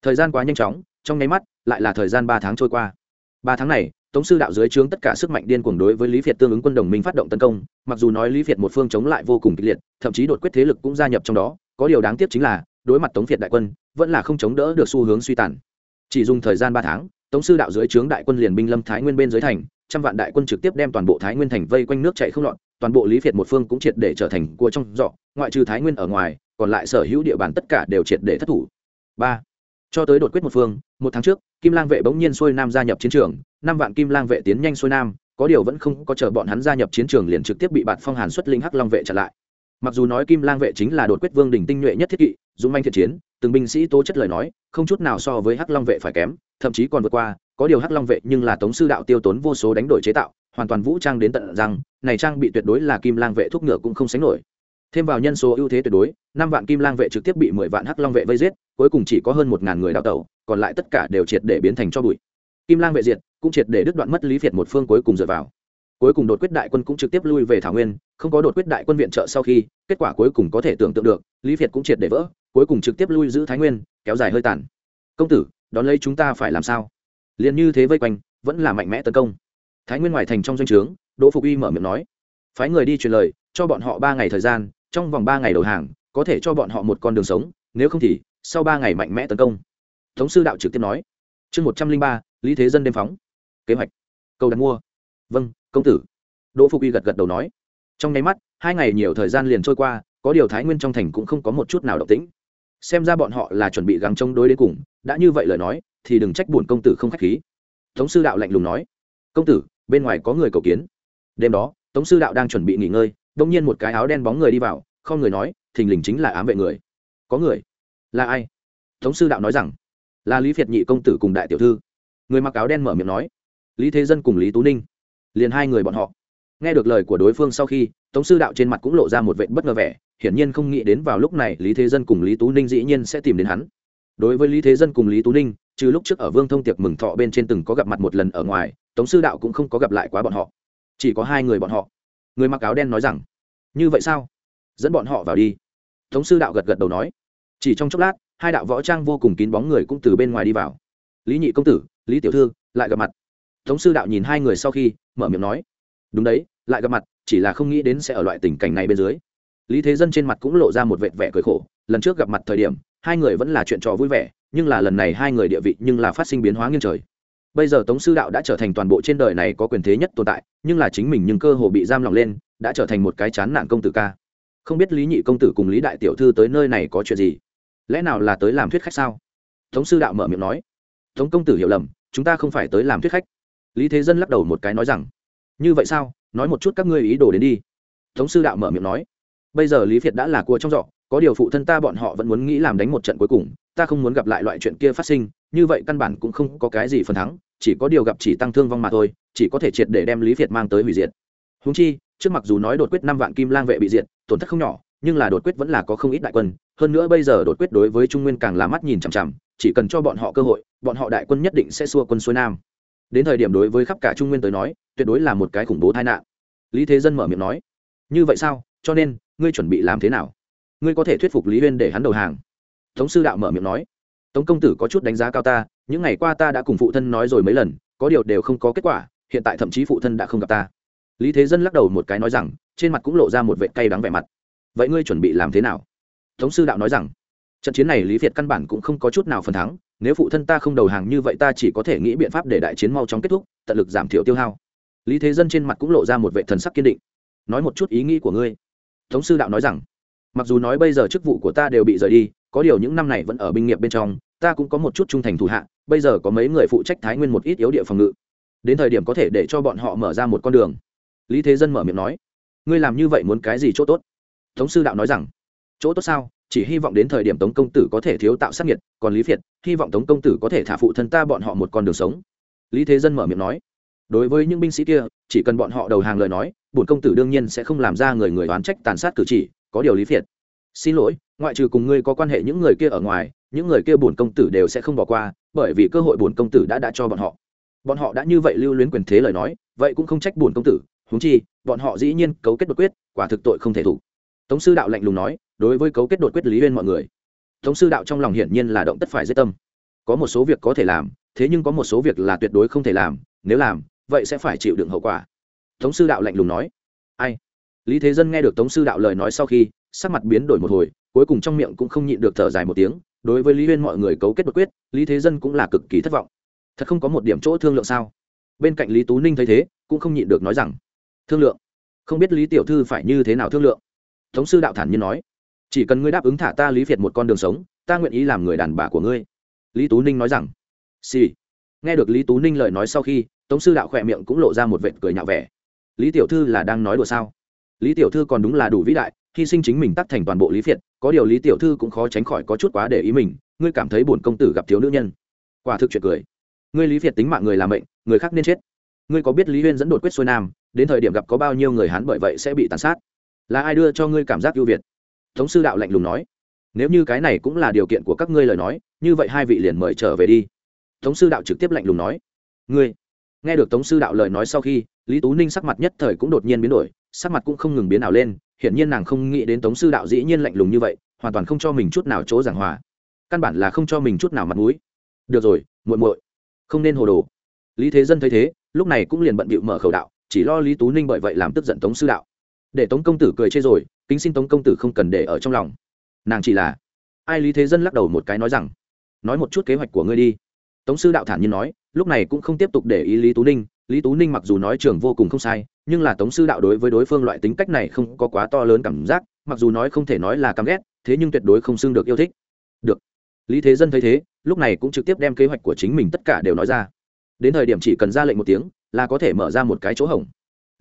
thời gian quá nhanh chóng, trong nháy mắt, lại là thời gian ba tháng trôi qua. Ba tháng này tống sư đạo dưới trướng tất cả sức mạnh điên cuồng đối với lý việt tương ứng quân đồng minh phát động tấn công, mặc dù nói lý việt một phương chống lại vô cùng kịch liệt, thậm chí đột quyết thế lực cũng gia nhập trong đó, có điều đáng tiếc chính là, đối mặt tống việt đại quân, vẫn là không chống đỡ được xu hướng suy tàn. Chỉ dùng thời gian ba tháng, tống sư đạo dưới trướng đại quân liền binh lâm thái nguyên bên dưới thành, trăm vạn đại quân trực tiếp đem toàn bộ thái nguyên thành vây quanh nước chạy không lọt, toàn bộ lý việt một phương cũng triệt để trở thành cua trong giỏ, ngoại trừ thái nguyên ở ngoài, còn lại sở hữu địa bàn tất cả đều triệt để thất thủ. Ba cho tới đột quyết một phương, một tháng trước, kim lang vệ bỗng nhiên xuôi nam gia nhập chiến trường, năm vạn kim lang vệ tiến nhanh xuôi nam, có điều vẫn không có chờ bọn hắn gia nhập chiến trường liền trực tiếp bị bạt phong hàn xuất linh hắc long vệ chặn lại. Mặc dù nói kim lang vệ chính là đột quyết vương đỉnh tinh nhuệ nhất thiết kỵ, dũng manh thiện chiến, từng binh sĩ tố chất lời nói, không chút nào so với hắc long vệ phải kém, thậm chí còn vượt qua, có điều hắc long vệ nhưng là tống sư đạo tiêu tốn vô số đánh đổi chế tạo, hoàn toàn vũ trang đến tận rằng này trang bị tuyệt đối là kim lang vệ thuốc ngựa cũng không sánh nổi thêm vào nhân số ưu thế tuyệt đối, năm vạn kim lang vệ trực tiếp bị mười vạn hắc long vệ vây giết, cuối cùng chỉ có hơn một ngàn người đào tẩu, còn lại tất cả đều triệt để biến thành cho bụi. Kim lang vệ diệt, cũng triệt để đứt đoạn mất lý việt một phương cuối cùng dựa vào. Cuối cùng đột quyết đại quân cũng trực tiếp lui về thảo nguyên, không có đột quyết đại quân viện trợ sau khi, kết quả cuối cùng có thể tưởng tượng được, lý việt cũng triệt để vỡ, cuối cùng trực tiếp lui giữ thái nguyên, kéo dài hơi tàn. Công tử, đón lấy chúng ta phải làm sao? Liền như thế vây quanh, vẫn là mạnh mẽ tấn công. Thái nguyên ngoài thành trong doanh trướng, đỗ phục uy mở miệng nói, phái người đi truyền lời, cho bọn họ ba ngày thời gian trong vòng ba ngày đầu hàng, có thể cho bọn họ một con đường sống, nếu không thì, sau ba ngày mạnh mẽ tấn công. Thống sư đạo trực tiếp nói. Chương một trăm linh ba, lý thế dân đêm phóng. Kế hoạch. Câu đặt mua. Vâng công tử. Đỗ phục y gật gật đầu nói. Trong nháy mắt, hai ngày nhiều thời gian liền trôi qua, có điều thái nguyên trong thành cũng không có một chút nào động tĩnh. Xem ra bọn họ là chuẩn bị gắng chống đối đến cùng, đã như vậy lời nói, thì đừng trách buồn công tử không k h á c h khí. Tống sư đạo lạnh lùng nói. Công tử, bên ngoài có người cầu kiến. Đêm đó, tống sư đạo đang chuẩn bị nghỉ ngơi đông nhiên một cái áo đen bóng người đi vào, không người nói, thình lình chính là ám vệ người. Có người? Là ai? Tống sư đạo nói rằng, là lý việt nhị công tử cùng đại tiểu thư. Người mặc áo đen mở miệng nói, lý thế dân cùng lý tú ninh. Liền hai người bọn họ. Nghe được lời của đối phương sau khi, tống sư đạo trên mặt cũng lộ ra một vệ bất ngờ vẻ, hiển nhiên không nghĩ đến vào lúc này lý thế dân cùng lý tú ninh dĩ nhiên sẽ tìm đến hắn. Đối với lý thế dân cùng lý tú ninh, trừ lúc trước ở vương thông tiệc mừng thọ bên trên từng có gặp mặt một lần ở ngoài, tống sư đạo cũng không có gặp lại quá bọn họ. Chỉ có hai người bọn họ người mặc áo đen nói rằng, như vậy sao? Dẫn bọn họ vào đi. Tống sư đạo gật gật đầu nói. Chỉ trong chốc lát, hai đạo võ trang vô cùng kín bóng người cũng từ bên ngoài đi vào. Lý nhị công tử, lý tiểu thư, lại gặp mặt. Tống sư đạo nhìn hai người sau khi, mở miệng nói. Đúng đấy, lại gặp mặt, chỉ là không nghĩ đến sẽ ở loại tình cảnh này bên dưới. Lý thế dân trên mặt cũng lộ ra một vệt vẻ cười khổ. Lần trước gặp mặt thời điểm, hai người vẫn là chuyện trò vui vẻ, nhưng là lần này hai người địa vị nhưng là phát sinh biến hóa nghiêng trời bây giờ tống sư đạo đã trở thành toàn bộ trên đời này có quyền thế nhất tồn tại, nhưng là chính mình nhưng cơ hồ bị giam lỏng lên, đã trở thành một cái chán nản công tử ca. Không biết lý nhị công tử cùng lý đại tiểu thư tới nơi này có chuyện gì? Lẽ nào là tới làm thuyết khách sao? Tống sư đạo mở miệng nói. Tống công tử hiểu lầm, chúng ta không phải tới làm thuyết khách. Lý thế dân lắc đầu một cái nói rằng, như vậy sao? Nói một chút các ngươi ý đồ đến đi. Tống sư đạo mở miệng nói. Bây giờ lý việt đã là cua trong giọ có điều phụ thân ta bọn họ vẫn muốn nghĩ làm đánh một trận cuối cùng, ta không muốn gặp lại loại chuyện kia phát sinh, như vậy căn bản cũng không có cái gì phần thắng, chỉ có điều gặp chỉ tăng thương vong mà thôi, chỉ có thể triệt để đem lý việt mang tới hủy diệt. Húng chi, trước mặc dù nói đột quyết năm vạn kim lang vệ bị diệt, tổn thất không nhỏ, nhưng là đột quyết vẫn là có không ít đại quân, hơn nữa bây giờ đột quyết đối với trung nguyên càng là mắt nhìn chằm chằm, chỉ cần cho bọn họ cơ hội, bọn họ đại quân nhất định sẽ xua quân xuôi nam. Đến thời điểm đối với khắp cả trung nguyên tới nói, tuyệt đối là một cái khủng bố tai nạn. Lý thế dân mở miệng nói, như vậy sao? Cho nên, ngươi chuẩn bị làm thế nào? Ngươi có thể thuyết phục lý huyên để hắn đầu hàng. Tống sư đạo mở miệng nói. Tống công tử có chút đánh giá cao ta, những ngày qua ta đã cùng phụ thân nói rồi mấy lần, có điều đều không có kết quả, hiện tại thậm chí phụ thân đã không gặp ta. Lý thế dân lắc đầu một cái nói rằng, trên mặt cũng lộ ra một vệ cay đắng vẻ mặt. Vậy ngươi chuẩn bị làm thế nào? Tống sư đạo nói rằng, trận chiến này lý việt căn bản cũng không có chút nào phần thắng, nếu phụ thân ta không đầu hàng như vậy ta chỉ có thể nghĩ biện pháp để đại chiến mau chóng kết thúc, tận lực giảm thiểu tiêu hao. Lý thế dân trên mặt cũng lộ ra một vệ thần sắc kiên định. Nói một chút ý nghĩ của ngươi. Tống sư đạo nói rằng mặc dù nói bây giờ chức vụ của ta đều bị rời đi, có điều những năm này vẫn ở binh nghiệp bên trong, ta cũng có một chút trung thành thủ hạ, bây giờ có mấy người phụ trách thái nguyên một ít yếu địa phòng ngự. Đến thời điểm có thể để cho bọn họ mở ra một con đường. Lý thế dân mở miệng nói. Ngươi làm như vậy muốn cái gì chỗ tốt? Tống sư đạo nói rằng, chỗ tốt sao? Chỉ hy vọng đến thời điểm tống công tử có thể thiếu tạo sát nhiệt còn lý phiệt, hy vọng tống công tử có thể thả phụ thân ta bọn họ một con đường sống. Lý thế dân mở miệng nói. Đối với những binh sĩ kia, chỉ cần bọn họ đầu hàng lời nói, bổn công tử đương nhiên sẽ không làm ra người người oán trách tàn sát cử chỉ có điều lý phiệt. Xin lỗi, ngoại trừ cùng ngươi có quan hệ những người kia ở ngoài, những người kia bổn công tử đều sẽ không bỏ qua, bởi vì cơ hội bổn công tử đã đã cho bọn họ. Bọn họ đã như vậy lưu luyến quyền thế lời nói, vậy cũng không trách bổn công tử, huống chi, bọn họ dĩ nhiên cấu kết đột quyết, quả thực tội không thể thủ. Tống sư đạo lạnh lùng nói, đối với cấu kết đột quyết lý huyên mọi người. Tống sư đạo trong lòng hiển nhiên là động tất phải dễ tâm. Có một số việc có thể làm, thế nhưng có một số việc là tuyệt đối không thể làm, nếu làm, vậy sẽ phải chịu đựng hậu quả. Tống sư đạo lạnh lùng nói, ai? Lý thế dân nghe được tống sư đạo lời nói sau khi, sắc mặt biến đổi một hồi, cuối cùng trong miệng cũng không nhịn được thở dài một tiếng, đối với lý huyên mọi người cấu kết bất quyết, lý thế dân cũng là cực kỳ thất vọng. Thật không có một điểm chỗ thương lượng sao? Bên cạnh lý tú ninh thấy thế, cũng không nhịn được nói rằng, thương lượng? Không biết lý tiểu thư phải như thế nào thương lượng? Tống sư đạo thản nhiên nói, chỉ cần ngươi đáp ứng thả ta lý việt một con đường sống, ta nguyện ý làm người đàn bà của ngươi. Lý tú ninh nói rằng, xì、sì. nghe được lý tú ninh lời nói sau khi, tống sư đạo khỏe miệng cũng lộ ra một vệt cười nhạo vẻ. Lý tiểu thư là đang nói đùa sao? Lý tiểu thư còn đúng là đủ vĩ đại, hy sinh chính mình tắt thành toàn bộ lý việt có điều lý tiểu thư cũng khó tránh khỏi có chút quá để ý mình, ngươi cảm thấy bổn công tử gặp thiếu nữ nhân. Quả thực chuyện cười. Ngươi lý việt tính mạng người làm mệnh, người khác nên chết. Ngươi có biết lý huyên dẫn đột quyết xuôi nam, đến thời điểm gặp có bao nhiêu người hán bởi vậy sẽ bị tàn sát? Là ai đưa cho ngươi cảm giác ưu việt? Thống sư đạo lạnh lùng nói. Nếu như cái này cũng là điều kiện của các ngươi lời nói, như vậy hai vị liền mời trở về đi. Thống sư đạo trực tiếp lạnh lùng nói. Ngươi. Nghe được tống sư đạo lời nói sau khi, lý tú ninh sắc mặt nhất thời cũng đột nhiên biến đổi sắc mặt cũng không ngừng biến ảo lên, hiển nhiên nàng không nghĩ đến tống sư đạo dĩ nhiên lạnh lùng như vậy, hoàn toàn không cho mình chút nào chỗ giảng hòa. Căn bản là không cho mình chút nào mặt mũi. Được rồi, muội muội, không nên hồ đồ. Lý thế dân thấy thế, lúc này cũng liền bận bịu mở khẩu đạo, chỉ lo lý tú ninh bởi vậy làm tức giận tống sư đạo. Để tống công tử cười chê rồi, kính xin tống công tử không cần để ở trong lòng. Nàng chỉ là, ai lý thế dân lắc đầu một cái nói rằng, nói một chút kế hoạch của ngươi đi. Tống sư đạo thản nhiên nói, lúc này cũng không tiếp tục để ý lý tú ninh lý tú ninh mặc dù nói trường vô cùng không sai, nhưng là tống sư đạo đối với đối phương loại tính cách này không có quá to lớn cảm giác, mặc dù nói không thể nói là căm ghét, thế nhưng tuyệt đối không xưng được yêu thích. Được. Lý thế dân thấy thế, lúc này cũng trực tiếp đem kế hoạch của chính mình tất cả đều nói ra. Đến thời điểm chỉ cần ra lệnh một tiếng, là có thể mở ra một cái chỗ hỏng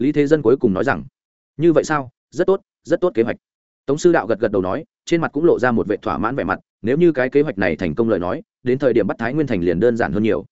lý thế dân cuối cùng nói rằng, như vậy sao? Rất tốt rất tốt kế hoạch. Tống sư đạo gật gật đầu nói, trên mặt cũng lộ ra một vệ thỏa mãn vẻ mặt, nếu như cái kế hoạch này thành công lời nói, đến thời điểm bắt thái nguyên thành liền đơn giản hơn nhiều.